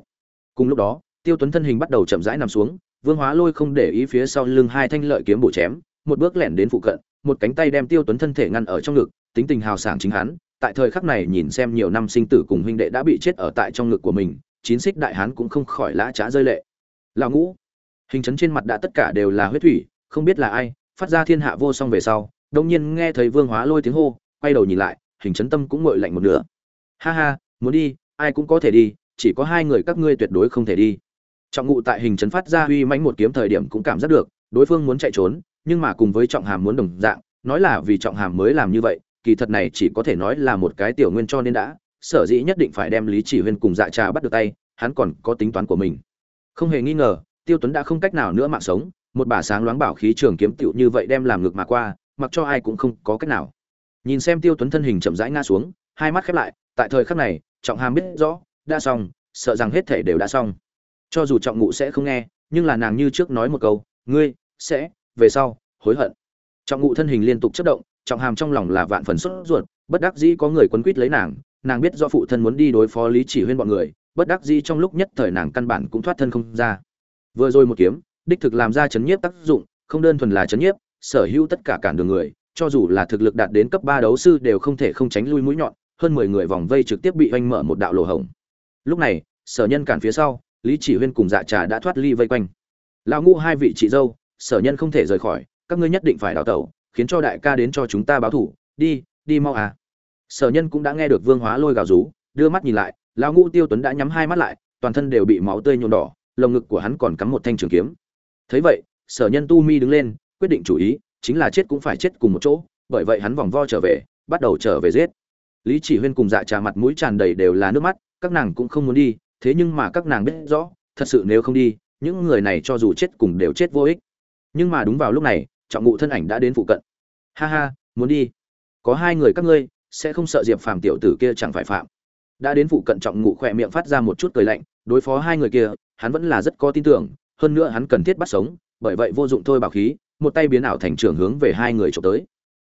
Cùng lúc đó, tiêu tuấn thân hình bắt đầu chậm rãi nằm xuống, vương hóa lôi không để ý phía sau lưng hai thanh lợi kiếm bổ chém, một bước lẻn đến phụ cận, một cánh tay đem tiêu tuấn thân thể ngăn ở trong ngực, tính tình hào sảng chính hắn, tại thời khắc này nhìn xem nhiều năm sinh tử cùng huynh đệ đã bị chết ở tại trong ngực của mình, chín xích đại hán cũng không khỏi lã trá rơi lệ. Lão ngũ hình chấn trên mặt đã tất cả đều là huyết thủy, không biết là ai, phát ra thiên hạ vô song về sau, đông nhiên nghe thấy vương hóa lôi tiếng hô, quay đầu nhìn lại, hình chấn tâm cũng ngội lạnh một nửa. Ha ha, muốn đi, ai cũng có thể đi, chỉ có hai người các ngươi tuyệt đối không thể đi. Trọng ngụ tại hình chấn phát ra uy mãnh một kiếm thời điểm cũng cảm giác được, đối phương muốn chạy trốn, nhưng mà cùng với trọng hàm muốn đồng dạng, nói là vì trọng hàm mới làm như vậy, kỳ thật này chỉ có thể nói là một cái tiểu nguyên cho nên đã, sở dĩ nhất định phải đem lý chỉ huyên cùng dạ trà bắt được tay, hắn còn có tính toán của mình. Không hề nghi ngờ tiêu tuấn đã không cách nào nữa mạng sống, một bà sáng loáng bảo khí trường kiếm tựu như vậy đem làm ngược mà qua, mặc cho ai cũng không có cách nào. Nhìn xem tiêu tuấn thân hình chậm rãi ngã xuống, hai mắt khép lại, tại thời khắc này, trọng hàm biết rõ, đã xong, sợ rằng hết thể đều đã xong. Cho dù trọng ngụ sẽ không nghe, nhưng là nàng như trước nói một câu, ngươi sẽ, về sau, hối hận. Trọng ngụ thân hình liên tục chất động, trọng hàm trong lòng là vạn phần sốt ruột, bất đắc dĩ có người quấn quýt lấy nàng nàng biết do phụ thân muốn đi đối phó lý chỉ huyên bọn người, bất đắc dĩ trong lúc nhất thời nàng căn bản cũng thoát thân không ra vừa rồi một kiếm, đích thực làm ra chấn nhiếp tác dụng, không đơn thuần là chấn nhiếp, sở hữu tất cả cản đường người, cho dù là thực lực đạt đến cấp ba đấu sư đều không thể không tránh lui mũi nhọn, hơn mười người vòng vây trực tiếp bị oanh mở một đạo lỗ hổng. Lúc này, sở nhân cản phía sau, lý chỉ huyên cùng dạ trà đã thoát ly vây quanh. Lão ngũ hai vị chị dâu, sở nhân không thể rời khỏi, các ngươi nhất định phải đào tẩu, khiến cho đại ca đến cho chúng ta báo thủ, đi đi mau à. Sở nhân cũng đã nghe được vương hóa lôi gào rú, đưa mắt nhìn lại, lão ngũ tiêu tuấn đã nhắm hai mắt lại, toàn thân đều bị máu tươi nhuộm đỏ lồng ngực của hắn còn cắm một thanh trường kiếm. Thấy vậy, sở nhân tu mi đứng lên, quyết định chủ ý, chính là chết cũng phải chết cùng một chỗ, bởi vậy hắn vòng vo trở về, bắt đầu trở về giết. Lý chỉ huyên cùng dạ trà mặt mũi tràn đầy đều là nước mắt, các nàng cũng không muốn đi, thế nhưng mà các nàng biết rõ, thật sự nếu không đi, những người này cho dù chết cùng đều chết vô ích. Nhưng mà đúng vào lúc này, trọng ngụ thân ảnh đã đến phụ cận. Ha ha, muốn đi. Có hai người các ngươi, sẽ không sợ diệp phàm tiểu tử kia chẳng phải phạm. Đã đến phụ cận trọng ngụ khỏe miệng phát ra một chút cười lạnh, đối phó hai người kia hắn vẫn là rất có tin tưởng, hơn nữa hắn cần thiết bắt sống, bởi vậy vô dụng thôi bảo khí, một tay biến ảo thành trưởng hướng về hai người chụp tới.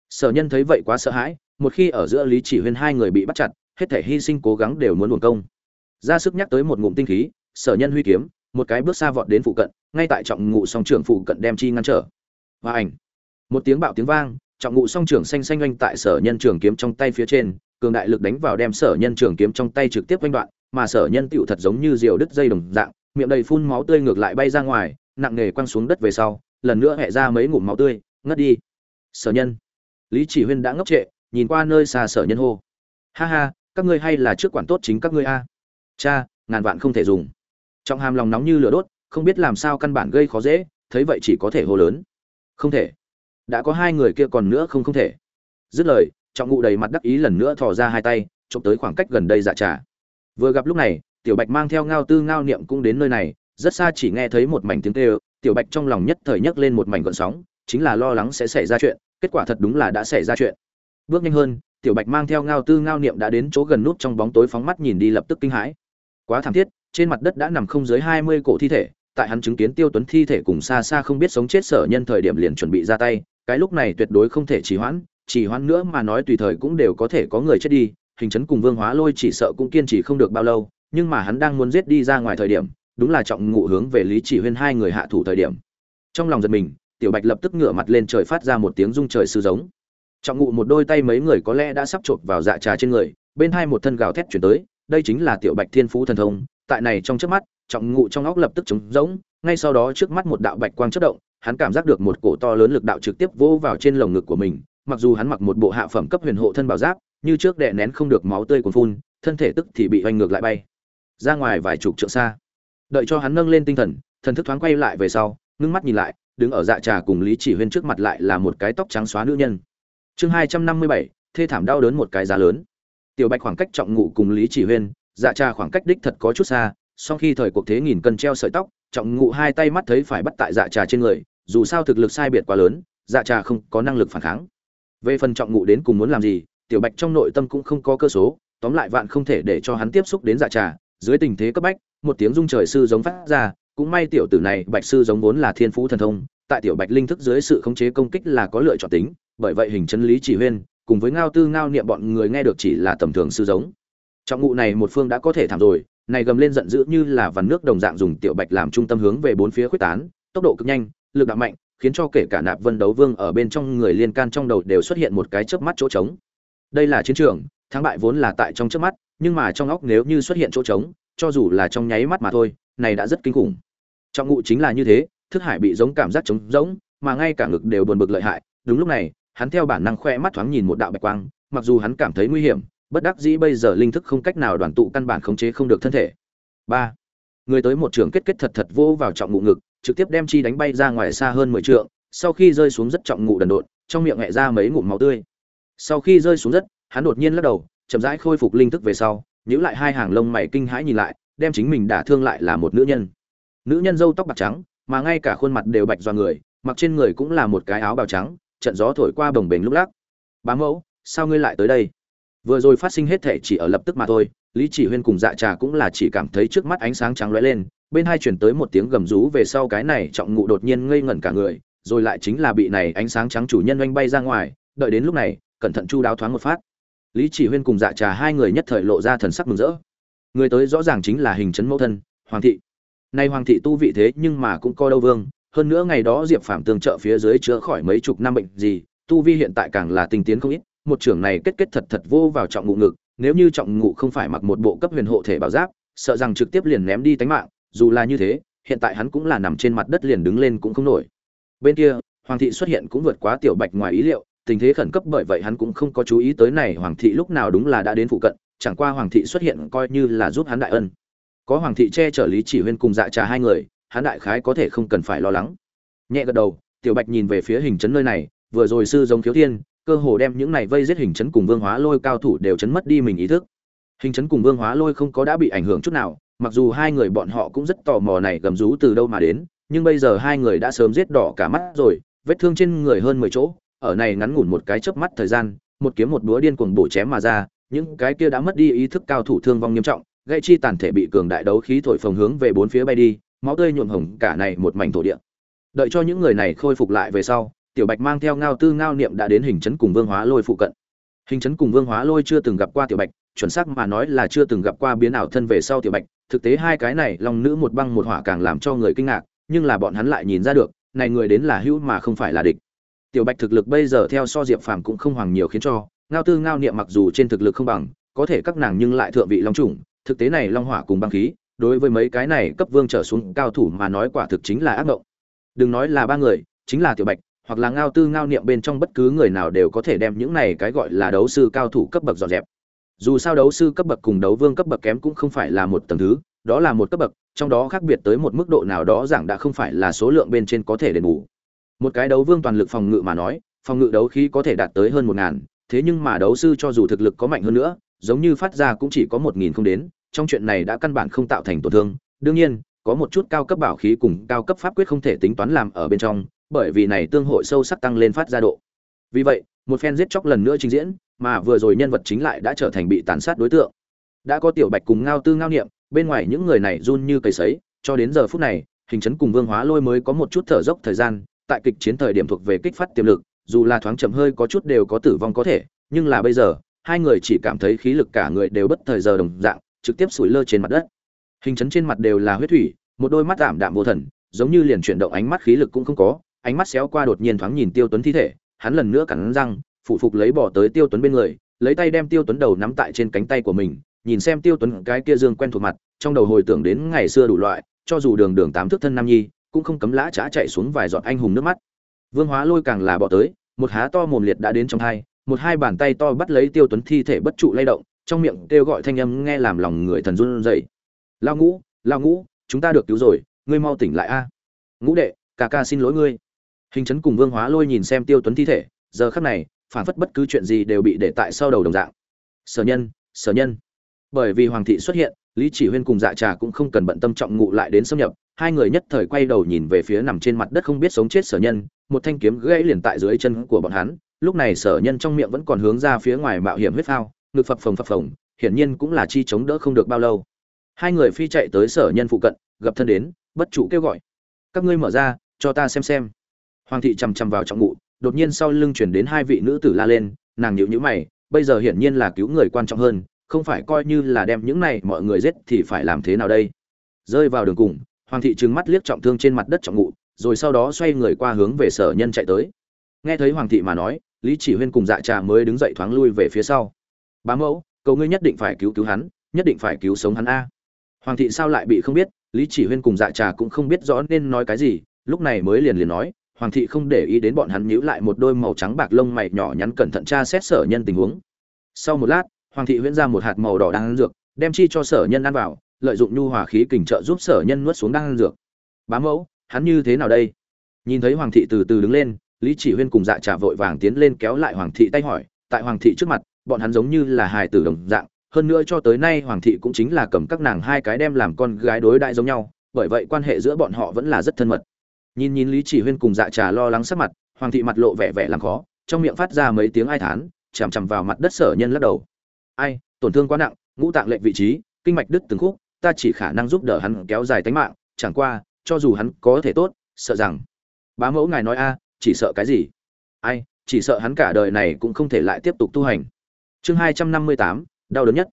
Sở nhân thấy vậy quá sợ hãi, một khi ở giữa lý chỉ huyên hai người bị bắt chặt, hết thể hy sinh cố gắng đều muốn buồn công. Ra sức nhắc tới một ngụm tinh khí, sở nhân huy kiếm, một cái bước xa vọt đến phụ cận, ngay tại trọng ngụ song trưởng phụ cận đem chi ngăn trở. Và ảnh. Một tiếng bạo tiếng vang, trọng ngụ song trưởng xanh xanh oanh tại sở nhân trường kiếm trong tay phía trên, cường đại lực đánh vào đem sở nhân trường kiếm trong tay trực tiếp quanh đoạn, mà sở nhân tựu thật giống như diều đứt dây đồng dạng miệng đầy phun máu tươi ngược lại bay ra ngoài, nặng nề quăng xuống đất về sau, lần nữa hẹ ra mấy ngụm máu tươi, ngất đi. Sở nhân. Lý chỉ huyên đã ngốc trệ, nhìn qua nơi xa sở nhân hô. Ha ha, các ngươi hay là trước quản tốt chính các ngươi a. Cha, ngàn vạn không thể dùng. Trọng hàm lòng nóng như lửa đốt, không biết làm sao căn bản gây khó dễ, thấy vậy chỉ có thể hô lớn. Không thể. Đã có hai người kia còn nữa không không thể. Dứt lời, trọng ngụ đầy mặt đắc ý lần nữa thò ra hai tay, chụp tới khoảng cách gần đây dạ trà. Vừa gặp lúc này tiểu bạch mang theo ngao tư ngao niệm cũng đến nơi này, rất xa chỉ nghe thấy một mảnh tiếng kêu, tiểu bạch trong lòng nhất thời nhấc lên một mảnh gọn sóng, chính là lo lắng sẽ xảy ra chuyện, kết quả thật đúng là đã xảy ra chuyện. Bước nhanh hơn, tiểu bạch mang theo ngao tư ngao niệm đã đến chỗ gần nút trong bóng tối phóng mắt nhìn đi lập tức kinh hãi. Quá thảm thiết, trên mặt đất đã nằm không dưới hai mươi cổ thi thể, tại hắn chứng kiến tiêu tuấn thi thể cùng xa xa không biết sống chết sở nhân thời điểm liền chuẩn bị ra tay, cái lúc này tuyệt đối không thể trì hoãn trì hoãn nữa mà nói tùy thời cũng đều có thể có người chết đi, hình chấn cùng vương hóa lôi chỉ sợ cũng kiên trì không được bao lâu nhưng mà hắn đang muốn giết đi ra ngoài thời điểm, đúng là trọng ngụ hướng về lý chỉ huyên hai người hạ thủ thời điểm. Trong lòng giật mình, tiểu bạch lập tức ngửa mặt lên trời phát ra một tiếng rung trời sư giống. Trọng ngụ một đôi tay mấy người có lẽ đã sắp chộp vào dạ trà trên người, bên hai một thân gào thét chuyển tới, đây chính là tiểu bạch thiên phú thần thông, tại này trong trước mắt, trọng ngụ trong óc lập tức trống rỗng, ngay sau đó trước mắt một đạo bạch quang chất động, hắn cảm giác được một cổ to lớn lực đạo trực tiếp vô vào trên lồng ngực của mình, mặc dù hắn mặc một bộ hạ phẩm cấp huyền hộ thân bảo giáp, như trước đè nén không được máu tươi cuồn phun, thân thể tức thì bị oanh ngược lại bay ra ngoài vài chục trượng xa. Đợi cho hắn nâng lên tinh thần thần thức thoáng quay lại về sau, ngưng mắt nhìn lại, đứng ở dạ trà cùng lý chỉ huyên trước mặt lại là một cái tóc trắng xóa nữ nhân. Chương hai trăm năm mươi bảy, thê thảm đau đớn một cái giá lớn. Tiểu bạch khoảng cách trọng ngụ cùng lý chỉ huyên dạ trà khoảng cách đích thật có chút xa sau khi thời cuộc thế nghìn cân treo sợi tóc, trọng ngụ hai tay mắt thấy phải bắt tại dạ trà trên người, dù sao thực lực sai biệt quá lớn dạ trà không có năng lực phản kháng. Về phần trọng ngụ đến cùng muốn làm gì, tiểu bạch trong nội tâm cũng không có cơ số, tóm lại vạn không thể để cho hắn tiếp xúc đến dạ trà dưới tình thế cấp bách, một tiếng rung trời sư giống phát ra, cũng may tiểu tử này bạch sư giống vốn là thiên phú thần thông, tại tiểu bạch linh thức dưới sự khống chế công kích là có lựa chọn tính, bởi vậy hình chân lý chỉ huyên, cùng với ngao tư ngao niệm bọn người nghe được chỉ là tầm thường sư giống. Trọng ngụ này một phương đã có thể thảm rồi, này gầm lên giận dữ như là vằn nước đồng dạng dùng tiểu bạch làm trung tâm hướng về bốn phía khuếch tán, tốc độ cực nhanh, lực đạo mạnh, khiến cho kể cả nạp vân đấu vương ở bên trong người liên can trong đầu đều xuất hiện một cái chớp mắt chỗ trống. Đây là chiến trường, thắng bại vốn là tại trong chớp mắt nhưng mà trong óc nếu như xuất hiện chỗ trống, cho dù là trong nháy mắt mà thôi, này đã rất kinh khủng. Trọng ngụ chính là như thế, thức hải bị giống cảm giác trống rỗng, mà ngay cả ngực đều buồn bực lợi hại. Đúng lúc này, hắn theo bản năng khoe mắt thoáng nhìn một đạo bạch quang, mặc dù hắn cảm thấy nguy hiểm, bất đắc dĩ bây giờ linh thức không cách nào đoàn tụ căn bản khống chế không được thân thể. Ba. Người tới một trường kết kết thật thật vô vào trọng ngụ ngực, trực tiếp đem chi đánh bay ra ngoài xa hơn mười trượng, sau khi rơi xuống rất trọng ngụ đần độn, trong miệng hẹ ra mấy ngụm máu tươi. Sau khi rơi xuống rất hắn đột nhiên lắc đầu chậm rãi khôi phục linh thức về sau, nhíu lại hai hàng lông mày kinh hãi nhìn lại, đem chính mình đả thương lại là một nữ nhân. Nữ nhân râu tóc bạc trắng, mà ngay cả khuôn mặt đều bạch do người, mặc trên người cũng là một cái áo bào trắng, trận gió thổi qua bồng bềnh lúc lắc. Bá mẫu, sao ngươi lại tới đây? Vừa rồi phát sinh hết thể chỉ ở lập tức mà thôi, lý chỉ huyên cùng dạ trà cũng là chỉ cảm thấy trước mắt ánh sáng trắng lóe lên, bên hai chuyển tới một tiếng gầm rú về sau cái này trọng ngụ đột nhiên ngây ngẩn cả người, rồi lại chính là bị này ánh sáng trắng chủ nhân oanh bay ra ngoài, đợi đến lúc này, cẩn thận chu đáo thoáng một phát lý chỉ huyên cùng dạ trà hai người nhất thời lộ ra thần sắc mừng rỡ. Người tới rõ ràng chính là hình trấn mẫu thân, hoàng thị. Nay hoàng thị tu vị thế nhưng mà cũng coi đâu vương, hơn nữa ngày đó diệp phạm tương trợ phía dưới chữa khỏi mấy chục năm bệnh gì, tu vi hiện tại càng là tinh tiến không ít, một trưởng này kết kết thật thật vô vào trọng ngụ ngực, nếu như trọng ngụ không phải mặc một bộ cấp huyền hộ thể bảo giáp, sợ rằng trực tiếp liền ném đi tánh mạng, dù là như thế, hiện tại hắn cũng là nằm trên mặt đất liền đứng lên cũng không nổi. Bên kia, hoàng thị xuất hiện cũng vượt quá tiểu bạch ngoài ý liệu tình thế khẩn cấp bởi vậy hắn cũng không có chú ý tới này hoàng thị lúc nào đúng là đã đến phụ cận, chẳng qua hoàng thị xuất hiện coi như là giúp hắn đại ân. Có hoàng thị che chở lý chỉ huyên cùng dạ trà hai người, hắn đại khái có thể không cần phải lo lắng. Nhẹ gật đầu, tiểu bạch nhìn về phía hình chấn nơi này, vừa rồi sư giống thiếu thiên, cơ hồ đem những này vây giết hình chấn cùng vương hóa lôi cao thủ đều chấn mất đi mình ý thức. Hình chấn cùng vương hóa lôi không có đã bị ảnh hưởng chút nào, mặc dù hai người bọn họ cũng rất tò mò này gầm rú từ đâu mà đến, nhưng bây giờ hai người đã sớm giết đỏ cả mắt rồi, vết thương trên người hơn mười chỗ ở này ngắn ngủn một cái chớp mắt thời gian, một kiếm một búa điên cuồng bổ chém mà ra, những cái kia đã mất đi ý thức cao thủ thương vong nghiêm trọng gây chi tàn thể bị cường đại đấu khí thổi phồng hướng về bốn phía bay đi, máu tươi nhuộm hồng cả này một mảnh thổ địa. Đợi cho những người này khôi phục lại về sau, tiểu bạch mang theo ngao tư ngao niệm đã đến hình trấn cùng vương hóa lôi phụ cận. Hình trấn cùng vương hóa lôi chưa từng gặp qua tiểu bạch, chuẩn xác mà nói là chưa từng gặp qua biến ảo thân về sau tiểu bạch, thực tế hai cái này lòng nữ một băng một hỏa càng làm cho người kinh ngạc, nhưng là bọn hắn lại nhìn ra được, này người đến là hữu mà không phải là địch tiểu bạch thực lực bây giờ theo so diệp phàm cũng không hoàng nhiều khiến cho, ngao tư ngao niệm mặc dù trên thực lực không bằng, có thể các nàng nhưng lại thượng vị long chủng, thực tế này long hỏa cùng băng khí, đối với mấy cái này cấp vương trở xuống cao thủ mà nói quả thực chính là ác mộng đừng nói là ba người, chính là tiểu bạch, hoặc là ngao tư ngao niệm bên trong bất cứ người nào đều có thể đem những này cái gọi là đấu sư cao thủ cấp bậc dọn dẹp. Dù sao đấu sư cấp bậc cùng đấu vương cấp bậc kém cũng không phải là một tầng thứ, đó là một cấp bậc, trong đó khác biệt tới một mức độ nào đó giảng đã không phải là số lượng bên trên có thể đền bù một cái đấu vương toàn lực phòng ngự mà nói, phòng ngự đấu khí có thể đạt tới hơn một ngàn, thế nhưng mà đấu sư cho dù thực lực có mạnh hơn nữa, giống như phát ra cũng chỉ có một nghìn không đến, trong chuyện này đã căn bản không tạo thành tổn thương. Đương nhiên, có một chút cao cấp bảo khí cùng cao cấp pháp quyết không thể tính toán làm ở bên trong, bởi vì này tương hội sâu sắc tăng lên phát ra độ. Vì vậy, một phen giết chóc lần nữa trình diễn, mà vừa rồi nhân vật chính lại đã trở thành bị tàn sát đối tượng. Đã có tiểu bạch cùng ngao tư ngao niệm, bên ngoài những người này run như cầy sấy, cho đến giờ phút này, hình chấn cùng vương hóa lôi mới có một chút thở dốc thời gian tại kịch chiến thời điểm thuộc về kích phát tiềm lực, dù là thoáng chậm hơi có chút đều có tử vong có thể, nhưng là bây giờ, hai người chỉ cảm thấy khí lực cả người đều bất thời giờ đồng dạng, trực tiếp sủi lơ trên mặt đất. Hình chấn trên mặt đều là huyết thủy, một đôi mắt giảm đạm vô thần, giống như liền chuyển động ánh mắt khí lực cũng không có, ánh mắt xéo qua đột nhiên thoáng nhìn tiêu tuấn thi thể, hắn lần nữa cắn răng phụ phục lấy bỏ tới tiêu tuấn bên người, lấy tay đem tiêu tuấn đầu nắm tại trên cánh tay của mình, nhìn xem tiêu tuấn cái kia dương quen thuộc mặt, trong đầu hồi tưởng đến ngày xưa đủ loại, cho dù đường đường tám thước thân nam nhi cũng không cấm lã chã chạy xuống vài giọt anh hùng nước mắt. Vương hóa lôi càng là bỏ tới, một há to mồm liệt đã đến trong hai, một hai bàn tay to bắt lấy tiêu tuấn thi thể bất trụ lay động, trong miệng kêu gọi thanh âm nghe làm lòng người thần run rẩy. Lao ngũ lao ngũ, chúng ta được cứu rồi, ngươi mau tỉnh lại a. Ngũ đệ, ca ca xin lỗi ngươi. Hình chấn cùng vương hóa lôi nhìn xem tiêu tuấn thi thể, giờ khắc này phản phất bất cứ chuyện gì đều bị để tại sau đầu đồng dạng. Sở nhân sở nhân. Bởi vì hoàng thị xuất hiện lý chỉ huyên cùng dạ trà cũng không cần bận tâm trọng ngụ lại đến xâm nhập, hai người nhất thời quay đầu nhìn về phía nằm trên mặt đất không biết sống chết sở nhân, một thanh kiếm gãy liền tại dưới chân của bọn hắn, lúc này sở nhân trong miệng vẫn còn hướng ra phía ngoài mạo hiểm huyết phao, ngực phập phồng phập phồng, hiển nhiên cũng là chi chống đỡ không được bao lâu. Hai người phi chạy tới sở nhân phụ cận, gặp thân đến, bất chủ kêu gọi. Các ngươi mở ra, cho ta xem xem. Hoàng thị chằm chằm vào trọng ngụ, đột nhiên sau lưng chuyển đến hai vị nữ tử la lên, nàng nhịu nhữ mày, bây giờ hiển nhiên là cứu người quan trọng hơn không phải coi như là đem những này mọi người giết thì phải làm thế nào đây? Rơi vào đường cùng, hoàng thị trừng mắt liếc trọng thương trên mặt đất trọng ngụ, rồi sau đó xoay người qua hướng về sở nhân chạy tới. Nghe thấy hoàng thị mà nói, lý chỉ huyên cùng dạ trà mới đứng dậy thoáng lui về phía sau. Bá mẫu, cầu ngươi nhất định phải cứu cứu hắn, nhất định phải cứu sống hắn a. Hoàng thị sao lại bị không biết, lý chỉ huyên cùng dạ trà cũng không biết rõ nên nói cái gì, lúc này mới liền liền nói, hoàng thị không để ý đến bọn hắn nhíu lại một đôi màu trắng bạc lông mày nhỏ nhắn cẩn thận tra xét sở nhân tình huống. Sau một lát hoàng thị huyễn ra một hạt màu đỏ đang ăn dược, đem chi cho sở nhân ăn vào, lợi dụng nhu hòa khí kình trợ giúp sở nhân nuốt xuống đang ăn dược. Bá mẫu, hắn như thế nào đây? Nhìn thấy hoàng thị từ từ đứng lên, lý chỉ huyên cùng dạ trà vội vàng tiến lên kéo lại hoàng thị tay hỏi, tại hoàng thị trước mặt, bọn hắn giống như là hài tử đồng dạng, hơn nữa cho tới nay hoàng thị cũng chính là cầm các nàng hai cái đem làm con gái đối đại giống nhau, bởi vậy quan hệ giữa bọn họ vẫn là rất thân mật. Nhìn nhìn lý chỉ huyên cùng dạ trà lo lắng sắc mặt, hoàng thị mặt lộ vẻ vẻ làm khó, trong miệng phát ra mấy tiếng ai thán, chằm chằm vào mặt đất sở nhân lắc đầu ai, tổn thương quá nặng, ngũ tạng lệnh vị trí, kinh mạch đứt từng khúc, ta chỉ khả năng giúp đỡ hắn kéo dài tính mạng, chẳng qua, cho dù hắn có thể tốt, sợ rằng, bá mẫu ngài nói a, chỉ sợ cái gì? Ai, chỉ sợ hắn cả đời này cũng không thể lại tiếp tục tu hành. Chương hai trăm năm mươi tám, đau đớn nhất.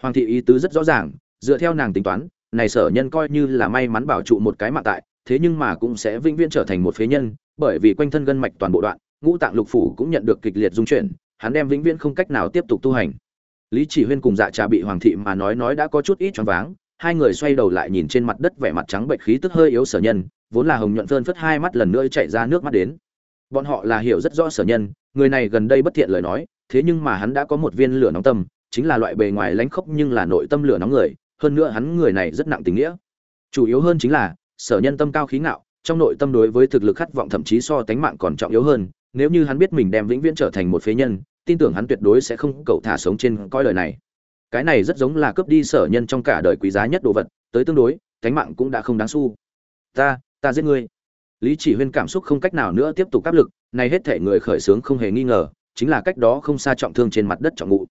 Hoàng thị ý tứ rất rõ ràng, dựa theo nàng tính toán, này sở nhân coi như là may mắn bảo trụ một cái mạng tại, thế nhưng mà cũng sẽ vĩnh viễn trở thành một phế nhân, bởi vì quanh thân gân mạch toàn bộ đoạn, ngũ tạng lục phủ cũng nhận được kịch liệt dung chuyển, hắn đem vĩnh viễn không cách nào tiếp tục tu hành lý chỉ huyên cùng dạ trà bị hoàng thị mà nói nói đã có chút ít choáng váng, hai người xoay đầu lại nhìn trên mặt đất vẻ mặt trắng bệnh khí tức hơi yếu sở nhân, vốn là hồng nhuận phơn phất hai mắt lần nữa chạy ra nước mắt đến. Bọn họ là hiểu rất rõ sở nhân, người này gần đây bất thiện lời nói, thế nhưng mà hắn đã có một viên lửa nóng tâm, chính là loại bề ngoài lánh khốc nhưng là nội tâm lửa nóng người, hơn nữa hắn người này rất nặng tình nghĩa. Chủ yếu hơn chính là, sở nhân tâm cao khí ngạo, trong nội tâm đối với thực lực khát vọng thậm chí so tánh mạng còn trọng yếu hơn, nếu như hắn biết mình đem vĩnh viễn trở thành một phế nhân tin tưởng hắn tuyệt đối sẽ không cậu thả sống trên coi đời này. Cái này rất giống là cướp đi sở nhân trong cả đời quý giá nhất đồ vật, tới tương đối, cánh mạng cũng đã không đáng xu. Ta ta giết ngươi. Lý chỉ huyên cảm xúc không cách nào nữa tiếp tục áp lực, này hết thể người khởi sướng không hề nghi ngờ, chính là cách đó không xa trọng thương trên mặt đất trọng ngụ.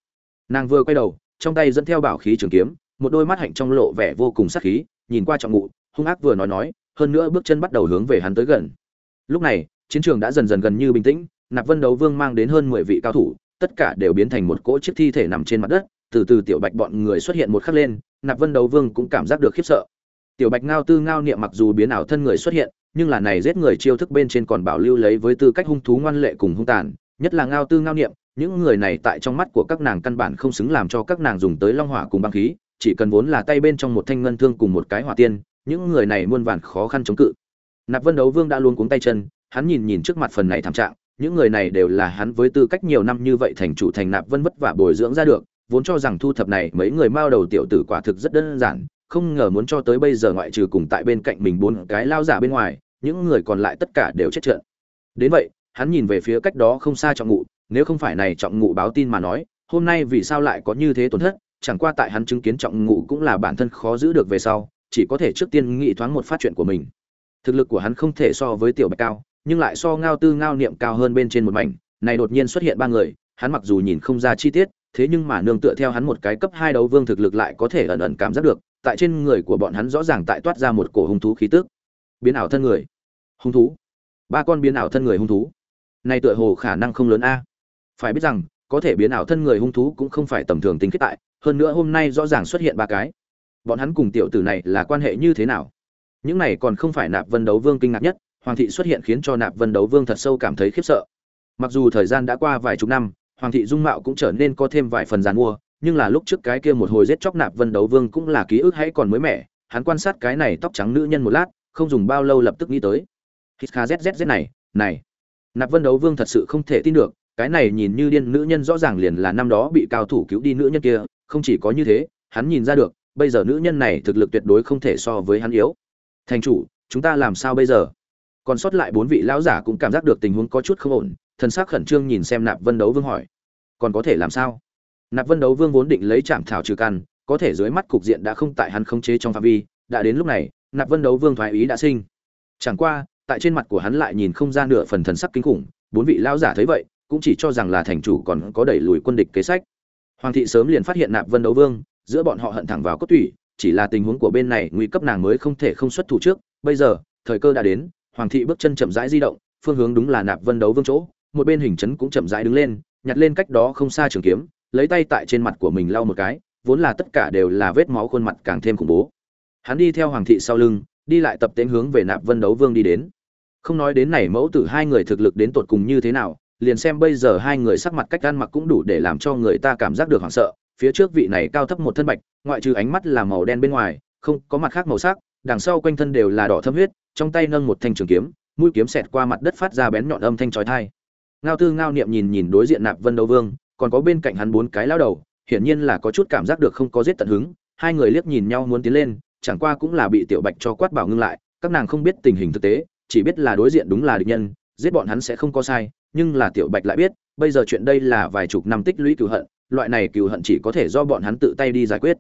Nàng vừa quay đầu, trong tay dẫn theo bảo khí trường kiếm, một đôi mắt hạnh trong lộ vẻ vô cùng sắc khí, nhìn qua trọng ngụ, hung ác vừa nói nói, hơn nữa bước chân bắt đầu hướng về hắn tới gần. Lúc này, chiến trường đã dần dần gần như bình tĩnh, nạp vân đấu vương mang đến hơn mười vị cao thủ tất cả đều biến thành một cỗ chiếc thi thể nằm trên mặt đất, từ từ tiểu bạch bọn người xuất hiện một khắc lên, nạp vân đấu vương cũng cảm giác được khiếp sợ. Tiểu bạch ngao tư ngao niệm mặc dù biến ảo thân người xuất hiện, nhưng là này giết người chiêu thức bên trên còn bảo lưu lấy với tư cách hung thú ngoan lệ cùng hung tàn, nhất là ngao tư ngao niệm, những người này tại trong mắt của các nàng căn bản không xứng làm cho các nàng dùng tới long hỏa cùng băng khí, chỉ cần vốn là tay bên trong một thanh ngân thương cùng một cái hỏa tiên, những người này muôn vàn khó khăn chống cự. Nạp vân đấu vương đã luôn cuống tay chân, hắn nhìn nhìn trước mặt phần này thảm trạng những người này đều là hắn với tư cách nhiều năm như vậy thành chủ thành nạp vân vất vả bồi dưỡng ra được, vốn cho rằng thu thập này mấy người mao đầu tiểu tử quả thực rất đơn giản, không ngờ muốn cho tới bây giờ ngoại trừ cùng tại bên cạnh mình bốn cái lao giả bên ngoài, những người còn lại tất cả đều chết trận đến vậy, hắn nhìn về phía cách đó không xa trọng ngụ, nếu không phải này trọng ngụ báo tin mà nói, hôm nay vì sao lại có như thế tổn thất, chẳng qua tại hắn chứng kiến trọng ngụ cũng là bản thân khó giữ được về sau, chỉ có thể trước tiên nghĩ thoáng một phát chuyện của mình. Thực lực của hắn không thể so với tiểu bạch cao nhưng lại so ngao tư ngao niệm cao hơn bên trên một mảnh, này đột nhiên xuất hiện ba người, hắn mặc dù nhìn không ra chi tiết, thế nhưng mà nương tựa theo hắn một cái cấp hai đấu vương thực lực lại có thể ẩn ẩn cảm giác được, tại trên người của bọn hắn rõ ràng tại toát ra một cổ hung thú khí tức. Biến ảo thân người. Hung thú. Ba con biến ảo thân người hung thú. Này tựa hồ khả năng không lớn a. Phải biết rằng, có thể biến ảo thân người hung thú cũng không phải tầm thường tính kết tại, hơn nữa hôm nay rõ ràng xuất hiện ba cái. Bọn hắn cùng tiểu tử này là quan hệ như thế nào? Những này còn không phải nạp vân đấu vương kinh ngạc nhất hoàng thị xuất hiện khiến cho nạp vân đấu vương thật sâu cảm thấy khiếp sợ. Mặc dù thời gian đã qua vài chục năm, hoàng thị dung mạo cũng trở nên có thêm vài phần giàn mua, nhưng là lúc trước cái kia một hồi giết chóc nạp vân đấu vương cũng là ký ức hãy còn mới mẻ, hắn quan sát cái này tóc trắng nữ nhân một lát, không dùng bao lâu lập tức nghĩ tới. Hít kha zzz này này. Nạp vân đấu vương thật sự không thể tin được, cái này nhìn như điên nữ nhân rõ ràng liền là năm đó bị cao thủ cứu đi nữ nhân kia, không chỉ có như thế, hắn nhìn ra được, bây giờ nữ nhân này thực lực tuyệt đối không thể so với hắn yếu. Thành chủ, chúng ta làm sao bây giờ? Còn sót lại bốn vị lão giả cũng cảm giác được tình huống có chút không ổn, thần sắc khẩn trương nhìn xem nạp vân đấu vương hỏi, còn có thể làm sao? Nạp vân đấu vương vốn định lấy trạm thảo trừ căn, có thể dưới mắt cục diện đã không tại hắn khống chế trong phạm vi, đã đến lúc này, nạp vân đấu vương thoái ý đã sinh. Chẳng qua, tại trên mặt của hắn lại nhìn không ra nửa phần thần sắc kinh khủng, bốn vị lão giả thấy vậy, cũng chỉ cho rằng là thành chủ còn có đẩy lùi quân địch kế sách. Hoàng thị sớm liền phát hiện nạp vân đấu vương, giữa bọn họ hận thẳng vào cốt tủy, chỉ là tình huống của bên này nguy cấp nàng mới không thể không xuất thủ trước, bây giờ, thời cơ đã đến hoàng thị bước chân chậm rãi di động, phương hướng đúng là nạp vân đấu vương chỗ, một bên hình chấn cũng chậm rãi đứng lên, nhặt lên cách đó không xa trường kiếm, lấy tay tại trên mặt của mình lau một cái, vốn là tất cả đều là vết máu khuôn mặt càng thêm khủng bố. Hắn đi theo hoàng thị sau lưng, đi lại tập tễnh hướng về nạp vân đấu vương đi đến. Không nói đến này mẫu tử hai người thực lực đến tột cùng như thế nào, liền xem bây giờ hai người sắc mặt cách ăn mặc cũng đủ để làm cho người ta cảm giác được hoảng sợ. Phía trước vị này cao thấp một thân bạch, ngoại trừ ánh mắt là màu đen bên ngoài, không có mặt khác màu sắc đằng sau quanh thân đều là đỏ thâm huyết, trong tay nâng một thanh trường kiếm, mũi kiếm xẹt qua mặt đất phát ra bén nhọn âm thanh chói tai. Ngao tư ngao niệm nhìn nhìn đối diện nạp vân đấu vương, còn có bên cạnh hắn bốn cái lão đầu, hiển nhiên là có chút cảm giác được không có giết tận hứng, hai người liếc nhìn nhau muốn tiến lên, chẳng qua cũng là bị tiểu bạch cho quát bảo ngưng lại, các nàng không biết tình hình thực tế, chỉ biết là đối diện đúng là địch nhân, giết bọn hắn sẽ không có sai, nhưng là tiểu bạch lại biết, bây giờ chuyện đây là vài chục năm tích lũy cừu hận, loại này cừu hận chỉ có thể do bọn hắn tự tay đi giải quyết.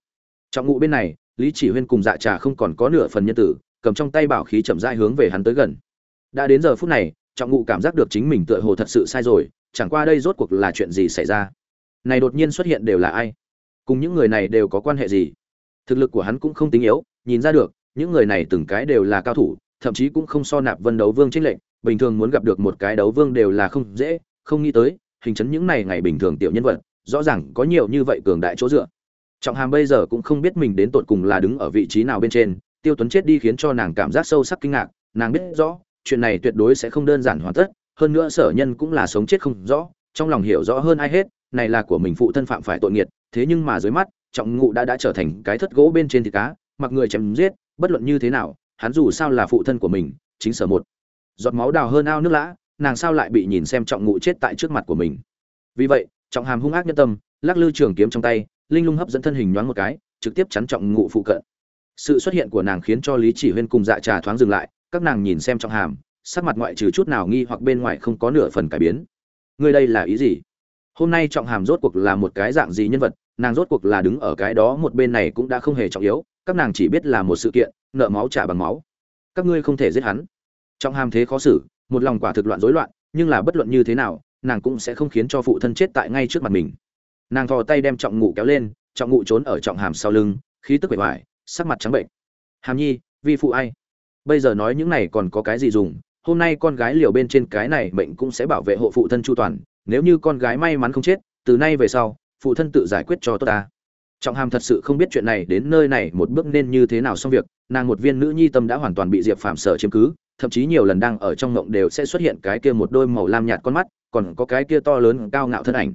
Trọng ngụ bên này lý chỉ huyên cùng dạ trà không còn có nửa phần nhân tử, cầm trong tay bảo khí chậm rãi hướng về hắn tới gần. Đã đến giờ phút này, trọng ngụ cảm giác được chính mình tựa hồ thật sự sai rồi, chẳng qua đây rốt cuộc là chuyện gì xảy ra? Này đột nhiên xuất hiện đều là ai? Cùng những người này đều có quan hệ gì? Thực lực của hắn cũng không tính yếu, nhìn ra được, những người này từng cái đều là cao thủ, thậm chí cũng không so nạp vân đấu vương trinh lệnh bình thường muốn gặp được một cái đấu vương đều là không dễ, không nghĩ tới, hình chấn những này ngày bình thường tiểu nhân vật, rõ ràng có nhiều như vậy cường đại chỗ dựa trọng hàm bây giờ cũng không biết mình đến tột cùng là đứng ở vị trí nào bên trên, tiêu tuấn chết đi khiến cho nàng cảm giác sâu sắc kinh ngạc, nàng biết rõ, chuyện này tuyệt đối sẽ không đơn giản hoàn tất, hơn nữa sở nhân cũng là sống chết không rõ, trong lòng hiểu rõ hơn ai hết, này là của mình phụ thân phạm phải tội nghiệt, thế nhưng mà dưới mắt, trọng ngụ đã đã trở thành cái thất gỗ bên trên thịt cá, mặc người chém giết, bất luận như thế nào, hắn dù sao là phụ thân của mình, chính sở một. Giọt máu đào hơn ao nước lã, nàng sao lại bị nhìn xem trọng ngụ chết tại trước mặt của mình. Vì vậy, trọng hàm hung ác nhân tâm, lắc lư trường kiếm trong tay linh lung hấp dẫn thân hình nhoáng một cái, trực tiếp chắn trọng ngụ phụ cận. Sự xuất hiện của nàng khiến cho lý chỉ huyên cùng dạ trà thoáng dừng lại, các nàng nhìn xem trọng hàm, sắc mặt ngoại trừ chút nào nghi hoặc bên ngoài không có nửa phần cải biến. Ngươi đây là ý gì? Hôm nay trọng hàm rốt cuộc là một cái dạng gì nhân vật, nàng rốt cuộc là đứng ở cái đó một bên này cũng đã không hề trọng yếu, các nàng chỉ biết là một sự kiện, nợ máu trả bằng máu. Các ngươi không thể giết hắn. Trọng hàm thế khó xử, một lòng quả thực loạn rối loạn, nhưng là bất luận như thế nào, nàng cũng sẽ không khiến cho phụ thân chết tại ngay trước mặt mình nàng thò tay đem trọng ngụ kéo lên, trọng ngụ trốn ở trọng hàm sau lưng, khí tức bề ngoài sắc mặt trắng bệnh. Hàm nhi, vi phụ ai? Bây giờ nói những này còn có cái gì dùng? Hôm nay con gái liều bên trên cái này mệnh cũng sẽ bảo vệ hộ phụ thân chu toàn, nếu như con gái may mắn không chết, từ nay về sau, phụ thân tự giải quyết cho tốt ta. Trọng hàm thật sự không biết chuyện này đến nơi này một bước nên như thế nào xong việc, nàng một viên nữ nhi tâm đã hoàn toàn bị diệp phạm sở chiếm cứ, thậm chí nhiều lần đang ở trong ngộng đều sẽ xuất hiện cái kia một đôi màu lam nhạt con mắt, còn có cái kia to lớn cao ngạo thân ảnh.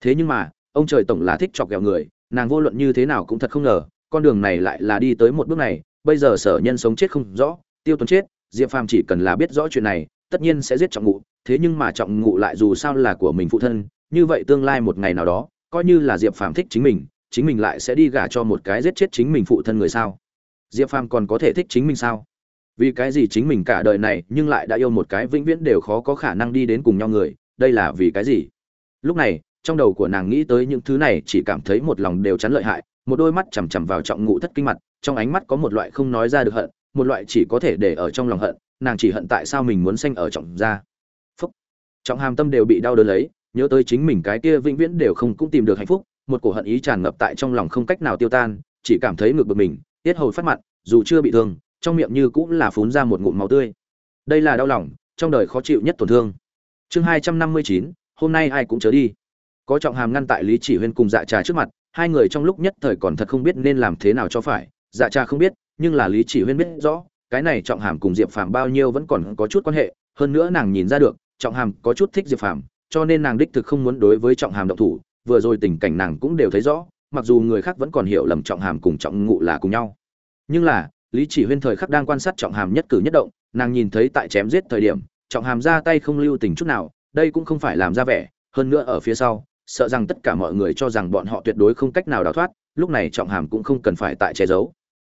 Thế nhưng mà ông trời tổng là thích chọc ghẹo người, nàng vô luận như thế nào cũng thật không ngờ, con đường này lại là đi tới một bước này, bây giờ sở nhân sống chết không rõ, tiêu tuấn chết, diệp phàm chỉ cần là biết rõ chuyện này, tất nhiên sẽ giết trọng ngụ, thế nhưng mà trọng ngụ lại dù sao là của mình phụ thân, như vậy tương lai một ngày nào đó, coi như là diệp phàm thích chính mình chính mình lại sẽ đi gả cho một cái giết chết chính mình phụ thân người sao? Diệp phàm còn có thể thích chính mình sao? Vì cái gì chính mình cả đời này nhưng lại đã yêu một cái vĩnh viễn đều khó có khả năng đi đến cùng nhau người, đây là vì cái gì? Lúc này trong đầu của nàng nghĩ tới những thứ này chỉ cảm thấy một lòng đều chắn lợi hại, một đôi mắt chằm chằm vào trọng ngụ thất kinh mặt, trong ánh mắt có một loại không nói ra được hận, một loại chỉ có thể để ở trong lòng hận, nàng chỉ hận tại sao mình muốn sanh ở trọng gia. Phúc. Trọng hàm tâm đều bị đau đớn lấy, nhớ tới chính mình cái kia vĩnh viễn đều không cũng tìm được hạnh phúc, một cổ hận ý tràn ngập tại trong lòng không cách nào tiêu tan, chỉ cảm thấy ngược bực mình, tiết hầu phát mặt, dù chưa bị thương, trong miệng như cũng là phún ra một ngụm máu tươi. Đây là đau lòng, trong đời khó chịu nhất tổn thương. Chương hai trăm năm mươi chín, hôm nay ai cũng chớ đi có trọng hàm ngăn tại lý chỉ huyên cùng dạ trà trước mặt, hai người trong lúc nhất thời còn thật không biết nên làm thế nào cho phải. Dạ trà không biết, nhưng là lý chỉ huyên biết rõ, cái này trọng hàm cùng diệp phàm bao nhiêu vẫn còn có chút quan hệ, hơn nữa nàng nhìn ra được, trọng hàm có chút thích diệp phàm, cho nên nàng đích thực không muốn đối với trọng hàm động thủ, vừa rồi tình cảnh nàng cũng đều thấy rõ, mặc dù người khác vẫn còn hiểu lầm trọng hàm cùng trọng ngụ là cùng nhau. Nhưng là, lý chỉ huyên thời khắc đang quan sát trọng hàm nhất cử nhất động, nàng nhìn thấy tại chém giết thời điểm, trọng hàm ra tay không lưu tình chút nào, đây cũng không phải làm ra vẻ, hơn nữa ở phía sau sợ rằng tất cả mọi người cho rằng bọn họ tuyệt đối không cách nào đào thoát, lúc này trọng hàm cũng không cần phải tại che giấu.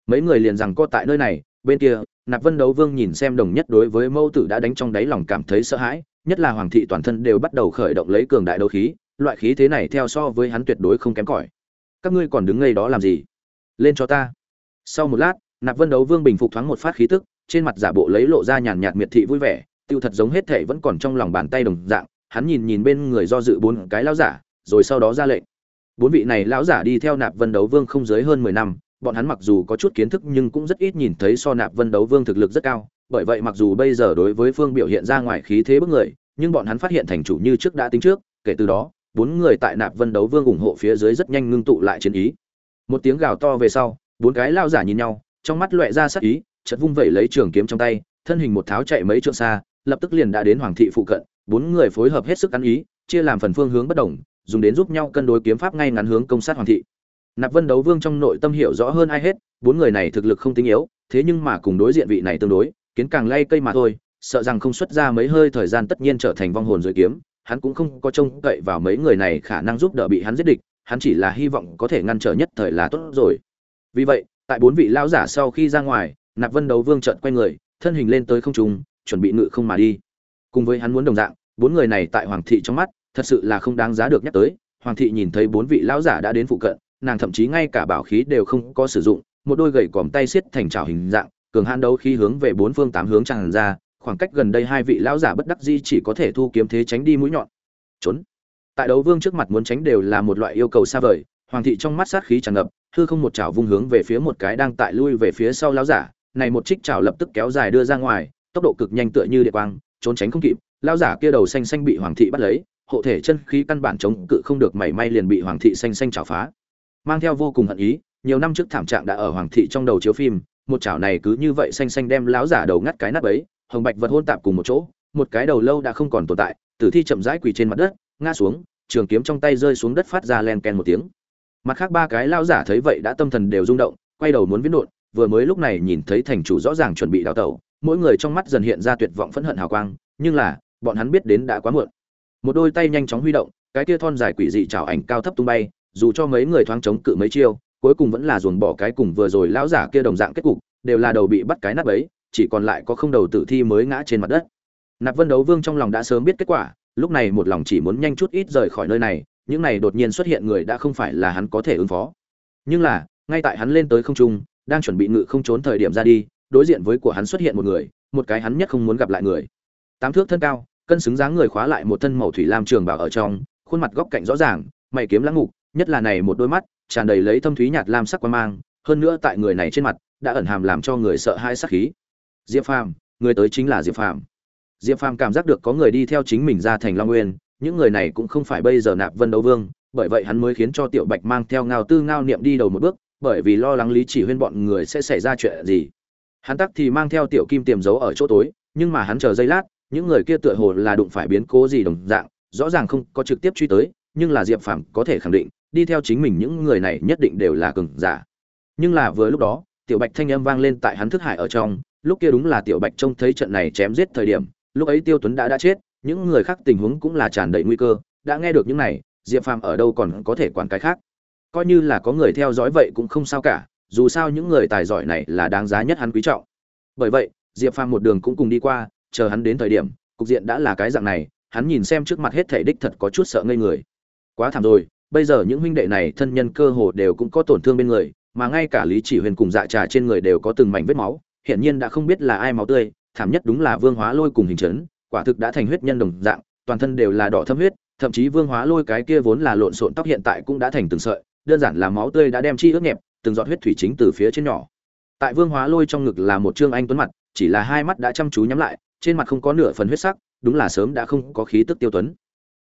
Mấy người liền rằng co tại nơi này, bên kia, nạp vân đấu vương nhìn xem đồng nhất đối với mâu tử đã đánh trong đáy lòng cảm thấy sợ hãi, nhất là hoàng thị toàn thân đều bắt đầu khởi động lấy cường đại đấu khí, loại khí thế này theo so với hắn tuyệt đối không kém cỏi. Các ngươi còn đứng ngây đó làm gì? Lên cho ta. Sau một lát, nạp vân đấu vương bình phục thoáng một phát khí tức, trên mặt giả bộ lấy lộ ra nhàn nhạt miệt thị vui vẻ, tiêu thật giống hết thể vẫn còn trong lòng bàn tay đồng dạng hắn nhìn nhìn bên người do dự bốn cái lão giả, rồi sau đó ra lệnh. Bốn vị này lão giả đi theo nạp vân đấu vương không dưới hơn mười năm, bọn hắn mặc dù có chút kiến thức nhưng cũng rất ít nhìn thấy so nạp vân đấu vương thực lực rất cao, bởi vậy mặc dù bây giờ đối với phương biểu hiện ra ngoài khí thế bức người, nhưng bọn hắn phát hiện thành chủ như trước đã tính trước, kể từ đó, bốn người tại nạp vân đấu vương ủng hộ phía dưới rất nhanh ngưng tụ lại chiến ý. Một tiếng gào to về sau, bốn cái lão giả nhìn nhau, trong mắt lóe ra sát ý, chợt vung vẩy lấy trường kiếm trong tay, thân hình một tháo chạy mấy trượng xa, lập tức liền đã đến hoàng thị phụ cận bốn người phối hợp hết sức ăn ý, chia làm phần phương hướng bất đồng, dùng đến giúp nhau cân đối kiếm pháp ngay ngắn hướng công sát hoàng thị. Nạp vân đấu vương trong nội tâm hiểu rõ hơn ai hết, bốn người này thực lực không tinh yếu, thế nhưng mà cùng đối diện vị này tương đối, kiến càng lay cây mà thôi, sợ rằng không xuất ra mấy hơi thời gian tất nhiên trở thành vong hồn dưới kiếm, hắn cũng không có trông cậy vào mấy người này khả năng giúp đỡ bị hắn giết địch, hắn chỉ là hy vọng có thể ngăn trở nhất thời là tốt rồi. Vì vậy, tại bốn vị lão giả sau khi ra ngoài, nạp vân đấu vương trợn quay người, thân hình lên tới không trung, chuẩn bị ngự không mà đi cùng với hắn muốn đồng dạng, bốn người này tại hoàng thị trong mắt, thật sự là không đáng giá được nhắc tới. Hoàng thị nhìn thấy bốn vị lão giả đã đến phụ cận, nàng thậm chí ngay cả bảo khí đều không có sử dụng, một đôi gậy còm tay xiết thành trào hình dạng, cường han đấu khi hướng về bốn phương tám hướng tràn ra, khoảng cách gần đây hai vị lão giả bất đắc di chỉ có thể thu kiếm thế tránh đi mũi nhọn. Trốn. Tại đấu vương trước mặt muốn tránh đều là một loại yêu cầu xa vời, hoàng thị trong mắt sát khí tràn ngập, hư không một chảo vung hướng về phía một cái đang tại lui về phía sau lão giả, này một trích chảo lập tức kéo dài đưa ra ngoài, tốc độ cực nhanh tựa như địa quang trốn tránh không kịp, lão giả kia đầu xanh xanh bị hoàng thị bắt lấy, hộ thể chân khí căn bản chống cự không được, mảy may liền bị hoàng thị xanh xanh chảo phá. Mang theo vô cùng hận ý, nhiều năm trước thảm trạng đã ở hoàng thị trong đầu chiếu phim, một chảo này cứ như vậy xanh xanh đem lão giả đầu ngắt cái nắp ấy, hồng bạch vật hôn tạp cùng một chỗ, một cái đầu lâu đã không còn tồn tại, tử thi chậm rãi quỳ trên mặt đất, ngã xuống, trường kiếm trong tay rơi xuống đất phát ra len ken một tiếng. Mặt khác ba cái lão giả thấy vậy đã tâm thần đều rung động, quay đầu muốn viễn đột vừa mới lúc này nhìn thấy thành chủ rõ ràng chuẩn bị đào tẩu mỗi người trong mắt dần hiện ra tuyệt vọng phẫn hận hào quang, nhưng là, bọn hắn biết đến đã quá muộn. Một đôi tay nhanh chóng huy động, cái kia thon dài quỷ dị chảo ảnh cao thấp tung bay, dù cho mấy người thoáng chống cự mấy chiêu, cuối cùng vẫn là ruồng bỏ cái cùng vừa rồi lão giả kia đồng dạng kết cục, đều là đầu bị bắt cái nắp ấy, chỉ còn lại có không đầu tử thi mới ngã trên mặt đất. Nạp vân đấu vương trong lòng đã sớm biết kết quả, lúc này một lòng chỉ muốn nhanh chút ít rời khỏi nơi này, những này đột nhiên xuất hiện người đã không phải là hắn có thể ứng phó. Nhưng là, ngay tại hắn lên tới không trung, đang chuẩn bị ngự không trốn thời điểm ra đi đối diện với của hắn xuất hiện một người một cái hắn nhất không muốn gặp lại người. Tám thước thân cao cân xứng dáng người khóa lại một thân màu thủy lam trường bảo ở trong khuôn mặt góc cạnh rõ ràng mày kiếm lãng ngục, nhất là này một đôi mắt tràn đầy lấy thâm thúy nhạt lam sắc quan mang hơn nữa tại người này trên mặt đã ẩn hàm làm cho người sợ hãi sắc khí. Diệp phàm người tới chính là diệp phàm. Diệp phàm cảm giác được có người đi theo chính mình ra thành long nguyên những người này cũng không phải bây giờ nạp vân đấu vương bởi vậy hắn mới khiến cho tiểu bạch mang theo ngao tư ngao niệm đi đầu một bước bởi vì lo lắng lý chỉ huyên bọn người sẽ xảy ra chuyện gì hắn tắc thì mang theo tiểu kim tiềm giấu ở chỗ tối, nhưng mà hắn chờ giây lát, những người kia tựa hồ là đụng phải biến cố gì đồng dạng, rõ ràng không có trực tiếp truy tới, nhưng là diệp phàm có thể khẳng định, đi theo chính mình những người này nhất định đều là cường giả. Nhưng là vừa lúc đó, tiểu bạch thanh âm vang lên tại hắn thức hải ở trong, lúc kia đúng là tiểu bạch trông thấy trận này chém giết thời điểm, lúc ấy tiêu tuấn đã đã chết, những người khác tình huống cũng là tràn đầy nguy cơ, đã nghe được những này, diệp phàm ở đâu còn có thể quản cái khác? Coi như là có người theo dõi vậy cũng không sao cả dù sao những người tài giỏi này là đáng giá nhất hắn quý trọng. Bởi vậy diệp phàm một đường cũng cùng đi qua chờ hắn đến thời điểm cục diện đã là cái dạng này hắn nhìn xem trước mặt hết thảy đích thật có chút sợ ngây người. Quá thảm rồi bây giờ những huynh đệ này thân nhân cơ hồ đều cũng có tổn thương bên người mà ngay cả lý chỉ huyền cùng dạ trà trên người đều có từng mảnh vết máu hiển nhiên đã không biết là ai máu tươi thảm nhất đúng là vương hóa lôi cùng hình Trấn, quả thực đã thành huyết nhân đồng dạng toàn thân đều là đỏ thâm huyết thậm chí vương hóa lôi cái kia vốn là lộn xộn tóc hiện tại cũng đã thành từng sợi đơn giản là máu tươi đã đem chi ướt nhẹp từng giọt huyết thủy chính từ phía trên nhỏ. Tại vương hóa lôi trong ngực là một trương anh tuấn mặt, chỉ là hai mắt đã chăm chú nhắm lại, trên mặt không có nửa phần huyết sắc, đúng là sớm đã không có khí tức tiêu tuấn.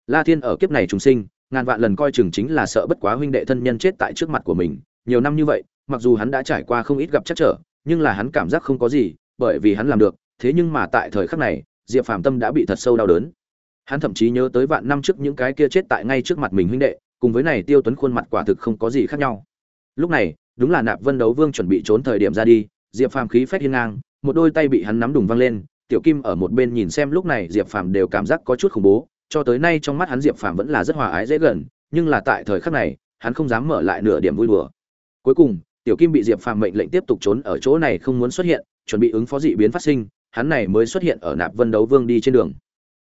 La thiên ở kiếp này trùng sinh, ngàn vạn lần coi chừng chính là sợ bất quá huynh đệ thân nhân chết tại trước mặt của mình, nhiều năm như vậy, mặc dù hắn đã trải qua không ít gặp chắc trở, nhưng là hắn cảm giác không có gì, bởi vì hắn làm được, thế nhưng mà tại thời khắc này, diệp phàm tâm đã bị thật sâu đau đớn. Hắn thậm chí nhớ tới vạn năm trước những cái kia chết tại ngay trước mặt mình huynh đệ, cùng với này tiêu tuấn khuôn mặt quả thực không có gì khác nhau. Lúc này đúng là nạp vân đấu vương chuẩn bị trốn thời điểm ra đi, diệp phàm khí phách hiên ngang, một đôi tay bị hắn nắm đùng văng lên, tiểu kim ở một bên nhìn xem lúc này diệp phàm đều cảm giác có chút khủng bố, cho tới nay trong mắt hắn diệp phàm vẫn là rất hòa ái dễ gần, nhưng là tại thời khắc này, hắn không dám mở lại nửa điểm vui đùa. Cuối cùng, tiểu kim bị diệp phàm mệnh lệnh tiếp tục trốn ở chỗ này không muốn xuất hiện, chuẩn bị ứng phó dị biến phát sinh, hắn này mới xuất hiện ở nạp vân đấu vương đi trên đường.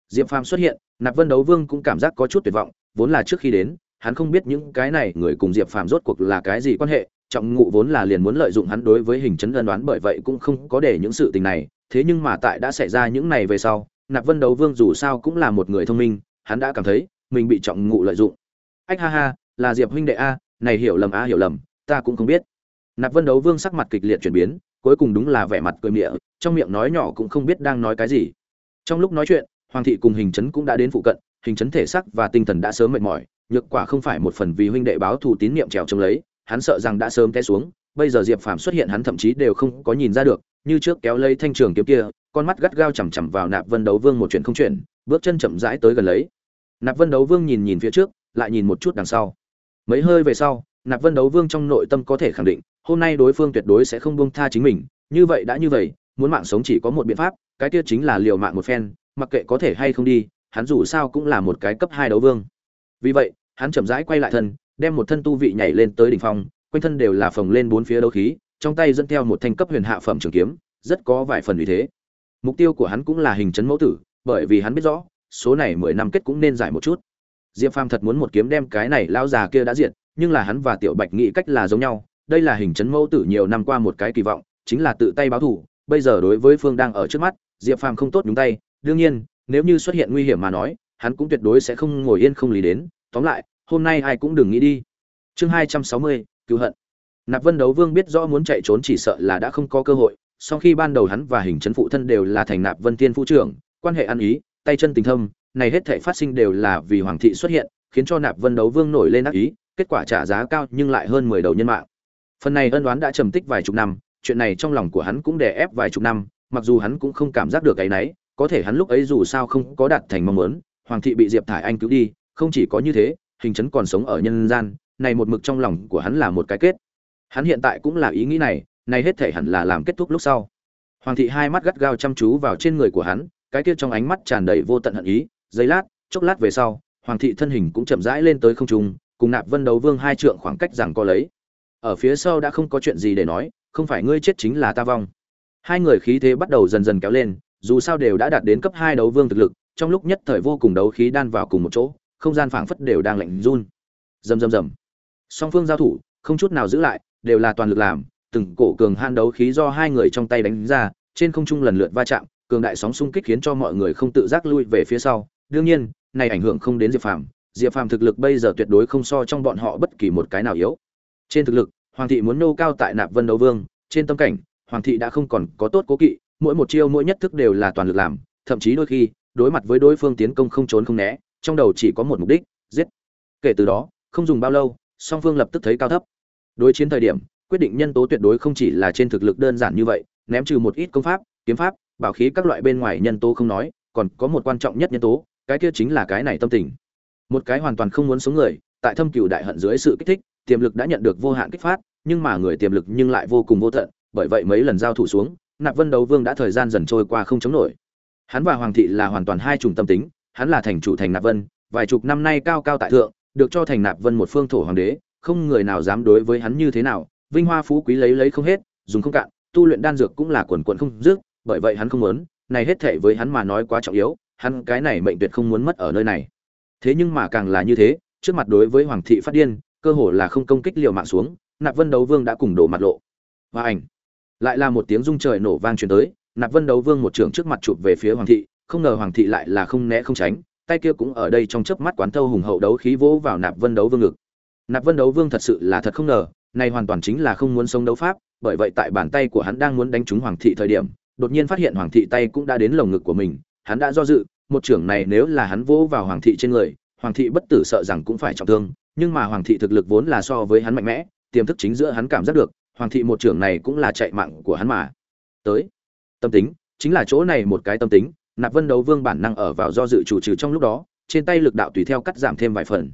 Diệp phàm xuất hiện, nạp vân đấu vương cũng cảm giác có chút tuyệt vọng, vốn là trước khi đến, hắn không biết những cái này người cùng diệp phàm rốt cuộc là cái gì quan hệ trọng ngụ vốn là liền muốn lợi dụng hắn đối với hình chấn ân đoán bởi vậy cũng không có để những sự tình này. Thế nhưng mà tại đã xảy ra những này về sau, nạp vân đấu vương dù sao cũng là một người thông minh, hắn đã cảm thấy mình bị trọng ngụ lợi dụng. Ách ha ha, là diệp huynh đệ a, này hiểu lầm a, hiểu lầm, ta cũng không biết. Nạp vân đấu vương sắc mặt kịch liệt chuyển biến, cuối cùng đúng là vẻ mặt cười miệng trong miệng nói nhỏ cũng không biết đang nói cái gì. Trong lúc nói chuyện, hoàng thị cùng hình chấn cũng đã đến phụ cận, hình chấn thể sắc và tinh thần đã sớm mệt mỏi, nhược quả không phải một phần vì huynh đệ báo thù tín niệm trèo trông lấy hắn sợ rằng đã sớm té xuống, bây giờ diệp phàm xuất hiện hắn thậm chí đều không có nhìn ra được, như trước kéo lấy thanh trường kiếm kia, con mắt gắt gao chằm chằm vào nạp vân đấu vương một chuyện không chuyện, bước chân chậm rãi tới gần lấy. Nạp vân đấu vương nhìn nhìn phía trước, lại nhìn một chút đằng sau. Mấy hơi về sau, nạp vân đấu vương trong nội tâm có thể khẳng định, hôm nay đối phương tuyệt đối sẽ không buông tha chính mình, như vậy đã như vậy, muốn mạng sống chỉ có một biện pháp, cái kia chính là liều mạng một phen, mặc kệ có thể hay không đi, hắn dù sao cũng là một cái cấp hai đấu vương. Vì vậy, hắn chậm rãi quay lại thân đem một thân tu vị nhảy lên tới đỉnh phong, quanh thân đều là phồng lên bốn phía đấu khí, trong tay dẫn theo một thanh cấp huyền hạ phẩm trường kiếm, rất có vài phần uy thế. Mục tiêu của hắn cũng là hình chấn mẫu tử, bởi vì hắn biết rõ, số này mười năm kết cũng nên giải một chút. Diệp phàm thật muốn một kiếm đem cái này lão già kia đã diệt, nhưng là hắn và tiểu bạch nghĩ cách là giống nhau, đây là hình chấn mẫu tử nhiều năm qua một cái kỳ vọng, chính là tự tay báo thù, bây giờ đối với phương đang ở trước mắt, diệp phàm không tốt nhúng tay, đương nhiên, nếu như xuất hiện nguy hiểm mà nói, hắn cũng tuyệt đối sẽ không ngồi yên không lý đến, tóm lại hôm nay ai cũng đừng nghĩ đi. Chương hai trăm sáu mươi, cứu hận. Nạp vân đấu vương biết rõ muốn chạy trốn chỉ sợ là đã không có cơ hội, sau khi ban đầu hắn và hình trấn phụ thân đều là thành nạp vân tiên phu trưởng, quan hệ ăn ý, tay chân tình thâm, này hết thể phát sinh đều là vì hoàng thị xuất hiện, khiến cho nạp vân đấu vương nổi lên ác ý, kết quả trả giá cao nhưng lại hơn mười đầu nhân mạng. Phần này ân đoán đã trầm tích vài chục năm, chuyện này trong lòng của hắn cũng đè ép vài chục năm, mặc dù hắn cũng không cảm giác được cái nấy có thể hắn lúc ấy dù sao không có đạt thành mong muốn, hoàng thị bị diệp thải anh cứu đi, không chỉ có như thế hình chấn còn sống ở nhân gian, này một mực trong lòng của hắn là một cái kết. Hắn hiện tại cũng là ý nghĩ này này hết thể hẳn là làm kết thúc lúc sau. Hoàng thị hai mắt gắt gao chăm chú vào trên người của hắn, cái kia trong ánh mắt tràn đầy vô tận hận ý, giây lát, chốc lát về sau, hoàng thị thân hình cũng chậm rãi lên tới không trung, cùng nạp vân đấu vương hai trượng khoảng cách rằng co lấy. Ở phía sau đã không có chuyện gì để nói, không phải ngươi chết chính là ta vong. Hai người khí thế bắt đầu dần dần kéo lên, dù sao đều đã đạt đến cấp hai đấu vương thực lực, trong lúc nhất thời vô cùng đấu khí đan vào cùng một chỗ không gian phảng phất đều đang lạnh run. Rầm rầm rầm. Song phương giao thủ, không chút nào giữ lại, đều là toàn lực làm, từng cổ cường han đấu khí do hai người trong tay đánh ra, trên không trung lần lượt va chạm, cường đại sóng xung kích khiến cho mọi người không tự giác lui về phía sau. Đương nhiên, này ảnh hưởng không đến diệp phàm. Diệp phàm thực lực bây giờ tuyệt đối không so trong bọn họ bất kỳ một cái nào yếu. Trên thực lực, hoàng thị muốn nô cao tại nạp vân đấu vương, trên tâm cảnh, hoàng thị đã không còn có tốt cố kỵ, mỗi một chiêu mỗi nhất thức đều là toàn lực làm, thậm chí đôi khi, đối mặt với đối phương tiến công không trốn không né trong đầu chỉ có một mục đích, giết. Kể từ đó, không dùng bao lâu, song phương lập tức thấy cao thấp. Đối chiến thời điểm, quyết định nhân tố tuyệt đối không chỉ là trên thực lực đơn giản như vậy, ném trừ một ít công pháp, kiếm pháp, bảo khí các loại bên ngoài nhân tố không nói, còn có một quan trọng nhất nhân tố, cái kia chính là cái này tâm tình. Một cái hoàn toàn không muốn sống người, tại thâm cựu đại hận dưới sự kích thích, tiềm lực đã nhận được vô hạn kích phát, nhưng mà người tiềm lực nhưng lại vô cùng vô tận, bởi vậy mấy lần giao thủ xuống, nạp vân đấu vương đã thời gian dần trôi qua không chống nổi. Hắn và hoàng thị là hoàn toàn hai chủng tâm tính hắn là thành chủ thành nạp vân, vài chục năm nay cao cao tại thượng, được cho thành nạp vân một phương thổ hoàng đế, không người nào dám đối với hắn như thế nào, vinh hoa phú quý lấy lấy không hết, dùng không cạn, tu luyện đan dược cũng là quần quận không dứt, bởi vậy hắn không muốn, này hết thệ với hắn mà nói quá trọng yếu, hắn cái này mệnh tuyệt không muốn mất ở nơi này. Thế nhưng mà càng là như thế, trước mặt đối với hoàng thị phát điên, cơ hồ là không công kích liều mạng xuống, nạp vân đấu vương đã cùng đổ mặt lộ. Và ảnh. Lại là một tiếng rung trời nổ vang truyền tới, nạp vân đấu vương một trường trước mặt chụp về phía hoàng thị không ngờ hoàng thị lại là không né không tránh, tay kia cũng ở đây trong chớp mắt quán thâu hùng hậu đấu khí vỗ vào nạp vân đấu vương ngực. Nạp vân đấu vương thật sự là thật không ngờ này hoàn toàn chính là không muốn sống đấu pháp, bởi vậy tại bàn tay của hắn đang muốn đánh trúng hoàng thị thời điểm, đột nhiên phát hiện hoàng thị tay cũng đã đến lồng ngực của mình, hắn đã do dự, một trưởng này nếu là hắn vỗ vào hoàng thị trên người, hoàng thị bất tử sợ rằng cũng phải trọng thương, nhưng mà hoàng thị thực lực vốn là so với hắn mạnh mẽ, tiềm thức chính giữa hắn cảm giác được, hoàng thị một trưởng này cũng là chạy mạng của hắn mà. Tới. Tâm tính, chính là chỗ này một cái tâm tính nạp vân đấu vương bản năng ở vào do dự chủ trừ trong lúc đó, trên tay lực đạo tùy theo cắt giảm thêm vài phần.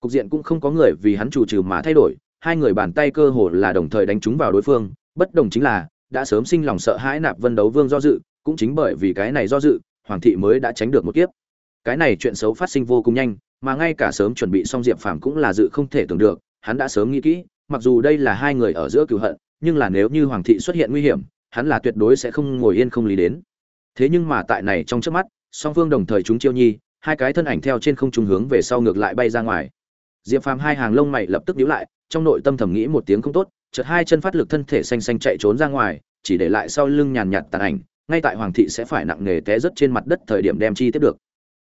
Cục diện cũng không có người vì hắn chủ trừ mà thay đổi, hai người bàn tay cơ hồ là đồng thời đánh trúng vào đối phương, bất đồng chính là, đã sớm sinh lòng sợ hãi nạp vân đấu vương do dự, cũng chính bởi vì cái này do dự, hoàng thị mới đã tránh được một kiếp. Cái này chuyện xấu phát sinh vô cùng nhanh, mà ngay cả sớm chuẩn bị xong diệp phàm cũng là dự không thể tưởng được, hắn đã sớm nghĩ kỹ, mặc dù đây là hai người ở giữa cựu hận, nhưng là nếu như hoàng thị xuất hiện nguy hiểm, hắn là tuyệt đối sẽ không ngồi yên không lý đến thế nhưng mà tại này trong trước mắt, song phương đồng thời chúng chiêu nhi, hai cái thân ảnh theo trên không trung hướng về sau ngược lại bay ra ngoài. Diệp phàm hai hàng lông mày lập tức nhíu lại, trong nội tâm thầm nghĩ một tiếng không tốt, chợt hai chân phát lực thân thể xanh xanh chạy trốn ra ngoài, chỉ để lại sau lưng nhàn nhạt tàn ảnh, ngay tại hoàng thị sẽ phải nặng nề té rất trên mặt đất thời điểm đem chi tiếp được.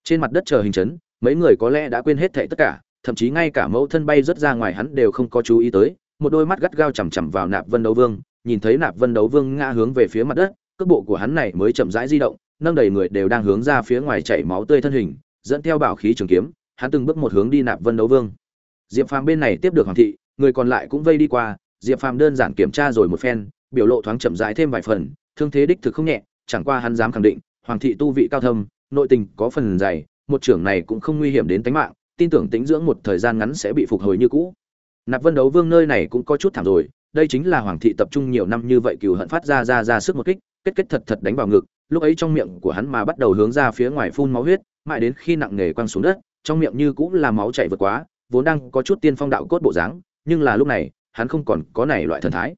Trên mặt đất chờ hình chấn, mấy người có lẽ đã quên hết thệ tất cả, thậm chí ngay cả mẫu thân bay rất ra ngoài hắn đều không có chú ý tới, một đôi mắt gắt gao chằm chằm vào nạp vân đấu vương, nhìn thấy nạp vân đấu vương ngã hướng về phía mặt đất cước bộ của hắn này mới chậm rãi di động, nâng đầy người đều đang hướng ra phía ngoài chảy máu tươi thân hình, dẫn theo bảo khí trường kiếm, hắn từng bước một hướng đi nạp vân đấu vương. Diệp phàm bên này tiếp được hoàng thị, người còn lại cũng vây đi qua, diệp phàm đơn giản kiểm tra rồi một phen, biểu lộ thoáng chậm rãi thêm vài phần, thương thế đích thực không nhẹ, chẳng qua hắn dám khẳng định, hoàng thị tu vị cao thâm, nội tình có phần dày, một trưởng này cũng không nguy hiểm đến tính mạng, tin tưởng tính dưỡng một thời gian ngắn sẽ bị phục hồi như cũ. Nạp vân đấu vương nơi này cũng có chút thảm rồi, đây chính là hoàng thị tập trung nhiều năm như vậy cừu hận phát ra ra ra sức một kích kết kết thật thật đánh vào ngực, lúc ấy trong miệng của hắn mà bắt đầu hướng ra phía ngoài phun máu huyết, mãi đến khi nặng nề quăng xuống đất, trong miệng như cũng là máu chảy vượt quá, vốn đang có chút tiên phong đạo cốt bộ dáng, nhưng là lúc này, hắn không còn có này loại thần thái.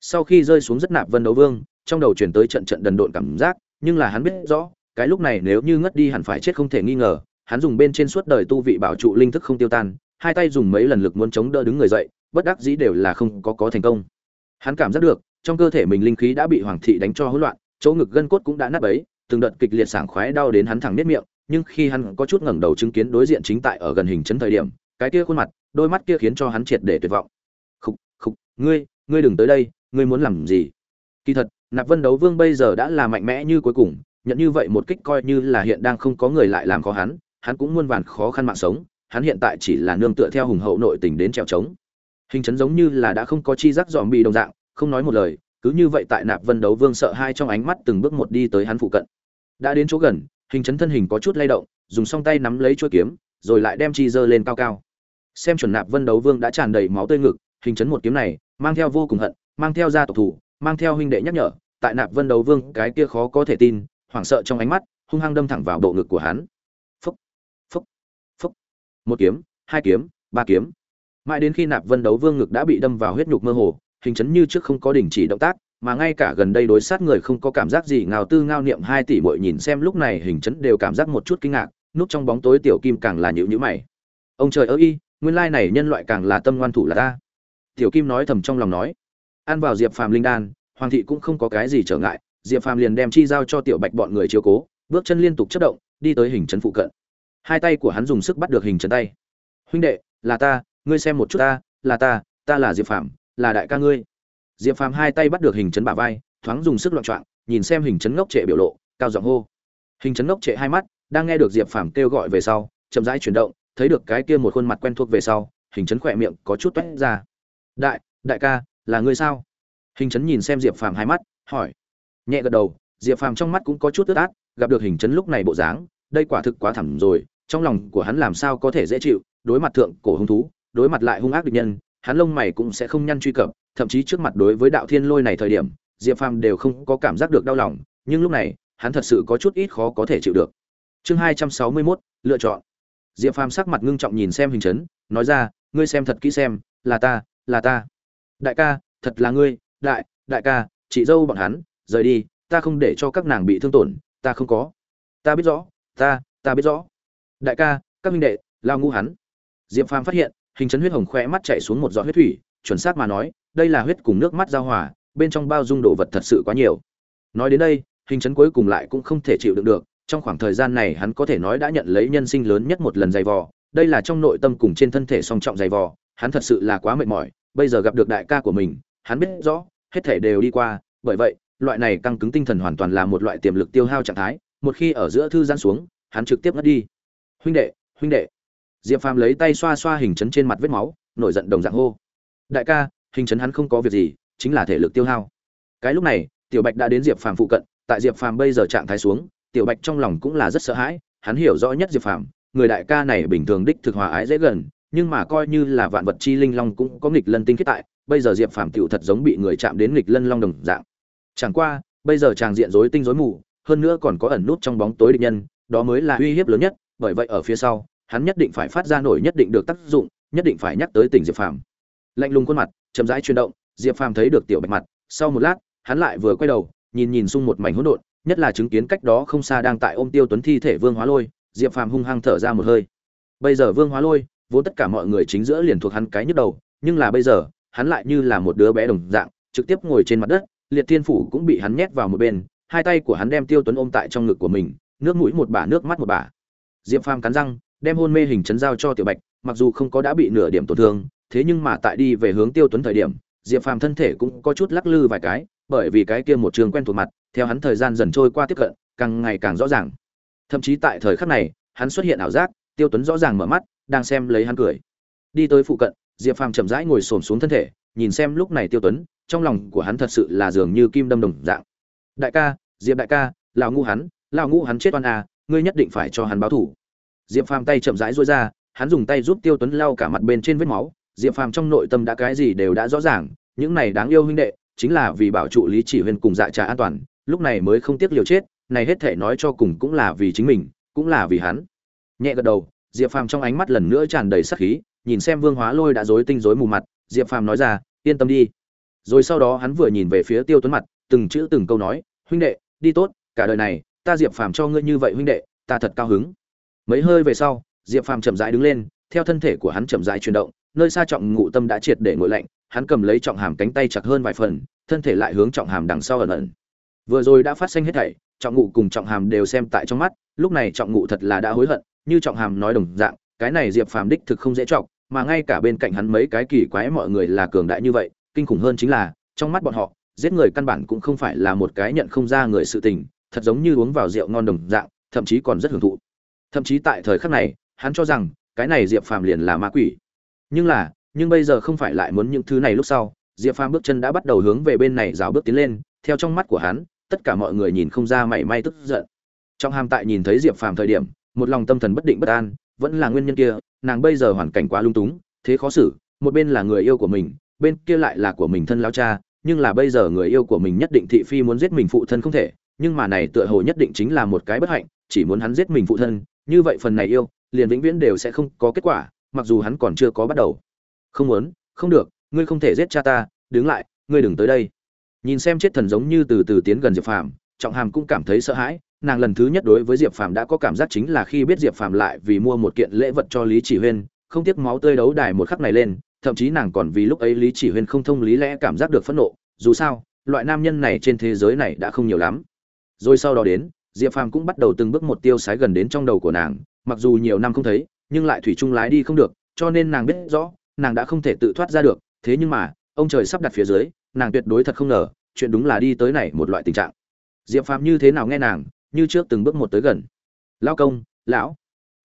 Sau khi rơi xuống rất nạp vân đấu vương, trong đầu chuyển tới trận trận đần độn cảm giác, nhưng là hắn biết rõ, cái lúc này nếu như ngất đi hẳn phải chết không thể nghi ngờ, hắn dùng bên trên suốt đời tu vị bảo trụ linh thức không tiêu tan, hai tay dùng mấy lần lực muốn chống đỡ đứng người dậy, bất đắc dĩ đều là không có có thành công. Hắn cảm giác được trong cơ thể mình linh khí đã bị hoàng thị đánh cho hỗn loạn, chỗ ngực gân cốt cũng đã nát bấy, từng đợt kịch liệt sảng khoái đau đến hắn thẳng nết miệng, nhưng khi hắn có chút ngẩng đầu chứng kiến đối diện chính tại ở gần hình chấn thời điểm, cái kia khuôn mặt, đôi mắt kia khiến cho hắn triệt để tuyệt vọng. Khục khục, ngươi ngươi đừng tới đây, ngươi muốn làm gì? Kỳ thật, nạp vân đấu vương bây giờ đã là mạnh mẽ như cuối cùng, nhận như vậy một kích coi như là hiện đang không có người lại làm khó hắn hắn cũng muôn vàn khó khăn mạng sống, hắn hiện tại chỉ là nương tựa theo hùng hậu nội tình đến trèo trống. Hình chấn giống như là đã không có chi giác dòm bị đồng dạng không nói một lời, cứ như vậy tại nạp vân đấu vương sợ hai trong ánh mắt từng bước một đi tới hắn phụ cận. Đã đến chỗ gần, hình chấn thân hình có chút lay động, dùng song tay nắm lấy chuôi kiếm, rồi lại đem chi giơ lên cao cao. Xem chuẩn nạp vân đấu vương đã tràn đầy máu tươi ngực, hình chấn một kiếm này, mang theo vô cùng hận, mang theo gia tộc thủ, mang theo huynh đệ nhắc nhở, tại nạp vân đấu vương, cái kia khó có thể tin, hoảng sợ trong ánh mắt, hung hăng đâm thẳng vào bộ ngực của hắn. Phúc phúc phúc. Một kiếm, hai kiếm, ba kiếm. Mãi đến khi nạp vân đấu vương ngực đã bị đâm vào huyết nhục mơ hồ hình chấn như trước không có đình chỉ động tác, mà ngay cả gần đây đối sát người không có cảm giác gì ngào tư ngao niệm hai tỷ bội nhìn xem lúc này hình chấn đều cảm giác một chút kinh ngạc, núp trong bóng tối tiểu kim càng là nhịu nhữ mày. Ông trời ơi y nguyên lai này nhân loại càng là tâm ngoan thủ là ta. Tiểu kim nói thầm trong lòng nói. Ăn vào diệp phàm linh đan, hoàng thị cũng không có cái gì trở ngại, diệp phàm liền đem chi giao cho tiểu bạch bọn người chiếu cố, bước chân liên tục chất động, đi tới hình trấn phụ cận. Hai tay của hắn dùng sức bắt được hình trấn tay. Huynh đệ, là ta, ngươi xem một chút ta, là ta ta là diệp phàm là đại ca ngươi. Diệp phàm hai tay bắt được hình trấn bả vai, thoáng dùng sức loạn trọn nhìn xem hình trấn ngốc trệ biểu lộ, cao giọng hô. Hình trấn ngốc trệ hai mắt, đang nghe được diệp phàm kêu gọi về sau, chậm rãi chuyển động, thấy được cái kia một khuôn mặt quen thuộc về sau, hình trấn khỏe miệng có chút toét ra. Đại đại ca, là ngươi sao? Hình trấn nhìn xem diệp phàm hai mắt, hỏi. Nhẹ gật đầu, diệp phàm trong mắt cũng có chút tức át, gặp được hình trấn lúc này bộ dáng, đây quả thực quá thẳm rồi, trong lòng của hắn làm sao có thể dễ chịu, đối mặt thượng cổ hung thú, đối mặt lại hung ác địch nhân hắn lông mày cũng sẽ không nhăn truy cập, thậm chí trước mặt đối với đạo thiên lôi này thời điểm, diệp phàm đều không có cảm giác được đau lòng, nhưng lúc này, hắn thật sự có chút ít khó có thể chịu được. Chương hai trăm sáu mươi mốt, lựa chọn. Diệp phàm sắc mặt ngưng trọng nhìn xem hình chấn, nói ra, ngươi xem thật kỹ xem, là ta là ta. Đại ca, thật là ngươi, đại đại ca, chị dâu bọn hắn, rời đi, ta không để cho các nàng bị thương tổn, ta không có. Ta biết rõ, ta ta biết rõ. Đại ca, các minh đệ, lao ngu hắn. Diệp phàm phát hiện hình chấn huyết hồng khoe mắt chạy xuống một giọt huyết thủy, chuẩn xác mà nói, đây là huyết cùng nước mắt giao hòa, bên trong bao dung đồ vật thật sự quá nhiều. Nói đến đây, hình chấn cuối cùng lại cũng không thể chịu đựng được, trong khoảng thời gian này hắn có thể nói đã nhận lấy nhân sinh lớn nhất một lần dày vò, đây là trong nội tâm cùng trên thân thể song trọng dày vò, hắn thật sự là quá mệt mỏi, bây giờ gặp được đại ca của mình, hắn biết rõ, hết thể đều đi qua, bởi vậy, loại này căng cứng tinh thần hoàn toàn là một loại tiềm lực tiêu hao trạng thái, một khi ở giữa thư giãn xuống, hắn trực tiếp ngất đi. Huynh đệ huynh đệ diệp phàm lấy tay xoa xoa hình chấn trên mặt vết máu, nổi giận đồng dạng hô. Đại ca, hình chấn hắn không có việc gì, chính là thể lực tiêu hao. Cái lúc này, tiểu bạch đã đến diệp phàm phụ cận, tại diệp phàm bây giờ trạng thái xuống, tiểu bạch trong lòng cũng là rất sợ hãi, hắn hiểu rõ nhất diệp phàm, người đại ca này bình thường đích thực hòa ái dễ gần, nhưng mà coi như là vạn vật chi linh long cũng có nghịch lân tinh khiết tại, bây giờ diệp phàm tựu thật giống bị người chạm đến nghịch lân long đồng dạng. Chẳng qua, bây giờ chàng diện rối tinh rối mù, hơn nữa còn có ẩn nút trong bóng tối địch nhân, đó mới là uy hiếp lớn nhất, bởi vậy ở phía sau hắn nhất định phải phát ra nổi nhất định được tác dụng, nhất định phải nhắc tới tỉnh diệp phàm. Lạnh lùng khuôn mặt, chậm rãi chuyển động, diệp phàm thấy được tiểu bạch mặt, sau một lát, hắn lại vừa quay đầu, nhìn nhìn xung một mảnh hỗn độn, nhất là chứng kiến cách đó không xa đang tại ôm tiêu tuấn thi thể vương hóa lôi, diệp phàm hung hăng thở ra một hơi. Bây giờ vương hóa lôi, vốn tất cả mọi người chính giữa liền thuộc hắn cái nhức đầu, nhưng là bây giờ, hắn lại như là một đứa bé đồng dạng, trực tiếp ngồi trên mặt đất, liệt thiên phủ cũng bị hắn nhét vào một bên, hai tay của hắn đem tiêu tuấn ôm tại trong ngực của mình, nước mũi một bả, nước mắt một bả. Diệp phàm cắn răng đem hôn mê hình chấn giao cho tiểu bạch, mặc dù không có đã bị nửa điểm tổn thương, thế nhưng mà tại đi về hướng tiêu tuấn thời điểm, diệp phàm thân thể cũng có chút lắc lư vài cái, bởi vì cái kia một trường quen thuộc mặt, theo hắn thời gian dần trôi qua tiếp cận, càng ngày càng rõ ràng. Thậm chí tại thời khắc này, hắn xuất hiện ảo giác, tiêu tuấn rõ ràng mở mắt, đang xem lấy hắn cười. Đi tới phụ cận, diệp phàm chậm rãi ngồi xổm xuống thân thể, nhìn xem lúc này tiêu tuấn, trong lòng của hắn thật sự là dường như kim đâm đồng dạng. Đại ca, diệp đại ca, lão ngu hắn, lão ngu hắn chết oan à ngươi nhất định phải cho hắn báo thủ diệp phàm tay chậm rãi duỗi ra, hắn dùng tay giúp tiêu tuấn lau cả mặt bên trên vết máu. Diệp phàm trong nội tâm đã cái gì đều đã rõ ràng, những này đáng yêu huynh đệ, chính là vì bảo trụ lý chỉ huyên cùng dạ trà an toàn, lúc này mới không tiếc liều chết, này hết thể nói cho cùng cũng là vì chính mình, cũng là vì hắn. Nhẹ gật đầu, diệp phàm trong ánh mắt lần nữa tràn đầy sắc khí, nhìn xem vương hóa lôi đã rối tinh rối mù mặt, diệp phàm nói ra, yên tâm đi. Rồi sau đó hắn vừa nhìn về phía tiêu tuấn mặt, từng chữ từng câu nói, huynh đệ, đi tốt, cả đời này, ta diệp phàm cho ngươi như vậy huynh đệ, ta thật cao hứng mấy hơi về sau, diệp phàm chậm rãi đứng lên, theo thân thể của hắn chậm rãi chuyển động, nơi xa trọng ngụ tâm đã triệt để ngồi lạnh, hắn cầm lấy trọng hàm cánh tay chặt hơn vài phần, thân thể lại hướng trọng hàm đằng sau ẩn ẩn. Vừa rồi đã phát sinh hết thảy, trọng ngụ cùng trọng hàm đều xem tại trong mắt, lúc này trọng ngụ thật là đã hối hận, như trọng hàm nói đồng dạng, cái này diệp phàm đích thực không dễ trọng mà ngay cả bên cạnh hắn mấy cái kỳ quái mọi người là cường đại như vậy, kinh khủng hơn chính là, trong mắt bọn họ, giết người căn bản cũng không phải là một cái nhận không ra người sự tình, thật giống như uống vào rượu ngon đồng dạng, thậm chí còn rất hưởng thụ thậm chí tại thời khắc này, hắn cho rằng, cái này diệp phàm liền là ma quỷ. Nhưng là, nhưng bây giờ không phải lại muốn những thứ này lúc sau, diệp phàm bước chân đã bắt đầu hướng về bên này rào bước tiến lên, theo trong mắt của hắn, tất cả mọi người nhìn không ra mảy may tức giận. Trong hàm tại nhìn thấy diệp phàm thời điểm, một lòng tâm thần bất định bất an, vẫn là nguyên nhân kia, nàng bây giờ hoàn cảnh quá lung túng, thế khó xử, một bên là người yêu của mình, bên kia lại là của mình thân lao cha, nhưng là bây giờ người yêu của mình nhất định thị phi muốn giết mình phụ thân không thể, nhưng mà này tựa hồ nhất định chính là một cái bất hạnh, chỉ muốn hắn giết mình phụ thân như vậy phần này yêu, liền vĩnh viễn đều sẽ không có kết quả, mặc dù hắn còn chưa có bắt đầu. Không muốn, không được, ngươi không thể giết cha ta, đứng lại, ngươi đừng tới đây. Nhìn xem chết thần giống như từ từ tiến gần diệp phàm, trọng hàm cũng cảm thấy sợ hãi, nàng lần thứ nhất đối với diệp phàm đã có cảm giác chính là khi biết diệp phàm lại vì mua một kiện lễ vật cho lý chỉ huyên, không tiếc máu tươi đấu đài một khắc này lên, thậm chí nàng còn vì lúc ấy lý chỉ huyên không thông lý lẽ cảm giác được phẫn nộ. Dù sao, loại nam nhân này trên thế giới này đã không nhiều lắm. Rồi sau đó đến diệp phàm cũng bắt đầu từng bước một tiêu sái gần đến trong đầu của nàng, mặc dù nhiều năm không thấy, nhưng lại thủy chung lái đi không được, cho nên nàng biết rõ, nàng đã không thể tự thoát ra được, thế nhưng mà, ông trời sắp đặt phía dưới, nàng tuyệt đối thật không ngờ, chuyện đúng là đi tới này một loại tình trạng. Diệp phàm như thế nào nghe nàng, như trước từng bước một tới gần. Lao công, lão.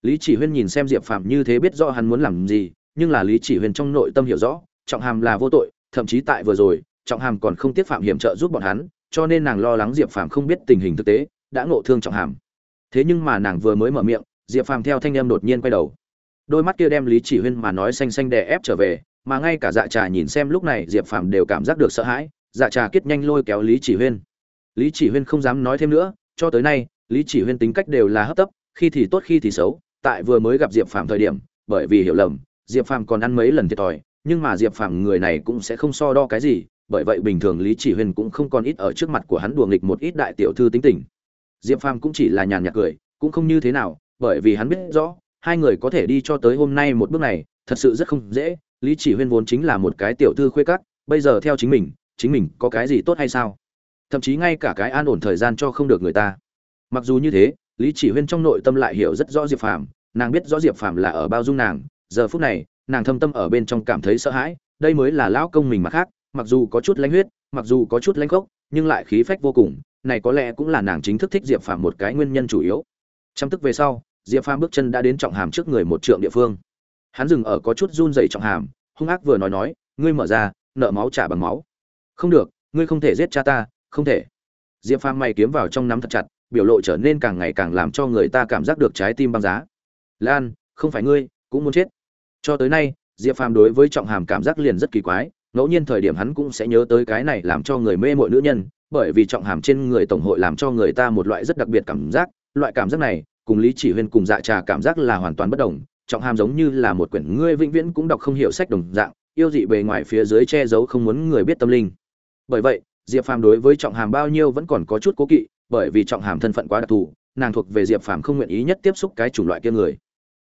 Lý chỉ huyên nhìn xem diệp phàm như thế biết rõ hắn muốn làm gì, nhưng là lý chỉ huyên trong nội tâm hiểu rõ, trọng hàm là vô tội, thậm chí tại vừa rồi, trọng hàm còn không tiếp phạm hiểm trợ giúp bọn hắn, cho nên nàng lo lắng diệp phàm không biết tình hình thực tế đã ngộ thương trọng hàm. Thế nhưng mà nàng vừa mới mở miệng, diệp phàm theo thanh em đột nhiên quay đầu. Đôi mắt kia đem lý chỉ huyên mà nói xanh xanh đè ép trở về, mà ngay cả dạ trà nhìn xem lúc này diệp phàm đều cảm giác được sợ hãi dạ trà kết nhanh lôi kéo lý chỉ huyên. Lý chỉ huyên không dám nói thêm nữa, cho tới nay, lý chỉ huyên tính cách đều là hấp tấp, khi thì tốt khi thì xấu, tại vừa mới gặp diệp phàm thời điểm, bởi vì hiểu lầm, diệp phàm còn ăn mấy lần thiệt thòi, nhưng mà diệp phàm người này cũng sẽ không so đo cái gì, bởi vậy bình thường lý chỉ huyên cũng không còn ít ở trước mặt của hắn đùa nghịch một ít đại tiểu thư tính tình diệp phàm cũng chỉ là nhàn nhạt cười, cũng không như thế nào, bởi vì hắn biết rõ, hai người có thể đi cho tới hôm nay một bước này, thật sự rất không dễ, lý chỉ huyên vốn chính là một cái tiểu thư khuê cắt bây giờ theo chính mình chính mình có cái gì tốt hay sao? Thậm chí ngay cả cái an ổn thời gian cho không được người ta. Mặc dù như thế, lý chỉ huyên trong nội tâm lại hiểu rất rõ diệp phàm, nàng biết rõ diệp phàm là ở bao dung nàng, giờ phút này, nàng thâm tâm ở bên trong cảm thấy sợ hãi, đây mới là lão công mình mà khác, mặc dù có chút lãnh huyết, mặc dù có chút lãnh khốc nhưng lại khí phách vô cùng này có lẽ cũng là nàng chính thức thích diệp phàm một cái nguyên nhân chủ yếu. Chăm tức về sau, diệp phàm bước chân đã đến trọng hàm trước người một trượng địa phương. Hắn dừng ở có chút run dày trọng hàm, hung ác vừa nói nói, ngươi mở ra, nợ máu trả bằng máu. Không được, ngươi không thể giết cha ta, không thể. Diệp phàm mày kiếm vào trong nắm thật chặt, biểu lộ trở nên càng ngày càng làm cho người ta cảm giác được trái tim băng giá. Lan, không phải ngươi, cũng muốn chết. Cho tới nay, diệp phàm đối với trọng hàm cảm giác liền rất kỳ quái ngẫu nhiên thời điểm hắn cũng sẽ nhớ tới cái này làm cho người mê mội nữ nhân, bởi vì trọng hàm trên người tổng hội làm cho người ta một loại rất đặc biệt cảm giác. Loại cảm giác này, cùng lý chỉ huyên cùng dạ trà cảm giác là hoàn toàn bất đồng, trọng hàm giống như là một quyển ngươi vĩnh viễn cũng đọc không hiểu sách đồng dạng, yêu dị bề ngoài phía dưới che giấu không muốn người biết tâm linh. Bởi vậy, diệp phàm đối với trọng hàm bao nhiêu vẫn còn có chút cố kỵ, bởi vì trọng hàm thân phận quá đặc thù, nàng thuộc về diệp phàm không nguyện ý nhất tiếp xúc cái chủng loại kia người.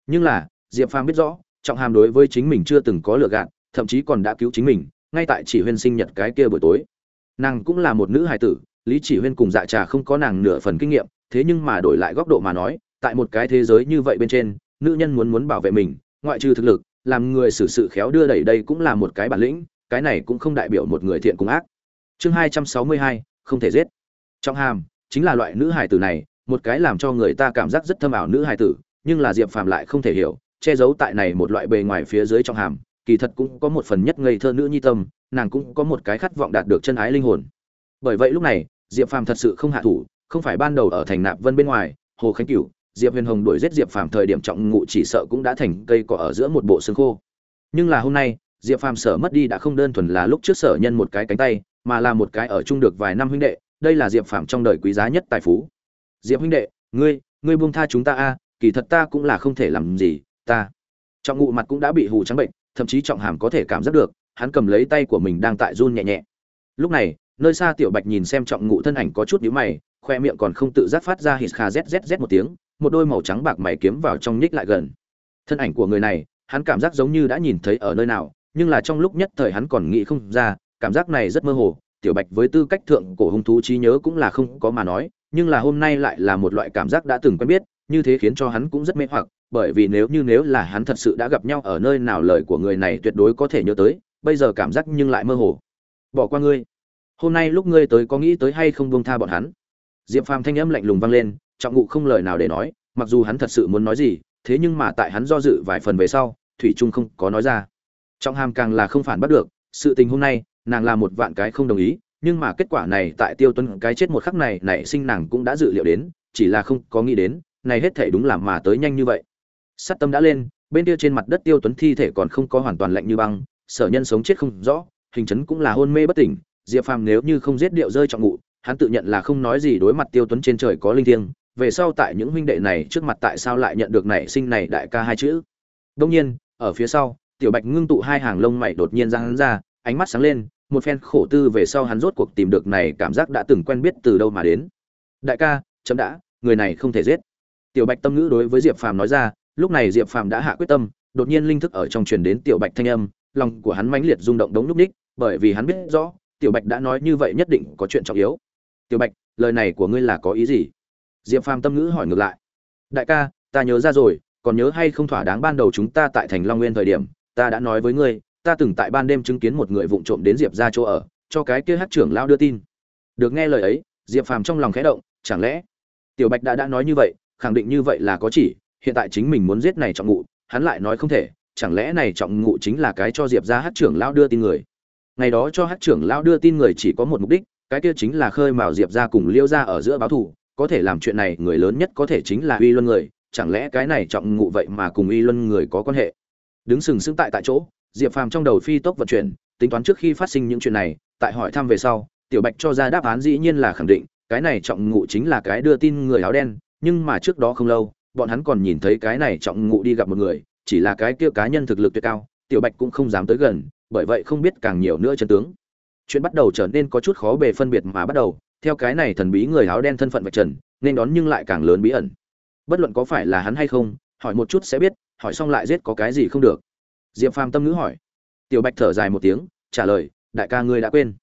Nhưng là, diệp phàm biết rõ, trọng hàm đối với chính mình chưa từng có lừa gạt, thậm chí còn đã cứu chính mình ngay tại chỉ huyên sinh nhật cái kia buổi tối. Nàng cũng là một nữ hài tử, lý chỉ huyên cùng dạ trà không có nàng nửa phần kinh nghiệm, thế nhưng mà đổi lại góc độ mà nói, tại một cái thế giới như vậy bên trên, nữ nhân muốn muốn bảo vệ mình, ngoại trừ thực lực, làm người xử sự khéo đưa đẩy đây cũng là một cái bản lĩnh, cái này cũng không đại biểu một người thiện cùng ác. Chương hai trăm sáu mươi hai, không thể giết. Trong hàm, chính là loại nữ hài tử này, một cái làm cho người ta cảm giác rất thâm ảo nữ hài tử, nhưng là diệp phàm lại không thể hiểu, che giấu tại này một loại bề ngoài phía dưới trong hàm kỳ thật cũng có một phần nhất ngây thơ nữ nhi tâm, nàng cũng có một cái khát vọng đạt được chân ái linh hồn. Bởi vậy lúc này, diệp phàm thật sự không hạ thủ, không phải ban đầu ở thành nạp vân bên ngoài, hồ khánh cửu, diệp huyền hồng đuổi giết diệp phàm thời điểm trọng ngụ chỉ sợ cũng đã thành cây cỏ ở giữa một bộ xương khô. Nhưng là hôm nay, diệp phàm sở mất đi đã không đơn thuần là lúc trước sở nhân một cái cánh tay, mà là một cái ở chung được vài năm huynh đệ, đây là diệp phàm trong đời quý giá nhất tài phú. Diệp huynh đệ, ngươi ngươi buông tha chúng ta a, kỳ thật ta cũng là không thể làm gì, ta. Trọng ngụ mặt cũng đã bị hù trắng bệnh thậm chí trọng hàm có thể cảm giác được, hắn cầm lấy tay của mình đang tại run nhẹ nhẹ. Lúc này, nơi xa tiểu bạch nhìn xem trọng ngụ thân ảnh có chút nhíu mày, khoe miệng còn không tự giác phát ra hít kha zzz một tiếng, một đôi màu trắng bạc mày kiếm vào trong nhích lại gần. Thân ảnh của người này, hắn cảm giác giống như đã nhìn thấy ở nơi nào, nhưng là trong lúc nhất thời hắn còn nghĩ không ra, cảm giác này rất mơ hồ, tiểu bạch với tư cách thượng cổ hung thú trí nhớ cũng là không có mà nói, nhưng là hôm nay lại là một loại cảm giác đã từng quen biết, như thế khiến cho hắn cũng rất mê hoặc bởi vì nếu như nếu là hắn thật sự đã gặp nhau ở nơi nào lời của người này tuyệt đối có thể nhớ tới, bây giờ cảm giác nhưng lại mơ hồ. Bỏ qua ngươi. Hôm nay lúc ngươi tới có nghĩ tới hay không buông tha bọn hắn? Diệp phàm thanh âm lạnh lùng vang lên, trọng ngụ không lời nào để nói, mặc dù hắn thật sự muốn nói gì, thế nhưng mà tại hắn do dự vài phần về sau, thủy trung không có nói ra. Trọng hàm càng là không phản bắt được, sự tình hôm nay, nàng là một vạn cái không đồng ý, nhưng mà kết quả này tại tiêu tuấn cái chết một khắc này nảy sinh nàng cũng đã dự liệu đến, chỉ là không có nghĩ đến, này hết thể đúng là mà tới nhanh như vậy sát tâm đã lên, bên kia trên mặt đất tiêu tuấn thi thể còn không có hoàn toàn lạnh như băng, sở nhân sống chết không rõ, hình chấn cũng là hôn mê bất tỉnh, diệp phàm nếu như không giết điệu rơi trọng ngụ, hắn tự nhận là không nói gì đối mặt tiêu tuấn trên trời có linh thiêng, về sau tại những huynh đệ này trước mặt tại sao lại nhận được nảy sinh này đại ca hai chữ? Đông nhiên, ở phía sau, tiểu bạch ngưng tụ hai hàng lông mày đột nhiên ra hắn ra, ánh mắt sáng lên, một phen khổ tư về sau hắn rốt cuộc tìm được này cảm giác đã từng quen biết từ đâu mà đến. Đại ca, chấm đã, người này không thể giết. Tiểu bạch tâm ngữ đối với diệp phàm nói ra lúc này diệp phàm đã hạ quyết tâm, đột nhiên linh thức ở trong truyền đến tiểu bạch thanh âm, lòng của hắn mãnh liệt rung động đống lúc ních, bởi vì hắn biết rõ, tiểu bạch đã nói như vậy nhất định có chuyện trọng yếu. Tiểu bạch, lời này của ngươi là có ý gì? Diệp phàm tâm ngữ hỏi ngược lại. Đại ca, ta nhớ ra rồi, còn nhớ hay không thỏa đáng ban đầu chúng ta tại thành long nguyên thời điểm, ta đã nói với ngươi, ta từng tại ban đêm chứng kiến một người vụng trộm đến diệp ra chỗ ở, cho cái kia hát trưởng lao đưa tin. Được nghe lời ấy, diệp phàm trong lòng khẽ động, chẳng lẽ tiểu bạch đã đã nói như vậy, khẳng định như vậy là có chỉ hiện tại chính mình muốn giết này trọng ngụ, hắn lại nói không thể, chẳng lẽ này trọng ngụ chính là cái cho diệp ra hát trưởng lao đưa tin người? Ngày đó cho hát trưởng lao đưa tin người chỉ có một mục đích, cái kia chính là khơi mào diệp ra cùng liêu ra ở giữa báo thù, có thể làm chuyện này người lớn nhất có thể chính là uy luân người, chẳng lẽ cái này trọng ngụ vậy mà cùng uy luân người có quan hệ? Đứng sừng sững tại tại chỗ, diệp phàm trong đầu phi tốc vận chuyển, tính toán trước khi phát sinh những chuyện này, tại hỏi thăm về sau, tiểu bạch cho ra đáp án dĩ nhiên là khẳng định, cái này trọng ngụ chính là cái đưa tin người áo đen, nhưng mà trước đó không lâu bọn hắn còn nhìn thấy cái này trọng ngụ đi gặp một người, chỉ là cái kia cá nhân thực lực tuyệt cao, tiểu bạch cũng không dám tới gần, bởi vậy không biết càng nhiều nữa chân tướng. Chuyện bắt đầu trở nên có chút khó bề phân biệt mà bắt đầu, theo cái này thần bí người áo đen thân phận vạch trần, nên đón nhưng lại càng lớn bí ẩn. Bất luận có phải là hắn hay không, hỏi một chút sẽ biết, hỏi xong lại giết có cái gì không được. Diệp phàm tâm ngữ hỏi. Tiểu bạch thở dài một tiếng, trả lời, đại ca ngươi đã quên.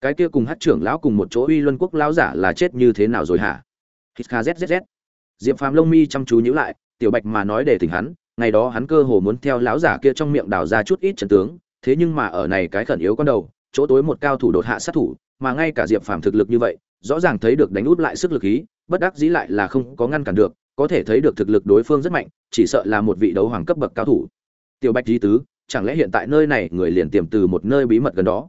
Cái kia cùng hát trưởng lão cùng một chỗ uy luân quốc lão giả là chết như thế nào rồi hả? Hít kha zzz diệp phàm lông mi chăm chú nhíu lại, tiểu bạch mà nói để tỉnh hắn, ngày đó hắn cơ hồ muốn theo lão giả kia trong miệng đào ra chút ít trận tướng, thế nhưng mà ở này cái khẩn yếu con đầu, chỗ tối một cao thủ đột hạ sát thủ, mà ngay cả diệp phàm thực lực như vậy, rõ ràng thấy được đánh út lại sức lực ý, bất đắc dĩ lại là không có ngăn cản được, có thể thấy được thực lực đối phương rất mạnh, chỉ sợ là một vị đấu hoàng cấp bậc cao thủ. Tiểu bạch di tứ, chẳng lẽ hiện tại nơi này người liền tiềm từ một nơi bí mật gần đó?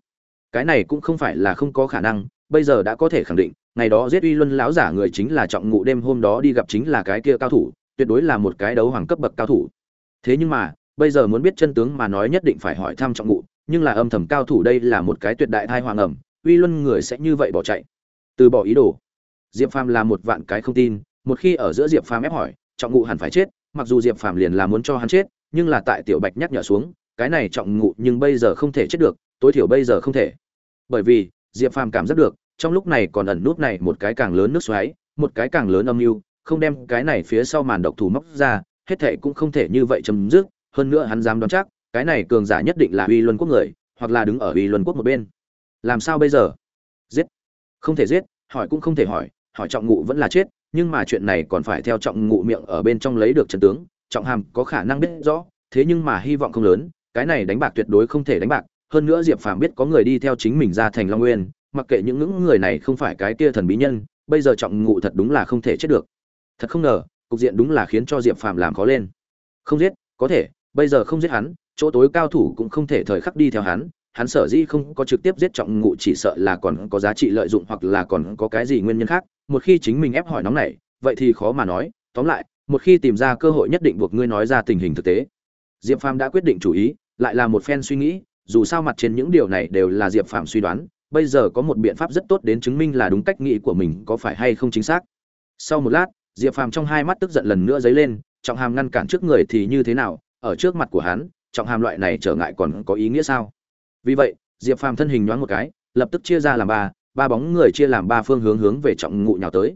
Cái này cũng không phải là không có khả năng, bây giờ đã có thể khẳng định ngày đó giết uy luân lão giả người chính là trọng ngụ đêm hôm đó đi gặp chính là cái kia cao thủ, tuyệt đối là một cái đấu hoàng cấp bậc cao thủ. Thế nhưng mà, bây giờ muốn biết chân tướng mà nói nhất định phải hỏi thăm trọng ngụ, nhưng là âm thầm cao thủ đây là một cái tuyệt đại thai hoàng ẩm uy luân người sẽ như vậy bỏ chạy. Từ bỏ ý đồ. Diệp phàm là một vạn cái không tin, một khi ở giữa diệp phàm ép hỏi, trọng ngụ hẳn phải chết, mặc dù diệp phàm liền là muốn cho hắn chết, nhưng là tại tiểu bạch nhắc nhở xuống, cái này trọng ngụ nhưng bây giờ không thể chết được, tối thiểu bây giờ không thể. Bởi vì, diệp phàm cảm giác được trong lúc này còn ẩn nút này một cái càng lớn nước xoáy, một cái càng lớn âm mưu, không đem cái này phía sau màn độc thủ móc ra, hết thảy cũng không thể như vậy chấm dứt, hơn nữa hắn dám đoán chắc, cái này cường giả nhất định là uy luân quốc người, hoặc là đứng ở uy luân quốc một bên. Làm sao bây giờ? Giết. Không thể giết, hỏi cũng không thể hỏi hỏi trọng ngụ vẫn là chết, nhưng mà chuyện này còn phải theo trọng ngụ miệng ở bên trong lấy được chân tướng, trọng hàm có khả năng biết rõ, thế nhưng mà hy vọng không lớn, cái này đánh bạc tuyệt đối không thể đánh bạc, hơn nữa diệp phàm biết có người đi theo chính mình ra thành long nguyên mặc kệ những những người này không phải cái kia thần bí nhân, bây giờ trọng ngụ thật đúng là không thể chết được. Thật không ngờ, cục diện đúng là khiến cho diệp phàm làm khó lên. Không giết, có thể, bây giờ không giết hắn, chỗ tối cao thủ cũng không thể thời khắc đi theo hắn hắn sở dĩ không có trực tiếp giết trọng ngụ chỉ sợ là còn có giá trị lợi dụng hoặc là còn có cái gì nguyên nhân khác, một khi chính mình ép hỏi nóng này vậy thì khó mà nói. Tóm lại, một khi tìm ra cơ hội nhất định buộc ngươi nói ra tình hình thực tế. Diệp phàm đã quyết định chủ ý, lại là một phen suy nghĩ, dù sao mặt trên những điều này đều là diệp phàm suy đoán bây giờ có một biện pháp rất tốt đến chứng minh là đúng cách nghĩ của mình có phải hay không chính xác. Sau một lát, diệp phàm trong hai mắt tức giận lần nữa dấy lên, trọng hàm ngăn cản trước người thì như thế nào, ở trước mặt của hắn, trọng hàm loại này trở ngại còn có ý nghĩa sao? Vì vậy, diệp phàm thân hình nhoáng một cái, lập tức chia ra làm ba ba bóng người chia làm ba phương hướng hướng về trọng ngụ nhào tới.